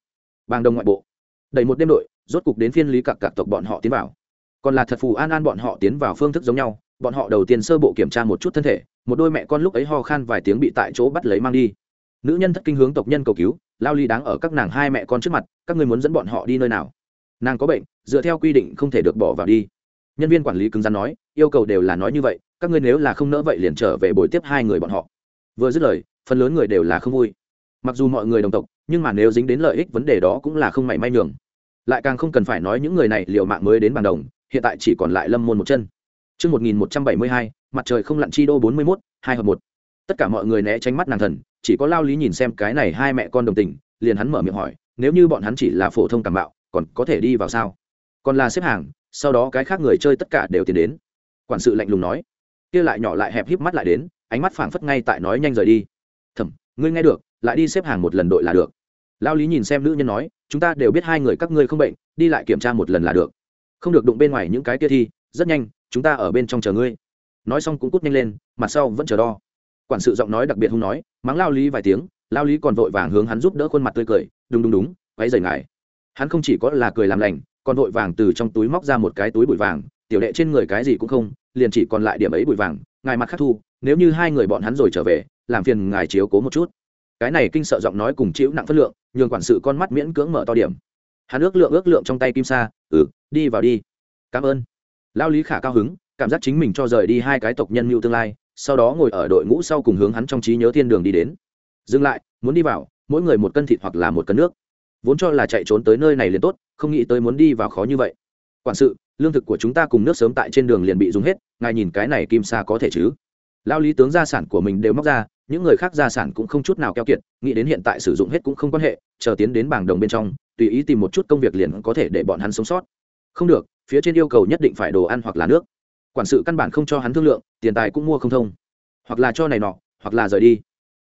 Bang đông ngoại bộ. Đẩy một đêm đội, rốt cục đến phiên lý cặc cặc tộc bọn họ tiến vào. Còn là thật phù an an bọn họ tiến vào phương thức giống nhau, bọn họ đầu tiên sơ bộ kiểm tra một chút thân thể, một đôi mẹ con lúc ấy ho khan vài tiếng bị tại chỗ bắt lấy mang đi nữ nhân thất kinh hướng tộc nhân cầu cứu lao ly đáng ở các nàng hai mẹ con trước mặt các ngươi muốn dẫn bọn họ đi nơi nào? Nàng có bệnh dựa theo quy định không thể được bỏ vào đi. Nhân viên quản lý cứng rắn nói yêu cầu đều là nói như vậy các ngươi nếu là không nỡ vậy liền trở về buổi tiếp hai người bọn họ. Vừa dứt lời phần lớn người đều là không vui. Mặc dù mọi người đồng tộc nhưng mà nếu dính đến lợi ích vấn đề đó cũng là không mảy may nhường. Lại càng không cần phải nói những người này liệu mạng mới đến bằng đồng hiện tại chỉ còn lại lâm môn một chân. Trước 1172, mặt trời không lặn chi đô 41, hai hợp một. Tất cả mọi người né tránh mắt nàng thần, chỉ có Lao Lý nhìn xem cái này hai mẹ con đồng tình, liền hắn mở miệng hỏi, nếu như bọn hắn chỉ là phổ thông cảm bạo, còn có thể đi vào sao? Còn là xếp hàng, sau đó cái khác người chơi tất cả đều tiến đến. Quản sự lạnh lùng nói, kia lại nhỏ lại hẹp híp mắt lại đến, ánh mắt phảng phất ngay tại nói nhanh rời đi. Thẩm, ngươi nghe được, lại đi xếp hàng một lần đội là được. Lao Lý nhìn xem nữ nhân nói, chúng ta đều biết hai người các ngươi không bệnh, đi lại kiểm tra một lần là được. Không được đụng bên ngoài những cái kia thi, rất nhanh, chúng ta ở bên trong chờ ngươi nói xong cũng cút nhanh lên mặt sau vẫn chờ đo quản sự giọng nói đặc biệt hung nói, mắng lao lý vài tiếng, lao lý còn vội vàng hướng hắn giúp đỡ khuôn mặt tươi cười, đúng đúng đúng váy dày ngài. Hắn không chỉ có là cười làm lành, còn vội vàng từ trong túi móc ra một cái túi bụi vàng, tiểu đệ trên người cái gì cũng không, liền chỉ còn lại điểm ấy bụi vàng, ngài mặt khắc thu, nếu như hai người bọn hắn rồi trở về, làm phiền ngài chiếu cố một chút. Cái này kinh sợ giọng nói cùng chịu nặng phất lượng, nhường quản sự con mắt miễn cưỡng mở to điểm. Hắn ước lượng ước lượng trong tay kim sa ừ đi vào đi. Cảm ơn. Lao lý khả cao hứng, cảm giác chính mình cho rời đi hai cái tộc nhân mưu tương lai sau đó ngồi ở đội ngũ sau cùng hướng hắn trong trí nhớ thiên đường đi đến. Dừng lại, muốn đi vào, mỗi người một cân thịt hoặc là một cân nước. Vốn cho là chạy trốn tới nơi này liền tốt, không nghĩ tới muốn đi vào khó như vậy. Quản sự, lương thực của chúng ta cùng nước sớm tại trên đường liền bị dùng hết, ngài nhìn cái này kim sa có thể chứ? Lao lý tướng gia sản của mình đều móc ra, những người khác gia sản cũng không chút nào keo kiệt, nghĩ đến hiện tại sử dụng hết cũng không quan hệ, chờ tiến đến bảng đồng bên trong, tùy ý tìm một chút công việc liền có thể để bọn hắn sống sót. Không được, phía trên yêu cầu nhất định phải đồ ăn hoặc là nước quản sự căn bản không cho hắn thương lượng, tiền tài cũng mua không thông. Hoặc là cho này nọ, hoặc là rời đi.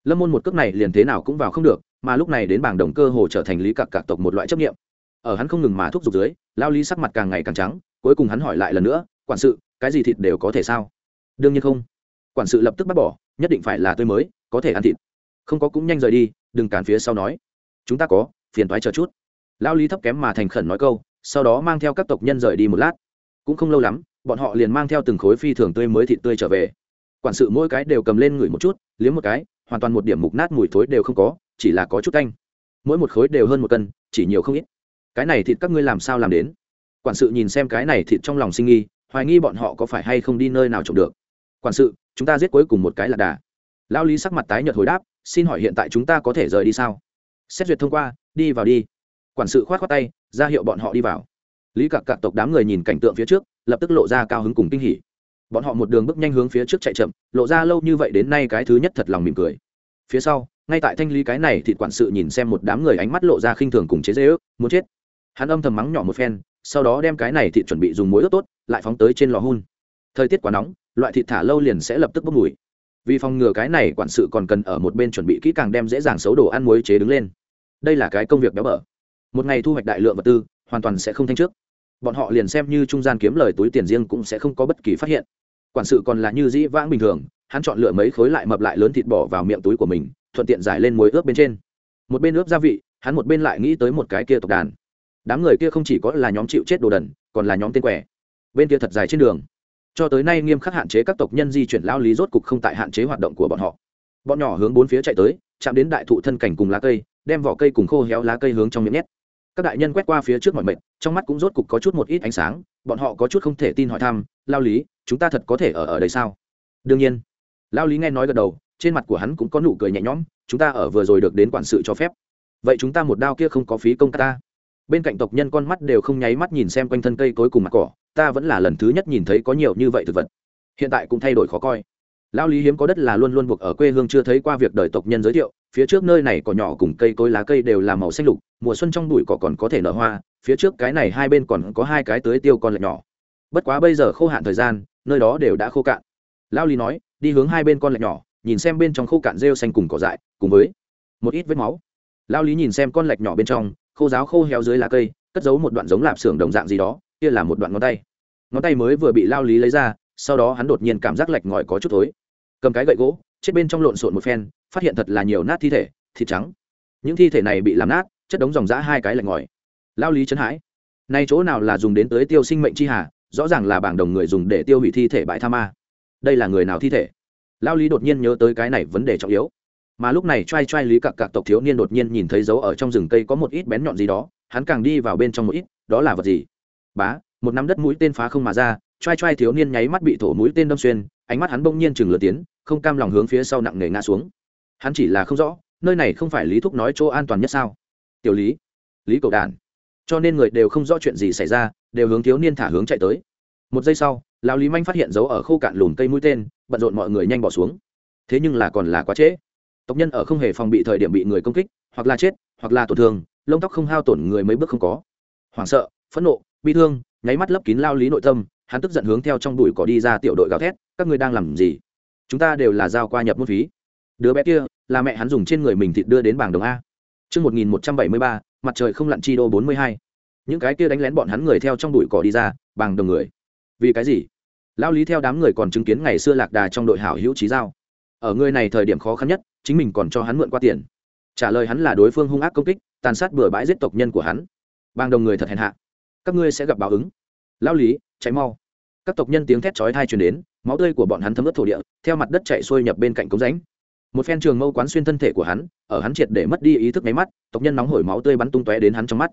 Lâm môn một cước này liền thế nào cũng vào không được, mà lúc này đến bảng đồng cơ hồ trở thành lý cặc cặc tộc một loại chấp nghiệm ở hắn không ngừng mà thúc giục dưới, lao lý sắc mặt càng ngày càng trắng, cuối cùng hắn hỏi lại lần nữa, quản sự, cái gì thịt đều có thể sao? Đương nhiên không. Quản sự lập tức bác bỏ, nhất định phải là tươi mới, có thể ăn thịt. Không có cũng nhanh rời đi, đừng cản phía sau nói. Chúng ta có, phiền thoái chờ chút. Lao lý thấp kém mà thành khẩn nói câu, sau đó mang theo các tộc nhân rời đi một lát. Cũng không lâu lắm bọn họ liền mang theo từng khối phi thường tươi mới thịt tươi trở về. Quản sự mỗi cái đều cầm lên ngửi một chút, liếm một cái, hoàn toàn một điểm mục nát mùi thối đều không có, chỉ là có chút canh mỗi một khối đều hơn một cân, chỉ nhiều không ít. Cái này thịt các ngươi làm sao làm đến? Quản sự nhìn xem cái này thịt trong lòng sinh nghi, hoài nghi bọn họ có phải hay không đi nơi nào trộm được. Quản sự, chúng ta giết cuối cùng một cái là đà. Lao lý sắc mặt tái nhợt hồi đáp, xin hỏi hiện tại chúng ta có thể rời đi sao? Xét duyệt thông qua, đi vào đi. Quản sự khoát khoát tay, ra hiệu bọn họ đi vào. Lý cặc cặc tộc đám người nhìn cảnh tượng phía trước lập tức lộ ra cao hứng cùng kinh hỉ. Bọn họ một đường bước nhanh hướng phía trước chạy chậm, lộ ra lâu như vậy đến nay cái thứ nhất thật lòng mỉm cười. Phía sau, ngay tại thanh lý cái này thịt quản sự nhìn xem một đám người ánh mắt lộ ra khinh thường cùng chế dễ ước muốn chết. Hắn âm thầm mắng nhỏ một phen, sau đó đem cái này thịt chuẩn bị dùng muối ướp tốt, lại phóng tới trên lò hun. Thời tiết quá nóng, loại thịt thả lâu liền sẽ lập tức bốc mùi. Vì phòng ngừa cái này quản sự còn cần ở một bên chuẩn bị kỹ càng đem dễ dàng xấu đồ ăn muối chế đứng lên. Đây là cái công việc béo bở. Một ngày thu hoạch đại lượng vật tư, hoàn toàn sẽ không thanh trước bọn họ liền xem như trung gian kiếm lời túi tiền riêng cũng sẽ không có bất kỳ phát hiện. Quản sự còn là như dĩ vãng bình thường, hắn chọn lựa mấy khối lại mập lại lớn thịt bỏ vào miệng túi của mình, thuận tiện giải lên muối ướp bên trên. Một bên ướp gia vị, hắn một bên lại nghĩ tới một cái kia tộc đàn. Đám người kia không chỉ có là nhóm chịu chết đồ đần, còn là nhóm tên quẻ bên kia thật dài trên đường. Cho tới nay nghiêm khắc hạn chế các tộc nhân di chuyển lao lý rốt cục không tại hạn chế hoạt động của bọn họ. Bọn nhỏ hướng bốn phía chạy tới, chạm đến đại thụ thân cảnh cùng lá cây, đem vỏ cây cùng khô héo lá cây hướng trong miệng nhét các đại nhân quét qua phía trước mọi mệnh trong mắt cũng rốt cục có chút một ít ánh sáng, bọn họ có chút không thể tin hỏi thăm, lao lý, chúng ta thật có thể ở ở đây sao? Đương nhiên. Lao lý nghe nói gật đầu, trên mặt của hắn cũng có nụ cười nhẹ nhõm, chúng ta ở vừa rồi được đến quản sự cho phép. Vậy chúng ta một đao kia không có phí công ta. Bên cạnh tộc nhân con mắt đều không nháy mắt nhìn xem quanh thân cây cối cùng mặt cỏ, ta vẫn là lần thứ nhất nhìn thấy có nhiều như vậy thực vật. Hiện tại cũng thay đổi khó coi lao lý hiếm có đất là luôn luôn buộc ở quê hương chưa thấy qua việc đời tộc nhân giới thiệu, phía trước nơi này cỏ nhỏ cùng cây cối lá cây đều là màu xanh lục, mùa xuân trong bụi cỏ còn có thể nở hoa, phía trước cái này hai bên còn có hai cái tưới tiêu con lạch nhỏ. Bất quá bây giờ khô hạn thời gian, nơi đó đều đã khô cạn. Lao lý nói, đi hướng hai bên con lạch nhỏ, nhìn xem bên trong khô cạn rêu xanh cùng cỏ dại, cùng với một ít vết máu. Lao lý nhìn xem con lạch nhỏ bên trong, khô giáo khô héo dưới lá cây, cất giấu một đoạn giống lạp xưởng đồng dạng gì đó, kia là một đoạn ngón tay. Ngón tay mới vừa bị lao lý lấy ra, sau đó hắn đột nhiên cảm giác lạch ngòi có chút thối cầm cái gậy gỗ, chết bên trong lộn xộn một phen, phát hiện thật là nhiều nát thi thể, thịt trắng. Những thi thể này bị làm nát, chất đống dòng giã hai cái lạnh ngòi. Lao lý chấn hãi. Nay chỗ nào là dùng đến tới tiêu sinh mệnh chi hà, rõ ràng là bảng đồng người dùng để tiêu hủy thi thể bãi tha ma. Đây là người nào thi thể? Lao lý đột nhiên nhớ tới cái này vấn đề trọng yếu. Mà lúc này t r a i t r a i lý cặc cặc tộc thiếu niên đột nhiên nhìn thấy dấu ở trong rừng cây có một ít bén nhọn gì đó, hắn càng đi vào bên trong một ít, đó là vật gì? Bá, một nắm đất mũi tên phá không mà ra t r a i t r a i thiếu niên nháy mắt bị thổ mũi tên đâm xuyên, ánh mắt hắn bỗng nhiên chừng lửa tiến không cam lòng hướng phía sau nặng nề ngã xuống. Hắn chỉ là không rõ nơi này không phải lý thúc nói chỗ an toàn nhất sao? Tiểu lý lý cầu Đản, cho nên người đều không rõ chuyện gì xảy ra đều hướng thiếu niên thả hướng chạy tới. Một giây sau lão lý manh phát hiện dấu ở khô cạn lùm cây mũi tên bận rộn mọi người nhanh bỏ xuống. Thế nhưng là còn là quá trễ. Tộc nhân ở không hề phòng bị thời điểm bị người công kích hoặc là chết hoặc là tổn thương lông tóc không hao tổn người mấy bước không có. Hoảng sợ phẫn nộ bi thương nháy mắt lấp kín lao lý nội tâm hắn tức giận hướng theo trong bụi cỏ đi ra tiểu đội gào thét các ngươi đang làm gì? Chúng ta đều là giao qua nhập môn phí. Đứa bé kia là mẹ hắn dùng trên người mình thịt đưa đến bảng đồng a. Trước 1173, mặt trời không lặn chi đô 42. những cái kia đánh lén bọn hắn người theo trong bụi cỏ đi ra bằng đồng người. Vì cái gì? Lao lý theo đám người còn chứng kiến ngày xưa lạc đà trong đội hảo hữu trí giao. Ở người này thời điểm khó khăn nhất chính mình còn cho hắn mượn qua tiền. Trả lời hắn là đối phương hung ác công kích tàn sát bừa bãi giết tộc nhân của hắn. Bang đồng người thật hèn hạ. Các ngươi sẽ gặp báo ứng. Lao lý cháy mau. Các tộc nhân tiếng thét chói thai truyền đến máu tươi của bọn hắn thấm ướt thổ địa, theo mặt đất chạy xuôi nhập bên cạnh cống rãnh. Một phen trường mâu quán xuyên thân thể của hắn, ở hắn triệt để mất đi ý thức nháy mắt, tộc nhân nóng hổi máu tươi bắn tung tóe đến hắn trong mắt.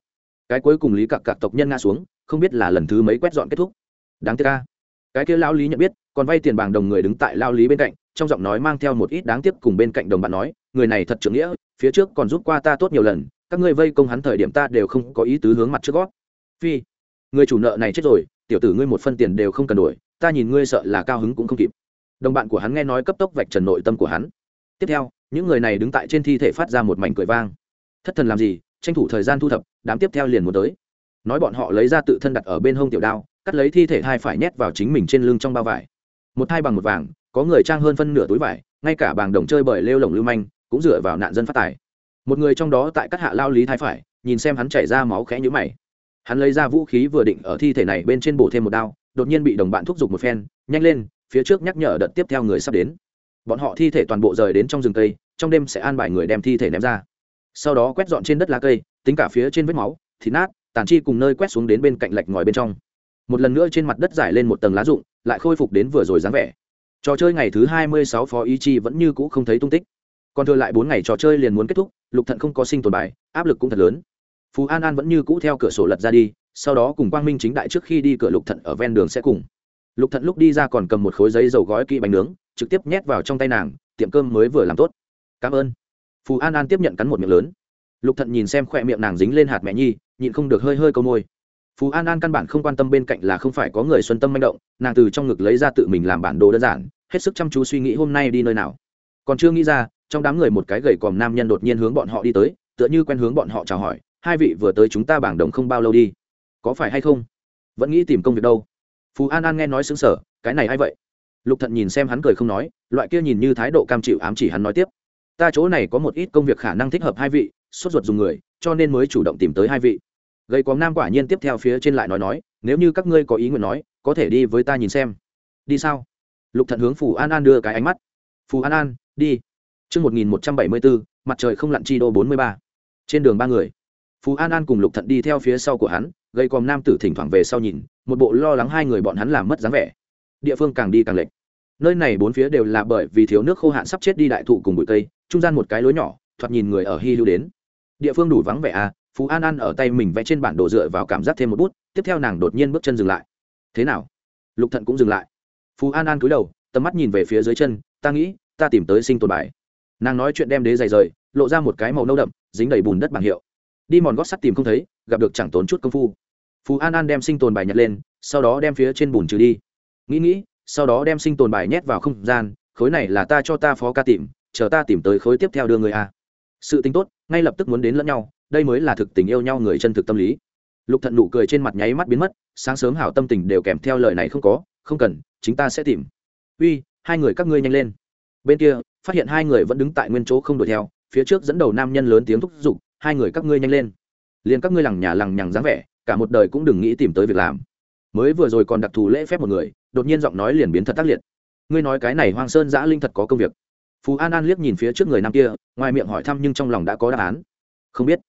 Cái cuối cùng lý cặc cặc tộc nhân ngã xuống, không biết là lần thứ mấy quét dọn kết thúc. Đáng tiếc ca cái kia lao lý nhận biết, còn vay tiền bảng đồng người đứng tại lao lý bên cạnh, trong giọng nói mang theo một ít đáng tiếc cùng bên cạnh đồng bạn nói, người này thật trưởng nghĩa, phía trước còn giúp qua ta tốt nhiều lần, các ngươi vây công hắn thời điểm ta đều không có ý tứ hướng mặt trước gót. Phi, người chủ nợ này chết rồi, tiểu tử ngươi một phân tiền đều không cần đuổi ta nhìn ngươi sợ là cao hứng cũng không kịp. Đồng bạn của hắn nghe nói cấp tốc vạch trần nội tâm của hắn. Tiếp theo, những người này đứng tại trên thi thể phát ra một mảnh cười vang. Thất thần làm gì? Tranh thủ thời gian thu thập, đám tiếp theo liền muốn tới. Nói bọn họ lấy ra tự thân đặt ở bên hông tiểu đao, cắt lấy thi thể hai phải nhét vào chính mình trên lưng trong bao vải. Một thai bằng một vàng, có người trang hơn phân nửa túi vải, ngay cả bàng đồng chơi bởi lêu lồng lưu manh, cũng dựa vào nạn dân phát tài. Một người trong đó tại các hạ lao lý thai phải, nhìn xem hắn chảy ra máu khẽ nhũ mày. Hắn lấy ra vũ khí vừa định ở thi thể này bên trên bổ thêm một đao đột nhiên bị đồng bạn thúc giục một phen, nhanh lên, phía trước nhắc nhở đợt tiếp theo người sắp đến. Bọn họ thi thể toàn bộ rời đến trong rừng cây, trong đêm sẽ an bài người đem thi thể ném ra. Sau đó quét dọn trên đất lá cây, tính cả phía trên vết máu, thịt nát, tàn chi cùng nơi quét xuống đến bên cạnh lạch ngòi bên trong. Một lần nữa trên mặt đất giải lên một tầng lá rụng, lại khôi phục đến vừa rồi dáng vẻ. Trò chơi ngày thứ hai mươi sáu phó ý chi vẫn như cũ không thấy tung tích. Còn thừa lại bốn ngày trò chơi liền muốn kết thúc, lục thận không có sinh tồn bài, áp lực cũng thật lớn. Phú an an vẫn như cũ theo cửa sổ lật ra đi sau đó cùng quang minh chính đại trước khi đi cửa lục thận ở ven đường sẽ cùng. Lục thận lúc đi ra còn cầm một khối giấy dầu gói kỹ bánh nướng, trực tiếp nhét vào trong tay nàng, tiệm cơm mới vừa làm tốt. Cảm ơn. Phù an an tiếp nhận cắn một miệng lớn. Lục thận nhìn xem khỏe miệng nàng dính lên hạt mẹ nhi, nhịn không được hơi hơi câu môi. Phú an an căn bản không quan tâm bên cạnh là không phải có người xuân tâm manh động, nàng từ trong ngực lấy ra tự mình làm bản đồ đơn giản, hết sức chăm chú suy nghĩ hôm nay đi nơi nào. Còn chưa nghĩ ra, trong đám người một cái gầy còm nam nhân đột nhiên hướng bọn họ đi tới, tựa như quen hướng bọn họ chào hỏi, hai vị vừa tới chúng ta bảng đồng không bao lâu đi có phải hay không? Vẫn nghĩ tìm công việc đâu. Phú an an nghe nói xứng sở cái này hay vậy? Lục thận nhìn xem hắn cười không nói loại kia nhìn như thái độ cam chịu ám chỉ hắn nói tiếp. Ta chỗ này có một ít công việc khả năng thích hợp hai vị sốt ruột dùng người cho nên mới chủ động tìm tới hai vị. Gây có nam quả nhiên tiếp theo phía trên lại nói nói nếu như các ngươi có ý nguyện nói có thể đi với ta nhìn xem. Đi sao? Lục thận hướng phù an an đưa cái ánh mắt. Phù an an đi. Trưa một nghìn một trăm bảy mươi bốn, mặt trời không lặn chi đô 43. Trên đường ba người, Phú an an cùng lục thận đi theo phía sau của hắn, gây còm nam tử thỉnh thoảng về sau nhìn, một bộ lo lắng hai người bọn hắn làm mất dáng vẻ. Địa phương càng đi càng lệch. Nơi này bốn phía đều là bởi vì thiếu nước khô hạn sắp chết đi đại thụ cùng bụi cây, trung gian một cái lối nhỏ, thoạt nhìn người ở hy lưu đến. Địa phương đủ vắng vẻ à phú an an ở tay mình vẽ trên bản đồ dựa vào cảm giác thêm một bút, tiếp theo nàng đột nhiên bước chân dừng lại. Thế nào? Lục thận cũng dừng lại. Phú an an cúi đầu, tầm mắt nhìn về phía dưới chân, ta nghĩ, ta tìm tới sinh tồn bài. Nàng nói chuyện đem đế dày rời, lộ ra một cái màu nâu đậm, dính đầy bùn đất bảng hiệu đi mòn gót sắt tìm không thấy, gặp được chẳng tốn chút công phu. Phú an an đem sinh tồn bài nhặt lên, sau đó đem phía trên bùn trừ đi. Nghĩ nghĩ, sau đó đem sinh tồn bài nhét vào không gian, khối này là ta cho ta phó ca tìm, chờ ta tìm tới khối tiếp theo đưa người a. Sự tính tốt, ngay lập tức muốn đến lẫn nhau, đây mới là thực tình yêu nhau người chân thực tâm lý. Lục thận nụ cười trên mặt nháy mắt biến mất, sáng sớm hảo tâm tình đều kèm theo lời này không có, không cần, chính ta sẽ tìm. Uy, hai người các ngươi nhanh lên. Bên kia, phát hiện hai người vẫn đứng tại nguyên chỗ không đuổi theo, phía trước dẫn đầu nam nhân lớn tiếng thúc giục hai người các ngươi nhanh lên. Liền các ngươi lằng nhà lằng nhằng dáng vẻ, cả một đời cũng đừng nghĩ tìm tới việc làm. Mới vừa rồi còn đặc thù lễ phép một người, đột nhiên giọng nói liền biến thật tác liệt. Ngươi nói cái này hoang sơn giã linh thật có công việc. Phú an an liếc nhìn phía trước người nam kia, ngoài miệng hỏi thăm nhưng trong lòng đã có đáp án. Không biết.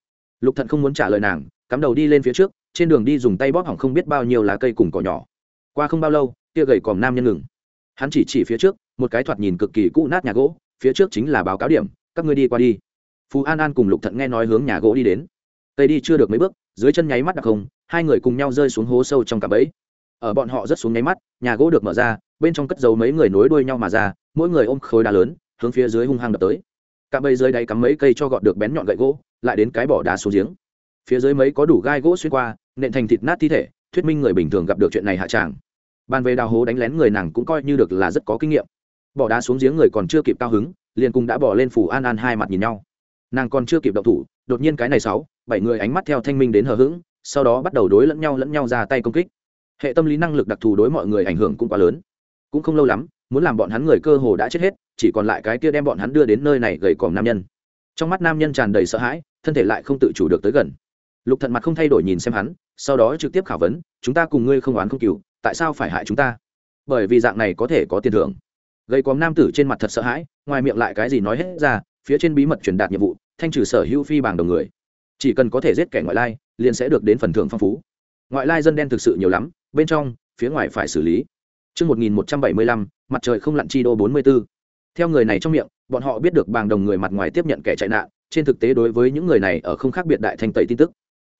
Lục thận không muốn trả lời nàng, cắm đầu đi lên phía trước, trên đường đi dùng tay bóp hỏng không biết bao nhiêu lá cây cùng cỏ nhỏ. Qua không bao lâu, kia gầy còm nam nhân ngừng. Hắn chỉ chỉ phía trước, một cái thoạt nhìn cực kỳ cũ nát nhà gỗ, phía trước chính là báo cáo điểm, các ngươi đi qua đi phú an an cùng lục thận nghe nói hướng nhà gỗ đi đến tây đi chưa được mấy bước dưới chân nháy mắt đặc không hai người cùng nhau rơi xuống hố sâu trong cạm bẫy. ở bọn họ rất xuống nháy mắt, nhà gỗ được mở ra, bên trong cất giấu mấy người nối đuôi nhau mà ra, mỗi người ôm khối đá lớn, hướng phía dưới hung hăng đập tới. cạm bẫy dưới đáy cắm mấy cây cho gọt được bén nhọn gậy gỗ, lại đến cái bỏ đá xuống giếng. phía dưới mấy có đủ gai gỗ xuyên qua, nện thành thịt nát thi thể, thuyết minh người bình thường gặp được chuyện này hạ tràng. bàn về đào hố đánh lén người nàng cũng coi như được là rất có kinh nghiệm. bỏ đá xuống giếng người còn chưa kịp cao hứng, liền cùng đã bỏ lên phủ an an hai mặt nhìn nhau nàng còn chưa kịp động thủ, đột nhiên cái này sáu, bảy người ánh mắt theo thanh minh đến hờ hững, sau đó bắt đầu đối lẫn nhau lẫn nhau ra tay công kích. Hệ tâm lý năng lực đặc thù đối mọi người ảnh hưởng cũng quá lớn. Cũng không lâu lắm, muốn làm bọn hắn người cơ hồ đã chết hết, chỉ còn lại cái kia đem bọn hắn đưa đến nơi này gầy còm nam nhân. Trong mắt nam nhân tràn đầy sợ hãi, thân thể lại không tự chủ được tới gần. Lục thận mặt không thay đổi nhìn xem hắn, sau đó trực tiếp khảo vấn, chúng ta cùng ngươi không oán không cừu, tại sao phải hại chúng ta? Bởi vì dạng này có thể có tiền thưởng. Gầy còm nam tử trên mặt thật sợ hãi, ngoài miệng lại cái gì nói hết ra phía trên bí mật truyền đạt nhiệm vụ thanh trừ sở hữu phi bảng đồng người chỉ cần có thể giết kẻ ngoại lai liền sẽ được đến phần thưởng phong phú ngoại lai dân đen thực sự nhiều lắm bên trong phía ngoài phải xử lý Trước 1175, mặt trời không lặn chi đô 44. Theo người này trong miệng, bọn họ biết được bàng đồng người mặt ngoài tiếp nhận kẻ chạy nạn, trên thực tế đối với những người này ở không khác biệt đại thanh tẩy tin tức.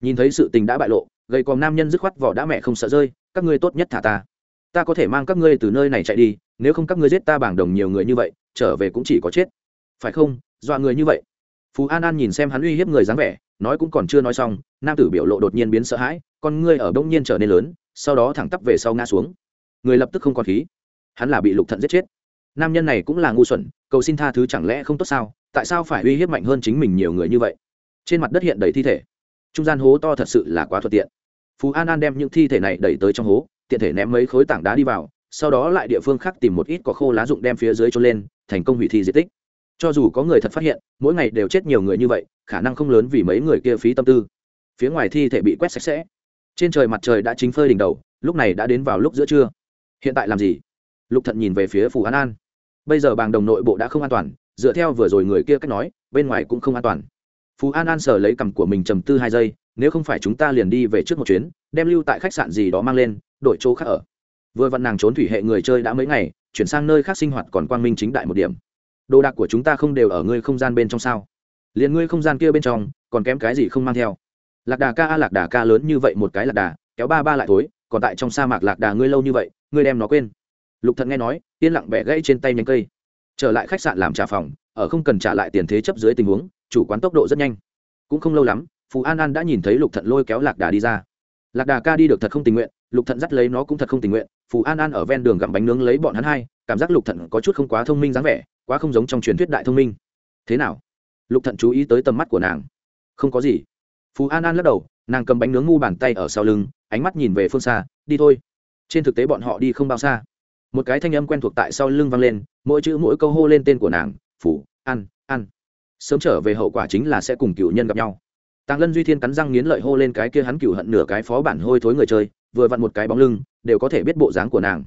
Nhìn thấy sự tình đã bại lộ, gây còm nam nhân dứt khoát vỏ đã mẹ không sợ rơi, các ngươi tốt nhất thả ta. Ta có thể mang các ngươi từ nơi này chạy đi, nếu không các ngươi giết ta bàng đồng nhiều người như vậy, trở về cũng chỉ có chết. Phải không? Dọa người như vậy. Phú An An nhìn xem hắn uy hiếp người dáng vẻ, nói cũng còn chưa nói xong, nam tử biểu lộ đột nhiên biến sợ hãi, con ngươi ở đông nhiên trở nên lớn, sau đó thẳng tắp về sau ngã xuống. Người lập tức không còn khí. Hắn là bị lục thận giết chết. Nam nhân này cũng là ngu xuẩn cầu xin tha thứ chẳng lẽ không tốt sao? Tại sao phải uy hiếp mạnh hơn chính mình nhiều người như vậy? Trên mặt đất hiện đầy thi thể. Trung gian hố to thật sự là quá thuận tiện. Phú an an đem những thi thể này đẩy tới trong hố tiện thể ném mấy khối tảng đá đi vào sau đó lại địa phương khác tìm một ít có khô lá dụng đem phía dưới trôn lên thành công hủy thi di tích cho dù có người thật phát hiện, mỗi ngày đều chết nhiều người như vậy, khả năng không lớn vì mấy người kia phí tâm tư. Phía ngoài thi thể bị quét sạch sẽ. Trên trời mặt trời đã chính phơi đỉnh đầu, lúc này đã đến vào lúc giữa trưa. Hiện tại làm gì? Lục thận nhìn về phía phù an an. Bây giờ bàng đồng nội bộ đã không an toàn, dựa theo vừa rồi người kia cách nói, bên ngoài cũng không an toàn. Phú an an sờ lấy cằm của mình trầm tư hai giây, nếu không phải chúng ta liền đi về trước một chuyến, đem lưu tại khách sạn gì đó mang lên, đổi chỗ khác ở. Vừa vặn nàng trốn thủy hệ người chơi đã mấy ngày, chuyển sang nơi khác sinh hoạt còn quang minh chính đại một điểm đồ đạc của chúng ta không đều ở ngươi không gian bên trong sao? Liền ngươi không gian kia bên trong, còn kém cái gì không mang theo? Lạc đà ca a, lạc đà ca lớn như vậy một cái lạc đà, kéo ba ba lại thối, còn tại trong sa mạc lạc đà ngươi lâu như vậy, ngươi đem nó quên. Lục thận nghe nói, yên lặng bẻ gãy trên tay nhánh cây. Trở lại khách sạn làm trả phòng, ở không cần trả lại tiền thế chấp dưới tình huống, chủ quán tốc độ rất nhanh. Cũng không lâu lắm phú an an đã nhìn thấy lục thận lôi kéo lạc đà đi ra. Lạc đà ca đi được thật không tình nguyện, lục thận dắt lấy nó cũng thật không tình nguyện. Phú an an ở ven đường gặm bánh nướng lấy bọn hắn hai, cảm giác lục thận có chút không quá thông minh dáng vẻ quá không giống trong truyền thuyết đại thông minh. Thế nào? Lục thận chú ý tới tầm mắt của nàng. Không có gì. Phú an an lắc đầu, nàng cầm bánh nướng ngu bàn tay ở sau lưng, ánh mắt nhìn về phương xa, đi thôi. Trên thực tế bọn họ đi không bao xa. Một cái thanh âm quen thuộc tại sau lưng vang lên, mỗi chữ mỗi câu hô lên tên của nàng phủ ăn ăn sớm trở về hậu quả chính là sẽ cùng cựu nhân gặp nhau. Tàng lân duy thiên cắn răng nghiến lợi hô lên cái kia hắn cựu hận nửa cái phó bản hôi thối người chơi, vừa vặn một cái bóng lưng, đều có thể biết bộ dáng của nàng.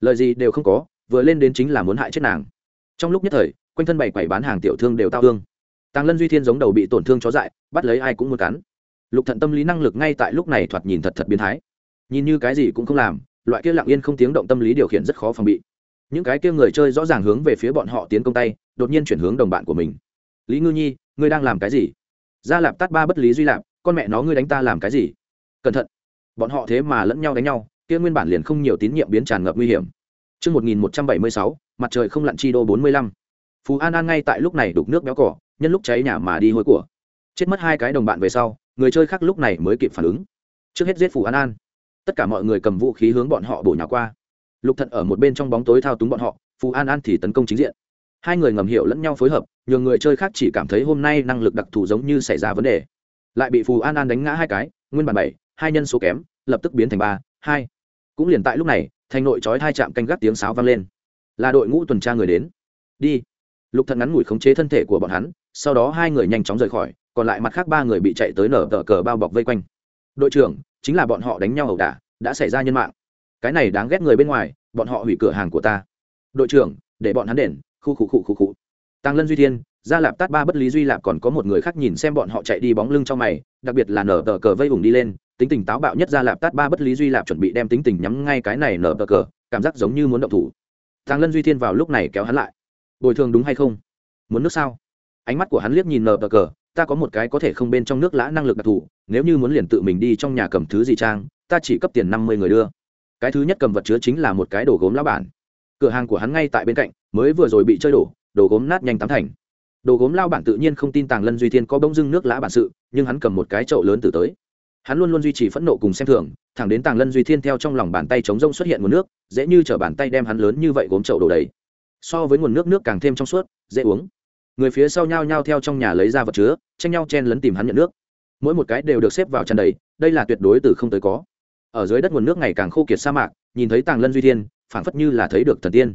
Lời gì đều không có, vừa lên đến chính là muốn hại chết nàng trong lúc nhất thời, quanh thân bảy quầy bán hàng tiểu thương đều tao thương tàng lân duy thiên giống đầu bị tổn thương chó dại, bắt lấy ai cũng muốn cắn. Lục thận tâm lý năng lực ngay tại lúc này thoạt nhìn thật thật biến thái. Nhìn như cái gì cũng không làm, loại kia lặng yên không tiếng động tâm lý điều khiển rất khó phòng bị. Những cái kia người chơi rõ ràng hướng về phía bọn họ tiến công tay, đột nhiên chuyển hướng đồng bạn của mình. Lý ngư nhi, ngươi đang làm cái gì? Gia lạp tát ba bất lý duy lạp, con mẹ nó ngươi đánh ta làm cái gì? Cẩn thận. Bọn họ thế mà lẫn nhau đánh nhau, kia nguyên bản liền không nhiều tín nhiệm biến tràn ngập nguy hiểm. Trước 1176, mặt trời không lặn chi đô 45. Phú An An ngay tại lúc này đục nước béo cỏ, nhân lúc cháy nhà mà đi hôi của. Chết mất hai cái đồng bạn về sau, người chơi khác lúc này mới kịp phản ứng. Trước hết giết Phú An An. Tất cả mọi người cầm vũ khí hướng bọn họ bổ nhào qua. Lục Thận ở một bên trong bóng tối thao túng bọn họ, Phú An An thì tấn công chính diện hai người ngầm hiểu lẫn nhau phối hợp nhường người chơi khác chỉ cảm thấy hôm nay năng lực đặc thù giống như xảy ra vấn đề lại bị phù an an đánh ngã hai cái nguyên bản bảy hai nhân số kém lập tức biến thành ba hai cũng liền tại lúc này thành nội trói hai trạm canh gác tiếng sáo vang lên. Là đội ngũ tuần tra người đến. Đi. Lục Thần ngắn ngủi khống chế thân thể của bọn hắn, sau đó hai người nhanh chóng rời khỏi, còn lại mặt khác ba người bị chạy tới nở tờ cờ bao bọc vây quanh. Đội trưởng, chính là bọn họ đánh nhau ẩu đả, đã xảy ra nhân mạng. Cái này đáng ghét người bên ngoài, bọn họ hủy cửa hàng của ta. Đội trưởng, để bọn hắn đền, khu khu khu khu khu tăng lân duy thiên, gia lạp tát ba bất lý duy lạp còn có một người khác nhìn xem bọn họ chạy đi bóng lưng trong mày, đặc biệt là nở tờ cờ vây vùng đi lên, tính tình táo bạo nhất gia lạp tát ba bất lý duy lạp chuẩn bị đem tính tình nhắm ngay cái này nở tờ cờ, cảm giác giống như muốn động thủ. Tăng lân duy thiên vào lúc này kéo hắn lại. Bồi thường đúng hay không? Muốn nước sao? Ánh mắt của hắn liếc nhìn nở tờ cờ, ta có một cái có thể không bên trong nước lã năng lực đặc thù, nếu như muốn liền tự mình đi trong nhà cầm thứ gì trang, ta chỉ cấp tiền năm mươi người đưa. Cái thứ nhất cầm vật chứa chính là một cái đồ gốm lá bản. Cửa hàng của hắn ngay tại bên cạnh, mới vừa rồi bị chơi đổ đồ gốm nát nhanh tám thành. Đồ gốm lao bản tự nhiên không tin tàng lân duy thiên có bông dưng nước lã bản sự, nhưng hắn cầm một cái chậu lớn từ tới. Hắn luôn luôn duy trì phẫn nộ cùng xem thường, thẳng đến tàng lân duy thiên theo trong lòng bàn tay chống rông xuất hiện nguồn nước, dễ như chở bàn tay đem hắn lớn như vậy gốm chậu đổ đầy. So với nguồn nước nước càng thêm trong suốt, dễ uống. Người phía sau nhao nhao theo trong nhà lấy ra vật chứa, tranh nhau chen lấn tìm hắn nhận nước. Mỗi một cái đều được xếp vào tràn đầy, đây là tuyệt đối từ không tới có. Ở dưới đất nguồn nước ngày càng khô kiệt sa mạc, nhìn thấy tàng lân duy thiên, phảng phất như là thấy được thần tiên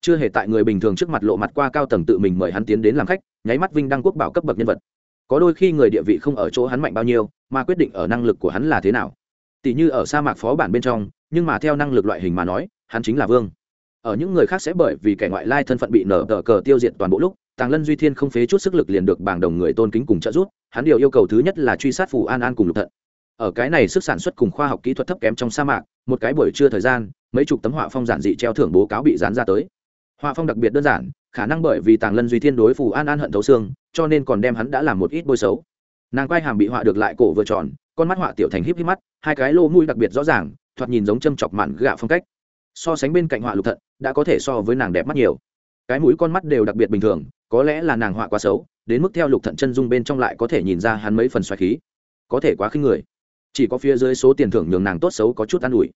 chưa hề tại người bình thường trước mặt lộ mặt qua cao tầng tự mình mời hắn tiến đến làm khách, nháy mắt vinh đăng quốc bảo cấp bậc nhân vật. Có đôi khi người địa vị không ở chỗ hắn mạnh bao nhiêu, mà quyết định ở năng lực của hắn là thế nào. Tỷ như ở sa mạc phó bản bên trong, nhưng mà theo năng lực loại hình mà nói, hắn chính là vương. Ở những người khác sẽ bởi vì kẻ ngoại lai thân phận bị nở tờ cờ tiêu diệt toàn bộ lúc, tàng lân duy thiên không phế chút sức lực liền được bảng đồng người tôn kính cùng trợ giúp, hắn điều yêu cầu thứ nhất là truy sát phù an an cùng lục thận. Ở cái này sức sản xuất cùng khoa học kỹ thuật thấp kém trong sa mạc, một cái buổi trưa thời gian, mấy chục tấm họa phong giản dị treo thưởng bố cáo bị dán ra tới họa phong đặc biệt đơn giản, khả năng bởi vì tàng lân duy thiên đối phù an an hận thấu xương, cho nên còn đem hắn đã làm một ít bôi xấu. Nàng quay hàm bị họa được lại cổ vừa tròn, con mắt họa tiểu thành híp híp mắt, hai cái lô mũi đặc biệt rõ ràng, thoạt nhìn giống châm chọc mạn gạ phong cách. So sánh bên cạnh họa lục thận, đã có thể so với nàng đẹp mắt nhiều. Cái mũi con mắt đều đặc biệt bình thường, có lẽ là nàng họa quá xấu, đến mức theo lục thận chân dung bên trong lại có thể nhìn ra hắn mấy phần xoài khí. Có thể quá khinh người. Chỉ có phía dưới số tiền thưởng nhường nàng tốt xấu có chút an ủi.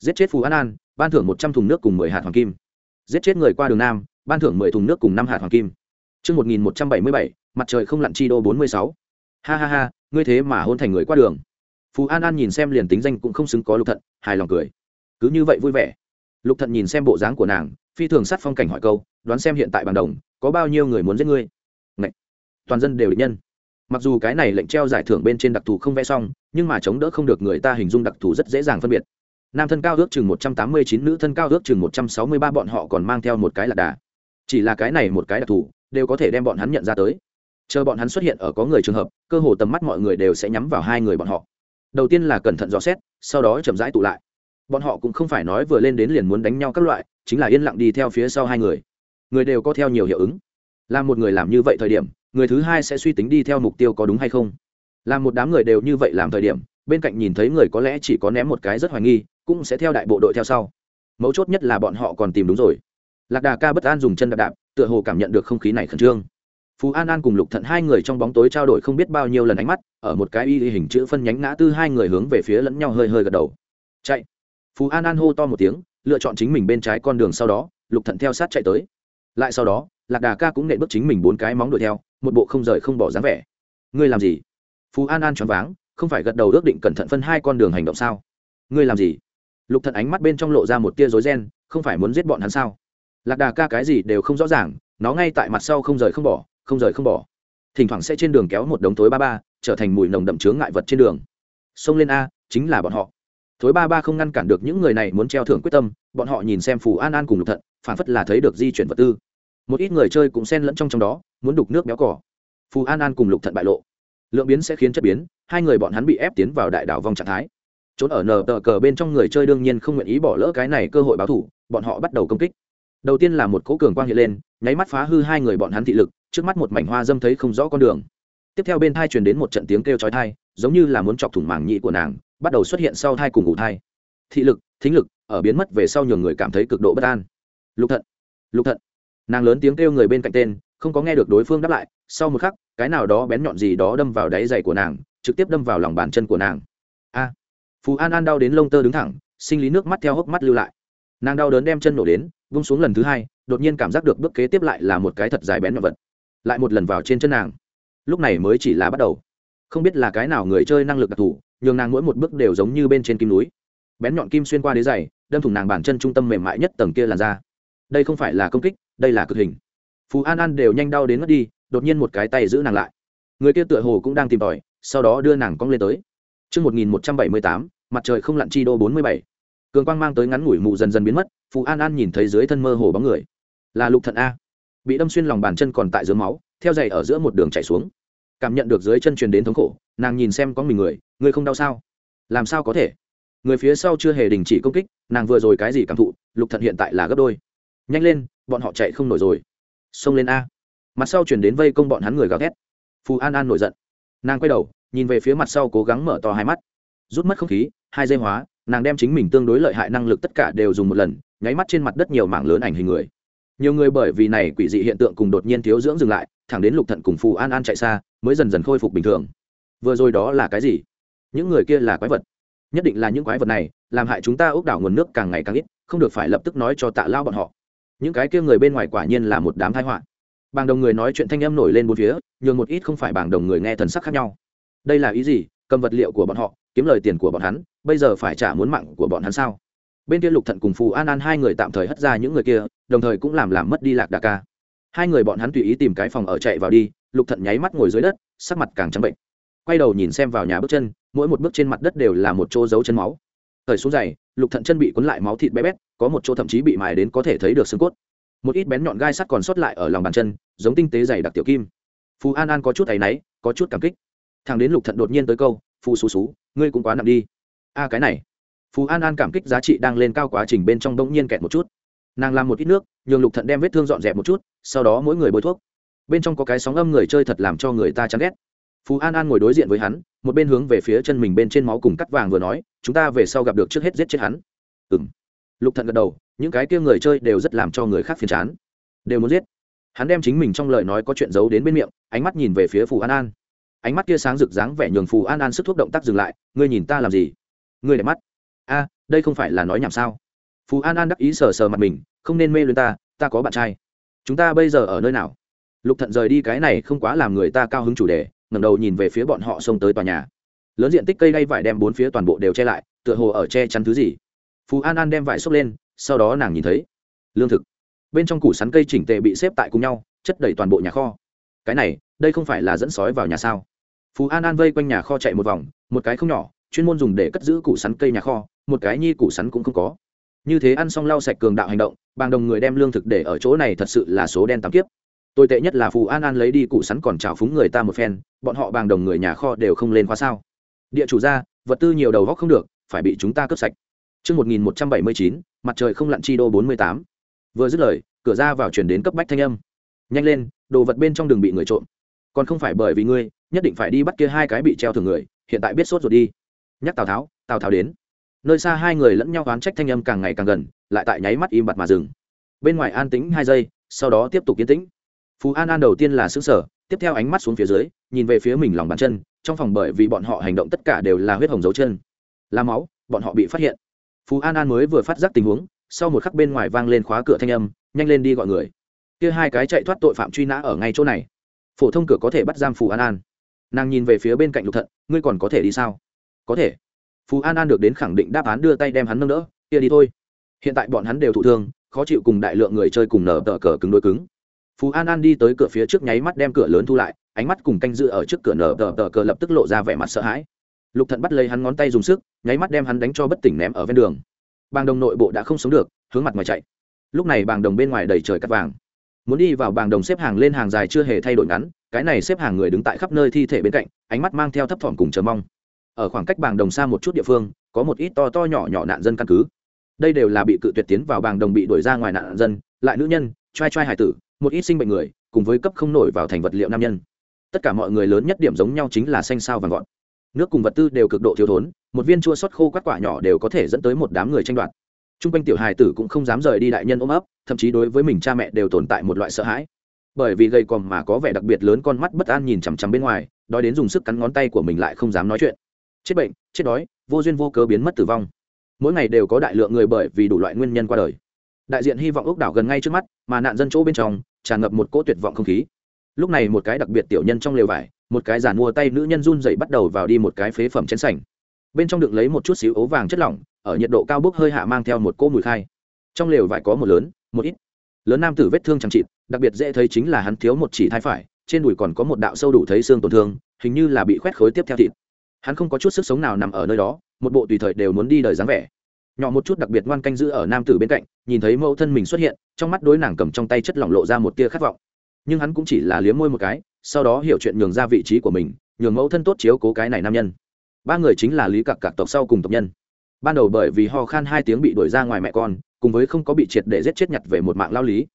Giết chết phù an an, ban thưởng một trăm thùng nước cùng mười hạt hoàng kim giết chết người qua đường nam ban thưởng mười thùng nước cùng năm hạt hoàng kim Trước 1177, mặt trời không lặn chi đô 46. Ha ha ha, ngươi thế mà hôn thành người qua đường. Phú An An nhìn xem liền tính danh cũng không xứng có lục thận, hài lòng cười. Cứ như vậy vui vẻ. Lục thận nhìn xem bộ dáng của nàng, phi thường sát phong cảnh hỏi câu, đoán xem hiện tại bằng đồng, có bao nhiêu người muốn giết ngươi? Ngậy. Toàn dân đều địch nhân. Mặc dù cái này lệnh treo giải thưởng bên trên đặc thù không vẽ xong, nhưng mà chống đỡ không được người ta hình dung đặc thù rất dễ dàng phân biệt. Nam thân cao ước chừng 189, nữ thân cao ước chừng 163 bọn họ còn mang theo một cái lạc đà. Chỉ là cái này một cái đặc thù, đều có thể đem bọn hắn nhận ra tới. Chờ bọn hắn xuất hiện ở có người trường hợp cơ hồ tầm mắt mọi người đều sẽ nhắm vào hai người bọn họ. Đầu tiên là cẩn thận dò xét sau đó chậm rãi tụ lại. Bọn họ cũng không phải nói vừa lên đến liền muốn đánh nhau các loại chính là yên lặng đi theo phía sau hai người. Người đều có theo nhiều hiệu ứng. Làm một người làm như vậy thời điểm người thứ hai sẽ suy tính đi theo mục tiêu có đúng hay không. Làm một đám người đều như vậy làm thời điểm bên cạnh nhìn thấy người có lẽ chỉ có ném một cái rất hoài nghi cũng sẽ theo đại bộ đội theo sau. Mấu chốt nhất là bọn họ còn tìm đúng rồi. Lạc đà ca bất an dùng chân đạp đạp, tựa hồ cảm nhận được không khí này khẩn trương. Phú an an cùng lục thận hai người trong bóng tối trao đổi không biết bao nhiêu lần ánh mắt, ở một cái y hình chữ phân nhánh ngã tư hai người hướng về phía lẫn nhau hơi hơi gật đầu. Chạy. Phú an an hô to một tiếng, lựa chọn chính mình bên trái con đường sau đó, lục thận theo sát chạy tới. Lại sau đó, lạc đà ca cũng nệ bước chính mình bốn cái móng đuổi theo, một bộ không rời không bỏ dáng vẻ. Ngươi làm gì? Phú an an choáng váng, không phải gật đầu ước định cẩn thận phân hai con đường hành động sao? Ngươi làm gì? Lục thận ánh mắt bên trong lộ ra một tia rối ren, không phải muốn giết bọn hắn sao? Lạc đà ca cái gì đều không rõ ràng, nó ngay tại mặt sau không rời không bỏ, không rời không bỏ. Thỉnh thoảng sẽ trên đường kéo một đống thối ba ba, trở thành mùi nồng đậm chướng ngại vật trên đường. Xông lên a, chính là bọn họ. Thối ba ba không ngăn cản được những người này muốn treo thưởng quyết tâm, bọn họ nhìn xem phù an an cùng lục thận, phản phất là thấy được di chuyển vật tư. Một ít người chơi cũng xen lẫn trong trong đó, muốn đục nước béo cỏ. Phù an an cùng lục thận bại lộ. Lượng biến sẽ khiến chất biến, hai người bọn hắn bị ép tiến vào đại đảo vòng trạng thái trốn ở nờ tờ cờ bên trong người chơi đương nhiên không nguyện ý bỏ lỡ cái này cơ hội báo thủ, bọn họ bắt đầu công kích. Đầu tiên là một cố cường quang hiện lên, nháy mắt phá hư hai người bọn hắn thị lực, trước mắt một mảnh hoa dâm thấy không rõ con đường. Tiếp theo bên thai truyền đến một trận tiếng kêu chói thai giống như là muốn chọc thủng màng nhị của nàng, bắt đầu xuất hiện sau thai cùng ngủ thai. Thị lực, thính lực, ở biến mất về sau nhường người cảm thấy cực độ bất an. Lục thận lục thận. Nàng lớn tiếng kêu người bên cạnh tên, không có nghe được đối phương đáp lại, sau một khắc, cái nào đó bén nhọn gì đó đâm vào đáy giày của nàng, trực tiếp đâm vào lòng bàn chân của nàng phú an an đau đến lông tơ đứng thẳng sinh lý nước mắt theo hốc mắt lưu lại. Nàng đau đớn đem chân nổ đến vung xuống lần thứ hai đột nhiên cảm giác được bước kế tiếp lại là một cái thật dài bén nhọn vật lại một lần vào trên chân nàng. Lúc này mới chỉ là bắt đầu. Không biết là cái nào người chơi năng lực đặc thù nhường nàng mỗi một bước đều giống như bên trên kim núi. Bén nhọn kim xuyên qua đế dày đâm thủng nàng bàn chân trung tâm mềm mại nhất tầng kia làn ra đây không phải là công kích đây là cực hình. Phú an an đều nhanh đau đến mất đi đột nhiên một cái tay giữ nàng lại. Người kia tựa hồ cũng đang tìm tòi sau đó đưa nàng cong lên tới. Trước 1178, mặt trời không lặn chi đô 47 cường quang mang tới ngắn ngủi mù dần dần biến mất, phù an an nhìn thấy dưới thân mơ hồ bóng người. Là lục thận a. Bị đâm xuyên lòng bàn chân còn tại dưới máu, theo dày ở giữa một đường chạy xuống. Cảm nhận được dưới chân truyền đến thống khổ, nàng nhìn xem có mình người người không đau sao? Làm sao có thể? Người phía sau chưa hề đình chỉ công kích, nàng vừa rồi cái gì cảm thụ, lục thận hiện tại là gấp đôi. Nhanh lên, bọn họ chạy không nổi rồi. Xông lên a. Mặt sau chuyển đến vây công bọn hắn người gào thét. Phù an an nổi giận. Nàng quay đầu, nhìn về phía mặt sau cố gắng mở to hai mắt rút mất không khí, hai dây hóa, nàng đem chính mình tương đối lợi hại năng lực tất cả đều dùng một lần, nháy mắt trên mặt đất nhiều mảng lớn ảnh hình người. Nhiều người bởi vì này quỷ dị hiện tượng cùng đột nhiên thiếu dưỡng dừng lại, thẳng đến lục thận cùng phù an an chạy xa, mới dần dần khôi phục bình thường. Vừa rồi đó là cái gì? Những người kia là quái vật. Nhất định là những quái vật này, làm hại chúng ta ốc đảo nguồn nước càng ngày càng ít, không được phải lập tức nói cho tạ lao bọn họ. Những cái kia người bên ngoài quả nhiên là một đám thái họa. Bàng đồng người nói chuyện thanh âm nổi lên bốn phía, nhường một ít không phải bàng đồng người nghe thần sắc khác nhau. Đây là ý gì? Cầm vật liệu của bọn họ kiếm lời tiền của bọn hắn, bây giờ phải trả muốn mạng của bọn hắn sao? Bên kia lục thận cùng phù an an hai người tạm thời hất ra những người kia, đồng thời cũng làm làm mất đi lạc đà ca. Hai người bọn hắn tùy ý tìm cái phòng ở chạy vào đi, lục thận nháy mắt ngồi dưới đất, sắc mặt càng trắng bệnh. Quay đầu nhìn xem vào nhà bước chân, mỗi một bước trên mặt đất đều là một chỗ dấu chân máu. Thời xuống dày lục thận chân bị cuốn lại máu thịt bé bét, có một chỗ thậm chí bị mài đến có thể thấy được xương cốt. Một ít bén nhọn gai sắt còn sót lại ở lòng bàn chân, giống tinh tế dày đặc tiểu kim. Phù an an có chút áy náy, có chút cảm kích. Thằng đến lục thận đột nhiên tới câu phù xú xú ngươi cũng quá nặng đi. A, cái này. Phù an an cảm kích giá trị đang lên cao quá trình bên trong bỗng nhiên kẹt một chút. Nàng làm một ít nước, nhường lục thận đem vết thương dọn dẹp một chút, sau đó mỗi người bôi thuốc. Bên trong có cái sóng âm người chơi thật làm cho người ta chán ghét. Phú an an ngồi đối diện với hắn, một bên hướng về phía chân mình bên trên máu cùng cắt vàng vừa nói, chúng ta về sau gặp được trước hết giết chết hắn. Ừ m lục thận gật đầu, những cái kia người chơi đều rất làm cho người khác phiền chán. Đều muốn giết. Hắn đem chính mình trong lời nói có chuyện giấu đến bên miệng, ánh mắt nhìn về phía phù an an ánh mắt kia sáng rực dáng vẻ nhường phù an an sức thuốc động tác dừng lại, ngươi nhìn ta làm gì? Ngươi đẹp mắt. A, đây không phải là nói nhảm sao? Phù an an đắc ý sờ sờ mặt mình, không nên mê lên ta ta có bạn trai. Chúng ta bây giờ ở nơi nào? Lục thận rời đi cái này không quá làm người ta cao hứng chủ đề, ngẩng đầu nhìn về phía bọn họ xông tới tòa nhà. Lớn diện tích cây đay vải đem bốn phía toàn bộ đều che lại, tựa hồ ở che chắn thứ gì. Phú an an đem vải xốc lên, sau đó nàng nhìn thấy lương thực. Bên trong củ sắn cây chỉnh tề bị xếp tại cùng nhau, chất đầy toàn bộ nhà kho. Cái này, đây không phải là dẫn sói vào nhà sao? Phú an an vây quanh nhà kho chạy một vòng một cái không nhỏ chuyên môn dùng để cất giữ củ sắn cây nhà kho một cái nhi củ sắn cũng không có như thế ăn xong lau sạch cường đạo hành động bàng đồng người đem lương thực để ở chỗ này thật sự là số đen tám kiếp tồi tệ nhất là phù an an lấy đi củ sắn còn trào phúng người ta một phen bọn họ bàng đồng người nhà kho đều không lên khóa sao địa chủ ra vật tư nhiều đầu góc không được phải bị chúng ta cướp sạch Trước 1179, mặt trời không lặn chi đô 48. Vừa dứt lời, cửa ra vào chuyển đến cấp bách thanh âm. Nhanh lên, đồ vật bên trong đường bị người trộm. Còn không phải bởi vì ngươi, nhất định phải đi bắt kia hai cái bị treo thường người, hiện tại biết sốt rồi đi. Nhắc Tào Tháo, Tào Tháo đến. Nơi xa hai người lẫn nhau oán trách thanh âm càng ngày càng gần, lại tại nháy mắt im bặt mà dừng. Bên ngoài an tĩnh hai giây, sau đó tiếp tục yên tĩnh. Phú An An đầu tiên là sững sờ, tiếp theo ánh mắt xuống phía dưới, nhìn về phía mình lòng bàn chân, trong phòng bởi vì bọn họ hành động tất cả đều là huyết hồng dấu chân. Là máu, bọn họ bị phát hiện phú an an mới vừa phát giác tình huống sau một khắc bên ngoài vang lên khóa cửa thanh âm nhanh lên đi gọi người kia hai cái chạy thoát tội phạm truy nã ở ngay chỗ này phổ thông cửa có thể bắt giam phù an an nàng nhìn về phía bên cạnh lục thận, ngươi còn có thể đi sao? Có thể. Phú an an được đến khẳng định đáp án đưa tay đem hắn nâng đỡ, kia đi thôi. Hiện tại bọn hắn đều thụ thương, khó chịu cùng đại lượng người chơi cùng nở tờ cờ cứng đôi cứng. Phú an an đi tới cửa phía trước nháy mắt đem cửa lớn thu lại, ánh mắt cùng canh dự ở trước cửa nở tờ tờ cờ lập tức lộ ra vẻ mặt sợ hãi. Lục thận bắt lấy hắn ngón tay dùng sức, nháy mắt đem hắn đánh cho bất tỉnh ném ở ven đường. Bàng đồng nội bộ đã không sống được, hướng mặt ngoài chạy. Lúc này bàng đồng bên ngoài đầy trời cắt vàng. Muốn đi vào bàng đồng xếp hàng lên hàng dài chưa hề thay đổi ngắn cái này xếp hàng người đứng tại khắp nơi thi thể bên cạnh, ánh mắt mang theo thấp thỏm cùng chờ mong. Ở khoảng cách bàng đồng xa một chút địa phương, có một ít to to nhỏ nhỏ nạn dân căn cứ. Đây đều là bị cự tuyệt tiến vào bàng đồng bị đuổi ra ngoài nạn dân, lại nữ nhân, trai trai hải tử, một ít sinh bệnh người, cùng với cấp không nổi vào thành vật liệu nam nhân. Tất cả mọi người lớn nhất điểm giống nhau chính là xanh sao vàng gọn. Nước cùng vật tư đều cực độ thiếu thốn, một viên chua sót khô các quả nhỏ đều có thể dẫn tới một đám người tranh đoạt. T r u n g quanh tiểu hài tử cũng không dám rời đi đại nhân ôm ấp, thậm chí đối với mình cha mẹ đều tồn tại một loại sợ hãi bởi vì gây còm mà có vẻ đặc biệt lớn con mắt bất an nhìn chằm chằm bên ngoài, đói đến dùng sức cắn ngón tay của mình lại không dám nói chuyện. Chết bệnh, chết đói, vô duyên vô cớ biến mất tử vong. Mỗi ngày đều có đại lượng người bởi vì đủ loại nguyên nhân qua đời. Đại diện hy vọng ốc đảo gần ngay trước mắt, mà nạn dân chỗ bên trong, tràn ngập một cỗ tuyệt vọng không khí. Lúc này một cái đặc biệt tiểu nhân trong lều vải, một cái giàn mua tay nữ nhân run dậy bắt đầu vào đi một cái phế phẩm chén sành. Bên trong đựng lấy một chút xíu ấu vàng chất lỏng, ở nhiệt độ cao bốc hơi hạ mang theo một cỗ mùi khai. Trong lều vải có một lớn, một ít lớn nam tử vết thương chẳng chịt, đặc biệt dễ thấy chính là hắn thiếu một chỉ thai phải, trên đùi còn có một đạo sâu đủ thấy xương tổn thương, hình như là bị khoét khối tiếp theo thịt. Hắn không có chút sức sống nào nằm ở nơi đó, một bộ tùy thời đều muốn đi đời dáng vẻ. Nhỏ một chút đặc biệt ngoan canh giữ ở nam tử bên cạnh, nhìn thấy mẫu thân mình xuất hiện, trong mắt đối nàng cầm trong tay chất lỏng lộ ra một tia khát vọng. Nhưng hắn cũng chỉ là liếm môi một cái, sau đó hiểu chuyện nhường ra vị trí của mình, nhường mẫu thân tốt chiếu cố cái này nam nhân. Ba người chính là lý cặc cặc tộc sau cùng tộc nhân. Ban đầu bởi vì ho khan hai tiếng bị đuổi ra ngoài mẹ con cùng với không có bị triệt để giết chết nhặt về một mạng lao lý.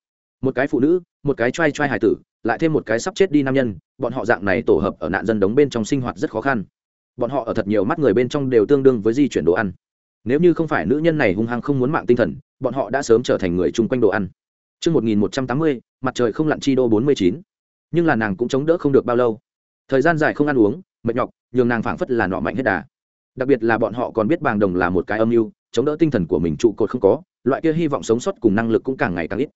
Một cái phụ nữ một cái t r a i t r a i hài tử lại thêm một cái sắp chết đi nam nhân bọn họ dạng này tổ hợp ở nạn dân đống bên trong sinh hoạt rất khó khăn. Bọn họ ở thật nhiều mắt người bên trong đều tương đương với di chuyển đồ ăn. Nếu như không phải nữ nhân này hung hăng không muốn mạng tinh thần bọn họ đã sớm trở thành người chung quanh đồ ăn. Trước 1180, mặt trời không lặn chi đô 49 nhưng là nàng cũng chống đỡ không được bao lâu. Thời gian dài không ăn uống mệt nhọc nhường nàng phảng phất là nọ mạnh hết đà. Đặc biệt là bọn họ còn biết bàng đồng là một cái âm mưu chống đỡ tinh thần của mình trụ cột không có, loại kia hy vọng sống sót cùng năng lực cũng càng ngày càng ít.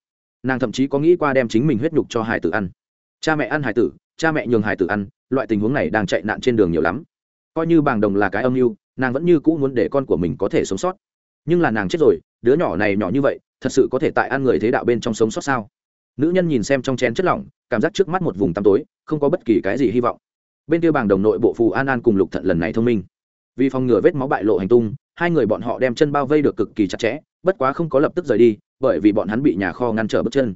Nàng thậm chí có nghĩ qua đem chính mình huyết nhục cho hải tử ăn. Cha mẹ ăn hải tử, cha mẹ nhường hải tử ăn, loại tình huống này đang chạy nạn trên đường nhiều lắm. Coi như bàng đồng là cái âm mưu, nàng vẫn như cũ muốn để con của mình có thể sống sót. Nhưng là nàng chết rồi, đứa nhỏ này nhỏ như vậy, thật sự có thể tại ăn người thế đạo bên trong sống sót sao? Nữ nhân nhìn xem trong chén chất lỏng, cảm giác trước mắt một vùng tăm tối, không có bất kỳ cái gì hy vọng. Bên kia bàng đồng nội bộ phù an an cùng lục thận lần này thông minh. Vì phòng ngừa vết máu bại lộ hành tung hai người bọn họ đem chân bao vây được cực kỳ chặt chẽ, bất quá không có lập tức rời đi, bởi vì bọn hắn bị nhà kho ngăn trở bước chân.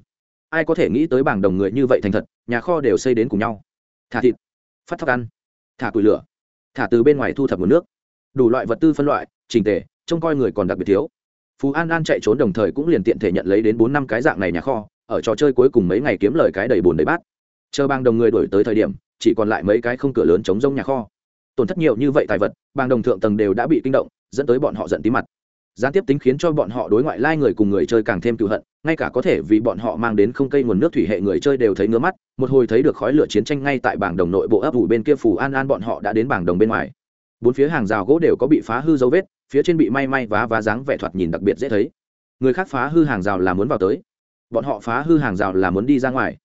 Ai có thể nghĩ tới bảng đồng người như vậy thành thật, nhà kho đều xây đến cùng nhau. Thả thịt, phát thóc ăn, thả củi lửa, thả từ bên ngoài thu thập nguồn nước. Đủ loại vật tư phân loại trình tề, trông coi người còn đặc biệt thiếu. Phú an an chạy trốn đồng thời cũng liền tiện thể nhận lấy đến bốn năm cái dạng này nhà kho, ở trò chơi cuối cùng mấy ngày kiếm lời cái đầy bùn đầy bát. Chờ bang đồng người đổi tới thời điểm, chỉ còn lại mấy cái không cửa lớn chống rông nhà kho tổn thất nhiều như vậy tài vật, bang đồng thượng tầng đều đã bị kinh động, dẫn tới bọn họ giận tí mặt. Gián tiếp tính khiến cho bọn họ đối ngoại lai người cùng người chơi càng thêm cựu hận, ngay cả có thể vì bọn họ mang đến không cây nguồn nước thủy hệ người chơi đều thấy ngứa mắt, một hồi thấy được khói lửa chiến tranh ngay tại bảng đồng nội bộ ấp ủ bên kia phù an an bọn họ đã đến bảng đồng bên ngoài. Bốn phía hàng rào gỗ đều có bị phá hư dấu vết, phía trên bị may may vá vá dáng vẻ thoạt nhìn đặc biệt dễ thấy. Người khác phá hư hàng rào là muốn vào tới, bọn họ phá hư hàng rào là muốn đi ra ngoài.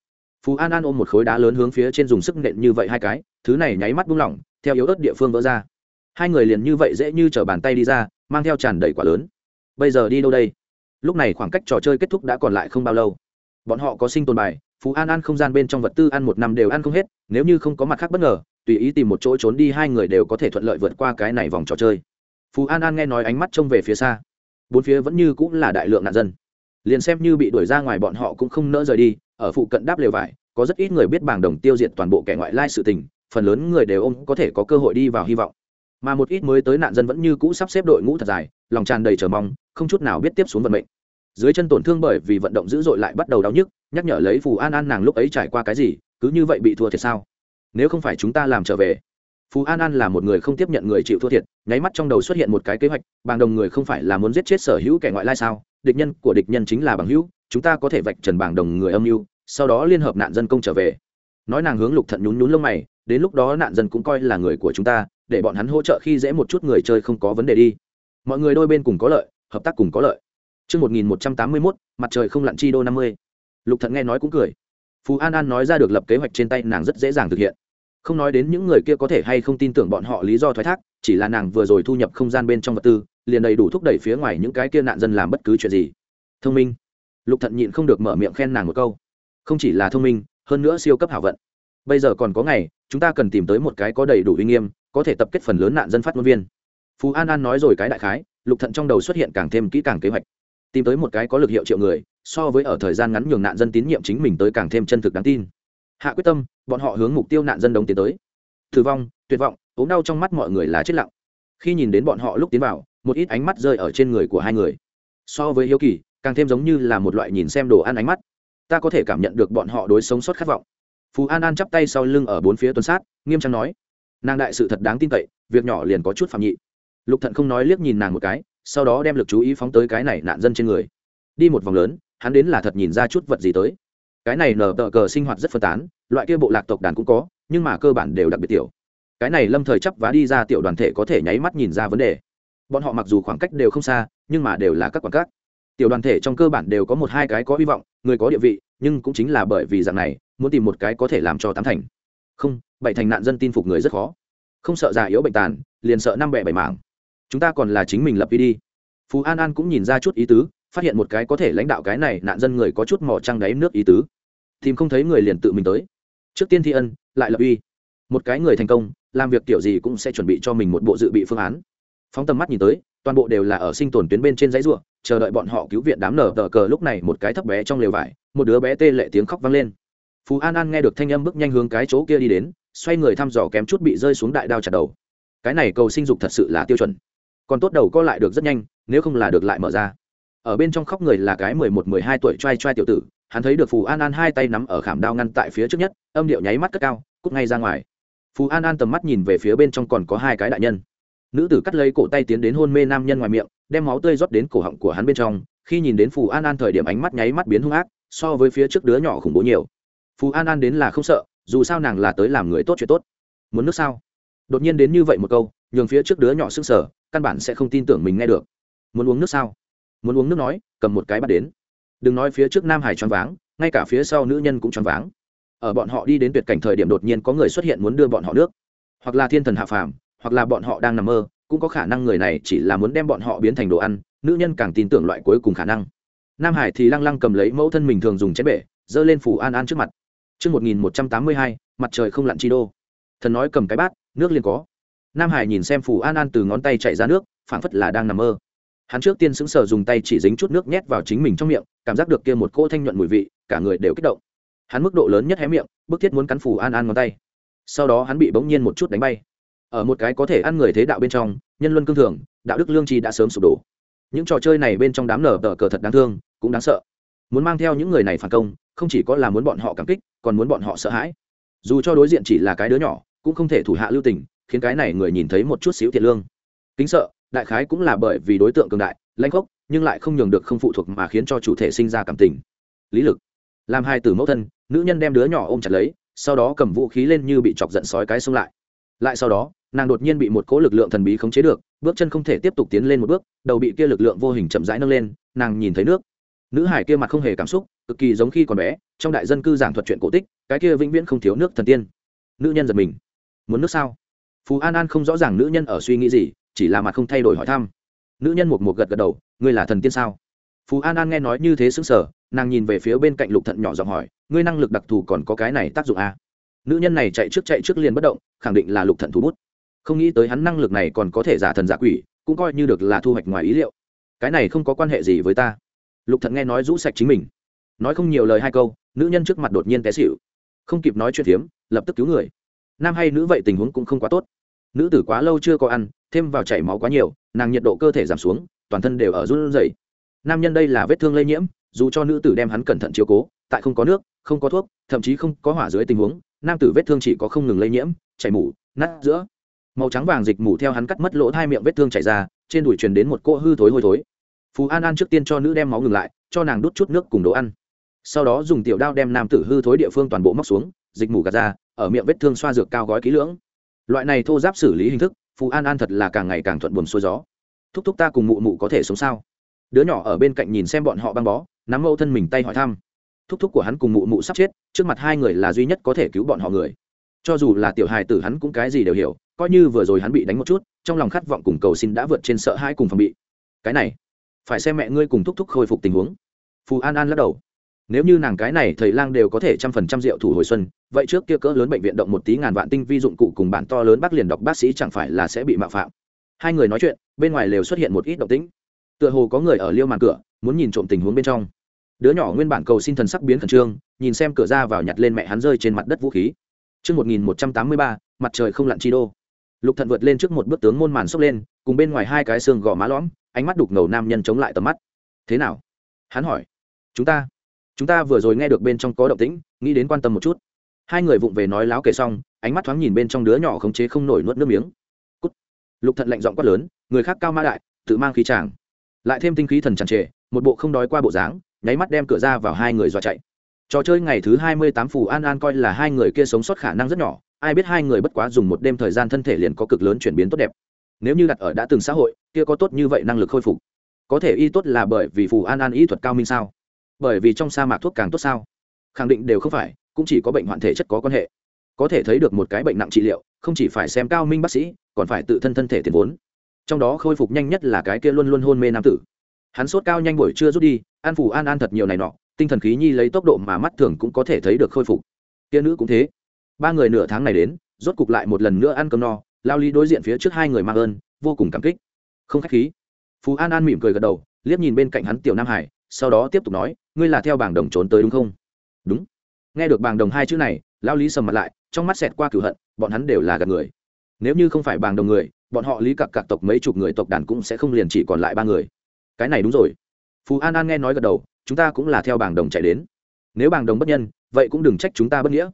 Phú an an ôm một khối đá lớn hướng phía trên dùng sức nện như vậy hai cái, thứ này nháy mắt buông lỏng theo yếu ớt địa phương vỡ ra. Hai người liền như vậy dễ như t r ở bàn tay đi ra, mang theo tràn đầy quả lớn. Bây giờ đi đâu đây? Lúc này khoảng cách trò chơi kết thúc đã còn lại không bao lâu. Bọn họ có sinh tồn bài, phú an ăn không gian bên trong vật tư ăn một năm đều ăn không hết, nếu như không có mặt khác bất ngờ, tùy ý tìm một chỗ trốn đi hai người đều có thể thuận lợi vượt qua cái này vòng trò chơi. Phú an an nghe nói ánh mắt trông về phía xa. Bốn phía vẫn như cũng là đại lượng nạn dân. Liền xem như bị đuổi ra ngoài bọn họ cũng không nỡ rời đi, ở phụ cận đáp lều vải, có rất ít người biết bảng đồng tiêu diệt toàn bộ kẻ ngoại lai sự tình phần lớn người đều ôm có thể có cơ hội đi vào hy vọng. Mà một ít mới tới nạn dân vẫn như cũ sắp xếp đội ngũ thật dài, lòng tràn đầy chờ mong, không chút nào biết tiếp xuống vận mệnh. Dưới chân tổn thương bởi vì vận động dữ dội lại bắt đầu đau nhức, nhắc nhở lấy phù an an nàng lúc ấy trải qua cái gì, cứ như vậy bị thua thiệt sao? Nếu không phải chúng ta làm trở về, phù an an là một người không tiếp nhận người chịu thua thiệt, nháy mắt trong đầu xuất hiện một cái kế hoạch bằng đồng người không phải là muốn giết chết sở hữu kẻ ngoại lai sao? Địch nhân của địch nhân chính là bằng hữu, chúng ta có thể vạch trần bảng đồng người âm mưu, sau đó liên hợp nạn dân công trở về. Nói nàng hướng lục thận nhún nhún lông mày đến lúc đó nạn dân cũng coi là người của chúng ta để bọn hắn hỗ trợ khi dễ một chút người chơi không có vấn đề đi mọi người đôi bên cùng có lợi hợp tác cùng có lợi Trước 1181, mặt trời không lặn chi đô 50. Lục Thận nghe nói cũng cười. Phú An An nói ra được lập kế hoạch trên tay nàng rất dễ dàng thực hiện. Không nói đến những người kia có thể hay không tin tưởng bọn họ lý do thoái thác, chỉ là nàng vừa rồi thu nhập không gian bên trong vật tư, liền đầy đủ thúc đẩy phía ngoài những cái kia nạn dân làm bất cứ chuyện gì. Thông minh. Lục Thận nhịn không được mở miệng khen nàng một câu. Không chỉ là thông minh, hơn nữa siêu cấp hảo vận. Bây giờ còn có ngày, chúng ta cần tìm tới một cái có đầy đủ uy nghiêm, có thể tập kết phần lớn nạn dân phát ngôn viên. Phú An An nói rồi cái đại khái, Lục Thận trong đầu xuất hiện càng thêm kỹ càng kế hoạch. Tìm tới một cái có lực hiệu triệu người so với ở thời gian ngắn nhường nạn dân tín nhiệm chính mình tới càng thêm chân thực đáng tin. Hạ quyết tâm bọn họ hướng mục tiêu nạn dân đồng tiến tới. Thử vong tuyệt vọng ốm đau trong mắt mọi người là chết lặng. Khi nhìn đến bọn họ lúc tiến vào một ít ánh mắt rơi ở trên người của hai người. So với hiếu kỳ càng thêm giống như là một loại nhìn xem đồ ăn ánh mắt. Ta có thể cảm nhận được bọn họ đối sống sót khát vọng phú an an chắp tay sau lưng ở bốn phía tuần sát, nghiêm trang nói, nàng đại sự thật đáng tin cậy, việc nhỏ liền có chút phạm nhị. Lục thận không nói liếc nhìn nàng một cái, sau đó đem lực chú ý phóng tới cái này nạn dân trên người. Đi một vòng lớn, hắn đến là thật nhìn ra chút vật gì tới. Cái này nở tờ cờ sinh hoạt rất phân tán, loại kia bộ lạc tộc đàn cũng có, nhưng mà cơ bản đều đặc biệt tiểu. Cái này lâm thời chấp vá đi ra tiểu đoàn thể có thể nháy mắt nhìn ra vấn đề. Bọn họ mặc dù khoảng cách đều không xa, nhưng mà đều là các quảng các. Tiểu đoàn thể trong cơ bản đều có một hai cái có hy vọng, người có địa vị, nhưng cũng chính là bởi vì dạng này muốn tìm một cái có thể làm cho tám thành. Không, bảy thành nạn dân tin phục người rất khó. Không sợ già yếu bệnh tàn, liền sợ năm bẻ bảy mảng. Chúng ta còn là chính mình lập đi đi. Phú an an cũng nhìn ra chút ý tứ, phát hiện một cái có thể lãnh đạo cái này, nạn dân người có chút mỏ trăng đáy nước ý tứ. Tìm không thấy người liền tự mình tới. Trước tiên thi ân, lại lập uy. Một cái người thành công, làm việc kiểu gì cũng sẽ chuẩn bị cho mình một bộ dự bị phương án. Phóng tầm mắt nhìn tới, toàn bộ đều là ở sinh tồn tuyến bên trên giấy ruộng chờ đợi bọn họ cứu viện đám nở tờ cờ lúc này một cái thấp bé trong lều vải, một đứa bé tê lệ tiếng khóc vang lên phú an an nghe được thanh âm bước nhanh hướng cái chỗ kia đi đến, xoay người thăm dò kém chút bị rơi xuống đại đao chặt đầu. Cái này cầu sinh dục thật sự là tiêu chuẩn. Còn tốt đầu co lại được rất nhanh, nếu không là được lại mở ra. Ở bên trong khóc người là cái mười một, mười hai tuổi t r a i t r a i tiểu tử, hắn thấy được phù an an hai tay nắm ở khảm đao ngăn tại phía trước nhất, âm điệu nháy mắt cất cao, cút ngay ra ngoài. Phù an an tầm mắt nhìn về phía bên trong còn có hai cái đại nhân. Nữ tử cắt lấy cổ tay tiến đến hôn mê nam nhân ngoài miệng, đem máu tươi rót đến cổ họng của hắn bên trong, khi nhìn đến phù an an thời điểm ánh mắt nháy mắt biến hung ác, so với phía trước đứa nhỏ khủng bố nhiều phù an an đến là không sợ, dù sao nàng là tới làm người tốt chuyện tốt. Muốn nước sao? Đột nhiên đến như vậy một câu, nhường phía trước đứa nhỏ s ư n g sở căn bản sẽ không tin tưởng mình nghe được. Muốn uống nước sao? Muốn uống nước nói, cầm một cái bắt đến. Đừng nói phía trước nam hải choáng váng, ngay cả phía sau nữ nhân cũng choáng váng. Ở bọn họ đi đến tuyệt cảnh thời điểm đột nhiên có người xuất hiện muốn đưa bọn họ nước. Hoặc là thiên thần hạ phàm, hoặc là bọn họ đang nằm mơ, cũng có khả năng người này chỉ là muốn đem bọn họ biến thành đồ ăn, nữ nhân càng tin tưởng loại cuối cùng khả năng. Nam hải thì lăng lăng cầm lấy mẫu thân mình thường dùng chén bể, giơ lên phủ an an trước mặt. Trước 1182, mặt trời không lặn chi đô. Thần nói cầm cái bát, nước liền có. Nam hải nhìn xem phù an an từ ngón tay chạy ra nước phảng phất là đang nằm mơ. Hắn trước tiên sững sờ dùng tay chỉ dính chút nước nhét vào chính mình trong miệng cảm giác được kia một cỗ thanh nhuận mùi vị cả người đều kích động. Hắn mức độ lớn nhất hé miệng bức thiết muốn cắn phù an an ngón tay. Sau đó hắn bị bỗng nhiên một chút đánh bay. Ở một cái có thể ăn người thế đạo bên trong nhân luân cương thường đạo đức lương tri đã sớm sụp đổ. Những trò chơi này bên trong đám nở tờ cờ thật đáng thương cũng đáng sợ. Muốn mang theo những người này phản công không chỉ có là muốn bọn họ cảm kích, còn muốn bọn họ sợ hãi. Dù cho đối diện chỉ là cái đứa nhỏ, cũng không thể thủ hạ lưu tình, khiến cái này người nhìn thấy một chút xíu thiệt lương. Kính sợ, đại khái cũng là bởi vì đối tượng cường đại, lãnh khốc, nhưng lại không nhường được không phụ thuộc mà khiến cho chủ thể sinh ra cảm tình. Lý lực. Làm hai từ mẫu thân, nữ nhân đem đứa nhỏ ôm chặt lấy, sau đó cầm vũ khí lên như bị chọc giận sói cái xông lại. Lại sau đó, nàng đột nhiên bị một cỗ lực lượng thần bí khống chế được, bước chân không thể tiếp tục tiến lên một bước, đầu bị kia lực lượng vô hình chậm rãi nâng lên, nàng nhìn thấy nước. Nữ hải kia mặt không hề cảm xúc cực kỳ giống khi còn bé, trong đại dân cư giảng thuật chuyện cổ tích, cái kia vĩnh viễn không thiếu nước thần tiên. Nữ nhân giật mình. Muốn nước sao? Phú an an không rõ ràng nữ nhân ở suy nghĩ gì, chỉ là mặt không thay đổi hỏi thăm. Nữ nhân một một gật gật đầu, ngươi là thần tiên sao? Phú an an nghe nói như thế xứng sở nàng nhìn về phía bên cạnh lục thận nhỏ giọng hỏi, ngươi năng lực đặc thù còn có cái này tác dụng à? nữ nhân này chạy trước chạy trước liền bất động, khẳng định là lục thận thú bút. Không nghĩ tới hắn năng lực này còn có thể giả thần giả quỷ, cũng coi như được là thu hoạch ngoài ý liệu. Cái này không có quan hệ gì với ta. Lục thận nghe nói rũ sạch chính mình nói không nhiều lời hai câu, nữ nhân trước mặt đột nhiên té xịu không kịp nói chuyện phiếm, lập tức cứu người. Nam hay nữ vậy tình huống cũng không quá tốt. Nữ tử quá lâu chưa có ăn, thêm vào chảy máu quá nhiều, nàng nhiệt độ cơ thể giảm xuống, toàn thân đều ở run rẩy. Nam nhân đây là vết thương lây nhiễm, dù cho nữ tử đem hắn cẩn thận chiếu cố, tại không có nước, không có thuốc, thậm chí không có hỏa dưới tình huống, nam tử vết thương chỉ có không ngừng lây nhiễm, chảy mủ, nát giữa. Màu trắng vàng dịch mủ theo hắn cắt mất lỗ hai miệng vết thương chảy ra, trên đùi truyền đến một cỗ hư thối hôi thối. Phú an an trước tiên cho nữ đem máu ngừng lại, cho nàng đút chút nước cùng đồ ăn sau đó dùng tiểu đao đem nam tử hư thối địa phương toàn bộ móc xuống, dịch mủ gạt ra, ở miệng vết thương xoa dược cao gói kỹ lưỡng. Loại này thô giáp xử lý hình thức, phù an an thật là càng ngày càng thuận buồm xuôi gió. Thúc thúc ta cùng mụ mụ có thể sống sao? Đứa nhỏ ở bên cạnh nhìn xem bọn họ băng bó, nắm mẫu thân mình tay hỏi thăm. Thúc thúc của hắn cùng mụ mụ sắp chết, trước mặt hai người là duy nhất có thể cứu bọn họ người. Cho dù là tiểu hài tử hắn cũng cái gì đều hiểu, coi như vừa rồi hắn bị đánh một chút, trong lòng khát vọng cùng cầu xin đã vượt trên sợ hãi cùng phòng bị. Cái này, phải xem mẹ ngươi cùng thúc thúc khôi phục tình huống. Phù an an lắc đầu nếu như nàng cái này thầy lang đều có thể trăm phần trăm rượu thủ hồi xuân vậy trước kia cỡ lớn bệnh viện động một tí ngàn vạn tinh vi dụng cụ cùng bản to lớn bác liền đọc bác sĩ chẳng phải là sẽ bị mạo phạm hai người nói chuyện bên ngoài lều xuất hiện một ít động tĩnh tựa hồ có người ở liêu màn cửa muốn nhìn trộm tình huống bên trong đứa nhỏ nguyên bản cầu xin thần sắc biến khẩn trương nhìn xem cửa ra vào nhặt lên mẹ hắn rơi trên mặt đất vũ khí Trước 1183, mặt trời không lặn chi đô. Lục Thận vượt lên trước một bước tướng môn màn xốc lên, cùng bên ngoài hai cái xương gò má lõm, ánh mắt đục ngầu nam nhân chống lại tầm mắt. Thế nào? Hắn hỏi. Chúng ta, chúng ta vừa rồi nghe được bên trong có động tĩnh, nghĩ đến quan tâm một chút. Hai người vụng về nói láo kể xong, ánh mắt thoáng nhìn bên trong đứa nhỏ khống chế không nổi nuốt nước miếng. Cút. Lục Thận lạnh giọng quát lớn, người khác cao ma đại, tự mang khí tràng Lại thêm tinh khí thần tràn trề, một bộ không đói qua bộ dáng, nháy mắt đem cửa ra vào hai người dọa chạy trò chơi ngày thứ hai mươi tám phù an an coi là hai người kia sống sót khả năng rất nhỏ ai biết hai người bất quá dùng một đêm thời gian thân thể liền có cực lớn chuyển biến tốt đẹp nếu như đặt ở đã từng xã hội kia có tốt như vậy năng lực khôi phục có thể y tốt là bởi vì phù an an y thuật cao minh sao bởi vì trong sa mạc thuốc càng tốt sao? Khẳng định đều không phải, cũng chỉ có bệnh hoạn thể chất có quan hệ. Có thể thấy được một cái bệnh nặng trị liệu, không chỉ phải xem cao minh bác sĩ, còn phải tự thân thân thể tiền vốn. Trong đó khôi phục nhanh nhất là cái kia luôn luôn hôn mê nam tử. Hắn sốt cao nhanh buổi trưa rút đi, an phủ an an thật nhiều này nọ, tinh thần khí nhi lấy tốc độ mà mắt thường cũng có thể thấy được khôi phục. Kia nữ cũng thế. Ba người nửa tháng này đến, rốt cục lại một lần nữa ăn cơm no, lao lý đối diện phía trước hai người mang ơn, vô cùng cảm kích. Không k h á c h khí. Phú an an mỉm cười gật đầu, liếc nhìn bên cạnh hắn tiểu nam hải sau đó tiếp tục nói, ngươi là theo bảng đồng trốn tới đúng không? Đúng. Nghe được bảng đồng hai chữ này lao lý sầm mặt lại, trong mắt xẹt qua cửu hận, bọn hắn đều là gạt người. Nếu như không phải bảng đồng người, bọn họ lý cặc cặc tộc mấy chục người tộc đàn cũng sẽ không liền chỉ còn lại ba người. Cái này đúng rồi. Phú an an nghe nói gật đầu, chúng ta cũng là theo bảng đồng chạy đến. Nếu bảng đồng bất nhân, vậy cũng đừng trách chúng ta bất nghĩa.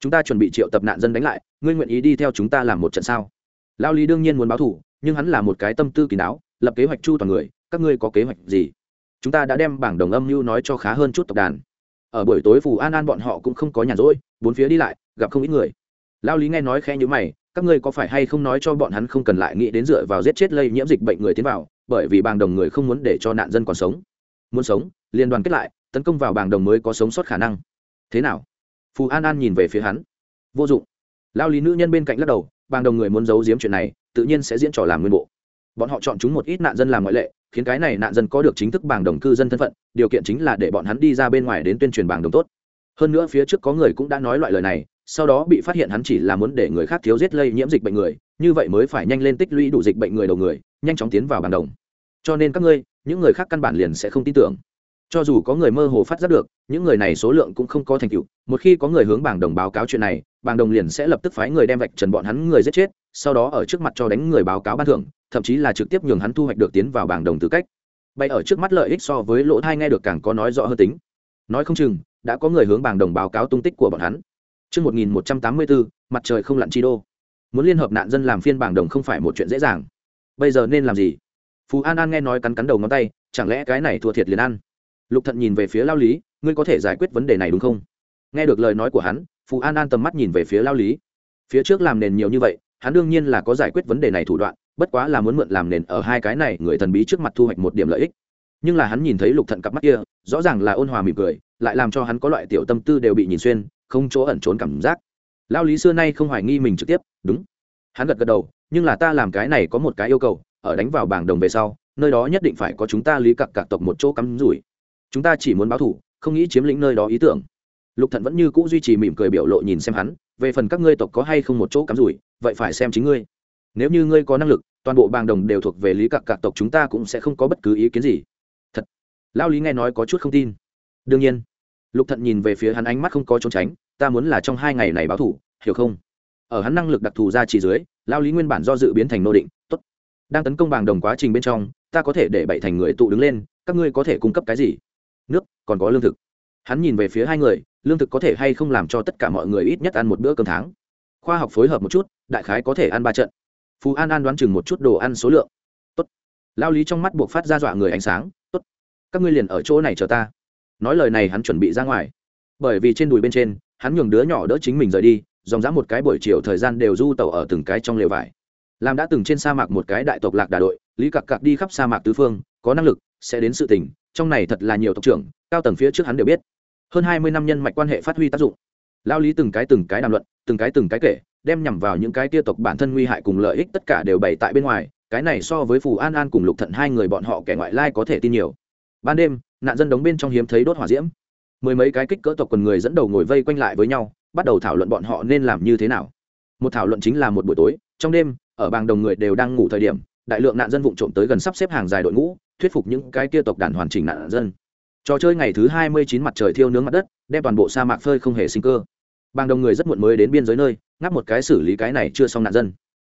Chúng ta chuẩn bị triệu tập nạn dân đánh lại, ngươi nguyện ý đi theo chúng ta làm một trận sao? Lao lý đương nhiên muốn báo thủ nhưng hắn là một cái tâm tư kỳ đáo lập kế hoạch chu toàn người, các ngươi có kế hoạch gì? Chúng ta đã đem bảng đồng âm mưu nói cho khá hơn chút tộc đàn. Ở buổi tối phù an an bọn họ cũng không có nhàn rỗi, bốn phía đi lại, gặp không ít người. Lao lý nghe nói khe nhữ mày, các ngươi có phải hay không nói cho bọn hắn không cần lại nghĩ đến dựa vào giết chết lây nhiễm dịch bệnh người tiến vào, bởi vì bàng đồng người không muốn để cho nạn dân còn sống. Muốn sống, liên đoàn kết lại, tấn công vào bàng đồng mới có sống sót khả năng. Thế nào? Phù an an nhìn về phía hắn. Vô dụng. Lao lý nữ nhân bên cạnh lắc đầu bàng đồng người muốn giấu giếm chuyện này, tự nhiên sẽ diễn trò làm nguyên bộ bọn họ chọn chúng một ít nạn dân làm ngoại lệ, khiến cái này nạn dân có được chính thức bảng đồng cư dân thân phận, điều kiện chính là để bọn hắn đi ra bên ngoài đến tuyên truyền bảng đồng tốt. Hơn nữa phía trước có người cũng đã nói loại lời này, sau đó bị phát hiện hắn chỉ là muốn để người khác thiếu giết lây nhiễm dịch bệnh người, như vậy mới phải nhanh lên tích lũy đủ dịch bệnh người đầu người, nhanh chóng tiến vào bảng đồng. Cho nên các ngươi, những người khác căn bản liền sẽ không tin tưởng. Cho dù có người mơ hồ phát giác được, những người này số lượng cũng không có thành tựu, một khi có người hướng bảng đồng báo cáo chuyện này, bảng đồng liền sẽ lập tức phái người đem vạch trần bọn hắn người giết chết, sau đó ở trước mặt cho đánh người báo cáo ban thưởng thậm chí là trực tiếp nhường hắn thu hoạch được tiến vào bảng đồng tư cách bay ở trước mắt lợi ích so với lỗ thai nghe được càng có nói rõ hơn tính nói không chừng đã có người hướng bảng đồng báo cáo tung tích của bọn hắn Trước 1184, mặt trời không lặn chi đô. Muốn liên hợp nạn dân làm phiên bảng đồng không phải một chuyện dễ dàng. Bây giờ nên làm gì? phú an an nghe nói cắn cắn đầu ngón tay chẳng lẽ cái này thua thiệt liền ăn lục thận nhìn về phía lao lý ngươi có thể giải quyết vấn đề này đúng không nghe được lời nói của hắn phú an an tầm mắt nhìn về phía lao lý phía trước làm nền nhiều như vậy hắn đương nhiên là có giải quyết vấn đề này thủ đoạn bất quá là muốn mượn làm nền ở hai cái này người thần bí trước mặt thu hoạch một điểm lợi ích. Nhưng là hắn nhìn thấy lục thận cặp mắt kia, rõ ràng là ôn hòa mỉm cười, lại làm cho hắn có loại tiểu tâm tư đều bị nhìn xuyên, không chỗ ẩn trốn cảm giác. Lao lý xưa nay không hoài nghi mình trực tiếp, đúng. Hắn gật gật đầu, nhưng là ta làm cái này có một cái yêu cầu, ở đánh vào bảng đồng về sau, nơi đó nhất định phải có chúng ta lý cặc cặc tộc một chỗ cắm rủi. Chúng ta chỉ muốn báo thủ, không nghĩ chiếm lĩnh nơi đó ý tưởng. Lục thận vẫn như cũ duy trì mỉm cười biểu lộ nhìn xem hắn, về phần các ngươi tộc có hay không một chỗ cắm rủi, vậy phải xem chính ngươi nếu như ngươi có năng lực, toàn bộ bàng đồng đều thuộc về lý cặc cặc tộc chúng ta cũng sẽ không có bất cứ ý kiến gì. Thật. Lao lý nghe nói có chút không tin. Đương nhiên. Lục thận nhìn về phía hắn ánh mắt không có trốn tránh, ta muốn là trong hai ngày này báo thủ, hiểu không? Ở hắn năng lực đặc thù ra chỉ dưới, lao lý nguyên bản do dự biến thành nô định, tốt. Đang tấn công bàng đồng quá trình bên trong, ta có thể để bảy thành người tụ đứng lên, các ngươi có thể cung cấp cái gì? Nước, còn có lương thực. Hắn nhìn về phía hai người, lương thực có thể hay không làm cho tất cả mọi người ít nhất ăn một bữa cơm tháng. Khoa học phối hợp một chút, đại khái có thể ăn ba trận phú an an đoán chừng một chút đồ ăn số lượng. Tốt. Lao lý trong mắt buộc phát ra dọa người ánh sáng. Tốt. Các ngươi liền ở chỗ này chờ ta. Nói lời này hắn chuẩn bị ra ngoài. Bởi vì trên đùi bên trên, hắn nhường đứa nhỏ đỡ chính mình rời đi, dòng dã một cái buổi chiều thời gian đều du tàu ở từng cái trong lều vải. Làm đã từng trên sa mạc một cái đại tộc lạc đà đội, lý cặc cặc đi khắp sa mạc tứ phương, có năng lực, sẽ đến sự tình, trong này thật là nhiều tộc trưởng, cao tầng phía trước hắn đều biết. Hơn hai mươi năm nhân mạch quan hệ phát huy tác dụng. Lao lý từng cái từng cái đàm luận, từng cái từng cái kể đem nhằm vào những cái tia tộc bản thân nguy hại cùng lợi ích tất cả đều bày tại bên ngoài, cái này so với phù an an cùng lục thận hai người bọn họ kẻ ngoại lai có thể tin nhiều. Ban đêm, nạn dân đóng bên trong hiếm thấy đốt hỏa diễm. Mười mấy cái kích cỡ tộc quần người dẫn đầu ngồi vây quanh lại với nhau, bắt đầu thảo luận bọn họ nên làm như thế nào. Một thảo luận chính là một buổi tối, trong đêm, ở bàng đồng người đều đang ngủ thời điểm, đại lượng nạn dân vụn trộm tới gần sắp xếp hàng dài đội ngũ, thuyết phục những cái kia tộc đàn hoàn chỉnh nạn dân. Trò chơi ngày thứ hai mươi chín mặt trời thiêu nướng mặt đất, đem toàn bộ sa mạc phơi không hề sinh cơ bàng đồng người rất muộn mới đến biên giới nơi ngáp một cái xử lý cái này chưa xong nạn dân.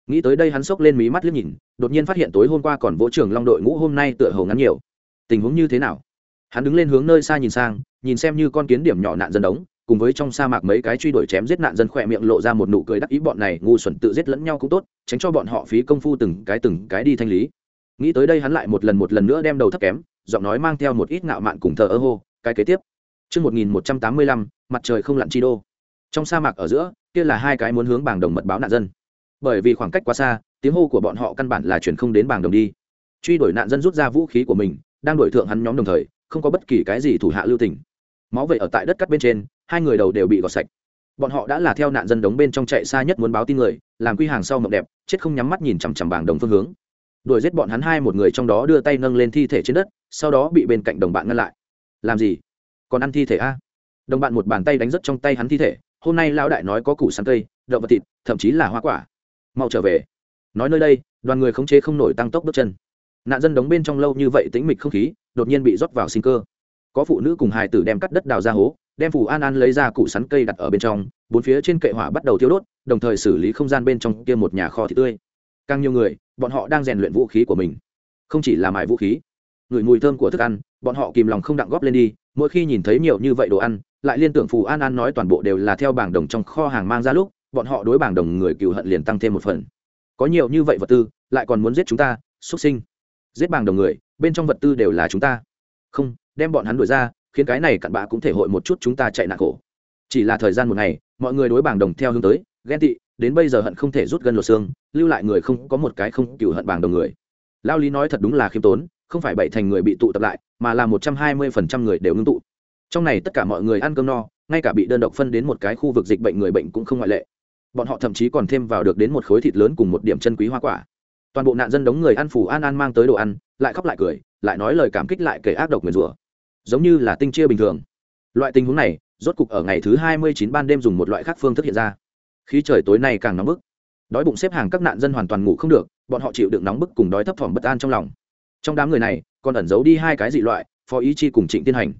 Nghĩ tới đây hắn sốc lên mí mắt liếc nhìn đột nhiên phát hiện tối hôm qua còn vỗ trưởng long đội ngũ hôm nay tựa hầu ngắn nhiều. Tình huống như thế nào? Hắn đứng lên hướng nơi xa nhìn sang nhìn xem như con kiến điểm nhỏ nạn dân đống cùng với trong sa mạc mấy cái truy đuổi chém giết nạn dân khỏe miệng lộ ra một nụ cười đắc ý bọn này ngu xuẩn tự giết lẫn nhau cũng tốt tránh cho bọn họ phí công phu từng cái từng cái đi thanh lý. Nghĩ tới đây hắn lại một lần một lần nữa đem đầu thấp kém giọng nói mang theo một ít ngạo mạn cùng thờ ơ hô cái kế tiếp. Trước 1185, mặt trời không lặn chi đô. Trong sa mạc ở giữa, kia là hai cái muốn hướng bảng đồng mật báo nạn dân. Bởi vì khoảng cách quá xa, tiếng hô của bọn họ căn bản là chuyển không đến bảng đồng đi. Truy đuổi nạn dân rút ra vũ khí của mình, đang đuổi thượng hắn nhóm đồng thời, không có bất kỳ cái gì thủ hạ lưu tình. Máu vậy ở tại đất cắt bên trên, hai người đầu đều bị gọt sạch. Bọn họ đã là theo nạn dân đống bên trong chạy xa nhất muốn báo tin người, làm quy hàng sau mộng đẹp, chết không nhắm mắt nhìn chằm chằm bảng đồng phương hướng đuổi giết bọn hắn hai một người trong đó đưa tay nâng lên thi thể trên đất sau đó bị bên cạnh đồng bạn ngăn lại làm gì còn ăn thi thể a đồng bạn một bàn tay đánh rất trong tay hắn thi thể hôm nay lão đại nói có củ sắn cây, đậu vật thịt, thậm chí là hoa quả. Mau trở về. Nói nơi đây, đoàn người khống chế không nổi tăng tốc bước chân. Nạn dân đóng bên trong lâu như vậy tĩnh mịch không khí, đột nhiên bị rót vào sinh cơ. Có phụ nữ cùng hài tử đem cắt đất đào ra hố, đem phủ an an lấy ra củ sắn cây đặt ở bên trong, bốn phía trên kệ hỏa bắt đầu thiêu đốt, đồng thời xử lý không gian bên trong kia một nhà kho thịt tươi. Càng nhiều người, bọn họ đang rèn luyện vũ khí của mình. Không chỉ là mài vũ khí, ngửi mùi thơm của thức ăn, bọn họ kìm lòng không đặng góp lên đi, mỗi khi nhìn thấy nhiều như vậy đồ ăn lại liên tưởng phù an an nói toàn bộ đều là theo bảng đồng trong kho hàng mang ra lúc, bọn họ đối bảng đồng người cựu hận liền tăng thêm một phần. Có nhiều như vậy vật tư, lại còn muốn giết chúng ta, xuất sinh. Giết bảng đồng người, bên trong vật tư đều là chúng ta. Không, đem bọn hắn đuổi ra, khiến cái này cặn bạ cũng thể hội một chút chúng ta chạy nạn khổ. Chỉ là thời gian một ngày, mọi người đối bảng đồng theo hướng tới, ghen tị, đến bây giờ hận không thể rút gân lột xương, lưu lại người không có một cái không cựu hận bảng đồng người. Lao lý nói thật đúng là khiêm tốn, không phải bảy thành người bị tụ tập lại, mà là một trăm hai mươi phần trăm người đều ngưng tụ trong này tất cả mọi người ăn cơm no, ngay cả bị đơn độc phân đến một cái khu vực dịch bệnh người bệnh cũng không ngoại lệ. Bọn họ thậm chí còn thêm vào được đến một khối thịt lớn cùng một điểm chân quý hoa quả. Toàn bộ nạn dân đống người ăn phủ an an mang tới đồ ăn, lại khóc lại cười, lại nói lời cảm kích lại kể ác độc nguyền rủa. Giống như là tinh chia bình thường. Loại tình huống này, rốt cục ở ngày thứ hai mươi chín ban đêm dùng một loại khác phương thức hiện ra. Khí trời tối nay càng nóng bức. Đói bụng xếp hàng các nạn dân hoàn toàn ngủ không được, bọn họ chịu đựng nóng bức cùng đói thấp thỏm bất an trong lòng. Trong đám người này, còn ẩn giấu đi hai cái dị loại, phó ý chi cùng trịnh tiên hành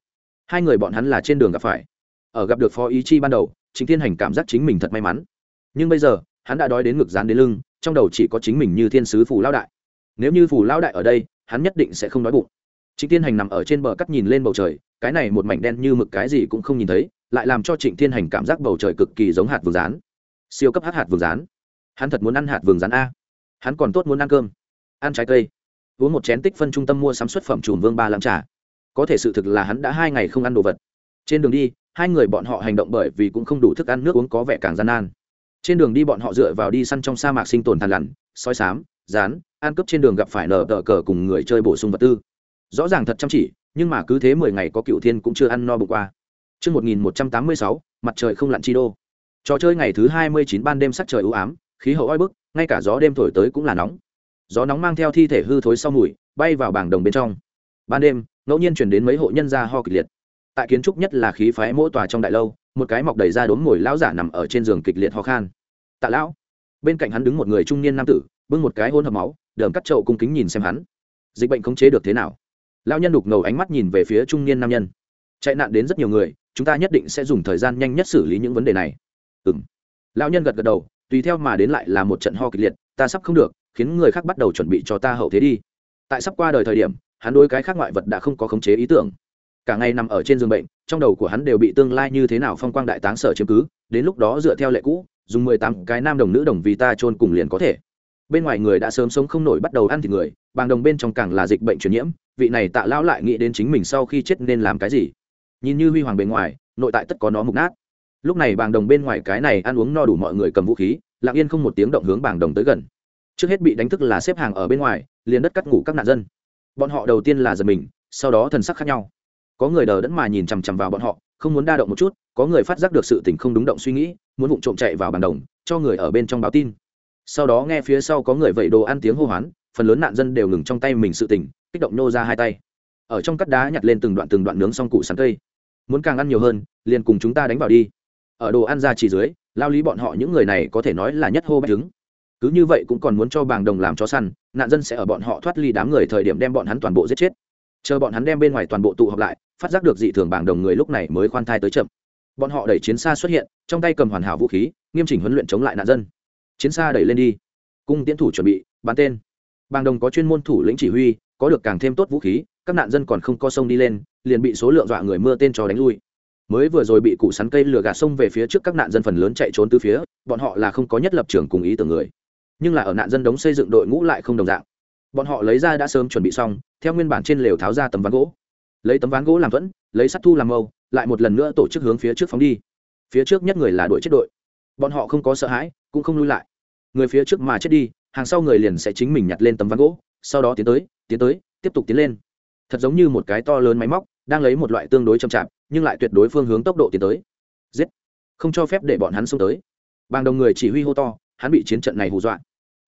hai người bọn hắn là trên đường gặp phải. Ở gặp được phó ý chi ban đầu trịnh Thiên hành cảm giác chính mình thật may mắn. Nhưng bây giờ, hắn đã đói đến ngực dán đến lưng, trong đầu chỉ có chính mình như thiên sứ phù lao đại. Nếu như phù lao đại ở đây, hắn nhất định sẽ không đói bụng. Trịnh Thiên hành nằm ở trên bờ cắt nhìn lên bầu trời, cái này một mảnh đen như mực cái gì cũng không nhìn thấy, lại làm cho trịnh Thiên hành cảm giác bầu trời cực kỳ giống hạt vườn rán. Siêu cấp hát hạt vườn rán. Hắn thật muốn ăn hạt vườn rán a. Hắn còn tốt muốn ăn cơm, ăn trái cây. Uống một chén tích phân trung tâm mua sắm xuất phẩm chùm vương ba làm trà có thể sự thực là hắn đã hai ngày không ăn đồ vật trên đường đi hai người bọn họ hành động bởi vì cũng không đủ thức ăn nước uống có vẻ càng gian nan trên đường đi bọn họ dựa vào đi săn trong sa mạc sinh tồn thàn lằn soi sám rán ăn cướp trên đường gặp phải nở tờ cờ cùng người chơi bổ sung vật tư rõ ràng thật chăm chỉ nhưng mà cứ thế mười ngày có cựu thiên cũng chưa ăn no bụng qua Trước 1186, mặt trời không lặn chi đô. Trò chơi ngày thứ 29 ban đêm sắc trời u ám, khí hậu oi bức, ngay cả gió đêm thổi tới cũng là nóng. Gió nóng mang theo thi thể hư thối sau mùi, bay vào bảng đồng bên trong. Ban đêm, ngẫu nhiên chuyển đến mấy hộ nhân gia ho kịch liệt. Tại kiến trúc nhất là khí phái mỗi tòa trong đại lâu, một cái mọc đầy da đốm ngồi lão giả nằm ở trên giường kịch liệt ho khan. Tạ lão, bên cạnh hắn đứng một người trung niên nam tử, bưng một cái hôn hợp máu, đờm cắt chậu cung kính nhìn xem hắn. Dịch bệnh khống chế được thế nào? Lão nhân đục ngầu ánh mắt nhìn về phía trung niên nam nhân. Chạy nạn đến rất nhiều người, chúng ta nhất định sẽ dùng thời gian nhanh nhất xử lý những vấn đề này ừng lão nhân gật gật đầu tùy theo mà đến lại là một trận ho kịch liệt ta sắp không được khiến người khác bắt đầu chuẩn bị cho ta hậu thế đi tại sắp qua đời thời điểm hắn đối cái khác ngoại vật đã không có khống chế ý tưởng. Cả ngày nằm ở trên giường bệnh, trong đầu của hắn đều bị tương lai như thế nào phong quang đại táng sở chiếm cứ, đến lúc đó dựa theo lệ cũ, dùng mười tám cái nam đồng nữ đồng vì ta chôn cùng liền có thể. Bên ngoài người đã sớm sống không nổi bắt đầu ăn thịt người, bàng đồng bên trong càng là dịch bệnh truyền nhiễm, vị này tạ lão lại nghĩ đến chính mình sau khi chết nên làm cái gì. Nhìn như huy hoàng bề ngoài, nội tại tất có nó mục nát. Lúc này bàng đồng bên ngoài cái này ăn uống no đủ mọi người cầm vũ khí, lặng yên không một tiếng động hướng bàng đồng tới gần. Trước hết bị đánh thức là xếp hàng ở bên ngoài, liền đất cắt ngủ các nạn dân bọn họ đầu tiên là giật mình, sau đó thần sắc khác nhau. Có người đờ đẫn mà nhìn chằm chằm vào bọn họ, không muốn đa động một chút, có người phát giác được sự tình không đúng động suy nghĩ, muốn vụng trộm chạy vào bàn đồng, cho người ở bên trong báo tin. Sau đó nghe phía sau có người vẩy đồ ăn tiếng hô hoán, phần lớn nạn dân đều ngừng trong tay mình sự tình, kích động nô ra hai tay. Ở trong cắt đá nhặt lên từng đoạn từng đoạn nướng xong củ sắn cây. Muốn càng ăn nhiều hơn, liền cùng chúng ta đánh vào đi. Ở đồ ăn ra chỉ dưới, lao lý bọn họ những người này có thể nói là nhất hô bách đứng cứ như vậy cũng còn muốn cho bàng đồng làm chó săn, nạn dân sẽ ở bọn họ thoát ly đám người thời điểm đem bọn hắn toàn bộ giết chết. Chờ bọn hắn đem bên ngoài toàn bộ tụ họp lại, phát giác được dị thường bàng đồng người lúc này mới khoan thai tới chậm. Bọn họ đẩy chiến xa xuất hiện, trong tay cầm hoàn hảo vũ khí, nghiêm chỉnh huấn luyện chống lại nạn dân. Chiến xa đẩy lên đi. Cung tiến thủ chuẩn bị, bắn tên. Bàng đồng có chuyên môn thủ lĩnh chỉ huy, có được càng thêm tốt vũ khí, các nạn dân còn không co sông đi lên, liền bị số lượng dọa người mưa tên cho đánh lui. Mới vừa rồi bị cụ sắn cây lừa gạt sông về phía trước các nạn dân phần lớn chạy trốn từ phía, bọn họ là không có nhất lập trường cùng ý tưởng người nhưng là ở nạn dân đống xây dựng đội ngũ lại không đồng dạng. Bọn họ lấy ra đã sớm chuẩn bị xong, theo nguyên bản trên lều tháo ra tấm ván gỗ. Lấy tấm ván gỗ làm thuẫn, lấy sắt thu làm mâu, lại một lần nữa tổ chức hướng phía trước phóng đi. Phía trước nhất người là đội chết đội. Bọn họ không có sợ hãi, cũng không lui lại. Người phía trước mà chết đi, hàng sau người liền sẽ chính mình nhặt lên tấm ván gỗ, sau đó tiến tới tiến tới, tiếp tục tiến lên. Thật giống như một cái to lớn máy móc, đang lấy một loại tương đối chậm chạp, nhưng lại tuyệt đối phương hướng tốc độ tiến tới. Giết! Không cho phép để bọn hắn xông tới. Bàng đồng người chỉ huy hô to, hắn bị chiến trận này hù dọa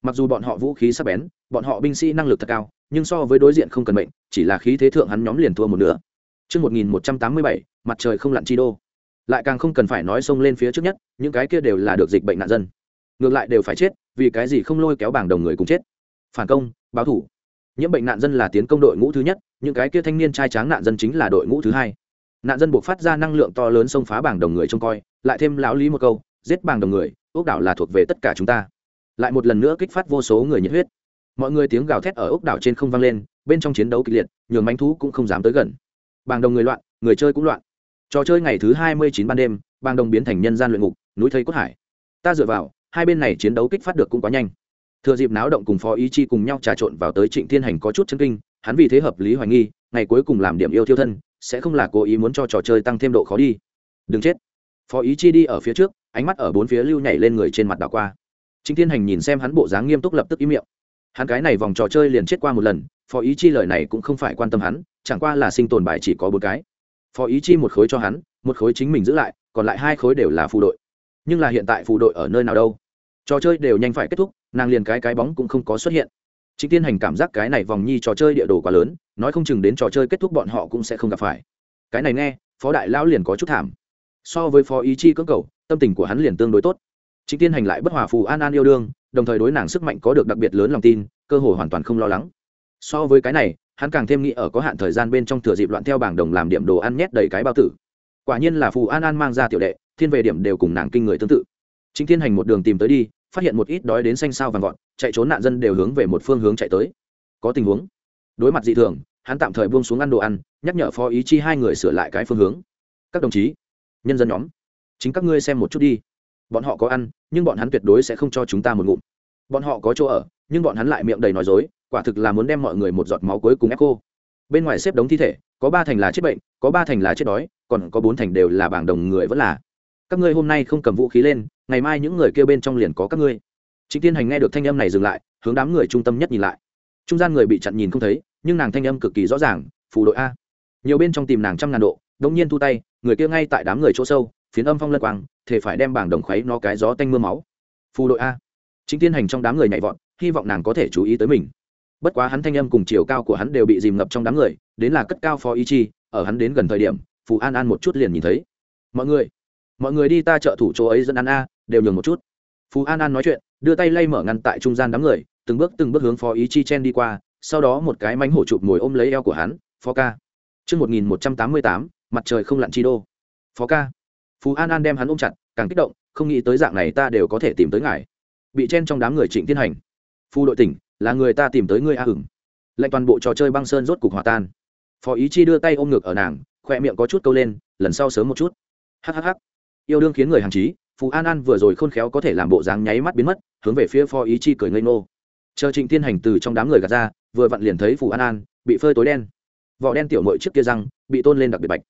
mặc dù bọn họ vũ khí sắc bén bọn họ binh sĩ năng lực thật cao nhưng so với đối diện không cần mệnh chỉ là khí thế thượng hắn nhóm liền thua một nửa Trước 1187, mặt trời không lặn chi đô. Lại càng không cần phải nói xông lên phía trước nhất, những cái kia đều là được dịch bệnh nạn dân. Ngược lại đều phải chết, vì cái gì không lôi kéo bảng đồng người cùng chết. Phản công, báo thủ nhiễm bệnh nạn dân là tiến công đội ngũ thứ nhất những cái kia thanh niên trai tráng nạn dân chính là đội ngũ thứ hai nạn dân buộc phát ra năng lượng to lớn xông phá bảng đồng người trông coi lại thêm lão lý một câu giết bảng đồng người ốc đảo là thuộc về tất cả chúng ta lại một lần nữa kích phát vô số người nhiệt huyết. Mọi người tiếng gào thét ở ốc đảo trên không vang lên, bên trong chiến đấu kịch liệt, nhường manh thú cũng không dám tới gần. Bàng đồng người loạn, người chơi cũng loạn. Trò chơi ngày thứ hai mươi chín ban đêm, bàng đồng biến thành nhân gian luyện ngục, núi thây cốt hải. Ta dựa vào, hai bên này chiến đấu kích phát được cũng quá nhanh. Thừa dịp náo động cùng phó ý chi cùng nhau trà trộn vào tới trịnh thiên hành có chút chân kinh, hắn vì thế hợp lý hoài nghi, ngày cuối cùng làm điểm yêu thiêu thân, sẽ không là cố ý muốn cho trò chơi tăng thêm độ khó đi. Đừng chết. Phó ý chi đi ở phía trước, ánh mắt ở bốn phía lưu nhảy lên người trên mặt đảo qua chính thiên hành nhìn xem hắn bộ dáng nghiêm túc lập tức ý miệng. Hắn cái này vòng trò chơi liền chết qua một lần, phó ý chi lời này cũng không phải quan tâm hắn, chẳng qua là sinh tồn bài chỉ có bốn cái. Phó ý chi một khối cho hắn, một khối chính mình giữ lại, còn lại hai khối đều là phù đội. Nhưng là hiện tại phù đội ở nơi nào đâu? Trò chơi đều nhanh phải kết thúc, nàng liền cái cái bóng cũng không có xuất hiện. Chính tiên hành cảm giác cái này vòng nhi trò chơi địa đồ quá lớn, nói không chừng đến trò chơi kết thúc bọn họ cũng sẽ không gặp phải. Cái này nghe, phó đại lão liền có chút thảm. So với phó ý chi cưỡng cầu, tâm tình của hắn liền tương đối tốt chính tiên hành lại bất hòa phù an an yêu đương, đồng thời đối nàng sức mạnh có được đặc biệt lớn lòng tin, cơ hội hoàn toàn không lo lắng. So với cái này, hắn càng thêm nghĩ ở có hạn thời gian bên trong thừa dịp loạn theo bảng đồng làm điểm đồ ăn nhét đầy cái bao tử. Quả nhiên là phù an an mang ra tiểu đệ, thiên về điểm đều cùng nàng kinh người tương tự. Chính thiên hành một đường tìm tới đi, phát hiện một ít đói đến xanh sao vàng vọt, chạy trốn nạn dân đều hướng về một phương hướng chạy tới. Có tình huống. Đối mặt dị thường, hắn tạm thời buông xuống ăn đồ ăn, nhắc nhở phó ý chi hai người sửa lại cái phương hướng. Các đồng chí, nhân dân nhóm, chính các ngươi xem một chút đi bọn họ có ăn, nhưng bọn hắn tuyệt đối sẽ không cho chúng ta một ngụm. Bọn họ có chỗ ở, nhưng bọn hắn lại miệng đầy nói dối, quả thực là muốn đem mọi người một giọt máu cuối cùng ép cô. Bên ngoài xếp đống thi thể, có ba thành là chết bệnh, có ba thành là chết đói, còn có bốn thành đều là bảng đồng người vẫn là. Các ngươi hôm nay không cầm vũ khí lên, ngày mai những người kêu bên trong liền có các ngươi. Chính tiên hành nghe được thanh âm này dừng lại, hướng đám người trung tâm nhất nhìn lại. Trung gian người bị chặn nhìn không thấy, nhưng nàng thanh âm cực kỳ rõ ràng, phù đội a. Nhiều bên trong tìm nàng trăm ngàn độ đống nhiên thu tay, người kia ngay tại đám người chỗ sâu phiến âm phong lân quang thể phải đem bảng đồng khuấy nó cái gió tanh mưa máu. Phù đội a. Chính tiên hành trong đám người nhảy vọt hy vọng nàng có thể chú ý tới mình. Bất quá hắn thanh âm cùng chiều cao của hắn đều bị dìm ngập trong đám người đến là cất cao phó ý chi ở hắn đến gần thời điểm phù an an một chút liền nhìn thấy. Mọi người mọi người đi ta trợ thủ chỗ ấy dẫn ăn a đều nhường một chút. Phù an an nói chuyện đưa tay lay mở ngăn tại trung gian đám người từng bước từng bước hướng phó ý chi chen đi qua sau đó một cái mánh hổ chụp ngồi ôm lấy eo của hắn phó ca. Trước 1188, mặt trời không lặn chi đô. Phó ca. Phú An An đem hắn ôm chặt, càng kích động, không nghĩ tới dạng này ta đều có thể tìm tới ngài. Bị chen trong đám người Trịnh tiến Hành. Phu đội tỉnh, là người ta tìm tới ngươi a hửng. Lệnh toàn bộ trò chơi băng sơn rốt cục hòa tan. Phó Ý Chi đưa tay ôm ngực ở nàng, khoe miệng có chút câu lên, lần sau sớm một chút. hhh. Yêu đương khiến người hàng chí, Phú An An vừa rồi khôn khéo có thể làm bộ dáng nháy mắt biến mất, hướng về phía Phó Ý Chi cười ngây ngô. Chờ Trịnh Tiên Hành từ trong đám người gạt ra, vừa vặn liền thấy Phù An An bị phơi tối đen vỏ đen tiểu mội trước kia răng bị tôn lên đặc biệt bạch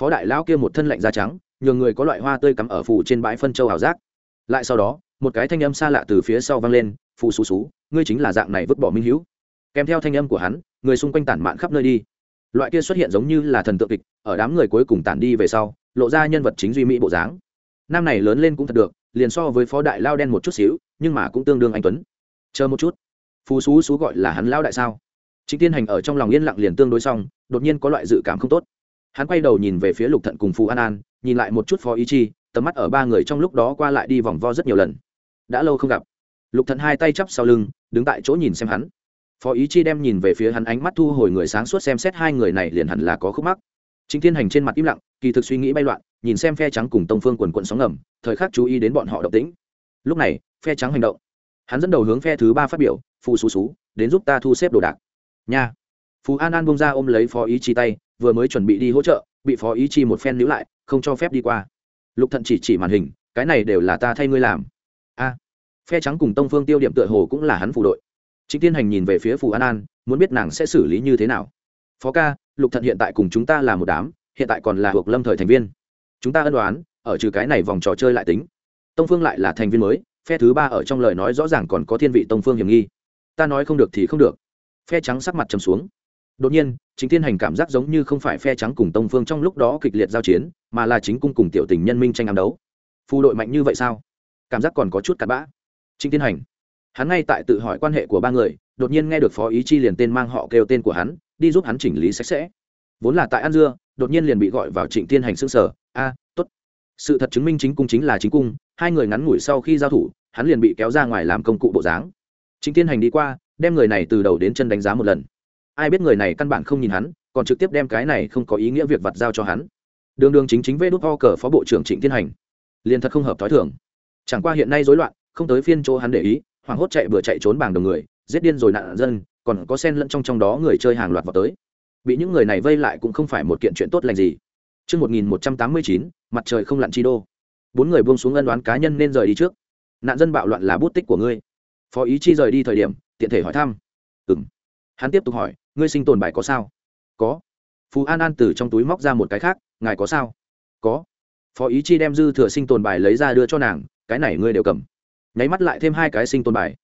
phó đại lão kia một thân lạnh da trắng nhường người có loại hoa tươi cắm ở phủ trên bãi phân châu ảo giác. Lại sau đó một cái thanh âm xa lạ từ phía sau vang lên phù xú xú ngươi chính là dạng này vứt bỏ minh hữu kèm theo thanh âm của hắn người xung quanh tản mạn khắp nơi đi. Loại kia xuất hiện giống như là thần tượng kịch ở đám người cuối cùng tản đi về sau lộ ra nhân vật chính duy mỹ bộ dáng. Nam này lớn lên cũng thật được liền so với phó đại lao đen một chút xíu nhưng mà cũng tương đương anh tuấn. Chờ một chút. Phù xú xú gọi là hắn lao đại sao? Trịnh Tiên Hành ở trong lòng yên lặng liền tương đối xong, đột nhiên có loại dự cảm không tốt. Hắn quay đầu nhìn về phía Lục Thận cùng Phù An An, nhìn lại một chút Phó Ý Chi, tầm mắt ở ba người trong lúc đó qua lại đi vòng vo rất nhiều lần. Đã lâu không gặp. Lục Thận hai tay chắp sau lưng, đứng tại chỗ nhìn xem hắn. Phó Ý Chi đem nhìn về phía hắn ánh mắt thu hồi người sáng suốt xem xét hai người này liền hẳn là có khúc mắc. Trịnh thiên Hành trên mặt im lặng, kỳ thực suy nghĩ bay loạn, nhìn xem phe trắng cùng Tông Phương quần quận sóng ngầm, thời khắc chú ý đến bọn họ động tĩnh. Lúc này, phe trắng hành động. Hắn dẫn đầu hướng phe thứ ba phát biểu, "Phù xú xú, đến giúp ta thu xếp đồ đạc." nha phú an an bông ra ôm lấy phó ý chi tay vừa mới chuẩn bị đi hỗ trợ bị phó ý chi một phen níu lại, không cho phép đi qua. Lục thận chỉ chỉ màn hình, cái này đều là ta thay ngươi làm. A. Phe trắng cùng tông phương tiêu điểm tựa hồ cũng là hắn phụ đội. Chính tiên hành nhìn về phía phù an an, muốn biết nàng sẽ xử lý như thế nào. Phó ca, lục thận hiện tại cùng chúng ta là một đám, hiện tại còn là thuộc lâm thời thành viên. Chúng ta ân đoán ở trừ cái này vòng trò chơi lại tính. Tông phương lại là thành viên mới, phe thứ ba ở trong lời nói rõ ràng còn có thiên vị tông phương hiểm nghi. Ta nói không được thì không được. Phe trắng sắc mặt trầm xuống đột nhiên chính thiên hành cảm giác giống như không phải phe trắng cùng tông phương trong lúc đó kịch liệt giao chiến mà là chính cung cùng tiểu tình nhân minh tranh ám đấu. Phù đội mạnh như vậy sao? Cảm giác còn có chút cặn bã. Trịnh thiên hành. Hắn ngay tại tự hỏi quan hệ của ba người đột nhiên nghe được phó ý chi liền tên mang họ kêu tên của hắn đi giúp hắn chỉnh lý sạch sẽ. Vốn là tại an dưa đột nhiên liền bị gọi vào trịnh thiên hành xương sở. A à, t ố t sự thật chứng minh chính cung chính là chính cung hai người ngắn ngủi sau khi giao thủ hắn liền bị kéo ra ngoài làm công cụ bộ dáng. Trịnh thiên hành đi qua đem người này từ đầu đến chân đánh giá một lần ai biết người này căn bản không nhìn hắn còn trực tiếp đem cái này không có ý nghĩa việc vặt giao cho hắn. Đường đường chính chính vê đốt ho cờ phó bộ trưởng trịnh thiên hành. Liền thật không hợp t h ó i thường. Chẳng qua hiện nay rối loạn không tới phiên chỗ hắn để ý hoảng hốt chạy vừa chạy trốn bảng đồng người giết điên rồi nạn dân còn có sen lẫn trong trong đó người chơi hàng loạt vào tới. Bị những người này vây lại cũng không phải một kiện chuyện tốt lành gì. Trước 1189, mặt trời không lặn chi đô. Bốn người buông xuống ân đoán cá nhân nên rời đi trước. Nạn dân bạo loạn là bút tích của ngươi. Phó ý chi rời đi thời điểm, tiện thể hỏi thăm. Ừ m hắn tiếp tục hỏi ngươi sinh tồn bài có sao? Có. Phú an an từ trong túi móc ra một cái khác, ngài có sao? Có. Phó ý chi đem dư thừa sinh tồn bài lấy ra đưa cho nàng, cái này ngươi đều cầm. Nháy mắt lại thêm hai cái sinh tồn bài.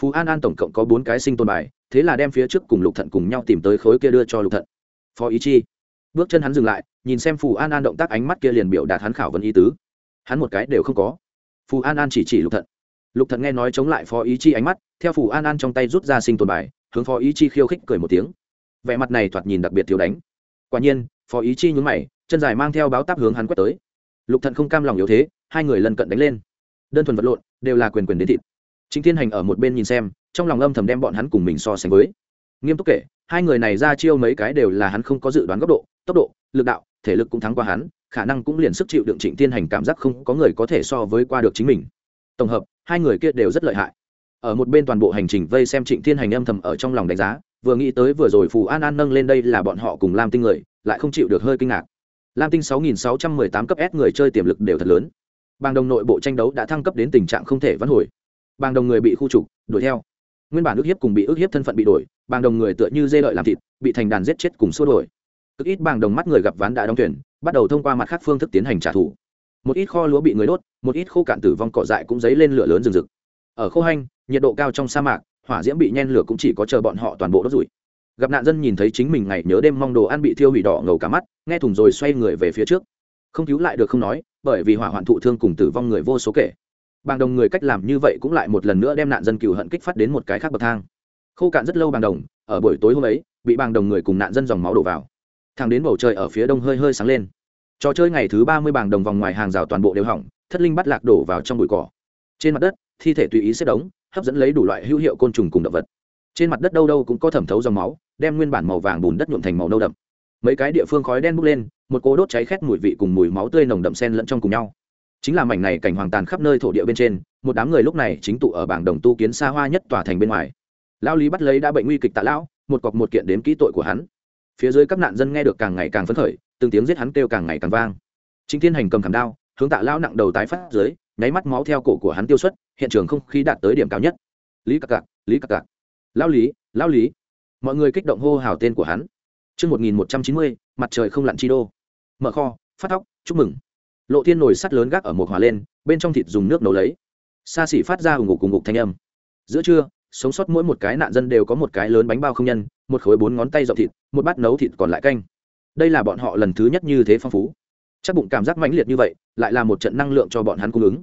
Phú an an tổng cộng có bốn cái sinh tồn bài, thế là đem phía trước cùng lục thận cùng nhau tìm tới khối kia đưa cho lục thận. Phó ý chi. Bước chân hắn dừng lại, nhìn xem phù an an động tác ánh mắt kia liền biểu đạt hắn khảo vấn ý tứ. Hắn một cái đều không có. Phù an an chỉ chỉ lục thận. Lục thận nghe nói chống lại phó ý chi ánh mắt, theo Phù an an trong tay rút ra sinh tồn bài, hướng phó ý chi khiêu khích cười một tiếng vẻ mặt này thoạt nhìn đặc biệt thiếu đánh. Quả nhiên, phó ý chi nhún mày, chân dài mang theo báo táp hướng hắn quét tới. Lục thận không cam lòng yếu thế, hai người lần cận đánh lên. Đơn thuần vật lộn, đều là quyền quyền đến thịt. Chính thiên hành ở một bên nhìn xem, trong lòng âm thầm đem bọn hắn cùng mình so sánh với. Nghiêm túc kể, hai người này ra chiêu mấy cái đều là hắn không có dự đoán góc độ, tốc độ, lực đạo, thể lực cũng thắng qua hắn, khả năng cũng liền sức chịu đựng trịnh thiên hành cảm giác không có người có thể so với qua được chính mình. Tổng hợp, hai người kia đều rất lợi hại. Ở một bên toàn bộ hành trình vây xem trịnh thiên hành âm thầm ở trong lòng đánh giá vừa nghĩ tới vừa rồi phù an an nâng lên đây là bọn họ cùng lam tinh người, lại không chịu được hơi kinh ngạc. Lam tinh 6618 cấp s người chơi tiềm lực đều thật lớn. Bang đồng nội bộ tranh đấu đã thăng cấp đến tình trạng không thể vãn hồi. Bang đồng người bị khu trục, đuổi theo. Nguyên bản ước hiếp cùng bị ước hiếp thân phận bị đổi bang đồng người tựa như dê lợi làm thịt, bị thành đàn giết chết cùng xua đổi cực ít bang đồng mắt người gặp ván đã đóng thuyền, bắt đầu thông qua mặt khác phương thức tiến hành trả thù. Một ít kho lúa bị người đốt, một ít khô cạn tử vong cỏ dại cũng dấy lên lửa lớn rừng rực. Ở khô hanh, nhiệt độ cao trong sa mạc hỏa diễm bị nhen lửa cũng chỉ có chờ bọn họ toàn bộ đốt rủi. Gặp nạn dân nhìn thấy chính mình ngày nhớ đêm mong đồ ăn bị thiêu hủy đỏ ngầu cả mắt, nghe thùng rồi xoay người về phía trước. Không cứu lại được không nói, bởi vì hỏa hoạn thụ thương cùng tử vong người vô số kể. Bàng đồng người cách làm như vậy cũng lại một lần nữa đem nạn dân cừu hận kích phát đến một cái khác bậc thang. Khô cạn rất lâu bàng đồng, ở buổi tối hôm ấy, bị bàng đồng người cùng nạn dân dòng máu đổ vào. Thang đến bầu trời ở phía đông hơi hơi sáng lên. Trò chơi ngày thứ ba mươi bàng đồng vòng ngoài hàng rào toàn bộ đều hỏng, thất linh bắt lạc đổ vào trong bụi cỏ. Trên mặt đất, thi thể tùy ý xếp đống hấp dẫn lấy đủ loại hữu hiệu côn trùng cùng động vật. Trên mặt đất đâu đâu cũng có thẩm thấu dòng máu, đem nguyên bản màu vàng bùn đất nhuộm thành màu nâu đậm. Mấy cái địa phương khói đen bốc lên, một cỗ đốt cháy khét mùi vị cùng mùi máu tươi nồng đậm sen lẫn trong cùng nhau. Chính là mảnh này cảnh hoàng tàn khắp nơi thổ địa bên trên, một đám người lúc này chính tụ ở bảng đồng tu kiến xa hoa nhất tòa thành bên ngoài. Lao lý bắt lấy đã bệnh nguy kịch tạ lão, một cọc một kiện đến kỹ tội của hắn. Phía dưới các nạn dân nghe được càng ngày càng phấn khởi, từng tiếng giết hắn kêu càng ngày càng vang. Chính thiên hành cầm khảm đao, hướng tạ lão nặng đầu tái phát dưới, nháy mắt máu theo cổ của hắn tiêu xuất hiện trường không khí đạt tới điểm cao nhất lý cặc cặc lý cặc cặc lao lý lao lý mọi người kích động hô hào tên của hắn Trước 1190, mặt trời không lặn chi đô. Mở kho, phát tóc chúc mừng. Lộ thiên nồi sắt lớn gác ở một hòa lên, bên trong thịt dùng nước nấu lấy. Xa xỉ phát ra ủng ngục cùng ngục thanh âm. Giữa trưa, sống sót mỗi một cái nạn dân đều có một cái lớn bánh bao không nhân, một khối bốn ngón tay rộng thịt, một bát nấu thịt còn lại canh. Đây là bọn họ lần thứ nhất như thế phong phú. Chắc bụng cảm giác mãnh liệt như vậy, lại là một trận năng lượng cho bọn hắn cung ứng.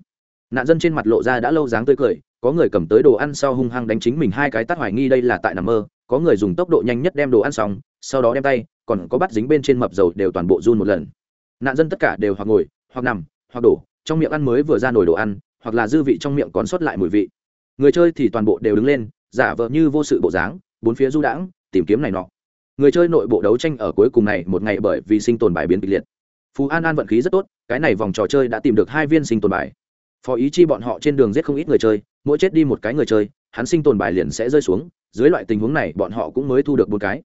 Nạn dân trên mặt lộ ra đã lâu dáng tươi cười, có người cầm tới đồ ăn sau hung hăng đánh chính mình hai cái tát hoài nghi đây là tại nằm mơ, có người dùng tốc độ nhanh nhất đem đồ ăn xong sau đó đem tay còn có bắt dính bên trên mập dầu đều toàn bộ run một lần. Nạn dân tất cả đều hoặc ngồi hoặc nằm hoặc đổ trong miệng ăn mới vừa ra nổi đồ ăn hoặc là dư vị trong miệng còn sót lại mùi vị. Người chơi thì toàn bộ đều đứng lên giả vờ như vô sự bộ dáng bốn phía du đãng tìm kiếm này nọ. Người chơi nội bộ đấu tranh ở cuối cùng này một ngày bởi vì sinh tồn bài biến kịch liệt. Phú an an vận khí rất tốt cái này vòng trò chơi đã tìm được hai viên sinh tồn bài phó ý chi bọn họ trên đường giết không ít người chơi, mỗi chết đi một cái người chơi, hắn sinh tồn bài liền sẽ rơi xuống, dưới loại tình huống này bọn họ cũng mới thu được bốn cái.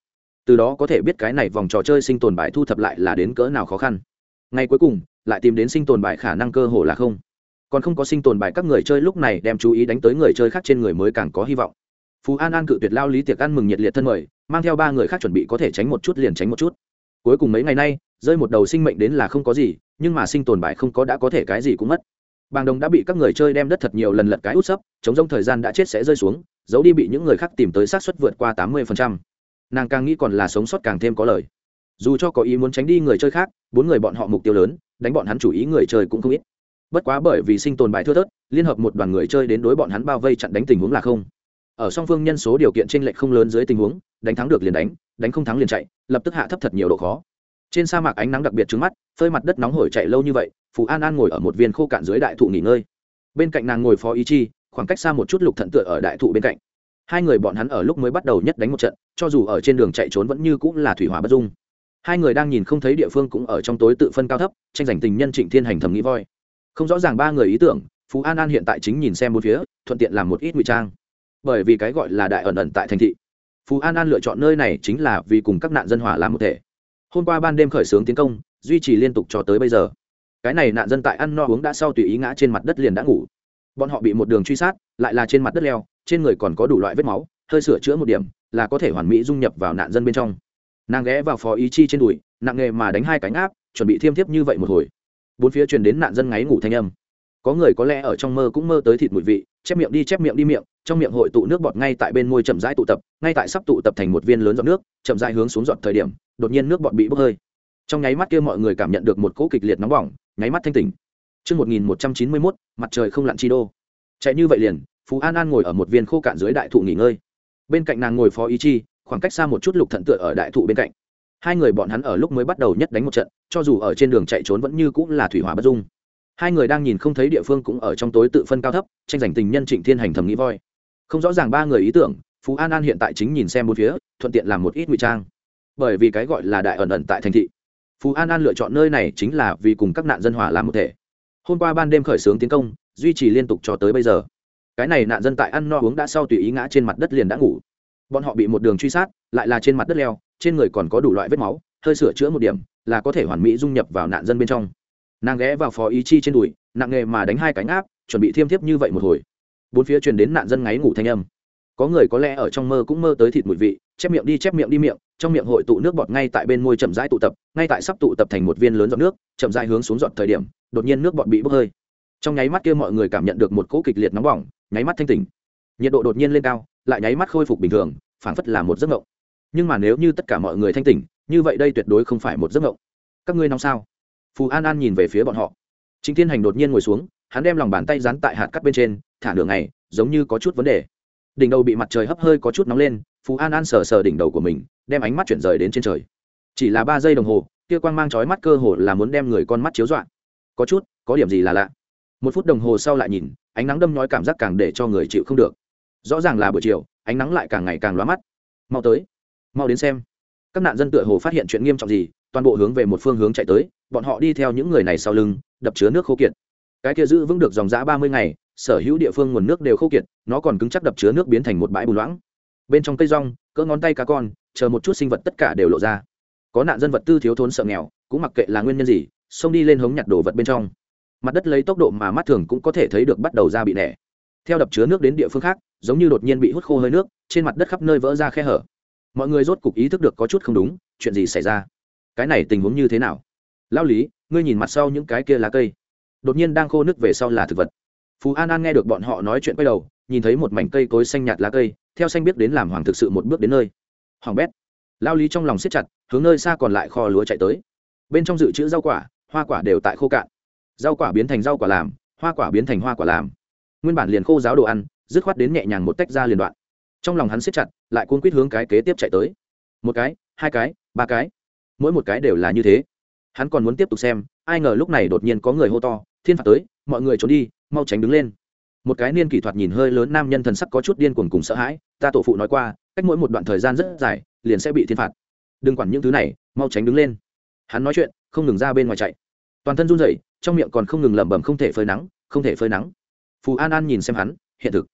Từ đó có thể biết cái này vòng trò chơi sinh tồn bài thu thập lại là đến cỡ nào khó khăn. Ngay cuối cùng, lại tìm đến sinh tồn bài khả năng cơ hồ là không. Còn không có sinh tồn bài các người chơi lúc này đem chú ý đánh tới người chơi khác trên người mới càng có hy vọng. Phú an an cự tuyệt lao lý tiệc ăn mừng nhiệt liệt thân mời, mang theo ba người khác chuẩn bị có thể tránh một chút liền tránh một chút. Cuối cùng mấy ngày nay, rơi một đầu sinh mệnh đến là không có gì, nhưng mà sinh tồn bài không có đã có thể cái gì cũng mất bàng đồng đã bị các người chơi đem đất thật nhiều lần lật cái út sấp, chống rông thời gian đã chết sẽ rơi xuống, giấu đi bị những người khác tìm tới sát suất vượt qua tám mươi nàng càng nghĩ còn là sống sót càng thêm có lời. Dù cho có ý muốn tránh đi người chơi khác, bốn người bọn họ mục tiêu lớn, đánh bọn hắn chủ ý người chơi cũng không ít. Bất quá bởi vì sinh tồn bài thưa thớt, liên hợp một đoàn người chơi đến đối bọn hắn bao vây chặn đánh tình huống là không. Ở song phương nhân số điều kiện t r ê n lệch không lớn dưới tình huống, đánh thắng được liền đánh đánh không thắng liền chạy, lập tức hạ thấp thật nhiều độ khó. Trên sa mạc ánh nắng đặc biệt trứng mắt, phơi mặt đất nóng hổi chạy lâu như vậy phù an an ngồi ở một viên khô cạn dưới đại thụ nghỉ ngơi. Bên cạnh nàng ngồi phó ý chi, khoảng cách xa một chút lục thận tựa ở đại thụ bên cạnh. Hai người bọn hắn ở lúc mới bắt đầu nhất đánh một trận, cho dù ở trên đường chạy trốn vẫn như cũng là thủy hỏa bất dung. Hai người đang nhìn không thấy địa phương cũng ở trong tối tự phân cao thấp, tranh giành tình nhân trịnh thiên hành thầm nghĩ voi. Không rõ ràng ba người ý tưởng, phú an an hiện tại chính nhìn xem một phía, thuận tiện làm một ít ngụy trang. Bởi vì cái gọi là đại ẩn ẩn tại thành thị, phú an an lựa chọn nơi này chính là vì cùng các nạn dân hỏa làm một thể. Hôm qua ban đêm khởi xướng tiến công, duy trì liên tục cho tới bây giờ cái này nạn dân tại ăn no uống đã sau tùy ý ngã trên mặt đất liền đã ngủ. Bọn họ bị một đường truy sát, lại là trên mặt đất leo, trên người còn có đủ loại vết máu, hơi sửa chữa một điểm, là có thể hoàn mỹ dung nhập vào nạn dân bên trong. Nàng ghé vào phó ý chi trên đùi, nặng nghề mà đánh hai cánh áp, chuẩn bị thiêm thiếp như vậy một hồi. Bốn phía truyền đến nạn dân ngáy ngủ thanh âm. Có người có lẽ ở trong mơ cũng mơ tới thịt mùi vị, chép miệng đi, chép miệng đi miệng, trong miệng hội tụ nước bọt ngay tại bên môi chậm rãi tụ tập, ngay tại sắp tụ tập thành một viên lớn giọt nước, chậm rãi hướng xuống giọt thời điểm, đột nhiên nước bọt bị bốc hơi. Trong nháy mắt kia mọi người cảm nhận được một cỗ kịch liệt nóng bỏng nháy mắt thanh tỉnh Trước 1191, mặt trời không lặn chi đô. Chạy như vậy liền, Phú An An ngồi ở một viên khô cạn dưới đại thụ nghỉ ngơi. Bên cạnh nàng ngồi Phó Ý Chi, khoảng cách xa một chút Lục Thận tựa ở đại thụ bên cạnh. Hai người bọn hắn ở lúc mới bắt đầu nhất đánh một trận, cho dù ở trên đường chạy trốn vẫn như cũng là thủy hỏa bất dung. Hai người đang nhìn không thấy địa phương cũng ở trong tối tự phân cao thấp, tranh giành tình nhân Trịnh Thiên hành thầm nghĩ voi. Không rõ ràng ba người ý tưởng, Phú An An hiện tại chính nhìn xem bốn phía, thuận tiện làm một ít ngụy trang. Bởi vì cái gọi là đại ẩn ẩn tại thành thị phú an an lựa chọn nơi này chính là vì cùng các nạn dân hòa làm một thể. Hôm qua ban đêm khởi xướng tiến công, duy trì liên tục cho tới bây giờ. Cái này nạn dân tại ăn no uống đã sau tùy ý ngã trên mặt đất liền đã ngủ. Bọn họ bị một đường truy sát, lại là trên mặt đất leo, trên người còn có đủ loại vết máu, hơi sửa chữa một điểm, là có thể hoàn mỹ dung nhập vào nạn dân bên trong. Nàng ghé vào phó ý chi trên đùi, nặng nghề mà đánh hai cánh áp chuẩn bị thiêm thiếp như vậy một hồi. Bốn phía truyền đến nạn dân ngáy ngủ thanh âm có người có lẽ ở trong mơ cũng mơ tới thịt mùi vị, chép miệng đi, chép miệng đi miệng, trong miệng hội tụ nước bọt ngay tại bên môi chậm rãi tụ tập, ngay tại sắp tụ tập thành một viên lớn giọt nước, chậm rãi hướng xuống giọt thời điểm, đột nhiên nước bọt bị bốc hơi. Trong nháy mắt kia mọi người cảm nhận được một cỗ kịch liệt nóng bỏng, nháy mắt thanh tỉnh. Nhiệt độ đột nhiên lên cao, lại nháy mắt khôi phục bình thường, phảng phất là một giấc ngộng nhưng mà nếu như tất cả mọi người thanh tỉnh, như vậy đây tuyệt đối không phải một giấc mộng. Các ngươi nóng sao? Phù an an nhìn về phía bọn họ. Chính thiên hành đột nhiên ngồi xuống, hắn đem lòng bàn tay dán tại hạt cắt bên trên, thả nửa ngày, giống như có chút vấn đề đỉnh đầu bị mặt trời hấp hơi có chút nóng lên, phú an an sờ sờ đỉnh đầu của mình, đem ánh mắt chuyển rời đến trên trời. Chỉ là ba giây đồng hồ, kia quang mang trói mắt cơ hồ là muốn đem người con mắt chiếu dọa có chút, có điểm gì là lạ. Một phút đồng hồ sau lại nhìn, ánh nắng đâm nhói cảm giác càng để cho người chịu không được. Rõ ràng là buổi chiều, ánh nắng lại càng ngày càng lóa mắt. Mau tới, mau đến xem. Các nạn dân tựa hồ phát hiện chuyện nghiêm trọng gì, toàn bộ hướng về một phương hướng chạy tới, bọn họ đi theo những người này sau lưng, đập chứa nước khô kiệt. Cái kia giữ vững được dòng giã ba mươi ngày sở hữu địa phương nguồn nước đều khô kiệt, nó còn cứng chắc đập chứa nước biến thành một bãi bùn loãng. Bên trong cây rong, cỡ ngón tay cá con, chờ một chút sinh vật tất cả đều lộ ra. Có nạn dân vật tư thiếu thốn sợ nghèo, cũng mặc kệ là nguyên nhân gì, xông đi lên hống nhặt đồ vật bên trong. Mặt đất lấy tốc độ mà mắt thường cũng có thể thấy được bắt đầu ra bị nẻ. Theo đập chứa nước đến địa phương khác, giống như đột nhiên bị hút khô hơi nước, trên mặt đất khắp nơi vỡ ra khe hở. Mọi người rốt cục ý thức được có chút không đúng, chuyện gì xảy ra? Cái này tình huống như thế nào? Lao lý, ngươi nhìn mặt sau những cái kia lá cây. Đột nhiên đang khô nước về sau là thực vật phú an an nghe được bọn họ nói chuyện quay đầu, nhìn thấy một mảnh cây cối xanh nhạt lá cây, theo xanh biết đến làm hoàng thực sự một bước đến nơi. Hoàng bét. Lao lý trong lòng siết chặt, hướng nơi xa còn lại kho lúa chạy tới. Bên trong dự trữ rau quả, hoa quả đều tại khô cạn. Rau quả biến thành rau quả làm, hoa quả biến thành hoa quả làm. Nguyên bản liền khô giáo đồ ăn, dứt khoát đến nhẹ nhàng một tách ra liền đoạn. Trong lòng hắn siết chặt, lại cuốn quýt hướng cái kế tiếp chạy tới. Một cái, hai cái, ba cái. Mỗi một cái đều là như thế. Hắn còn muốn tiếp tục xem, ai ngờ lúc này đột nhiên có người hô to thiên phạt tới, mọi người trốn đi, mau tránh đứng lên. Một cái niên kỷ thuật nhìn hơi lớn nam nhân thần sắc có chút điên cuồng cùng sợ hãi, ta tổ phụ nói qua, cách mỗi một đoạn thời gian rất dài, liền sẽ bị thiên phạt. Đừng quản những thứ này, mau tránh đứng lên. Hắn nói chuyện, không ngừng ra bên ngoài chạy. Toàn thân run rẩy, trong miệng còn không ngừng lẩm bẩm không thể phơi nắng, không thể phơi nắng. Phù an an nhìn xem hắn, hiện thực.